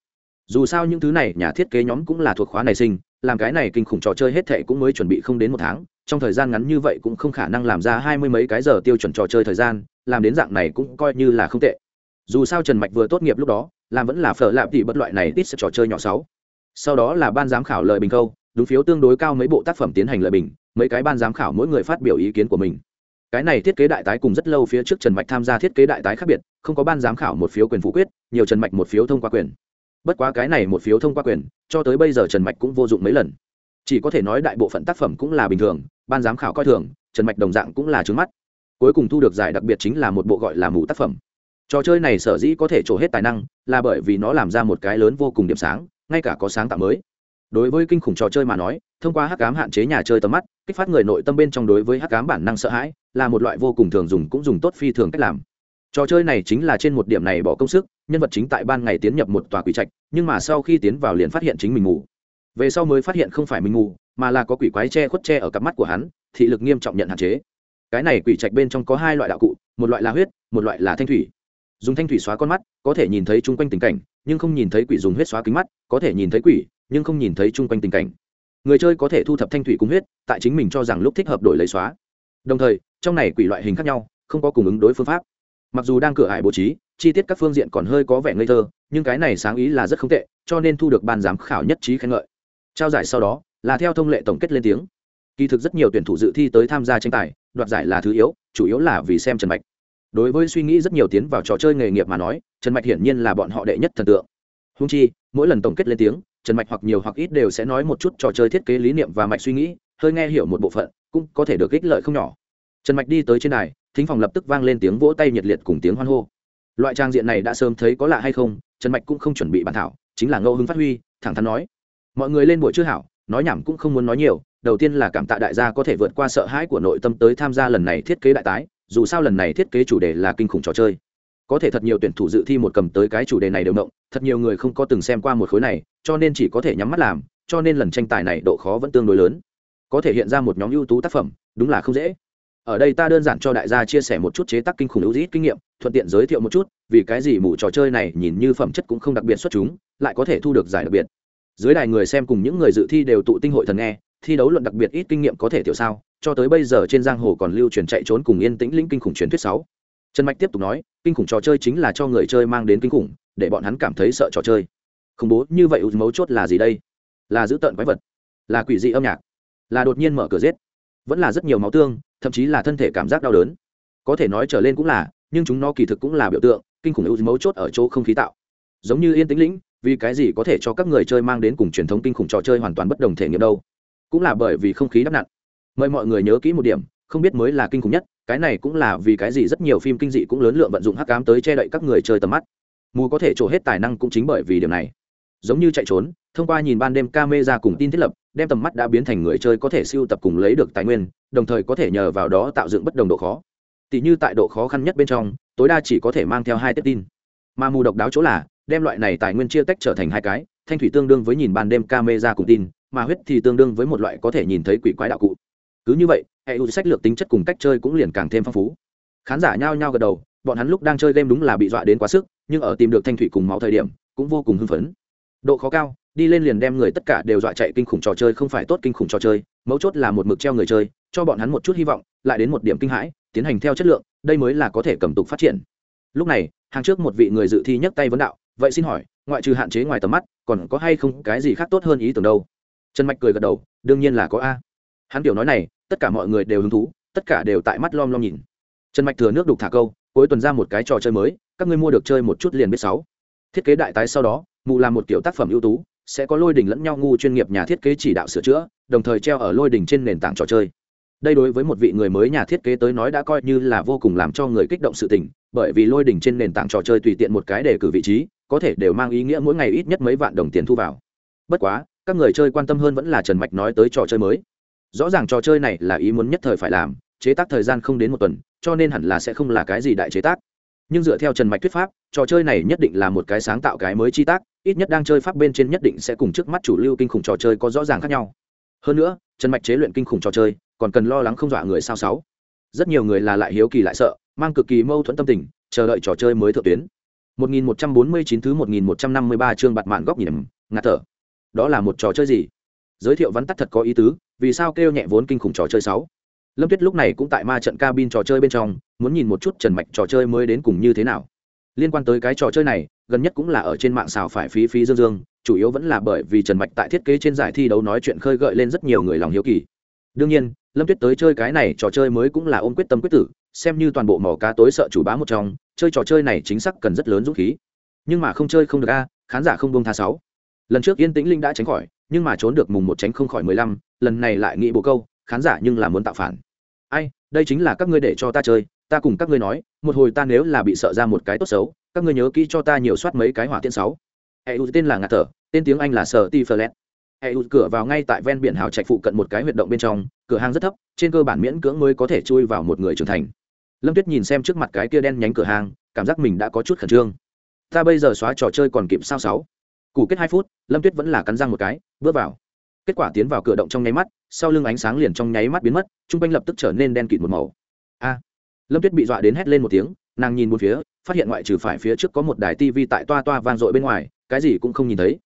Dù sao những thứ này nhà thiết kế nhóm cũng là thuộc khóa này sinh, làm cái này kinh khủng trò chơi hết thệ cũng mới chuẩn bị không đến một tháng, trong thời gian ngắn như vậy cũng không khả năng làm ra hai mươi mấy cái giờ tiêu chuẩn trò chơi thời gian, làm đến dạng này cũng coi như là không tệ. Dù sao trần mạch vừa tốt nghiệp lúc đó, làm vẫn là phở lạp tỷ bất loại này tít trò chơi nhỏ sáu. Sau đó là ban giám khảo lời bình câu, đúng phiếu tương đối cao mấy bộ tác phẩm tiến hành lời bình, mấy cái ban giám khảo mỗi người phát biểu ý kiến của mình. Cái này thiết kế đại tái cùng rất lâu phía trước trần mạch tham gia thiết kế đại tái khác biệt, không có ban giám khảo một phiếu quyền phủ quyết, nhiều trần mạch một phiếu thông qua quyền. Bất quá cái này một phiếu thông qua quyền, cho tới bây giờ trần mạch cũng vô dụng mấy lần chỉ có thể nói đại bộ phận tác phẩm cũng là bình thường, ban giám khảo coi thường, trần mạch đồng dạng cũng là trướng mắt. Cuối cùng thu được giải đặc biệt chính là một bộ gọi là mù tác phẩm. Trò chơi này sở dĩ có thể trổ hết tài năng, là bởi vì nó làm ra một cái lớn vô cùng điểm sáng, ngay cả có sáng tạo mới. Đối với kinh khủng trò chơi mà nói, thông qua hắc cám hạn chế nhà chơi tầm mắt, kích phát người nội tâm bên trong đối với hắc cám bản năng sợ hãi, là một loại vô cùng thường dùng cũng dùng tốt phi thường cách làm. Trò chơi này chính là trên một điểm này bỏ công sức, nhân vật chính tại ban ngày tiến nhập một tòa quỷ trạch, nhưng mà sau khi tiến vào liền phát hiện chính mình ngủ về sau mới phát hiện không phải mình ngủ mà là có quỷ quái che khuất che ở cặp mắt của hắn, thị lực nghiêm trọng nhận hạn chế. Cái này quỷ trạch bên trong có hai loại đạo cụ, một loại là huyết, một loại là thanh thủy. Dùng thanh thủy xóa con mắt, có thể nhìn thấy chung quanh tình cảnh, nhưng không nhìn thấy quỷ dùng huyết xóa kính mắt, có thể nhìn thấy quỷ, nhưng không nhìn thấy chung quanh tình cảnh. Người chơi có thể thu thập thanh thủy cung huyết, tại chính mình cho rằng lúc thích hợp đổi lấy xóa. Đồng thời, trong này quỷ loại hình khác nhau, không có cùng ứng đối phương pháp. Mặc dù đang cửa hải bố trí, chi tiết các phương diện còn hơi có vẻ ngây thơ, nhưng cái này sáng ý là rất không tệ, cho nên thu được ban giám khảo nhất trí khen ngợi trao giải sau đó, là theo thông lệ tổng kết lên tiếng. Kỳ thực rất nhiều tuyển thủ dự thi tới tham gia tranh tài, đoạt giải là thứ yếu, chủ yếu là vì xem trần mạch. Đối với suy nghĩ rất nhiều tiến vào trò chơi nghề nghiệp mà nói, trần mạch hiển nhiên là bọn họ đệ nhất thần tượng. Húng chi, mỗi lần tổng kết lên tiếng, trần mạch hoặc nhiều hoặc ít đều sẽ nói một chút trò chơi thiết kế lý niệm và mạch suy nghĩ, hơi nghe hiểu một bộ phận, cũng có thể được ích lợi không nhỏ. Trần mạch đi tới trên đài, thính phòng lập tức vang lên tiếng vỗ tay nhiệt liệt cùng tiếng hoan hô. Loại trang diện này đã sớm thấy có lạ hay không, trần mạch cũng không chuẩn bị bàn thảo, chính là ngẫu hứng phát huy, thẳng thắn nói mọi người lên buổi chưa hảo, nói nhảm cũng không muốn nói nhiều, đầu tiên là cảm tạ đại gia có thể vượt qua sợ hãi của nội tâm tới tham gia lần này thiết kế đại tái, dù sao lần này thiết kế chủ đề là kinh khủng trò chơi. Có thể thật nhiều tuyển thủ dự thi một cầm tới cái chủ đề này đều động, thật nhiều người không có từng xem qua một khối này, cho nên chỉ có thể nhắm mắt làm, cho nên lần tranh tài này độ khó vẫn tương đối lớn. Có thể hiện ra một nhóm ưu tú tác phẩm, đúng là không dễ. Ở đây ta đơn giản cho đại gia chia sẻ một chút chế tác kinh khủng ưu dít kinh nghiệm, thuận tiện giới thiệu một chút, vì cái gì mù trò chơi này nhìn như phẩm chất cũng không đặc biệt xuất chúng, lại có thể thu được giải đặc biệt dưới đài người xem cùng những người dự thi đều tụ tinh hội thần nghe, thi đấu luận đặc biệt ít kinh nghiệm có thể tiểu sao, cho tới bây giờ trên giang hồ còn lưu truyền chạy trốn cùng yên tĩnh linh kinh khủng truyền thuyết sáu. Trần mạch tiếp tục nói, kinh khủng trò chơi chính là cho người chơi mang đến kinh khủng, để bọn hắn cảm thấy sợ trò chơi. Khủng bố, như vậy mấu chốt là gì đây? Là giữ tợn quái vật, là quỷ dị âm nhạc, là đột nhiên mở cửa giết, vẫn là rất nhiều máu tương, thậm chí là thân thể cảm giác đau đớn. Có thể nói trở lên cũng là, nhưng chúng nó kỳ thực cũng là biểu tượng, kinh khủng ưu mấu chốt ở chỗ không khí tạo. Giống như yên tĩnh lĩnh vì cái gì có thể cho các người chơi mang đến cùng truyền thống kinh khủng trò chơi hoàn toàn bất đồng thể nghiệm đâu? Cũng là bởi vì không khí đắp nặn mời mọi người nhớ kỹ một điểm, không biết mới là kinh khủng nhất, cái này cũng là vì cái gì rất nhiều phim kinh dị cũng lớn lượng vận dụng hắc cám tới che đậy các người chơi tầm mắt. Mù có thể trổ hết tài năng cũng chính bởi vì điều này. Giống như chạy trốn, thông qua nhìn ban đêm camera cùng tin thiết lập, đem tầm mắt đã biến thành người chơi có thể siêu tập cùng lấy được tài nguyên, đồng thời có thể nhờ vào đó tạo dựng bất đồng độ khó. Tỷ như tại độ khó khăn nhất bên trong, tối đa chỉ có thể mang theo hai tết tin. Mà mù độc đáo chỗ là đem loại này tài nguyên chia tách trở thành hai cái, thanh thủy tương đương với nhìn ban đêm camera cùng tin, mà huyết thì tương đương với một loại có thể nhìn thấy quỷ quái đạo cụ. Cứ như vậy hệ ưu sách lược tính chất cùng cách chơi cũng liền càng thêm phong phú. Khán giả nhao nhao gật đầu, bọn hắn lúc đang chơi game đúng là bị dọa đến quá sức, nhưng ở tìm được thanh thủy cùng máu thời điểm, cũng vô cùng hưng phấn. Độ khó cao, đi lên liền đem người tất cả đều dọa chạy kinh khủng trò chơi không phải tốt kinh khủng trò chơi, mấu chốt là một mực treo người chơi, cho bọn hắn một chút hy vọng, lại đến một điểm kinh hãi, tiến hành theo chất lượng, đây mới là có thể cầm tục phát triển. Lúc này, hàng trước một vị người dự thi nhấc tay vấn đạo vậy xin hỏi, ngoại trừ hạn chế ngoài tầm mắt, còn có hay không cái gì khác tốt hơn ý tưởng đâu? Trần mạch cười gật đầu, đương nhiên là có a. Hắn kiểu nói này, tất cả mọi người đều hứng thú, tất cả đều tại mắt lom lom nhìn. Trần mạch thừa nước đục thả câu, cuối tuần ra một cái trò chơi mới, các ngươi mua được chơi một chút liền biết sáu. Thiết kế đại tái sau đó mụ làm một kiểu tác phẩm ưu tú, sẽ có lôi đỉnh lẫn nhau ngu chuyên nghiệp nhà thiết kế chỉ đạo sửa chữa, đồng thời treo ở lôi đỉnh trên nền tảng trò chơi. Đây đối với một vị người mới nhà thiết kế tới nói đã coi như là vô cùng làm cho người kích động sự tình, bởi vì lôi đỉnh trên nền tảng trò chơi tùy tiện một cái để cử vị trí có thể đều mang ý nghĩa mỗi ngày ít nhất mấy vạn đồng tiền thu vào. Bất quá, các người chơi quan tâm hơn vẫn là trần mạch nói tới trò chơi mới. Rõ ràng trò chơi này là ý muốn nhất thời phải làm, chế tác thời gian không đến một tuần, cho nên hẳn là sẽ không là cái gì đại chế tác. Nhưng dựa theo trần mạch thuyết pháp, trò chơi này nhất định là một cái sáng tạo cái mới chi tác, ít nhất đang chơi pháp bên trên nhất định sẽ cùng trước mắt chủ lưu kinh khủng trò chơi có rõ ràng khác nhau. Hơn nữa, trần mạch chế luyện kinh khủng trò chơi, còn cần lo lắng không dọa người sao sáu. Rất nhiều người là lại hiếu kỳ lại sợ, mang cực kỳ mâu thuẫn tâm tình, chờ đợi trò chơi mới thượng tuyến. 1149 thứ 1153 chương bạt mạn góc nhìn ngạt thở. Đó là một trò chơi gì? Giới thiệu vắn tắt thật có ý tứ, vì sao kêu nhẹ vốn kinh khủng trò chơi sáu? Lâm tuyết lúc này cũng tại ma trận cabin trò chơi bên trong, muốn nhìn một chút trần mạch trò chơi mới đến cùng như thế nào. Liên quan tới cái trò chơi này, gần nhất cũng là ở trên mạng xào phải phí phí dương dương, chủ yếu vẫn là bởi vì trần mạch tại thiết kế trên giải thi đấu nói chuyện khơi gợi lên rất nhiều người lòng hiếu kỳ. Đương nhiên, lâm tuyết tới chơi cái này trò chơi mới cũng là ôm quyết tâm quyết tử, xem như toàn bộ mỏ cá tối sợ chủ bá một trong chơi trò chơi này chính xác cần rất lớn dũng khí. Nhưng mà không chơi không được a, khán giả không bông tha sáu. Lần trước yên tĩnh linh đã tránh khỏi, nhưng mà trốn được mùng một tránh không khỏi mười lăm, lần này lại nghĩ bộ câu, khán giả nhưng là muốn tạo phản. Ai, đây chính là các ngươi để cho ta chơi, ta cùng các ngươi nói, một hồi ta nếu là bị sợ ra một cái tốt xấu, các ngươi nhớ kỹ cho ta nhiều soát mấy cái hỏa tiễn sáu. Hệ tên là ngạt thở, tên tiếng anh là sở ti phlet hệ cửa vào ngay tại ven biển hào trạch phụ cận một cái huyệt động bên trong, cửa hàng rất thấp, trên cơ bản miễn cưỡng mới có thể chui vào một người trưởng thành lâm tuyết nhìn xem trước mặt cái kia đen nhánh cửa hàng, cảm giác mình đã có chút khẩn trương. Ta bây giờ xóa trò chơi còn kịp sao sáu? Củ kết hai phút, lâm tuyết vẫn là cắn răng một cái, bước vào. Kết quả tiến vào cửa động trong nháy mắt, sau lưng ánh sáng liền trong nháy mắt biến mất chung quanh lập tức trở nên đen kịt một màu. A! Lâm tuyết bị dọa đến hét lên một tiếng, nàng nhìn một phía, phát hiện ngoại trừ phải phía trước có một đài tv tại toa toa vang dội bên ngoài, cái gì cũng không nhìn thấy.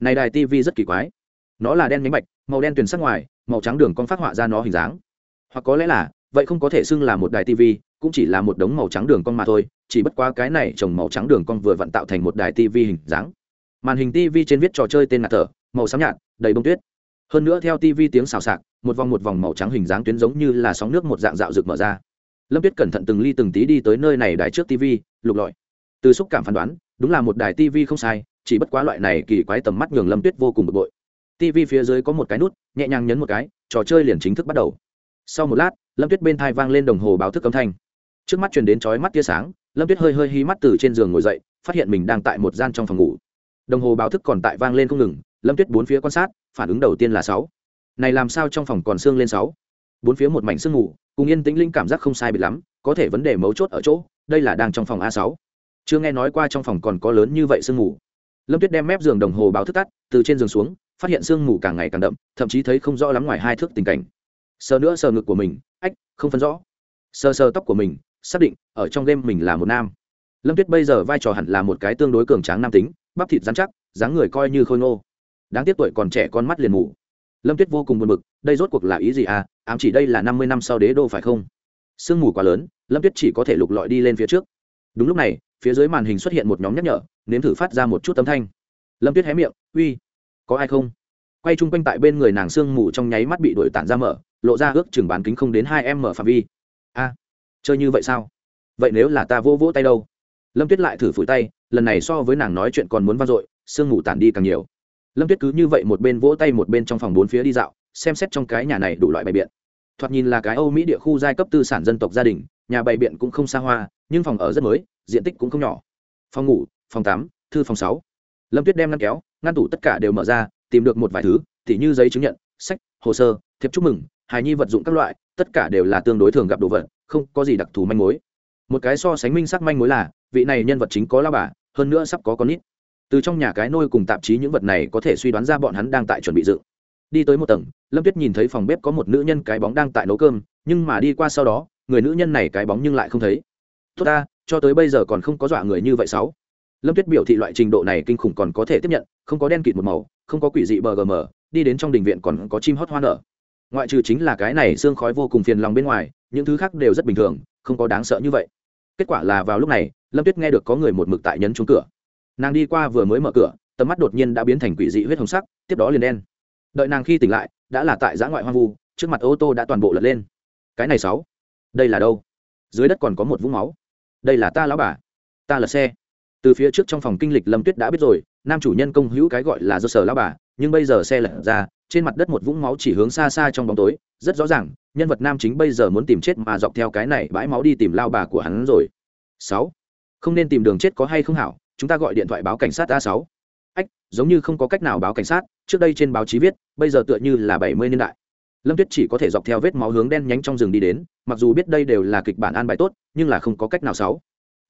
Này đài tv rất kỳ quái. Nó là đen nhánh bạch, màu đen tuyền sắc ngoài, màu trắng đường con phát họa ra nó hình dáng. Hoặc có lẽ là, vậy không có thể xưng là một đài tv cũng chỉ là một đống màu trắng đường cong mà thôi, chỉ bất quá cái này trồng màu trắng đường cong vừa vặn tạo thành một đài tv hình dáng. Màn hình tv trên viết trò chơi tên ngạt thở, màu xám nhạt, đầy bông tuyết. Hơn nữa theo tv tiếng xào xạc, một vòng một vòng màu trắng hình dáng tuyến giống như là sóng nước một dạng dạo rực mở ra. Lâm tuyết cẩn thận từng ly từng tí đi tới nơi này đài trước tv lục lọi. Từ xúc cảm phán đoán, đúng là một đài tv không sai, chỉ bất quá loại này kỳ quái tầm mắt nhường lâm tuyết vô cùng bực bội. Tv phía dưới có một cái nút, nhẹ nhàng nhấn một cái, trò chơi liền chính thức bắt đầu. Sau một lát, lâm tuyết bên thai vang lên đồng hồ báo thức âm thanh trước mắt truyền đến chói mắt tia sáng lâm tuyết hơi hơi hí mắt từ trên giường ngồi dậy phát hiện mình đang tại một gian trong phòng ngủ. Đồng hồ báo thức còn tại vang lên không ngừng lâm tuyết bốn phía quan sát phản ứng đầu tiên là sáu. Này làm sao trong phòng còn xương lên sáu? Bốn phía một mảnh sương ngủ, cùng yên tĩnh linh cảm giác không sai biệt lắm có thể vấn đề mấu chốt ở chỗ đây là đang trong phòng a sáu. Chưa nghe nói qua trong phòng còn có lớn như vậy sương ngủ. lâm tuyết đem mép giường đồng hồ báo thức tắt từ trên giường xuống phát hiện sương ngủ càng ngày càng đậm thậm chí thấy không rõ lắm ngoài hai thước tình cảnh. Sờ nữa sờ ngực của mình ách không phân rõ. Sờ sờ tóc của mình xác định ở trong game mình là một nam. Lâm tuyết bây giờ vai trò hẳn là một cái tương đối cường tráng nam tính, bắp thịt dán chắc, dáng người coi như khôi ngô. Đáng tiếc tuổi còn trẻ con mắt liền mù. Lâm tuyết vô cùng buồn bực, đây rốt cuộc là ý gì à? Ám chỉ đây là năm mươi năm sau đế đô phải không? Sương mù quá lớn, lâm tuyết chỉ có thể lục lọi đi lên phía trước. Đúng lúc này, phía dưới màn hình xuất hiện một nhóm nhắc nhở, nếm thử phát ra một chút âm thanh. Lâm tuyết hé miệng, uy, có ai không? Quay chung quanh tại bên người nàng sương mù trong nháy mắt bị đổi tản ra mở, lộ ra ước chừng bán kính không đến hai m phạm vi. A chơi như vậy sao? Vậy nếu là ta vô vỗ tay đâu? Lâm tuyết lại thử phủi tay, lần này so với nàng nói chuyện còn muốn vang dội, sương mù tản đi càng nhiều. Lâm tuyết cứ như vậy một bên vỗ tay một bên trong phòng bốn phía đi dạo, xem xét trong cái nhà này đủ loại bày biện. Thoạt nhìn là cái âu mỹ địa khu giai cấp tư sản dân tộc gia đình, nhà bày biện cũng không xa hoa, nhưng phòng ở rất mới, diện tích cũng không nhỏ. Phòng ngủ, phòng tám thư phòng sáu. Lâm tuyết đem ngăn kéo, ngăn tủ tất cả đều mở ra, tìm được một vài thứ, tỉ như giấy chứng nhận, sách, hồ sơ, thiệp chúc mừng, hài nhi vật dụng các loại, tất cả đều là tương đối thường gặp đồ vật không có gì đặc thù manh mối. Một cái so sánh minh sắc manh mối là, vị này nhân vật chính có lao bà, hơn nữa sắp có con nít. Từ trong nhà cái nôi cùng tạp chí những vật này có thể suy đoán ra bọn hắn đang tại chuẩn bị dự đi tới một tầng, lâm tuyết nhìn thấy phòng bếp có một nữ nhân cái bóng đang tại nấu cơm, nhưng mà đi qua sau đó, người nữ nhân này cái bóng nhưng lại không thấy. Tốt ta, cho tới bây giờ còn không có dọa người như vậy sáu. Lâm tuyết biểu thị loại trình độ này kinh khủng còn có thể tiếp nhận, không có đen kịt một màu, không có quỷ dị bờ gm đi đến trong đình viện còn có chim hót hoa nở ngoại trừ chính là cái này xương khói vô cùng phiền lòng bên ngoài, những thứ khác đều rất bình thường, không có đáng sợ như vậy. Kết quả là vào lúc này, lâm tuyết nghe được có người một mực tại nhấn trúng cửa. Nàng đi qua vừa mới mở cửa, tầm mắt đột nhiên đã biến thành quỷ dị huyết hồng sắc, tiếp đó liền đen. Đợi nàng khi tỉnh lại, đã là tại giã ngoại hoang vu, trước mặt ô tô đã toàn bộ lật lên. Cái này sáu. Đây là đâu? Dưới đất còn có một vũng máu. Đây là ta lão bà. Ta là xe. Từ phía trước trong phòng kinh lịch lâm tuyết đã biết rồi, nam chủ nhân công hữu cái gọi là do sở lão bà, nhưng bây giờ xe lật ra trên mặt đất một vũng máu chỉ hướng xa xa trong bóng tối, rất rõ ràng, nhân vật nam chính bây giờ muốn tìm chết mà dọc theo cái này bãi máu đi tìm lao bà của hắn rồi. Sáu, không nên tìm đường chết có hay không hảo, chúng ta gọi điện thoại báo cảnh sát a sáu. Ách, giống như không có cách nào báo cảnh sát, trước đây trên báo chí viết, bây giờ tựa như là bảy mươi niên đại. Lâm tuyết chỉ có thể dọc theo vết máu hướng đen nhánh trong rừng đi đến, mặc dù biết đây đều là kịch bản an bài tốt, nhưng là không có cách nào sáu.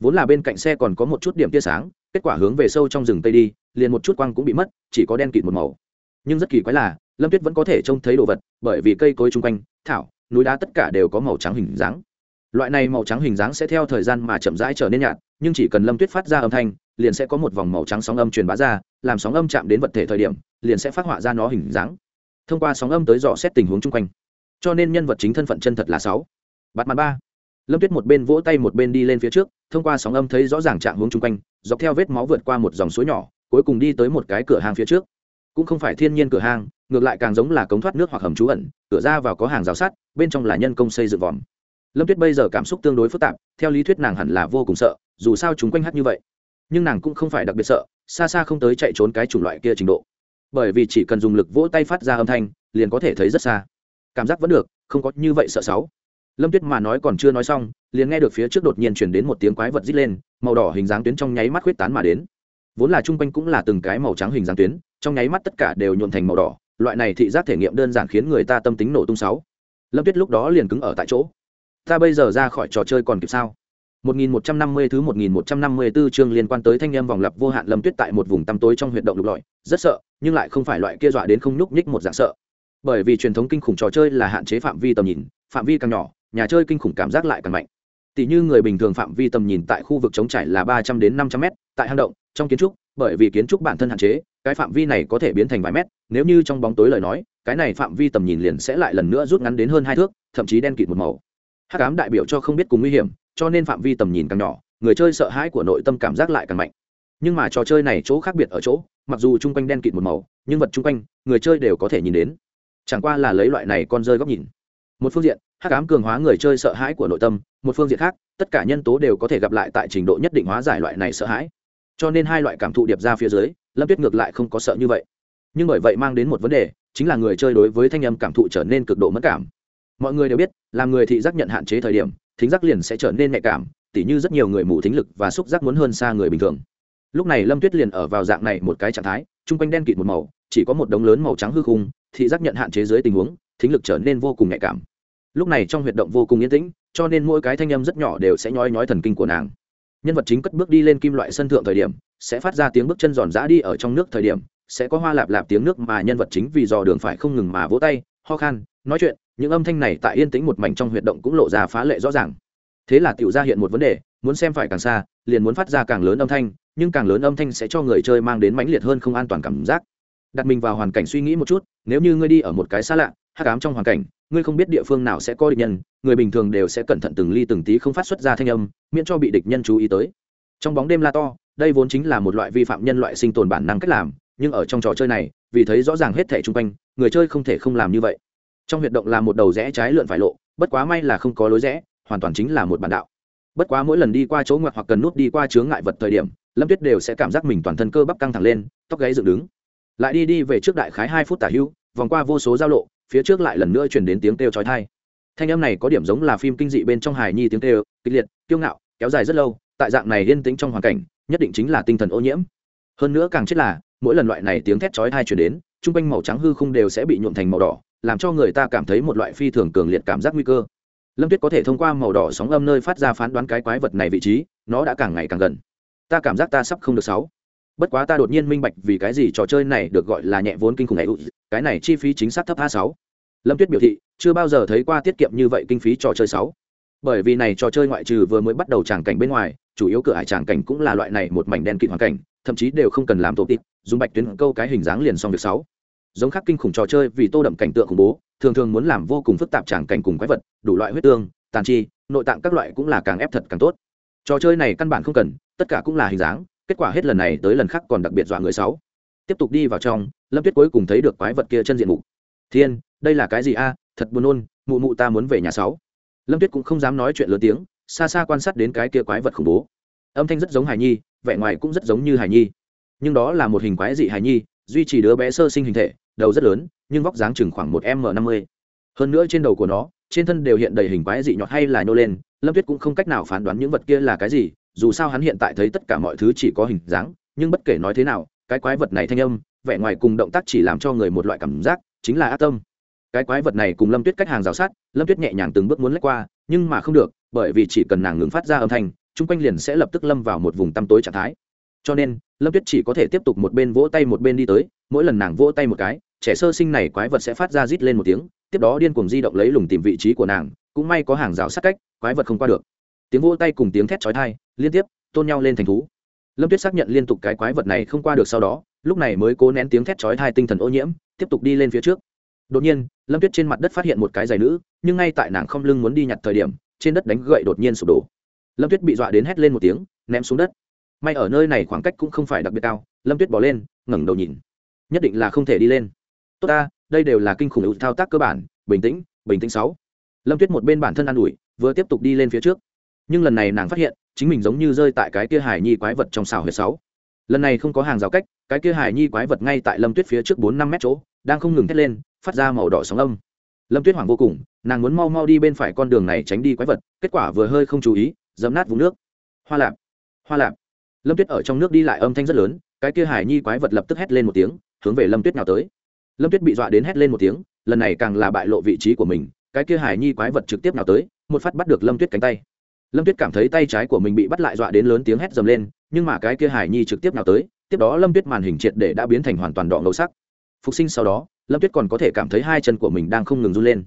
Vốn là bên cạnh xe còn có một chút điểm tia sáng, kết quả hướng về sâu trong rừng tây đi, liền một chút quang cũng bị mất, chỉ có đen kịt một màu. Nhưng rất kỳ quái là lâm tuyết vẫn có thể trông thấy đồ vật, bởi vì cây cối chung quanh, thảo, núi đá tất cả đều có màu trắng hình dáng. Loại này màu trắng hình dáng sẽ theo thời gian mà chậm rãi trở nên nhạt, nhưng chỉ cần lâm tuyết phát ra âm thanh, liền sẽ có một vòng màu trắng sóng âm truyền bá ra, làm sóng âm chạm đến vật thể thời điểm, liền sẽ phát họa ra nó hình dáng. Thông qua sóng âm tới dò xét tình huống chung quanh. Cho nên nhân vật chính thân phận chân thật là sáu. Bắt mặt ba. Lâm tuyết một bên vỗ tay một bên đi lên phía trước, thông qua sóng âm thấy rõ ràng trạng hướng chung quanh, dọc theo vết máu vượt qua một dòng suối nhỏ, cuối cùng đi tới một cái cửa hàng phía trước cũng không phải thiên nhiên cửa hàng ngược lại càng giống là cống thoát nước hoặc hầm trú ẩn, cửa ra vào có hàng rào sắt, bên trong là nhân công xây dựng vòm. Lâm tuyết bây giờ cảm xúc tương đối phức tạp, theo lý thuyết nàng hẳn là vô cùng sợ, dù sao chúng quanh hát như vậy. Nhưng nàng cũng không phải đặc biệt sợ, xa xa không tới chạy trốn cái chủng loại kia trình độ. Bởi vì chỉ cần dùng lực vỗ tay phát ra âm thanh, liền có thể thấy rất xa. Cảm giác vẫn được, không có như vậy sợ sáu. Lâm tuyết mà nói còn chưa nói xong, liền nghe được phía trước đột nhiên chuyển đến một tiếng quái vật rít lên, màu đỏ hình dáng tuyến trong nháy mắt khuyết tán mà đến. Vốn là chung quanh cũng là từng cái màu trắng hình dáng tuyến trong nháy mắt tất cả đều nhuộn thành màu đỏ loại này thị giác thể nghiệm đơn giản khiến người ta tâm tính nổ tung sáu lâm tuyết lúc đó liền cứng ở tại chỗ ta bây giờ ra khỏi trò chơi còn kịp sao 1150 thứ 1154 chương liên quan tới thanh âm vòng lập vô hạn lâm tuyết tại một vùng tăm tối trong huyệt động lục lọi, rất sợ, nhưng lại không phải loại kia dọa đến không nhúc nhích một dạng sợ. Bởi vì truyền thống kinh khủng trò chơi là hạn chế phạm vi tầm nhìn, phạm vi càng nhỏ, nhà chơi kinh khủng cảm giác lại càng mạnh. Tỷ như người bình thường phạm vi tầm nhìn tại khu vực chống trải là 300 đến 500 mét, tại hang động, trong kiến trúc, bởi vì kiến trúc bản thân hạn chế, cái phạm vi này có thể biến thành vài mét, nếu như trong bóng tối lời nói, cái này phạm vi tầm nhìn liền sẽ lại lần nữa rút ngắn đến hơn hai thước, thậm chí đen kịt một màu. Hắc ám đại biểu cho không biết cùng nguy hiểm, cho nên phạm vi tầm nhìn càng nhỏ người chơi sợ hãi của nội tâm cảm giác lại càng mạnh. Nhưng mà trò chơi này chỗ khác biệt ở chỗ mặc dù chung quanh đen kịt một màu nhưng vật chung quanh người chơi đều có thể nhìn đến. Chẳng qua là lấy loại này con rơi góc nhìn. Một phương diện hắc ám cường hóa người chơi sợ hãi của nội tâm một phương diện khác tất cả nhân tố đều có thể gặp lại tại trình độ nhất định hóa giải loại này sợ hãi. Cho nên hai loại cảm thụ điệp ra phía dưới lâm tuyết ngược lại không có sợ như vậy. Nhưng bởi vậy mang đến một vấn đề, chính là người chơi đối với thanh âm cảm thụ trở nên cực độ mất cảm. Mọi người đều biết, làm người thị giác nhận hạn chế thời điểm, thính giác liền sẽ trở nên nhạy cảm, tỉ như rất nhiều người mù thính lực và xúc giác muốn hơn xa người bình thường. Lúc này lâm tuyết liền ở vào dạng này một cái trạng thái, chung quanh đen kịt một màu, chỉ có một đống lớn màu trắng hư khung thị giác nhận hạn chế dưới tình huống, thính lực trở nên vô cùng nhạy cảm. Lúc này trong huyệt động vô cùng yên tĩnh, cho nên mỗi cái thanh âm rất nhỏ đều sẽ nhói nhói thần kinh của nàng. Nhân vật chính cất bước đi lên kim loại sân thượng thời điểm sẽ phát ra tiếng bước chân giòn giã đi ở trong nước thời điểm, sẽ có hoa lạp lạp tiếng nước mà nhân vật chính vì dò đường phải không ngừng mà vỗ tay, ho khan, nói chuyện, những âm thanh này tại yên tĩnh một mảnh trong huyệt động cũng lộ ra phá lệ rõ ràng. Thế là tiểu ra hiện một vấn đề, muốn xem phải càng xa, liền muốn phát ra càng lớn âm thanh, nhưng càng lớn âm thanh sẽ cho người chơi mang đến mãnh liệt hơn không an toàn cảm giác. Đặt mình vào hoàn cảnh suy nghĩ một chút, nếu như ngươi đi ở một cái xa lạ, hắc ám trong hoàn cảnh, ngươi không biết địa phương nào sẽ có địch nhân, người bình thường đều sẽ cẩn thận từng ly từng tí không phát xuất ra thanh âm, miễn cho bị địch nhân chú ý tới. Trong bóng đêm la to đây vốn chính là một loại vi phạm nhân loại sinh tồn bản năng cách làm, nhưng ở trong trò chơi này, vì thấy rõ ràng hết thẻ chung quanh, người chơi không thể không làm như vậy. Trong huyệt động là một đầu rẽ trái lượn phải lộ, bất quá may là không có lối rẽ, hoàn toàn chính là một bản đạo. Bất quá mỗi lần đi qua chỗ ngoặt hoặc cần nút đi qua chướng ngại vật thời điểm, lâm tuyết đều sẽ cảm giác mình toàn thân cơ bắp căng thẳng lên, tóc gáy dựng đứng. Lại đi đi về trước đại khái hai phút tả hữu vòng qua vô số giao lộ, phía trước lại lần nữa chuyển đến tiếng kêu chói thai thanh âm này có điểm giống là phim kinh dị bên trong hài nhi tiếng kêu, kịch liệt, kiêu ngạo, kéo dài rất lâu, tại dạng này yên tĩnh trong hoàn cảnh nhất định chính là tinh thần ô nhiễm. Hơn nữa càng chết là, mỗi lần loại này tiếng thét chói thai chuyển đến chung quanh màu trắng hư không đều sẽ bị nhuộm thành màu đỏ, làm cho người ta cảm thấy một loại phi thường cường liệt cảm giác nguy cơ. Lâm tuyết có thể thông qua màu đỏ sóng âm nơi phát ra phán đoán cái quái vật này vị trí, nó đã càng ngày càng gần. Ta cảm giác ta sắp không được sáu. Bất quá ta đột nhiên minh bạch vì cái gì trò chơi này được gọi là nhẹ vốn kinh khủng này, cái này chi phí chính xác thấp a sáu. Lâm tuyết biểu thị, chưa bao giờ thấy qua tiết kiệm như vậy kinh phí trò chơi sáu. Bởi vì này trò chơi ngoại trừ vừa mới bắt đầu tràng cảnh bên ngoài chủ yếu cửa hải tràng cảnh cũng là loại này một mảnh đen kịt hoàn cảnh, thậm chí đều không cần làm tổ tịp dùng bạch tuyến câu cái hình dáng liền xong việc sáu giống khác kinh khủng trò chơi vì tô đậm cảnh tượng khủng bố, thường thường muốn làm vô cùng phức tạp tràng cảnh cùng quái vật, đủ loại huyết tương, tàn chi, nội tạng các loại cũng là càng ép thật càng tốt. Trò chơi này căn bản không cần, tất cả cũng là hình dáng, kết quả hết lần này tới lần khác còn đặc biệt dọa người sáu tiếp tục đi vào trong, lâm tuyết cuối cùng thấy được quái vật kia chân diện mục. Thiên, đây là cái gì a? Thật buồn nôn, mụ mụ ta muốn về nhà sáu. Lâm tuyết cũng không dám nói chuyện lớn tiếng xa xa quan sát đến cái kia quái vật khủng bố. Âm thanh rất giống Hải nhi, vẻ ngoài cũng rất giống như Hải nhi. Nhưng đó là một hình quái dị Hải nhi, duy trì đứa bé sơ sinh hình thể, đầu rất lớn, nhưng vóc dáng chừng khoảng một m năm mươi. Hơn nữa trên đầu của nó, trên thân đều hiện đầy hình quái dị nhọt hay là nhô lên, lâm tuyết cũng không cách nào phán đoán những vật kia là cái gì, dù sao hắn hiện tại thấy tất cả mọi thứ chỉ có hình dáng, nhưng bất kể nói thế nào, cái quái vật này thanh âm, vẻ ngoài cùng động tác chỉ làm cho người một loại cảm giác, chính là ác tâm. Cái quái vật này cùng lâm tuyết cách hàng rào sát, lâm tuyết nhẹ nhàng từng bước muốn lách qua, nhưng mà không được bởi vì chỉ cần nàng ngừng phát ra âm thanh, chung quanh liền sẽ lập tức lâm vào một vùng tăm tối trạng thái. Cho nên, lâm tuyết chỉ có thể tiếp tục một bên vỗ tay một bên đi tới, mỗi lần nàng vỗ tay một cái, trẻ sơ sinh này quái vật sẽ phát ra rít lên một tiếng, tiếp đó điên cuồng di động lấy lùng tìm vị trí của nàng, cũng may có hàng rào sát cách, quái vật không qua được. Tiếng vỗ tay cùng tiếng thét chói thai liên tiếp, tôn nhau lên thành thú. Lâm tuyết xác nhận liên tục cái quái vật này không qua được sau đó, lúc này mới cố nén tiếng thét chói thai tinh thần ô nhiễm, tiếp tục đi lên phía trước. Đột nhiên, lâm tuyết trên mặt đất phát hiện một cái giày nữ, nhưng ngay tại nàng không lưng muốn đi nhặt thời điểm trên đất đánh gậy đột nhiên sụp đổ. Lâm tuyết bị dọa đến hét lên một tiếng, ném xuống đất. May ở nơi này khoảng cách cũng không phải đặc biệt cao, lâm tuyết bỏ lên, ngẩng đầu nhìn. Nhất định là không thể đi lên. Tốt ta, đây đều là kinh khủng thao tác cơ bản, bình tĩnh bình tĩnh sáu. Lâm tuyết một bên bản thân ă n ủi, vừa tiếp tục đi lên phía trước. Nhưng lần này nàng phát hiện, chính mình giống như rơi tại cái kia hải nhi quái vật trong xào huyệt sáu. Lần này không có hàng rào cách, cái kia hải nhi quái vật ngay tại lâm tuyết phía trước bốn năm mét chỗ, đang không ngừng thét lên, phát ra màu đỏ sóng âm. Lâm tuyết hoảng vô cùng nàng muốn mau mau đi bên phải con đường này tránh đi quái vật, kết quả vừa hơi không chú ý dấm nát vùng nước. Hoa lạp hoa lạp. Lâm tuyết ở trong nước đi lại âm thanh rất lớn, cái kia hải nhi quái vật lập tức hét lên một tiếng, hướng về lâm tuyết nào tới. Lâm tuyết bị dọa đến hét lên một tiếng, lần này càng là bại lộ vị trí của mình, cái kia hải nhi quái vật trực tiếp nào tới, một phát bắt được lâm tuyết cánh tay. Lâm tuyết cảm thấy tay trái của mình bị bắt lại dọa đến lớn tiếng hét dầm lên, nhưng mà cái kia hải nhi trực tiếp nào tới, tiếp đó lâm tuyết màn hình triệt để đã biến thành hoàn toàn đỏ ngầu sắc. Phục sinh sau đó, lâm tuyết còn có thể cảm thấy hai chân của mình đang không ngừng run lên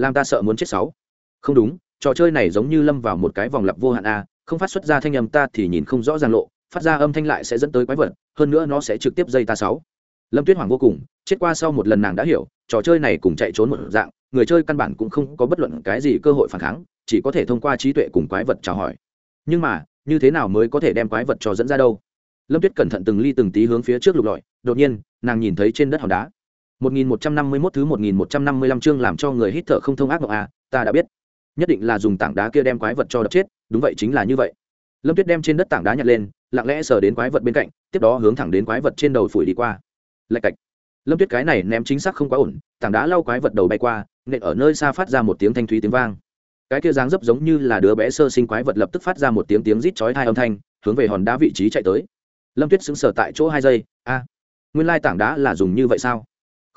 làm ta sợ muốn chết sáu. Không đúng, trò chơi này giống như lâm vào một cái vòng lặp vô hạn a, không phát xuất ra thanh âm ta thì nhìn không rõ ràng lộ, phát ra âm thanh lại sẽ dẫn tới quái vật, hơn nữa nó sẽ trực tiếp dây ta sáu. Lâm tuyết hoàng vô cùng, chết qua sau một lần nàng đã hiểu, trò chơi này cùng chạy trốn một dạng, người chơi căn bản cũng không có bất luận cái gì cơ hội phản kháng, chỉ có thể thông qua trí tuệ cùng quái vật chào hỏi. Nhưng mà, như thế nào mới có thể đem quái vật cho dẫn ra đâu? Lâm tuyết cẩn thận từng ly từng tí hướng phía trước lục lọi, đột nhiên, nàng nhìn thấy trên đất hòn đá. 1151 thứ 1155 chương làm cho người hít thở không thông ác mộng à, ta đã biết. Nhất định là dùng tảng đá kia đem quái vật cho đập chết, đúng vậy chính là như vậy. Lâm Tuyết đem trên đất tảng đá nhặt lên, lặng lẽ sờ đến quái vật bên cạnh, tiếp đó hướng thẳng đến quái vật trên đầu phủi đi qua. Lạch cạch. Lâm Tuyết cái này ném chính xác không quá ổn, tảng đá lau quái vật đầu bay qua, nện ở nơi xa phát ra một tiếng thanh thúy tiếng vang. Cái kia dáng dấp giống như là đứa bé sơ sinh quái vật lập tức phát ra một tiếng tiếng rít chói tai âm thanh, hướng về hòn đá vị trí chạy tới. Lâm Tuyết sững sờ tại chỗ hai giây, a, nguyên lai tảng đá là dùng như vậy sao?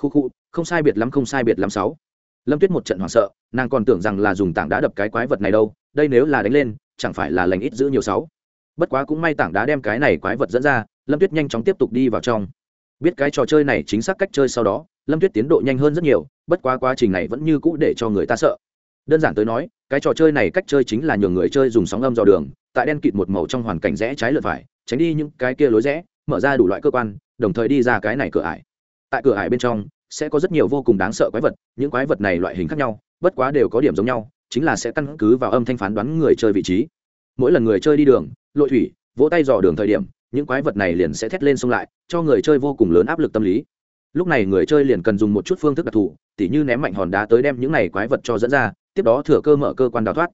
Khu khu, không sai biệt lắm, không sai biệt lắm sáu. Lâm tuyết một trận hoảng sợ, nàng còn tưởng rằng là dùng tảng đá đập cái quái vật này đâu, đây nếu là đánh lên, chẳng phải là lành ít giữ nhiều sáu. Bất quá cũng may tảng đá đem cái này quái vật dẫn ra, lâm tuyết nhanh chóng tiếp tục đi vào trong. Biết cái trò chơi này chính xác cách chơi sau đó, lâm tuyết tiến độ nhanh hơn rất nhiều, bất quá quá trình này vẫn như cũ để cho người ta sợ. Đơn giản tới nói, cái trò chơi này cách chơi chính là nhường người chơi dùng sóng âm dò đường, tại đen kịt một màu trong hoàn cảnh rẽ trái lượt phải, tránh đi những cái kia lối rẽ, mở ra đủ loại cơ quan, đồng thời đi ra cái này cửa ải tại cửa ải bên trong, sẽ có rất nhiều vô cùng đáng sợ quái vật, những quái vật này loại hình khác nhau, bất quá đều có điểm giống nhau, chính là sẽ căn cứ vào âm thanh phán đoán người chơi vị trí. Mỗi lần người chơi đi đường, lội thủy, vỗ tay dò đường thời điểm, những quái vật này liền sẽ thét lên xông lại, cho người chơi vô cùng lớn áp lực tâm lý. Lúc này người chơi liền cần dùng một chút phương thức đặc thù, tỉ như ném mạnh hòn đá tới đem những này quái vật cho dẫn ra, tiếp đó thừa cơ mở cơ quan đào thoát.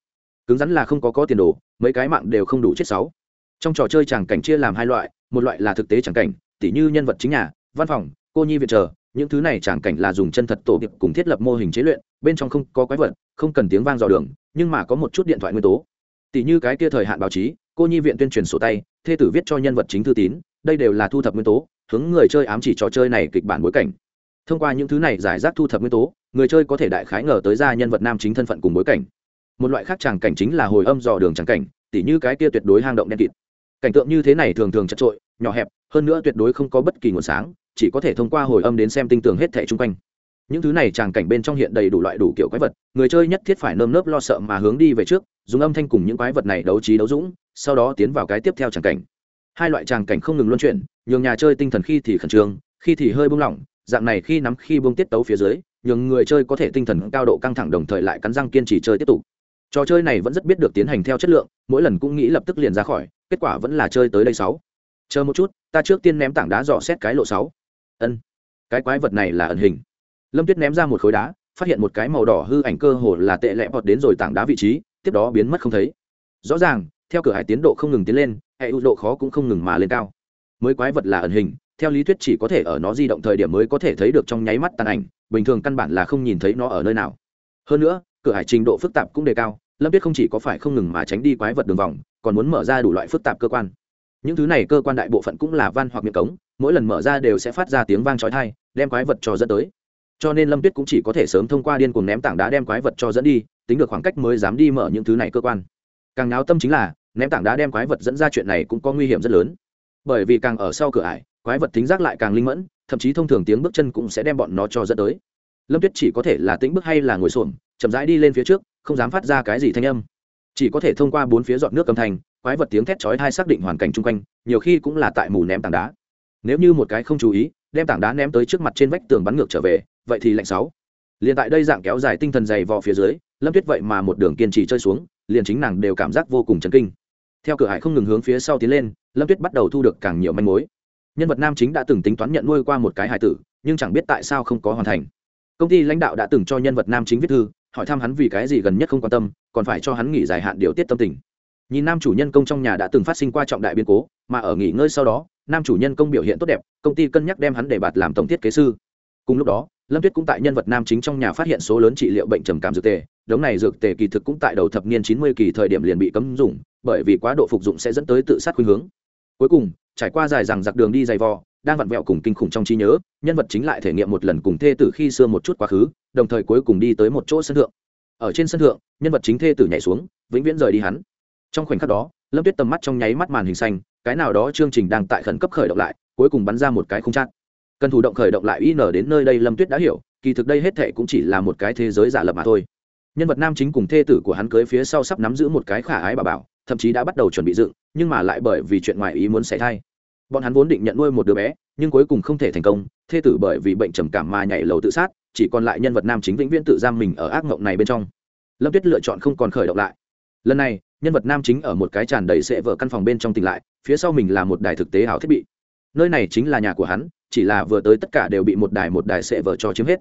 Cứng rắn là không có có tiền đồ, mấy cái mạng đều không đủ chết sáu. Trong trò chơi tràng cảnh chia làm hai loại, một loại là thực tế tràng cảnh, tỉ như nhân vật chính nhà, văn phòng cô nhi viện chờ, những thứ này tràng cảnh là dùng chân thật tổ nghiệp cùng thiết lập mô hình chế luyện, bên trong không có quái vật, không cần tiếng vang dò đường, nhưng mà có một chút điện thoại nguyên tố. Tỷ như cái kia thời hạn báo chí, cô nhi viện tuyên truyền sổ tay, thê tử viết cho nhân vật chính thư tín, đây đều là thu thập nguyên tố, hướng người chơi ám chỉ trò chơi này kịch bản bối cảnh. Thông qua những thứ này giải rác thu thập nguyên tố, người chơi có thể đại khái ngờ tới ra nhân vật nam chính thân phận cùng bối cảnh. Một loại khác tràng cảnh chính là hồi âm dò đường tràng cảnh, tỉ như cái kia tuyệt đối hang động đen kịt. Cảnh tượng như thế này thường thường chật trội nhỏ hẹp, hơn nữa tuyệt đối không có bất kỳ nguồn sáng chỉ có thể thông qua hồi âm đến xem tinh tường hết thẻ chung quanh. Những thứ này tràng cảnh bên trong hiện đầy đủ loại đủ kiểu quái vật, người chơi nhất thiết phải nơm nớp lo sợ mà hướng đi về trước, dùng âm thanh cùng những quái vật này đấu trí đấu dũng, sau đó tiến vào cái tiếp theo tràng cảnh. Hai loại tràng cảnh không ngừng luân chuyển, nhường nhà chơi tinh thần khi thì khẩn trương, khi thì hơi buông lỏng, dạng này khi nắm khi buông tiết tấu phía dưới, nhường người chơi có thể tinh thần cao độ căng thẳng đồng thời lại cắn răng kiên trì chơi tiếp tục. Trò chơi này vẫn rất biết được tiến hành theo chất lượng, mỗi lần cũng nghĩ lập tức liền ra khỏi, kết quả vẫn là chơi tới đây sáu. Chờ một chút, ta trước tiên ném tảng đá dò xét cái lộ sáu ân. Cái quái vật này là ẩn hình. Lâm tuyết ném ra một khối đá, phát hiện một cái màu đỏ hư ảnh cơ hồ là tệ lẹ bọt đến rồi tảng đá vị trí, tiếp đó biến mất không thấy. Rõ ràng, theo cửa hải tiến độ không ngừng tiến lên, hệ ưu độ khó cũng không ngừng mà lên cao. Mới quái vật là ẩn hình, theo lý thuyết chỉ có thể ở nó di động thời điểm mới có thể thấy được trong nháy mắt tàn ảnh, bình thường căn bản là không nhìn thấy nó ở nơi nào. Hơn nữa, cửa hải trình độ phức tạp cũng đề cao, lâm tuyết không chỉ có phải không ngừng mà tránh đi quái vật đường vòng, còn muốn mở ra đủ loại phức tạp cơ quan những thứ này cơ quan đại bộ phận cũng là van hoặc miệng cống, mỗi lần mở ra đều sẽ phát ra tiếng vang trói thai đem quái vật cho dẫn tới. Cho nên lâm tuyết cũng chỉ có thể sớm thông qua điên cuồng ném tảng đá đem quái vật cho dẫn đi, tính được khoảng cách mới dám đi mở những thứ này cơ quan. Càng náo tâm chính là, ném tảng đá đem quái vật dẫn ra chuyện này cũng có nguy hiểm rất lớn. Bởi vì càng ở sau cửa ải, quái vật tính giác lại càng linh mẫn, thậm chí thông thường tiếng bước chân cũng sẽ đem bọn nó cho dẫn tới. Lâm tuyết chỉ có thể là tĩnh bước hay là ngồi xổm, chậm rãi đi lên phía trước, không dám phát ra cái gì thanh âm. Chỉ có thể thông qua bốn phía dọn nước cầm thành quái vật tiếng thét chói tai xác định hoàn cảnh chung quanh, nhiều khi cũng là tại mù ném tảng đá. Nếu như một cái không chú ý, đem tảng đá ném tới trước mặt trên vách tường bắn ngược trở về, vậy thì lạnh sáu. Liên tại đây dạng kéo dài tinh thần dày vò phía dưới, lâm tuyết vậy mà một đường kiên trì chơi xuống, liền chính nàng đều cảm giác vô cùng chấn kinh. Theo cửa hải không ngừng hướng phía sau tiến lên, lâm tuyết bắt đầu thu được càng nhiều manh mối. Nhân vật nam chính đã từng tính toán nhận nuôi qua một cái hải tử, nhưng chẳng biết tại sao không có hoàn thành. Công ty lãnh đạo đã từng cho nhân vật nam chính viết thư, hỏi thăm hắn vì cái gì gần nhất không quan tâm, còn phải cho hắn nghỉ dài hạn điều tiết tâm tình nhìn nam chủ nhân công trong nhà đã từng phát sinh qua trọng đại biến cố, mà ở nghỉ ngơi sau đó, nam chủ nhân công biểu hiện tốt đẹp, công ty cân nhắc đem hắn để bạt làm tổng thiết kế sư. Cùng lúc đó, lâm tuyết cũng tại nhân vật nam chính trong nhà phát hiện số lớn trị liệu bệnh trầm cảm dược tề, đống này dược tề kỳ thực cũng tại đầu thập niên chín mươi kỳ thời điểm liền bị cấm dùng, bởi vì quá độ phục dụng sẽ dẫn tới tự sát khuynh hướng. Cuối cùng, trải qua dài rằng giặc đường đi dày vò, đang vặn vẹo cùng kinh khủng trong trí nhớ, nhân vật chính lại thể nghiệm một lần cùng thê tử khi xưa một chút quá khứ, đồng thời cuối cùng đi tới một chỗ sân thượng. Ở trên sân thượng, nhân vật chính thê tử nhảy xuống, vĩnh viễn rời đi hắn trong khoảnh khắc đó, lâm tuyết tầm mắt trong nháy mắt màn hình xanh, cái nào đó chương trình đang tại khẩn cấp khởi động lại, cuối cùng bắn ra một cái không chát. Cần thủ động khởi động lại in đến nơi đây lâm tuyết đã hiểu, kỳ thực đây hết thệ cũng chỉ là một cái thế giới giả lập mà thôi. Nhân vật nam chính cùng thê tử của hắn cưới phía sau sắp nắm giữ một cái khả ái bà bảo, thậm chí đã bắt đầu chuẩn bị dựng, nhưng mà lại bởi vì chuyện ngoài ý muốn xảy thai. Bọn hắn vốn định nhận nuôi một đứa bé, nhưng cuối cùng không thể thành công, thê tử bởi vì bệnh trầm cảm mà nhảy lầu tự sát, chỉ còn lại nhân vật nam chính vĩnh viễn tự giam mình ở ác mộng này bên trong. Lâm tuyết lựa chọn không còn khởi động lại. Lần này nhân vật nam chính ở một cái tràn đầy sệ vợ căn phòng bên trong tỉnh lại, phía sau mình là một đài thực tế ảo thiết bị. Nơi này chính là nhà của hắn, chỉ là vừa tới tất cả đều bị một đài một đài sệ vợ cho chiếm hết.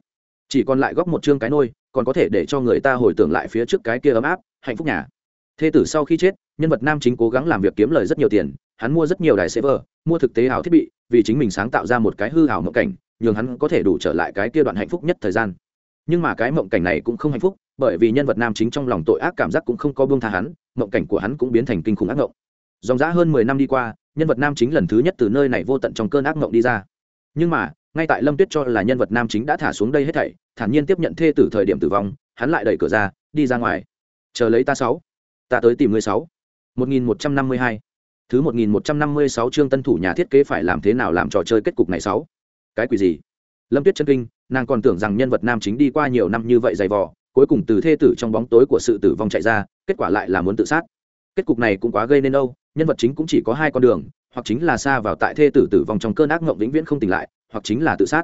Chỉ còn lại góc một chương cái nôi, còn có thể để cho người ta hồi tưởng lại phía trước cái kia ấm áp, hạnh phúc nhà. Thê tử sau khi chết, nhân vật nam chính cố gắng làm việc kiếm lời rất nhiều tiền, hắn mua rất nhiều đài server mua thực tế ảo thiết bị, vì chính mình sáng tạo ra một cái hư ảo mộng cảnh, nhường hắn có thể đủ trở lại cái kia đoạn hạnh phúc nhất thời gian. Nhưng mà cái mộng cảnh này cũng không hạnh phúc bởi vì nhân vật nam chính trong lòng tội ác cảm giác cũng không có buông tha hắn, mộng cảnh của hắn cũng biến thành kinh khủng ác mộng. Dòng dã hơn mười năm đi qua, nhân vật nam chính lần thứ nhất từ nơi này vô tận trong cơn ác mộng đi ra. Nhưng mà, ngay tại lâm tuyết cho là nhân vật nam chính đã thả xuống đây hết thảy, thản nhiên tiếp nhận thê tử thời điểm tử vong, hắn lại đẩy cửa ra, đi ra ngoài. Chờ lấy ta sáu, ta tới tìm ngươi sáu. Một nghìn một trăm năm mươi hai. Thứ một nghìn một trăm năm mươi sáu chương tân thủ nhà thiết kế phải làm thế nào làm trò chơi kết cục này sáu? Cái quỷ gì? Lâm tuyết chân kinh, nàng còn tưởng rằng nhân vật nam chính đi qua nhiều năm như vậy dày vò cuối cùng từ thê tử trong bóng tối của sự tử vong chạy ra, kết quả lại là muốn tự sát. Kết cục này cũng quá gây nên đâu nhân vật chính cũng chỉ có hai con đường, hoặc chính là xa vào tại thê tử tử vong trong cơn ác ngộng vĩnh viễn không tỉnh lại, hoặc chính là tự sát.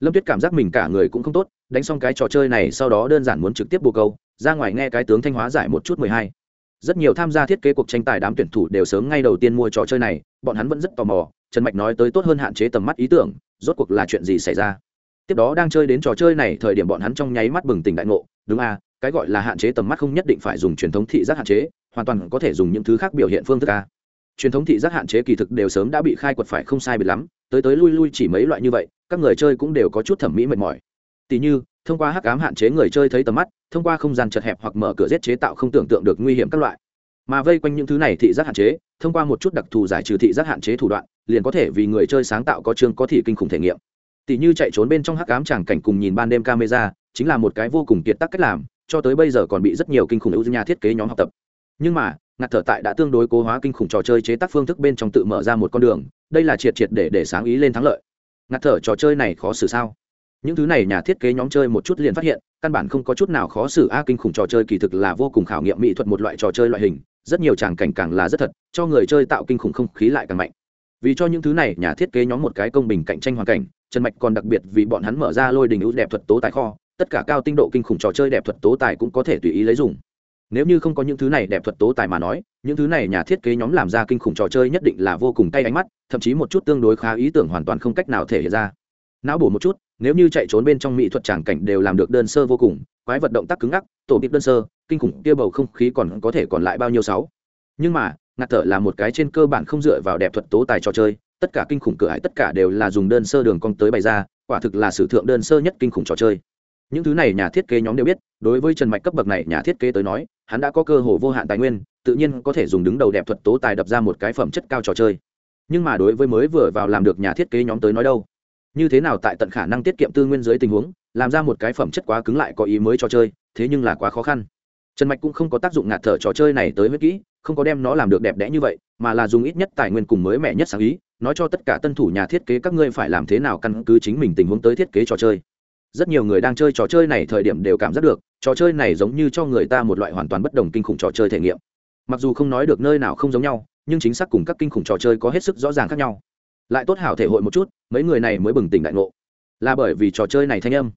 Lâm tuyết cảm giác mình cả người cũng không tốt, đánh xong cái trò chơi này sau đó đơn giản muốn trực tiếp bồ câu, ra ngoài nghe cái tướng thanh hóa giải một chút mười hai. Rất nhiều tham gia thiết kế cuộc tranh tài đám tuyển thủ đều sớm ngay đầu tiên mua trò chơi này, bọn hắn vẫn rất tò mò, trần mạch nói tới tốt hơn hạn chế tầm mắt ý tưởng, rốt cuộc là chuyện gì xảy ra? Tiếp đó đang chơi đến trò chơi này, thời điểm bọn hắn trong nháy mắt bừng tỉnh đại ngộ. Đúng à cái gọi là hạn chế tầm mắt không nhất định phải dùng truyền thống thị giác hạn chế, hoàn toàn có thể dùng những thứ khác biểu hiện phương thức a truyền thống thị giác hạn chế kỳ thực đều sớm đã bị khai quật phải không sai biệt lắm, tới tới lui lui chỉ mấy loại như vậy, các người chơi cũng đều có chút thẩm mỹ mệt mỏi. Tỉ như, thông qua hắc ám hạn chế người chơi thấy tầm mắt, thông qua không gian chật hẹp hoặc mở cửa rét chế tạo không tưởng tượng được nguy hiểm các loại. Mà vây quanh những thứ này thị giác hạn chế, thông qua một chút đặc thù giải trừ thị giác hạn chế thủ đoạn, liền có thể vì người chơi sáng tạo có chương có thị kinh khủng thể nghiệm tỷ như chạy trốn bên trong hắc ám tràng cảnh cùng nhìn ban đêm camera, chính là một cái vô cùng kiệt tác cách làm, cho tới bây giờ còn bị rất nhiều kinh khủng ưu nhà thiết kế nhóm học tập. Nhưng mà ngặt thở tại đã tương đối cố hóa kinh khủng trò chơi chế tác phương thức bên trong tự mở ra một con đường, đây là triệt triệt để để sáng ý lên thắng lợi. Ngặt thở trò chơi này khó xử sao? Những thứ này nhà thiết kế nhóm chơi một chút liền phát hiện, căn bản không có chút nào khó xử a, kinh khủng trò chơi kỳ thực là vô cùng khảo nghiệm mỹ thuật một loại trò chơi loại hình, rất nhiều tràng cảnh càng là rất thật, cho người chơi tạo kinh khủng không khí lại càng mạnh vì cho những thứ này nhà thiết kế nhóm một cái công bình cạnh tranh hoàn cảnh, trần mạch còn đặc biệt vì bọn hắn mở ra lôi đình ưu đẹp thuật tố tài kho, tất cả cao tinh độ kinh khủng trò chơi đẹp thuật tố tài cũng có thể tùy ý lấy dùng. Nếu như không có những thứ này đẹp thuật tố tài mà nói, những thứ này nhà thiết kế nhóm làm ra kinh khủng trò chơi nhất định là vô cùng tay ánh mắt, thậm chí một chút tương đối khá ý tưởng hoàn toàn không cách nào thể hiện ra. Não bổ một chút, nếu như chạy trốn bên trong mỹ thuật tràng cảnh đều làm được đơn sơ vô cùng, quái vật động tác cứng ngắc, tổ tiệp đơn sơ, kinh khủng kia bầu không khí còn có thể còn lại bao nhiêu sáu. Nhưng mà ngạt thở là một cái trên cơ bản không dựa vào đẹp thuật tố tài trò chơi, tất cả kinh khủng cửa hải tất cả đều là dùng đơn sơ đường cong tới bày ra, quả thực là sử thượng đơn sơ nhất kinh khủng trò chơi. Những thứ này nhà thiết kế nhóm đều biết, đối với trần mạch cấp bậc này nhà thiết kế tới nói, hắn đã có cơ hồ vô hạn tài nguyên, tự nhiên có thể dùng đứng đầu đẹp thuật tố tài đập ra một cái phẩm chất cao trò chơi. Nhưng mà đối với mới vừa vào làm được nhà thiết kế nhóm tới nói đâu? Như thế nào tại tận khả năng tiết kiệm tư nguyên dưới tình huống, làm ra một cái phẩm chất quá cứng lại có ý mới trò chơi, thế nhưng là quá khó khăn. Trần mạch cũng không có tác dụng ngạt thở trò chơi này tới huyết kỹ không có đem nó làm được đẹp đẽ như vậy, mà là dùng ít nhất tài nguyên cùng mới mẻ nhất sáng ý, nói cho tất cả tân thủ nhà thiết kế các ngươi phải làm thế nào căn cứ chính mình tình huống tới thiết kế trò chơi. Rất nhiều người đang chơi trò chơi này thời điểm đều cảm giác được, trò chơi này giống như cho người ta một loại hoàn toàn bất đồng kinh khủng trò chơi thể nghiệm. Mặc dù không nói được nơi nào không giống nhau, nhưng chính xác cùng các kinh khủng trò chơi có hết sức rõ ràng khác nhau. Lại tốt hảo thể hội một chút, mấy người này mới bừng tỉnh đại ngộ. Là bởi vì trò chơi này thanh âm.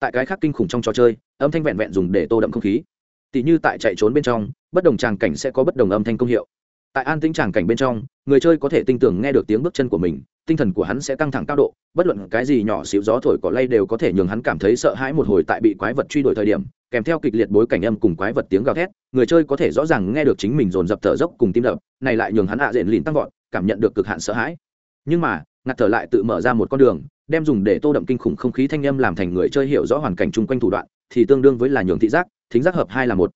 Tại cái khác kinh khủng trong trò chơi, âm thanh vẹn vẹn dùng để tô đậm không khí tỷ như tại chạy trốn bên trong, bất đồng tràng cảnh sẽ có bất đồng âm thanh công hiệu. Tại an tĩnh tràng cảnh bên trong, người chơi có thể tinh tưởng nghe được tiếng bước chân của mình, tinh thần của hắn sẽ căng thẳng cao độ, bất luận cái gì nhỏ xíu gió thổi cỏ lay đều có thể nhường hắn cảm thấy sợ hãi một hồi tại bị quái vật truy đuổi thời điểm, kèm theo kịch liệt bối cảnh âm cùng quái vật tiếng gào thét, người chơi có thể rõ ràng nghe được chính mình dồn dập thở dốc cùng tim đập, này lại nhường hắn hạ diện lìn tăng vọt, cảm nhận được cực hạn sợ hãi. Nhưng mà ngặt thở lại tự mở ra một con đường, đem dùng để tô đậm kinh khủng không khí thanh âm làm thành người chơi hiểu rõ hoàn cảnh chung quanh thủ đoạn, thì tương đương với là nhường thị giác thính giác hợp hai là một.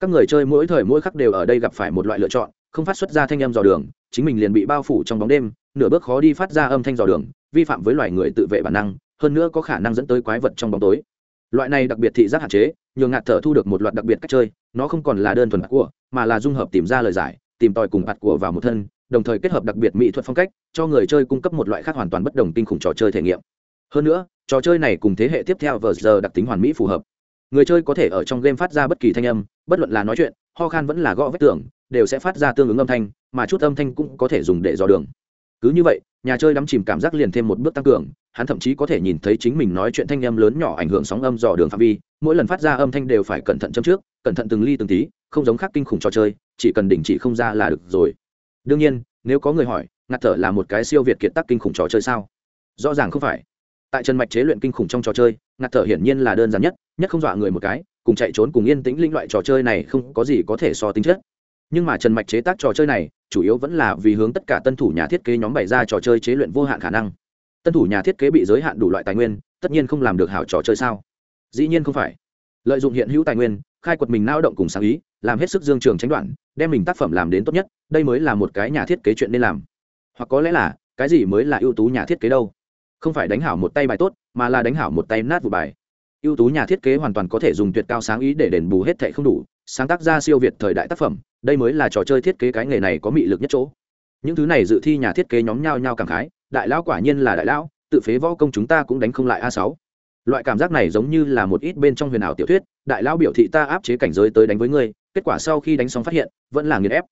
Các người chơi mỗi thời mỗi khắc đều ở đây gặp phải một loại lựa chọn, không phát xuất ra thanh âm dò đường, chính mình liền bị bao phủ trong bóng đêm, nửa bước khó đi phát ra âm thanh dò đường, vi phạm với loài người tự vệ bản năng, hơn nữa có khả năng dẫn tới quái vật trong bóng tối. Loại này đặc biệt thị giác hạn chế, nhường ngạt thở thu được một loạt đặc biệt cách chơi, nó không còn là đơn thuần của, mà là dung hợp tìm ra lời giải, tìm tòi cùng bạt của vào một thân, đồng thời kết hợp đặc biệt mỹ thuật phong cách, cho người chơi cung cấp một loại khác hoàn toàn bất đồng kinh khủng trò chơi thể nghiệm. Hơn nữa, trò chơi này cùng thế hệ tiếp theo vờ giờ đặc tính hoàn mỹ phù hợp người chơi có thể ở trong game phát ra bất kỳ thanh âm, bất luận là nói chuyện, ho khan vẫn là gõ vết tường, đều sẽ phát ra tương ứng âm thanh, mà chút âm thanh cũng có thể dùng để dò đường. Cứ như vậy, nhà chơi đắm chìm cảm giác liền thêm một bước tăng cường, hắn thậm chí có thể nhìn thấy chính mình nói chuyện thanh âm lớn nhỏ ảnh hưởng sóng âm dò đường phạm vi, mỗi lần phát ra âm thanh đều phải cẩn thận châm trước, cẩn thận từng ly từng tí, không giống khác kinh khủng trò chơi, chỉ cần đình chỉ không ra là được rồi. Đương nhiên, nếu có người hỏi, ngạt thở là một cái siêu việt kiệt tác kinh khủng trò chơi sao? Rõ ràng không phải. Tại trần mạch chế luyện kinh khủng trong trò chơi, ngạt thở hiển nhiên là đơn giản nhất nhất không dọa người một cái, cùng chạy trốn cùng yên tĩnh linh loại trò chơi này không có gì có thể so tính chất. Nhưng mà trần mạch chế tác trò chơi này, chủ yếu vẫn là vì hướng tất cả tân thủ nhà thiết kế nhóm bày ra trò chơi chế luyện vô hạn khả năng. Tân thủ nhà thiết kế bị giới hạn đủ loại tài nguyên, tất nhiên không làm được hảo trò chơi sao? Dĩ nhiên không phải. Lợi dụng hiện hữu tài nguyên, khai quật mình lao động cùng sáng ý, làm hết sức dương trường tránh đoạn, đem mình tác phẩm làm đến tốt nhất, đây mới là một cái nhà thiết kế chuyện nên làm. Hoặc có lẽ là, cái gì mới là ưu tú nhà thiết kế đâu? Không phải đánh hảo một tay bài tốt, mà là đánh hảo một tay nát vụ bài ưu tú nhà thiết kế hoàn toàn có thể dùng tuyệt cao sáng ý để đền bù hết thệ không đủ, sáng tác ra siêu việt thời đại tác phẩm, đây mới là trò chơi thiết kế cái nghề này có mị lực nhất chỗ. Những thứ này dự thi nhà thiết kế nhóm nhau nhau cảm khái, đại lão quả nhiên là đại lão, tự phế võ công chúng ta cũng đánh không lại a sáu. Loại cảm giác này giống như là một ít bên trong huyền ảo tiểu thuyết, đại lão biểu thị ta áp chế cảnh giới tới đánh với ngươi, kết quả sau khi đánh xong phát hiện, vẫn là nghiền ép.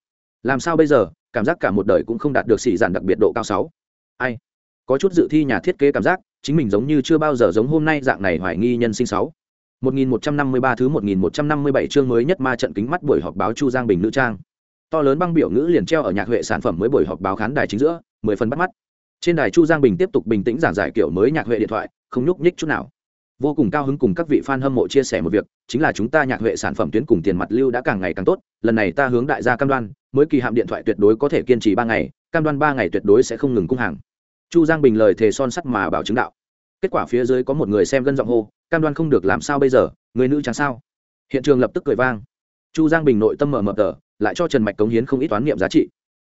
Làm sao bây giờ, cảm giác cả một đời cũng không đạt được xỉ giản đặc biệt độ cao sáu. Ai? Có chút dự thi nhà thiết kế cảm giác chính mình giống như chưa bao giờ giống hôm nay dạng này hoài nghi nhân sinh sáu 1153 thứ 1157 chương mới nhất ma trận kính mắt buổi họp báo Chu Giang Bình nữ trang. To lớn băng biểu ngữ liền treo ở nhạc huệ sản phẩm mới buổi họp báo khán đài chính giữa, 10 phần bắt mắt. Trên đài Chu Giang Bình tiếp tục bình tĩnh giảng giải kiểu mới nhạc huệ điện thoại, không nhúc nhích chút nào. Vô cùng cao hứng cùng các vị fan hâm mộ chia sẻ một việc, chính là chúng ta nhạc huệ sản phẩm tuyến cùng tiền mặt lưu đã càng ngày càng tốt, lần này ta hướng đại gia cam đoan, mới kỳ hạm điện thoại tuyệt đối có thể kiên trì 3 ngày, cam đoan 3 ngày tuyệt đối sẽ không ngừng cung hàng. Chu Giang Bình lời thề son sắt mà bảo chứng đạo. Kết quả phía dưới có một người xem gân giọng hô, cam đoan không được làm sao bây giờ, người nữ chẳng sao. Hiện trường lập tức cười vang. Chu giang bình nội tâm mở mở tờ, lại cho trần mạch cống hiến không ít toán niệm giá trị.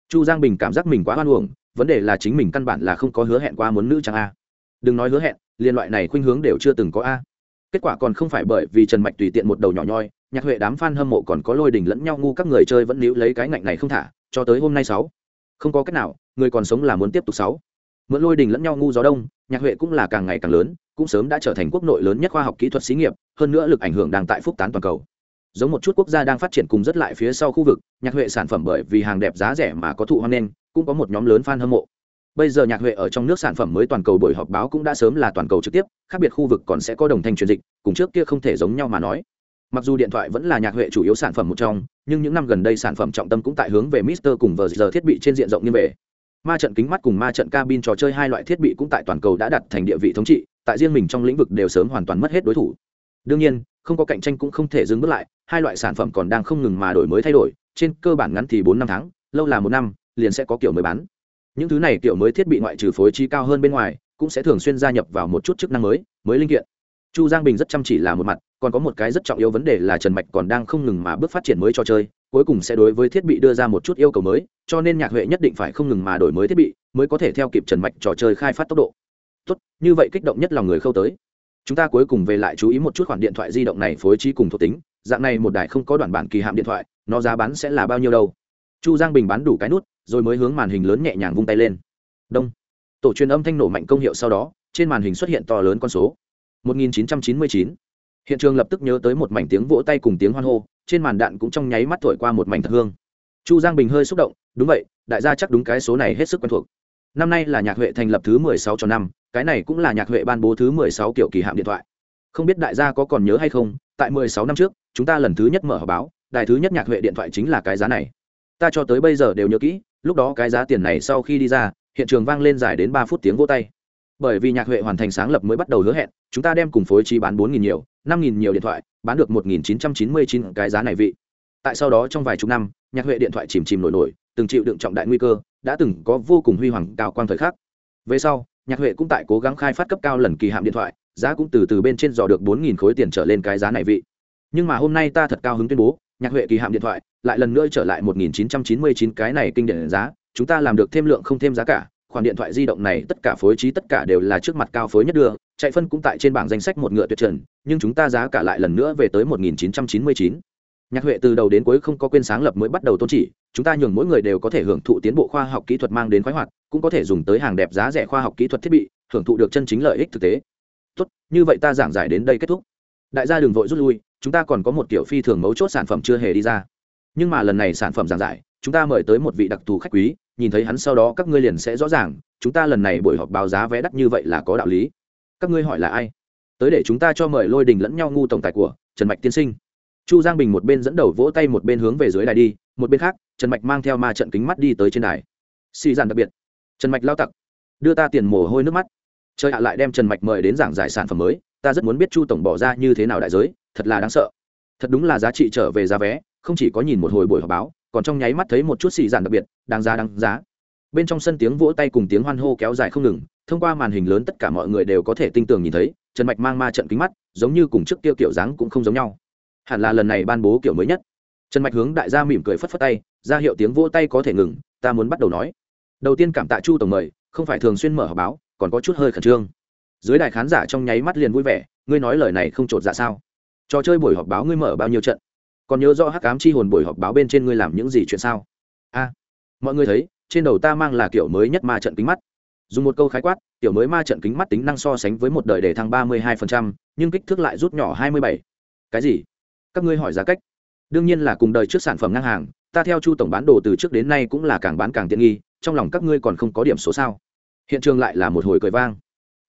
Chu giang bình cảm giác mình quá hoan uổng, vấn đề là chính mình căn bản là không có hứa hẹn qua muốn nữ chẳng a. Đừng nói hứa hẹn, liên loại này khuynh hướng đều chưa từng có a. Kết quả còn không phải bởi vì trần mạch tùy tiện một đầu nhỏ nhoi, nhạc huệ đám f a n hâm mộ còn có lôi đình lẫn nhau ngu các người chơi vẫn níu lấy cái ngạnh này không thả, cho tới hôm nay sáu. Không có cách nào, người còn sống là muốn tiếp tục sáu mượn lôi đình lẫn nhau ngu gió đông, nhạc huệ cũng là càng ngày càng lớn, cũng sớm đã trở thành quốc nội lớn nhất khoa học kỹ thuật xí nghiệp, hơn nữa lực ảnh hưởng đang tại phúc tán toàn cầu. Giống một chút quốc gia đang phát triển cùng rất lại phía sau khu vực, nhạc huệ sản phẩm bởi vì hàng đẹp giá rẻ mà có thụ hoan nghênh, cũng có một nhóm lớn fan hâm mộ. Bây giờ nhạc huệ ở trong nước sản phẩm mới toàn cầu buổi họp báo cũng đã sớm là toàn cầu trực tiếp, khác biệt khu vực còn sẽ có đồng thanh truyền dịch, cùng trước kia không thể giống nhau mà nói. Mặc dù điện thoại vẫn là nhạc huệ chủ yếu sản phẩm một trong, nhưng những năm gần đây sản phẩm trọng tâm cũng tại hướng về mister cùng vờ giờ thiết bị trên diện rộng như vậy ma trận kính mắt cùng ma trận cabin trò chơi hai loại thiết bị cũng tại toàn cầu đã đặt thành địa vị thống trị, tại riêng mình trong lĩnh vực đều sớm hoàn toàn mất hết đối thủ. Đương nhiên, không có cạnh tranh cũng không thể dừng bước lại, hai loại sản phẩm còn đang không ngừng mà đổi mới thay đổi, trên cơ bản ngắn thì bốn năm tháng, lâu là một năm, liền sẽ có kiểu mới bán. Những thứ này kiểu mới thiết bị ngoại trừ phối trí cao hơn bên ngoài, cũng sẽ thường xuyên gia nhập vào một chút chức năng mới mới linh kiện. Chu giang bình rất chăm chỉ là một mặt, còn có một cái rất trọng yếu vấn đề là trần mạch còn đang không ngừng mà bước phát triển mới cho chơi cuối cùng sẽ đối với thiết bị đưa ra một chút yêu cầu mới, cho nên nhạc huệ nhất định phải không ngừng mà đổi mới thiết bị, mới có thể theo kịp trần mạch trò chơi khai phát tốc độ. Tốt, như vậy kích động nhất lòng người khâu tới. Chúng ta cuối cùng về lại chú ý một chút khoản điện thoại di động này phối trí cùng thuộc tính, dạng này một đài không có đoạn bản kỳ hạm điện thoại, nó giá bán sẽ là bao nhiêu đâu? Chu giang bình bán đủ cái nút, rồi mới hướng màn hình lớn nhẹ nhàng vung tay lên. Đông. Tổ truyền âm thanh nổ mạnh công hiệu sau đó, trên màn hình xuất hiện to lớn con số. 1999. hiện trường lập tức nhớ tới một mảnh tiếng vỗ tay cùng tiếng hoan hô trên màn đạn cũng trong nháy mắt thổi qua một mảnh thật hương. Chu giang bình hơi xúc động, đúng vậy, đại gia chắc đúng cái số này hết sức quen thuộc. Năm nay là nhạc huệ thành lập thứ mười sáu cho năm, cái này cũng là nhạc huệ ban bố thứ mười sáu kiểu kỳ hạm điện thoại. Không biết đại gia có còn nhớ hay không, tại mười sáu năm trước, chúng ta lần thứ nhất mở họp báo, đài thứ nhất nhạc huệ điện thoại chính là cái giá này. Ta cho tới bây giờ đều nhớ kỹ, lúc đó cái giá tiền này sau khi đi ra, hiện trường vang lên dài đến ba phút tiếng vô tay bởi vì nhạc huệ hoàn thành sáng lập mới bắt đầu hứa hẹn, chúng ta đem cùng phối trí bán bốn nghìn nhiều, năm nghìn nhiều điện thoại, bán được một nghìn chín trăm chín mươi chín cái giá này vị. Tại sau đó trong vài chục năm, nhạc huệ điện thoại chìm chìm nổi nổi, từng chịu đựng trọng đại nguy cơ, đã từng có vô cùng huy hoàng cao quang thời khắc. Về sau, nhạc huệ cũng tại cố gắng khai phát cấp cao lần kỳ hạm điện thoại, giá cũng từ từ bên trên dò được bốn nghìn khối tiền trở lên cái giá này vị. Nhưng mà hôm nay ta thật cao hứng tuyên bố, nhạc huệ kỳ hạm điện thoại lại lần nữa trở lại một nghìn chín trăm chín mươi chín cái này kinh điển giá, chúng ta làm được thêm lượng không thêm giá cả khoản điện thoại di động này tất cả phối trí tất cả đều là trước mặt cao phối nhất đưa, chạy phân cũng tại trên bảng danh sách một ngựa tuyệt trần, nhưng chúng ta giá cả lại lần nữa về tới một nghìn chín trăm chín mươi chín. Nhạc huệ từ đầu đến cuối không có quên sáng lập mới bắt đầu tôn chỉ, chúng ta nhường mỗi người đều có thể hưởng thụ tiến bộ khoa học kỹ thuật mang đến khoái hoạt, cũng có thể dùng tới hàng đẹp giá rẻ khoa học kỹ thuật thiết bị, hưởng thụ được chân chính lợi ích thực tế. Tốt, như vậy ta giảng giải đến đây kết thúc. Đại gia đừng vội rút lui, chúng ta còn có một kiểu phi thường mấu chốt sản phẩm chưa hề đi ra. Nhưng mà lần này sản phẩm giảng giải, chúng ta mời tới một vị đặc thù khách quý nhìn thấy hắn sau đó các ngươi liền sẽ rõ ràng, chúng ta lần này buổi họp báo giá vé đắt như vậy là có đạo lý. Các ngươi hỏi là ai? Tới để chúng ta cho mời lôi đình lẫn nhau ngu tổng tài của trần mạch tiên sinh. Chu giang bình một bên dẫn đầu vỗ tay một bên hướng về dưới đài đi, một bên khác, trần mạch mang theo ma trận kính mắt đi tới trên đài. Xì giản đặc biệt. Trần mạch lao tặc. Đưa ta tiền mồ hôi nước mắt. Chơi hạ lại đem trần mạch mời đến giảng giải sản phẩm mới, ta rất muốn biết chu tổng bỏ ra như thế nào đại giới, thật là đáng sợ. Thật đúng là giá trị trở về giá vé, không chỉ có nhìn một hồi buổi họp báo còn trong nháy mắt thấy một chút xì giản đặc biệt, đáng giá đáng giá. Bên trong sân tiếng vỗ tay cùng tiếng hoan hô kéo dài không ngừng, thông qua màn hình lớn tất cả mọi người đều có thể tinh tường nhìn thấy, trần mạch mang ma trận kính mắt, giống như cùng trước tiêu kiểu dáng cũng không giống nhau. Hẳn là lần này ban bố kiểu mới nhất. Trần mạch hướng đại gia mỉm cười phất phất tay, ra hiệu tiếng vỗ tay có thể ngừng, ta muốn bắt đầu nói. Đầu tiên cảm tạ chu tổng mời, không phải thường xuyên mở họp báo, còn có chút hơi khẩn trương. Dưới đại khán giả trong nháy mắt liền vui vẻ, ngươi nói lời này không chột dạ sao? Trò chơi buổi họp báo ngươi mở bao nhiêu trận? Còn nhớ rõ hắc cám chi hồn buổi họp báo bên trên ngươi làm những gì chuyện sao? A mọi người thấy trên đầu ta mang là kiểu mới nhất ma trận kính mắt. Dùng một câu khái quát tiểu mới ma trận kính mắt tính năng so sánh với một đời để thăng ba mươi 32%, nhưng kích thước lại rút nhỏ hai mươi bảy. cái gì? Các ngươi hỏi giá cách. Đương nhiên là cùng đời trước sản phẩm ngang hàng ta theo chu tổng bán đồ từ trước đến nay cũng là càng bán càng tiện nghi trong lòng các ngươi còn không có điểm số sao? Hiện trường lại là một hồi cười vang.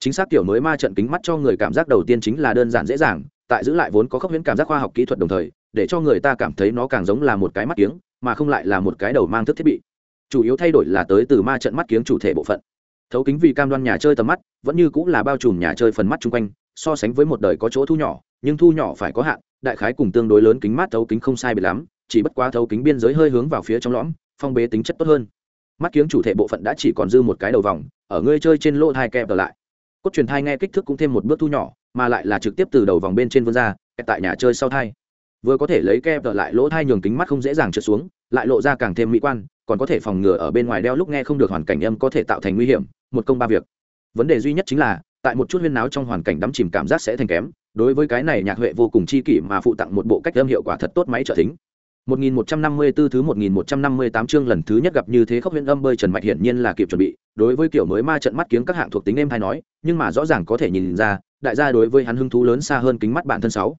Chính xác kiểu mới ma trận kính mắt cho người cảm giác đầu tiên chính là đơn giản dễ dàng tại giữ lại vốn có khốc huyễn cảm giác khoa học kỹ thuật đồng thời để cho người ta cảm thấy nó càng giống là một cái mắt kiếng, mà không lại là một cái đầu mang thức thiết bị. Chủ yếu thay đổi là tới từ ma trận mắt kiếng chủ thể bộ phận. Thấu kính vì cam đoan nhà chơi tầm mắt, vẫn như cũng là bao trùm nhà chơi phần mắt chung quanh, so sánh với một đời có chỗ thu nhỏ, nhưng thu nhỏ phải có hạn, đại khái cùng tương đối lớn kính mát thấu kính không sai biệt lắm, chỉ bất quá thấu kính biên giới hơi hướng vào phía trong lõm, phong bế tính chất tốt hơn. Mắt kiếng chủ thể bộ phận đã chỉ còn dư một cái đầu vòng, ở ngươi chơi trên lỗ thai kẹp trở lại. Cốt truyền thai nghe kích thước cũng thêm một bước thu nhỏ, mà lại là trực tiếp từ đầu vòng bên trên vươn ra tại nhà chơi sau thai vừa có thể lấy kẹp đỡ lại lỗ thai nhường kính mắt không dễ dàng trượt xuống lại lộ ra càng thêm mỹ quan còn có thể phòng ngừa ở bên ngoài đeo lúc nghe không được hoàn cảnh âm có thể tạo thành nguy hiểm một công ba việc vấn đề duy nhất chính là tại một chút huyên náo trong hoàn cảnh đắm chìm cảm giác sẽ thành kém đối với cái này nhạc huệ vô cùng chi kỷ mà phụ tặng một bộ cách âm hiệu quả thật tốt máy trợ thính 1154 thứ 1158 chương lần thứ nhất gặp như thế khốc huyễn âm bơi Trần Mạch hiển nhiên là kịp chuẩn bị, đối với kiểu mới ma trận mắt kiếng các hạng thuộc tính em hay nói, nhưng mà rõ ràng có thể nhìn ra, đại gia đối với hắn hứng thú lớn xa hơn kính mắt bản thân sáu.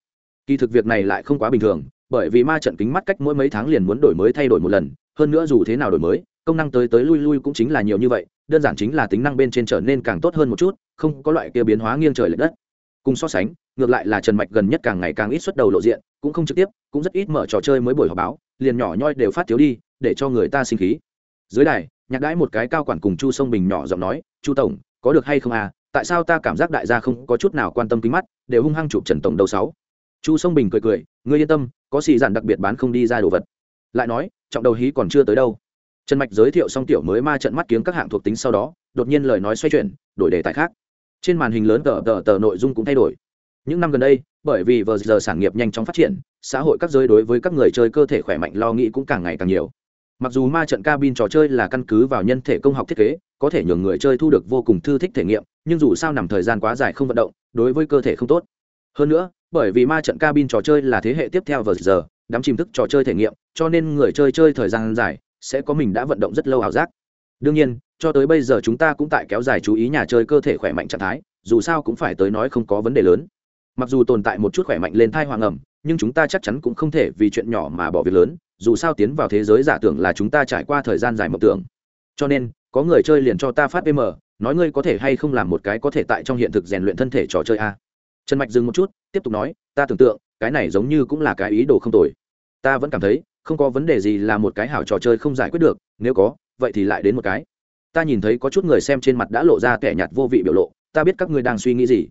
Kỳ thực việc này lại không quá bình thường, bởi vì ma trận kính mắt cách mỗi mấy tháng liền muốn đổi mới thay đổi một lần, hơn nữa dù thế nào đổi mới, công năng tới tới lui lui cũng chính là nhiều như vậy, đơn giản chính là tính năng bên trên trở nên càng tốt hơn một chút, không có loại kia biến hóa nghiêng trời lệch đất. Cùng so sánh ngược lại là trần mạch gần nhất càng ngày càng ít xuất đầu lộ diện cũng không trực tiếp cũng rất ít mở trò chơi mới buổi họp báo liền nhỏ nhoi đều phát thiếu đi để cho người ta sinh khí. Dưới đài nhạc đãi một cái cao quản cùng chu sông bình nhỏ giọng nói chu tổng có được hay không à? Tại sao ta cảm giác đại gia không có chút nào quan tâm kính mắt? Đều hung hăng chụp trần tổng đầu sáu chu sông bình cười cười, ngươi yên tâm, có xì dặn đặc biệt bán không đi ra đồ vật. Lại nói, trọng đầu hí còn chưa tới đâu. Trần mạch giới thiệu xong tiểu mới ma trận mắt kiếm các hạng thuộc tính sau đó, đột nhiên lời nói xoay chuyển, đổi đề tài khác. Trên màn hình lớn tờ tờ tờ nội dung cũng thay đổi. Những năm gần đây, bởi vì vờ giờ sản nghiệp nhanh chóng phát triển, xã hội các giới đối với các người chơi cơ thể khỏe mạnh lo nghĩ cũng càng ngày càng nhiều. Mặc dù ma trận cabin trò chơi là căn cứ vào nhân thể công học thiết kế, có thể nhường người chơi thu được vô cùng thư thích thể nghiệm, nhưng dù sao nằm thời gian quá dài không vận động, đối với cơ thể không tốt. Hơn nữa bởi vì ma trận cabin trò chơi là thế hệ tiếp theo vờ giờ đắm chìm thức trò chơi thể nghiệm, cho nên người chơi chơi thời gian dài sẽ có mình đã vận động rất lâu ảo giác. Đương nhiên, cho tới bây giờ chúng ta cũng tại kéo dài chú ý nhà chơi cơ thể khỏe mạnh trạng thái, dù sao cũng phải tới nói không có vấn đề lớn. Mặc dù tồn tại một chút khỏe mạnh lên thai hoàng ẩm, nhưng chúng ta chắc chắn cũng không thể vì chuyện nhỏ mà bỏ việc lớn, dù sao tiến vào thế giới giả tưởng là chúng ta trải qua thời gian dài mộng tưởng. Cho nên, có người chơi liền cho ta phát pm nói ngươi có thể hay không làm một cái có thể tại trong hiện thực rèn luyện thân thể trò chơi a. Trần mạch dừng một chút tiếp tục nói, ta tưởng tượng, cái này giống như cũng là cái ý đồ không tồi. Ta vẫn cảm thấy, không có vấn đề gì là một cái hảo trò chơi không giải quyết được, nếu có, vậy thì lại đến một cái. Ta nhìn thấy có chút người xem trên mặt đã lộ ra kẻ nhạt vô vị biểu lộ, ta biết các ngươi đang suy nghĩ gì.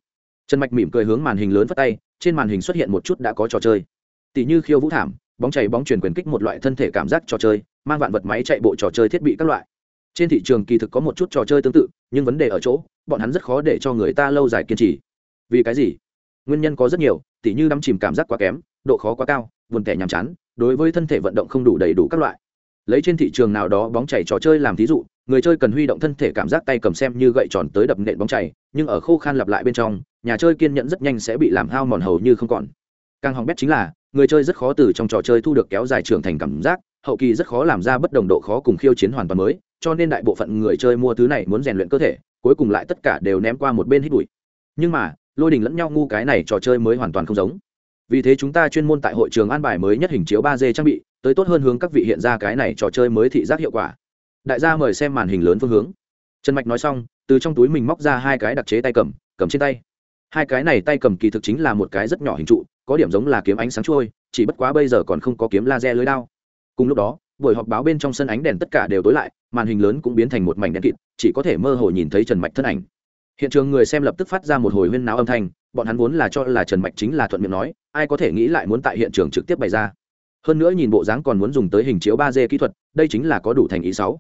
Trần mạch mỉm cười hướng màn hình lớn phất tay, trên màn hình xuất hiện một chút đã có trò chơi. Tỷ như khiêu vũ thảm, bóng chảy bóng chuyển quyền kích một loại thân thể cảm giác trò chơi, mang vạn vật máy chạy bộ trò chơi thiết bị các loại. Trên thị trường kỳ thực có một chút trò chơi tương tự, nhưng vấn đề ở chỗ, bọn hắn rất khó để cho người ta lâu dài kiên trì. Vì cái gì? Nguyên nhân có rất nhiều, tỉ như đắm chìm cảm giác quá kém, độ khó quá cao, buồn tẻ nhàm chán, đối với thân thể vận động không đủ đầy đủ các loại. Lấy trên thị trường nào đó bóng chảy trò chơi làm thí dụ, người chơi cần huy động thân thể cảm giác tay cầm xem như gậy tròn tới đập nện bóng chảy nhưng ở khô khan lặp lại bên trong, nhà chơi kiên nhẫn rất nhanh sẽ bị làm hao mòn hầu như không còn. Càng hỏng bét chính là, người chơi rất khó từ trong trò chơi thu được kéo dài trưởng thành cảm giác, hậu kỳ rất khó làm ra bất đồng độ khó cùng khiêu chiến hoàn toàn mới, cho nên đại bộ phận người chơi mua thứ này muốn rèn luyện cơ thể, cuối cùng lại tất cả đều ném qua một bên hít bụi. Nhưng mà lôi đình lẫn nhau ngu cái này trò chơi mới hoàn toàn không giống. Vì thế chúng ta chuyên môn tại hội trường an bài mới nhất hình chiếu ba d trang bị, tới tốt hơn hướng các vị hiện ra cái này trò chơi mới thị giác hiệu quả. Đại gia mời xem màn hình lớn phương hướng. Trần mạch nói xong, từ trong túi mình móc ra hai cái đặc chế tay cầm cầm trên tay. Hai cái này tay cầm kỳ thực chính là một cái rất nhỏ hình trụ, có điểm giống là kiếm ánh sáng trôi, chỉ bất quá bây giờ còn không có kiếm laser lưới đao. Cùng lúc đó, buổi họp báo bên trong sân ánh đèn tất cả đều tối lại, màn hình lớn cũng biến thành một mảnh đèn kịt, chỉ có thể mơ hồ nhìn thấy trần mạch thân ảnh hiện trường người xem lập tức phát ra một hồi huyên náo âm thanh, bọn hắn vốn là cho là trần mạch chính là thuận miệng nói, ai có thể nghĩ lại muốn tại hiện trường trực tiếp bày ra. Hơn nữa nhìn bộ dáng còn muốn dùng tới hình chiếu ba d kỹ thuật, đây chính là có đủ thành ý sáu.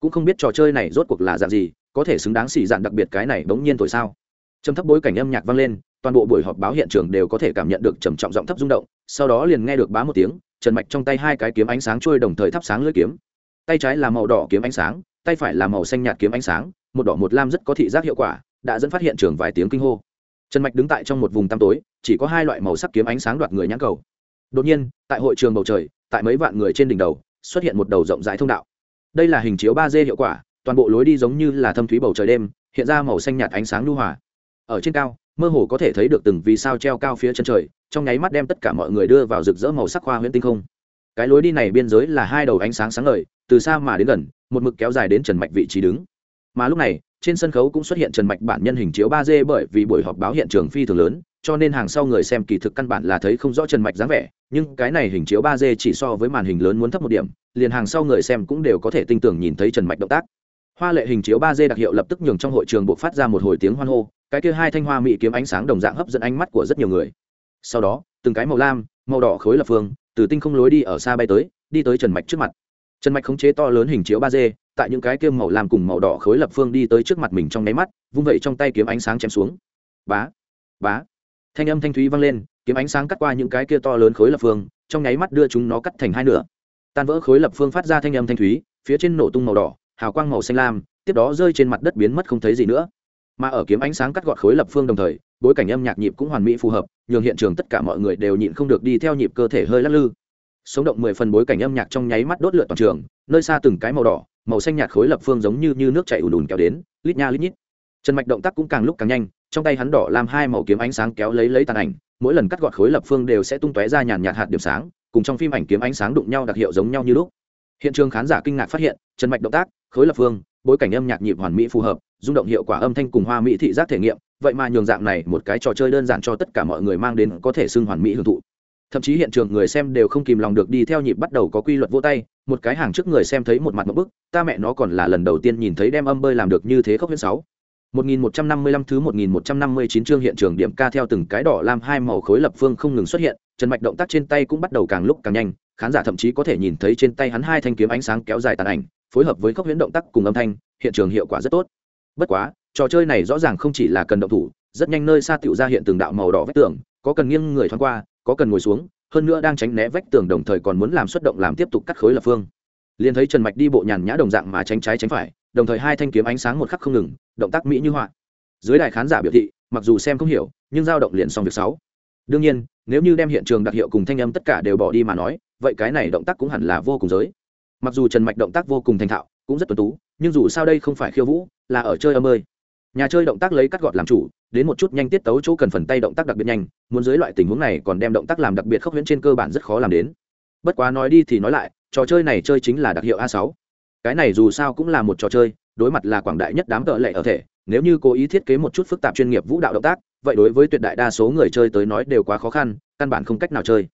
Cũng không biết trò chơi này rốt cuộc là dạng gì, có thể xứng đáng xì dạn đặc biệt cái này bỗng nhiên thổi sao. Trầm thấp bối cảnh âm nhạc vang lên, toàn bộ buổi họp báo hiện trường đều có thể cảm nhận được trầm trọng giọng thấp rung động, sau đó liền nghe được bá một tiếng, trần mạch trong tay hai cái kiếm ánh sáng trôi đồng thời thắp sáng lưỡi kiếm. Tay trái là màu đỏ kiếm ánh sáng, tay phải là màu xanh nhạt kiếm ánh sáng, một đỏ một lam rất có thị giác hiệu quả đã dẫn phát hiện trường vài tiếng kinh hô. Trần mạch đứng tại trong một vùng tăm tối, chỉ có hai loại màu sắc kiếm ánh sáng đoạt người nhãn cầu. Đột nhiên, tại hội trường bầu trời, tại mấy vạn người trên đỉnh đầu, xuất hiện một đầu rộng rãi thông đạo. Đây là hình chiếu ba d hiệu quả, toàn bộ lối đi giống như là thâm thúy bầu trời đêm, hiện ra màu xanh nhạt ánh sáng lưu hòa. Ở trên cao, mơ hồ có thể thấy được từng vì sao treo cao phía chân trời, trong nháy mắt đem tất cả mọi người đưa vào rực rỡ màu sắc hoa huyễn tinh không. Cái lối đi này biên giới là hai đầu ánh sáng sáng ngời, từ xa mà đến gần, một mực kéo dài đến trần mạch vị trí đứng. Mà lúc này trên sân khấu cũng xuất hiện trần mạch bản nhân hình chiếu ba d bởi vì buổi họp báo hiện trường phi thường lớn, cho nên hàng sau người xem kỳ thực căn bản là thấy không rõ trần mạch dáng vẻ, nhưng cái này hình chiếu ba d chỉ so với màn hình lớn muốn thấp một điểm, liền hàng sau người xem cũng đều có thể tinh tưởng nhìn thấy trần mạch động tác. Hoa lệ hình chiếu ba d đặc hiệu lập tức nhường trong hội trường buộc phát ra một hồi tiếng hoan hô, cái kia hai thanh hoa mỹ kiếm ánh sáng đồng dạng hấp dẫn ánh mắt của rất nhiều người. Sau đó, từng cái màu lam, màu đỏ khối lập phương, từ tinh không lối đi ở xa bay tới, đi tới trần mạch trước mặt. Trần mạch khống chế to lớn hình chiếu ba d tại những cái kiêm màu lam cùng màu đỏ khối lập phương đi tới trước mặt mình trong nháy mắt, vung vẩy trong tay kiếm ánh sáng chém xuống. Bá bá. Thanh âm thanh thúy vang lên, kiếm ánh sáng cắt qua những cái kia to lớn khối lập phương, trong nháy mắt đưa chúng nó cắt thành hai nửa. Tan vỡ khối lập phương phát ra thanh âm thanh thúy, phía trên nổ tung màu đỏ, hào quang màu xanh lam, tiếp đó rơi trên mặt đất biến mất không thấy gì nữa. Mà ở kiếm ánh sáng cắt gọt khối lập phương đồng thời, bối cảnh âm nhạc nhịp cũng hoàn mỹ phù hợp, nhường hiện trường tất cả mọi người đều nhịn không được đi theo nhịp cơ thể hơi lắc lư. Sống động mười phần bối cảnh âm nhạc trong nháy mắt đốt lửa toàn trường, nơi xa từng cái màu đỏ màu xanh nhạt khối lập phương giống như, như nước chảy ùn ùn kéo đến lít nha lít nhít. Trần mạch động tác cũng càng lúc càng nhanh trong tay hắn đỏ làm hai màu kiếm ánh sáng kéo lấy lấy tàn ảnh mỗi lần cắt gọt khối lập phương đều sẽ tung tóe ra nhàn nhạt hạt điểm sáng cùng trong phim ảnh kiếm ánh sáng đụng nhau đặc hiệu giống nhau như lúc. Hiện trường khán giả kinh ngạc phát hiện trần mạch động tác khối lập phương bối cảnh âm nhạc nhịp hoàn mỹ phù hợp rung động hiệu quả âm thanh cùng hoa mỹ thị giác thể nghiệm vậy mà nhường dạng này một cái trò chơi đơn giản cho tất cả mọi người mang đến có thể xưng hoàn mỹ hưởng thụ thậm chí hiện trường người xem đều không kìm lòng được đi theo nhịp bắt đầu có quy luật vỗ tay một cái hàng trước người xem thấy một mặt một bức ta mẹ nó còn là lần đầu tiên nhìn thấy đem âm bơi làm được như thế khốc huyễn sáu 1155 thứ 1159 chương hiện trường điểm ca theo từng cái đỏ lam hai màu khối lập phương không ngừng xuất hiện, Trần Mạch động tác trên tay cũng bắt đầu càng lúc càng nhanh, khán giả thậm chí có thể nhìn thấy trên tay hắn hai thanh kiếm ánh sáng kéo dài tàn ảnh, phối hợp với khốc huyễn động tác cùng âm thanh, hiện trường hiệu quả rất tốt. Bất quá, trò chơi này rõ ràng không chỉ là cần động thủ, rất nhanh nơi xa tiểu ra hiện từng đạo màu đỏ vách tường, có cần nghiêng người thoáng qua, có cần ngồi xuống, hơn nữa đang tránh né vách tường đồng thời còn muốn làm xuất động làm tiếp tục cắt khối lập phương. Liền thấy Trần Mạch đi bộ nhàn nhã đồng dạng mà tránh trái tránh phải, đồng thời hai thanh kiếm ánh sáng một khắc không ngừng động tác mỹ như họa. Dưới đài khán giả biểu thị mặc dù xem không hiểu nhưng dao động liền xong việc sáu. Đương nhiên nếu như đem hiện trường đặc hiệu cùng thanh âm tất cả đều bỏ đi mà nói vậy cái này động tác cũng hẳn là vô cùng giới. Mặc dù trần mạch động tác vô cùng thành thạo cũng rất tuấn tú nhưng dù sao đây không phải khiêu vũ là ở chơi âm ơi nhà chơi động tác lấy cắt gọt làm chủ, đến một chút nhanh tiết tấu chỗ cần phần tay động tác đặc biệt nhanh, muốn dưới loại tình huống này còn đem động tác làm đặc biệt khốc huyễn trên cơ bản rất khó làm đến. Bất quá nói đi thì nói lại, trò chơi này chơi chính là đặc hiệu a sáu. Cái này dù sao cũng là một trò chơi, đối mặt là quảng đại nhất đám tợ lệ ở thể, nếu như cố ý thiết kế một chút phức tạp chuyên nghiệp vũ đạo động tác, vậy đối với tuyệt đại đa số người chơi tới nói đều quá khó khăn, căn bản không cách nào chơi.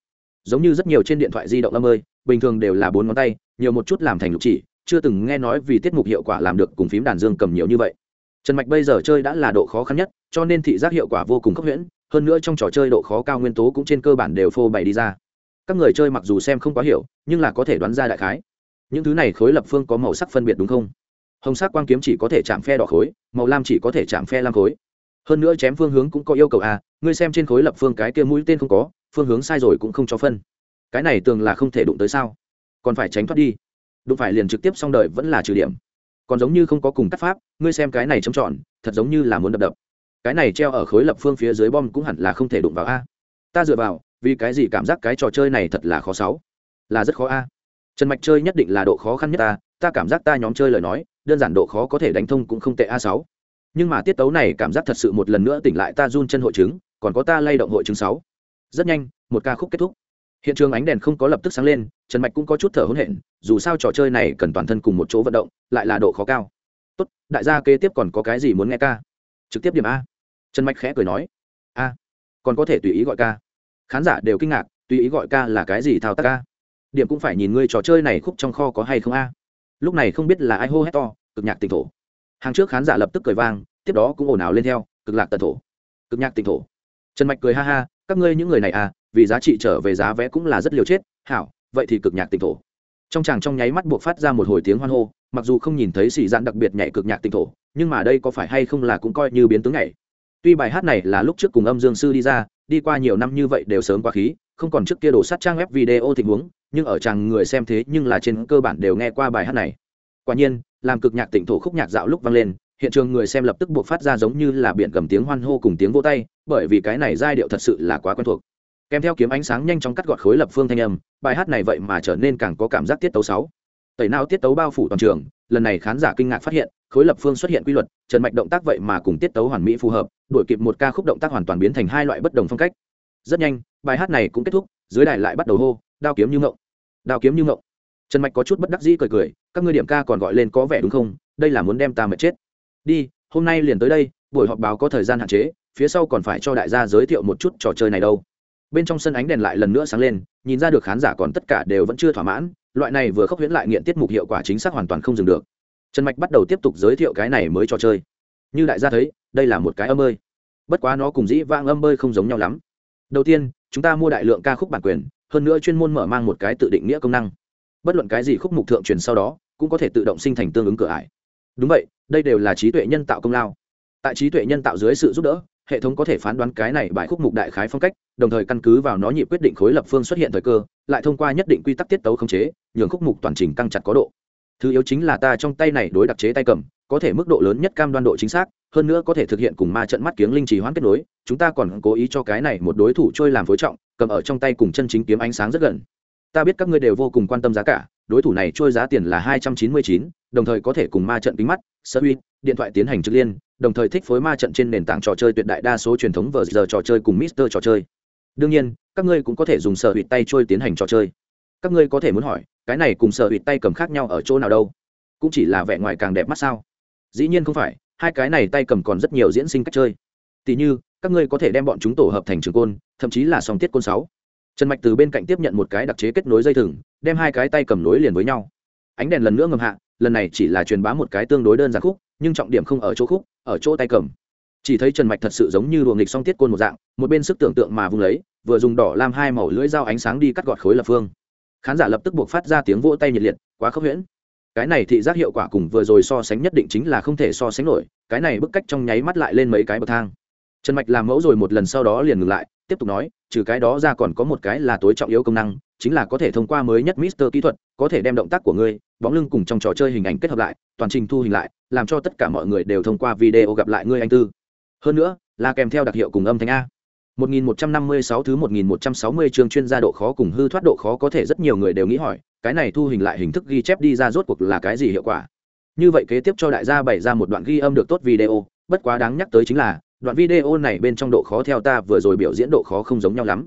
Giống như rất nhiều trên điện thoại di động âm ơi, bình thường đều là bốn ngón tay, nhiều một chút làm thành lục chỉ, chưa từng nghe nói vì tiết mục hiệu quả làm được cùng phím đàn dương cầm nhiều như vậy trần mạch bây giờ chơi đã là độ khó khăn nhất, cho nên thị giác hiệu quả vô cùng cấp huyễn, hơn nữa trong trò chơi độ khó cao nguyên tố cũng trên cơ bản đều phô bày đi ra. Các người chơi mặc dù xem không quá hiểu, nhưng là có thể đoán ra đại khái. Những thứ này khối lập phương có màu sắc phân biệt đúng không? Hồng sắc quang kiếm chỉ có thể chạm phe đỏ khối, màu lam chỉ có thể chạm phe lam khối. Hơn nữa chém phương hướng cũng có yêu cầu à ngươi xem trên khối lập phương cái kia mũi tên không có, phương hướng sai rồi cũng không cho phân. Cái này tường là không thể đụng tới sao? Còn phải tránh thoát đi. Đụng phải liền trực tiếp xong đời vẫn là trừ điểm còn giống như không có cùng cắt pháp, ngươi xem cái này trông trọn thật giống như là muốn đập đập. Cái này treo ở khối lập phương phía dưới bom cũng hẳn là không thể đụng vào a. Ta dựa vào, vì cái gì cảm giác cái trò chơi này thật là khó sáu? Là rất khó a. Trần mạch chơi nhất định là độ khó khăn nhất ta ta cảm giác ta nhóm chơi lời nói, đơn giản độ khó có thể đánh thông cũng không tệ a sáu. Nhưng mà tiết tấu này cảm giác thật sự một lần nữa tỉnh lại ta run chân hội chứng, còn có ta lay động hội chứng sáu. Rất nhanh, một ca khúc kết thúc hiện trường ánh đèn không có lập tức sáng lên, trần mạch cũng có chút thở hổn hển, dù sao trò chơi này cần toàn thân cùng một chỗ vận động, lại là độ khó cao. Tốt, đại gia kế tiếp còn có cái gì muốn nghe ca? Trực tiếp điểm a. Trần mạch khẽ cười nói. A, còn có thể tùy ý gọi ca. Khán giả đều kinh ngạc, tùy ý gọi ca là cái gì thao tác ca? Điểm cũng phải nhìn ngươi trò chơi này khúc trong kho có hay không a. Lúc này không biết là ai hô hét to, cực nhạc tỉnh thổ. Hàng trước khán giả lập tức cười vang, tiếp đó cũng ồn ào lên theo, cực lạc tận thổ. Cực nhạc tỉnh thổ. Trần mạch cười ha ha, các ngươi những người này à vì giá trị trở về giá vé cũng là rất liều chết, hảo, vậy thì cực nhạc tỉnh thổ. Trong chàng trong nháy mắt buộc phát ra một hồi tiếng hoan hô, mặc dù không nhìn thấy xì dạn đặc biệt nhảy cực nhạc tỉnh thổ, nhưng mà đây có phải hay không là cũng coi như biến tướng nhảy. Tuy bài hát này là lúc trước cùng âm dương sư đi ra, đi qua nhiều năm như vậy đều sớm qua khí, không còn trước kia đổ sát trang web video tình huống, nhưng ở chàng người xem thế nhưng là trên cơ bản đều nghe qua bài hát này. Quả nhiên, làm cực nhạc tỉnh thổ khúc nhạc dạo lúc vang lên, hiện trường người xem lập tức buộc phát ra giống như là biển cầm tiếng hoan hô cùng tiếng vô tay, bởi vì cái này giai điệu thật sự là quá quen thuộc kèm theo kiếm ánh sáng nhanh chóng cắt gọt khối lập phương thanh âm, bài hát này vậy mà trở nên càng có cảm giác tiết tấu sáu. Tẩy nào tiết tấu bao phủ toàn trường, lần này khán giả kinh ngạc phát hiện, khối lập phương xuất hiện quy luật trần mạch động tác vậy mà cùng tiết tấu hoàn mỹ phù hợp đổi kịp một ca khúc động tác hoàn toàn biến thành hai loại bất đồng phong cách. Rất nhanh, bài hát này cũng kết thúc, dưới đài lại bắt đầu hô, đao kiếm như ngộng, đao kiếm như ngộng. Trần mạch có chút bất đắc dĩ cười cười, các ngươi điểm ca còn gọi lên có vẻ đúng không? Đây là muốn đem ta mệt chết. Đi, hôm nay liền tới đây, buổi họp báo có thời gian hạn chế, phía sau còn phải cho đại gia giới thiệu một chút trò chơi này đâu bên trong sân ánh đèn lại lần nữa sáng lên, nhìn ra được khán giả còn tất cả đều vẫn chưa thỏa mãn, loại này vừa khốc huyễn lại nghiện tiết mục hiệu quả chính xác hoàn toàn không dừng được. Trần mạch bắt đầu tiếp tục giới thiệu cái này mới cho chơi. Như đại gia thấy, đây là một cái âm ơi bất quá nó cùng dĩ vang âm bơi không giống nhau lắm. Đầu tiên, chúng ta mua đại lượng ca khúc bản quyền, hơn nữa chuyên môn mở mang một cái tự định nghĩa công năng. Bất luận cái gì khúc mục thượng truyền sau đó, cũng có thể tự động sinh thành tương ứng cửa ải. Đúng vậy, đây đều là trí tuệ nhân tạo công lao. Tại trí tuệ nhân tạo dưới sự giúp đỡ hệ thống có thể phán đoán cái này bài khúc mục đại khái phong cách, đồng thời căn cứ vào nó nhịp quyết định khối lập phương xuất hiện thời cơ, lại thông qua nhất định quy tắc tiết tấu khống chế, nhường khúc mục toàn trình căng chặt có độ. Thứ yếu chính là ta trong tay này đối đặc chế tay cầm, có thể mức độ lớn nhất cam đoan độ chính xác, hơn nữa có thể thực hiện cùng ma trận mắt kiếng linh trì hoãn kết nối, chúng ta còn cố ý cho cái này một đối thủ trôi làm phối trọng, cầm ở trong tay cùng chân chính kiếm ánh sáng rất gần. Ta biết các ngươi đều vô cùng quan tâm giá cả, đối thủ này trôi giá tiền là hai trăm chín mươi chín, đồng thời có thể cùng ma trận kính mắt sơ uy, điện thoại tiến hành trực liên đồng thời thích phối ma trận trên nền tảng trò chơi tuyệt đại đa số truyền thống vờ giờ trò chơi cùng mister trò chơi. Đương nhiên, các ngươi cũng có thể dùng sở hụt tay trôi tiến hành trò chơi. Các ngươi có thể muốn hỏi, cái này cùng sở hụt tay cầm khác nhau ở chỗ nào đâu? Cũng chỉ là vẻ ngoài càng đẹp mắt sao? Dĩ nhiên không phải, hai cái này tay cầm còn rất nhiều diễn sinh cách chơi. Tỷ như, các ngươi có thể đem bọn chúng tổ hợp thành trường côn, thậm chí là song tiết côn sáu. Trần mạch từ bên cạnh tiếp nhận một cái đặc chế kết nối dây thừng, đem hai cái tay cầm nối liền với nhau. Ánh đèn lần nữa ngầm hạ, lần này chỉ là truyền bá một cái tương đối đơn giản khúc, nhưng trọng điểm không ở chỗ khúc ở chỗ tay cầm. Chỉ thấy trần mạch thật sự giống như luồng nghịch song tiết côn một dạng một bên sức tưởng tượng mà vung lấy vừa dùng đỏ làm hai màu lưỡi dao ánh sáng đi cắt gọt khối lập phương. Khán giả lập tức buộc phát ra tiếng vỗ tay nhiệt liệt quá khốc huyễn. Cái này thị giác hiệu quả cùng vừa rồi so sánh nhất định chính là không thể so sánh nổi cái này bức cách trong nháy mắt lại lên mấy cái bậc thang. Trần mạch làm mẫu rồi một lần sau đó liền ngừng lại tiếp tục nói trừ cái đó ra còn có một cái là tối trọng yếu công năng chính là có thể thông qua mới nhất Mister kỹ thuật, có thể đem động tác của ngươi, bóng lưng cùng trong trò chơi hình ảnh kết hợp lại, toàn trình thu hình lại, làm cho tất cả mọi người đều thông qua video gặp lại ngươi anh tư. Hơn nữa, là kèm theo đặc hiệu cùng âm thanh a. 1156 thứ 1160 chương chuyên gia độ khó cùng hư thoát độ khó có thể rất nhiều người đều nghĩ hỏi, cái này thu hình lại hình thức ghi chép đi ra rốt cuộc là cái gì hiệu quả. Như vậy kế tiếp cho đại gia bày ra một đoạn ghi âm được tốt video, bất quá đáng nhắc tới chính là, đoạn video này bên trong độ khó theo ta vừa rồi biểu diễn độ khó không giống nhau lắm.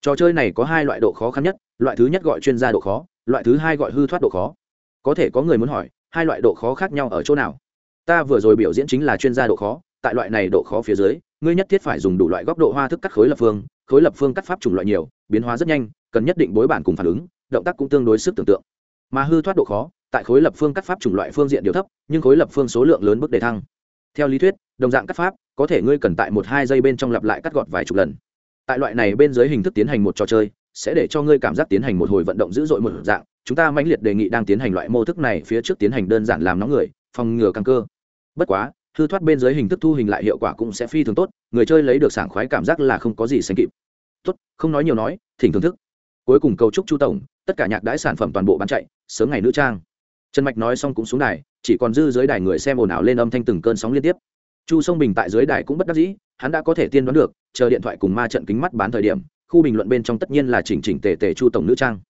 Trò chơi này có hai loại độ khó khăn nhất, loại thứ nhất gọi chuyên gia độ khó, loại thứ hai gọi hư thoát độ khó. Có thể có người muốn hỏi, hai loại độ khó khác nhau ở chỗ nào? Ta vừa rồi biểu diễn chính là chuyên gia độ khó, tại loại này độ khó phía dưới, ngươi nhất thiết phải dùng đủ loại góc độ hoa thức cắt khối lập phương khối lập phương cắt pháp chủng loại nhiều biến hóa rất nhanh cần nhất định bối bản cùng phản ứng động tác cũng tương đối sức tưởng tượng. Mà hư thoát độ khó tại khối lập phương cắt pháp chủng loại phương diện điều thấp nhưng khối lập phương số lượng lớn bước đề thăng. Theo lý thuyết đồng dạng cắt pháp có thể ngươi cần tại một hai giây bên trong lặp lại cắt gọt vài chục lần. Tại loại này bên dưới hình thức tiến hành một trò chơi sẽ để cho ngươi cảm giác tiến hành một hồi vận động dữ dội một dạng chúng ta mãnh liệt đề nghị đang tiến hành loại mô thức này phía trước tiến hành đơn giản làm nóng người, phòng ngừa căng cơ. Bất quá, hư thoát bên dưới hình thức thu hình lại hiệu quả cũng sẽ phi thường tốt, người chơi lấy được sảng khoái cảm giác là không có gì sánh kịp. Tốt, không nói nhiều nói, thỉnh thưởng thức. Cuối cùng cầu chúc chu tổng, tất cả nhạc đãi sản phẩm toàn bộ bán chạy, sớm ngày nữ trang. Trần mạch nói xong cũng xuống đài, chỉ còn dư dưới đài người xem ồn ào lên âm thanh từng cơn sóng liên tiếp. Chu sông bình tại dưới đài cũng bất đắc dĩ, hắn đã có thể tiên đoán được, chờ điện thoại cùng ma trận kính mắt bán thời điểm, khu bình luận bên trong tất nhiên là chỉnh chỉnh tề tề chu tổng nữ trang.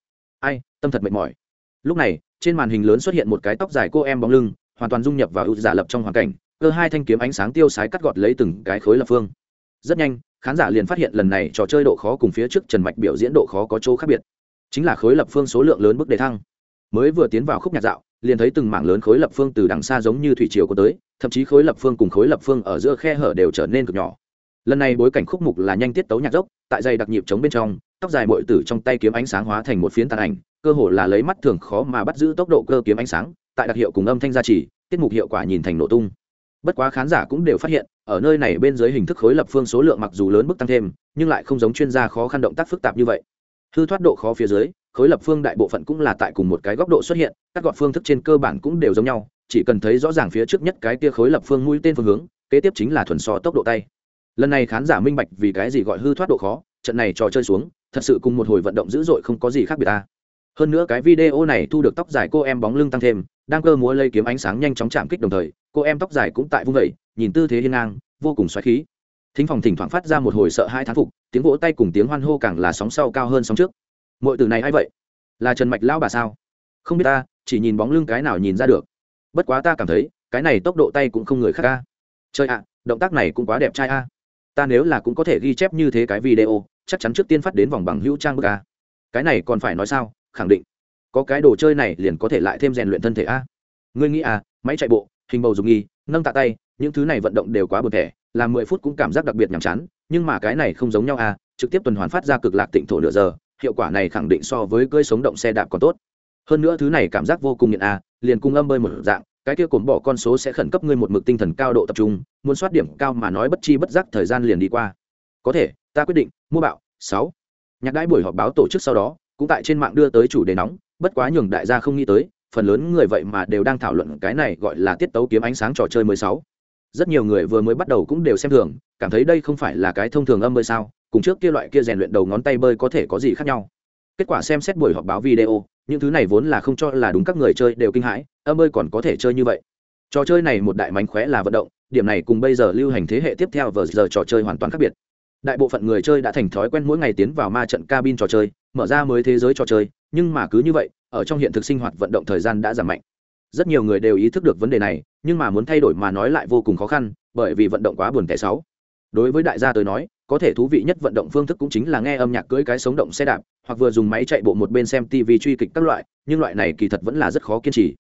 Ai tâm thật mệt mỏi. Lúc này, trên màn hình lớn xuất hiện một cái tóc dài cô em bóng lưng, hoàn toàn dung nhập vào ưu giả lập trong hoàn cảnh, cơ hai thanh kiếm ánh sáng tiêu sái cắt gọt lấy từng cái khối lập phương. Rất nhanh, khán giả liền phát hiện lần này trò chơi độ khó cùng phía trước trần mạch biểu diễn độ khó có chỗ khác biệt. Chính là khối lập phương số lượng lớn bước đề thăng. Mới vừa tiến vào khúc nhạc dạo, liền thấy từng mảng lớn khối lập phương từ đằng xa giống như thủy triều có tới, thậm chí khối lập phương cùng khối lập phương ở giữa khe hở đều trở nên cực nhỏ. Lần này bối cảnh khúc mục là nhanh tiết tấu nhạc dốc, tại dây đặc nhịp chống bên trong, tóc dài bội tử trong tay kiếm ánh sáng hóa thành một phiến tàn ảnh cơ hồ là lấy mắt thường khó mà bắt giữ tốc độ cơ kiếm ánh sáng, tại đặc hiệu cùng âm thanh gia trì, tiết mục hiệu quả nhìn thành nổ tung. Bất quá khán giả cũng đều phát hiện, ở nơi này bên dưới hình thức khối lập phương số lượng mặc dù lớn mức tăng thêm, nhưng lại không giống chuyên gia khó khăn động tác phức tạp như vậy. Hư thoát độ khó phía dưới, khối lập phương đại bộ phận cũng là tại cùng một cái góc độ xuất hiện, các gọn phương thức trên cơ bản cũng đều giống nhau, chỉ cần thấy rõ ràng phía trước nhất cái kia khối lập phương mũi tên phương hướng, kế tiếp chính là thuần so tốc độ tay. Lần này khán giả minh bạch vì cái gì gọi hư thoát độ khó, trận này trò chơi xuống, thật sự cùng một hồi vận động dữ dội không có gì khác biệt ta hơn nữa cái video này thu được tóc dài cô em bóng lưng tăng thêm, đang cơ múa lây kiếm ánh sáng nhanh chóng chạm kích đồng thời, cô em tóc dài cũng tại vung vẩy nhìn tư thế hiên ngang, vô cùng xoáy khí. Thính phòng thỉnh thoảng phát ra một hồi sợ hai thán phục, tiếng vỗ tay cùng tiếng hoan hô càng là sóng sau cao hơn sóng trước. Mọi từ này a i vậy? Là trần mạch lão bà sao? Không biết ta, chỉ nhìn bóng lưng cái nào nhìn ra được. Bất quá ta cảm thấy, cái này tốc độ tay cũng không người khác a. Chơi ạ, động tác này cũng quá đẹp trai a. Ta nếu là cũng có thể ghi chép như thế cái video, chắc chắn trước tiên phát đến vòng bằng hữu trang bức a. Cái này còn phải nói sao? Khẳng định. Có cái đồ chơi này liền có thể lại thêm rèn luyện thân thể a. Ngươi nghĩ à máy chạy bộ, hình bầu dùng nghi, nâng tạ tay, những thứ này vận động đều quá buồn thẻ làm mười phút cũng cảm giác đặc biệt nhàm chán, nhưng mà cái này không giống nhau à trực tiếp tuần hoàn phát ra cực lạc tịnh thổ nửa giờ, hiệu quả này khẳng định so với cơi sống động xe đạp còn tốt. Hơn nữa thứ này cảm giác vô cùng nghiện à liền cung âm bơi một dạng, cái kia cồn bỏ con số sẽ khẩn cấp ngươi một mực tinh thần cao độ tập trung, muốn soát điểm cao mà nói bất chi bất giác thời gian liền đi qua. Có thể, ta quyết định, mua bạo, sáu. Nhạc đãi buổi họp báo tổ chức sau đó cũng tại trên mạng đưa tới chủ đề nóng, bất quá nhường đại gia không nghĩ tới, phần lớn người vậy mà đều đang thảo luận cái này gọi là tiết tấu kiếm ánh sáng trò chơi mới sáu. Rất nhiều người vừa mới bắt đầu cũng đều xem thường, cảm thấy đây không phải là cái thông thường âm bơi sao, cùng trước kia loại kia rèn luyện đầu ngón tay bơi có thể có gì khác nhau. Kết quả xem xét buổi họp báo video, những thứ này vốn là không cho là đúng các người chơi đều kinh hãi, âm bơi còn có thể chơi như vậy. Trò chơi này một đại mánh khóe là vận động, điểm này cùng bây giờ lưu hành thế hệ tiếp theo vờ giờ trò chơi hoàn toàn khác biệt đại bộ phận người chơi đã thành thói quen mỗi ngày tiến vào ma trận cabin trò chơi, mở ra mới thế giới trò chơi, nhưng mà cứ như vậy, ở trong hiện thực sinh hoạt vận động thời gian đã giảm mạnh. Rất nhiều người đều ý thức được vấn đề này, nhưng mà muốn thay đổi mà nói lại vô cùng khó khăn, bởi vì vận động quá buồn tẻ sáu đối với đại gia tôi nói, có thể thú vị nhất vận động phương thức cũng chính là nghe âm nhạc cưỡi cái sống động xe đạp, hoặc vừa dùng máy chạy bộ một bên xem tv truy kịch các loại, nhưng loại này kỳ thật vẫn là rất khó kiên trì.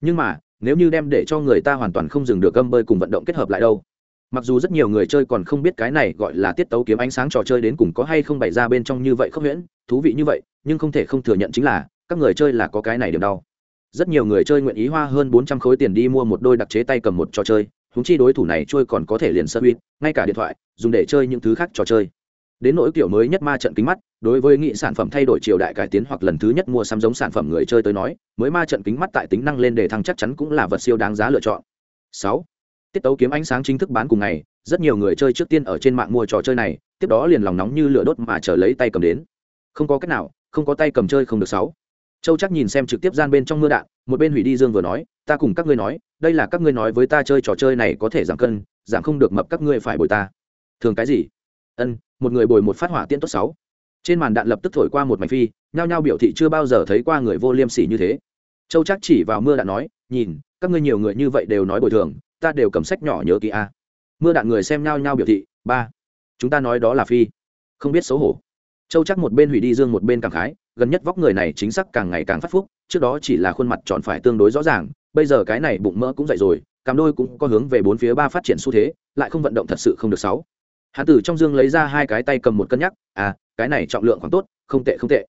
Nhưng mà, nếu như đem để cho người ta hoàn toàn không dừng được âm bơi cùng vận động kết hợp lại đâu mặc dù rất nhiều người chơi còn không biết cái này gọi là tiết tấu kiếm ánh sáng trò chơi đến cùng có hay không bày ra bên trong như vậy không nhuyễn thú vị như vậy, nhưng không thể không thừa nhận chính là, các người chơi là có cái này điểm đau. Rất nhiều người chơi nguyện ý hoa hơn bốn trăm khối tiền đi mua một đôi đặc chế tay cầm một trò chơi húng chi đối thủ này trôi còn có thể liền sơ uy, ngay cả điện thoại, dùng để chơi những thứ khác trò chơi. Đến nỗi kiểu mới nhất ma trận kính mắt, đối với nghị sản phẩm thay đổi triều đại cải tiến hoặc lần thứ nhất mua sắm giống sản phẩm người chơi tới nói, mới ma trận kính mắt tại tính năng lên để thăng chắc chắn cũng là vật siêu đáng giá lựa chọn. Sáu tiết tấu kiếm ánh sáng chính thức bán cùng ngày, rất nhiều người chơi trước tiên ở trên mạng mua trò chơi này, tiếp đó liền lòng nóng như lửa đốt mà chờ lấy tay cầm đến. Không có cách nào, không có tay cầm chơi không được sáu. Châu chắc nhìn xem trực tiếp gian bên trong mưa đạn, một bên hủy đi dương vừa nói, ta cùng các ngươi nói, đây là các ngươi nói với ta chơi trò chơi này có thể giảm cân, giảm không được mập các ngươi phải bồi ta. Thường cái gì? Ân, một người bồi một phát hỏa tiễn tốt sáu. Trên màn đạn lập tức thổi qua một mảnh phi, nhao nhao biểu thị chưa bao giờ thấy qua người vô liêm sỉ như thế. Châu chắc chỉ vào mưa đạn nói, nhìn, các ngươi nhiều người như vậy đều nói bồi thường ta đều cầm sách nhỏ nhớ kỹ a. Mưa đạn người xem nhau nhau biểu thị, ba, chúng ta nói đó là phi. Không biết xấu hổ. Châu chắc một bên hủy đi dương một bên càng khái, gần nhất vóc người này chính xác càng ngày càng phát phúc, trước đó chỉ là khuôn mặt tròn phải tương đối rõ ràng, bây giờ cái này bụng mỡ cũng dậy rồi, cằm đôi cũng có hướng về bốn phía ba phát triển xu thế, lại không vận động thật sự không được sáu. Hạ tử trong dương lấy ra hai cái tay cầm một cân nhắc à cái này trọng lượng khoảng tốt, không tệ không tệ.